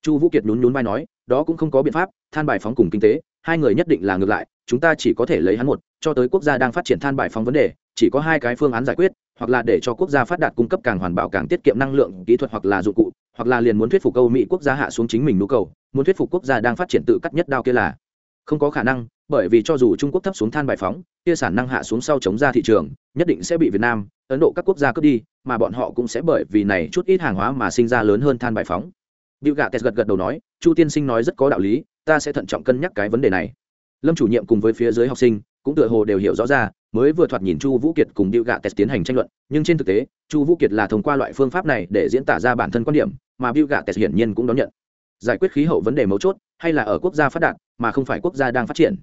Chu vũ kiệt nhún nhún vai nói, đó cũng không có biện pháp, than bài phóng cùng kinh tế, hai người nhất định là ngược lại, chúng ta chỉ có thể lấy hắn một, cho tới quốc gia đang phát triển than bài phóng vấn đề, chỉ có hai cái phương án giải quyết hoặc là để cho quốc gia phát đạt cung cấp càng hoàn bảo càng tiết kiệm năng lượng kỹ thuật hoặc là dụng cụ hoặc là liền muốn thuyết phục Âu Mỹ quốc gia hạ xuống chính mình nhu cầu, muốn thuyết phục quốc gia đang phát triển tự cắt nhất đao kia là không có khả năng, bởi vì cho dù Trung Quốc thấp xuống than bài phóng, kia sản năng hạ xuống sau chống ra thị trường, nhất định sẽ bị Việt Nam, Ấn Độ các quốc gia cướp đi, mà bọn họ cũng sẽ bởi vì này chút ít hàng hóa mà sinh ra lớn hơn than bài phóng. Bill Gates gật gật đầu nói, Chu tiên sinh nói rất có đạo lý, ta sẽ thận trọng cân nhắc cái vấn đề này. Lâm chủ nhiệm cùng với phía dưới học sinh, cũng tựa hồ đều hiểu rõ ra, mới vừa thoạt nhìn Chu Vũ Kiệt cùng Bill Gates tiến hành tranh luận, nhưng trên thực tế, Chu Vũ Kiệt là thông qua loại phương pháp này để diễn tả ra bản thân quan điểm, mà Bill Gates hiển nhiên cũng đón nhận. Giải quyết khí hậu vấn đề mấu chốt, hay là ở quốc gia phát đạt, mà không phải quốc gia đang phát triển.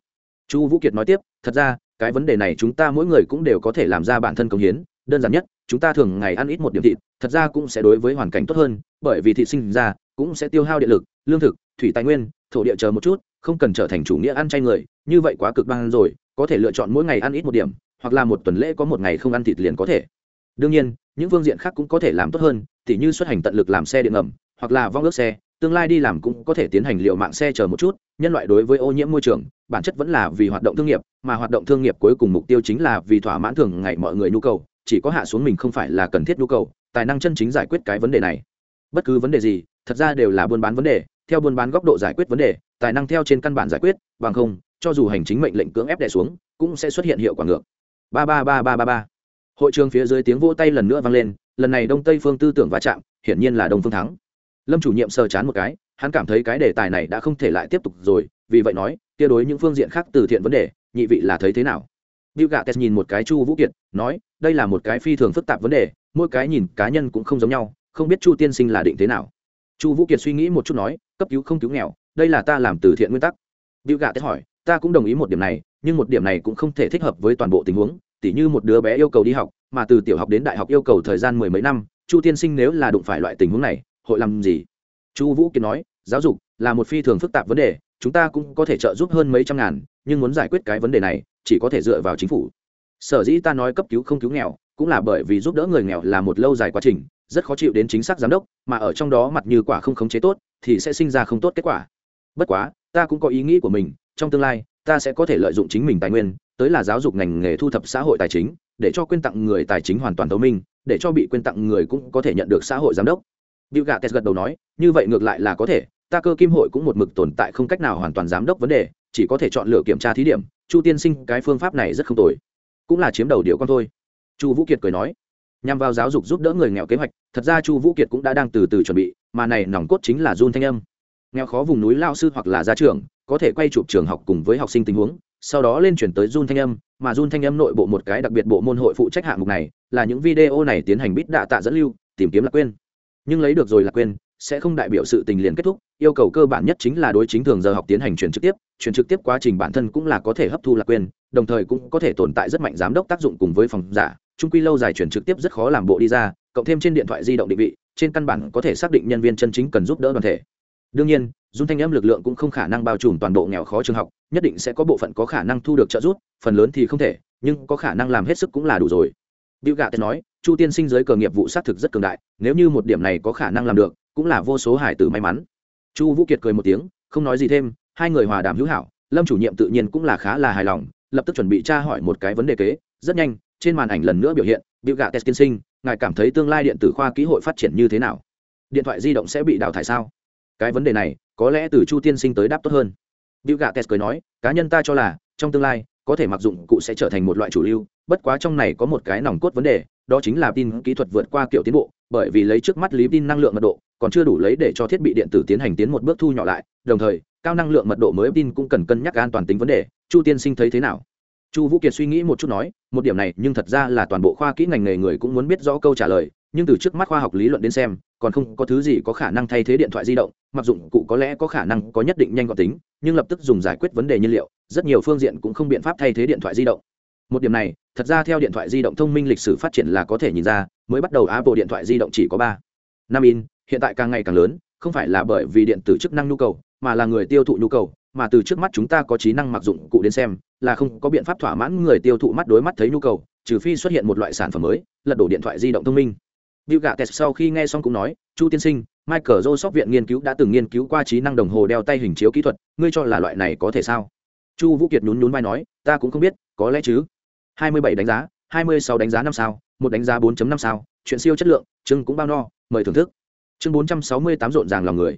Chu Vũ Kiệt nói tiếp, thật ra, cái vấn đề này chúng ta mỗi người cũng đều có thể làm ra bản thân công hiến, đơn giản nhất, chúng ta thường ngày ăn ít một điểm thịt, thật ra cũng sẽ đối với hoàn cảnh tốt hơn, bởi vì thịt sinh ra cũng sẽ tiêu hao điện lực, lương thực, thủy tài nguyên, thổ địa chờ một chút, không cần trở thành chủ nghĩa ăn chay người, như vậy quá cực đoan rồi, có thể lựa chọn mỗi ngày ăn ít một điểm, hoặc là một tuần lễ có một ngày không ăn thịt liền có thể. Đương nhiên, những phương diện khác cũng có thể làm tốt hơn, tỉ như xuất hành tận lực làm xe điện ngầm, hoặc là vong ước xe, tương lai đi làm cũng có thể tiến hành liệu mạng xe chờ một chút, nhân loại đối với ô nhiễm môi trường, bản chất vẫn là vì hoạt động thương nghiệp, mà hoạt động thương nghiệp cuối cùng mục tiêu chính là vì thỏa mãn thường ngày mọi người nhu cầu, chỉ có hạ xuống mình không phải là cần thiết nhu cầu, tài năng chân chính giải quyết cái vấn đề này. Bất cứ vấn đề gì, thật ra đều là buôn bán vấn đề, theo buôn bán góc độ giải quyết vấn đề, tài năng theo trên căn bản giải quyết, bằng không, cho dù hành chính mệnh lệnh cưỡng ép đè xuống, cũng sẽ xuất hiện hiệu quả ngược. Ba ba ba ba ba ba. Hội trường phía dưới tiếng vỗ tay lần nữa vang lên, lần này Đông Tây phương tư tưởng va chạm, hiển nhiên là Đông phương thắng. Lâm chủ nhiệm sờ chán một cái, hắn cảm thấy cái đề tài này đã không thể lại tiếp tục rồi, vì vậy nói, kia đối những phương diện khác từ thiện vấn đề, nhị vị là thấy thế nào? Bill Gates nhìn một cái Chu Vũ Kiệt, nói, đây là một cái phi thường phức tạp vấn đề, mỗi cái nhìn cá nhân cũng không giống nhau, không biết Chu tiên sinh là định thế nào. Chu Vũ Kiệt suy nghĩ một chút nói, cấp cứu không cứu nghèo, đây là ta làm từ thiện nguyên tắc. Bill Gates hỏi, ta cũng đồng ý một điểm này, nhưng một điểm này cũng không thể thích hợp với toàn bộ tình huống, tỉ như một đứa bé yêu cầu đi học, mà từ tiểu học đến đại học yêu cầu thời gian mười mấy năm, Chu tiên sinh nếu là đụng phải loại tình huống này, hội làm gì? Chu Vũ Kiệt nói, giáo dục là một phi thường phức tạp vấn đề, chúng ta cũng có thể trợ giúp hơn mấy trăm ngàn, nhưng muốn giải quyết cái vấn đề này, chỉ có thể dựa vào chính phủ. Sở dĩ ta nói cấp cứu không cứu nghèo, cũng là bởi vì giúp đỡ người nghèo là một lâu dài quá trình, rất khó chịu đến chính xác giám đốc, mà ở trong đó mặt như quả không khống chế tốt, thì sẽ sinh ra không tốt kết quả. Bất quá, ta cũng có ý nghĩ của mình, trong tương lai, ta sẽ có thể lợi dụng chính mình tài nguyên, tới là giáo dục ngành nghề thu thập xã hội tài chính, để cho quyên tặng người tài chính hoàn toàn tối minh để cho bị quyên tặng người cũng có thể nhận được xã hội giám đốc. Bill Gates gật đầu nói, như vậy ngược lại là có thể, ta cơ kim hội cũng một mực tồn tại không cách nào hoàn toàn giám đốc vấn đề, chỉ có thể chọn lựa kiểm tra thí điểm, Chu tiên sinh cái phương pháp này rất không tồi, cũng là chiếm đầu điều con thôi. Chu Vũ Kiệt cười nói, nhằm vào giáo dục giúp đỡ người nghèo kế hoạch, thật ra Chu Vũ Kiệt cũng đã đang từ từ chuẩn bị, mà này nòng cốt chính là Jun Thanh Âm. Nghèo khó vùng núi lao sư hoặc là gia trưởng, có thể quay chụp trường học cùng với học sinh tình huống, sau đó lên chuyển tới Jun Thanh Âm, mà Jun Thanh Âm nội bộ một cái đặc biệt bộ môn hội phụ trách hạng mục này, là những video này tiến hành bit đạ tạ dẫn lưu, tìm kiếm là quên. Nhưng lấy được rồi là quên, sẽ không đại biểu sự tình liền kết thúc yêu cầu cơ bản nhất chính là đối chính thường giờ học tiến hành chuyển trực tiếp chuyển trực tiếp quá trình bản thân cũng là có thể hấp thu lạc quên đồng thời cũng có thể tồn tại rất mạnh giám đốc tác dụng cùng với phòng giả trung quy lâu dài chuyển trực tiếp rất khó làm bộ đi ra cộng thêm trên điện thoại di động định vị trên căn bản có thể xác định nhân viên chân chính cần giúp đỡ đoàn thể đương nhiên dung thanh âm lực lượng cũng không khả năng bao trùm toàn bộ nghèo khó trường học nhất định sẽ có bộ phận có khả năng thu được trợ giúp phần lớn thì không thể nhưng có khả năng làm hết sức cũng là đủ rồi. Bill Gates nói, Chu tiên sinh giới cờ nghiệp vụ xác thực rất cường đại, nếu như một điểm này có khả năng làm được, cũng là vô số hải tử may mắn. Chu vũ kiệt cười một tiếng không nói gì thêm hai người hòa đàm hữu hảo lâm chủ nhiệm tự nhiên cũng là khá là hài lòng lập tức chuẩn bị tra hỏi một cái vấn đề kế rất nhanh trên màn ảnh lần nữa biểu hiện biểu gạ test tiên sinh ngài cảm thấy tương lai điện tử khoa kỹ hội phát triển như thế nào? Điện thoại di động sẽ bị đào thải sao? Cái vấn đề này có lẽ từ chu tiên sinh tới đáp tốt hơn bill gạ test cười nói cá nhân ta cho là trong tương lai có thể mặc dụng cụ sẽ trở thành một loại chủ lưu bất quá trong này có một cái nòng cốt vấn đề đó chính là tin kỹ thuật vượt qua kiểu tiến bộ bởi vì lấy trước mắt lý tin năng lượng mật độ còn chưa đủ lấy để cho thiết bị điện tử tiến hành tiến một bước thu nhỏ lại đồng thời cao năng lượng mật độ mới tin cũng cần cân nhắc an toàn tính vấn đề chu tiên sinh thấy thế nào chu vũ kiệt suy nghĩ một chút nói một điểm này nhưng thật ra là toàn bộ khoa kỹ ngành nghề người cũng muốn biết rõ câu trả lời nhưng từ trước mắt khoa học lý luận đến xem, còn không có thứ gì có khả năng thay thế điện thoại di động, mặc dụng cụ có lẽ có khả năng có nhất định nhanh gọn tính, nhưng lập tức dùng giải quyết vấn đề nhiên liệu, rất nhiều phương diện cũng không biện pháp thay thế điện thoại di động. Một điểm này, thật ra theo điện thoại di động thông minh lịch sử phát triển là có thể nhìn ra, mới bắt đầu apple điện thoại di động chỉ có ba. Năm in, hiện tại càng ngày càng lớn, không phải là bởi vì điện tử chức năng nhu cầu, mà là người tiêu thụ nhu cầu, mà từ trước mắt chúng ta có trí năng mặc dụng cụ đến xem, là không có biện pháp thỏa mãn người tiêu thụ mắt đối mắt thấy nhu cầu, trừ phi xuất hiện một loại sản phẩm mới, lật đổ điện thoại di động thông minh. Bill Gates sau khi nghe xong cũng nói, Chu tiên sinh, Michael Joseph viện nghiên cứu đã từng nghiên cứu qua trí năng đồng hồ đeo tay hình chiếu kỹ thuật, ngươi cho là loại này có thể sao? Chu Vũ Kiệt nhún nhún vai nói, ta cũng không biết, có lẽ chứ. 27 đánh giá, 26 đánh giá năm sao, một đánh giá 4.5 sao chuyện siêu chất lượng chương cũng bao no mời thưởng thức chương 468 rộn ràng lòng người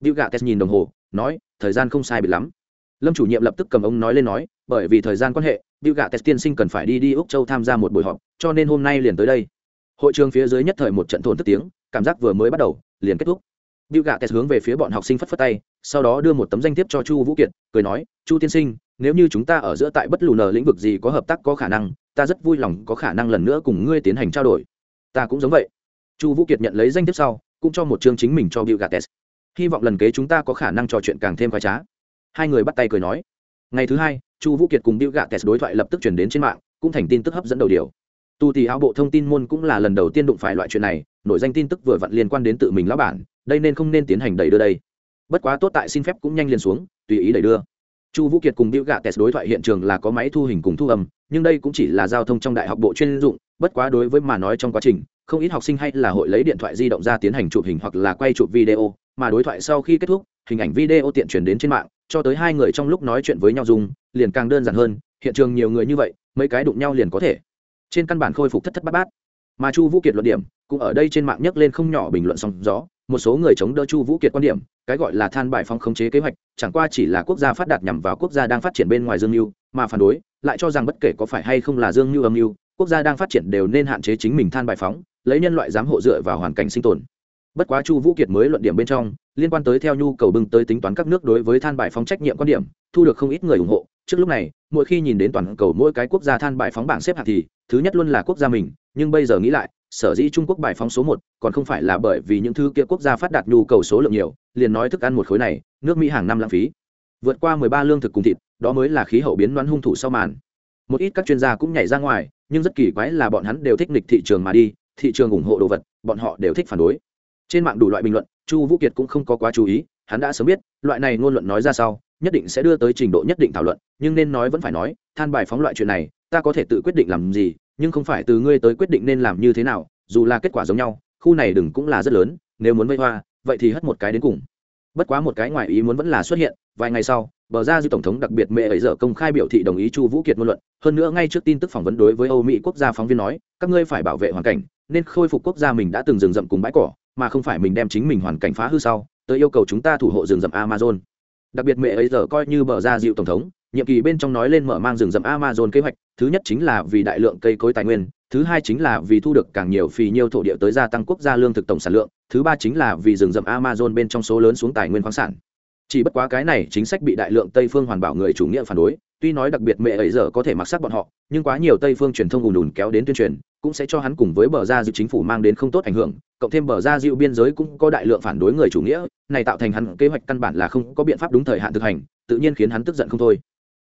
Bill Gates nhìn đồng hồ nói thời gian không sai biệt lắm lâm chủ nhiệm lập tức cầm ông nói lên nói bởi vì thời gian quan hệ Bill Gates tiên sinh cần phải đi đi úc châu tham gia một buổi họp cho nên hôm nay liền tới đây hội trường phía dưới nhất thời một trận thổn tức tiếng cảm giác vừa mới bắt đầu liền kết thúc Bill Gates hướng về phía bọn học sinh phất phất tay, sau đó đưa một tấm danh thiếp cho Chu Vũ Kiệt, cười nói, "Chu tiên sinh, nếu như chúng ta ở giữa tại bất lù nờ lĩnh vực gì có hợp tác có khả năng, ta rất vui lòng có khả năng lần nữa cùng ngươi tiến hành trao đổi." "Ta cũng giống vậy." Chu Vũ Kiệt nhận lấy danh thiếp sau, cũng cho một chương chính mình cho Bill Gates. Hy vọng lần kế chúng ta có khả năng trò chuyện càng thêm khoái trá. Hai người bắt tay cười nói. Ngày thứ hai, Chu Vũ Kiệt cùng Bill Gates đối thoại lập tức truyền đến trên mạng, cũng thành tin tức hấp dẫn đầu điều. Tu tỷ áo bộ thông tin môn cũng là lần đầu tiên đụng phải loại chuyện này, nội danh tin tức vừa vặn liên quan đến tự mình lão bản, đây nên không nên tiến hành đẩy đưa đây. Bất quá tốt tại xin phép cũng nhanh liền xuống tùy ý đẩy đưa. Chu vũ kiệt cùng bill gates đối thoại hiện trường là có máy thu hình cùng thu âm nhưng đây cũng chỉ là giao thông trong đại học bộ chuyên dụng bất quá đối với mà nói trong quá trình không ít học sinh hay là hội lấy điện thoại di động ra tiến hành chụp hình hoặc là quay chụp video mà đối thoại sau khi kết thúc hình ảnh video tiện truyền đến trên mạng cho tới hai người trong lúc nói chuyện với nhau dùng liền càng đơn giản hơn hiện trường nhiều người như vậy mấy cái đụng nhau liền có thể trên căn bản khôi phục thất thất bát bát. Mà chu vũ kiệt luận điểm cũng ở đây trên mạng nhấc lên không nhỏ bình luận song gió. Một số người chống đỡ chu vũ kiệt quan điểm, cái gọi là than bài phong khống chế kế hoạch, chẳng qua chỉ là quốc gia phát đạt nhằm vào quốc gia đang phát triển bên ngoài dương mưu mà phản đối lại cho rằng bất kể có phải hay không là dương mưu âm mưu, quốc gia đang phát triển đều nên hạn chế chính mình than bài phóng, lấy nhân loại giám hộ dựa vào hoàn cảnh sinh tồn. Bất quá chu vũ kiệt mới luận điểm bên trong, liên quan tới theo nhu cầu bưng tới tính toán các nước đối với than bài phóng trách nhiệm quan điểm, thu được không ít người ủng hộ trước lúc này, mỗi khi nhìn đến toàn cầu mỗi cái quốc gia than bài phóng bảng xếp hạng thì, thứ nhất luôn là quốc gia mình, nhưng bây giờ nghĩ lại, sở dĩ trung quốc bài phóng số một, còn không phải là bởi vì những thứ kia quốc gia phát đạt nhu cầu số lượng nhiều, liền nói thức ăn một khối này, nước mỹ hàng năm lãng phí. Vượt qua mười ba lương thực cùng thịt, đó mới là khí hậu biến đoán hung thủ sau màn. Một ít các chuyên gia cũng nhảy ra ngoài, nhưng rất kỳ quái là bọn hắn đều thích nghịch thị trường mà đi, thị trường ủng hộ đồ vật, bọn họ đều thích phản đối. Trên mạng đủ loại bình luận, chu vũ kiệt cũng không có quá chú ý, hắn đã sớm biết, loại này ngôn luận nói ra sau nhất định sẽ đưa tới trình độ nhất định thảo luận, nhưng nên nói vẫn phải nói, than bài phóng loại chuyện này, ta có thể tự quyết định làm gì, nhưng không phải từ ngươi tới quyết định nên làm như thế nào, dù là kết quả giống nhau, khu này đừng cũng là rất lớn, nếu muốn vây hoa, vậy thì hất một cái đến cùng. Bất quá một cái ngoài ý muốn vẫn là xuất hiện, vài ngày sau, bờ ra dư tổng thống đặc biệt mẹ ấy giờ công khai biểu thị đồng ý chu vũ kiệt ngôn luận, hơn nữa ngay trước tin tức phỏng vấn đối với âu mỹ quốc gia phóng viên nói, các ngươi phải bảo vệ hoàn cảnh, nên khôi phục quốc gia mình đã từng rừng rậm cùng bãi cỏ, mà không phải mình đem chính mình hoàn cảnh phá hư sau, tới yêu cầu chúng ta thủ hộ rừng rậm amazon đặc biệt mẹ ấy giờ coi như bờ ra dịu tổng thống, nhiệm kỳ bên trong nói lên mở mang rừng rậm amazon kế hoạch, thứ nhất chính là vì đại lượng cây cối tài nguyên, thứ hai chính là vì thu được càng nhiều phì nhiêu thổ địa tới gia tăng quốc gia lương thực tổng sản lượng, thứ ba chính là vì rừng rậm amazon bên trong số lớn xuống tài nguyên khoáng sản chỉ bất quá cái này chính sách bị đại lượng tây phương hoàn bảo người chủ nghĩa phản đối, tuy nói đặc biệt mẹ ấy giờ có thể mặc sắc bọn họ, nhưng quá nhiều tây phương truyền thông ùn ùn kéo đến tuyên truyền, cũng sẽ cho hắn cùng với bờ gia dịu chính phủ mang đến không tốt ảnh hưởng, cộng thêm bờ gia dịu biên giới cũng có đại lượng phản đối người chủ nghĩa, này tạo thành hắn kế hoạch căn bản là không có biện pháp đúng thời hạn thực hành, tự nhiên khiến hắn tức giận không thôi.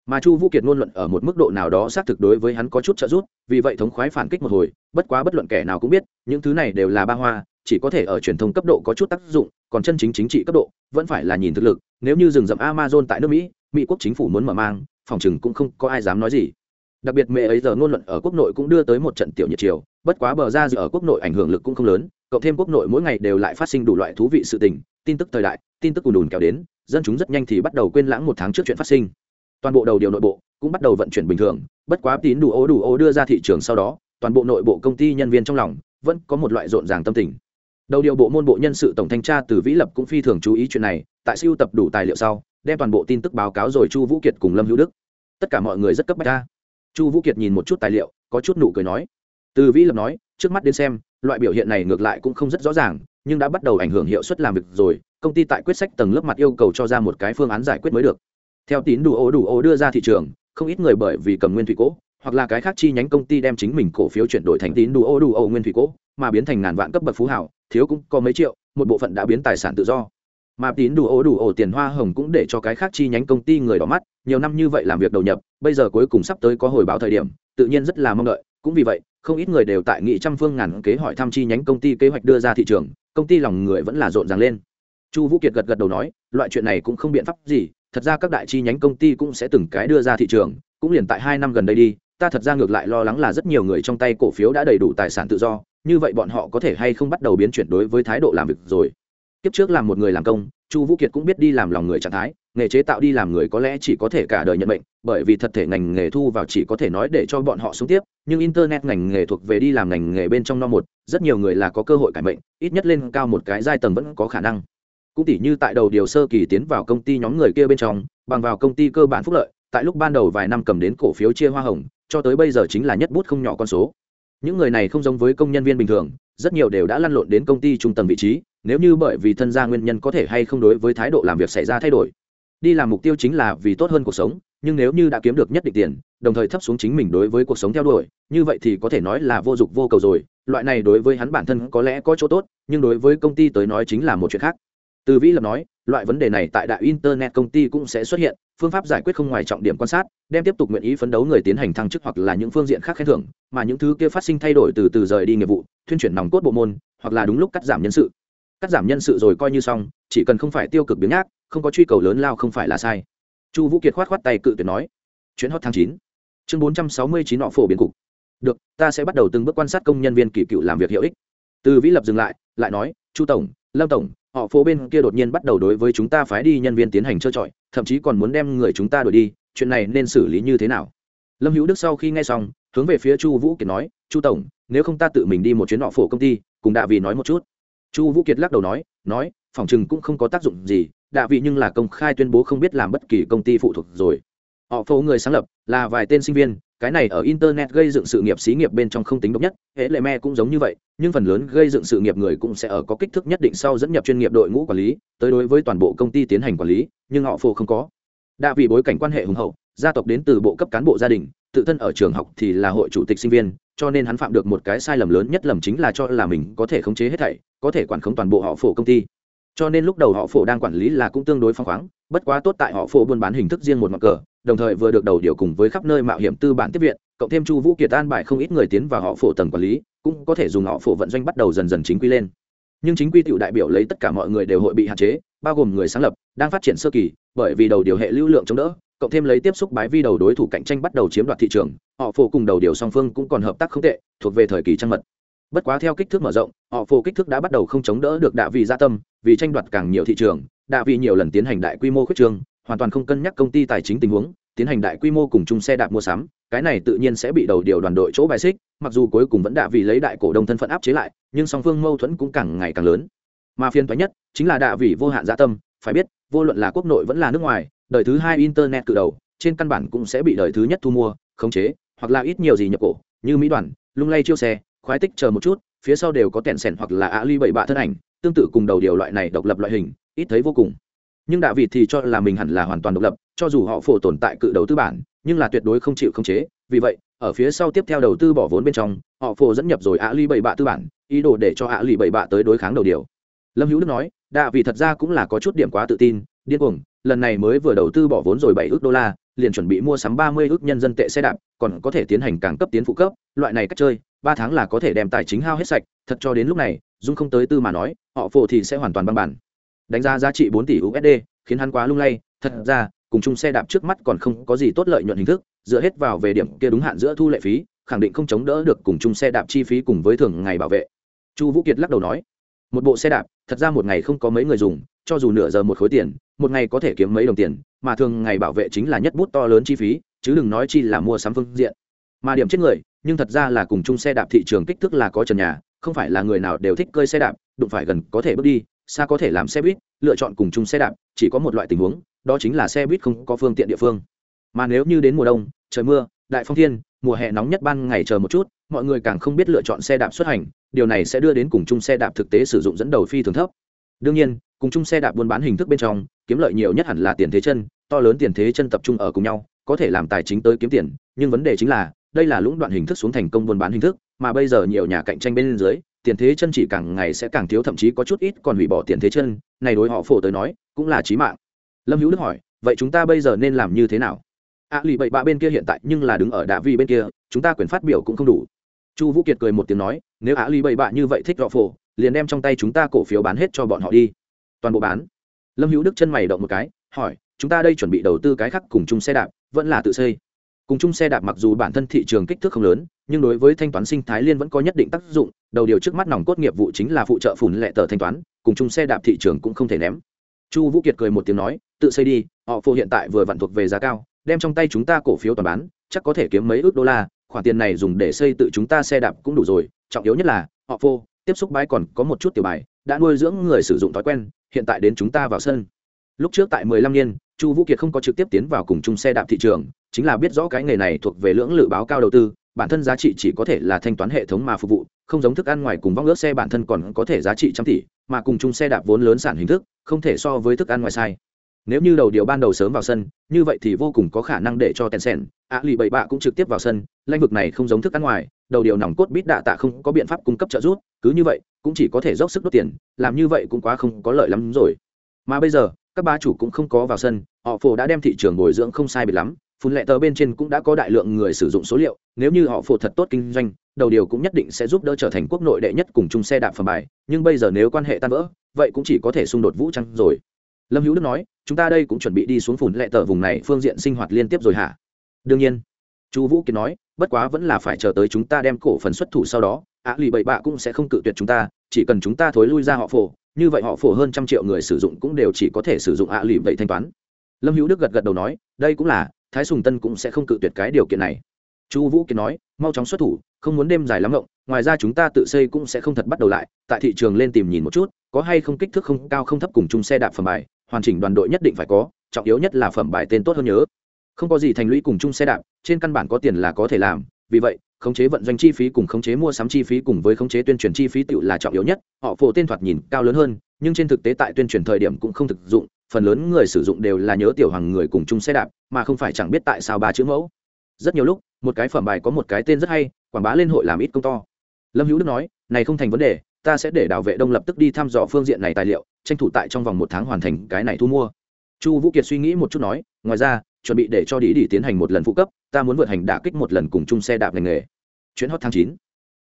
Mà chu vũ kiệt ngôn luận ở một mức độ nào đó xác thực đối với hắn có chút trợ giúp, vì vậy thống khoái phản kích một hồi, bất quá bất luận kẻ nào cũng biết, những thứ này đều là ba hoa chỉ có thể ở truyền thông cấp độ có chút tác dụng, còn chân chính chính trị cấp độ, vẫn phải là nhìn thực lực, nếu như rừng rậm amazon tại nước mỹ mỹ quốc chính phủ muốn mở mang, phòng chừng cũng không có ai dám nói gì. Đặc biệt mẹ ấy giờ ngôn luận ở quốc nội cũng đưa tới một trận tiểu nhiệt chiều, bất quá bờ ra dự ở quốc nội ảnh hưởng lực cũng không lớn, cộng thêm quốc nội mỗi ngày đều lại phát sinh đủ loại thú vị sự tình, tin tức thời đại, tin tức ùn ùn kéo đến, dân chúng rất nhanh thì bắt đầu quên lãng một tháng trước chuyện phát sinh. Toàn bộ đầu điều nội bộ cũng bắt đầu vận chuyển bình thường, bất quá tín đủ ô đủ ô đưa ra thị trường sau đó, toàn bộ nội bộ công ty nhân viên trong lòng vẫn có một loại rộn ràng tâm tình đầu điều bộ môn bộ nhân sự tổng thanh tra từ vĩ lập cũng phi thường chú ý chuyện này, tại siêu tập đủ tài liệu sau, đem toàn bộ tin tức báo cáo rồi chu vũ kiệt cùng lâm hữu đức. Tất cả mọi người rất cấp bách ra. Chu vũ kiệt nhìn một chút tài liệu, có chút nụ cười nói. Từ vĩ lập nói, trước mắt đến xem, loại biểu hiện này ngược lại cũng không rất rõ ràng, nhưng đã bắt đầu ảnh hưởng hiệu suất làm việc rồi, công ty tại quyết sách tầng lớp mặt yêu cầu cho ra một cái phương án giải quyết mới được. Theo tín đủ ô đủ ô đưa ra thị trường, không ít người bởi vì cầm nguyên thủy cố, hoặc là cái khác chi nhánh công ty đem chính mình cổ phiếu chuyển đổi thành tín đủ ô đủ ô nguyên thủy cố, mà biến thành ngàn vạn cấp bậc phú hảo thiếu cũng có mấy triệu, một bộ phận đã biến tài sản tự do. Mà tín đủ ổ đủ ổ tiền hoa hồng cũng để cho cái khác chi nhánh công ty người đỏ mắt, nhiều năm như vậy làm việc đầu nhập, bây giờ cuối cùng sắp tới có hồi báo thời điểm, tự nhiên rất là mong đợi. Cũng vì vậy, không ít người đều tại nghị trăm phương ngàn kế hỏi thăm chi nhánh công ty kế hoạch đưa ra thị trường, công ty lòng người vẫn là rộn ràng lên. Chu vũ kiệt gật gật đầu nói, loại chuyện này cũng không biện pháp gì, thật ra các đại chi nhánh công ty cũng sẽ từng cái đưa ra thị trường, cũng liền tại hai năm gần đây đi, ta thật ra ngược lại lo lắng là rất nhiều người trong tay cổ phiếu đã đầy đủ tài sản tự do như vậy bọn họ có thể hay không bắt đầu biến chuyển đối với thái độ làm việc rồi? Kiếp trước làm một người làm công, chu vũ kiệt cũng biết đi làm lòng người trạng thái, nghề chế tạo đi làm người có lẽ chỉ có thể cả đời nhận mệnh, bởi vì thật thể ngành nghề thu vào chỉ có thể nói để cho bọn họ sống tiếp, nhưng internet ngành nghề thuộc về đi làm ngành nghề bên trong no một, rất nhiều người là có cơ hội cải mệnh, ít nhất lên cao một cái giai tầng vẫn có khả năng. Cũng tỉ như tại đầu điều sơ kỳ tiến vào công ty nhóm người kia bên trong, bằng vào công ty cơ bản phúc lợi, tại lúc ban đầu vài năm cầm đến cổ phiếu chia hoa hồng, cho tới bây giờ chính là nhất bút không nhỏ con số những người này không giống với công nhân viên bình thường, rất nhiều đều đã lăn lộn đến công ty trung tầng vị trí, nếu như bởi vì thân gia nguyên nhân có thể hay không đối với thái độ làm việc xảy ra thay đổi. Đi làm mục tiêu chính là vì tốt hơn cuộc sống, nhưng nếu như đã kiếm được nhất định tiền, đồng thời thấp xuống chính mình đối với cuộc sống theo đuổi, như vậy thì có thể nói là vô dụng vô cầu rồi. Loại này đối với hắn bản thân có lẽ có chỗ tốt, nhưng đối với công ty tới nói chính là một chuyện khác từ vĩ lập nói, loại vấn đề này tại đại internet công ty cũng sẽ xuất hiện, phương pháp giải quyết không ngoài trọng điểm quan sát, đem tiếp tục nguyện ý phấn đấu người tiến hành thăng chức hoặc là những phương diện khác khen thưởng, mà những thứ kia phát sinh thay đổi từ từ rời đi nghiệp vụ, thuyên chuyển nòng cốt bộ môn, hoặc là đúng lúc cắt giảm nhân sự. Cắt giảm nhân sự rồi coi như xong, chỉ cần không phải tiêu cực biến nhác, không có truy cầu lớn lao không phải là sai. Chu vũ kiệt khoát khoát tay cự tuyệt nói. Chuyến hot tháng chín, chương bốn trăm sáu mươi chín họ phổ biến cục. Được, ta sẽ bắt đầu từng bước quan sát công nhân viên kỳ cựu làm việc hiệu ích. Từ vĩ lập dừng lại lại nói, chu tổng lâm tổng, họ phố bên kia đột nhiên bắt đầu đối với chúng ta phái đi nhân viên tiến hành trơ trọi, thậm chí còn muốn đem người chúng ta đuổi đi, chuyện này nên xử lý như thế nào? Lâm hữu đức sau khi nghe xong, hướng về phía chu vũ kiệt nói, chu tổng, nếu không ta tự mình đi một chuyến họ phổ công ty, cùng đạ vị nói một chút. Chu vũ kiệt lắc đầu nói nói, phòng chừng cũng không có tác dụng gì, đạ vị nhưng là công khai tuyên bố không biết làm bất kỳ công ty phụ thuộc rồi. Họ phố người sáng lập là vài tên sinh viên cái này ở internet gây dựng sự nghiệp xí nghiệp bên trong không tính độc nhất, hệ lệ me cũng giống như vậy, nhưng phần lớn gây dựng sự nghiệp người cũng sẽ ở có kích thước nhất định sau dẫn nhập chuyên nghiệp đội ngũ quản lý, tới đối với toàn bộ công ty tiến hành quản lý, nhưng họ phổ không có. Đa vì bối cảnh quan hệ hùng hậu, gia tộc đến từ bộ cấp cán bộ gia đình, tự thân ở trường học thì là hội chủ tịch sinh viên, cho nên hắn phạm được một cái sai lầm lớn nhất lầm chính là cho là mình có thể khống chế hết thảy, có thể quản khống toàn bộ họ phổ công ty. Cho nên lúc đầu họ phổ đang quản lý là cũng tương đối phong khoáng, bất quá tốt tại họ phổ buôn bán hình thức riêng một mặt cờ đồng thời vừa được đầu điều cùng với khắp nơi mạo hiểm tư bản tiếp viện, cộng thêm chu vũ kiệt an bài không ít người tiến vào họ phổ tầng quản lý, cũng có thể dùng họ phổ vận doanh bắt đầu dần dần chính quy lên. Nhưng chính quy tiểu đại biểu lấy tất cả mọi người đều hội bị hạn chế, bao gồm người sáng lập, đang phát triển sơ kỳ, bởi vì đầu điều hệ lưu lượng chống đỡ, cộng thêm lấy tiếp xúc bái vi đầu đối thủ cạnh tranh bắt đầu chiếm đoạt thị trường, họ phổ cùng đầu điều song phương cũng còn hợp tác không tệ, thuộc về thời kỳ trăng mật. Bất quá theo kích thước mở rộng, họ phổ kích thước đã bắt đầu không chống đỡ được đạ vị gia tâm, vì tranh đoạt càng nhiều thị trường, đạ vị nhiều lần tiến hành đại quy mô khuyết trương hoàn toàn không cân nhắc công ty tài chính tình huống, tiến hành đại quy mô cùng chung xe đạp mua sắm, cái này tự nhiên sẽ bị đầu điều đoàn đội chỗ bài xích, mặc dù cuối cùng vẫn đạ vì lấy đại cổ đông thân phận áp chế lại, nhưng song phương mâu thuẫn cũng càng ngày càng lớn. Mà phiên thoái nhất chính là đạ vì vô hạn gia tâm, phải biết, vô luận là quốc nội vẫn là nước ngoài, đời thứ hai internet cự đầu, trên căn bản cũng sẽ bị đời thứ nhất thu mua, khống chế, hoặc là ít nhiều gì nhập cổ, như mỹ đoàn, lung lay chiêu xe, khoái tích chờ một chút, phía sau đều có tẹn sẻn hoặc là ali bảy bạ thân ảnh, tương tự cùng đầu điều loại này độc lập loại hình, ít thấy vô cùng nhưng đạ vị thì cho là mình hẳn là hoàn toàn độc lập, cho dù họ phổ tồn tại cự đầu tư bản, nhưng là tuyệt đối không chịu khống chế. Vì vậy, ở phía sau tiếp theo đầu tư bỏ vốn bên trong, họ phổ dẫn nhập rồi ạ ly bảy bạ tư bản, ý đồ để cho ạ ly bảy bạ tới đối kháng đầu điều. Lâm hữu đức nói, đạ vị thật ra cũng là có chút điểm quá tự tin, điên cuồng, lần này mới vừa đầu tư bỏ vốn rồi bảy ước đô la, liền chuẩn bị mua sắm ba mươi ước nhân dân tệ xe đạp, còn có thể tiến hành càng cấp tiến phụ cấp, loại này cách chơi, ba tháng là có thể đem tài chính hao hết sạch, thật cho đến lúc này, dung không tới tư mà nói, họ phổ thì sẽ hoàn toàn băng bản đánh giá giá trị bốn tỷ usd khiến hắn quá lung lay. Thật ra, cùng chung xe đạp trước mắt còn không có gì tốt lợi nhuận hình thức, dựa hết vào về điểm kia đúng hạn giữa thu lệ phí, khẳng định không chống đỡ được cùng chung xe đạp chi phí cùng với thường ngày bảo vệ. Chu vũ kiệt lắc đầu nói, một bộ xe đạp, thật ra một ngày không có mấy người dùng, cho dù nửa giờ một khối tiền, một ngày có thể kiếm mấy đồng tiền, mà thường ngày bảo vệ chính là nhất bút to lớn chi phí, chứ đừng nói chi là mua sắm phương diện. Mà điểm chết người, nhưng thật ra là cùng chung xe đạp thị trường kích thước là có trần nhà, không phải là người nào đều thích cơi xe đạp, đụng phải gần có thể bước đi xa có thể làm xe buýt, lựa chọn cùng chung xe đạp, chỉ có một loại tình huống, đó chính là xe buýt không có phương tiện địa phương. Mà nếu như đến mùa đông, trời mưa, đại phong thiên, mùa hè nóng nhất ban ngày chờ một chút, mọi người càng không biết lựa chọn xe đạp xuất hành, điều này sẽ đưa đến cùng chung xe đạp thực tế sử dụng dẫn đầu phi thường thấp. Đương nhiên, cùng chung xe đạp buôn bán hình thức bên trong, kiếm lợi nhiều nhất hẳn là tiền thế chân, to lớn tiền thế chân tập trung ở cùng nhau, có thể làm tài chính tới kiếm tiền, nhưng vấn đề chính là, đây là lũng đoạn hình thức xuống thành công buôn bán hình thức, mà bây giờ nhiều nhà cạnh tranh bên dưới tiền thế chân chỉ càng ngày sẽ càng thiếu thậm chí có chút ít còn hủy bỏ tiền thế chân. Này đối họ phổ tới nói cũng là chí mạng. Lâm hữu đức hỏi vậy chúng ta bây giờ nên làm như thế nào? A à, lì bậy bạ bên kia hiện tại nhưng là đứng ở đạ vi bên kia chúng ta quyền phát biểu cũng không đủ. Chu vũ kiệt cười một tiếng nói nếu a à, lì bậy bạ như vậy thích họ phổ liền đem trong tay chúng ta cổ phiếu bán hết cho bọn họ đi. Toàn bộ bán. Lâm hữu đức chân mày động một cái hỏi chúng ta đây chuẩn bị đầu tư cái khác cùng chung xe đạp vẫn là tự xây. Cùng chung xe đạp mặc dù bản thân thị trường kích thước không lớn nhưng đối với thanh toán sinh thái liên vẫn có nhất định tác dụng, đầu điều trước mắt nòng cốt nghiệp vụ chính là phụ trợ phủn lệ tờ thanh toán, cùng chung xe đạp thị trường cũng không thể ném. Chu vũ kiệt cười một tiếng nói, tự xây đi, họ phô hiện tại vừa vặn thuộc về giá cao, đem trong tay chúng ta cổ phiếu toàn bán, chắc có thể kiếm mấy ước đô la, khoản tiền này dùng để xây tự chúng ta xe đạp cũng đủ rồi, trọng yếu nhất là, họ phô, tiếp xúc bãi còn có một chút tiểu bài, đã nuôi dưỡng người sử dụng thói quen, hiện tại đến chúng ta vào sân. Lúc trước tại mười lăm niên, chu vũ kiệt không có trực tiếp tiến vào cùng chung xe đạp thị trường, chính là biết rõ cái nghề này thuộc về lưỡng lự báo cao đầu tư bản thân giá trị chỉ có thể là thanh toán hệ thống mà phục vụ, không giống thức ăn ngoài cùng vong ước xe bản thân còn có thể giá trị trăm tỷ, mà cùng chung xe đạp vốn lớn sản hình thức, không thể so với thức ăn ngoài sai. Nếu như đầu điều ban đầu sớm vào sân, như vậy thì vô cùng có khả năng để cho tèn sèn ạ lì bậy bạ cũng trực tiếp vào sân, lãnh vực này không giống thức ăn ngoài, đầu điều nòng cốt bít đạ tạ không có biện pháp cung cấp trợ giúp, cứ như vậy, cũng chỉ có thể dốc sức đốt tiền, làm như vậy cũng quá không có lợi lắm rồi. Mà bây giờ, các ba chủ cũng không có vào sân, họ phổ đã đem thị trường bồi dưỡng không sai biệt lắm phun lệ tờ bên trên cũng đã có đại lượng người sử dụng số liệu, nếu như họ phổ thật tốt kinh doanh, đầu điều cũng nhất định sẽ giúp đỡ trở thành quốc nội đệ nhất cùng chung xe đạp phẩm bài, nhưng bây giờ nếu quan hệ tan vỡ, vậy cũng chỉ có thể xung đột vũ trang rồi. Lâm hữu đức nói, chúng ta đây cũng chuẩn bị đi xuống phủn lệ tờ vùng này, phương diện sinh hoạt liên tiếp rồi hả? Đương nhiên. Chu vũ kiệt nói, bất quá vẫn là phải chờ tới chúng ta đem cổ phần xuất thủ sau đó, ạ lì bậy bạ cũng sẽ không cự tuyệt chúng ta, chỉ cần chúng ta thối lui ra họ phổ, như vậy họ phổ hơn trăm triệu người sử dụng cũng đều chỉ có thể sử dụng ạ lì bậy thanh toán. Lâm hữu đức gật gật đầu nói, đây cũng là thái sùng tân cũng sẽ không cự tuyệt cái điều kiện này. Chu vũ kiệt nói, mau chóng xuất thủ, không muốn đêm dài lắm rộng ngoài ra chúng ta tự xây cũng sẽ không thật bắt đầu lại, tại thị trường lên tìm nhìn một chút, có hay không kích thước không cao không thấp cùng chung xe đạp phẩm bài, hoàn chỉnh đoàn đội nhất định phải có, trọng yếu nhất là phẩm bài tên tốt hơn nhớ. Không có gì thành lũy cùng chung xe đạp, trên căn bản có tiền là có thể làm, vì vậy, khống chế vận doanh chi phí cùng khống chế mua sắm chi phí cùng với khống chế tuyên truyền chi phí tự là trọng yếu nhất, họ phổ tên thoạt nhìn cao lớn hơn, nhưng trên thực tế tại tuyên truyền thời điểm cũng không thực dụng phần lớn người sử dụng đều là nhớ tiểu hoàng người cùng chung xe đạp, mà không phải chẳng biết tại sao ba chữ mẫu. Rất nhiều lúc, một cái phẩm bài có một cái tên rất hay, quảng bá lên hội làm ít công to. Lâm hữu đức nói, này không thành vấn đề, ta sẽ để đào vệ đông lập tức đi thăm dò phương diện này tài liệu, tranh thủ tại trong vòng một tháng hoàn thành cái này thu mua. Chu vũ kiệt suy nghĩ một chút nói, ngoài ra, chuẩn bị để cho đi đi tiến hành một lần phụ cấp, ta muốn vượt hành đả kích một lần cùng chung xe đạp ngành nghề. Chuyến hot tháng chín.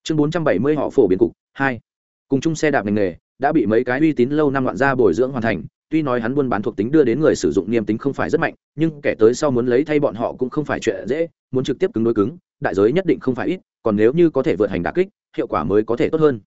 Chương bốn trăm bảy mươi họ phổ biến cục hai. Cùng chung xe đạp ngành nghề, đã bị mấy cái uy tín lâu năm loạn gia bồi dưỡng hoàn thành tuy nói hắn buôn bán thuộc tính đưa đến người sử dụng niêm tính không phải rất mạnh, nhưng kẻ tới sau muốn lấy thay bọn họ cũng không phải chuyện dễ, muốn trực tiếp cứng đối cứng, đại giới nhất định không phải ít, còn nếu như có thể vượt hành đà kích, hiệu quả mới có thể tốt hơn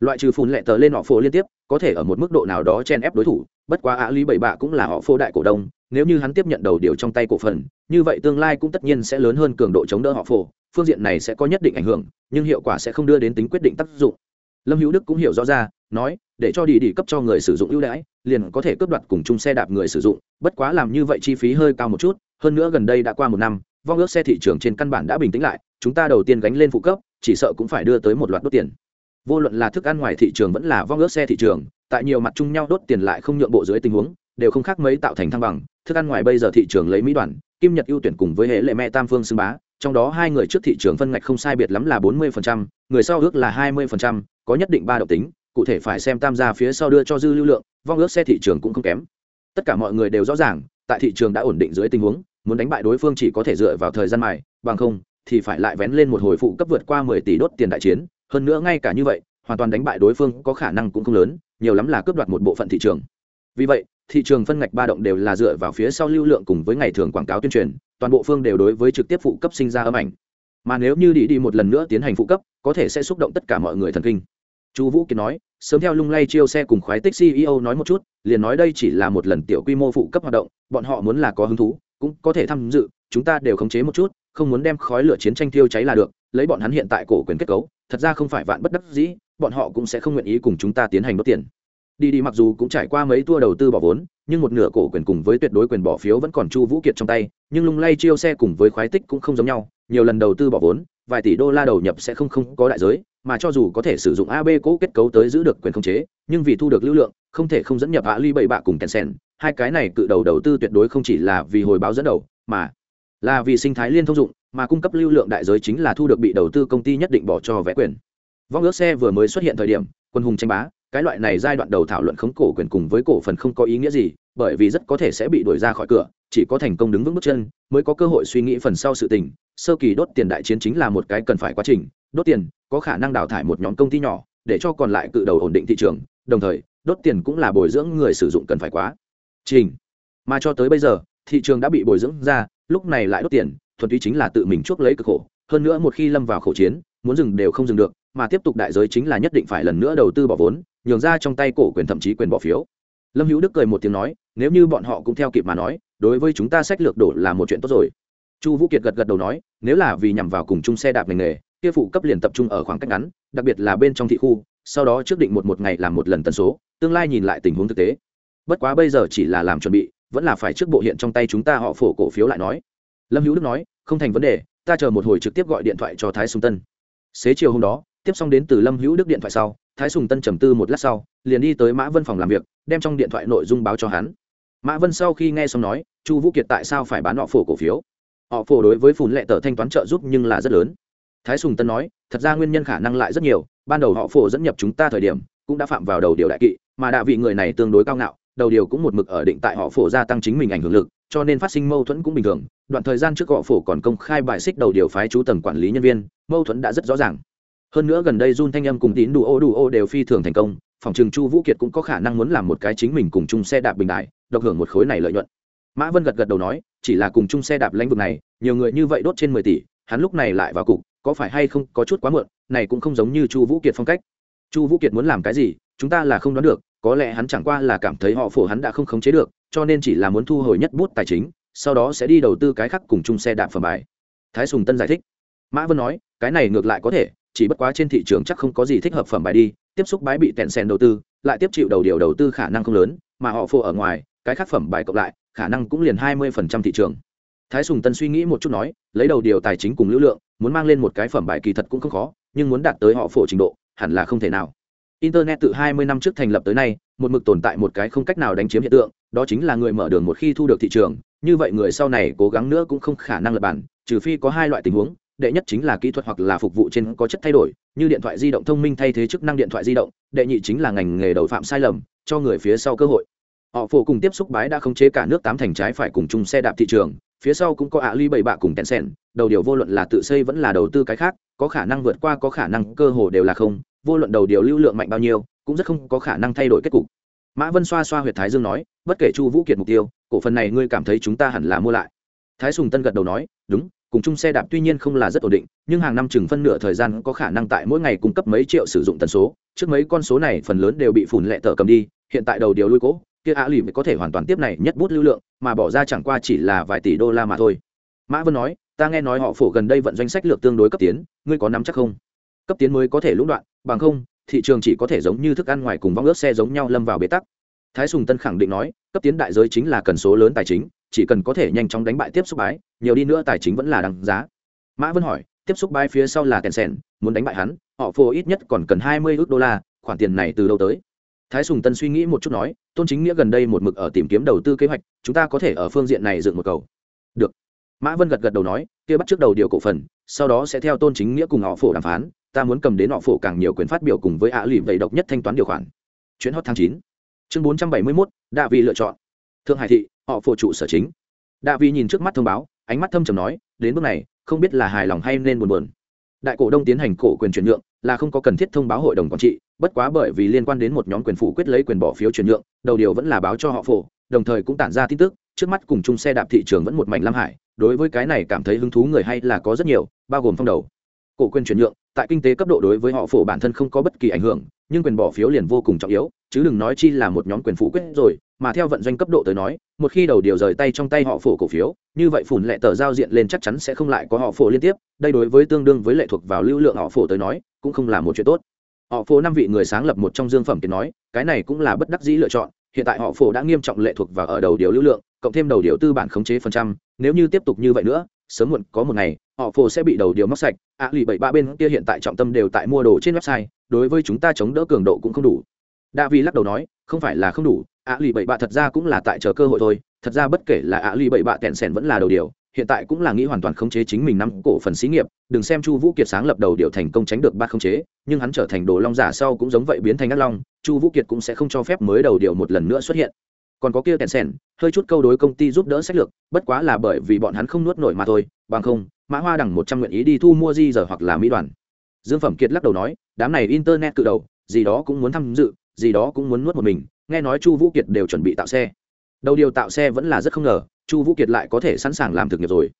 loại trừ phun lệ tờ lên họ phô liên tiếp, có thể ở một mức độ nào đó chen ép đối thủ, bất quá ạ lý bảy bạ cũng là họ phô đại cổ đông, nếu như hắn tiếp nhận đầu điều trong tay cổ phần, như vậy tương lai cũng tất nhiên sẽ lớn hơn cường độ chống đỡ họ phô. phương diện này sẽ có nhất định ảnh hưởng, nhưng hiệu quả sẽ không đưa đến tính quyết định tác dụng lâm hữu đức cũng hiểu rõ ra, nói, để cho đi đi cấp cho người sử dụng ưu đãi, liền có thể cướp đoạt cùng chung xe đạp người sử dụng, bất quá làm như vậy chi phí hơi cao một chút, hơn nữa gần đây đã qua một năm, vong ước xe thị trường trên căn bản đã bình tĩnh lại, chúng ta đầu tiên gánh lên phụ cấp, chỉ sợ cũng phải đưa tới một loạt đốt tiền. Vô luận là thức ăn ngoài thị trường vẫn là vong ước xe thị trường, tại nhiều mặt chung nhau đốt tiền lại không nhượng bộ dưới tình huống, đều không khác mấy tạo thành thăng bằng. Thức ăn ngoài bây giờ thị trường lấy mỹ đoàn, kim nhật ưu tuyển cùng với hệ lệ mẹ tam phương xưng bá, trong đó hai người trước thị trường phân ngạch không sai biệt lắm là bốn mươi người sau ước là hai mươi có nhất định ba độc tính, cụ thể phải xem tam gia phía sau đưa cho dư lưu lượng, vong ước xe thị trường cũng không kém. Tất cả mọi người đều rõ ràng, tại thị trường đã ổn định dưới tình huống, muốn đánh bại đối phương chỉ có thể dựa vào thời gian mài, bằng không thì phải lại vén lên một hồi phụ cấp vượt qua mười tỷ đốt tiền đại chiến. Hơn nữa ngay cả như vậy, hoàn toàn đánh bại đối phương có khả năng cũng không lớn, nhiều lắm là cướp đoạt một bộ phận thị trường. Vì vậy, thị trường phân ngạch ba động đều là dựa vào phía sau lưu lượng cùng với ngày thường quảng cáo tuyên truyền, toàn bộ phương đều đối với trực tiếp phụ cấp sinh ra âm ảnh. Mà nếu như đi đi một lần nữa tiến hành phụ cấp, có thể sẽ xúc động tất cả mọi người thần kinh chu vũ kiệt nói, sớm theo lung lay chiêu xe cùng khoái tích ceo nói một chút, liền nói đây chỉ là một lần tiểu quy mô phụ cấp hoạt động, bọn họ muốn là có hứng thú, cũng có thể tham dự, chúng ta đều khống chế một chút, không muốn đem khói lửa chiến tranh thiêu cháy là được, lấy bọn hắn hiện tại cổ quyền kết cấu, thật ra không phải vạn bất đắc dĩ, bọn họ cũng sẽ không nguyện ý cùng chúng ta tiến hành đốt tiền. Đi đi mặc dù cũng trải qua mấy tour đầu tư bỏ vốn, nhưng một nửa cổ quyền cùng với tuyệt đối quyền bỏ phiếu vẫn còn chu vũ kiệt trong tay, nhưng lung lay chiêu xe cùng với khoái tích cũng không giống nhau, nhiều lần đầu tư bỏ vốn, vài tỷ đô la đầu nhập sẽ không không có đại giới mà cho dù có thể sử dụng ab cố kết cấu tới giữ được quyền khống chế, nhưng vì thu được lưu lượng, không thể không dẫn nhập hạ ly bảy bạ cùng tencent. Hai cái này cự đầu đầu tư tuyệt đối không chỉ là vì hồi báo dẫn đầu, mà là vì sinh thái liên thông dụng, mà cung cấp lưu lượng đại giới chính là thu được bị đầu tư công ty nhất định bỏ cho vẽ quyền. Vong ước xe vừa mới xuất hiện thời điểm, quân hùng tranh bá, cái loại này giai đoạn đầu thảo luận khống cổ quyền cùng với cổ phần không có ý nghĩa gì, bởi vì rất có thể sẽ bị đuổi ra khỏi cửa, chỉ có thành công đứng vững bước chân, mới có cơ hội suy nghĩ phần sau sự tình. Sơ kỳ đốt tiền đại chiến chính là một cái cần phải quá trình đốt tiền, có khả năng đào thải một nhóm công ty nhỏ, để cho còn lại cự đầu ổn định thị trường, đồng thời, đốt tiền cũng là bồi dưỡng người sử dụng cần phải quá. Trình. Mà cho tới bây giờ, thị trường đã bị bồi dưỡng ra, lúc này lại đốt tiền, thuần túy chính là tự mình chuốc lấy cực khổ. Hơn nữa một khi lâm vào khẩu chiến, muốn dừng đều không dừng được, mà tiếp tục đại giới chính là nhất định phải lần nữa đầu tư bỏ vốn, nhường ra trong tay cổ quyền thậm chí quyền bỏ phiếu. Lâm hữu đức cười một tiếng nói, nếu như bọn họ cũng theo kịp mà nói, đối với chúng ta sách lược đổ là một chuyện tốt rồi. Chu vũ kiệt gật gật đầu nói, nếu là vì nhằm vào cùng chung xe đạp ngành nghề kia phụ cấp liền tập trung ở khoảng cách ngắn, đặc biệt là bên trong thị khu, sau đó trước định một một ngày làm một lần tần số, tương lai nhìn lại tình huống thực tế. Bất quá bây giờ chỉ là làm chuẩn bị, vẫn là phải trước bộ hiện trong tay chúng ta họ phổ cổ phiếu lại nói. Lâm hữu đức nói, không thành vấn đề, ta chờ một hồi trực tiếp gọi điện thoại cho thái sùng tân. Xế chiều hôm đó, tiếp xong đến từ lâm hữu đức điện thoại sau, thái sùng tân trầm tư một lát sau, liền đi tới mã vân phòng làm việc, đem trong điện thoại nội dung báo cho hắn. Mã vân sau khi nghe xong nói, chu vũ kiệt tại sao phải bán họ phổ cổ phiếu? Họ phổ đối với phùn lệ tờ thanh toán trợ giúp nhưng là rất lớn thái sùng tân nói, thật ra nguyên nhân khả năng lại rất nhiều, ban đầu họ phổ dẫn nhập chúng ta thời điểm, cũng đã phạm vào đầu điều đại kỵ, mà đạ vị người này tương đối cao ngạo, đầu điều cũng một mực ở định tại họ phổ gia tăng chính mình ảnh hưởng lực, cho nên phát sinh mâu thuẫn cũng bình thường. Đoạn thời gian trước họ phổ còn công khai bài xích đầu điều phái chú tầng quản lý nhân viên, mâu thuẫn đã rất rõ ràng. Hơn nữa gần đây jun thanh âm cùng tín đủ ô đủ ô đều phi thường thành công, phòng trường chu vũ kiệt cũng có khả năng muốn làm một cái chính mình cùng chung xe đạp bình đại, độc hưởng một khối này lợi nhuận. Mã vân gật gật đầu nói, chỉ là cùng chung xe đạp lãnh vực này, nhiều người như vậy đốt trên mười tỷ, hắn lúc này lại vào cục có phải hay không có chút quá muộn, này cũng không giống như chu vũ kiệt phong cách. Chu vũ kiệt muốn làm cái gì, chúng ta là không đoán được, có lẽ hắn chẳng qua là cảm thấy họ phổ hắn đã không khống chế được, cho nên chỉ là muốn thu hồi nhất bút tài chính, sau đó sẽ đi đầu tư cái khác cùng chung xe đạp phẩm bài. Thái sùng tân giải thích. Mã vân nói, cái này ngược lại có thể, chỉ bất quá trên thị trường chắc không có gì thích hợp phẩm bài đi, tiếp xúc bãi bị tẹn sen đầu tư, lại tiếp chịu đầu điều đầu tư khả năng không lớn, mà họ phổ ở ngoài, cái khác phẩm bài cộng lại, khả năng cũng liền hai mươi phần trăm thị trường. Thái sùng tân suy nghĩ một chút nói, lấy đầu điều tài chính cùng lưu lượng muốn mang lên một cái phẩm bài kỳ thật cũng không khó, nhưng muốn đạt tới họ phổ trình độ, hẳn là không thể nào. Internet từ 20 năm trước thành lập tới nay, một mực tồn tại một cái không cách nào đánh chiếm hiện tượng, đó chính là người mở đường một khi thu được thị trường, như vậy người sau này cố gắng nữa cũng không khả năng lập bản, trừ phi có hai loại tình huống, đệ nhất chính là kỹ thuật hoặc là phục vụ trên có chất thay đổi, như điện thoại di động thông minh thay thế chức năng điện thoại di động, đệ nhị chính là ngành nghề đầu phạm sai lầm, cho người phía sau cơ hội. Họ phổ cùng tiếp xúc bái đã khống chế cả nước tám thành trái phải cùng chung xe đạp thị trường phía sau cũng có ạ ly bảy bạ cùng kẹn sen đầu điều vô luận là tự xây vẫn là đầu tư cái khác, có khả năng vượt qua, có khả năng cơ hồ đều là không, vô luận đầu điều lưu lượng mạnh bao nhiêu, cũng rất không có khả năng thay đổi kết cục. Mã vân xoa xoa huyệt thái dương nói, bất kể chu vũ kiệt mục tiêu, cổ phần này ngươi cảm thấy chúng ta hẳn là mua lại. Thái sùng tân gật đầu nói, đúng, cùng chung xe đạp tuy nhiên không là rất ổn định, nhưng hàng năm chừng phân nửa thời gian có khả năng tại mỗi ngày cung cấp mấy triệu sử dụng tần số. Trước mấy con số này phần lớn đều bị phủn lệ tờ cầm đi, hiện tại đầu điều lui cố kia ạ lì mới có thể hoàn toàn tiếp này nhất bút lưu lượng, mà bỏ ra chẳng qua chỉ là vài tỷ đô la mà thôi. Mã vân nói, ta nghe nói họ phổ gần đây vận doanh sách lược tương đối cấp tiến, ngươi có nắm chắc không? Cấp tiến mới có thể lũng đoạn, bằng không, thị trường chỉ có thể giống như thức ăn ngoài cùng vong ướt xe giống nhau lâm vào bế tắc. Thái sùng tân khẳng định nói, cấp tiến đại giới chính là cần số lớn tài chính, chỉ cần có thể nhanh chóng đánh bại tiếp xúc bái, nhiều đi nữa tài chính vẫn là đằng giá. Mã vân hỏi, tiếp xúc bái phía sau là kèn sèn, muốn đánh bại hắn, họ phổ ít nhất còn cần hai mươi ước đô la, khoản tiền này từ đâu tới? Thái sùng tân suy nghĩ một chút nói, tôn chính nghĩa gần đây một mực ở tìm kiếm đầu tư kế hoạch, chúng ta có thể ở phương diện này dựng một cầu. Được. Mã vân gật gật đầu nói, kia bắt trước đầu điều cổ phần, sau đó sẽ theo tôn chính nghĩa cùng họ phổ đàm phán, ta muốn cầm đến họ phổ càng nhiều quyền phát biểu cùng với ạ lụy vậy độc nhất thanh toán điều khoản. Chuyến hot tháng chín. Chương bốn trăm bảy mươi mốt, đạ vị lựa chọn. Thượng hải thị, họ phổ trụ sở chính. Đạ vị nhìn trước mắt thông báo, ánh mắt thâm trầm nói, đến bước này, không biết là hài lòng hay nên buồn buồn. Đại cổ đông tiến hành cổ quyền chuyển nhượng, là không có cần thiết thông báo hội đồng quản trị bất quá bởi vì liên quan đến một nhóm quyền phụ quyết lấy quyền bỏ phiếu chuyển nhượng, đầu điều vẫn là báo cho họ phổ, đồng thời cũng tản ra tin tức, trước mắt cùng chung xe đạp thị trường vẫn một mảnh lam hải, đối với cái này cảm thấy hứng thú người hay là có rất nhiều, bao gồm phong đầu. Cổ quyền chuyển nhượng, tại kinh tế cấp độ đối với họ phổ bản thân không có bất kỳ ảnh hưởng, nhưng quyền bỏ phiếu liền vô cùng trọng yếu, chứ đừng nói chi là một nhóm quyền phụ quyết rồi, mà theo vận doanh cấp độ tới nói, một khi đầu điều rời tay trong tay họ phổ cổ phiếu, như vậy phủn lệ tờ giao diện lên chắc chắn sẽ không lại có họ phổ liên tiếp, đây đối với tương đương với lệ thuộc vào lưu lượng họ phổ tới nói, cũng không là một chuyện tốt họ Phố năm vị người sáng lập một trong dương phẩm kiệt nói, cái này cũng là bất đắc dĩ lựa chọn, hiện tại họ Phố đã nghiêm trọng lệ thuộc vào ở đầu điều lưu lượng, cộng thêm đầu điều tư bản khống chế phần trăm, nếu như tiếp tục như vậy nữa, sớm muộn có một ngày, họ Phố sẽ bị đầu điều móc sạch. Ạ lì bảy ba bên kia hiện tại trọng tâm đều tại mua đồ trên website, đối với chúng ta chống đỡ cường độ cũng không đủ. Đa vi lắc đầu nói, không phải là không đủ. Ạ lì bảy bạ thật ra cũng là tại chờ cơ hội thôi, thật ra bất kể là ạ lì bảy bạ tẹn sẻn vẫn là đầu điều hiện tại cũng là nghĩ hoàn toàn khống chế chính mình năm cổ phần xí nghiệp, đừng xem chu vũ kiệt sáng lập đầu điều thành công tránh được ba khống chế, nhưng hắn trở thành đồ long giả sau cũng giống vậy biến thành ác long, chu vũ kiệt cũng sẽ không cho phép mới đầu điều một lần nữa xuất hiện. Còn có kia tẹn sẻn, hơi chút câu đối công ty giúp đỡ sách lược, bất quá là bởi vì bọn hắn không nuốt nổi mà thôi, bằng không, mã hoa đẳng một trăm nguyện ý đi thu mua di giờ hoặc là mỹ đoàn. Dương phẩm kiệt lắc đầu nói, đám này internet cự đầu, gì đó cũng muốn tham dự, gì đó cũng muốn nuốt một mình, nghe nói chu vũ kiệt đều chuẩn bị tạo xe. Đầu điều tạo xe vẫn là rất không ngờ chu vũ kiệt lại có thể sẵn sàng làm thực nghiệp rồi.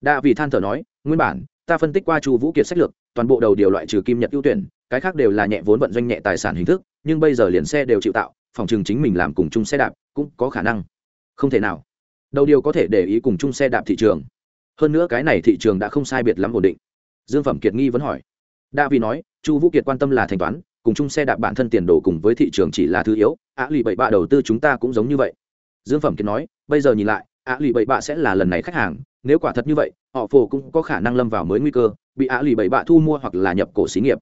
Đa vì than thở nói, nguyên bản, ta phân tích qua chu vũ kiệt sách lược, toàn bộ đầu điều loại trừ kim nhật ưu tuyển, cái khác đều là nhẹ vốn vận doanh nhẹ tài sản hình thức, nhưng bây giờ liền xe đều chịu tạo, phòng trường chính mình làm cùng chung xe đạp cũng có khả năng. Không thể nào. Đầu điều có thể để ý cùng chung xe đạp thị trường. Hơn nữa cái này thị trường đã không sai biệt lắm ổn định. Dương phẩm kiệt nghi vẫn hỏi. Đa vì nói, chu vũ kiệt quan tâm là thanh toán, cùng chung xe đạp bản thân tiền đồ cùng với thị trường chỉ là thứ yếu, á lì bảy bạ đầu tư chúng ta cũng giống như vậy. Dương phẩm kiệt nói, bây giờ nhìn lại ạ lì bảy bạ sẽ là lần này khách hàng, nếu quả thật như vậy, họ phổ cũng có khả năng lâm vào mới nguy cơ, bị ạ lì bảy bạ thu mua hoặc là nhập cổ xí nghiệp.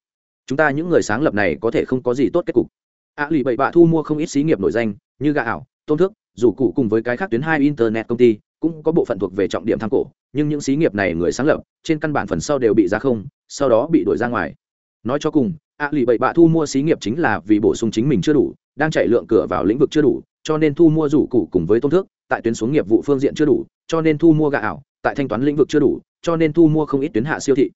Chúng ta những người sáng lập này có thể không có gì tốt kết cục. Ạ lì bảy bạ thu mua không ít xí nghiệp nổi danh, như gà ảo tôn thước, dù cụ cùng với cái khác tuyến hai internet công ty, cũng có bộ phận thuộc về trọng điểm tham cổ, nhưng những xí nghiệp này người sáng lập, trên căn bản phần sau đều bị ra không, sau đó bị đuổi ra ngoài. Nói cho cùng ạ lì bảy bạ thu mua xí nghiệp chính là vì bổ sung chính mình chưa đủ, đang chạy lượng cửa vào lĩnh vực chưa đủ, cho nên thu mua rủ cụ cùng với tôn thước tại tuyến xuống nghiệp vụ phương diện chưa đủ, cho nên thu mua gà ảo, tại thanh toán lĩnh vực chưa đủ, cho nên thu mua không ít tuyến hạ siêu thị.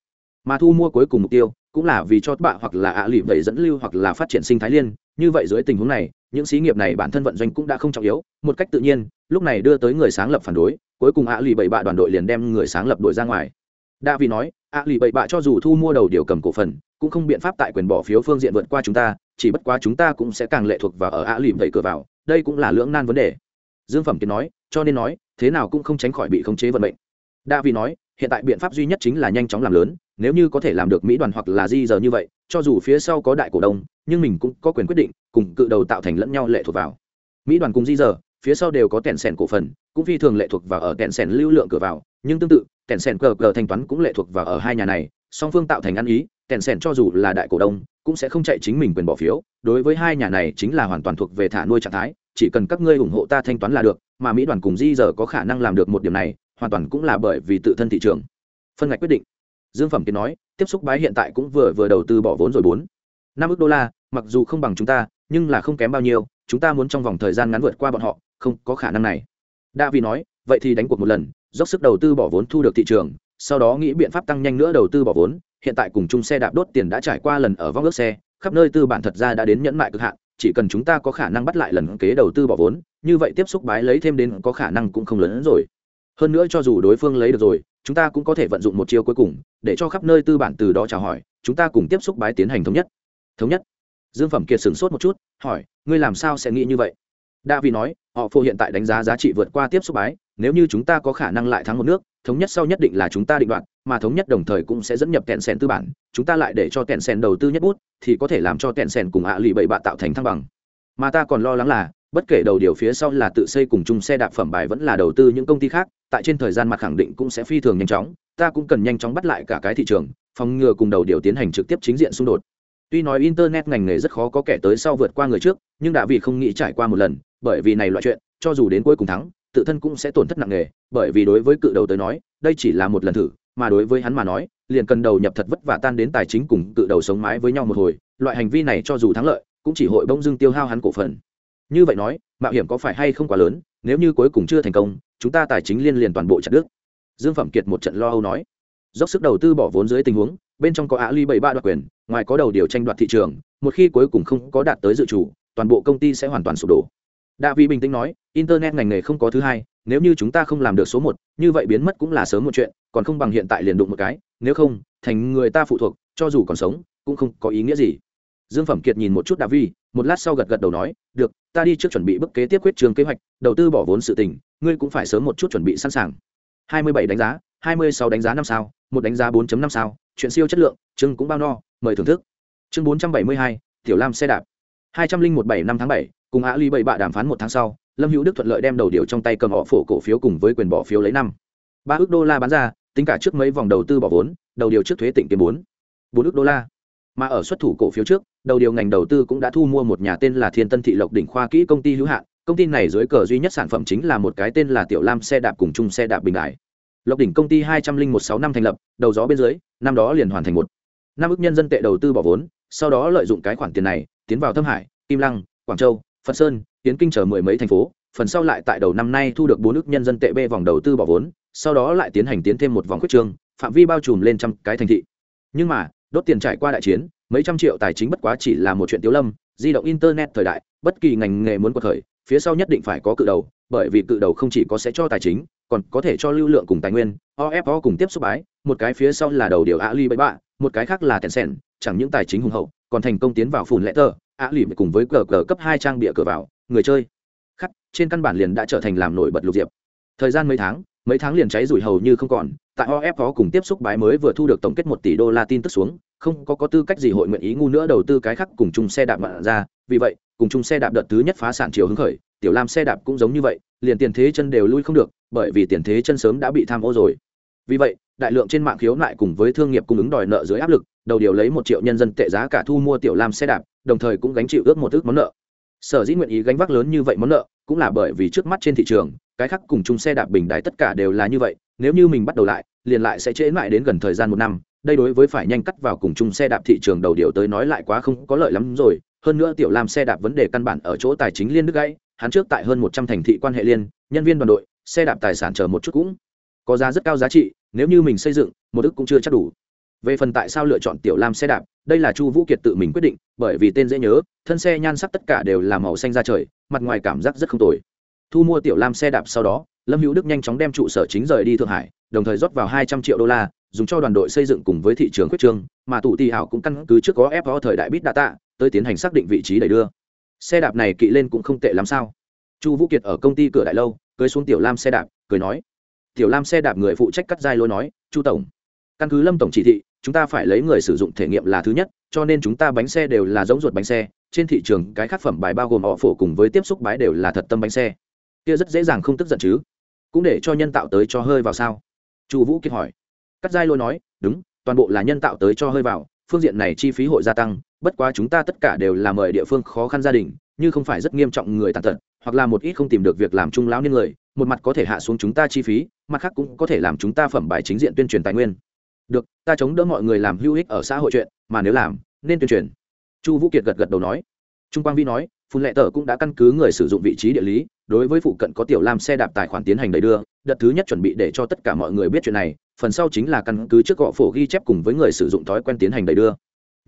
Mà thu mua cuối cùng mục tiêu cũng là vì cho bạ hoặc là ạ lì vậy dẫn lưu hoặc là phát triển sinh thái liên. Như vậy dưới tình huống này, những xí nghiệp này bản thân vận doanh cũng đã không trọng yếu. Một cách tự nhiên, lúc này đưa tới người sáng lập phản đối, cuối cùng ạ lì bảy bạ đoàn đội liền đem người sáng lập đội ra ngoài. Đa vì nói, ạ lì bảy bạ cho dù thu mua đầu điều cầm cổ phần, cũng không biện pháp tại quyền bỏ phiếu phương diện vượt qua chúng ta, chỉ bất quá chúng ta cũng sẽ càng lệ thuộc vào ở ạ lì vậy cửa vào. Đây cũng là lưỡng nan vấn đề dương phẩm kiệt nói, cho nên nói, thế nào cũng không tránh khỏi bị khống chế vận mệnh. Đa vì nói, hiện tại biện pháp duy nhất chính là nhanh chóng làm lớn, nếu như có thể làm được mỹ đoàn hoặc là di giờ như vậy, cho dù phía sau có đại cổ đông, nhưng mình cũng có quyền quyết định, cùng cự đầu tạo thành lẫn nhau lệ thuộc vào. Mỹ đoàn cùng di giờ phía sau đều có tèn sèn cổ phần, cũng phi thường lệ thuộc vào ở tèn sèn lưu lượng cửa vào, nhưng tương tự tèn sèn cờ cờ thanh toán cũng lệ thuộc vào ở hai nhà này, song phương tạo thành ăn ý tèn sèn cho dù là đại cổ đông cũng sẽ không chạy chính mình quyền bỏ phiếu, đối với hai nhà này chính là hoàn toàn thuộc về thả nuôi trạng thái, chỉ cần các ngươi ủng hộ ta thanh toán là được, mà mỹ đoàn cùng di giờ có khả năng làm được một điểm này, hoàn toàn cũng là bởi vì tự thân thị trường. Phân ngạch quyết định. Dương phẩm kiến nói, tiếp xúc bái hiện tại cũng vừa vừa đầu tư bỏ vốn rồi bốn. Năm ước đô la, mặc dù không bằng chúng ta, nhưng là không kém bao nhiêu, chúng ta muốn trong vòng thời gian ngắn vượt qua bọn họ, không có khả năng này. Đa vì nói, vậy thì đánh cuộc một lần, dốc sức đầu tư bỏ vốn thu được thị trường sau đó nghĩ biện pháp tăng nhanh nữa đầu tư bỏ vốn, hiện tại cùng chung xe đạp đốt tiền đã trải qua lần ở vong ước xe, khắp nơi tư bản thật ra đã đến nhẫn mại cực hạn, chỉ cần chúng ta có khả năng bắt lại lần kế đầu tư bỏ vốn, như vậy tiếp xúc bái lấy thêm đến có khả năng cũng không lớn hơn rồi. Hơn nữa cho dù đối phương lấy được rồi, chúng ta cũng có thể vận dụng một chiêu cuối cùng, để cho khắp nơi tư bản từ đó chào hỏi, chúng ta cùng tiếp xúc bái tiến hành thống nhất. Thống nhất? Dương phẩm kiệt sửng sốt một chút, hỏi, ngươi làm sao sẽ nghĩ như vậy? Đa vì nói, họ phô hiện tại đánh giá giá trị vượt qua tiếp xúc bái nếu như chúng ta có khả năng lại thắng một nước, thống nhất sau nhất định là chúng ta định đoạt, mà thống nhất đồng thời cũng sẽ dẫn nhập kẹn sen tư bản, chúng ta lại để cho kẹn sen đầu tư nhất bút, thì có thể làm cho kẹn sen cùng ạ lì bậy bạ tạo thành thăng bằng. Mà ta còn lo lắng là, bất kể đầu điều phía sau là tự xây cùng chung xe đạp phẩm bài vẫn là đầu tư những công ty khác, tại trên thời gian mặt khẳng định cũng sẽ phi thường nhanh chóng, ta cũng cần nhanh chóng bắt lại cả cái thị trường, phòng ngừa cùng đầu điều tiến hành trực tiếp chính diện xung đột. Tuy nói internet ngành nghề rất khó có kẻ tới sau vượt qua người trước, nhưng đã vì không nghĩ trải qua một lần, bởi vì này loại chuyện, cho dù đến cuối cùng thắng tự thân cũng sẽ tổn thất nặng nề, bởi vì đối với cự đầu tới nói, đây chỉ là một lần thử, mà đối với hắn mà nói, liền cần đầu nhập thật vất vả tan đến tài chính cùng cự đầu sống mái với nhau một hồi, loại hành vi này cho dù thắng lợi, cũng chỉ hội bỗng dưng tiêu hao hắn cổ phần. Như vậy nói, mạo hiểm có phải hay không quá lớn, nếu như cuối cùng chưa thành công, chúng ta tài chính liên liền toàn bộ chặt đứt. Dương phẩm kiệt một trận lo âu nói. Dốc sức đầu tư bỏ vốn dưới tình huống, bên trong có á ly bảy ba đoạt quyền, ngoài có đầu điều tranh đoạt thị trường, một khi cuối cùng không có đạt tới dự chủ, toàn bộ công ty sẽ hoàn toàn sụp đổ đạ vị bình tĩnh nói internet ngành nghề không có thứ hai nếu như chúng ta không làm được số một như vậy biến mất cũng là sớm một chuyện còn không bằng hiện tại liền đụng một cái nếu không thành người ta phụ thuộc cho dù còn sống cũng không có ý nghĩa gì. Dương phẩm kiệt nhìn một chút đạ vi một lát sau gật gật đầu nói được ta đi trước chuẩn bị bức kế tiếp quyết trường kế hoạch đầu tư bỏ vốn sự tình ngươi cũng phải sớm một chút chuẩn bị sẵn sàng. 27 đánh giá 26 đánh giá năm sao một đánh giá 4.5 sao chuyện siêu chất lượng chương cũng bao no mời thưởng thức. Chương 472, tiểu lam xe đạp. 2017 năm tháng 7, cùng á ly bảy bạ đàm phán một tháng sau, lâm hữu đức thuận lợi đem đầu điều trong tay cầm họ phổ cổ phiếu cùng với quyền bỏ phiếu lấy năm. Ba ước đô la bán ra, tính cả trước mấy vòng đầu tư bỏ vốn, đầu điều trước thuế tỉnh kiếm bốn. Bốn ước đô la. Mà ở xuất thủ cổ phiếu trước, đầu điều ngành đầu tư cũng đã thu mua một nhà tên là thiên tân thị lộc đỉnh khoa kỹ công ty hữu hạn. Công ty này dưới cờ duy nhất sản phẩm chính là một cái tên là tiểu lam xe đạp cùng chung xe đạp bình đại. Lộc đỉnh công ty hai trăm linh một sáu năm thành lập, đầu gió bên dưới, năm đó liền hoàn thành một. Năm ước nhân dân tệ đầu tư bỏ vốn, sau đó lợi dụng cái khoản tiền này, tiến vào thâm hải, kim lăng, quảng châu phật sơn tiến kinh chờ mười mấy thành phố, phần sau lại tại đầu năm nay thu được bốn ước nhân dân tệ b vòng đầu tư bỏ vốn, sau đó lại tiến hành tiến thêm một vòng quyết trương, phạm vi bao trùm lên trăm cái thành thị. Nhưng mà, đốt tiền trải qua đại chiến, mấy trăm triệu tài chính bất quá chỉ là một chuyện tiếu lâm, di động internet thời đại, bất kỳ ngành nghề muốn cuộc thời phía sau nhất định phải có cự đầu, bởi vì cự đầu không chỉ có sẽ cho tài chính, còn có thể cho lưu lượng cùng tài nguyên ofo cùng tiếp xúc bái, một cái phía sau là đầu điều ali bậy bạ, một cái khác là tencent, chẳng những tài chính hùng hậu, còn thành công tiến vào phùn lẽ tờ ạ Lỉm cùng với cờ cờ cấp hai trang bịa cửa vào, người chơi. Khắc, trên căn bản liền đã trở thành làm nổi bật lục diệp. Thời gian mấy tháng mấy tháng liền cháy rủi hầu như không còn, tại of có cùng tiếp xúc bái mới vừa thu được tổng kết một tỷ đô la tin tức xuống, không có có tư cách gì hội nguyện ý ngu nữa đầu tư cái khác cùng chung xe đạp mạn ra, vì vậy, cùng chung xe đạp đợt thứ nhất phá sản chiều hứng khởi, tiểu lam xe đạp cũng giống như vậy, liền tiền thế chân đều lui không được, bởi vì tiền thế chân sớm đã bị tham ô rồi. Vì vậy, đại lượng trên mạng khiếu nại cùng với thương nghiệp cung ứng đòi nợ dưới áp lực, đầu điều lấy một triệu nhân dân tệ giá cả thu mua tiểu lam xe đạp đồng thời cũng gánh chịu ước một ước món nợ. Sở dĩ nguyện ý gánh vác lớn như vậy món nợ cũng là bởi vì trước mắt trên thị trường, cái khác cùng chung xe đạp bình đài tất cả đều là như vậy, nếu như mình bắt đầu lại, liền lại sẽ trễ lại đến gần thời gian một năm, đây đối với phải nhanh cắt vào cùng chung xe đạp thị trường đầu điều tới nói lại quá không có lợi lắm rồi, hơn nữa tiểu lam xe đạp vấn đề căn bản ở chỗ tài chính liên nước gãy, hắn trước tại hơn một trăm thành thị quan hệ liên, nhân viên đoàn đội, xe đạp tài sản chờ một chút cũng có giá rất cao giá trị, nếu như mình xây dựng, một ức cũng chưa chắc đủ về phần tại sao lựa chọn tiểu lam xe đạp, đây là chu vũ kiệt tự mình quyết định, bởi vì tên dễ nhớ, thân xe nhan sắc tất cả đều là màu xanh ra trời, mặt ngoài cảm giác rất không tồi. Thu mua tiểu lam xe đạp sau đó, lâm hữu đức nhanh chóng đem trụ sở chính rời đi thượng hải, đồng thời rót vào hai trăm triệu đô la, dùng cho đoàn đội xây dựng cùng với thị trường quyết trương mà tụ tì hảo cũng căn cứ trước có ép có thời đại bít đa tạ tới tiến hành xác định vị trí để đưa. Xe đạp này kỵ lên cũng không tệ lắm sao? Chu vũ kiệt ở công ty cửa đại lâu, cưới xuống tiểu lam xe đạp, cười nói. Tiểu lam xe đạp người phụ trách cắt dai lối nói, chu tổng, căn cứ lâm tổng chỉ thị chúng ta phải lấy người sử dụng thể nghiệm là thứ nhất, cho nên chúng ta bánh xe đều là giống ruột bánh xe. Trên thị trường, cái khác phẩm bài bao gồm họ phổ cùng với tiếp xúc bái đều là thật tâm bánh xe. Kia rất dễ dàng không tức giận chứ? Cũng để cho nhân tạo tới cho hơi vào sao? Chu vũ kiệt hỏi. Cắt dai lôi nói, đúng, toàn bộ là nhân tạo tới cho hơi vào, phương diện này chi phí hội gia tăng, bất quá chúng ta tất cả đều là mời địa phương khó khăn gia đình, như không phải rất nghiêm trọng người tàn tật, hoặc là một ít không tìm được việc làm trung lão niên người, một mặt có thể hạ xuống chúng ta chi phí, mặt khác cũng có thể làm chúng ta phẩm bài chính diện tuyên truyền tài nguyên được, ta chống đỡ mọi người làm hữu ích ở xã hội chuyện, mà nếu làm, nên tuyên truyền. Chu vũ kiệt gật gật đầu nói. Trung quang vi nói, phun lệ tờ cũng đã căn cứ người sử dụng vị trí địa lý, đối với phụ cận có tiểu lam xe đạp tài khoản tiến hành đẩy đưa, đợt thứ nhất chuẩn bị để cho tất cả mọi người biết chuyện này, phần sau chính là căn cứ trước gọ phổ ghi chép cùng với người sử dụng thói quen tiến hành đẩy đưa.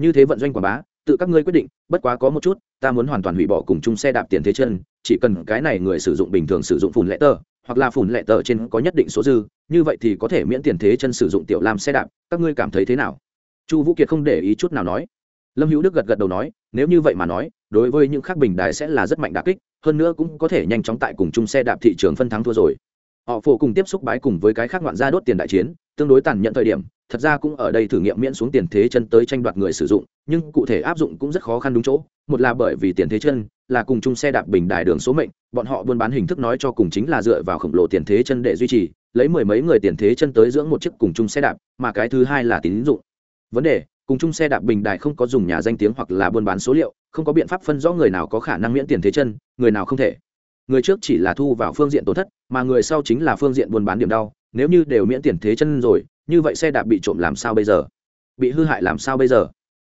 Như thế vận doanh quảng bá, tự các ngươi quyết định, bất quá có một chút, ta muốn hoàn toàn hủy bỏ cùng chung xe đạp tiền thế chân, chỉ cần cái này người sử dụng bình thường sử dụng phun lệ tờ hoặc là phủn lệ tờ trên có nhất định số dư, như vậy thì có thể miễn tiền thế chân sử dụng tiểu lam xe đạp, các ngươi cảm thấy thế nào? Chu vũ kiệt không để ý chút nào nói. Lâm hữu đức gật gật đầu nói, nếu như vậy mà nói, đối với những khác bình đài sẽ là rất mạnh đà kích, hơn nữa cũng có thể nhanh chóng tại cùng chung xe đạp thị trường phân thắng thua rồi họ phổ cùng tiếp xúc bái cùng với cái khác ngoạn gia đốt tiền đại chiến, tương đối tàn nhẫn thời điểm, thật ra cũng ở đây thử nghiệm miễn xuống tiền thế chân tới tranh đoạt người sử dụng, nhưng cụ thể áp dụng cũng rất khó khăn đúng chỗ. Một là bởi vì tiền thế chân là cùng chung xe đạp bình đài đường số mệnh, bọn họ buôn bán hình thức nói cho cùng chính là dựa vào khổng lồ tiền thế chân để duy trì, lấy mười mấy người tiền thế chân tới dưỡng một chiếc cùng chung xe đạp, mà cái thứ hai là tín dụng. Vấn đề, cùng chung xe đạp bình đài không có dùng nhà danh tiếng hoặc là buôn bán số liệu, không có biện pháp phân rõ người nào có khả năng miễn tiền thế chân, người nào không thể người trước chỉ là thu vào phương diện tổn thất, mà người sau chính là phương diện buôn bán điểm đau, nếu như đều miễn tiền thế chân rồi, như vậy xe đạp bị trộm làm sao bây giờ? Bị hư hại làm sao bây giờ?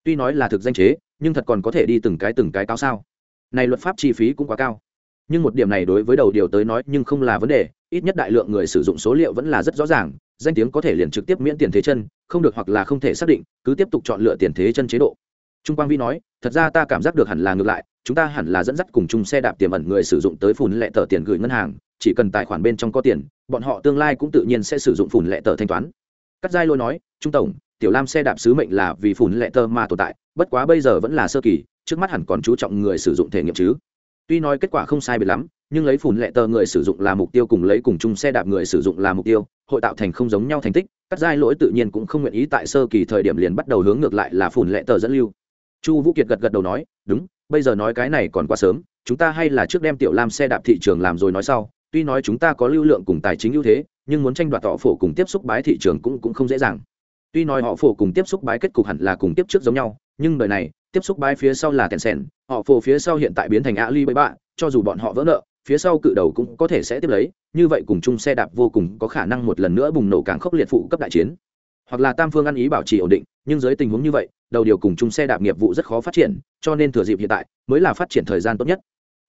Tuy nói là thực danh chế, nhưng thật còn có thể đi từng cái từng cái cao sao? Này luật pháp chi phí cũng quá cao. Nhưng một điểm này đối với đầu điều tới nói nhưng không là vấn đề, ít nhất đại lượng người sử dụng số liệu vẫn là rất rõ ràng, danh tiếng có thể liền trực tiếp miễn tiền thế chân, không được hoặc là không thể xác định, cứ tiếp tục chọn lựa tiền thế chân chế độ. Trung quang vi nói, thật ra ta cảm giác được hẳn là ngược lại chúng ta hẳn là dẫn dắt cùng chung xe đạp tiềm ẩn người sử dụng tới phùn lệ tờ tiền gửi ngân hàng, chỉ cần tài khoản bên trong có tiền, bọn họ tương lai cũng tự nhiên sẽ sử dụng phùn lệ tờ thanh toán. Cắt giai lôi nói, trung tổng, tiểu lam xe đạp sứ mệnh là vì phùn lệ tờ mà tồn tại, bất quá bây giờ vẫn là sơ kỳ, trước mắt hẳn còn chú trọng người sử dụng thể nghiệm chứ. Tuy nói kết quả không sai biệt lắm, nhưng lấy phùn lệ tờ người sử dụng là mục tiêu cùng lấy cùng chung xe đạp người sử dụng là mục tiêu, hội tạo thành không giống nhau thành tích, cắt giai lỗi tự nhiên cũng không nguyện ý tại sơ kỳ thời điểm liền bắt đầu hướng ngược lại là phùn lệ tờ dẫn lưu. Chu vũ kiệt gật gật đầu nói, đúng bây giờ nói cái này còn quá sớm, chúng ta hay là trước đem tiểu lam xe đạp thị trường làm rồi nói sau, tuy nói chúng ta có lưu lượng cùng tài chính ưu thế, nhưng muốn tranh đoạt họ phổ cùng tiếp xúc bái thị trường cũng cũng không dễ dàng. Tuy nói họ phổ cùng tiếp xúc bái kết cục hẳn là cùng tiếp trước giống nhau, nhưng đời này, tiếp xúc bái phía sau là tèn sèn, họ phổ phía sau hiện tại biến thành ali bậy bạ cho dù bọn họ vỡ nợ, phía sau cự đầu cũng có thể sẽ tiếp lấy, như vậy cùng chung xe đạp vô cùng có khả năng một lần nữa bùng nổ càng khốc liệt phụ cấp đại chiến hoặc là tam phương ăn ý bảo trì ổn định, nhưng dưới tình huống như vậy, đầu điều cùng chung xe đạp nghiệp vụ rất khó phát triển, cho nên thừa dịp hiện tại mới là phát triển thời gian tốt nhất.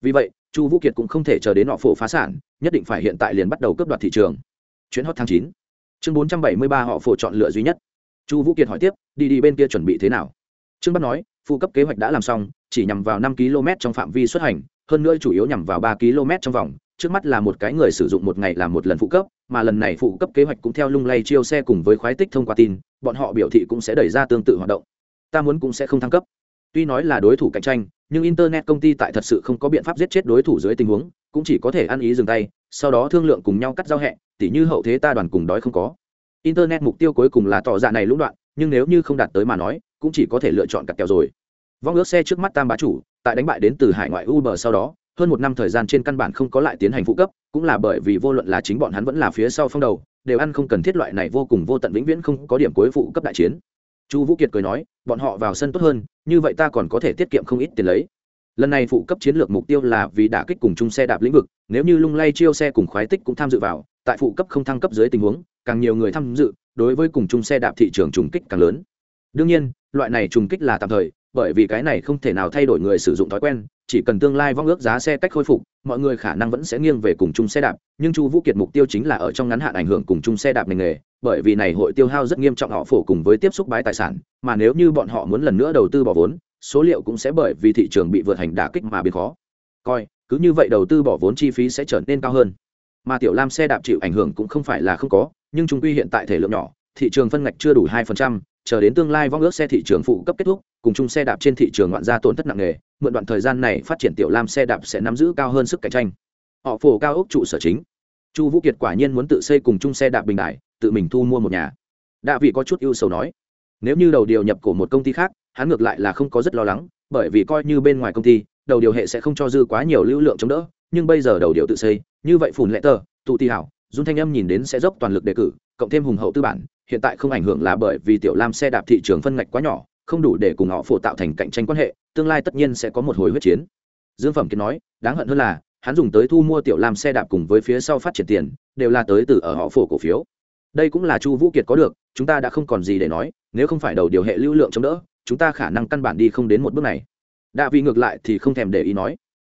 Vì vậy, chu vũ kiệt cũng không thể chờ đến họ phổ phá sản, nhất định phải hiện tại liền bắt đầu cướp đoạt thị trường. Chuyến hot tháng chín. Chương bốn trăm bảy mươi ba họ phổ chọn lựa duy nhất. Chu vũ kiệt hỏi tiếp, đi đi bên kia chuẩn bị thế nào? Trương bắc nói, phụ cấp kế hoạch đã làm xong, chỉ nhằm vào năm km trong phạm vi xuất hành, hơn nữa chủ yếu nhằm vào ba km trong vòng, trước mắt là một cái người sử dụng một ngày làm một lần phụ cấp mà lần này phụ cấp kế hoạch cũng theo lung lay chiêu xe cùng với khoái tích thông qua tin, bọn họ biểu thị cũng sẽ đẩy ra tương tự hoạt động. Ta muốn cũng sẽ không thăng cấp. Tuy nói là đối thủ cạnh tranh, nhưng internet công ty tại thật sự không có biện pháp giết chết đối thủ dưới tình huống, cũng chỉ có thể ăn ý dừng tay, sau đó thương lượng cùng nhau cắt giao hẹ, tỉ như hậu thế ta đoàn cùng đói không có. Internet mục tiêu cuối cùng là tỏ dạ này lũng đoạn, nhưng nếu như không đạt tới mà nói, cũng chỉ có thể lựa chọn cặp kèo rồi. Vong ước xe trước mắt tam bá chủ, tại đánh bại đến từ hải ngoại uber sau đó hơn một năm thời gian trên căn bản không có lại tiến hành phụ cấp, cũng là bởi vì vô luận là chính bọn hắn vẫn là phía sau phong đầu, đều ăn không cần thiết loại này vô cùng vô tận vĩnh viễn không có điểm cuối phụ cấp đại chiến. Chu vũ kiệt cười nói, bọn họ vào sân tốt hơn, như vậy ta còn có thể tiết kiệm không ít tiền lấy. Lần này phụ cấp chiến lược mục tiêu là vì đả kích cùng chung xe đạp lĩnh vực, nếu như lung lay chiêu xe cùng khoái tích cũng tham dự vào, tại phụ cấp không thăng cấp dưới tình huống, càng nhiều người tham dự, đối với cùng chung xe đạp thị trường trùng kích càng lớn. Đương nhiên, loại này trùng kích là tạm thời bởi vì cái này không thể nào thay đổi người sử dụng thói quen, chỉ cần tương lai vong ước giá xe cách khôi phục, mọi người khả năng vẫn sẽ nghiêng về cùng chung xe đạp, nhưng chu vũ kiệt mục tiêu chính là ở trong ngắn hạn ảnh hưởng cùng chung xe đạp ngành nghề, bởi vì này hội tiêu hao rất nghiêm trọng họ phổ cùng với tiếp xúc bái tài sản, mà nếu như bọn họ muốn lần nữa đầu tư bỏ vốn, số liệu cũng sẽ bởi vì thị trường bị vượt hành đả kích mà biến khó. Coi, cứ như vậy đầu tư bỏ vốn chi phí sẽ trở nên cao hơn. Mà tiểu lam xe đạp chịu ảnh hưởng cũng không phải là không có, nhưng chúng quy hiện tại thể lượng nhỏ, thị trường phân ngạch chưa đủ hai phần trăm chờ đến tương lai vong ước xe thị trường phụ cấp kết thúc, cùng chung xe đạp trên thị trường ngoạn gia tổn thất nặng nề, mượn đoạn thời gian này phát triển tiểu lam xe đạp sẽ nắm giữ cao hơn sức cạnh tranh. Họ phổ cao ốc trụ sở chính. Chu vũ kiệt quả nhiên muốn tự xây cùng chung xe đạp bình đại, tự mình thu mua một nhà. Đạ vị có chút ưu sầu nói, nếu như đầu điều nhập của một công ty khác, hắn ngược lại là không có rất lo lắng, bởi vì coi như bên ngoài công ty, đầu điều hệ sẽ không cho dư quá nhiều lưu lượng chống đỡ, nhưng bây giờ đầu điều tự xây, như vậy phùn lệ tờ, tụ tì hảo, dung thanh âm nhìn đến sẽ dốc toàn lực đề cử, cộng thêm hùng hậu tư bản hiện tại không ảnh hưởng là bởi vì tiểu lam xe đạp thị trường phân ngạch quá nhỏ, không đủ để cùng họ phổ tạo thành cạnh tranh quan hệ, tương lai tất nhiên sẽ có một hồi huyết chiến. Dương phẩm kiến nói, đáng hận hơn là, hắn dùng tới thu mua tiểu lam xe đạp cùng với phía sau phát triển tiền, đều là tới từ ở họ phổ cổ phiếu. Đây cũng là chu vũ kiệt có được, chúng ta đã không còn gì để nói, nếu không phải đầu điều hệ lưu lượng chống đỡ, chúng ta khả năng căn bản đi không đến một bước này. Đạ vị ngược lại thì không thèm để ý nói.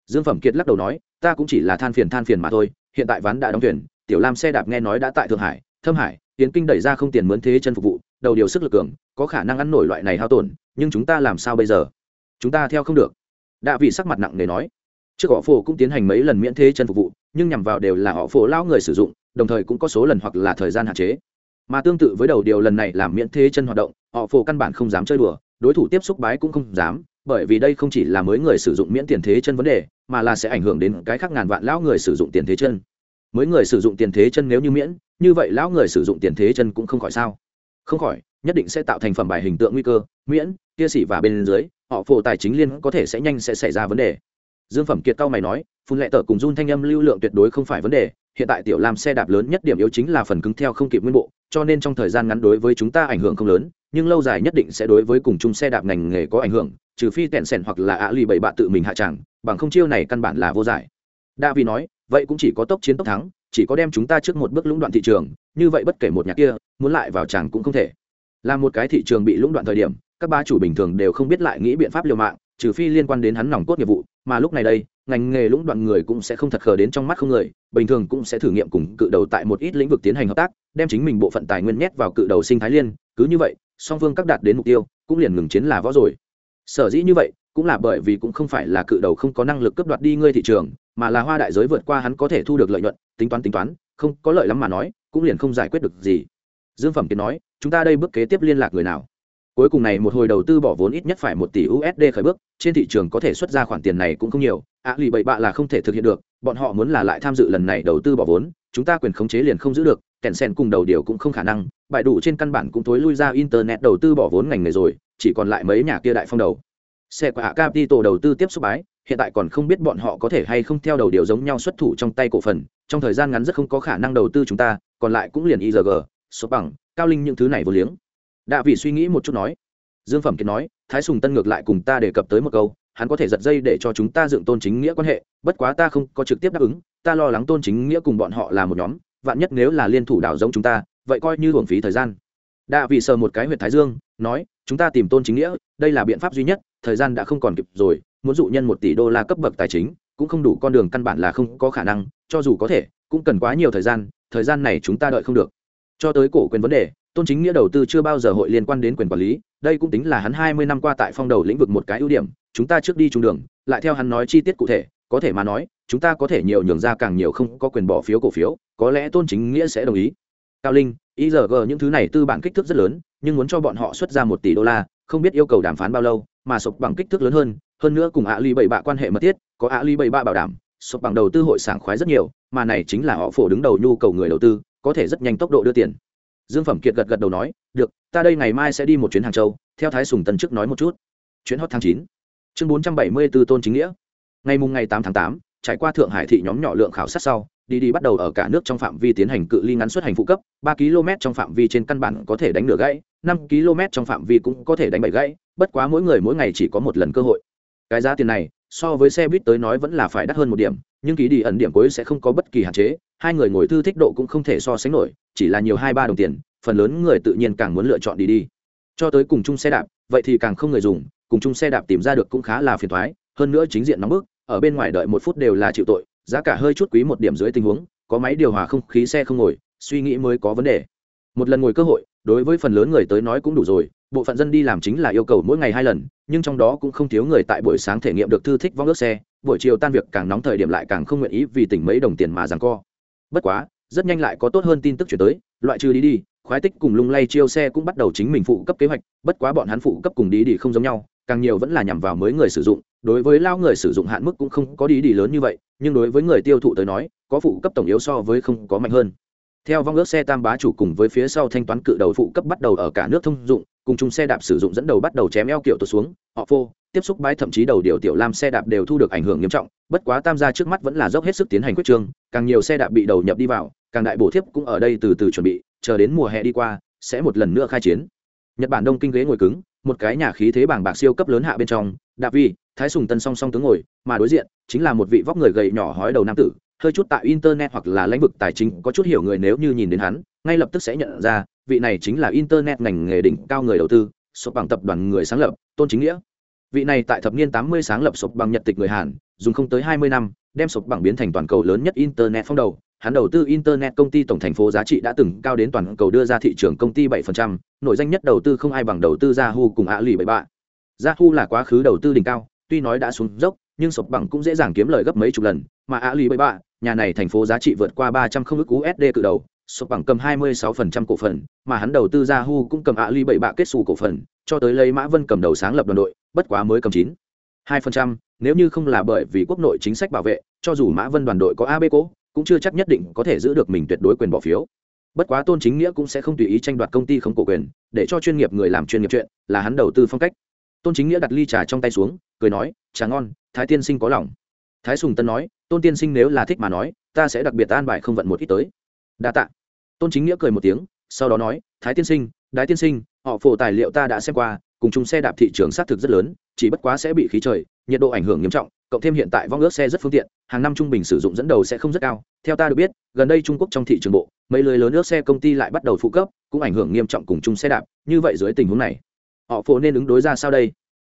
Dương phẩm kiệt lắc đầu nói, ta cũng chỉ là than phiền than phiền mà thôi, hiện tại ván đã đóng thuyền, tiểu lam xe đạp nghe nói đã tại thượng hải, thâm hải tiến kinh đẩy ra không tiền mướn thế chân phục vụ, đầu điều sức lực cường, có khả năng ăn nổi loại này hao tổn, nhưng chúng ta làm sao bây giờ? Chúng ta theo không được. Đạ vị sắc mặt nặng nề nói. Trước họ phổ cũng tiến hành mấy lần miễn thế chân phục vụ, nhưng nhằm vào đều là họ phổ lao người sử dụng, đồng thời cũng có số lần hoặc là thời gian hạn chế. Mà tương tự với đầu điều lần này làm miễn thế chân hoạt động, họ phổ căn bản không dám chơi đùa, đối thủ tiếp xúc bái cũng không dám, bởi vì đây không chỉ là mới người sử dụng miễn tiền thế chân vấn đề, mà là sẽ ảnh hưởng đến cái khác ngàn vạn lão người sử dụng tiền thế chân mới người sử dụng tiền thế chân nếu như miễn, như vậy lão người sử dụng tiền thế chân cũng không khỏi sao? Không khỏi, nhất định sẽ tạo thành phẩm bài hình tượng nguy cơ, miễn, kia xỉ và bên dưới, họ phổ tài chính liên có thể sẽ nhanh sẽ xảy ra vấn đề. Dương phẩm kiệt cao mày nói, phun lệ tờ cùng run thanh âm lưu lượng tuyệt đối không phải vấn đề, hiện tại tiểu làm xe đạp lớn nhất điểm yếu chính là phần cứng theo không kịp nguyên bộ, cho nên trong thời gian ngắn đối với chúng ta ảnh hưởng không lớn, nhưng lâu dài nhất định sẽ đối với cùng chung xe đạp ngành nghề có ảnh hưởng, trừ phi tẹn sẻn hoặc là ạ lì bảy bạ tự mình hạ tràng, bằng không chiêu này căn bản là vô giải. Đa vì nói vậy cũng chỉ có tốc chiến tốc thắng, chỉ có đem chúng ta trước một bước lũng đoạn thị trường, như vậy bất kể một nhà kia, muốn lại vào chàng cũng không thể. Là một cái thị trường bị lũng đoạn thời điểm, các ba chủ bình thường đều không biết lại nghĩ biện pháp liều mạng, trừ phi liên quan đến hắn nòng cốt nghiệp vụ, mà lúc này đây, ngành nghề lũng đoạn người cũng sẽ không thật khờ đến trong mắt không người, bình thường cũng sẽ thử nghiệm cùng cự đầu tại một ít lĩnh vực tiến hành hợp tác, đem chính mình bộ phận tài nguyên nhét vào cự đầu sinh thái liên, cứ như vậy, song phương các đạt đến mục tiêu, cũng liền ngừng chiến là võ rồi. Sở dĩ như vậy, cũng là bởi vì cũng không phải là cự đầu không có năng lực cướp đoạt đi ngươi thị trường mà là hoa đại giới vượt qua hắn có thể thu được lợi nhuận, tính toán tính toán, không có lợi lắm mà nói, cũng liền không giải quyết được gì. Dương phẩm kiến nói, chúng ta đây bước kế tiếp liên lạc người nào? Cuối cùng này một hồi đầu tư bỏ vốn ít nhất phải một tỷ usd khởi bước, trên thị trường có thể xuất ra khoản tiền này cũng không nhiều, ạ lì bậy bạ là không thể thực hiện được, bọn họ muốn là lại tham dự lần này đầu tư bỏ vốn, chúng ta quyền khống chế liền không giữ được, kèn sen cùng đầu điều cũng không khả năng, bại đủ trên căn bản cũng thối lui ra internet đầu tư bỏ vốn ngành này rồi, chỉ còn lại mấy nhà kia đại phong đầu. Xe của hạ capital đầu tư tiếp xúc bái hiện tại còn không biết bọn họ có thể hay không theo đầu điều giống nhau xuất thủ trong tay cổ phần, trong thời gian ngắn rất không có khả năng đầu tư chúng ta, còn lại cũng liền igg số bằng, cao linh những thứ này vô liếng. Đạ vị suy nghĩ một chút nói. Dương phẩm kiệt nói, thái sùng tân ngược lại cùng ta đề cập tới một câu, hắn có thể giật dây để cho chúng ta dựng tôn chính nghĩa quan hệ, bất quá ta không có trực tiếp đáp ứng, ta lo lắng tôn chính nghĩa cùng bọn họ là một nhóm, vạn nhất nếu là liên thủ đảo giống chúng ta, vậy coi như hưởng phí thời gian. Đạ vị sờ một cái huyện thái dương, nói, chúng ta tìm tôn chính nghĩa, đây là biện pháp duy nhất thời gian đã không còn kịp rồi, muốn dụ nhân một tỷ đô la cấp bậc tài chính cũng không đủ, con đường căn bản là không có khả năng, cho dù có thể, cũng cần quá nhiều thời gian thời gian này chúng ta đợi không được. Cho tới cổ quyền vấn đề, tôn chính nghĩa đầu tư chưa bao giờ hội liên quan đến quyền quản lý, đây cũng tính là hắn hai mươi năm qua tại phong đầu lĩnh vực một cái ưu điểm, chúng ta trước đi trung đường, lại theo hắn nói chi tiết cụ thể, có thể mà nói, chúng ta có thể nhiều nhường ra càng nhiều không có quyền bỏ phiếu cổ phiếu, có lẽ tôn chính nghĩa sẽ đồng ý. Cao linh ý giờ g, những thứ này tư bản kích thước rất lớn, nhưng muốn cho bọn họ xuất ra một tỷ đô la không biết yêu cầu đàm phán bao lâu, mà sụp bằng kích thước lớn hơn hơn nữa cùng ạ ly bảy bạ quan hệ mật thiết, có ạ ly bảy bạ bảo đảm sụp bằng đầu tư hội sảng khoái rất nhiều, mà này chính là họ phổ đứng đầu nhu cầu người đầu tư, có thể rất nhanh tốc độ đưa tiền. Dương phẩm kiệt gật gật đầu nói, được, ta đây ngày mai sẽ đi một chuyến hàng châu, theo thái sùng tân trước nói một chút. Chuyến hot tháng chín. Chương bốn trăm bảy mươi 474 tôn chính nghĩa. Ngày mùng ngày tám tháng tám, trải qua thượng hải thị nhóm nhỏ lượng khảo sát sau đi đi bắt đầu ở cả nước trong phạm vi tiến hành cự ly ngắn xuất hành phụ cấp, ba km trong phạm vi trên căn bản có thể đánh nửa gãy, năm km trong phạm vi cũng có thể đánh bảy gãy, bất quá mỗi người mỗi ngày chỉ có một lần cơ hội. Cái giá tiền này, so với xe buýt tới nói vẫn là phải đắt hơn một điểm, nhưng ký đi ẩn điểm cuối sẽ không có bất kỳ hạn chế, hai người ngồi thư thích độ cũng không thể so sánh nổi, chỉ là nhiều hai ba đồng tiền, phần lớn người tự nhiên càng muốn lựa chọn đi đi. Cho tới cùng chung xe đạp, vậy thì càng không người dùng, cùng chung xe đạp tìm ra được cũng khá là phiền thoái, hơn nữa chính diện nóng bức, ở bên ngoài đợi một phút đều là chịu tội giá cả hơi chút quý một điểm dưới tình huống, có máy điều hòa không khí xe không ngồi, suy nghĩ mới có vấn đề. Một lần ngồi cơ hội, đối với phần lớn người tới nói cũng đủ rồi, bộ phận dân đi làm chính là yêu cầu mỗi ngày hai lần, nhưng trong đó cũng không thiếu người tại buổi sáng thể nghiệm được thư thích vong ước xe, buổi chiều tan việc càng nóng thời điểm lại càng không nguyện ý vì tỉnh mấy đồng tiền mà rằng co. Bất quá, rất nhanh lại có tốt hơn tin tức chuyển tới, loại trừ đi đi, khoái tích cùng lung lay chiêu xe cũng bắt đầu chính mình phụ cấp kế hoạch, bất quá bọn hắn phụ cấp cùng đi đi không giống nhau, càng nhiều vẫn là nhằm vào mới người sử dụng, đối với lao người sử dụng hạn mức cũng không có đi đi lớn như vậy nhưng đối với người tiêu thụ tới nói, có phụ cấp tổng yếu so với không có mạnh hơn. Theo vong ước xe tam bá chủ cùng với phía sau thanh toán cự đầu phụ cấp bắt đầu ở cả nước thông dụng, cùng chung xe đạp sử dụng dẫn đầu bắt đầu chém eo kiểu tụt xuống, họ phô, tiếp xúc bãi thậm chí đầu điều tiểu lam xe đạp đều thu được ảnh hưởng nghiêm trọng, bất quá tam gia trước mắt vẫn là dốc hết sức tiến hành quyết trương càng nhiều xe đạp bị đầu nhập đi vào, càng đại bổ thiếp cũng ở đây từ từ chuẩn bị, chờ đến mùa hè đi qua, sẽ một lần nữa khai chiến. Nhật bản đông kinh ghế ngồi cứng, một cái nhà khí thế bảng bạc siêu cấp lớn hạ bên trong đạp vi thái sùng tân song song tướng ngồi mà đối diện chính là một vị vóc người gầy nhỏ hói đầu nam tử hơi chút tại internet hoặc là lĩnh vực tài chính có chút hiểu người nếu như nhìn đến hắn ngay lập tức sẽ nhận ra vị này chính là internet ngành nghề đỉnh cao người đầu tư sộp bằng tập đoàn người sáng lập tôn chính nghĩa vị này tại thập niên tám mươi sáng lập sộp bằng nhật tịch người hàn dùng không tới hai mươi năm đem sộp bằng biến thành toàn cầu lớn nhất internet phong đầu hắn đầu tư internet công ty tổng thành phố giá trị đã từng cao đến toàn cầu đưa ra thị trường công ty 7%, nội danh nhất đầu tư không ai bằng đầu tư Yahoo cùng Alibaba. Yahoo là quá khứ đầu tư đỉnh cao, tuy nói đã xuống dốc, nhưng sộp bằng cũng dễ dàng kiếm lời gấp mấy chục lần, mà Ali 73, nhà này thành phố giá trị vượt qua 300 không ước USD cự đầu, sộp bằng cầm 26% cổ phần, mà hắn đầu tư Yahoo cũng cầm Ali 73 kết xù cổ phần, cho tới lấy Mã Vân cầm đầu sáng lập đoàn đội, bất quá mới cầm 9. 2%, nếu như không là bởi vì quốc nội chính sách bảo vệ, cho dù Mã Vân đoàn đội có abeco cũng chưa chắc nhất định có thể giữ được mình tuyệt đối quyền bỏ phiếu bất quá tôn chính nghĩa cũng sẽ không tùy ý tranh đoạt công ty không cổ quyền để cho chuyên nghiệp người làm chuyên nghiệp chuyện là hắn đầu tư phong cách tôn chính nghĩa đặt ly trà trong tay xuống, cười nói, trà ngon, thái tiên sinh có lòng. Thái sùng tân nói, tôn tiên sinh nếu là thích mà nói, ta sẽ đặc biệt an bài không vận một ít tới. Đa tạ. Tôn chính nghĩa cười một tiếng, sau đó nói, thái tiên sinh, đái tiên sinh, họ phổ tài liệu ta đã xem qua, cùng chung xe đạp thị trường xác thực rất lớn, chỉ bất quá sẽ bị khí trời, nhiệt độ ảnh hưởng nghiêm trọng, cộng thêm hiện tại vong ước xe rất phương tiện, hàng năm trung bình sử dụng dẫn đầu sẽ không rất cao. Theo ta được biết, gần đây trung quốc trong thị trường bộ, mấy lưới lớn ước xe công ty lại bắt đầu phụ cấp, cũng ảnh hưởng nghiêm trọng cùng chung xe đạp, như vậy dưới tình huống này họ phổ nên ứng đối ra sao đây?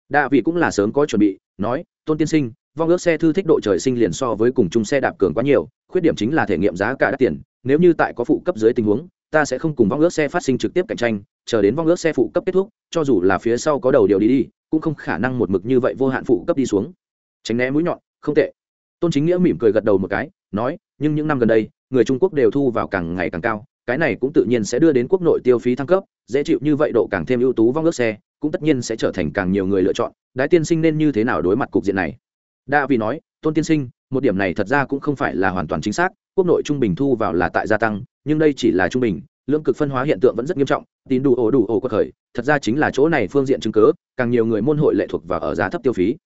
Đạ vị cũng là sớm có chuẩn bị, nói, tôn tiên sinh, vong ước xe thư thích độ trời sinh liền so với cùng chung xe đạp cường quá nhiều, khuyết điểm chính là thể nghiệm giá cả đắt tiền, nếu như tại có phụ cấp dưới tình huống, ta sẽ không cùng vong ước xe phát sinh trực tiếp cạnh tranh, chờ đến vong ước xe phụ cấp kết thúc, cho dù là phía sau có đầu điều đi đi, cũng không khả năng một mực như vậy vô hạn phụ cấp đi xuống. Tránh né mũi nhọn, không tệ. Tôn chính nghĩa mỉm cười gật đầu một cái, nói, nhưng những năm gần đây, người trung quốc đều thu vào càng ngày càng cao, cái này cũng tự nhiên sẽ đưa đến quốc nội tiêu phí thăng cấp, dễ chịu như vậy độ càng thêm ưu tú vong ước xe cũng tất nhiên sẽ trở thành càng nhiều người lựa chọn, đái tiên sinh nên như thế nào đối mặt cục diện này? Đa vì nói, tôn tiên sinh, một điểm này thật ra cũng không phải là hoàn toàn chính xác, quốc nội trung bình thu vào là tại gia tăng, nhưng đây chỉ là trung bình lương cực phân hóa hiện tượng vẫn rất nghiêm trọng, tín đủ ổ đủ ổ quật khởi, thật ra chính là chỗ này phương diện chứng cớ càng nhiều người môn hội lệ thuộc và ở giá thấp tiêu phí.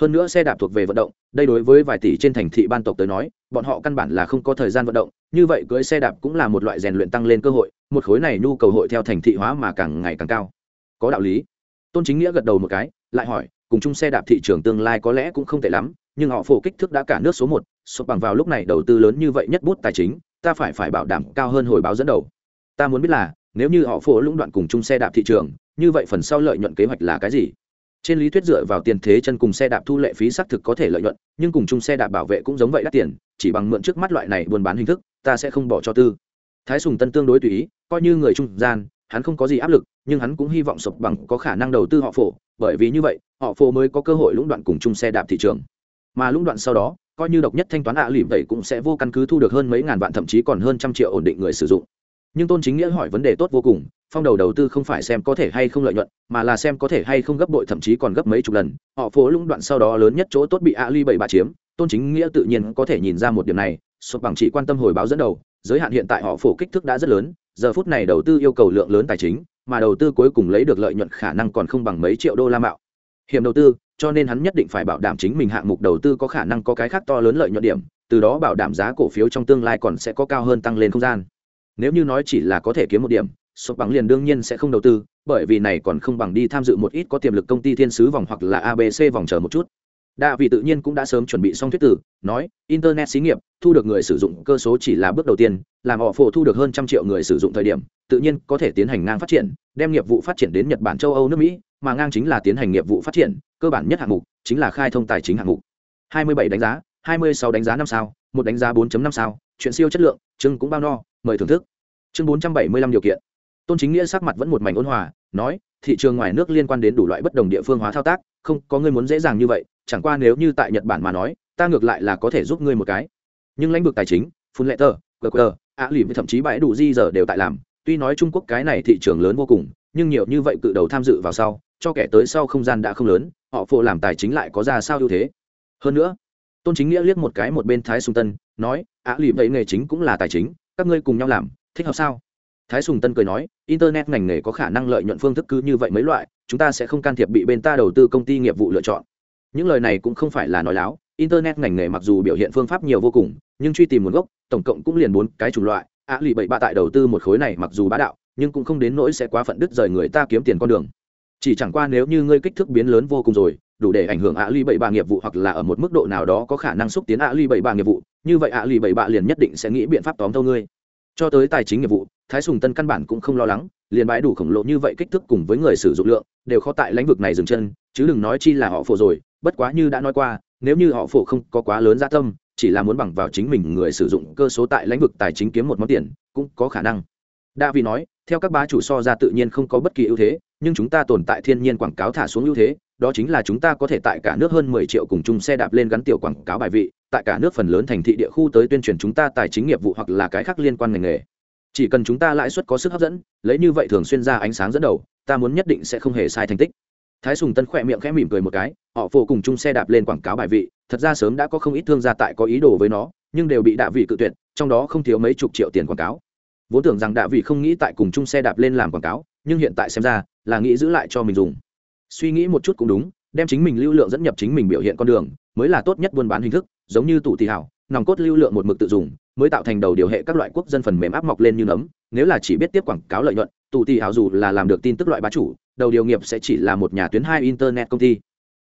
Hơn nữa xe đạp thuộc về vận động, đây đối với vài tỷ trên thành thị ban tộc tới nói, bọn họ căn bản là không có thời gian vận động, như vậy cưới xe đạp cũng là một loại rèn luyện tăng lên cơ hội, một khối này nhu cầu hội theo thành thị hóa mà càng ngày càng cao. Có đạo lý tôn chính nghĩa gật đầu một cái, lại hỏi, cùng chung xe đạp thị trường tương lai có lẽ cũng không tệ lắm, nhưng họ phổ kích thước đã cả nước số một, số bằng vào lúc này đầu tư lớn như vậy nhất bút tài chính, ta phải phải bảo đảm cao hơn hồi báo dẫn đầu. Ta muốn biết là, nếu như họ phổ lũng đoạn cùng chung xe đạp thị trường, như vậy phần sau lợi nhuận kế hoạch là cái gì? Trên lý thuyết dựa vào tiền thế chân cùng xe đạp thu lệ phí xác thực có thể lợi nhuận, nhưng cùng chung xe đạp bảo vệ cũng giống vậy đắt tiền, chỉ bằng mượn trước mắt loại này buôn bán hình thức, ta sẽ không bỏ cho tư. Thái sùng tân tương đối tùy ý, coi như người trung gian hắn không có gì áp lực, nhưng hắn cũng hy vọng sụp bằng có khả năng đầu tư họ phổ, bởi vì như vậy, họ phổ mới có cơ hội lũng đoạn cùng chung xe đạp thị trường. Mà lũng đoạn sau đó, coi như độc nhất thanh toán ạ à lỉ vậy cũng sẽ vô căn cứ thu được hơn mấy ngàn vạn, thậm chí còn hơn trăm triệu ổn định người sử dụng. Nhưng tôn chính nghĩa hỏi vấn đề tốt vô cùng, phong đầu đầu tư không phải xem có thể hay không lợi nhuận, mà là xem có thể hay không gấp bội, thậm chí còn gấp mấy chục lần. Họ phố lũng đoạn sau đó lớn nhất chỗ tốt bị ali bảy bà chiếm, tôn chính nghĩa tự nhiên có thể nhìn ra một điểm này sụp bằng chỉ quan tâm hồi báo dẫn đầu, giới hạn hiện tại họ phổ kích thước đã rất lớn giờ phút này đầu tư yêu cầu lượng lớn tài chính, mà đầu tư cuối cùng lấy được lợi nhuận khả năng còn không bằng mấy triệu đô la mạo. Hiểm đầu tư, cho nên hắn nhất định phải bảo đảm chính mình hạng mục đầu tư có khả năng có cái khác to lớn lợi nhuận điểm, từ đó bảo đảm giá cổ phiếu trong tương lai còn sẽ có cao hơn tăng lên không gian. Nếu như nói chỉ là có thể kiếm một điểm sụp bằng liền đương nhiên sẽ không đầu tư, bởi vì này còn không bằng đi tham dự một ít có tiềm lực công ty thiên sứ vòng hoặc là abc vòng chờ một chút đạ vị tự nhiên cũng đã sớm chuẩn bị xong thuyết tử, nói, internet xí nghiệp, thu được người sử dụng cơ số chỉ là bước đầu tiên, làm họ phổ thu được hơn trăm triệu người sử dụng thời điểm, tự nhiên có thể tiến hành ngang phát triển, đem nghiệp vụ phát triển đến nhật bản, châu âu, nước mỹ, mà ngang chính là tiến hành nghiệp vụ phát triển, cơ bản nhất hạng mục chính là khai thông tài chính hạng mục. 27 đánh giá 26 đánh giá năm sao, một đánh giá 4.5 sao, chuyện siêu chất lượng, chương cũng bao no, mời thưởng thức. Chương 475 điều kiện. Tôn chính nghĩa sắc mặt vẫn một mảnh ôn hòa, nói thị trường ngoài nước liên quan đến đủ loại bất đồng địa phương hóa thao tác, không, có người muốn dễ dàng như vậy, chẳng qua nếu như tại nhật bản mà nói, ta ngược lại là có thể giúp ngươi một cái. Nhưng lãnh vực tài chính, phun lệ tờ, gờ ạ lì thậm chí bãi đủ di giờ đều tại làm. Tuy nói trung quốc cái này thị trường lớn vô cùng, nhưng nhiều như vậy cự đầu tham dự vào sau, cho kẻ tới sau không gian đã không lớn, họ phụ làm tài chính lại có ra sao ưu thế. Hơn nữa, tôn chính nghĩa liếc một cái một bên thái sung tân, nói, ạ lì vậy nghề chính cũng là tài chính, các ngươi cùng nhau làm, thích hợp sao? Thái sùng tân cười nói internet ngành nghề có khả năng lợi nhuận phương thức cứ như vậy mấy loại chúng ta sẽ không can thiệp bị bên ta đầu tư công ty nghiệp vụ lựa chọn. Những lời này cũng không phải là nói láo internet ngành nghề mặc dù biểu hiện phương pháp nhiều vô cùng nhưng truy tìm nguồn gốc tổng cộng cũng liền bốn cái chủng loại. Ạ à, lì bậy bạ tại đầu tư một khối này mặc dù bá đạo nhưng cũng không đến nỗi sẽ quá phận đứt rời người ta kiếm tiền con đường. Chỉ chẳng qua nếu như ngươi kích thước biến lớn vô cùng rồi đủ để ảnh hưởng ạ ly bảy bà nghiệp vụ hoặc là ở một mức độ nào đó có khả năng xúc tiến ạ ly bảy bà nghiệp vụ như vậy ạ ly bảy bà liền nhất định sẽ nghĩ biện pháp tóm thâu ngươi cho tới tài chính nghiệp vụ, thái sùng tân căn bản cũng không lo lắng, liền bãi đủ khổng lồ như vậy kích thước cùng với người sử dụng lượng, đều khó tại lãnh vực này dừng chân, chứ đừng nói chi là họ phổ rồi, bất quá như đã nói qua, nếu như họ phổ không có quá lớn gia tâm, chỉ là muốn bằng vào chính mình người sử dụng cơ số tại lãnh vực tài chính kiếm một món tiền, cũng có khả năng. Đa vì nói, theo các bá chủ so ra tự nhiên không có bất kỳ ưu thế, nhưng chúng ta tồn tại thiên nhiên quảng cáo thả xuống ưu thế đó chính là chúng ta có thể tại cả nước hơn mười triệu cùng chung xe đạp lên gắn tiểu quảng cáo bài vị, tại cả nước phần lớn thành thị địa khu tới tuyên truyền chúng ta tài chính nghiệp vụ hoặc là cái khác liên quan ngành nghề. Chỉ cần chúng ta lãi suất có sức hấp dẫn, lấy như vậy thường xuyên ra ánh sáng dẫn đầu, ta muốn nhất định sẽ không hề sai thành tích. Thái sùng tân khỏe miệng khẽ mỉm cười một cái, họ phổ cùng chung xe đạp lên quảng cáo bài vị, thật ra sớm đã có không ít thương gia tại có ý đồ với nó, nhưng đều bị đạ vị cự tuyệt, trong đó không thiếu mấy chục triệu tiền quảng cáo. Vốn tưởng rằng đạ vị không nghĩ tại cùng chung xe đạp lên làm quảng cáo, nhưng hiện tại xem ra là nghĩ giữ lại cho mình dùng suy nghĩ một chút cũng đúng, đem chính mình lưu lượng dẫn nhập chính mình biểu hiện con đường, mới là tốt nhất buôn bán hình thức, giống như tụ tì hảo, nòng cốt lưu lượng một mực tự dùng, mới tạo thành đầu điều hệ các loại quốc dân phần mềm áp mọc lên như nấm. Nếu là chỉ biết tiếp quảng cáo lợi nhuận, tụ tì hảo dù là làm được tin tức loại bá chủ, đầu điều nghiệp sẽ chỉ là một nhà tuyến hai internet công ty.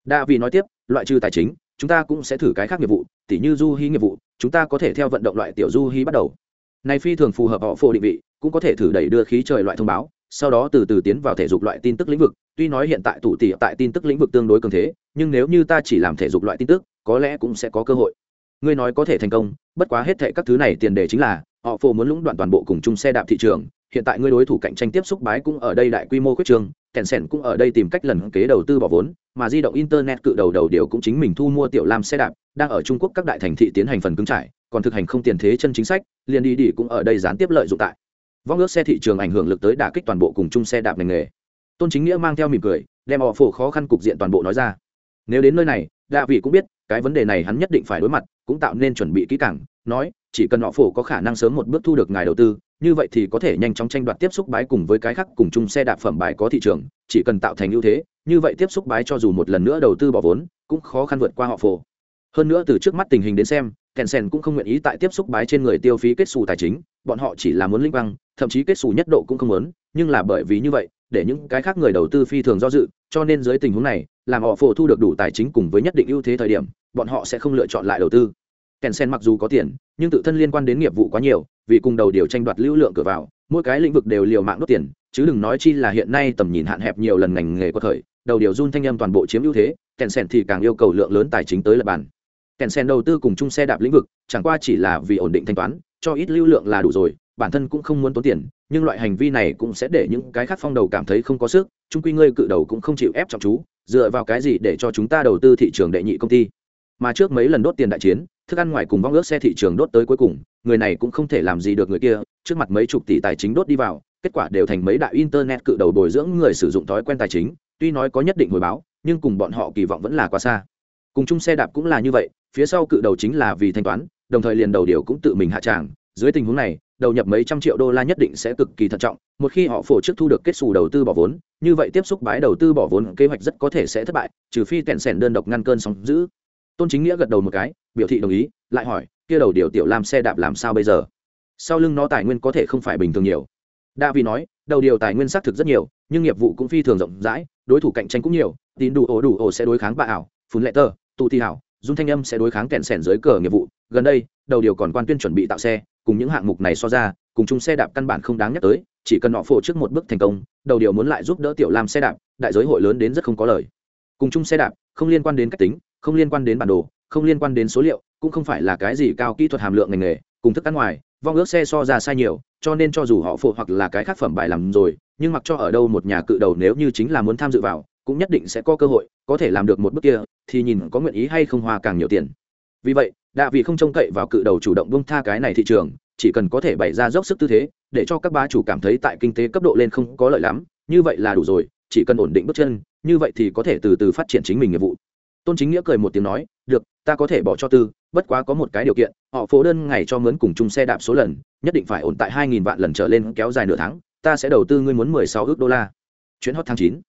Đa vì nói tiếp, loại trừ tài chính, chúng ta cũng sẽ thử cái khác nghiệp vụ, tỉ như du hy nghiệp vụ, chúng ta có thể theo vận động loại tiểu du hy bắt đầu. Này phi thường phù hợp họ phô định vị, cũng có thể thử đẩy đưa khí trời loại thông báo sau đó từ từ tiến vào thể dục loại tin tức lĩnh vực, tuy nói hiện tại tụ tỉ tại tin tức lĩnh vực tương đối cường thế, nhưng nếu như ta chỉ làm thể dục loại tin tức, có lẽ cũng sẽ có cơ hội. Ngươi nói có thể thành công, bất quá hết thệ các thứ này tiền đề chính là, họ phổ muốn lũng đoạn toàn bộ cùng chung xe đạp thị trường, hiện tại ngươi đối thủ cạnh tranh tiếp xúc bái cũng ở đây đại quy mô quyết trường kèn sẻn cũng ở đây tìm cách lần kế đầu tư bỏ vốn, mà di động internet cự đầu đầu điều cũng chính mình thu mua tiểu lam xe đạp, đang ở trung quốc các đại thành thị tiến hành phần cứng trải, còn thực hành không tiền thế chân chính sách, liền đi đi cũng ở đây gián tiếp lợi dụng tại vong ước xe thị trường ảnh hưởng lực tới đả kích toàn bộ cùng chung xe đạp ngành nghề. Tôn chính nghĩa mang theo mỉm cười, đem họ phổ khó khăn cục diện toàn bộ nói ra. Nếu đến nơi này, đạ vị cũng biết, cái vấn đề này hắn nhất định phải đối mặt, cũng tạo nên chuẩn bị kỹ càng, nói, chỉ cần họ phổ có khả năng sớm một bước thu được ngài đầu tư, như vậy thì có thể nhanh chóng tranh đoạt tiếp xúc bái cùng với cái khác cùng chung xe đạp phẩm bài có thị trường, chỉ cần tạo thành ưu thế, như vậy tiếp xúc bái cho dù một lần nữa đầu tư bỏ vốn, cũng khó khăn vượt qua họ phổ. Hơn nữa từ trước mắt tình hình đến xem kèn sen cũng không nguyện ý tại tiếp xúc bái trên người tiêu phí kết xù tài chính, bọn họ chỉ là muốn linh băng thậm chí kết xù nhất độ cũng không muốn, nhưng là bởi vì như vậy, để những cái khác người đầu tư phi thường do dự, cho nên dưới tình huống này, làm họ phổ thu được đủ tài chính cùng với nhất định ưu thế thời điểm, bọn họ sẽ không lựa chọn lại đầu tư. Kèn sen mặc dù có tiền, nhưng tự thân liên quan đến nghiệp vụ quá nhiều, vì cùng đầu điều tranh đoạt lưu lượng cửa vào, mỗi cái lĩnh vực đều liều mạng đốt tiền, chứ đừng nói chi là hiện nay tầm nhìn hạn hẹp nhiều lần ngành nghề có thời, đầu điều run thanh âm toàn bộ chiếm ưu thế kèn sen thì càng yêu cầu lượng lớn tài chính tới lập bàn. Kèn sen đầu tư cùng chung xe đạp lĩnh vực, chẳng qua chỉ là vì ổn định thanh toán, cho ít lưu lượng là đủ rồi bản thân cũng không muốn tốn tiền, nhưng loại hành vi này cũng sẽ để những cái khác phong đầu cảm thấy không có sức trung quy ngươi cự đầu cũng không chịu ép trọng chú, dựa vào cái gì để cho chúng ta đầu tư thị trường đệ nhị công ty? Mà trước mấy lần đốt tiền đại chiến, thức ăn ngoài cùng vong ước xe thị trường đốt tới cuối cùng, người này cũng không thể làm gì được người kia, trước mặt mấy chục tỷ tài chính đốt đi vào, kết quả đều thành mấy đại internet cự đầu bồi dưỡng người sử dụng thói quen tài chính, tuy nói có nhất định hồi báo, nhưng cùng bọn họ kỳ vọng vẫn là quá xa. Cùng chung xe đạp cũng là như vậy, phía sau cự đầu chính là vì thanh toán, đồng thời liền đầu điều cũng tự mình hạ tràng, dưới tình huống này đầu nhập mấy trăm triệu đô la nhất định sẽ cực kỳ thận trọng, một khi họ phổ trước thu được kết xù đầu tư bỏ vốn, như vậy tiếp xúc bãi đầu tư bỏ vốn kế hoạch rất có thể sẽ thất bại, trừ phi tẹn sẻn đơn độc ngăn cơn sóng giữ tôn chính nghĩa gật đầu một cái, biểu thị đồng ý, lại hỏi, kia đầu điều tiểu làm xe đạp làm sao bây giờ? Sau lưng nó tài nguyên có thể không phải bình thường nhiều. Đa vì nói, đầu điều tài nguyên xác thực rất nhiều, nhưng nghiệp vụ cũng phi thường rộng rãi, đối thủ cạnh tranh cũng nhiều, tín đủ ổ đủ ổ sẽ đối kháng bạ ảo, phun lệ tờ tụ thi hảo dung thanh âm sẽ đối kháng kẹn sẻn dưới cờ nghiệp vụ. Gần đây, đầu điều còn quan tuyên chuẩn bị tạo xe cùng những hạng mục này so ra, cùng chung xe đạp căn bản không đáng nhắc tới, chỉ cần họ phổ trước một bước thành công, đầu điều muốn lại giúp đỡ tiểu Lam xe đạp, đại giới hội lớn đến rất không có lời. Cùng chung xe đạp, không liên quan đến cách tính, không liên quan đến bản đồ, không liên quan đến số liệu, cũng không phải là cái gì cao kỹ thuật hàm lượng ngành nghề, cùng thức ăn ngoài, vong ước xe so ra sai nhiều, cho nên cho dù họ phụ hoặc là cái khác phẩm bài làm rồi, nhưng mặc cho ở đâu một nhà cự đầu nếu như chính là muốn tham dự vào, cũng nhất định sẽ có cơ hội, có thể làm được một bước kia, thì nhìn có nguyện ý hay không hoa càng nhiều tiền. Vì vậy đạ vị không trông cậy vào cự đầu chủ động bông tha cái này thị trường, chỉ cần có thể bày ra dốc sức tư thế, để cho các bá chủ cảm thấy tại kinh tế cấp độ lên không có lợi lắm, như vậy là đủ rồi, chỉ cần ổn định bước chân, như vậy thì có thể từ từ phát triển chính mình nghiệp vụ. Tôn chính nghĩa cười một tiếng nói, được, ta có thể bỏ cho tư, bất quá có một cái điều kiện, họ phố đơn ngày cho mướn cùng chung xe đạp số lần, nhất định phải ổn tại hai nghìn vạn lần trở lên kéo dài nửa tháng, ta sẽ đầu tư ngươi muốn mười sáu ước đô la. Chuyến hot tháng chín.